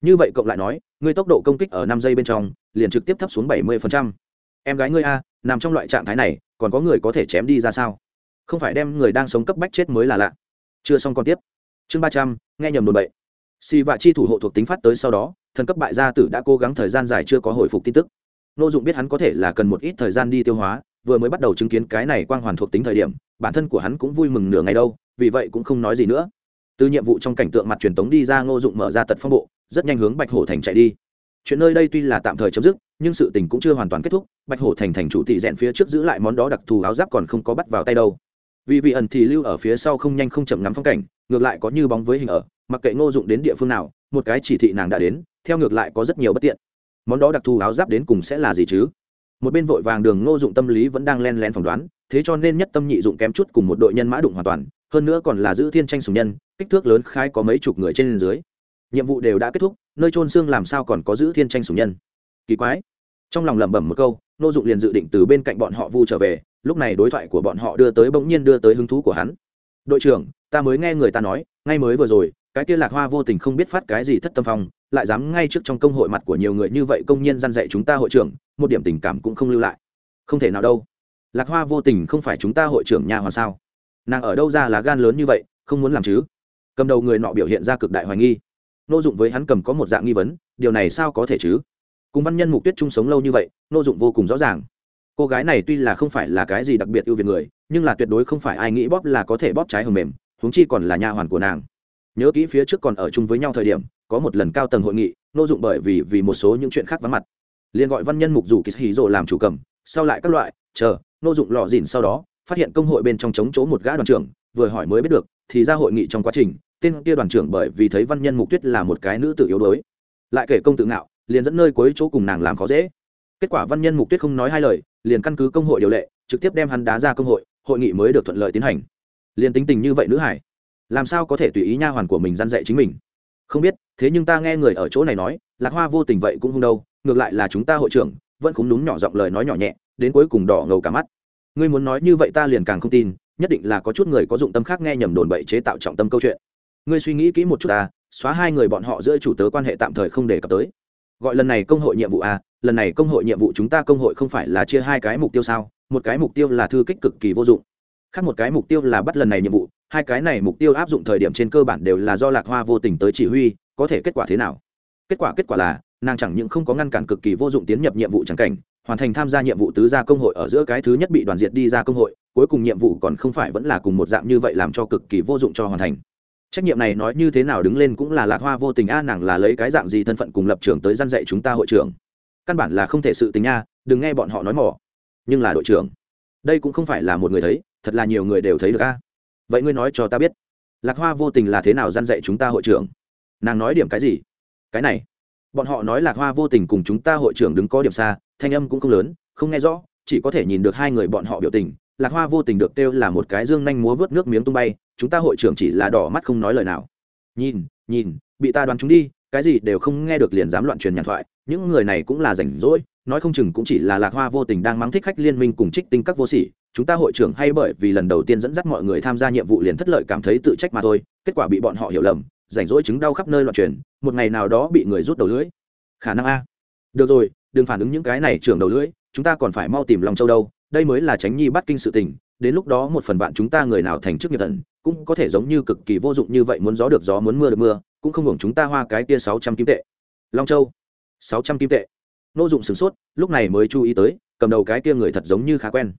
Speaker 1: như vậy cộng lại nói ngươi tốc độ công kích ở năm giây bên trong liền trực tiếp thấp xuống bảy mươi phần trăm. em gái ngươi a nằm trong loại trạng thái này còn có người có thể chém đi ra sao không phải đem người đang sống cấp bách chết mới là lạ chưa xong còn tiếp chương ba trăm, nghe nhầm đồn bậy. Xì vạ chi thủ hộ thuộc tính phát tới sau đó, thần cấp bại gia tử đã cố gắng thời gian dài chưa có hồi phục tin tức. N dụng biết hắn có thể là cần một ít thời gian đi tiêu hóa, vừa mới bắt đầu chứng kiến cái này quang hoàn thuộc tính thời điểm, bản thân của hắn cũng vui mừng nửa ngày đâu, vì vậy cũng không nói gì nữa. Từ nhiệm vụ trong cảnh tượng mặt truyền tống đi ra, ngô dụng mở ra tật phong bộ, rất nhanh hướng bạch hổ thành chạy đi. Chuyện nơi đây tuy là tạm thời chấm dứt, nhưng sự tình cũng chưa hoàn toàn kết thúc, bạch hổ thành thành chủ tỷ rẽn phía trước giữ lại món đó đặc thù áo giáp còn không có bắt vào tay đâu. Vì vị ẩn thì lưu ở phía sau không nhanh không chậm ngắm phong cảnh ngược lại có như bóng với hình ở, mặc kệ ngô dụng đến địa phương nào, một cái chỉ thị nàng đã đến, theo ngược lại có rất nhiều bất tiện. Món đó đặc thù áo giáp đến cùng sẽ là gì chứ? Một bên vội vàng đường ngô dụng tâm lý vẫn đang len lén phỏng đoán, thế cho nên nhất tâm nhị dụng kém chút cùng một đội nhân mã đụng hoàn toàn, hơn nữa còn là giữ thiên tranh sùng nhân, kích thước lớn khai có mấy chục người trên dưới. Nhiệm vụ đều đã kết thúc, nơi trôn xương làm sao còn có giữ thiên tranh sùng nhân? Kỳ quái. Trong lòng lẩm bẩm một câu, Ngô dụng liền dự định từ bên cạnh bọn họ vu trở về, lúc này đối thoại của bọn họ đưa tới bỗng nhiên đưa tới hứng thú của hắn đội trưởng, ta mới nghe người ta nói, ngay mới vừa rồi, cái kia lạc hoa vô tình không biết phát cái gì thất tâm phong, lại dám ngay trước trong công hội mặt của nhiều người như vậy công nhân dăn dạy chúng ta hội trưởng, một điểm tình cảm cũng không lưu lại. Không thể nào đâu. Lạc hoa vô tình không phải chúng ta hội trưởng nhà hoàng sao? Nàng ở đâu ra là gan lớn như vậy, không muốn làm chứ? Cầm đầu người nọ biểu hiện ra cực đại hoài nghi. Nô dụng với hắn cầm có một dạng nghi vấn, điều này sao có thể chứ? Cùng văn nhân mục tuyết chung sống lâu như vậy, nô dụng vô cùng rõ ràng. Cô gái này tuy là không phải là cái gì đặc biệt ưu việt người nhưng là tuyệt đối không phải ai nghĩ bóp là có thể bóp trái hầm mềm, huống chi còn là nha hoàn của nàng. Nhớ kỹ phía trước còn ở chung với nhau thời điểm, có một lần cao tầng hội nghị, nô dụng bởi vì vì một số những chuyện khác vắng mặt. Liền gọi văn nhân mục dù kỳ hí rồ làm chủ cầm, sau lại các loại, chờ, nô dụng lò dìn sau đó, phát hiện công hội bên trong chống chỗ một gã đoàn trưởng, vừa hỏi mới biết được, thì ra hội nghị trong quá trình, tên kia đoàn trưởng bởi vì thấy văn nhân mục tuyết là một cái nữ tự yếu đuối. Lại kể công tự ngạo, liền dẫn nơi cuối chỗ cùng nàng làm khó dễ. Kết quả văn nhân mục tuyết không nói hai lời, liền căn cứ công hội điều lệ, trực tiếp đem hắn đá ra công hội hội nghị mới được thuận lợi tiến hành. Liền tính tình như vậy nữ hải, làm sao có thể tùy ý nha hoàn của mình g i dạy chính mình? Không biết, thế nhưng ta nghe người ở chỗ này nói, lạc hoa vô tình vậy cũng không đâu, ngược lại là chúng ta hội trưởng, vẫn cũng đúng nhỏ giọng lời nói nhỏ nhẹ, đến cuối cùng đỏ ngầu cả mắt. Ngươi muốn nói như vậy ta liền càng không tin, nhất định là có chút người có dụng tâm khác nghe nhầm đồn bậy chế tạo trọng tâm câu chuyện. Ngươi suy nghĩ kỹ một chút ta, xóa hai người bọn họ giữa chủ tớ quan hệ tạm thời không đề cập tới. Gọi lần này công hội nhiệm vụ a lần này công hội nhiệm vụ chúng ta công hội không phải là chia hai cái mục tiêu sao? Một cái mục tiêu là thư kích cực kỳ vô dụng. Khác một cái mục tiêu là bắt lần này nhiệm vụ. Hai cái này mục tiêu áp dụng thời điểm trên cơ bản đều là do lạc hoa vô tình tới chỉ huy, có thể kết quả thế nào? Kết quả kết quả là, nàng chẳng những không có ngăn cản cực kỳ vô dụng tiến nhập nhiệm vụ chẳng cảnh, hoàn thành tham gia nhiệm vụ tứ gia công hội ở giữa cái thứ nhất bị đoàn diệt đi ra công hội, cuối cùng nhiệm vụ còn không phải vẫn là cùng một dạng như vậy làm cho cực kỳ vô dụng cho hoàn thành. Trách nhiệm này nói như thế nào đứng lên cũng là lạc hoa vô tình, a, nàng là lấy cái dạng gì thân phận cùng lập trường tới gian dạy chúng ta hội trưởng? Căn bản là không thể sự tình nha, đừng nghe bọn họ nói mỏ. Nhưng là đội trưởng, đây cũng không phải là một người thấy, thật là nhiều người đều thấy được a. Vậy ngươi nói cho ta biết, lạc hoa vô tình là thế nào gian dạy chúng ta hội trưởng? Nàng nói điểm cái gì? Cái này, bọn họ nói lạc hoa vô tình cùng chúng ta hội trưởng đứng có điểm xa, thanh âm cũng không lớn, không nghe rõ, chỉ có thể nhìn được hai người bọn họ biểu tình. Lạc hoa vô tình được kêu là một cái dương nhanh múa vớt nước miếng tung bay, chúng ta hội trưởng chỉ là đỏ mắt không nói lời nào. Nhìn nhìn, bị ta đoán chúng đi, cái gì đều không nghe được liền dám loạn truyền nhàn thoại những người này cũng là rảnh rỗi, nói không chừng cũng chỉ là lạc hoa vô tình đang mắng thích khách liên minh cùng trích tinh các vô sỉ. Chúng ta hội trưởng hay bởi vì lần đầu tiên dẫn dắt mọi người tham gia nhiệm vụ liền thất lợi cảm thấy tự trách mà thôi, kết quả bị bọn họ hiểu lầm, rảnh rỗi chứng đau khắp nơi loạn truyền, một ngày nào đó bị người rút đầu lưỡi. Khả năng a. Được rồi, đừng phản ứng những cái này trưởng đầu lưỡi, chúng ta còn phải mau tìm lòng châu đâu, đây mới là tránh nhi bắt kinh sự tình, đến lúc đó một phần bạn chúng ta người nào thành chức nghiệp thần, cũng có thể giống như cực kỳ vô dụng như vậy muốn gió được gió muốn mưa được mưa, cũng không hưởng chúng ta hoa cái kia sáu trăm kim tệ. Long châu sáu trăm kim tệ. Nô dụng sửng sốt, lúc này mới chú ý tới, cầm đầu cái kia người thật giống như khá quen.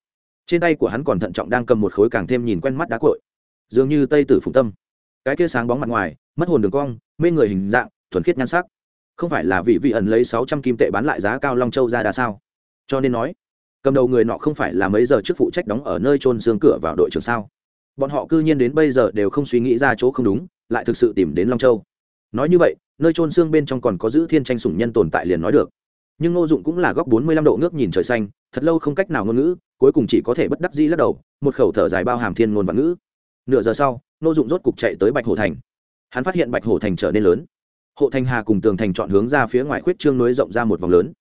Speaker 1: Trên tay của hắn còn thận trọng đang cầm một khối càng thêm nhìn quen mắt đá cội. Dường như tây tử phùng tâm. Cái kia sáng bóng mặt ngoài, mất hồn đường cong, mê người hình dạng, thuần khiết nhan sắc. Không phải là vị vị ẩn lấy sáu trăm kim tệ bán lại giá cao long châu ra đã sao? Cho nên nói, cầm đầu người nọ không phải là mấy giờ trước phụ trách đóng ở nơi trôn xương cửa vào đội trường sao? Bọn họ cư nhiên đến bây giờ đều không suy nghĩ ra chỗ không đúng, lại thực sự tìm đến long châu nói như vậy, nơi trôn xương bên trong còn có giữ thiên tranh sủng nhân tồn tại liền nói được. Nhưng ngô dụng cũng là góc bốn mươi lăm độ ngước nhìn trời xanh, thật lâu không cách nào ngôn ngữ, cuối cùng chỉ có thể bất đắc dĩ lắc đầu, một khẩu thở dài bao hàm thiên ngôn và ngữ. Nửa giờ sau, ngô dụng rốt cục chạy tới bạch hồ thành. Hắn phát hiện bạch hồ thành trở nên lớn. Hộ thành hà cùng tường thành chọn hướng ra phía ngoài khuyết trương nối rộng ra một vòng lớn.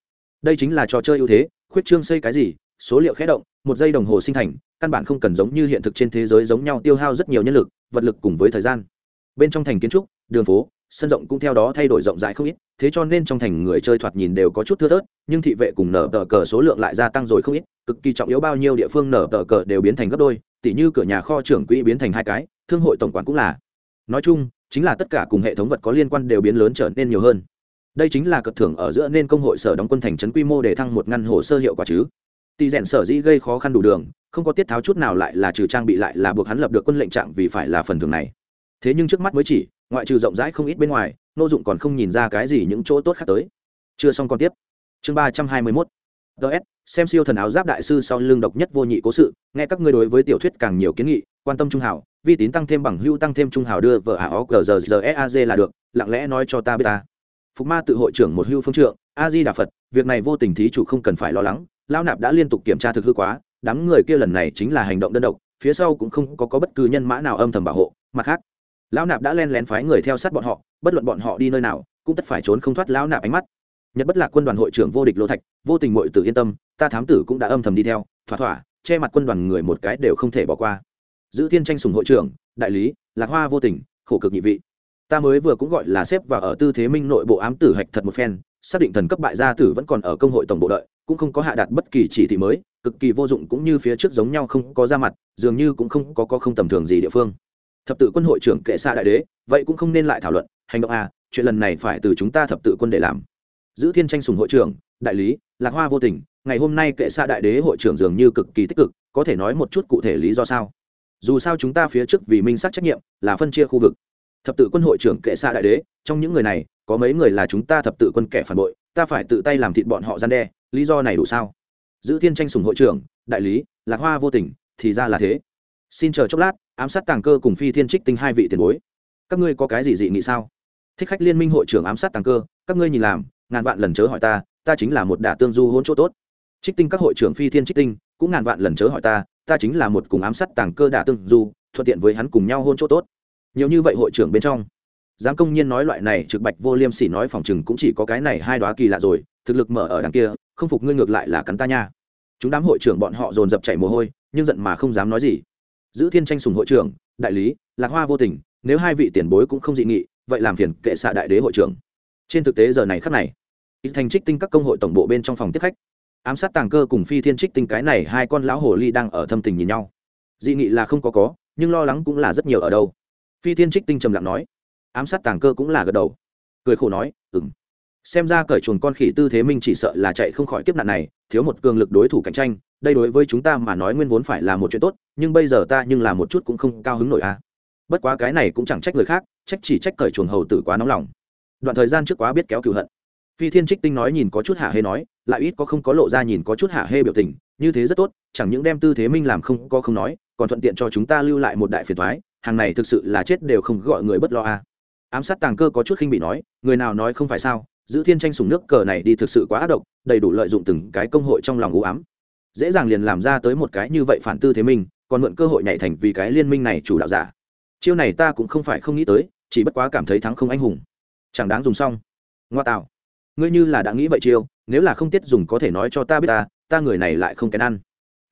Speaker 1: Đây chính là trò chơi ưu thế, khuyết trương xây cái gì, số liệu khé động, một giây đồng hồ sinh thành, căn bản không cần giống như hiện thực trên thế giới giống nhau tiêu hao rất nhiều nhân lực, vật lực cùng với thời gian. Bên trong thành kiến trúc, đường phố sân rộng cũng theo đó thay đổi rộng rãi không ít, thế cho nên trong thành người chơi thoạt nhìn đều có chút thưa thớt, nhưng thị vệ cùng nở tờ cờ số lượng lại gia tăng rồi không ít, cực kỳ trọng yếu bao nhiêu địa phương nở tờ cờ đều biến thành gấp đôi, tỉ như cửa nhà kho trưởng quỹ biến thành hai cái, thương hội tổng quản cũng là. Nói chung, chính là tất cả cùng hệ thống vật có liên quan đều biến lớn trở nên nhiều hơn. Đây chính là cật thưởng ở giữa nên công hội sở đóng quân thành trấn quy mô để thăng một ngăn hồ sơ hiệu quả chứ. Tỷ rèn sở dĩ gây khó khăn đủ đường, không có tiết tháo chút nào lại là trừ trang bị lại là buộc hắn lập được quân lệnh trạng vì phải là phần thưởng này thế nhưng trước mắt mới chỉ ngoại trừ rộng rãi không ít bên ngoài nô dụng còn không nhìn ra cái gì những chỗ tốt khác tới. Chưa xong còn tiếp. Chương ba trăm hai mươi mốt. Ts xem siêu thần áo giáp đại sư sau lưng độc nhất vô nhị cố sự nghe các ngươi đối với tiểu thuyết càng nhiều kiến nghị quan tâm trung hảo vi tín tăng thêm bằng hưu tăng thêm trung hảo đưa vợ ả ó g giờ e a g là được lặng lẽ nói cho ta biết ta. Phục ma tự hội trưởng một hưu phương trượng a di đà phật việc này vô tình thí chủ không cần phải lo lắng lao nạp đã liên tục kiểm tra thực hư quá đám người kia lần này chính là hành động đơn độc phía sau cũng không có, có bất cứ nhân mã nào âm thầm bảo hộ mặt khác lão nạp đã len lén phái người theo sát bọn họ bất luận bọn họ đi nơi nào cũng tất phải trốn không thoát lão nạp ánh mắt. Nhật bất lạc quân đoàn hội trưởng vô địch lô thạch vô tình mội tử yên tâm ta thám tử cũng đã âm thầm đi theo thỏa thỏa che mặt quân đoàn người một cái đều không thể bỏ qua. Giữ Thiên tranh sùng hội trưởng đại lý lạc hoa vô tình khổ cực nhị vị. Ta mới vừa cũng gọi là xếp và ở tư thế minh nội bộ ám tử hạch thật một phen xác định thần cấp bại gia tử vẫn còn ở công hội tổng bộ đợi cũng không có hạ đạt bất kỳ chỉ thị mới cực kỳ vô dụng cũng như phía trước giống nhau không có ra mặt dường như cũng không có, có không tầm thường gì địa phương thập tự quân hội trưởng kệ xa đại đế, vậy cũng không nên lại thảo luận, hành động a chuyện lần này phải từ chúng ta thập tự quân để làm. Giữ thiên tranh sùng hội trưởng, đại lý, lạc hoa vô tình, ngày hôm nay kệ xa đại đế hội trưởng dường như cực kỳ tích cực, có thể nói một chút cụ thể lý do sao? Dù sao chúng ta phía trước vì minh xác trách nhiệm, là phân chia khu vực. Thập tự quân hội trưởng kệ xa đại đế, trong những người này, có mấy người là chúng ta thập tự quân kẻ phản bội, ta phải tự tay làm thịt bọn họ gian đe, lý do này đủ sao? Giữ thiên tranh sùng hội trưởng, đại lý, lạc hoa vô tình, thì ra là thế xin chờ chốc lát, ám sát tàng cơ cùng phi thiên trích tinh hai vị tiền bối. Các ngươi có cái gì dị nghị sao? Thích khách liên minh hội trưởng ám sát tàng cơ, các ngươi nhìn làm, ngàn vạn lần chớ hỏi ta ta chính là một đả tương du hôn chỗ tốt. Trích tinh các hội trưởng phi thiên trích tinh, cũng ngàn vạn lần chớ hỏi ta ta chính là một cùng ám sát tàng cơ đả tương du, thuận tiện với hắn cùng nhau hôn chỗ tốt. Nhiều như vậy hội trưởng bên trong, dám công nhiên nói loại này trực bạch vô liêm sỉ nói phòng chừng cũng chỉ có cái này hai đoá kỳ lạ rồi, thực lực mở ở đằng kia, không phục ngươi ngược lại là cắn ta nha. Chúng đám hội trưởng bọn họ dồn dập chảy mồ hôi, nhưng giận mà không dám nói gì giữ thiên tranh sùng hội trưởng, đại lý, lạc hoa vô tình, nếu hai vị tiền bối cũng không dị nghị, vậy làm phiền kệ xạ đại đế hội trưởng. Trên thực tế giờ này khắc này, ít thành trích tinh các công hội tổng bộ bên trong phòng tiếp khách, ám sát tàng cơ cùng phi thiên trích tinh cái này hai con lão hồ ly đang ở thâm tình nhìn nhau. Dị nghị là không có có, nhưng lo lắng cũng là rất nhiều ở đâu. Phi thiên trích tinh trầm lặng nói, ám sát tàng cơ cũng là gật đầu. Cười khổ nói ừng xem ra cởi chuồng con khỉ tư thế minh chỉ sợ là chạy không khỏi kiếp nạn này, thiếu một cường lực đối thủ cạnh tranh, đây đối với chúng ta mà nói nguyên vốn phải là một chuyện tốt, nhưng bây giờ ta nhưng là một chút cũng không cao hứng nổi a à. bất quá cái này cũng chẳng trách người khác, trách chỉ trách cởi chuồng hầu tử quá nóng lòng đoạn thời gian trước quá biết kéo cựu hận phi thiên trích tinh nói nhìn có chút hạ hê nói, lại ít có không có lộ ra nhìn có chút hạ hê biểu tình, như thế rất tốt, chẳng những đem tư thế minh làm không có không nói, còn thuận tiện cho chúng ta lưu lại một đại phiền thoái hàng này thực sự là chết đều không gọi người bất lo a à. ám sát tàng cơ có chút khinh bị nói, người nào nói không phải sao giữ thiên tranh sùng nước cờ này đi thực sự quá ác độc, đầy đủ lợi dụng từng cái công hội trong lòng u ám. Dễ dàng liền làm ra tới một cái như vậy phản tư thế minh còn mượn cơ hội nhảy thành vì cái liên minh này chủ đạo giả. Chiêu này ta cũng không phải không nghĩ tới, chỉ bất quá cảm thấy thắng không anh hùng. Chẳng đáng dùng xong. Ngoa tạo. Ngươi như là đã nghĩ vậy chiêu, nếu là không tiết dùng có thể nói cho ta biết ta ta người này lại không kén ăn.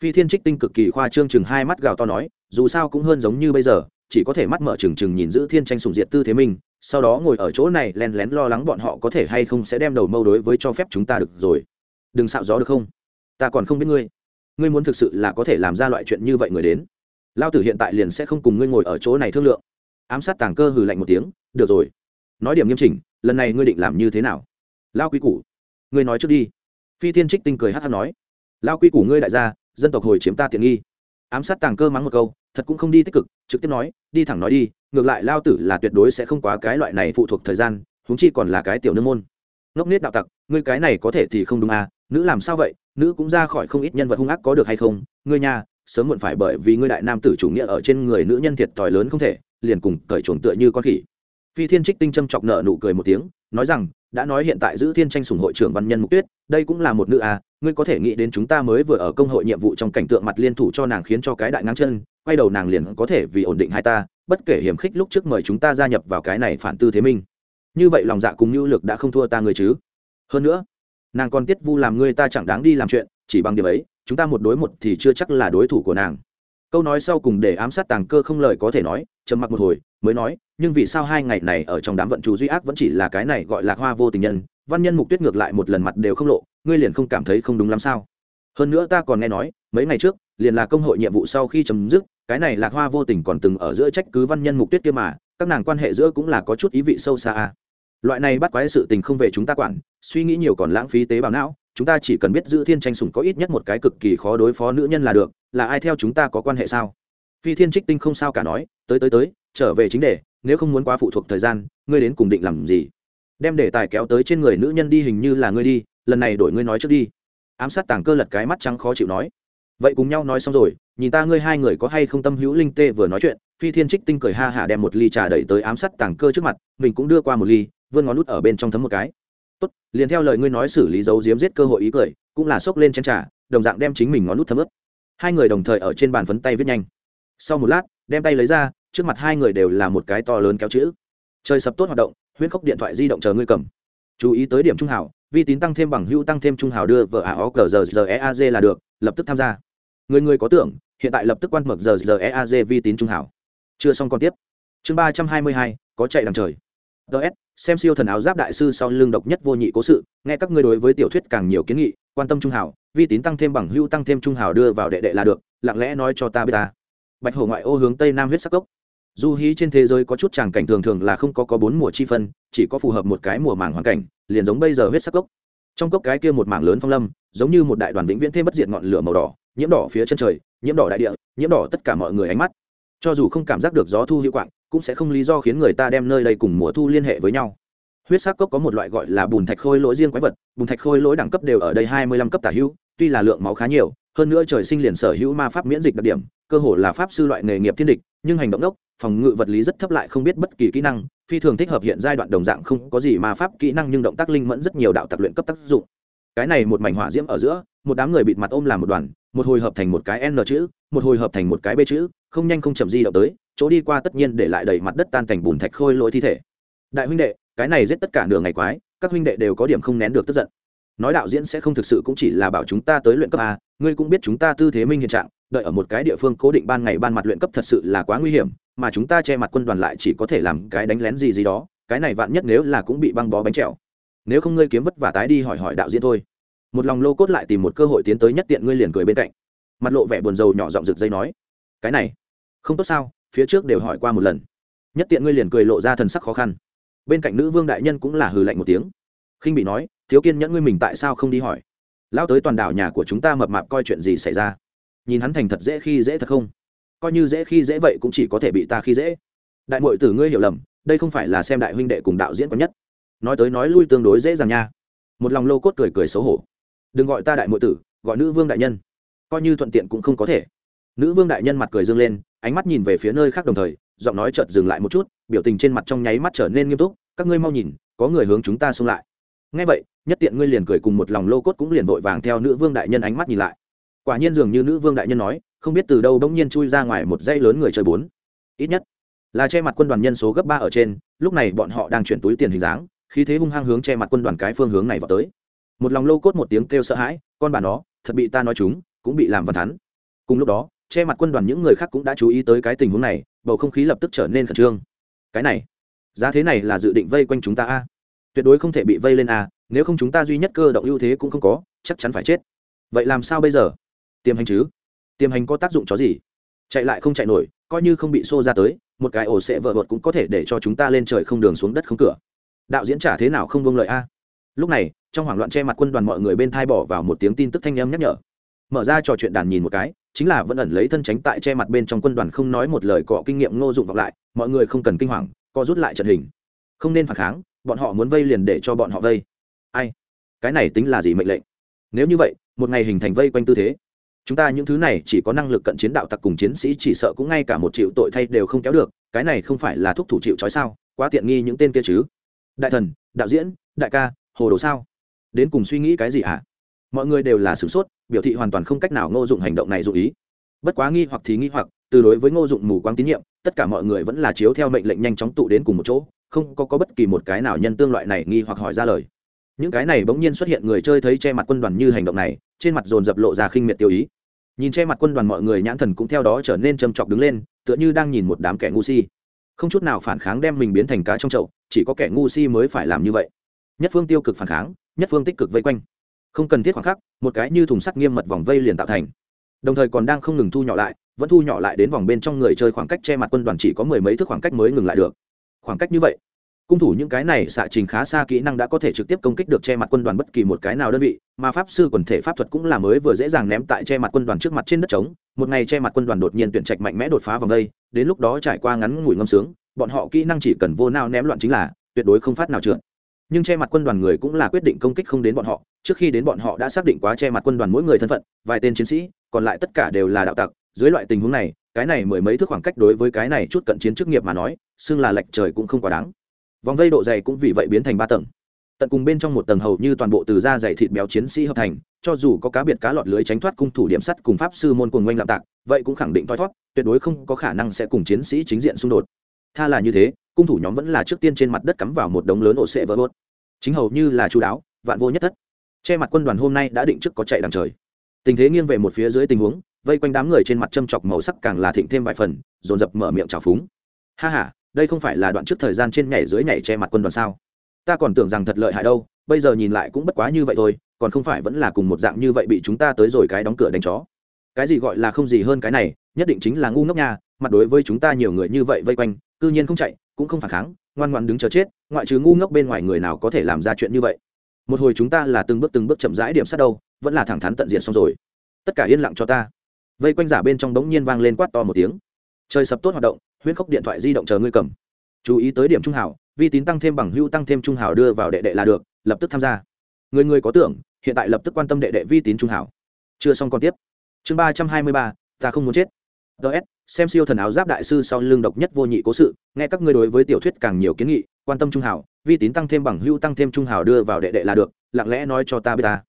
Speaker 1: Phi thiên trích tinh cực kỳ khoa trương chừng hai mắt gào to nói, dù sao cũng hơn giống như bây giờ, chỉ có thể mắt mở trừng trừng nhìn giữ thiên tranh sùng diệt tư thế minh sau đó ngồi ở chỗ này len lén lo lắng bọn họ có thể hay không sẽ đem đầu mâu đối với cho phép chúng ta được rồi. Đừng xạo gió được không? Ta còn không biết ngươi. Ngươi muốn thực sự là có thể làm ra loại chuyện như vậy người đến. Lao tử hiện tại liền sẽ không cùng ngươi ngồi ở chỗ này thương lượng. Ám sát tàng cơ hừ lạnh một tiếng, được rồi. Nói điểm nghiêm chỉnh, lần này ngươi định làm như thế nào? Lao quy củ. Ngươi nói trước đi. Phi thiên trích tinh cười hát hát nói. Lao quy củ ngươi đại gia, dân tộc hồi chiếm ta tiện nghi. Ám sát tàng cơ mắng một câu, thật cũng không đi tích cực, trực tiếp nói, đi thẳng nói đi ngược lại lao tử là tuyệt đối sẽ không quá cái loại này phụ thuộc thời gian, huống chi còn là cái tiểu nương môn. Ngốc nết đạo tặc, ngươi cái này có thể thì không đúng à nữ làm sao vậy, nữ cũng ra khỏi không ít nhân vật hung ác có được hay không? Ngươi nhà sớm muộn phải bởi vì ngươi đại nam tử chủ nghĩa ở trên người nữ nhân thiệt thòi lớn không thể, liền cùng cởi chuồng tựa như con khỉ. Phi thiên trích tinh châm chọc nợ nụ cười một tiếng, nói rằng, đã nói hiện tại giữ thiên tranh sủng hội trưởng văn nhân mục tuyết, đây cũng là một nữ à ngươi có thể nghĩ đến chúng ta mới vừa ở công hội nhiệm vụ trong cảnh tượng mặt liên thủ cho nàng khiến cho cái đại ngang chân, quay đầu nàng liền có thể vì ổn định hai ta bất kể hiểm khích lúc trước mời chúng ta gia nhập vào cái này phản tư thế minh. Như vậy lòng dạ cùng nhu lực đã không thua ta người chứ? Hơn nữa, nàng còn tiết vu làm ngươi ta chẳng đáng đi làm chuyện, chỉ bằng điểm ấy, chúng ta một đối một thì chưa chắc là đối thủ của nàng. Câu nói sau cùng để ám sát tàng cơ không lời có thể nói, trầm mặc một hồi, mới nói, nhưng vì sao hai ngày này ở trong đám vận chủ duy ác vẫn chỉ là cái này gọi là hoa vô tình nhân, văn nhân mục tuyết ngược lại một lần mặt đều không lộ, ngươi liền không cảm thấy không đúng lắm sao? Hơn nữa ta còn nghe nói, mấy ngày trước, liền là công hội nhiệm vụ sau khi chấm dứt cái này lạc hoa vô tình còn từng ở giữa trách cứ văn nhân mục tuyết kia mà, các nàng quan hệ giữa cũng là có chút ý vị sâu xa à. loại này bắt quái sự tình không về chúng ta quản, suy nghĩ nhiều còn lãng phí tế bào não, chúng ta chỉ cần biết giữ thiên tranh sủng có ít nhất một cái cực kỳ khó đối phó nữ nhân là được, là ai theo chúng ta có quan hệ sao? Phi thiên trích tinh không sao cả nói, tới tới tới, trở về chính đề, nếu không muốn quá phụ thuộc thời gian, ngươi đến cùng định làm gì? Đem đề tài kéo tới trên người nữ nhân đi hình như là ngươi đi, lần này đổi ngươi nói trước đi. Ám sát tàng cơ lật cái mắt trắng khó chịu nói. Vậy cùng nhau nói xong rồi nhìn ta ngươi hai người có hay không tâm hữu linh tê vừa nói chuyện, phi thiên trích tinh cười ha hả đem một ly trà đẩy tới ám sát tàng cơ trước mặt, mình cũng đưa qua một ly, vươn ngón nút ở bên trong thấm một cái. Tốt, liền theo lời ngươi nói xử lý dấu diếm giết cơ hội ý cười, cũng là xốc lên chén trà, đồng dạng đem chính mình ngón nút thấm ướt. Hai người đồng thời ở trên bàn phấn tay viết nhanh. Sau một lát, đem tay lấy ra, trước mặt hai người đều là một cái to lớn kéo chữ. Trời sập tốt hoạt động huyết khốc điện thoại di động chờ ngươi cầm. Chú ý tới điểm trung hảo, vi tín tăng thêm bằng hữu tăng thêm trung hảo đưa vợ ảo o giờ giờ e a g là được, lập tức tham gia. Người người có tưởng hiện tại lập tức quan mực giờ giờ eaz vi tín trung hảo. Chưa xong còn tiếp. Chương ba trăm hai mươi hai, có chạy đằng trời. Ts xem siêu thần áo giáp đại sư sau lưng độc nhất vô nhị cố sự, nghe các ngươi đối với tiểu thuyết càng nhiều kiến nghị, quan tâm trung hảo, vi tín tăng thêm bằng hưu tăng thêm trung hảo đưa vào đệ đệ là được, lặng lẽ nói cho ta biết ta. Bạch hổ ngoại ô hướng tây nam huyết sắc cốc. Du hí trên thế giới có chút tràng cảnh thường thường là không có có bốn mùa chi phân, chỉ có phù hợp một cái mùa màng hoàn cảnh, liền giống bây giờ huyết sắc cốc. Trong cốc cái kia một mảng lớn phong lâm, giống như một đại đoàn vĩnh viễn thêm bất diệt ngọn lửa màu đỏ, nhiễm đỏ phía chân trời nhiễm đỏ đại địa, nhiễm đỏ tất cả mọi người ánh mắt. Cho dù không cảm giác được gió thu hiệu quạng, cũng sẽ không lý do khiến người ta đem nơi đây cùng mùa thu liên hệ với nhau. Huyết sắc cốc có một loại gọi là bùn thạch khôi lỗi riêng quái vật, bùn thạch khôi lỗi đẳng cấp đều ở đây hai mươi lăm cấp tả hữu, tuy là lượng máu khá nhiều, hơn nữa trời sinh liền sở hữu ma pháp miễn dịch đặc điểm, cơ hồ là pháp sư loại nghề nghiệp thiên địch, nhưng hành động đốc, phòng ngự vật lý rất thấp lại không biết bất kỳ kỹ năng, phi thường thích hợp hiện giai đoạn đồng dạng không có gì ma pháp kỹ năng nhưng động tác linh mẫn rất nhiều đạo tặc luyện cấp tác dụng. Cái này một mảnh hỏa diễm ở giữa một đám người bịt mặt ôm làm một đoàn, một hồi hợp thành một cái n chữ, một hồi hợp thành một cái b chữ, không nhanh không chậm di động tới, chỗ đi qua tất nhiên để lại đầy mặt đất tan thành bùn thạch khôi lỗi thi thể. Đại huynh đệ, cái này giết tất cả nửa ngày quái, các huynh đệ đều có điểm không nén được tức giận. Nói đạo diễn sẽ không thực sự cũng chỉ là bảo chúng ta tới luyện cấp a, ngươi cũng biết chúng ta tư thế minh hiện trạng, đợi ở một cái địa phương cố định ban ngày ban mặt luyện cấp thật sự là quá nguy hiểm, mà chúng ta che mặt quân đoàn lại chỉ có thể làm cái đánh lén gì gì đó, cái này vạn nhất nếu là cũng bị băng bó bánh trèo nếu không ngươi kiếm vất vả tái đi hỏi hỏi đạo diễn thôi một lòng lô cốt lại tìm một cơ hội tiến tới nhất tiện ngươi liền cười bên cạnh. Mặt lộ vẻ buồn rầu nhỏ giọng rực dây nói, cái này, không tốt sao? Phía trước đều hỏi qua một lần. Nhất tiện ngươi liền cười lộ ra thần sắc khó khăn. Bên cạnh nữ vương đại nhân cũng là hừ lạnh một tiếng. Khinh bị nói, thiếu kiên nhẫn ngươi mình tại sao không đi hỏi? Lao tới toàn đảo nhà của chúng ta mập mạp coi chuyện gì xảy ra? Nhìn hắn thành thật dễ khi dễ thật không? Coi như dễ khi dễ vậy cũng chỉ có thể bị ta khi dễ. Đại mội tử ngươi hiểu lầm, đây không phải là xem đại huynh đệ cùng đạo diễn có nhất. Nói tới nói lui tương đối dễ dàng nha. Một lòng lô cốt cười cười xấu hổ đừng gọi ta đại mội tử, gọi nữ vương đại nhân. Coi như thuận tiện cũng không có thể. Nữ vương đại nhân mặt cười dương lên, ánh mắt nhìn về phía nơi khác đồng thời, giọng nói chợt dừng lại một chút, biểu tình trên mặt trong nháy mắt trở nên nghiêm túc, các ngươi mau nhìn, có người hướng chúng ta xông lại. Ngay vậy, nhất tiện ngươi liền cười cùng một lòng lô cốt cũng liền vội vàng theo nữ vương đại nhân ánh mắt nhìn lại. Quả nhiên dường như nữ vương đại nhân nói, không biết từ đâu bỗng nhiên chui ra ngoài một dây lớn người chơi bốn. Ít nhất là che mặt quân đoàn nhân số gấp ba ở trên, lúc này bọn họ đang chuyển túi tiền hình dáng, khí thế hung hăng hướng che mặt quân đoàn cái phương hướng này vào tới một lòng lô cốt một tiếng kêu sợ hãi, con bà nó, thật bị ta nói chúng, cũng bị làm văn thắn cùng lúc đó, che mặt quân đoàn những người khác cũng đã chú ý tới cái tình huống này, bầu không khí lập tức trở nên khẩn trương. Cái này, giá thế này là dự định vây quanh chúng ta a? Tuyệt đối không thể bị vây lên a, nếu không chúng ta duy nhất cơ động ưu thế cũng không có, chắc chắn phải chết. Vậy làm sao bây giờ? Tiềm hành chứ. Tiềm hành có tác dụng chó gì? Chạy lại không chạy nổi, coi như không bị xô ra tới, một cái ổ sẽ vợ vợt cũng có thể để cho chúng ta lên trời không đường xuống đất không cửa. Đạo diễn trả thế nào không vương lợi a? Lúc này trong hoảng loạn che mặt quân đoàn mọi người bên thai bỏ vào một tiếng tin tức thanh âm nhắc nhở. Mở ra trò chuyện đàn nhìn một cái, chính là vẫn ẩn lấy thân tránh tại che mặt bên trong quân đoàn không nói một lời cọ kinh nghiệm ngô dụng vọng lại, mọi người không cần kinh hoàng, co rút lại trận hình. Không nên phản kháng, bọn họ muốn vây liền để cho bọn họ vây. Ai? Cái này tính là gì mệnh lệnh? Nếu như vậy, một ngày hình thành vây quanh tư thế. Chúng ta những thứ này chỉ có năng lực cận chiến đạo tặc cùng chiến sĩ chỉ sợ cũng ngay cả một triệu tội thay đều không kéo được, cái này không phải là thúc thủ chịu trói sao? Quá tiện nghi những tên kia chứ. Đại thần, đạo diễn, đại ca, hồ đồ sao? Đến cùng suy nghĩ cái gì ạ à? mọi người đều là sửng sốt biểu thị hoàn toàn không cách nào ngô dụng hành động này dụ ý. Bất quá nghi hoặc thì nghi hoặc từ đối với ngô dụng mù quáng tín nhiệm tất cả mọi người vẫn là chiếu theo mệnh lệnh nhanh chóng tụ đến cùng một chỗ không có, có bất kỳ một cái nào nhân tương loại này nghi hoặc hỏi ra lời. Những cái này bỗng nhiên xuất hiện người chơi thấy che mặt quân đoàn như hành động này trên mặt dồn dập lộ ra khinh miệt tiêu ý. Nhìn che mặt quân đoàn mọi người nhãn thần cũng theo đó trở nên trầm trọc đứng lên tựa như đang nhìn một đám kẻ ngu si. Không chút nào phản kháng đem mình biến thành cá trong chậu chỉ có kẻ ngu si mới phải làm như vậy. Nhất phương tiêu cực phản kháng nhất phương tích cực vây quanh. Không cần thiết khoảng khắc, một cái như thùng sắt nghiêm mật vòng vây liền tạo thành. Đồng thời còn đang không ngừng thu nhỏ lại, vẫn thu nhỏ lại đến vòng bên trong người chơi khoảng cách che mặt quân đoàn chỉ có mười mấy thước khoảng cách mới ngừng lại được. Khoảng cách như vậy, cung thủ những cái này xạ trình khá xa kỹ năng đã có thể trực tiếp công kích được che mặt quân đoàn bất kỳ một cái nào đơn vị, mà pháp sư quần thể pháp thuật cũng là mới vừa dễ dàng ném tại che mặt quân đoàn trước mặt trên đất trống. Một ngày che mặt quân đoàn đột nhiên tuyển trạch mạnh mẽ đột phá vòng đây, đến lúc đó trải qua ngắn ngủi ngâm sướng, bọn họ kỹ năng chỉ cần vô nao ném loạn chính là tuyệt đối không phát nào trượt nhưng che mặt quân đoàn người cũng là quyết định công kích không đến bọn họ, trước khi đến bọn họ đã xác định quá che mặt quân đoàn mỗi người thân phận, vài tên chiến sĩ, còn lại tất cả đều là đạo tặc. Dưới loại tình huống này, cái này mười mấy thước khoảng cách đối với cái này chút cận chiến chức nghiệp mà nói, xưng là lệch trời cũng không quá đáng. Vòng vây độ dày cũng vì vậy biến thành ba tầng. Tận cùng bên trong một tầng hầu như toàn bộ từ da dày thịt béo chiến sĩ hợp thành, cho dù có cá biệt cá lọt lưới tránh thoát cung thủ điểm sắt cùng pháp sư môn cuồng oanh lạm tạc, vậy cũng khẳng định thoi thoát tuyệt đối không có khả năng sẽ cùng chiến sĩ chính diện xung đột. Tha là như thế cung thủ nhóm vẫn là trước tiên trên mặt đất cắm vào một đống lớn ổ sệ vỡ vốt chính hầu như là chú đáo, vạn vô nhất thất. Che mặt quân đoàn hôm nay đã định trước có chạy đằng trời. Tình thế nghiêng về một phía dưới tình huống, vây quanh đám người trên mặt châm chọc màu sắc càng là thịnh thêm vài phần, dồn dập mở miệng trào phúng. Ha h a đây không phải là đoạn trước thời gian trên nhảy dưới nhảy che mặt quân đoàn sao? Ta còn tưởng rằng thật lợi hại đâu, bây giờ nhìn lại cũng bất quá như vậy thôi, còn không phải vẫn là cùng một dạng như vậy bị chúng ta tới rồi cái đóng cửa đánh chó. Cái gì gọi là không gì hơn cái này, nhất định chính là ngu ngốc nha, mặt đối với chúng ta nhiều người như vậy vây quanh, cư nhiên không chạy cũng không phản kháng, ngoan ngoan đứng chờ chết, ngoại trừ ngu ngốc bên ngoài người nào có thể làm ra chuyện như vậy. Một hồi chúng ta là từng bước từng bước chậm rãi điểm sát đâu, vẫn là thẳng thắn tận diện xong rồi. Tất cả yên lặng cho ta. Vây quanh giả bên trong bỗng nhiên vang lên quát to một tiếng. Trời sập tốt hoạt động, huyễn khốc điện thoại di động chờ ngươi cầm. Chú ý tới điểm trung hảo, vi tín tăng thêm bằng hữu tăng thêm trung hảo đưa vào đệ đệ là được, lập tức tham gia. Người người có tưởng, hiện tại lập tức quan tâm đệ đệ vi tín trung hảo. Chưa xong còn tiếp. Chương ba trăm hai mươi ba, ta không muốn chết ts xem siêu thần áo giáp đại sư sau lưng độc nhất vô nhị cố sự, nghe các ngươi đối với tiểu thuyết càng nhiều kiến nghị, quan tâm trung hảo, vi tín tăng thêm bằng hữu tăng thêm trung hảo đưa vào đệ đệ là được, lặng lẽ nói cho ta biết ta.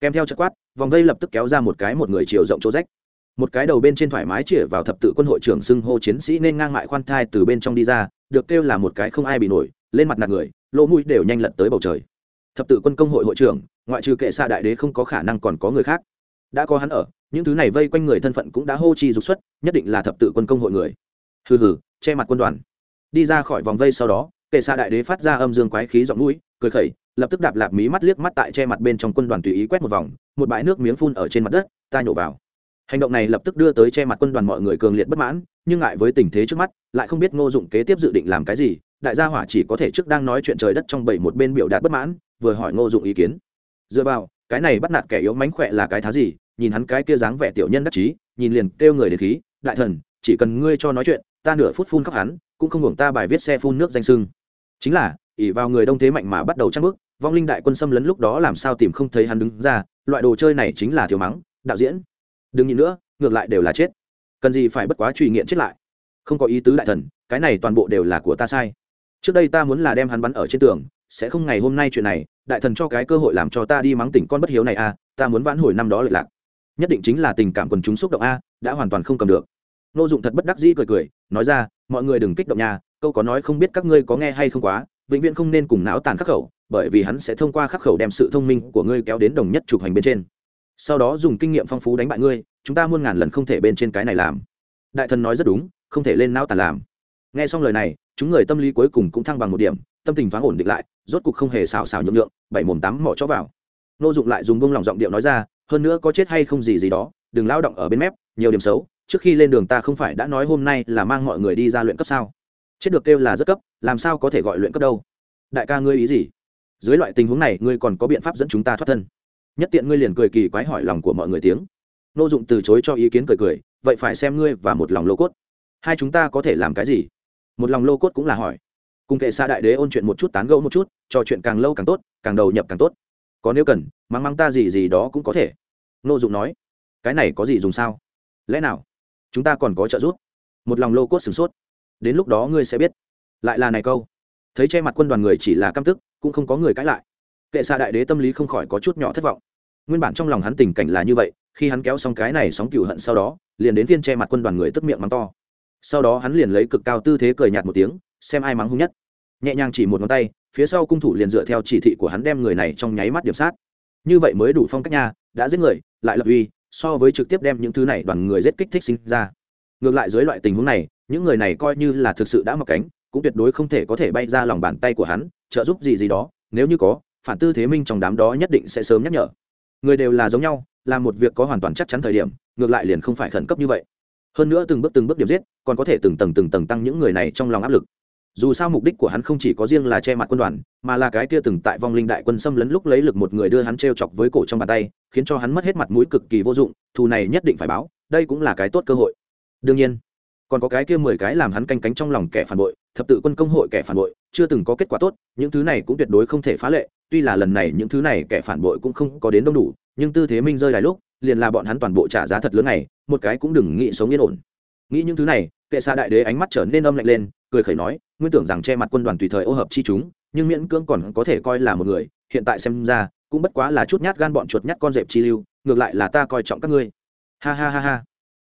Speaker 1: Kèm theo chất quát, vòng vây lập tức kéo ra một cái một người chiều rộng chỗ rách. Một cái đầu bên trên thoải mái chĩa vào thập tự quân hội trưởng xưng hô chiến sĩ nên ngang mại khoan thai từ bên trong đi ra, được kêu là một cái không ai bị nổi, lên mặt nạt người, lỗ mũi đều nhanh lật tới bầu trời. Thập tự quân công hội hội trưởng, ngoại trừ kệ xa đại đế không có khả năng còn có người khác đã có hắn ở, những thứ này vây quanh người thân phận cũng đã hô chi dục xuất, nhất định là thập tự quân công hội người. Hừ hừ, che mặt quân đoàn. Đi ra khỏi vòng vây sau đó, kệ xa đại đế phát ra âm dương quái khí giọng mũi, cười khẩy, lập tức đạp lạp mí mắt liếc mắt tại che mặt bên trong quân đoàn tùy ý quét một vòng, một bãi nước miếng phun ở trên mặt đất, ta nhổ vào. Hành động này lập tức đưa tới che mặt quân đoàn mọi người cường liệt bất mãn, nhưng ngại với tình thế trước mắt, lại không biết ngô dụng kế tiếp dự định làm cái gì, đại gia hỏa chỉ có thể trước đang nói chuyện trời đất trong bảy một bên biểu đạt bất mãn, vừa hỏi ngô dụng ý kiến. Dựa vào cái này bắt nạt kẻ yếu mánh khỏe là cái thá gì? Nhìn hắn cái kia dáng vẻ tiểu nhân đắc chí, nhìn liền kêu người đến khí, đại thần, chỉ cần ngươi cho nói chuyện, ta nửa phút phun khóc hắn, cũng không hưởng ta bài viết xe phun nước danh sưng. Chính là ỉ vào người đông thế mạnh mà bắt đầu trăng bước, vong linh đại quân xâm lấn lúc đó làm sao tìm không thấy hắn đứng ra, loại đồ chơi này chính là thiếu mắng, đạo diễn. Đừng nhìn nữa, ngược lại đều là chết. Cần gì phải bất quá truy nghiện chết lại. Không có ý tứ đại thần, cái này toàn bộ đều là của ta sai. Trước đây ta muốn là đem hắn bắn ở trên tường sẽ không ngày hôm nay chuyện này, đại thần cho cái cơ hội làm cho ta đi mắng tỉnh con bất hiếu này a ta muốn vãn hồi năm đó lệ lạc. Nhất định chính là tình cảm quần chúng xúc động a, đã hoàn toàn không cầm được. Nô dụng thật bất đắc dĩ cười cười, nói ra, mọi người đừng kích động nha, câu có nói không biết các ngươi có nghe hay không quá, vĩnh viễn không nên cùng não tàn khắc khẩu, bởi vì hắn sẽ thông qua khắc khẩu đem sự thông minh của ngươi kéo đến đồng nhất trục hành bên trên. Sau đó dùng kinh nghiệm phong phú đánh bại ngươi, chúng ta muôn ngàn lần không thể bên trên cái này làm. Đại thần nói rất đúng, không thể lên não tàn làm. Nghe xong lời này, chúng người tâm lý cuối cùng cũng thăng bằng một điểm, tâm tình thoáng ổn định lại rốt cục không hề xào xào nhượng lượng bảy mồm tám mỏ chó vào. Nô dụng lại dùng bông lòng giọng điệu nói ra, hơn nữa có chết hay không gì gì đó, đừng lao động ở bên mép, nhiều điểm xấu, trước khi lên đường ta không phải đã nói hôm nay là mang mọi người đi ra luyện cấp sao? Chết được kêu là rất cấp, làm sao có thể gọi luyện cấp đâu? Đại ca ngươi ý gì? Dưới loại tình huống này, ngươi còn có biện pháp dẫn chúng ta thoát thân. Nhất tiện ngươi liền cười kỳ quái hỏi lòng của mọi người tiếng. Nô dụng từ chối cho ý kiến cười cười, vậy phải xem ngươi và một lòng lô cốt. Hai chúng ta có thể làm cái gì? Một lòng lô cốt cũng là hỏi cùng kệ xa đại đế ôn chuyện một chút tán gẫu một chút, trò chuyện càng lâu càng tốt, càng đầu nhập càng tốt. Có nếu cần mắng mắng ta gì gì đó cũng có thể. Nô dụng nói, cái này có gì dùng sao? Lẽ nào? Chúng ta còn có trợ giúp. Một lòng lô cốt sửng sốt. Đến lúc đó ngươi sẽ biết. Lại là này câu. Thấy che mặt quân đoàn người chỉ là căm tức, cũng không có người cãi lại. Kệ xa đại đế tâm lý không khỏi có chút nhỏ thất vọng. Nguyên bản trong lòng hắn tình cảnh là như vậy, khi hắn kéo xong cái này sóng cựu hận sau đó, liền đến viên che mặt quân đoàn người tức miệng mắng to. Sau đó hắn liền lấy cực cao tư thế cười nhạt một tiếng xem ai mắng hung nhất. Nhẹ nhàng chỉ một ngón tay, phía sau cung thủ liền dựa theo chỉ thị của hắn đem người này trong nháy mắt điểm sát. Như vậy mới đủ phong cách nha, đã giết người, lại lập uy, so với trực tiếp đem những thứ này đoàn người giết kích thích sinh ra. Ngược lại dưới loại tình huống này, những người này coi như là thực sự đã mặc cánh, cũng tuyệt đối không thể có thể bay ra lòng bàn tay của hắn, trợ giúp gì gì đó, nếu như có, phản tư thế minh trong đám đó nhất định sẽ sớm nhắc nhở. Người đều là giống nhau, làm một việc có hoàn toàn chắc chắn thời điểm, ngược lại liền không phải khẩn cấp như vậy. Hơn nữa từng bước từng bước điểm giết, còn có thể từng tầng từng tầng tăng những người này trong lòng áp lực dù sao mục đích của hắn không chỉ có riêng là che mặt quân đoàn, mà là cái kia từng tại vong linh đại quân xâm lấn lúc lấy lực một người đưa hắn t r e o chọc với cổ trong bàn tay, khiến cho hắn mất hết mặt mũi cực kỳ vô dụng, thù này nhất định phải báo, đây cũng là cái tốt cơ hội. Đương nhiên, còn có cái kia mười cái làm hắn canh cánh trong lòng kẻ phản bội, thập tự quân công hội kẻ phản bội, chưa từng có kết quả tốt, những thứ này cũng tuyệt đối không thể phá lệ, tuy là lần này những thứ này kẻ phản bội cũng không có đến đông đủ, nhưng tư thế minh rơi đài lúc, liền là bọn hắn toàn bộ trả giá thật lớn này, một cái cũng đừng nghĩ sống yên ổn. Nghĩ những thứ này, kệ xa đại đế ánh mắt trở nên âm lạnh lên cười khẩy nói, nguyên tưởng rằng che mặt quân đoàn tùy thời ô hợp chi chúng, nhưng miễn cưỡng còn có thể coi là một người, hiện tại xem ra, cũng bất quá là chút nhát gan bọn chuột nhát con dẹp chi lưu, ngược lại là ta coi trọng các ngươi. Ha ha ha ha.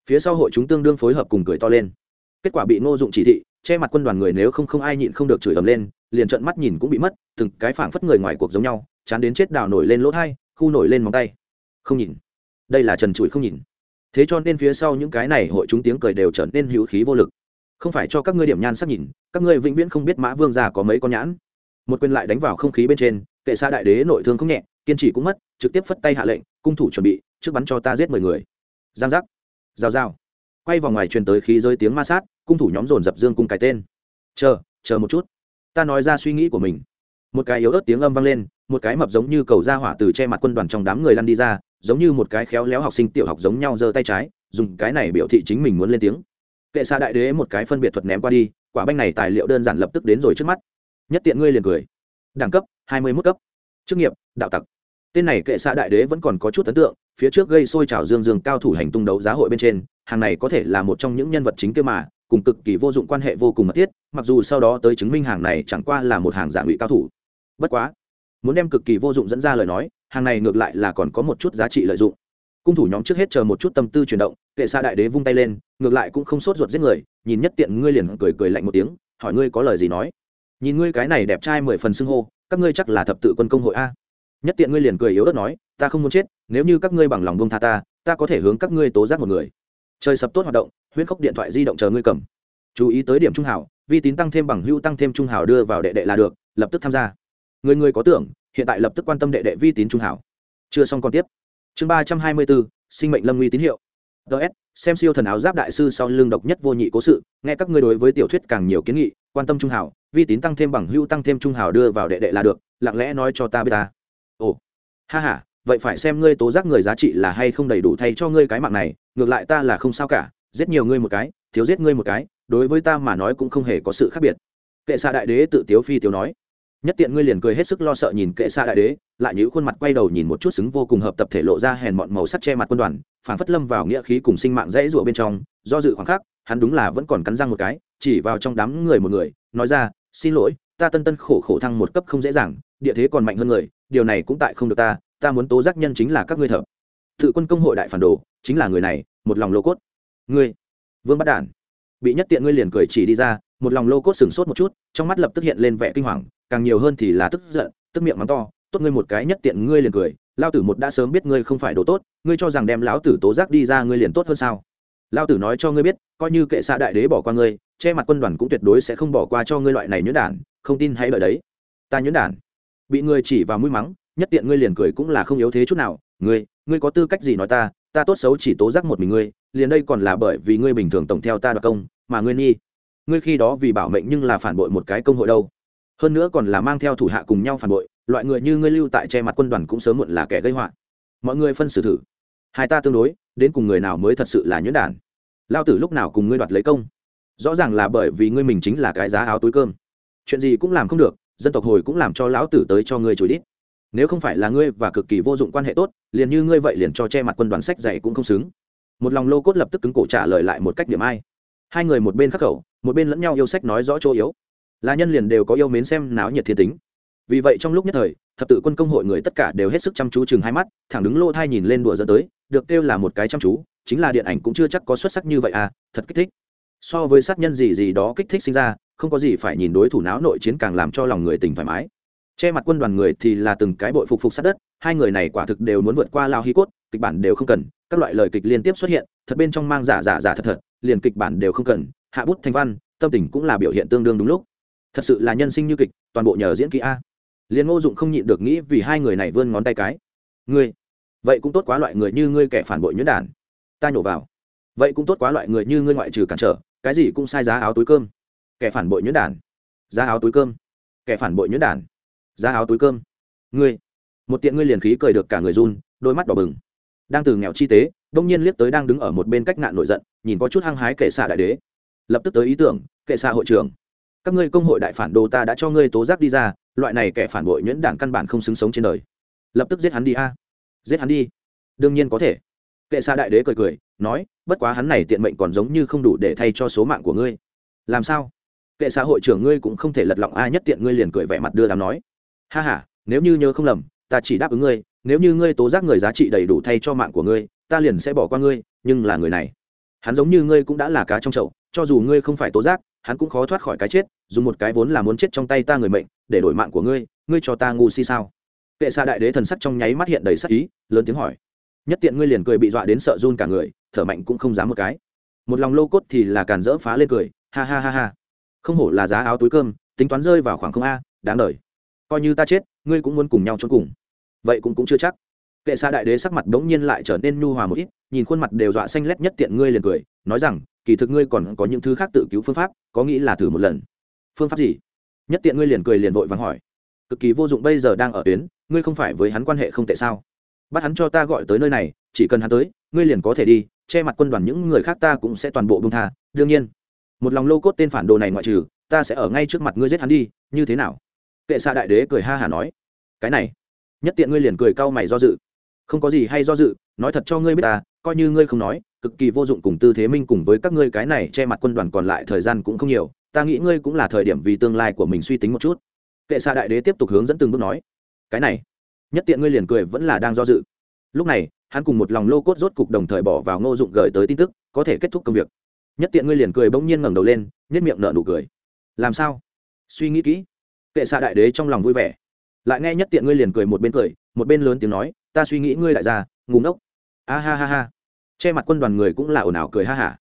Speaker 1: Phía sau hội chúng tương đương phối hợp cùng cười to lên. Kết quả bị ngô dụng chỉ thị, che mặt quân đoàn người nếu không không ai nhịn không được chửi ầm lên, liền trợn mắt nhìn cũng bị mất, từng cái phảng phất người ngoài cuộc giống nhau, chán đến chết đào nổi lên lỗ thai, khu nổi lên móng tay. Không nhìn. Đây là trần trụi không nhìn. Thế cho nên phía sau những cái này hội chúng tiếng cười đều trở nên hữu khí vô lực không phải cho các ngươi điểm nhan sắc nhìn, các ngươi vĩnh viễn không biết mã vương già có mấy con nhãn. Một quyền lại đánh vào không khí bên trên, kệ xa đại đế nội thương không nhẹ, kiên trì cũng mất, trực tiếp phất tay hạ lệnh, cung thủ chuẩn bị, trước bắn cho ta giết mười người. Giang giác. Rào rào. Quay vào ngoài truyền tới khí rơi tiếng ma sát, cung thủ nhóm dồn dập dương cung cái tên. Chờ chờ một chút. Ta nói ra suy nghĩ của mình. Một cái yếu ớt tiếng âm vang lên, một cái mập giống như cầu ra hỏa từ che mặt quân đoàn trong đám người lăn đi ra, giống như một cái khéo léo học sinh tiểu học giống nhau giơ tay trái, dùng cái này biểu thị chính mình muốn lên tiếng kệ xa đại đế một cái phân biệt thuật ném qua đi, quả banh này tài liệu đơn giản lập tức đến rồi trước mắt. Nhất tiện ngươi liền cười. Đẳng cấp, hai mươi mức cấp. Chức nghiệp, đạo tặc. Tên này kệ xa đại đế vẫn còn có chút ấn tượng, phía trước gây xôi trào dương dương cao thủ hành tung đấu giá hội bên trên, hàng này có thể là một trong những nhân vật chính kia mà, cùng cực kỳ vô dụng quan hệ vô cùng mật thiết, mặc dù sau đó tới chứng minh hàng này chẳng qua là một hàng giả ngụy cao thủ. Bất quá, muốn đem cực kỳ vô dụng dẫn ra lời nói, hàng này ngược lại là còn có một chút giá trị lợi dụng cung thủ nhóm trước hết chờ một chút tâm tư chuyển động, kệ xa đại đế vung tay lên, ngược lại cũng không sốt ruột giết người, nhìn nhất tiện ngươi liền cười cười lạnh một tiếng, hỏi ngươi có lời gì nói. Nhìn ngươi cái này đẹp trai mười phần xưng hô, các ngươi chắc là thập tự quân công hội a. Nhất tiện ngươi liền cười yếu ớt nói, ta không muốn chết, nếu như các ngươi bằng lòng bông tha ta ta có thể hướng các ngươi tố giác một người. Trời sập tốt hoạt động, huyễn khốc điện thoại di động chờ ngươi cầm. Chú ý tới điểm trung hảo, vi tín tăng thêm bằng hưu tăng thêm trung hảo đưa vào đệ đệ là được, lập tức tham gia. Người người có tưởng, hiện tại lập tức quan tâm đệ đệ vi tín trung hảo. Chưa xong còn tiếp chương ba trăm hai mươi bốn sinh mệnh lâm nguy tín hiệu. Ts xem siêu thần áo giáp đại sư sau lưng độc nhất vô nhị cố sự, nghe các ngươi đối với tiểu thuyết càng nhiều kiến nghị, quan tâm trung hảo, vi tín tăng thêm bằng hưu tăng thêm trung hảo đưa vào đệ đệ là được, lặng lẽ nói cho ta biết ta. Ồ, ha ha, vậy phải xem ngươi tố giác người giá trị là hay không đầy đủ thay cho ngươi cái mạng này, ngược lại ta là không sao cả, giết nhiều ngươi một cái, thiếu giết ngươi một cái, đối với ta mà nói cũng không hề có sự khác biệt. Kệ xạ đại đế tự tiếu phi tiếu nói nhất tiện ngươi liền cười hết sức lo sợ nhìn kệ xa đại đế, lại nhíu khuôn mặt quay đầu nhìn một chút xứng vô cùng hợp tập thể lộ ra hèn mọn màu sắc che mặt quân đoàn phản phất lâm vào nghĩa khí cùng sinh mạng dễ rụa bên trong, do dự khoảng khắc, hắn đúng là vẫn còn cắn răng một cái, chỉ vào trong đám người một người, nói ra, xin lỗi, ta tân tân khổ khổ thăng một cấp không dễ dàng, địa thế còn mạnh hơn người, điều này cũng tại không được ta ta muốn tố giác nhân chính là các ngươi thợ. Tự quân công hội đại phản đồ, chính là người này, một lòng lô cốt. Ngươi, vương bắt đản. Bị nhất tiện ngươi liền cười chỉ đi ra, một lòng lô cốt sửng sốt một chút, trong mắt lập tức hiện lên vẻ kinh hoàng càng nhiều hơn thì là tức giận, tức miệng mắng to, tốt ngươi một cái nhất tiện ngươi liền cười, lao tử một đã sớm biết ngươi không phải đồ tốt, ngươi cho rằng đem lão tử tố giác đi ra ngươi liền tốt hơn sao? Lao tử nói cho ngươi biết, coi như kệ xã đại đế bỏ qua ngươi, che mặt quân đoàn cũng tuyệt đối sẽ không bỏ qua cho ngươi loại này nhuyễn đản, không tin hãy đợi đấy. Ta nhuyễn đản. Bị ngươi chỉ vào mũi mắng, nhất tiện ngươi liền cười cũng là không yếu thế chút nào. Ngươi ngươi có tư cách gì nói ta ta tốt xấu chỉ tố giác một mình ngươi, liền đây còn là bởi vì ngươi bình thường tổng theo ta đoạt công, mà ngươi nghi ngươi khi đó vì bảo mệnh nhưng là phản bội một cái công hội đâu hơn nữa còn là mang theo thủ hạ cùng nhau phản bội, loại người như ngươi lưu tại che mặt quân đoàn cũng sớm muộn là kẻ gây họa. Mọi người phân xử thử. Hai ta tương đối, đến cùng người nào mới thật sự là nhuyễn đản? Lao tử lúc nào cùng ngươi đoạt lấy công? Rõ ràng là bởi vì ngươi mình chính là cái giá áo túi cơm. Chuyện gì cũng làm không được, dân tộc hồi cũng làm cho lão tử tới cho ngươi chối đít. Nếu không phải là ngươi và cực kỳ vô dụng quan hệ tốt, liền như ngươi vậy liền cho che mặt quân đoàn sách dạy cũng không xứng. Một lòng lô cốt lập tức cứng cổ trả lời lại một cách điểm ai. Hai người một bên khắc khẩu, một bên lẫn nhau yêu sách nói rõ chỗ yếu là nhân liền đều có yêu mến xem náo nhiệt thiên tính. Vì vậy trong lúc nhất thời, thập tự quân công hội người tất cả đều hết sức chăm chú chừng hai mắt, thẳng đứng lô thai nhìn lên đùa dẫn tới, được kêu là một cái chăm chú, chính là điện ảnh cũng chưa chắc có xuất sắc như vậy à thật kích thích. So với sát nhân gì gì đó kích thích sinh ra, không có gì phải nhìn đối thủ não nội chiến càng làm cho lòng người tình thoải mái. Che mặt quân đoàn người thì là từng cái bội phục phục sát đất, hai người này quả thực đều muốn vượt qua lao hi cốt, kịch bản đều không cần, các loại lời kịch liên tiếp xuất hiện, thật bên trong mang giả giả giả thật thật, liền kịch bản đều không cần, hạ bút thanh văn, tâm tình cũng là biểu hiện tương đương đúng lúc thật sự là nhân sinh như kịch, toàn bộ nhờ diễn kỹ a. Liền ngô dụng không nhịn được nghĩ vì hai người này vươn ngón tay cái. Ngươi, vậy cũng tốt quá loại người như ngươi kẻ phản bội nhuyễn đản. Ta nhổ vào. Vậy cũng tốt quá loại người như ngươi ngoại trừ cản trở, cái gì cũng sai giá áo túi cơm. Kẻ phản bội nhuyễn đản. Giá áo túi cơm. Kẻ phản bội nhuyễn đản. Giá áo túi cơm. Ngươi, một tiện ngươi liền khí cười được cả người run, đôi mắt đỏ bừng. Đang từ nghèo chi tế, đông nhiên liếc tới đang đứng ở một bên cách ngạn nổi giận, nhìn có chút hăng hái kệ xạ đại đế. Lập tức tới ý tưởng, kệ xạ hội trưởng các ngươi công hội đại phản đồ ta đã cho ngươi tố giác đi ra, loại này kẻ phản bội nhuyễn đảng căn bản không xứng sống trên đời. Lập tức giết hắn đi a. Giết hắn đi. Đương nhiên có thể. Kệ xa đại đế cười cười, nói, bất quá hắn này tiện mệnh còn giống như không đủ để thay cho số mạng của ngươi. Làm sao? Kệ xã hội trưởng ngươi cũng không thể lật lọng a nhất tiện ngươi liền cười vẻ mặt đưa đám nói. Ha h a nếu như nhớ không lầm, ta chỉ đáp ứng ngươi, nếu như ngươi tố giác người giá trị đầy đủ thay cho mạng của ngươi, ta liền sẽ bỏ qua ngươi, nhưng là người này. Hắn giống như ngươi cũng đã là cá trong chậu, cho dù ngươi không phải tố giác hắn cũng khó thoát khỏi cái chết, dùng một cái vốn là muốn chết trong tay ta người mệnh, để đổi mạng của ngươi ngươi cho ta ngu si sao? Kệ xa đại đế thần sắc trong nháy mắt hiện đầy sắc ý, lớn tiếng hỏi. Nhất tiện ngươi liền cười bị dọa đến sợ run cả người, thở mạnh cũng không dám một cái. Một lòng lô cốt thì là càn rỡ phá lên cười, ha ha ha ha. Không hổ là giá áo túi cơm, tính toán rơi vào khoảng không a, đáng đời. Coi như ta chết, ngươi cũng muốn cùng nhau trốn cùng. Vậy cũng cũng chưa chắc. Kệ xa đại đế sắc mặt bỗng nhiên lại trở nên nhu hòa một ít, nhìn khuôn mặt đều dọa xanh lét nhất tiện ngươi liền cười, nói rằng kỳ thực ngươi còn có những thứ khác tự cứu phương pháp, có nghĩ là thử một lần? Phương pháp gì? Nhất tiện ngươi liền cười liền vội vàng hỏi. Cực kỳ vô dụng bây giờ đang ở tuyến, ngươi không phải với hắn quan hệ không tệ sao? Bắt hắn cho ta gọi tới nơi này, chỉ cần hắn tới, ngươi liền có thể đi, che mặt quân đoàn những người khác ta cũng sẽ toàn bộ bông tha, đương nhiên. Một lòng lô cốt tên phản đồ này ngoại trừ, ta sẽ ở ngay trước mặt ngươi giết hắn đi, như thế nào? Kệ xạ đại đế cười ha hả nói. Cái này, nhất tiện ngươi liền cười cau mày do dự. Không có gì hay do dự, nói thật cho ngươi biết ta, coi như ngươi không nói cực kỳ vô dụng cùng tư thế minh cùng với các ngươi cái này che mặt quân đoàn còn lại thời gian cũng không nhiều, ta nghĩ ngươi cũng là thời điểm vì tương lai của mình suy tính một chút. Kệ xạ đại đế tiếp tục hướng dẫn từng bước nói. Cái này, nhất tiện ngươi liền cười vẫn là đang do dự. Lúc này, hắn cùng một lòng lô cốt rốt cục đồng thời bỏ vào ngô dụng gửi tới tin tức, có thể kết thúc công việc. Nhất tiện ngươi liền cười bỗng nhiên ngẩng đầu lên nhất miệng nở nụ cười. Làm sao? Suy nghĩ kỹ. Kệ xạ đại đế trong lòng vui vẻ. Lại nghe nhất tiện ngươi liền cười một bên cười, một bên lớn tiếng nói, ta suy nghĩ ngươi đại gia ngủ ngốc. A ha ha ha che mặt quân đoàn người cũng là ồn ào cười ha hả.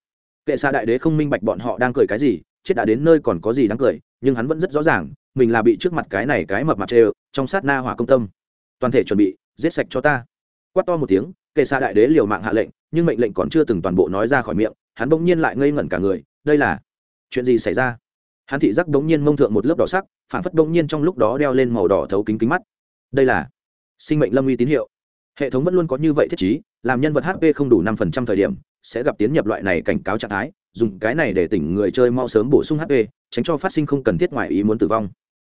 Speaker 1: Kệ xa đại đế không minh bạch bọn họ đang cười cái gì, chết đã đến nơi còn có gì đáng cười, nhưng hắn vẫn rất rõ ràng, mình là bị trước mặt cái này cái mập mặt trêu, trong sát na hỏa công tâm. Toàn thể chuẩn bị, giết sạch cho ta. Quát to một tiếng, kệ xa đại đế liều mạng hạ lệnh, nhưng mệnh lệnh còn chưa từng toàn bộ nói ra khỏi miệng, hắn bỗng nhiên lại ngây ngẩn cả người, đây là chuyện gì xảy ra? Hắn thị giác bỗng nhiên mông thượng một lớp đỏ sắc phản phất bỗng nhiên trong lúc đó đeo lên màu đỏ thấu kính kính mắt. Đây là sinh mệnh lâm uy tín hiệu. Hệ thống vẫn luôn có như vậy thiết chí làm nhân vật hp không đủ năm phần trăm thời điểm, sẽ gặp tiến nhập loại này cảnh cáo trạng thái, dùng cái này để tỉnh người chơi mau sớm bổ sung hp tránh cho phát sinh không cần thiết ngoài ý muốn tử vong.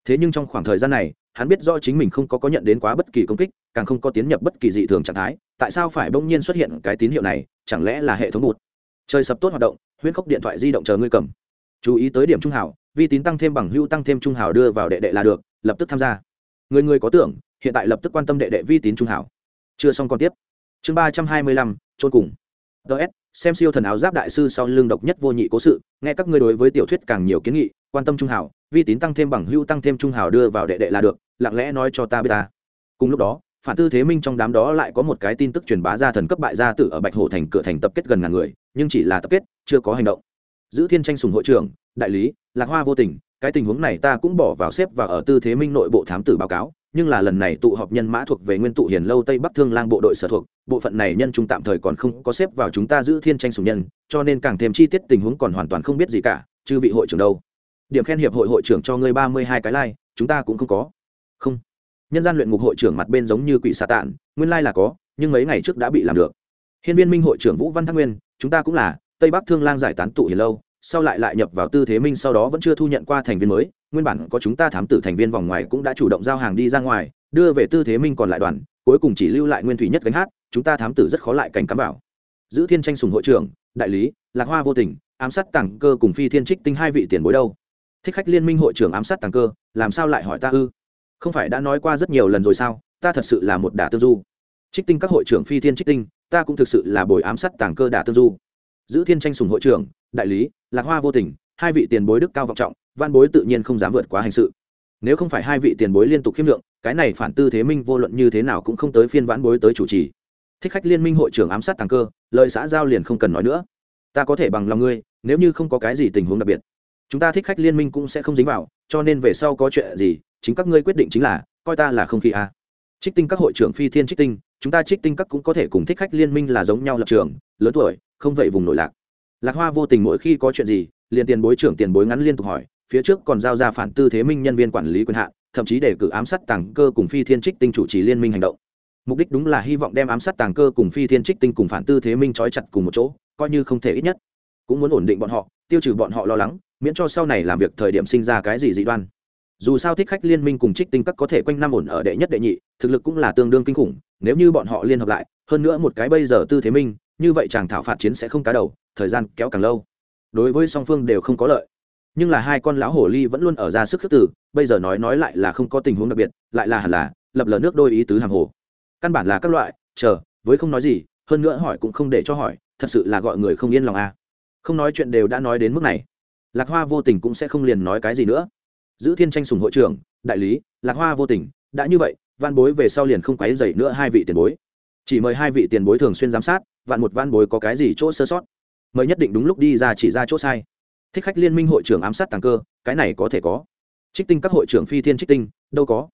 Speaker 1: Thế nhưng trong khoảng thời gian này, hắn biết do chính mình không có có nhận đến quá bất kỳ công kích, càng không có tiến nhập bất kỳ dị thường trạng thái, tại sao phải bỗng nhiên xuất hiện cái tín hiệu này, chẳng lẽ là hệ thống bụt? Chơi sập tốt hoạt động huyết khốc điện thoại di động chờ ngươi cầm. Chú ý tới điểm trung hảo, vi tín tăng thêm bằng hưu tăng thêm trung hảo đưa vào đệ đệ là được, lập tức tham gia. Người người có tưởng, hiện tại lập tức quan tâm đệ đệ vi tín trung hảo. Chưa xong còn tiếp chương ba trăm hai mươi lăm trôn cùng. Ts xem siêu thần áo giáp đại sư sau lưng độc nhất vô nhị cố sự, nghe các ngươi đối với tiểu thuyết càng nhiều kiến nghị, quan tâm trung hảo, vi tín tăng thêm bằng hưu tăng thêm trung hảo đưa vào đệ đệ là được, lặng lẽ nói cho ta biết ta. Cùng lúc đó, phản tư thế minh trong đám đó lại có một cái tin tức truyền bá ra thần cấp bại gia tử ở bạch hổ thành cửa thành tập kết gần ngàn người, nhưng chỉ là tập kết, chưa có hành động. Giữ thiên tranh sùng hội trưởng, đại lý, lạc hoa vô tình, cái tình huống này ta cũng bỏ vào xếp và ở tư thế minh nội bộ thám tử báo cáo nhưng là lần này tụ họp nhân mã thuộc về nguyên tụ hiền lâu tây bắc thương lang bộ đội sở thuộc bộ phận này nhân trung tạm thời còn không có xếp vào chúng ta giữ thiên tranh sùng nhân cho nên càng thêm chi tiết tình huống còn hoàn toàn không biết gì cả chư vị hội trưởng đâu. Điểm khen hiệp hội hội trưởng cho ngươi ba mươi hai cái lai、like, chúng ta cũng không có. Không. Nhân gian luyện ngục hội trưởng mặt bên giống như quỷ xà tạn nguyên lai là có nhưng mấy ngày trước đã bị làm được. Hiên viên minh hội trưởng vũ văn thăng nguyên chúng ta cũng là tây bắc thương lang giải tán tụ hiền lâu sau lại lại nhập vào tư thế minh sau đó vẫn chưa thu nhận qua thành viên mới nguyên bản có chúng ta thám tử thành viên vòng ngoài cũng đã chủ động giao hàng đi ra ngoài, đưa về tư thế minh còn lại đoàn, cuối cùng chỉ lưu lại nguyên thủy nhất gánh hát, chúng ta thám tử rất khó lại cảnh cắm bảo. giữ thiên tranh sùng hội trưởng, đại lý, lạc hoa vô tình, ám sát tàng cơ cùng phi thiên trích tinh hai vị tiền bối đâu? Thích khách liên minh hội trưởng ám sát tàng cơ, làm sao lại hỏi ta ư? Không phải đã nói qua rất nhiều lần rồi sao? Ta thật sự là một đả tương du. Trích tinh các hội trưởng phi thiên trích tinh, ta cũng thực sự là bồi ám sát tàng cơ đả tương du. Giữ thiên tranh sùng hội trưởng, đại lý, lạc hoa vô tình hai vị tiền bối đức cao vọng trọng, văn bối tự nhiên không dám vượt quá hành sự. Nếu không phải hai vị tiền bối liên tục khiêm lượng cái này phản tư thế minh vô luận như thế nào cũng không tới phiên vãn bối tới chủ trì. Thích khách liên minh hội trưởng ám sát tàng cơ lợi xã giao liền không cần nói nữa. Ta có thể bằng lòng ngươi, nếu như không có cái gì tình huống đặc biệt, chúng ta thích khách liên minh cũng sẽ không dính vào, cho nên về sau có chuyện gì, chính các ngươi quyết định chính là, coi ta là không khí a. Trích tinh các hội trưởng phi thiên trích tinh, chúng ta trích tinh các cũng có thể cùng thích khách liên minh là giống nhau lập trường, lớn tuổi, không vậy vùng nổi lạc. Lạc hoa vô tình mỗi khi có chuyện gì liền tiền bối trưởng tiền bối ngắn liên tục hỏi, phía trước còn giao ra phản tư thế minh nhân viên quản lý quyền hạn, thậm chí để cử ám sát tàng cơ cùng phi thiên trích tinh chủ trì liên minh hành động. Mục đích đúng là hy vọng đem ám sát tàng cơ cùng phi thiên trích tinh cùng phản tư thế minh trói chặt cùng một chỗ, coi như không thể ít nhất. Cũng muốn ổn định bọn họ, tiêu trừ bọn họ lo lắng, miễn cho sau này làm việc thời điểm sinh ra cái gì dị đoan. Dù sao thích khách liên minh cùng trích tinh các có thể quanh năm ổn ở đệ nhất đệ nhị, thực lực cũng là tương đương kinh khủng, nếu như bọn họ liên hợp lại, hơn nữa một cái bây giờ tư thế minh, như vậy chàng thảo phạt chiến sẽ không cá đầu, thời gian kéo càng lâu đối với song phương đều không có lợi. Nhưng là hai con lão hổ ly vẫn luôn ở ra sức khước tử bây giờ nói nói lại là không có tình huống đặc biệt, lại là hẳn là lập lờ nước đôi ý tứ hàng hồ. Căn bản là các loại, chờ, với không nói gì, hơn nữa hỏi cũng không để cho hỏi, thật sự là gọi người không yên lòng à. không nói chuyện đều đã nói đến mức này. Lạc hoa vô tình cũng sẽ không liền nói cái gì nữa. Giữ thiên tranh sùng hội trưởng, đại lý, lạc hoa vô tình, đã như vậy văn bối về sau liền không quấy dày nữa hai vị tiền bối. Chỉ mời hai vị tiền bối thường xuyên giám sát, vạn một văn bối có cái gì chỗ sơ sót mời nhất định đúng lúc đi ra chỉ ra chỗ sai. Thích khách liên minh hội trưởng ám sát tàng cơ, cái này có thể có. Trích tinh các hội trưởng phi thiên trích tinh, đâu có.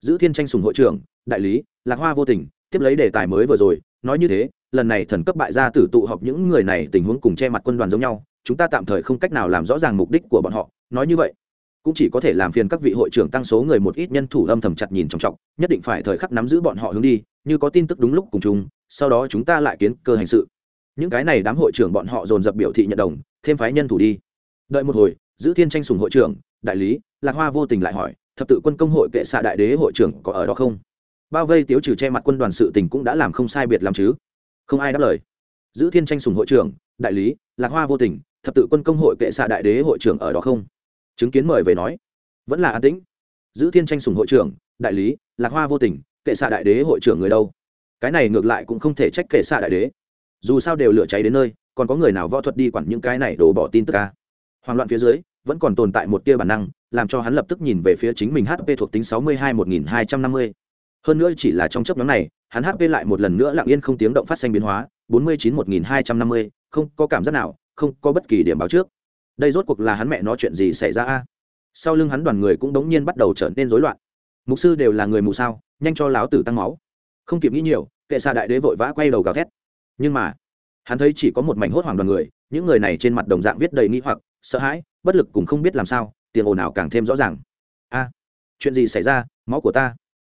Speaker 1: Giữ thiên tranh sùng hội trưởng, đại lý, lạc hoa vô tình, tiếp lấy đề tài mới vừa rồi, nói như thế, lần này thần cấp bại gia tử tụ họp những người này tình huống cùng che mặt quân đoàn giống nhau, chúng ta tạm thời không cách nào làm rõ ràng mục đích của bọn họ, nói như vậy. Cũng chỉ có thể làm phiền các vị hội trưởng tăng số người một ít nhân thủ âm thầm chặt nhìn trọng trọng nhất định phải thời khắc nắm giữ bọn họ hướng đi, như có tin tức đúng lúc cùng chung, sau đó chúng ta lại kiến cơ hành sự những cái này đám hội trưởng bọn họ dồn dập biểu thị nhận đồng, thêm phái nhân thủ đi. Đợi một hồi, giữ thiên tranh sùng hội trưởng, đại lý, lạc hoa vô tình lại hỏi, thập tự quân công hội kệ xạ đại đế hội trưởng có ở đó không? Bao vây tiếu trừ che mặt quân đoàn sự tình cũng đã làm không sai biệt làm chứ? Không ai đáp lời. Giữ thiên tranh sùng hội trưởng, đại lý, lạc hoa vô tình, thập tự quân công hội kệ xạ đại đế hội trưởng ở đó không? Chứng kiến mời về nói. Vẫn là an tĩnh. Giữ thiên tranh sùng hội trưởng, đại lý, lạc hoa vô tình, kệ xạ đại đế hội trưởng người đâu? Cái này ngược lại cũng không thể trách kệ xạ đại đế dù sao đều lửa cháy đến nơi, còn có người nào võ thuật đi quản những cái này đổ bỏ tin tức à? ca Hoang loạn phía dưới, vẫn còn tồn tại một tia bản năng, làm cho hắn lập tức nhìn về phía chính mình hp thuộc tính sáu mươi hai một nghìn hai trăm năm mươi. Hơn nữa chỉ là trong chấp nhóm này, hắn hp lại một lần nữa lặng yên không tiếng động phát sinh biến hóa, bốn mươi chín một nghìn hai trăm năm mươi, không có cảm giác nào, không có bất kỳ điểm báo trước. Đây rốt cuộc là hắn mẹ nói chuyện gì xảy ra a? Sau lưng hắn đoàn người cũng đống nhiên bắt đầu trở nên rối loạn. Mục sư đều là người mù sao, nhanh cho láo tử tăng máu. Không kịp nghĩ nhiều, kệ xa đại đế vội vã quay đầu gào thét nhưng mà, hắn thấy chỉ có một mảnh hốt hoảng đoàn người, những người này trên mặt đồng dạng viết đầy nghi hoặc, sợ hãi, bất lực cũng không biết làm sao, tiền ồn ào càng thêm rõ ràng. A, chuyện gì xảy ra? Máu của ta.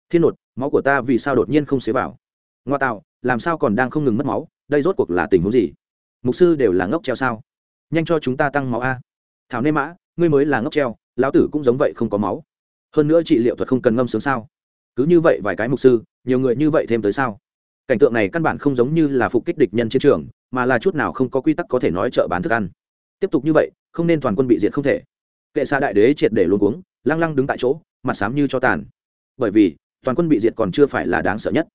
Speaker 1: Thiên nột, máu của ta vì sao đột nhiên không xế vào? Ngoa tạo, làm sao còn đang không ngừng mất máu? Đây rốt cuộc là tình huống gì? Mục sư đều là ngốc treo sao? Nhanh cho chúng ta tăng máu a. Thảo nê mã, ngươi mới là ngốc treo, lão tử cũng giống vậy không có máu. Hơn nữa trị liệu thuật không cần ngâm sướng sao? Cứ như vậy vài cái mục sư, nhiều người như vậy thêm tới sao? Cảnh tượng này căn bản không giống như là phục kích địch nhân chiến trường, mà là chút nào không có quy tắc có thể nói chợ bán thức ăn. Tiếp tục như vậy, không nên toàn quân bị diệt không thể. Kệ xa đại đế triệt để luôn cuống, lăng lăng đứng tại chỗ, mặt xám như cho tàn. Bởi vì, toàn quân bị diệt còn chưa phải là đáng sợ nhất.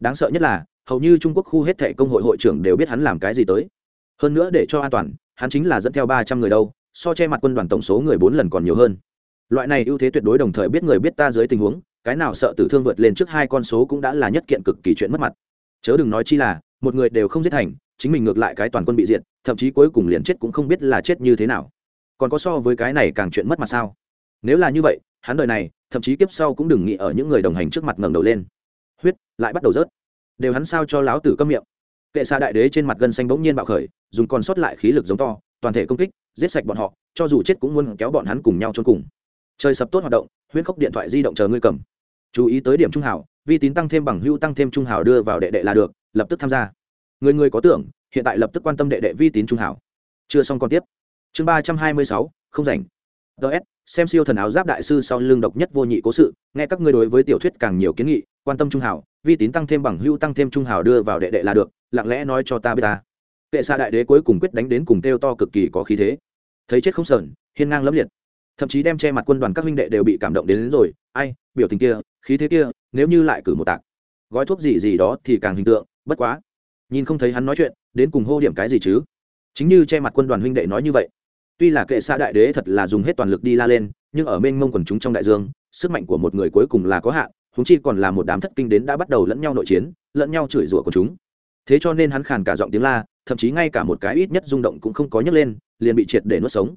Speaker 1: Đáng sợ nhất là, hầu như trung quốc khu hết thệ công hội hội trưởng đều biết hắn làm cái gì tới. Hơn nữa để cho an toàn, hắn chính là dẫn theo ba trăm người đâu, so che mặt quân đoàn tổng số người bốn lần còn nhiều hơn. Loại này ưu thế tuyệt đối đồng thời biết người biết ta dưới tình huống, cái nào sợ tử thương vượt lên trước hai con số cũng đã là nhất kiện cực kỳ chuyện mất mặt chớ đừng nói chi là, một người đều không giết thành, chính mình ngược lại cái toàn quân bị diệt, thậm chí cuối cùng liền chết cũng không biết là chết như thế nào. Còn có so với cái này càng chuyện mất mặt sao? Nếu là như vậy, hắn đời này, thậm chí kiếp sau cũng đừng nghĩ ở những người đồng hành trước mặt ngẩng đầu lên. Huyết, lại bắt đầu rớt. Đều hắn sao cho láo tử câm miệng. Kệ xa đại đế trên mặt gân xanh bỗng nhiên bạo khởi, dùng còn sót lại khí lực giống to, toàn thể công kích, giết sạch bọn họ, cho dù chết cũng muốn kéo bọn hắn cùng nhau trốn cùng. Trời sập tốt hoạt động huyết khốc điện thoại di động chờ ngươi cầm. Chú ý tới điểm trung hảo vi tín tăng thêm bằng hưu tăng thêm trung hảo đưa vào đệ đệ là được, lập tức tham gia. Người người có tưởng, hiện tại lập tức quan tâm đệ đệ vi tín trung hảo. Chưa xong còn tiếp. Chương ba trăm hai mươi sáu, không rảnh. Ts xem siêu thần áo giáp đại sư sau lưng độc nhất vô nhị cố sự, nghe các ngươi đối với tiểu thuyết càng nhiều kiến nghị, quan tâm trung hảo, vi tín tăng thêm bằng hưu tăng thêm trung hảo đưa vào đệ đệ là được, lặng lẽ nói cho ta biết ta. Kệ xa đại đế cuối cùng quyết đánh đến cùng kêu to cực kỳ có khí thế. Thấy chết không sờn, hiên ngang lẫm liệt thậm chí đem che mặt quân đoàn các huynh đệ đều bị cảm động đến, đến rồi. Ai biểu tình kia khí thế kia nếu như lại cử một tạc gói thuốc gì gì đó thì càng hình tượng bất quá. Nhìn không thấy hắn nói chuyện đến cùng hô điểm cái gì chứ? Chính như che mặt quân đoàn huynh đệ nói như vậy. Tuy là kệ xa đại đế thật là dùng hết toàn lực đi la lên nhưng ở mênh mông quần chúng trong đại dương sức mạnh của một người cuối cùng là có hạn húng chi còn là một đám thất kinh đến đã bắt đầu lẫn nhau nội chiến lẫn nhau chửi rủa của chúng. Thế cho nên hắn khàn cả giọng tiếng la thậm chí ngay cả một cái ít nhất rung động cũng không có nhấc lên liền bị triệt để nuốt sống.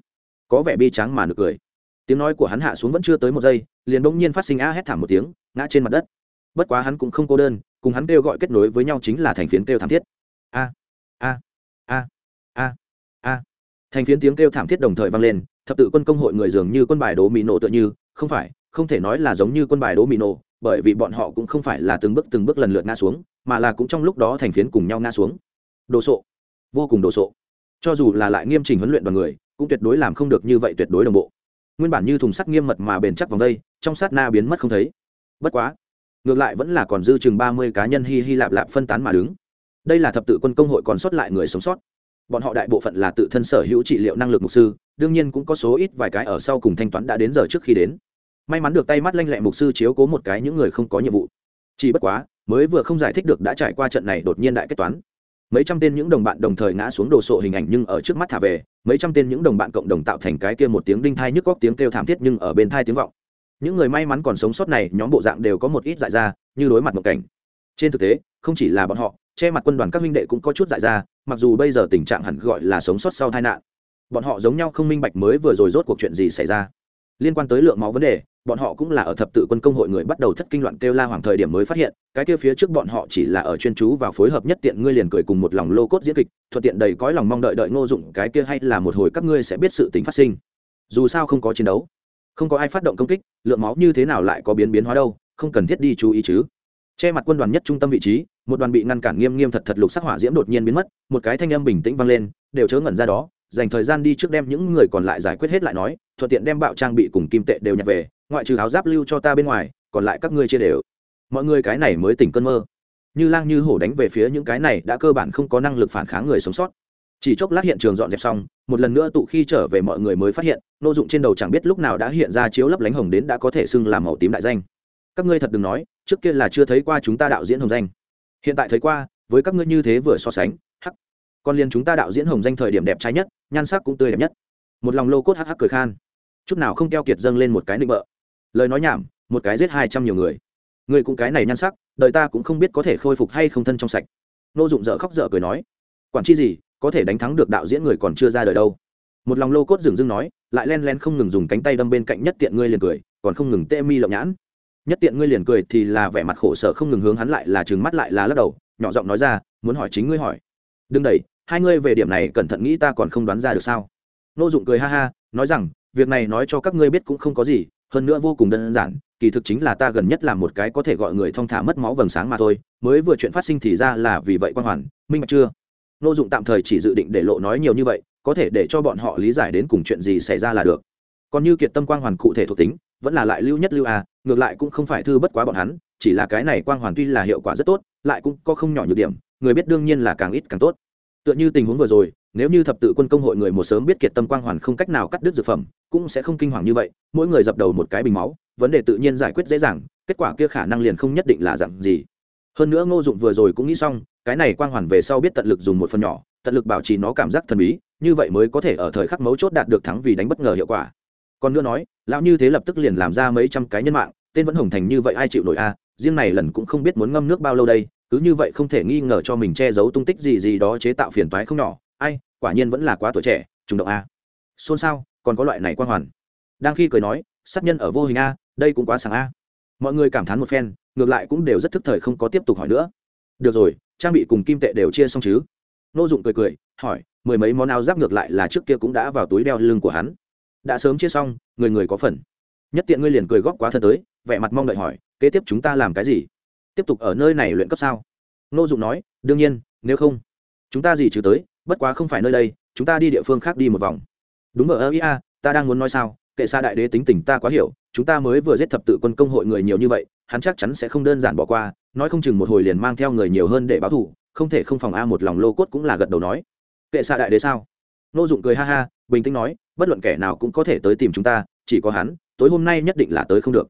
Speaker 1: Có vẻ bi tráng mà nực cười tiếng nói của hắn hạ xuống vẫn chưa tới một giây, liền bỗng nhiên phát sinh a hét thảm một tiếng, ngã trên mặt đất. Bất quá hắn cũng không cô đơn, cùng hắn kêu gọi kết nối với nhau chính là thành phiến kêu thảm thiết. A a a a a. Thành phiến tiếng kêu thảm thiết đồng thời vang lên, thập tự quân công hội người dường như quân bài đố mỹ nổ tựa như, không phải, không thể nói là giống như quân bài đố mỹ nổ, bởi vì bọn họ cũng không phải là từng bước từng bước lần lượt ngã xuống, mà là cũng trong lúc đó thành phiến cùng nhau ngã xuống. Đồ sộ. Vô cùng đồ sộ. Cho dù là lại nghiêm trình huấn luyện đoàn người, cũng tuyệt đối làm không được như vậy tuyệt đối đồng bộ nguyên bản như thùng sắt nghiêm mật mà bền chắc vòng đây, trong sát na biến mất không thấy. Bất quá, ngược lại vẫn là còn dư chừng ba mươi cá nhân hi hi lạp lạp phân tán mà đứng. Đây là thập tự quân công hội còn sót lại người sống sót. Bọn họ đại bộ phận là tự thân sở hữu trị liệu năng lực mục sư, đương nhiên cũng có số ít vài cái ở sau cùng thanh toán đã đến giờ trước khi đến. May mắn được tay mắt lanh lẹ mục sư chiếu cố một cái những người không có nhiệm vụ. Chỉ bất quá, mới vừa không giải thích được đã trải qua trận này đột nhiên đại kết toán. Mấy trăm tên những đồng bạn đồng thời ngã xuống đồ sộ hình ảnh nhưng ở trước mắt thả về mấy trăm tên những đồng bạn cộng đồng tạo thành cái kia một tiếng đinh thai nhức góc tiếng kêu thảm thiết nhưng ở bên thai tiếng vọng. Những người may mắn còn sống sót này, nhóm bộ dạng đều có một ít dại ra, như đối mặt một cảnh. Trên thực tế, không chỉ là bọn họ, che mặt quân đoàn các huynh đệ cũng có chút dại ra, mặc dù bây giờ tình trạng hẳn gọi là sống sót sau tai nạn. Bọn họ giống nhau không minh bạch mới vừa rồi rốt cuộc chuyện gì xảy ra liên quan tới lượng máu vấn đề, bọn họ cũng là ở thập tự quân công hội người bắt đầu thất kinh loạn kêu la hoàng thời điểm mới phát hiện, cái kia phía trước bọn họ chỉ là ở chuyên chú và phối hợp nhất tiện ngươi liền cười cùng một lòng lô cốt diễn kịch, thuận tiện đầy cõi lòng mong đợi đợi ngô dụng cái kia hay là một hồi các ngươi sẽ biết sự tính phát sinh. Dù sao không có chiến đấu, không có ai phát động công kích, lượng máu như thế nào lại có biến biến hóa đâu, không cần thiết đi chú ý chứ. Che mặt quân đoàn nhất trung tâm vị trí, một đoàn bị ngăn cản nghiêm nghiêm thật thật lục sắc hỏa diễm đột nhiên biến mất, một cái thanh âm bình tĩnh vang lên, đều chớ ngẩn ra đó dành thời gian đi trước đem những người còn lại giải quyết hết lại nói, thuận tiện đem bạo trang bị cùng kim tệ đều nhặt về, ngoại trừ áo giáp lưu cho ta bên ngoài, còn lại các ngươi chia đều. Mọi người cái này mới tỉnh cơn mơ. Như lang như hổ đánh về phía những cái này đã cơ bản không có năng lực phản kháng người sống sót. Chỉ chốc lát hiện trường dọn dẹp xong, một lần nữa tụ khi trở về mọi người mới phát hiện, nô dụng trên đầu chẳng biết lúc nào đã hiện ra chiếu lấp lánh hồng đến đã có thể xưng làm màu tím đại danh. Các ngươi thật đừng nói, trước kia là chưa thấy qua chúng ta đạo diễn hồng danh. Hiện tại thấy qua, với các ngươi như thế vừa so sánh còn liền chúng ta đạo diễn hồng danh thời điểm đẹp trai nhất, nhan sắc cũng tươi đẹp nhất. Một lòng lô cốt hắc hắc cười khan. Chút nào không keo kiệt dâng lên một cái nịnh bợ. Lời nói nhảm, một cái giết hai trăm nhiều người. Người cũng cái này nhan sắc, đời ta cũng không biết có thể khôi phục hay không thân trong sạch. Nô dụng dở khóc dở cười nói, quản chi gì, có thể đánh thắng được đạo diễn người còn chưa ra đời đâu. Một lòng lô cốt dừng dưng nói, lại len len không ngừng dùng cánh tay đâm bên cạnh nhất tiện ngươi liền cười, còn không ngừng tê mi lộng nhãn. Nhất tiện ngươi liền cười thì là vẻ mặt khổ sở không ngừng hướng hắn lại là trừng mắt lại là lắc đầu, nhỏ giọng nói ra, muốn hỏi chính ngươi hỏi. Đừng đẩy hai ngươi về điểm này cẩn thận nghĩ ta còn không đoán ra được sao? Nô dụng cười ha ha, nói rằng, việc này nói cho các ngươi biết cũng không có gì, hơn nữa vô cùng đơn giản, kỳ thực chính là ta gần nhất làm một cái có thể gọi người thong thả mất máu vầng sáng mà thôi, mới vừa chuyện phát sinh thì ra là vì vậy quan hoàn, minh bạch chưa? Nô dụng tạm thời chỉ dự định để lộ nói nhiều như vậy, có thể để cho bọn họ lý giải đến cùng chuyện gì xảy ra là được. Còn như kiệt tâm quang hoàn cụ thể thuộc tính, vẫn là lại lưu nhất lưu à ngược lại cũng không phải thư bất quá bọn hắn, chỉ là cái này quang hoàn tuy là hiệu quả rất tốt, lại cũng có không nhỏ nhược điểm, người biết đương nhiên là càng ít càng tốt tựa như tình huống vừa rồi, nếu như thập tự quân công hội người một sớm biết kiệt tâm quang hoàn không cách nào cắt đứt dược phẩm, cũng sẽ không kinh hoàng như vậy, mỗi người dập đầu một cái bình máu, vấn đề tự nhiên giải quyết dễ dàng, kết quả kia khả năng liền không nhất định là dặn gì. Hơn nữa ngô dụng vừa rồi cũng nghĩ xong, cái này quang hoàn về sau biết tận lực dùng một phần nhỏ, tận lực bảo trì nó cảm giác thần bí, như vậy mới có thể ở thời khắc mấu chốt đạt được thắng vì đánh bất ngờ hiệu quả. Còn nữa nói, lão như thế lập tức liền làm ra mấy trăm cái nhân mạng, tên vẫn hồng thành như vậy ai chịu nổi a, riêng này lần cũng không biết muốn ngâm nước bao lâu đây cứ như vậy không thể nghi ngờ cho mình che giấu tung tích gì gì đó chế tạo phiền toái không nhỏ. Ai, quả nhiên vẫn là quá tuổi trẻ, trùng động a. Xôn xao, còn có loại này quan hoàn. Đang khi cười nói, sát nhân ở vô hình a, đây cũng quá sáng a. Mọi người cảm thán một phen, ngược lại cũng đều rất thức thời không có tiếp tục hỏi nữa. Được rồi, trang bị cùng kim tệ đều chia xong chứ? Nô dụng cười cười, hỏi, mười mấy món áo giáp ngược lại là trước kia cũng đã vào túi đeo lưng của hắn. Đã sớm chia xong, người người có phần. Nhất tiện ngươi liền cười góp quá thân tới, vẻ mặt mong đợi hỏi, kế tiếp chúng ta làm cái gì? Tiếp tục ở nơi này luyện cấp sao? Nô dụng nói, đương nhiên, nếu không, chúng ta gì trừ tới, bất quá không phải nơi đây, chúng ta đi địa phương khác đi một vòng. Đúng ở ơ ia ta đang muốn nói sao, kệ xa đại đế tính tình ta quá hiểu, chúng ta mới vừa giết thập tự quân công hội người nhiều như vậy, hắn chắc chắn sẽ không đơn giản bỏ qua, nói không chừng một hồi liền mang theo người nhiều hơn để báo thù, không thể không phòng a một lòng lô cốt cũng là gật đầu nói. Kệ xa đại đế sao? Nô dụng cười ha ha, bình tĩnh nói, bất luận kẻ nào cũng có thể tới tìm chúng ta, chỉ có hắn, tối hôm nay nhất định là tới không được.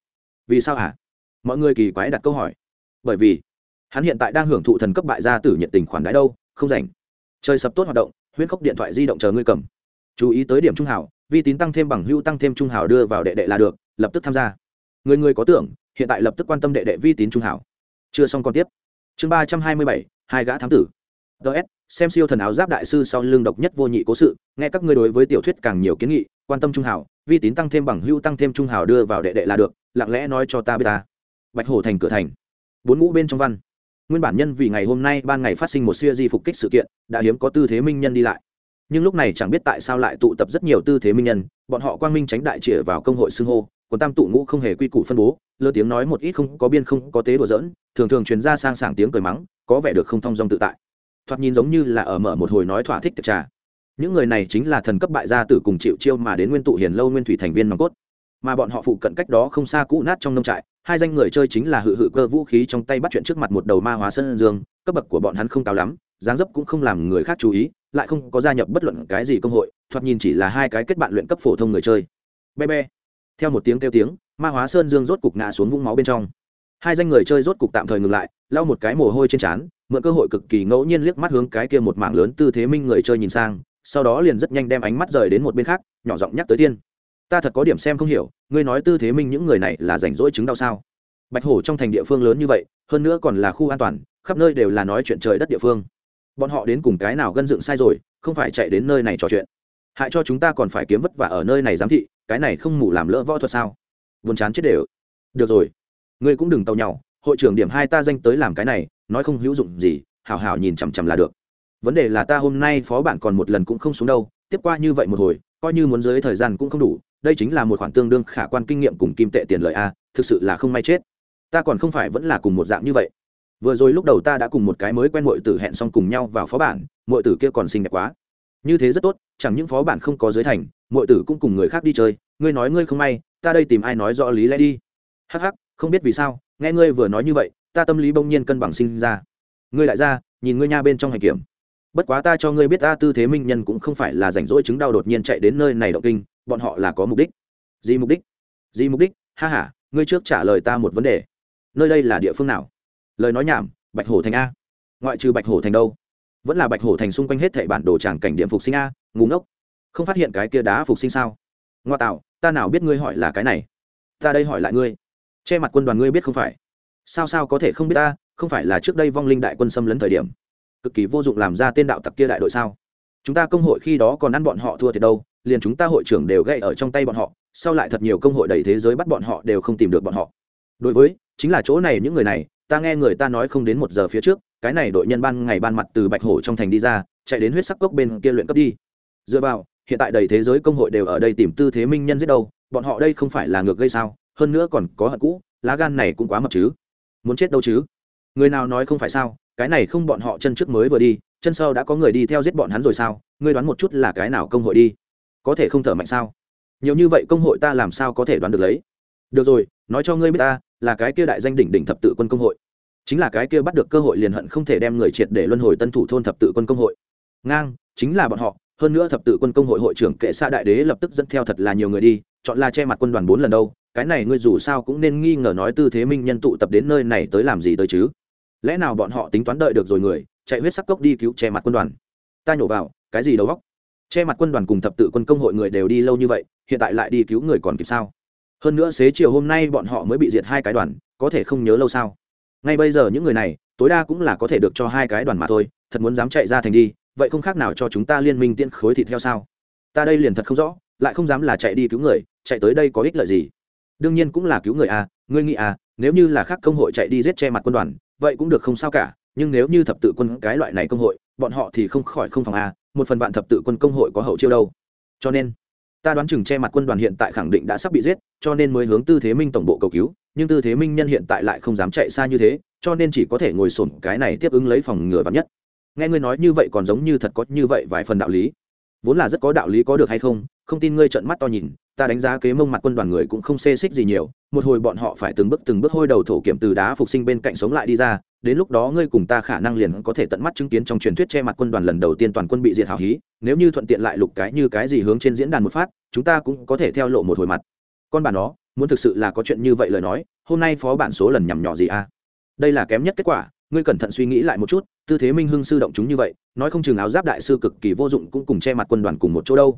Speaker 1: Vì sao hả? Mọi người kỳ quái đặt câu hỏi bởi vì hắn hiện tại đang hưởng thụ thần cấp bại gia tử nhiệt tình khoản đãi đâu, không rảnh. Trời sập tốt hoạt động huyết khốc điện thoại di động chờ ngươi cầm. Chú ý tới điểm trung hảo, vi tín tăng thêm bằng hưu tăng thêm trung hảo đưa vào đệ đệ là được, lập tức tham gia. Người người có tưởng, hiện tại lập tức quan tâm đệ đệ vi tín trung hảo. Chưa xong còn tiếp. Chương ba trăm hai mươi bảy, hai gã thám tử. Ts xem siêu thần áo giáp đại sư sau lưng độc nhất vô nhị cố sự, nghe các ngươi đối với tiểu thuyết càng nhiều kiến nghị, quan tâm trung hảo, vi tín tăng thêm bằng hưu tăng thêm trung hảo đưa vào đệ đệ là được, lặng lẽ nói cho ta biết ta. Bạch hổ thành cửa thành bốn ngũ bên trong văn. Nguyên bản nhân vì ngày hôm nay ban ngày phát sinh một siêu di phục kích sự kiện, đã hiếm có tư thế minh nhân đi lại. Nhưng lúc này chẳng biết tại sao lại tụ tập rất nhiều tư thế minh nhân, bọn họ quang minh tránh đại trịa vào công hội xưng hô, còn tam tụ ngũ không hề quy củ phân bố, lơ tiếng nói một ít không có biên không có tế đùa dỡn thường thường truyền ra sang sảng tiếng cười mắng, có vẻ được không thong dong tự tại. Thoạt nhìn giống như là ở mở một hồi nói thỏa thích tiệc trà. Những người này chính là thần cấp bại gia tử cùng chịu chiêu mà đến nguyên tụ hiền lâu nguyên thủy thành viên nòng cốt. Mà bọn họ phụ cận cách đó không xa cũ nát trong nông trại hai danh người chơi chính là hự hự cơ vũ khí trong tay bắt chuyện trước mặt một đầu ma hóa sơn dương, cấp bậc của bọn hắn không cao lắm, dáng dấp cũng không làm người khác chú ý, lại không có gia nhập bất luận cái gì công hội, thoạt nhìn chỉ là hai cái kết bạn luyện cấp phổ thông người chơi. Be be theo một tiếng kêu tiếng, ma hóa sơn dương rốt cục ngã xuống vũng máu bên trong. Hai danh người chơi rốt cục tạm thời ngừng lại, lau một cái mồ hôi trên trán, mượn cơ hội cực kỳ ngẫu nhiên liếc mắt hướng cái kia một mảng lớn tư thế minh người chơi nhìn sang, sau đó liền rất nhanh đem ánh mắt rời đến một bên khác, nhỏ giọng nhắc tới tiên ta thật có điểm xem không hiểu ngươi nói tư thế minh những người này là rảnh rỗi chứng đau sao? Bạch hổ trong thành địa phương lớn như vậy, hơn nữa còn là khu an toàn, khắp nơi đều là nói chuyện trời đất địa phương. Bọn họ đến cùng cái nào gân dựng sai rồi, không phải chạy đến nơi này trò chuyện. Hại cho chúng ta còn phải kiếm vất vả ở nơi này giám thị, cái này không mù làm lỡ võ thuật sao? Buồn chán chết đều. Được rồi, ngươi cũng đừng tàu nhau hội trưởng điểm hai ta danh tới làm cái này, nói không hữu dụng gì, hảo hảo nhìn chằm chằm là được. Vấn đề là ta hôm nay phó bạn còn một lần cũng không xuống đâu, tiếp qua như vậy một hồi, coi như muốn dưới thời gian cũng không đủ đây chính là một khoản tương đương khả quan kinh nghiệm cùng kim tệ tiền lợi a, thực sự là không may chết. Ta còn không phải vẫn là cùng một dạng như vậy. Vừa rồi lúc đầu ta đã cùng một cái mới quen muội tử hẹn xong cùng nhau vào phó bản, muội tử kia còn xinh đẹp quá. Như thế rất tốt, chẳng những phó bản không có dưới thành, muội tử cũng cùng người khác đi chơi. Ngươi nói ngươi không may, ta đây tìm ai nói rõ lý lẽ đi. Hắc hắc, không biết vì sao, nghe ngươi vừa nói như vậy, ta tâm lý bỗng nhiên cân bằng sinh ra. Ngươi lại ra, nhìn ngươi nha bên trong hành kiểm. Bất quá ta cho ngươi biết ta tư thế minh nhân cũng không phải là rảnh rỗi chứng đau đột nhiên chạy đến nơi này động kinh bọn họ là có mục đích. Gì mục đích? Gì mục đích? Ha h a ngươi trước trả lời ta một vấn đề. Nơi đây là địa phương nào? Lời nói nhảm, bạch hổ thành a. Ngoại trừ bạch hổ thành đâu? Vẫn là bạch hổ thành xung quanh hết thảy bản đồ tràng cảnh điểm phục sinh a ngủ ngốc. Không phát hiện cái kia đá phục sinh sao? Ngoa tạo, ta nào biết ngươi hỏi là cái này? Ta đây hỏi lại ngươi. Che mặt quân đoàn ngươi biết không phải? Sao sao có thể không biết ta? Không phải là trước đây vong linh đại quân xâm lấn thời điểm? Cực kỳ vô dụng làm ra tên đạo tặc kia đại đội sao? Chúng ta công hội khi đó còn ăn bọn họ thua thì đâu? Liền chúng ta hội trưởng đều gậy ở trong tay bọn họ, sau lại thật nhiều công hội đầy thế giới bắt bọn họ đều không tìm được bọn họ. Đối với, chính là chỗ này những người này, ta nghe người ta nói không đến một giờ phía trước, cái này đội nhân ban ngày ban mặt từ bạch hổ trong thành đi ra, chạy đến huyết sắc cốc bên kia luyện cấp đi. Dựa vào, hiện tại đầy thế giới công hội đều ở đây tìm tư thế minh nhân giết đâu, bọn họ đây không phải là ngược gây sao, hơn nữa còn có hận cũ, lá gan này cũng quá mập chứ. Muốn chết đâu chứ? Người nào nói không phải sao, cái này không bọn họ chân trước mới vừa đi, chân sau đã có người đi theo giết bọn hắn rồi sao? Ngươi đoán một chút là cái nào công hội đi? Có thể không thở mạnh sao? Nhiều như vậy công hội ta làm sao có thể đoán được lấy? Được rồi, nói cho ngươi biết ta, là cái kia đại danh đỉnh đỉnh thập tự quân công hội. Chính là cái kia bắt được cơ hội liền hận không thể đem người triệt để luân hồi tân thủ thôn thập tự quân công hội. Ngang, chính là bọn họ. Hơn nữa thập tự quân công hội hội trưởng kệ xa đại đế lập tức dẫn theo thật là nhiều người đi, chọn là che mặt quân đoàn bốn lần đâu. Cái này ngươi dù sao cũng nên nghi ngờ nói tư thế minh nhân tụ tập đến nơi này tới làm gì tới chứ? Lẽ nào bọn họ tính toán đợi được rồi người, chạy huyết sắc cốc đi cứu che mặt quân đoàn? Ta nhổ vào, cái gì đầu góc che mặt quân đoàn cùng thập tự quân công hội người đều đi lâu như vậy, hiện tại lại đi cứu người còn kịp sao? Hơn nữa xế chiều hôm nay bọn họ mới bị diệt hai cái đoàn, có thể không nhớ lâu sao? Ngay bây giờ những người này, tối đa cũng là có thể được cho hai cái đoàn mà thôi, thật muốn dám chạy ra thành đi, vậy không khác nào cho chúng ta liên minh tiễn khối thịt theo sao? Ta đây liền thật không rõ, lại không dám là chạy đi cứu người, chạy tới đây có ích lợi gì? Đương nhiên cũng là cứu người à ngươi nghĩ à nếu như là khác công hội chạy đi giết che mặt quân đoàn, vậy cũng được không sao cả, nhưng nếu như thập tự quân cái loại này công hội, bọn họ thì không khỏi không phòng à một phần vạn thập tự quân công hội có hậu chiêu đâu. Cho nên, ta đoán chừng che mặt quân đoàn hiện tại khẳng định đã sắp bị giết, cho nên mới hướng tư thế minh tổng bộ cầu cứu, nhưng tư thế minh nhân hiện tại lại không dám chạy xa như thế, cho nên chỉ có thể ngồi sổn cái này tiếp ứng lấy phòng ngừa vắn nhất. Nghe ngươi nói như vậy còn giống như thật có như vậy vài phần đạo lý. Vốn là rất có đạo lý có được hay không không tin ngươi trợn mắt to nhìn ta đánh giá kế mông mặt quân đoàn người cũng không xê xích gì nhiều, một hồi bọn họ phải từng bước từng bước hôi đầu thổ kiểm từ đá phục sinh bên cạnh sống lại đi ra, đến lúc đó ngươi cùng ta khả năng liền có thể tận mắt chứng kiến trong truyền thuyết che mặt quân đoàn lần đầu tiên toàn quân bị diệt hào hí, nếu như thuận tiện lại lục cái như cái gì hướng trên diễn đàn một phát, chúng ta cũng có thể theo lộ một hồi mặt. Con bà nó, muốn thực sự là có chuyện như vậy lời nói, hôm nay phó bản số lần nhằm nhỏ gì a đây là kém nhất kết quả, ngươi cẩn thận suy nghĩ lại một chút, tư thế minh hưng sư động chúng như vậy, nói không chừng áo giáp đại sư cực kỳ vô dụng cũng cùng che mặt quân đoàn cùng một chỗ đâu.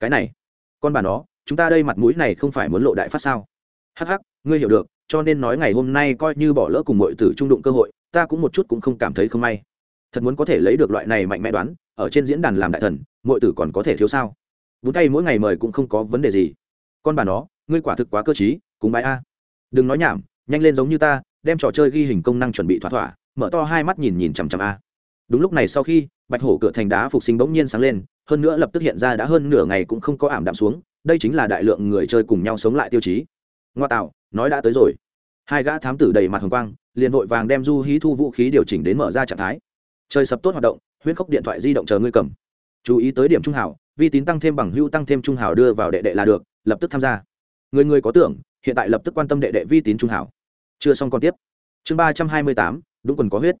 Speaker 1: Cái này, con bà nó chúng ta đây mặt mũi này không phải muốn lộ đại phát sao? Hắc hắc, ngươi hiểu được, cho nên nói ngày hôm nay coi như bỏ lỡ cùng mọi tử trung đụng cơ hội, ta cũng một chút cũng không cảm thấy không may. Thật muốn có thể lấy được loại này mạnh mẽ đoán, ở trên diễn đàn làm đại thần mọi tử còn có thể thiếu sao? Vốn tay mỗi ngày mời cũng không có vấn đề gì. Con bà nó, ngươi quả thực quá cơ chí cùng bài a. Đừng nói nhảm, nhanh lên giống như ta, đem trò chơi ghi hình công năng chuẩn bị thỏa thỏa, mở to hai mắt nhìn nhìn chằm chằm a. Đúng lúc này sau khi, bạch hổ cửa thành đá phục sinh bỗng nhiên sáng lên, hơn nữa lập tức hiện ra đã hơn nửa ngày cũng không có ảm đạm xuống đây chính là đại lượng người chơi cùng nhau sống lại tiêu chí. Ngoa tạo, nói đã tới rồi. Hai gã thám tử đầy mặt hồng quang, liền vội vàng đem du hí thu vũ khí điều chỉnh đến mở ra trạng thái. Chơi sập tốt hoạt động, huyễn khốc điện thoại di động chờ ngươi cầm. Chú ý tới điểm trung hảo, vi tín tăng thêm bằng hưu tăng thêm trung hảo đưa vào đệ đệ là được, lập tức tham gia. Người người có tưởng, hiện tại lập tức quan tâm đệ đệ vi tín trung hảo. Chưa xong còn tiếp. Chương ba trăm hai mươi tám, đúng quần có huyết.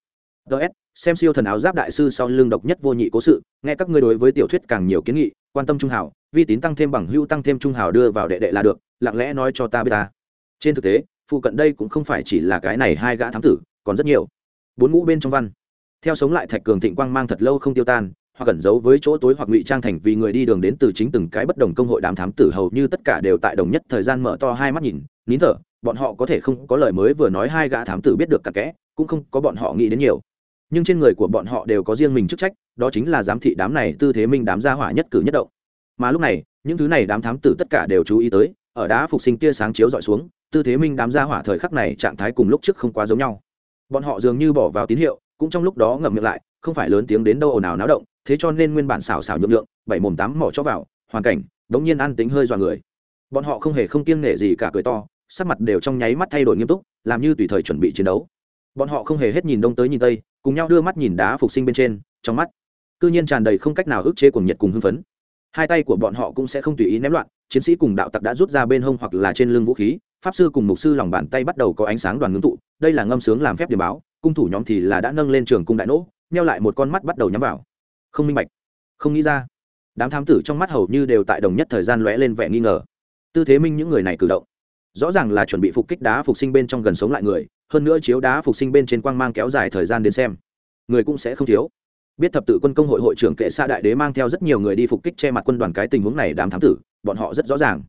Speaker 1: Ts xem siêu thần áo giáp đại sư sau lưng độc nhất vô nhị cố sự, nghe các ngươi đối với tiểu thuyết càng nhiều kiến nghị, quan tâm trung hảo, vi tín tăng thêm bằng hưu tăng thêm trung hảo đưa vào đệ đệ là được, lặng lẽ nói cho ta biết ta. Trên thực tế, phụ cận đây cũng không phải chỉ là cái này hai gã thám tử, còn rất nhiều. Bốn ngũ bên trong văn. Theo sống lại thạch cường thịnh quang mang thật lâu không tiêu tan, hoặc cẩn giấu với chỗ tối hoặc ngụy trang thành vì người đi đường đến từ chính từng cái bất đồng công hội đám thám tử hầu như tất cả đều tại đồng nhất thời gian mở to hai mắt nhìn, nín thở, bọn họ có thể không có lời mới vừa nói hai gã thám tử biết được cả kẽ, cũng không có bọn họ nghĩ đến nhiều nhưng trên người của bọn họ đều có riêng mình chức trách, đó chính là giám thị đám này tư thế minh đám gia hỏa nhất cử nhất động. Mà lúc này, những thứ này đám thám tử tất cả đều chú ý tới, ở đá phục sinh tia sáng chiếu dọi xuống, tư thế minh đám gia hỏa thời khắc này trạng thái cùng lúc trước không quá giống nhau. Bọn họ dường như bỏ vào tín hiệu, cũng trong lúc đó ngậm miệng lại, không phải lớn tiếng đến đâu ồn ào náo động, thế cho nên nguyên bản xào xào nhượng lượng bảy mồm tám mỏ cho vào, hoàn cảnh, đống nhiên ăn tính hơi dọa người. Bọn họ không hề không kiêng nể gì cả cười to, sắc mặt đều trong nháy mắt thay đổi nghiêm túc, làm như tùy thời chuẩn bị chiến đấu. Bọn họ không hề hết nhìn đông tới nhìn tây cùng nhau đưa mắt nhìn đá phục sinh bên trên, trong mắt cư nhiên tràn đầy không cách nào ức chế cuồng nhiệt cùng hưng phấn. Hai tay của bọn họ cũng sẽ không tùy ý ném loạn, chiến sĩ cùng đạo tặc đã rút ra bên hông hoặc là trên lưng vũ khí, pháp sư cùng mục sư lòng bàn tay bắt đầu có ánh sáng đoàn ngưng tụ, đây là ngâm sướng làm phép điểm báo, cung thủ nhóm thì là đã nâng lên trường cung đại nỗ neo lại một con mắt bắt đầu nhắm vào. Không minh bạch, không nghĩ ra, đám thám tử trong mắt hầu như đều tại đồng nhất thời gian lóe lên vẻ nghi ngờ. Tư thế minh những người này cử động rõ ràng là chuẩn bị phục kích đá phục sinh bên trong gần sống lại người, hơn nữa chiếu đá phục sinh bên trên quang mang kéo dài thời gian đến xem. Người cũng sẽ không thiếu. Biết thập tự quân công hội hội trưởng kệ xa đại đế mang theo rất nhiều người đi phục kích che mặt quân đoàn cái tình huống này đám thám tử, bọn họ rất rõ ràng.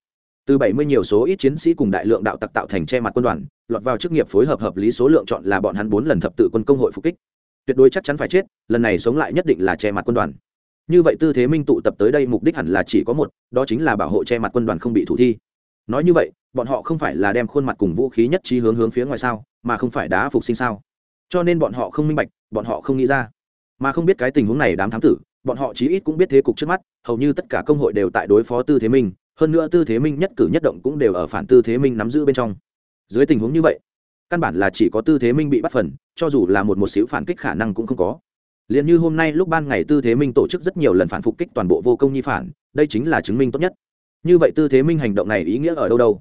Speaker 1: Từ bảy mươi nhiều số ít chiến sĩ cùng đại lượng đạo tặc tạo thành che mặt quân đoàn, lọt vào chức nghiệp phối hợp hợp lý số lượng chọn là bọn hắn bốn lần thập tự quân công hội phục kích. Tuyệt đối chắc chắn phải chết, lần này sống lại nhất định là che mặt quân đoàn. Như vậy tư thế minh tụ tập tới đây mục đích hẳn là chỉ có một, đó chính là bảo hộ che mặt quân đoàn không bị thủ thi. Nói như vậy bọn họ không phải là đem khuôn mặt cùng vũ khí nhất trí hướng hướng phía ngoài sao, mà không phải đá phục sinh sao? Cho nên bọn họ không minh bạch, bọn họ không nghĩ ra. Mà không biết cái tình huống này đám thám tử, bọn họ chí ít cũng biết thế cục trước mắt, hầu như tất cả công hội đều tại đối phó tư thế minh, hơn nữa tư thế minh nhất cử nhất động cũng đều ở phản tư thế minh nắm giữ bên trong. Dưới tình huống như vậy, căn bản là chỉ có tư thế minh bị bắt phần, cho dù là một một xíu phản kích khả năng cũng không có. Liền như hôm nay lúc ban ngày tư thế minh tổ chức rất nhiều lần phản phục kích toàn bộ vô công nhi phản, đây chính là chứng minh tốt nhất. Như vậy tư thế minh hành động này ý nghĩa ở đâu đâu?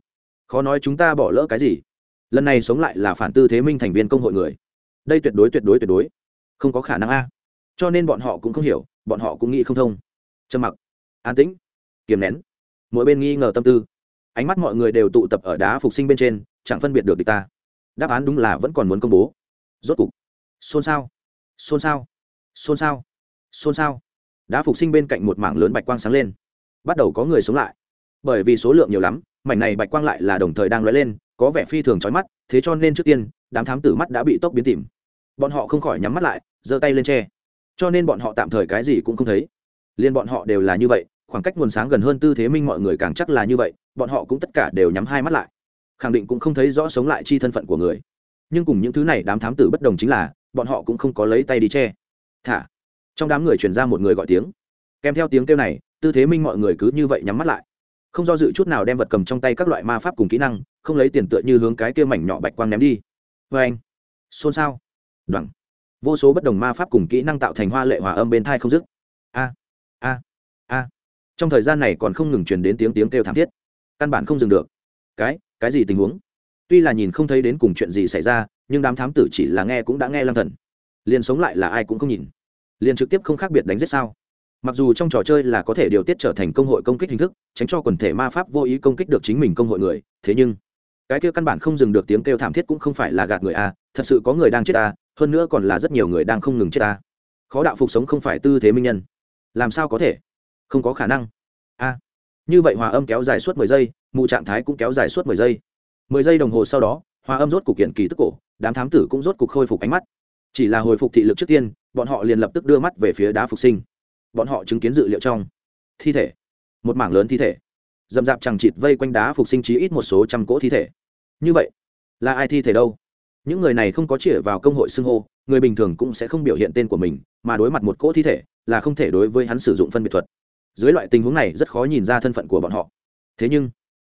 Speaker 1: Khó nói chúng ta bỏ lỡ cái gì. Lần này sống lại là phản tư thế minh thành viên công hội người. Đây tuyệt đối tuyệt đối tuyệt đối. Không có khả năng a. Cho nên bọn họ cũng không hiểu, bọn họ cũng nghĩ không thông. Trầm mặc. An tĩnh. Kiềm nén. Mỗi bên nghi ngờ tâm tư. Ánh mắt mọi người đều tụ tập ở đá phục sinh bên trên, chẳng phân biệt được địch ta. Đáp án đúng là vẫn còn muốn công bố. Rốt cục. Xôn xao. Xôn xao. Xôn xao. Xôn xao. Đá phục sinh bên cạnh một mảng lớn bạch quang sáng lên. Bắt đầu có người sống lại. Bởi vì số lượng nhiều lắm mảnh này bạch quang lại là đồng thời đang lóe lên, có vẻ phi thường trói mắt, thế cho nên trước tiên, đám thám tử mắt đã bị tốc biến tìm. Bọn họ không khỏi nhắm mắt lại, giơ tay lên tre cho nên bọn họ tạm thời cái gì cũng không thấy. Liên bọn họ đều là như vậy, khoảng cách nguồn sáng gần hơn tư thế minh mọi người càng chắc là như vậy, bọn họ cũng tất cả đều nhắm hai mắt lại. Khẳng định cũng không thấy rõ sống lại chi thân phận của người. Nhưng cùng những thứ này đám thám tử bất đồng chính là, bọn họ cũng không có lấy tay đi che. Thả. Trong đám người truyền ra một người gọi tiếng. Kèm theo tiếng kêu này, tư thế minh mọi người cứ như vậy nhắm mắt lại không do dự chút nào đem vật cầm trong tay các loại ma pháp cùng kỹ năng, không lấy tiền tựa như hướng cái kia mảnh nhỏ bạch quang ném đi. Vê anh. Xôn xao. Đoẳng vô số bất đồng ma pháp cùng kỹ năng tạo thành hoa lệ hòa âm bên thai không dứt. A a a. Trong thời gian này còn không ngừng truyền đến tiếng tiếng kêu thảm thiết. Căn bản không dừng được. Cái cái gì tình huống? Tuy là nhìn không thấy đến cùng chuyện gì xảy ra, nhưng đám thám tử chỉ là nghe cũng đã nghe lăng thần. Liền sống lại là ai cũng không nhìn. Liền trực tiếp không khác biệt đánh giết sao? Mặc dù trong trò chơi là có thể điều tiết trở thành công hội công kích hình thức, tránh cho quần thể ma pháp vô ý công kích được chính mình công hội người, thế nhưng, cái kia căn bản không dừng được tiếng kêu thảm thiết cũng không phải là gạt người a, thật sự có người đang chết ta hơn nữa còn là rất nhiều người đang không ngừng chết ta khó đạo phục sống không phải tư thế minh nhân. Làm sao có thể? Không có khả năng. A. Như vậy hòa âm kéo dài suốt mười giây mụ trạng thái cũng kéo dài suốt mười giây. Mười giây đồng hồ sau đó, hòa âm rốt cục kiện kỳ tức cổ, đám thám tử cũng rốt cục khôi phục ánh mắt. Chỉ là hồi phục thị lực trước tiên, bọn họ liền lập tức đưa mắt về phía đá phục sinh bọn họ chứng kiến dự liệu trong thi thể, một mảng lớn thi thể dầm dạp chẳng chịt vây quanh đá phục sinh trí ít một số trăm cỗ thi thể. Như vậy, là ai thi thể đâu? Những người này không có chĩa vào công hội xưng hô, người bình thường cũng sẽ không biểu hiện tên của mình, mà đối mặt một cỗ thi thể là không thể đối với hắn sử dụng phân biệt thuật. Dưới loại tình huống này rất khó nhìn ra thân phận của bọn họ. Thế nhưng,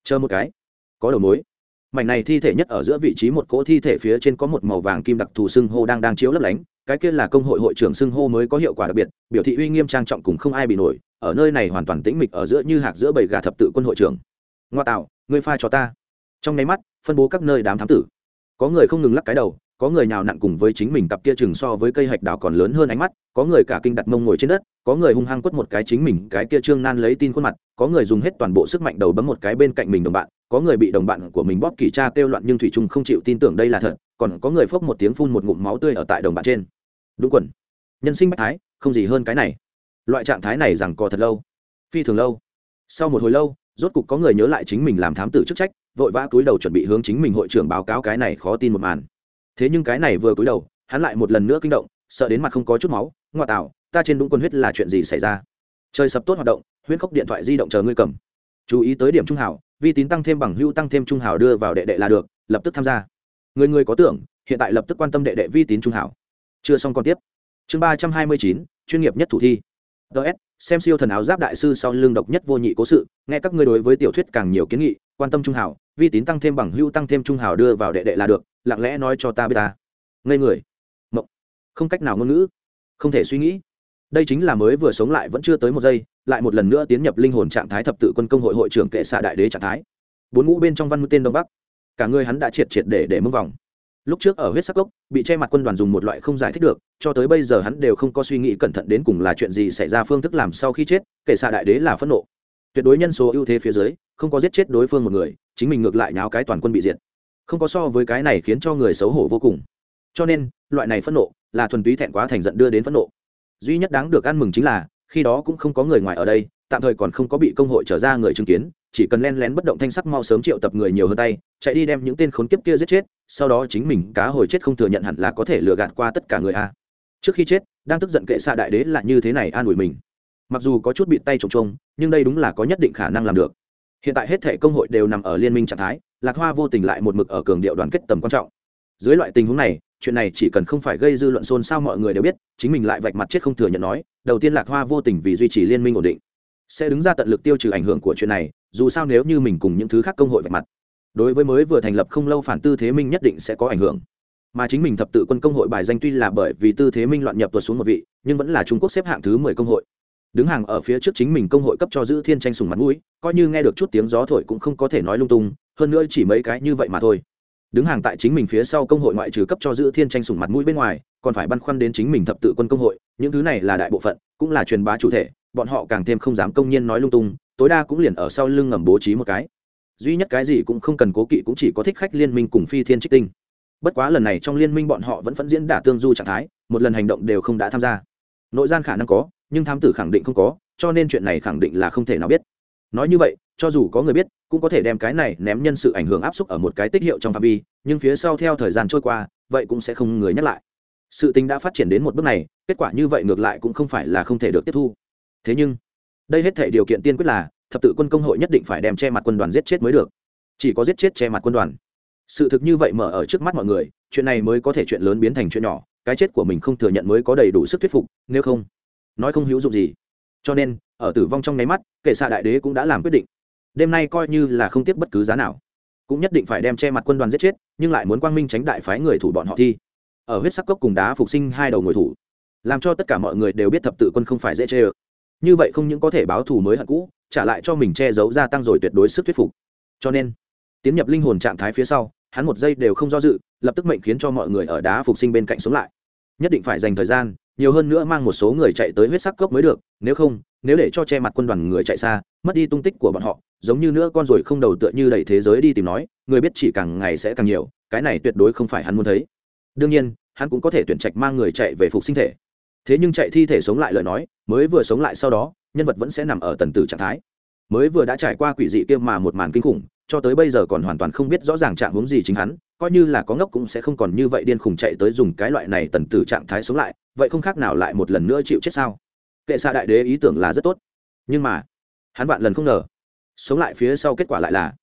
Speaker 1: chờ một cái, có đầu mối. Mảnh này thi thể nhất ở giữa vị trí một cỗ thi thể phía trên có một màu vàng kim đặc thù xưng hô đang đang chiếu lấp lánh cái kia là công hội hội trưởng xưng hô mới có hiệu quả đặc biệt, biểu thị uy nghiêm trang trọng cùng không ai bị nổi, ở nơi này hoàn toàn tĩnh mịch ở giữa như hạc giữa bầy gà thập tự quân hội trưởng. Ngoa tạo, ngươi pha cho ta. Trong nháy mắt, phân bố các nơi đám thám tử. Có người không ngừng lắc cái đầu, có người nào nặn cùng với chính mình cặp kia chừng so với cây hạch đào còn lớn hơn ánh mắt, có người cả kinh đặt mông ngồi trên đất, có người hung hăng quất một cái chính mình, cái kia trương nan lấy tin khuôn mặt, có người dùng hết toàn bộ sức mạnh đầu bấm một cái bên cạnh mình đồng bạn, có người bị đồng bạn của mình bóp kỳ tra kêu loạn nhưng thủy trung không chịu tin tưởng đây là thật, còn có người phốc một tiếng phun một ngụm máu tươi ở tại đồng bạn trên đúng quần. Nhân sinh bách thái, không gì hơn cái này. Loại trạng thái này rằng có thật lâu. Phi thường lâu. Sau một hồi lâu, rốt cục có người nhớ lại chính mình làm thám tử chức trách, vội vã cúi đầu chuẩn bị hướng chính mình hội trưởng báo cáo cái này khó tin một màn. Thế nhưng cái này vừa cúi đầu, hắn lại một lần nữa kinh động, sợ đến mặt không có chút máu ngoại tạo, ta trên đúng quân huyết là chuyện gì xảy ra? Trời sập tốt hoạt động, huyễn khốc điện thoại di động chờ ngươi cầm. Chú ý tới điểm trung hảo, vi tín tăng thêm bằng hưu tăng thêm trung hảo đưa vào đệ đệ là được, lập tức tham gia. Người người có tưởng, hiện tại lập tức quan tâm đệ đệ vi tín trung hảo chưa xong còn tiếp. Chương ba trăm hai mươi chín, chuyên nghiệp nhất thủ thi. Ts xem siêu thần áo giáp đại sư sau lưng độc nhất vô nhị cố sự, nghe các ngươi đối với tiểu thuyết càng nhiều kiến nghị, quan tâm trung hảo, vi tín tăng thêm bằng hưu tăng thêm trung hảo đưa vào đệ đệ là được, lặng lẽ nói cho ta biết ta. Ngây người. Mộng. Không cách nào ngôn ngữ. Không thể suy nghĩ. Đây chính là mới vừa sống lại vẫn chưa tới một giây, lại một lần nữa tiến nhập linh hồn trạng thái thập tự quân công hội hội trưởng kệ xạ đại đế trạng thái. Bốn ngũ bên trong văn mũi tên đông bắc. Cả người hắn đã triệt triệt để để mưng vòng lúc trước ở huyết sắc cốc, bị che mặt quân đoàn dùng một loại không giải thích được, cho tới bây giờ hắn đều không có suy nghĩ cẩn thận đến cùng là chuyện gì xảy ra phương thức làm sau khi chết, kể xa đại đế là phẫn nộ. Tuyệt đối nhân số ưu thế phía dưới, không có giết chết đối phương một người, chính mình ngược lại nháo cái toàn quân bị diệt. Không có so với cái này khiến cho người xấu hổ vô cùng. Cho nên, loại này phẫn nộ là thuần túy thẹn quá thành giận đưa đến phẫn nộ. Duy nhất đáng được ăn mừng chính là, khi đó cũng không có người ngoài ở đây, tạm thời còn không có bị công hội trở ra người chứng kiến chỉ cần len lén bất động thanh sắc mau sớm triệu tập người nhiều hơn tay, chạy đi đem những tên khốn kiếp kia giết chết, sau đó chính mình cá hồi chết không thừa nhận hẳn là có thể lừa gạt qua tất cả người a. Trước khi chết, đang tức giận kệ xạ đại đế là như thế này an ủi mình. Mặc dù có chút bị tay trồng trông nhưng đây đúng là có nhất định khả năng làm được. Hiện tại hết thể công hội đều nằm ở liên minh trạng thái, lạc hoa vô tình lại một mực ở cường điệu đoàn kết tầm quan trọng. Dưới loại tình huống này, chuyện này chỉ cần không phải gây dư luận xôn xao mọi người đều biết, chính mình lại vạch mặt chết không thừa nhận nói, đầu tiên lạc hoa vô tình vì duy trì liên minh ổn định, sẽ đứng ra tận lực tiêu trừ ảnh hưởng của chuyện này dù sao nếu như mình cùng những thứ khác công hội vạch mặt, đối với mới vừa thành lập không lâu phản tư thế minh nhất định sẽ có ảnh hưởng. Mà chính mình thập tự quân công hội bài danh tuy là bởi vì tư thế minh loạn nhập tuột xuống một vị, nhưng vẫn là trung quốc xếp hạng thứ mười công hội. Đứng hàng ở phía trước chính mình công hội cấp cho giữ thiên tranh sùng mặt mũi, coi như nghe được chút tiếng gió thổi cũng không có thể nói lung tung, hơn nữa chỉ mấy cái như vậy mà thôi. Đứng hàng tại chính mình phía sau công hội ngoại trừ cấp cho giữ thiên tranh sùng mặt mũi bên ngoài, còn phải băn khoăn đến chính mình thập tự quân công hội, những thứ này là đại bộ phận, cũng là truyền bá chủ thể, bọn họ càng thêm không dám công nhiên nói lung tung tối đa cũng liền ở sau lưng ngầm bố trí một cái. Duy nhất cái gì cũng không cần cố kỵ cũng chỉ có thích khách liên minh cùng phi thiên trích tinh. Bất quá lần này trong liên minh bọn họ vẫn phẫn diễn đả tương du trạng thái, một lần hành động đều không đã tham gia. Nội gian khả năng có, nhưng thám tử khẳng định không có, cho nên chuyện này khẳng định là không thể nào biết. Nói như vậy, cho dù có người biết, cũng có thể đem cái này ném nhân sự ảnh hưởng áp suất ở một cái tích hiệu trong phạm vi, nhưng phía sau theo thời gian trôi qua, vậy cũng sẽ không người nhắc lại. Sự tình đã phát triển đến một bước này, kết quả như vậy ngược lại cũng không phải là không thể được tiếp thu. Thế nhưng đây hết thể điều kiện tiên quyết là, thập tự quân công hội nhất định phải đem che mặt quân đoàn giết chết mới được. Chỉ có giết chết che mặt quân đoàn. Sự thực như vậy mở ở trước mắt mọi người, chuyện này mới có thể chuyện lớn biến thành chuyện nhỏ, cái chết của mình không thừa nhận mới có đầy đủ sức thuyết phục, nếu không, nói không hữu dụng gì. Cho nên, ở tử vong trong nháy mắt, kệ xạ đại đế cũng đã làm quyết định. Đêm nay coi như là không tiếc bất cứ giá nào. Cũng nhất định phải đem che mặt quân đoàn giết chết, nhưng lại muốn quang minh tránh đại phái người thủ bọn họ thi. Ở huyết sắc cốc cùng đá phục sinh hai đầu người thủ. Làm cho tất cả mọi người đều biết thập tự quân không phải dễ chê ơ như vậy không những có thể báo thù mới hận cũ, trả lại cho mình che giấu gia tăng rồi tuyệt đối sức thuyết phục. Cho nên, tiến nhập linh hồn trạng thái phía sau, hắn một giây đều không do dự, lập tức mệnh khiến cho mọi người ở đá phục sinh bên cạnh sống lại. Nhất định phải dành thời gian, nhiều hơn nữa mang một số người chạy tới huyết sắc cốc mới được, nếu không, nếu để cho che mặt quân đoàn người chạy xa, mất đi tung tích của bọn họ, giống như nữa con ruồi không đầu tựa như đẩy thế giới đi tìm nói, người biết chỉ càng ngày sẽ càng nhiều, cái này tuyệt đối không phải hắn muốn thấy. Đương nhiên, hắn cũng có thể tuyển trạch mang người chạy về phục sinh thể thế nhưng chạy thi thể sống lại lời nói, mới vừa sống lại sau đó, nhân vật vẫn sẽ nằm ở tần tử trạng thái. Mới vừa đã trải qua quỷ dị kia mà một màn kinh khủng, cho tới bây giờ còn hoàn toàn không biết rõ ràng trạng hướng gì chính hắn, coi như là có ngốc cũng sẽ không còn như vậy điên khùng chạy tới dùng cái loại này tần tử trạng thái sống lại, vậy không khác nào lại một lần nữa chịu chết sao? Kệ xa đại đế ý tưởng là rất tốt. Nhưng mà, hắn vạn lần không ngờ, sống lại phía sau kết quả lại là,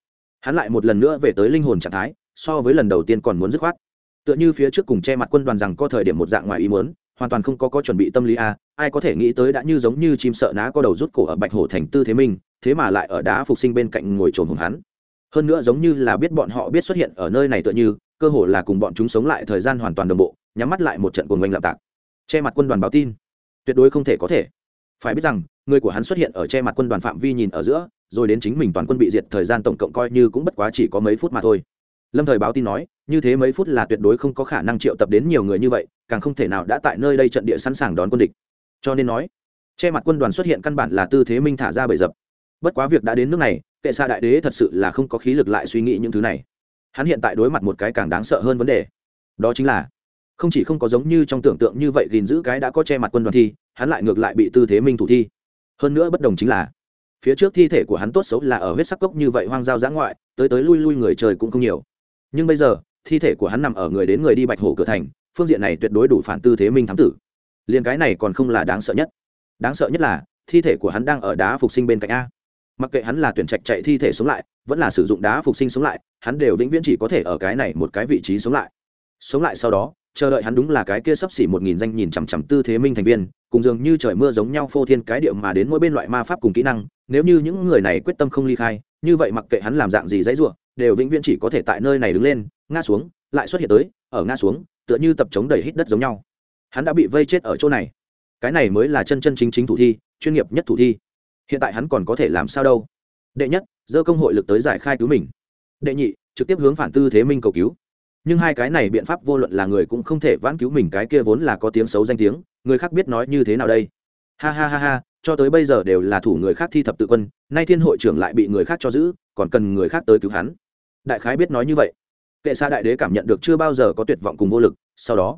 Speaker 1: hắn lại một lần nữa về tới linh hồn trạng thái, so với lần đầu tiên còn muốn dứt khoát. Tựa như phía trước cùng che mặt quân đoàn rằng có thời điểm một dạng ngoài ý muốn hoàn toàn không có có chuẩn bị tâm lý a, ai có thể nghĩ tới đã như giống như chim sợ ná có đầu rút cổ ở bạch hổ thành tư thế minh, thế mà lại ở đá phục sinh bên cạnh ngồi trồn hùng hắn. Hơn nữa giống như là biết bọn họ biết xuất hiện ở nơi này tựa như, cơ hồ là cùng bọn chúng sống lại thời gian hoàn toàn đồng bộ, nhắm mắt lại một trận cuồng oanh lạm tạc. Che mặt quân đoàn báo tin. Tuyệt đối không thể có thể. Phải biết rằng, người của hắn xuất hiện ở che mặt quân đoàn phạm vi nhìn ở giữa, rồi đến chính mình toàn quân bị diệt thời gian tổng cộng coi như cũng bất quá chỉ có mấy phút mà thôi lâm thời báo tin nói, như thế mấy phút là tuyệt đối không có khả năng triệu tập đến nhiều người như vậy, càng không thể nào đã tại nơi đây trận địa sẵn sàng đón quân địch. Cho nên nói, che mặt quân đoàn xuất hiện căn bản là tư thế minh thả ra bầy dập. Bất quá việc đã đến nước này, kệ xa đại đế thật sự là không có khí lực lại suy nghĩ những thứ này. Hắn hiện tại đối mặt một cái càng đáng sợ hơn vấn đề. Đó chính là, không chỉ không có giống như trong tưởng tượng như vậy gìn giữ cái đã có che mặt quân đoàn thi, hắn lại ngược lại bị tư thế minh thủ thi. Hơn nữa bất đồng chính là, phía trước thi thể của hắn tốt xấu là ở huyết sắc cốc như vậy hoang giao giã ngoại, tới tới lui lui người trời cũng không nhiều nhưng bây giờ, thi thể của hắn nằm ở người đến người đi bạch hổ cửa thành, phương diện này tuyệt đối đủ phản tư thế minh thám tử. Liền cái này còn không là đáng sợ nhất. Đáng sợ nhất là, thi thể của hắn đang ở đá phục sinh bên cạnh a. Mặc kệ hắn là tuyển trạch chạy thi thể sống lại, vẫn là sử dụng đá phục sinh sống lại, hắn đều vĩnh viễn chỉ có thể ở cái này một cái vị trí sống lại. Sống lại sau đó, chờ đợi hắn đúng là cái kia sắp xỉ một nghìn danh nhìn chằm chằm tư thế minh thành viên, cùng dường như trời mưa giống nhau phô thiên cái điệu mà đến mỗi bên loại ma pháp cùng kỹ năng, nếu như những người này quyết tâm không ly khai, như vậy mặc kệ hắn làm dạng gì dãy ruộng đều vĩnh viễn chỉ có thể tại nơi này đứng lên, ngã xuống, lại xuất hiện tới, ở ngã xuống, tựa như tập chống đầy hít đất giống nhau. Hắn đã bị vây chết ở chỗ này. Cái này mới là chân chân chính chính thủ thi, chuyên nghiệp nhất thủ thi. Hiện tại hắn còn có thể làm sao đâu? Đệ nhất dơ công hội lực tới giải khai cứu mình. Đệ nhị, trực tiếp hướng phản tư thế minh cầu cứu. Nhưng hai cái này biện pháp vô luận là người cũng không thể vãn cứu mình, cái kia vốn là có tiếng xấu danh tiếng, người khác biết nói như thế nào đây? Ha ha ha ha, cho tới bây giờ đều là thủ người khác thi thập tự quân, nay thiên hội trưởng lại bị người khác cho giữ, còn cần người khác tới cứu hắn đại khái biết nói như vậy. Kệ xa đại đế cảm nhận được chưa bao giờ có tuyệt vọng cùng vô lực, sau đó,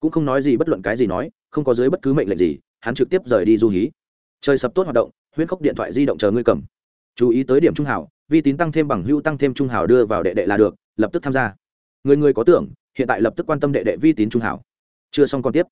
Speaker 1: cũng không nói gì bất luận cái gì nói, không có dưới bất cứ mệnh lệnh gì, hắn trực tiếp rời đi du hí. Trời sập tốt hoạt động, huyễn khốc điện thoại di động chờ ngươi cầm. Chú ý tới điểm trung hảo, vi tín tăng thêm bằng hưu tăng thêm trung hảo đưa vào đệ đệ là được, lập tức tham gia. Người người có tưởng, hiện tại lập tức quan tâm đệ đệ vi tín trung hảo. Chưa xong còn tiếp.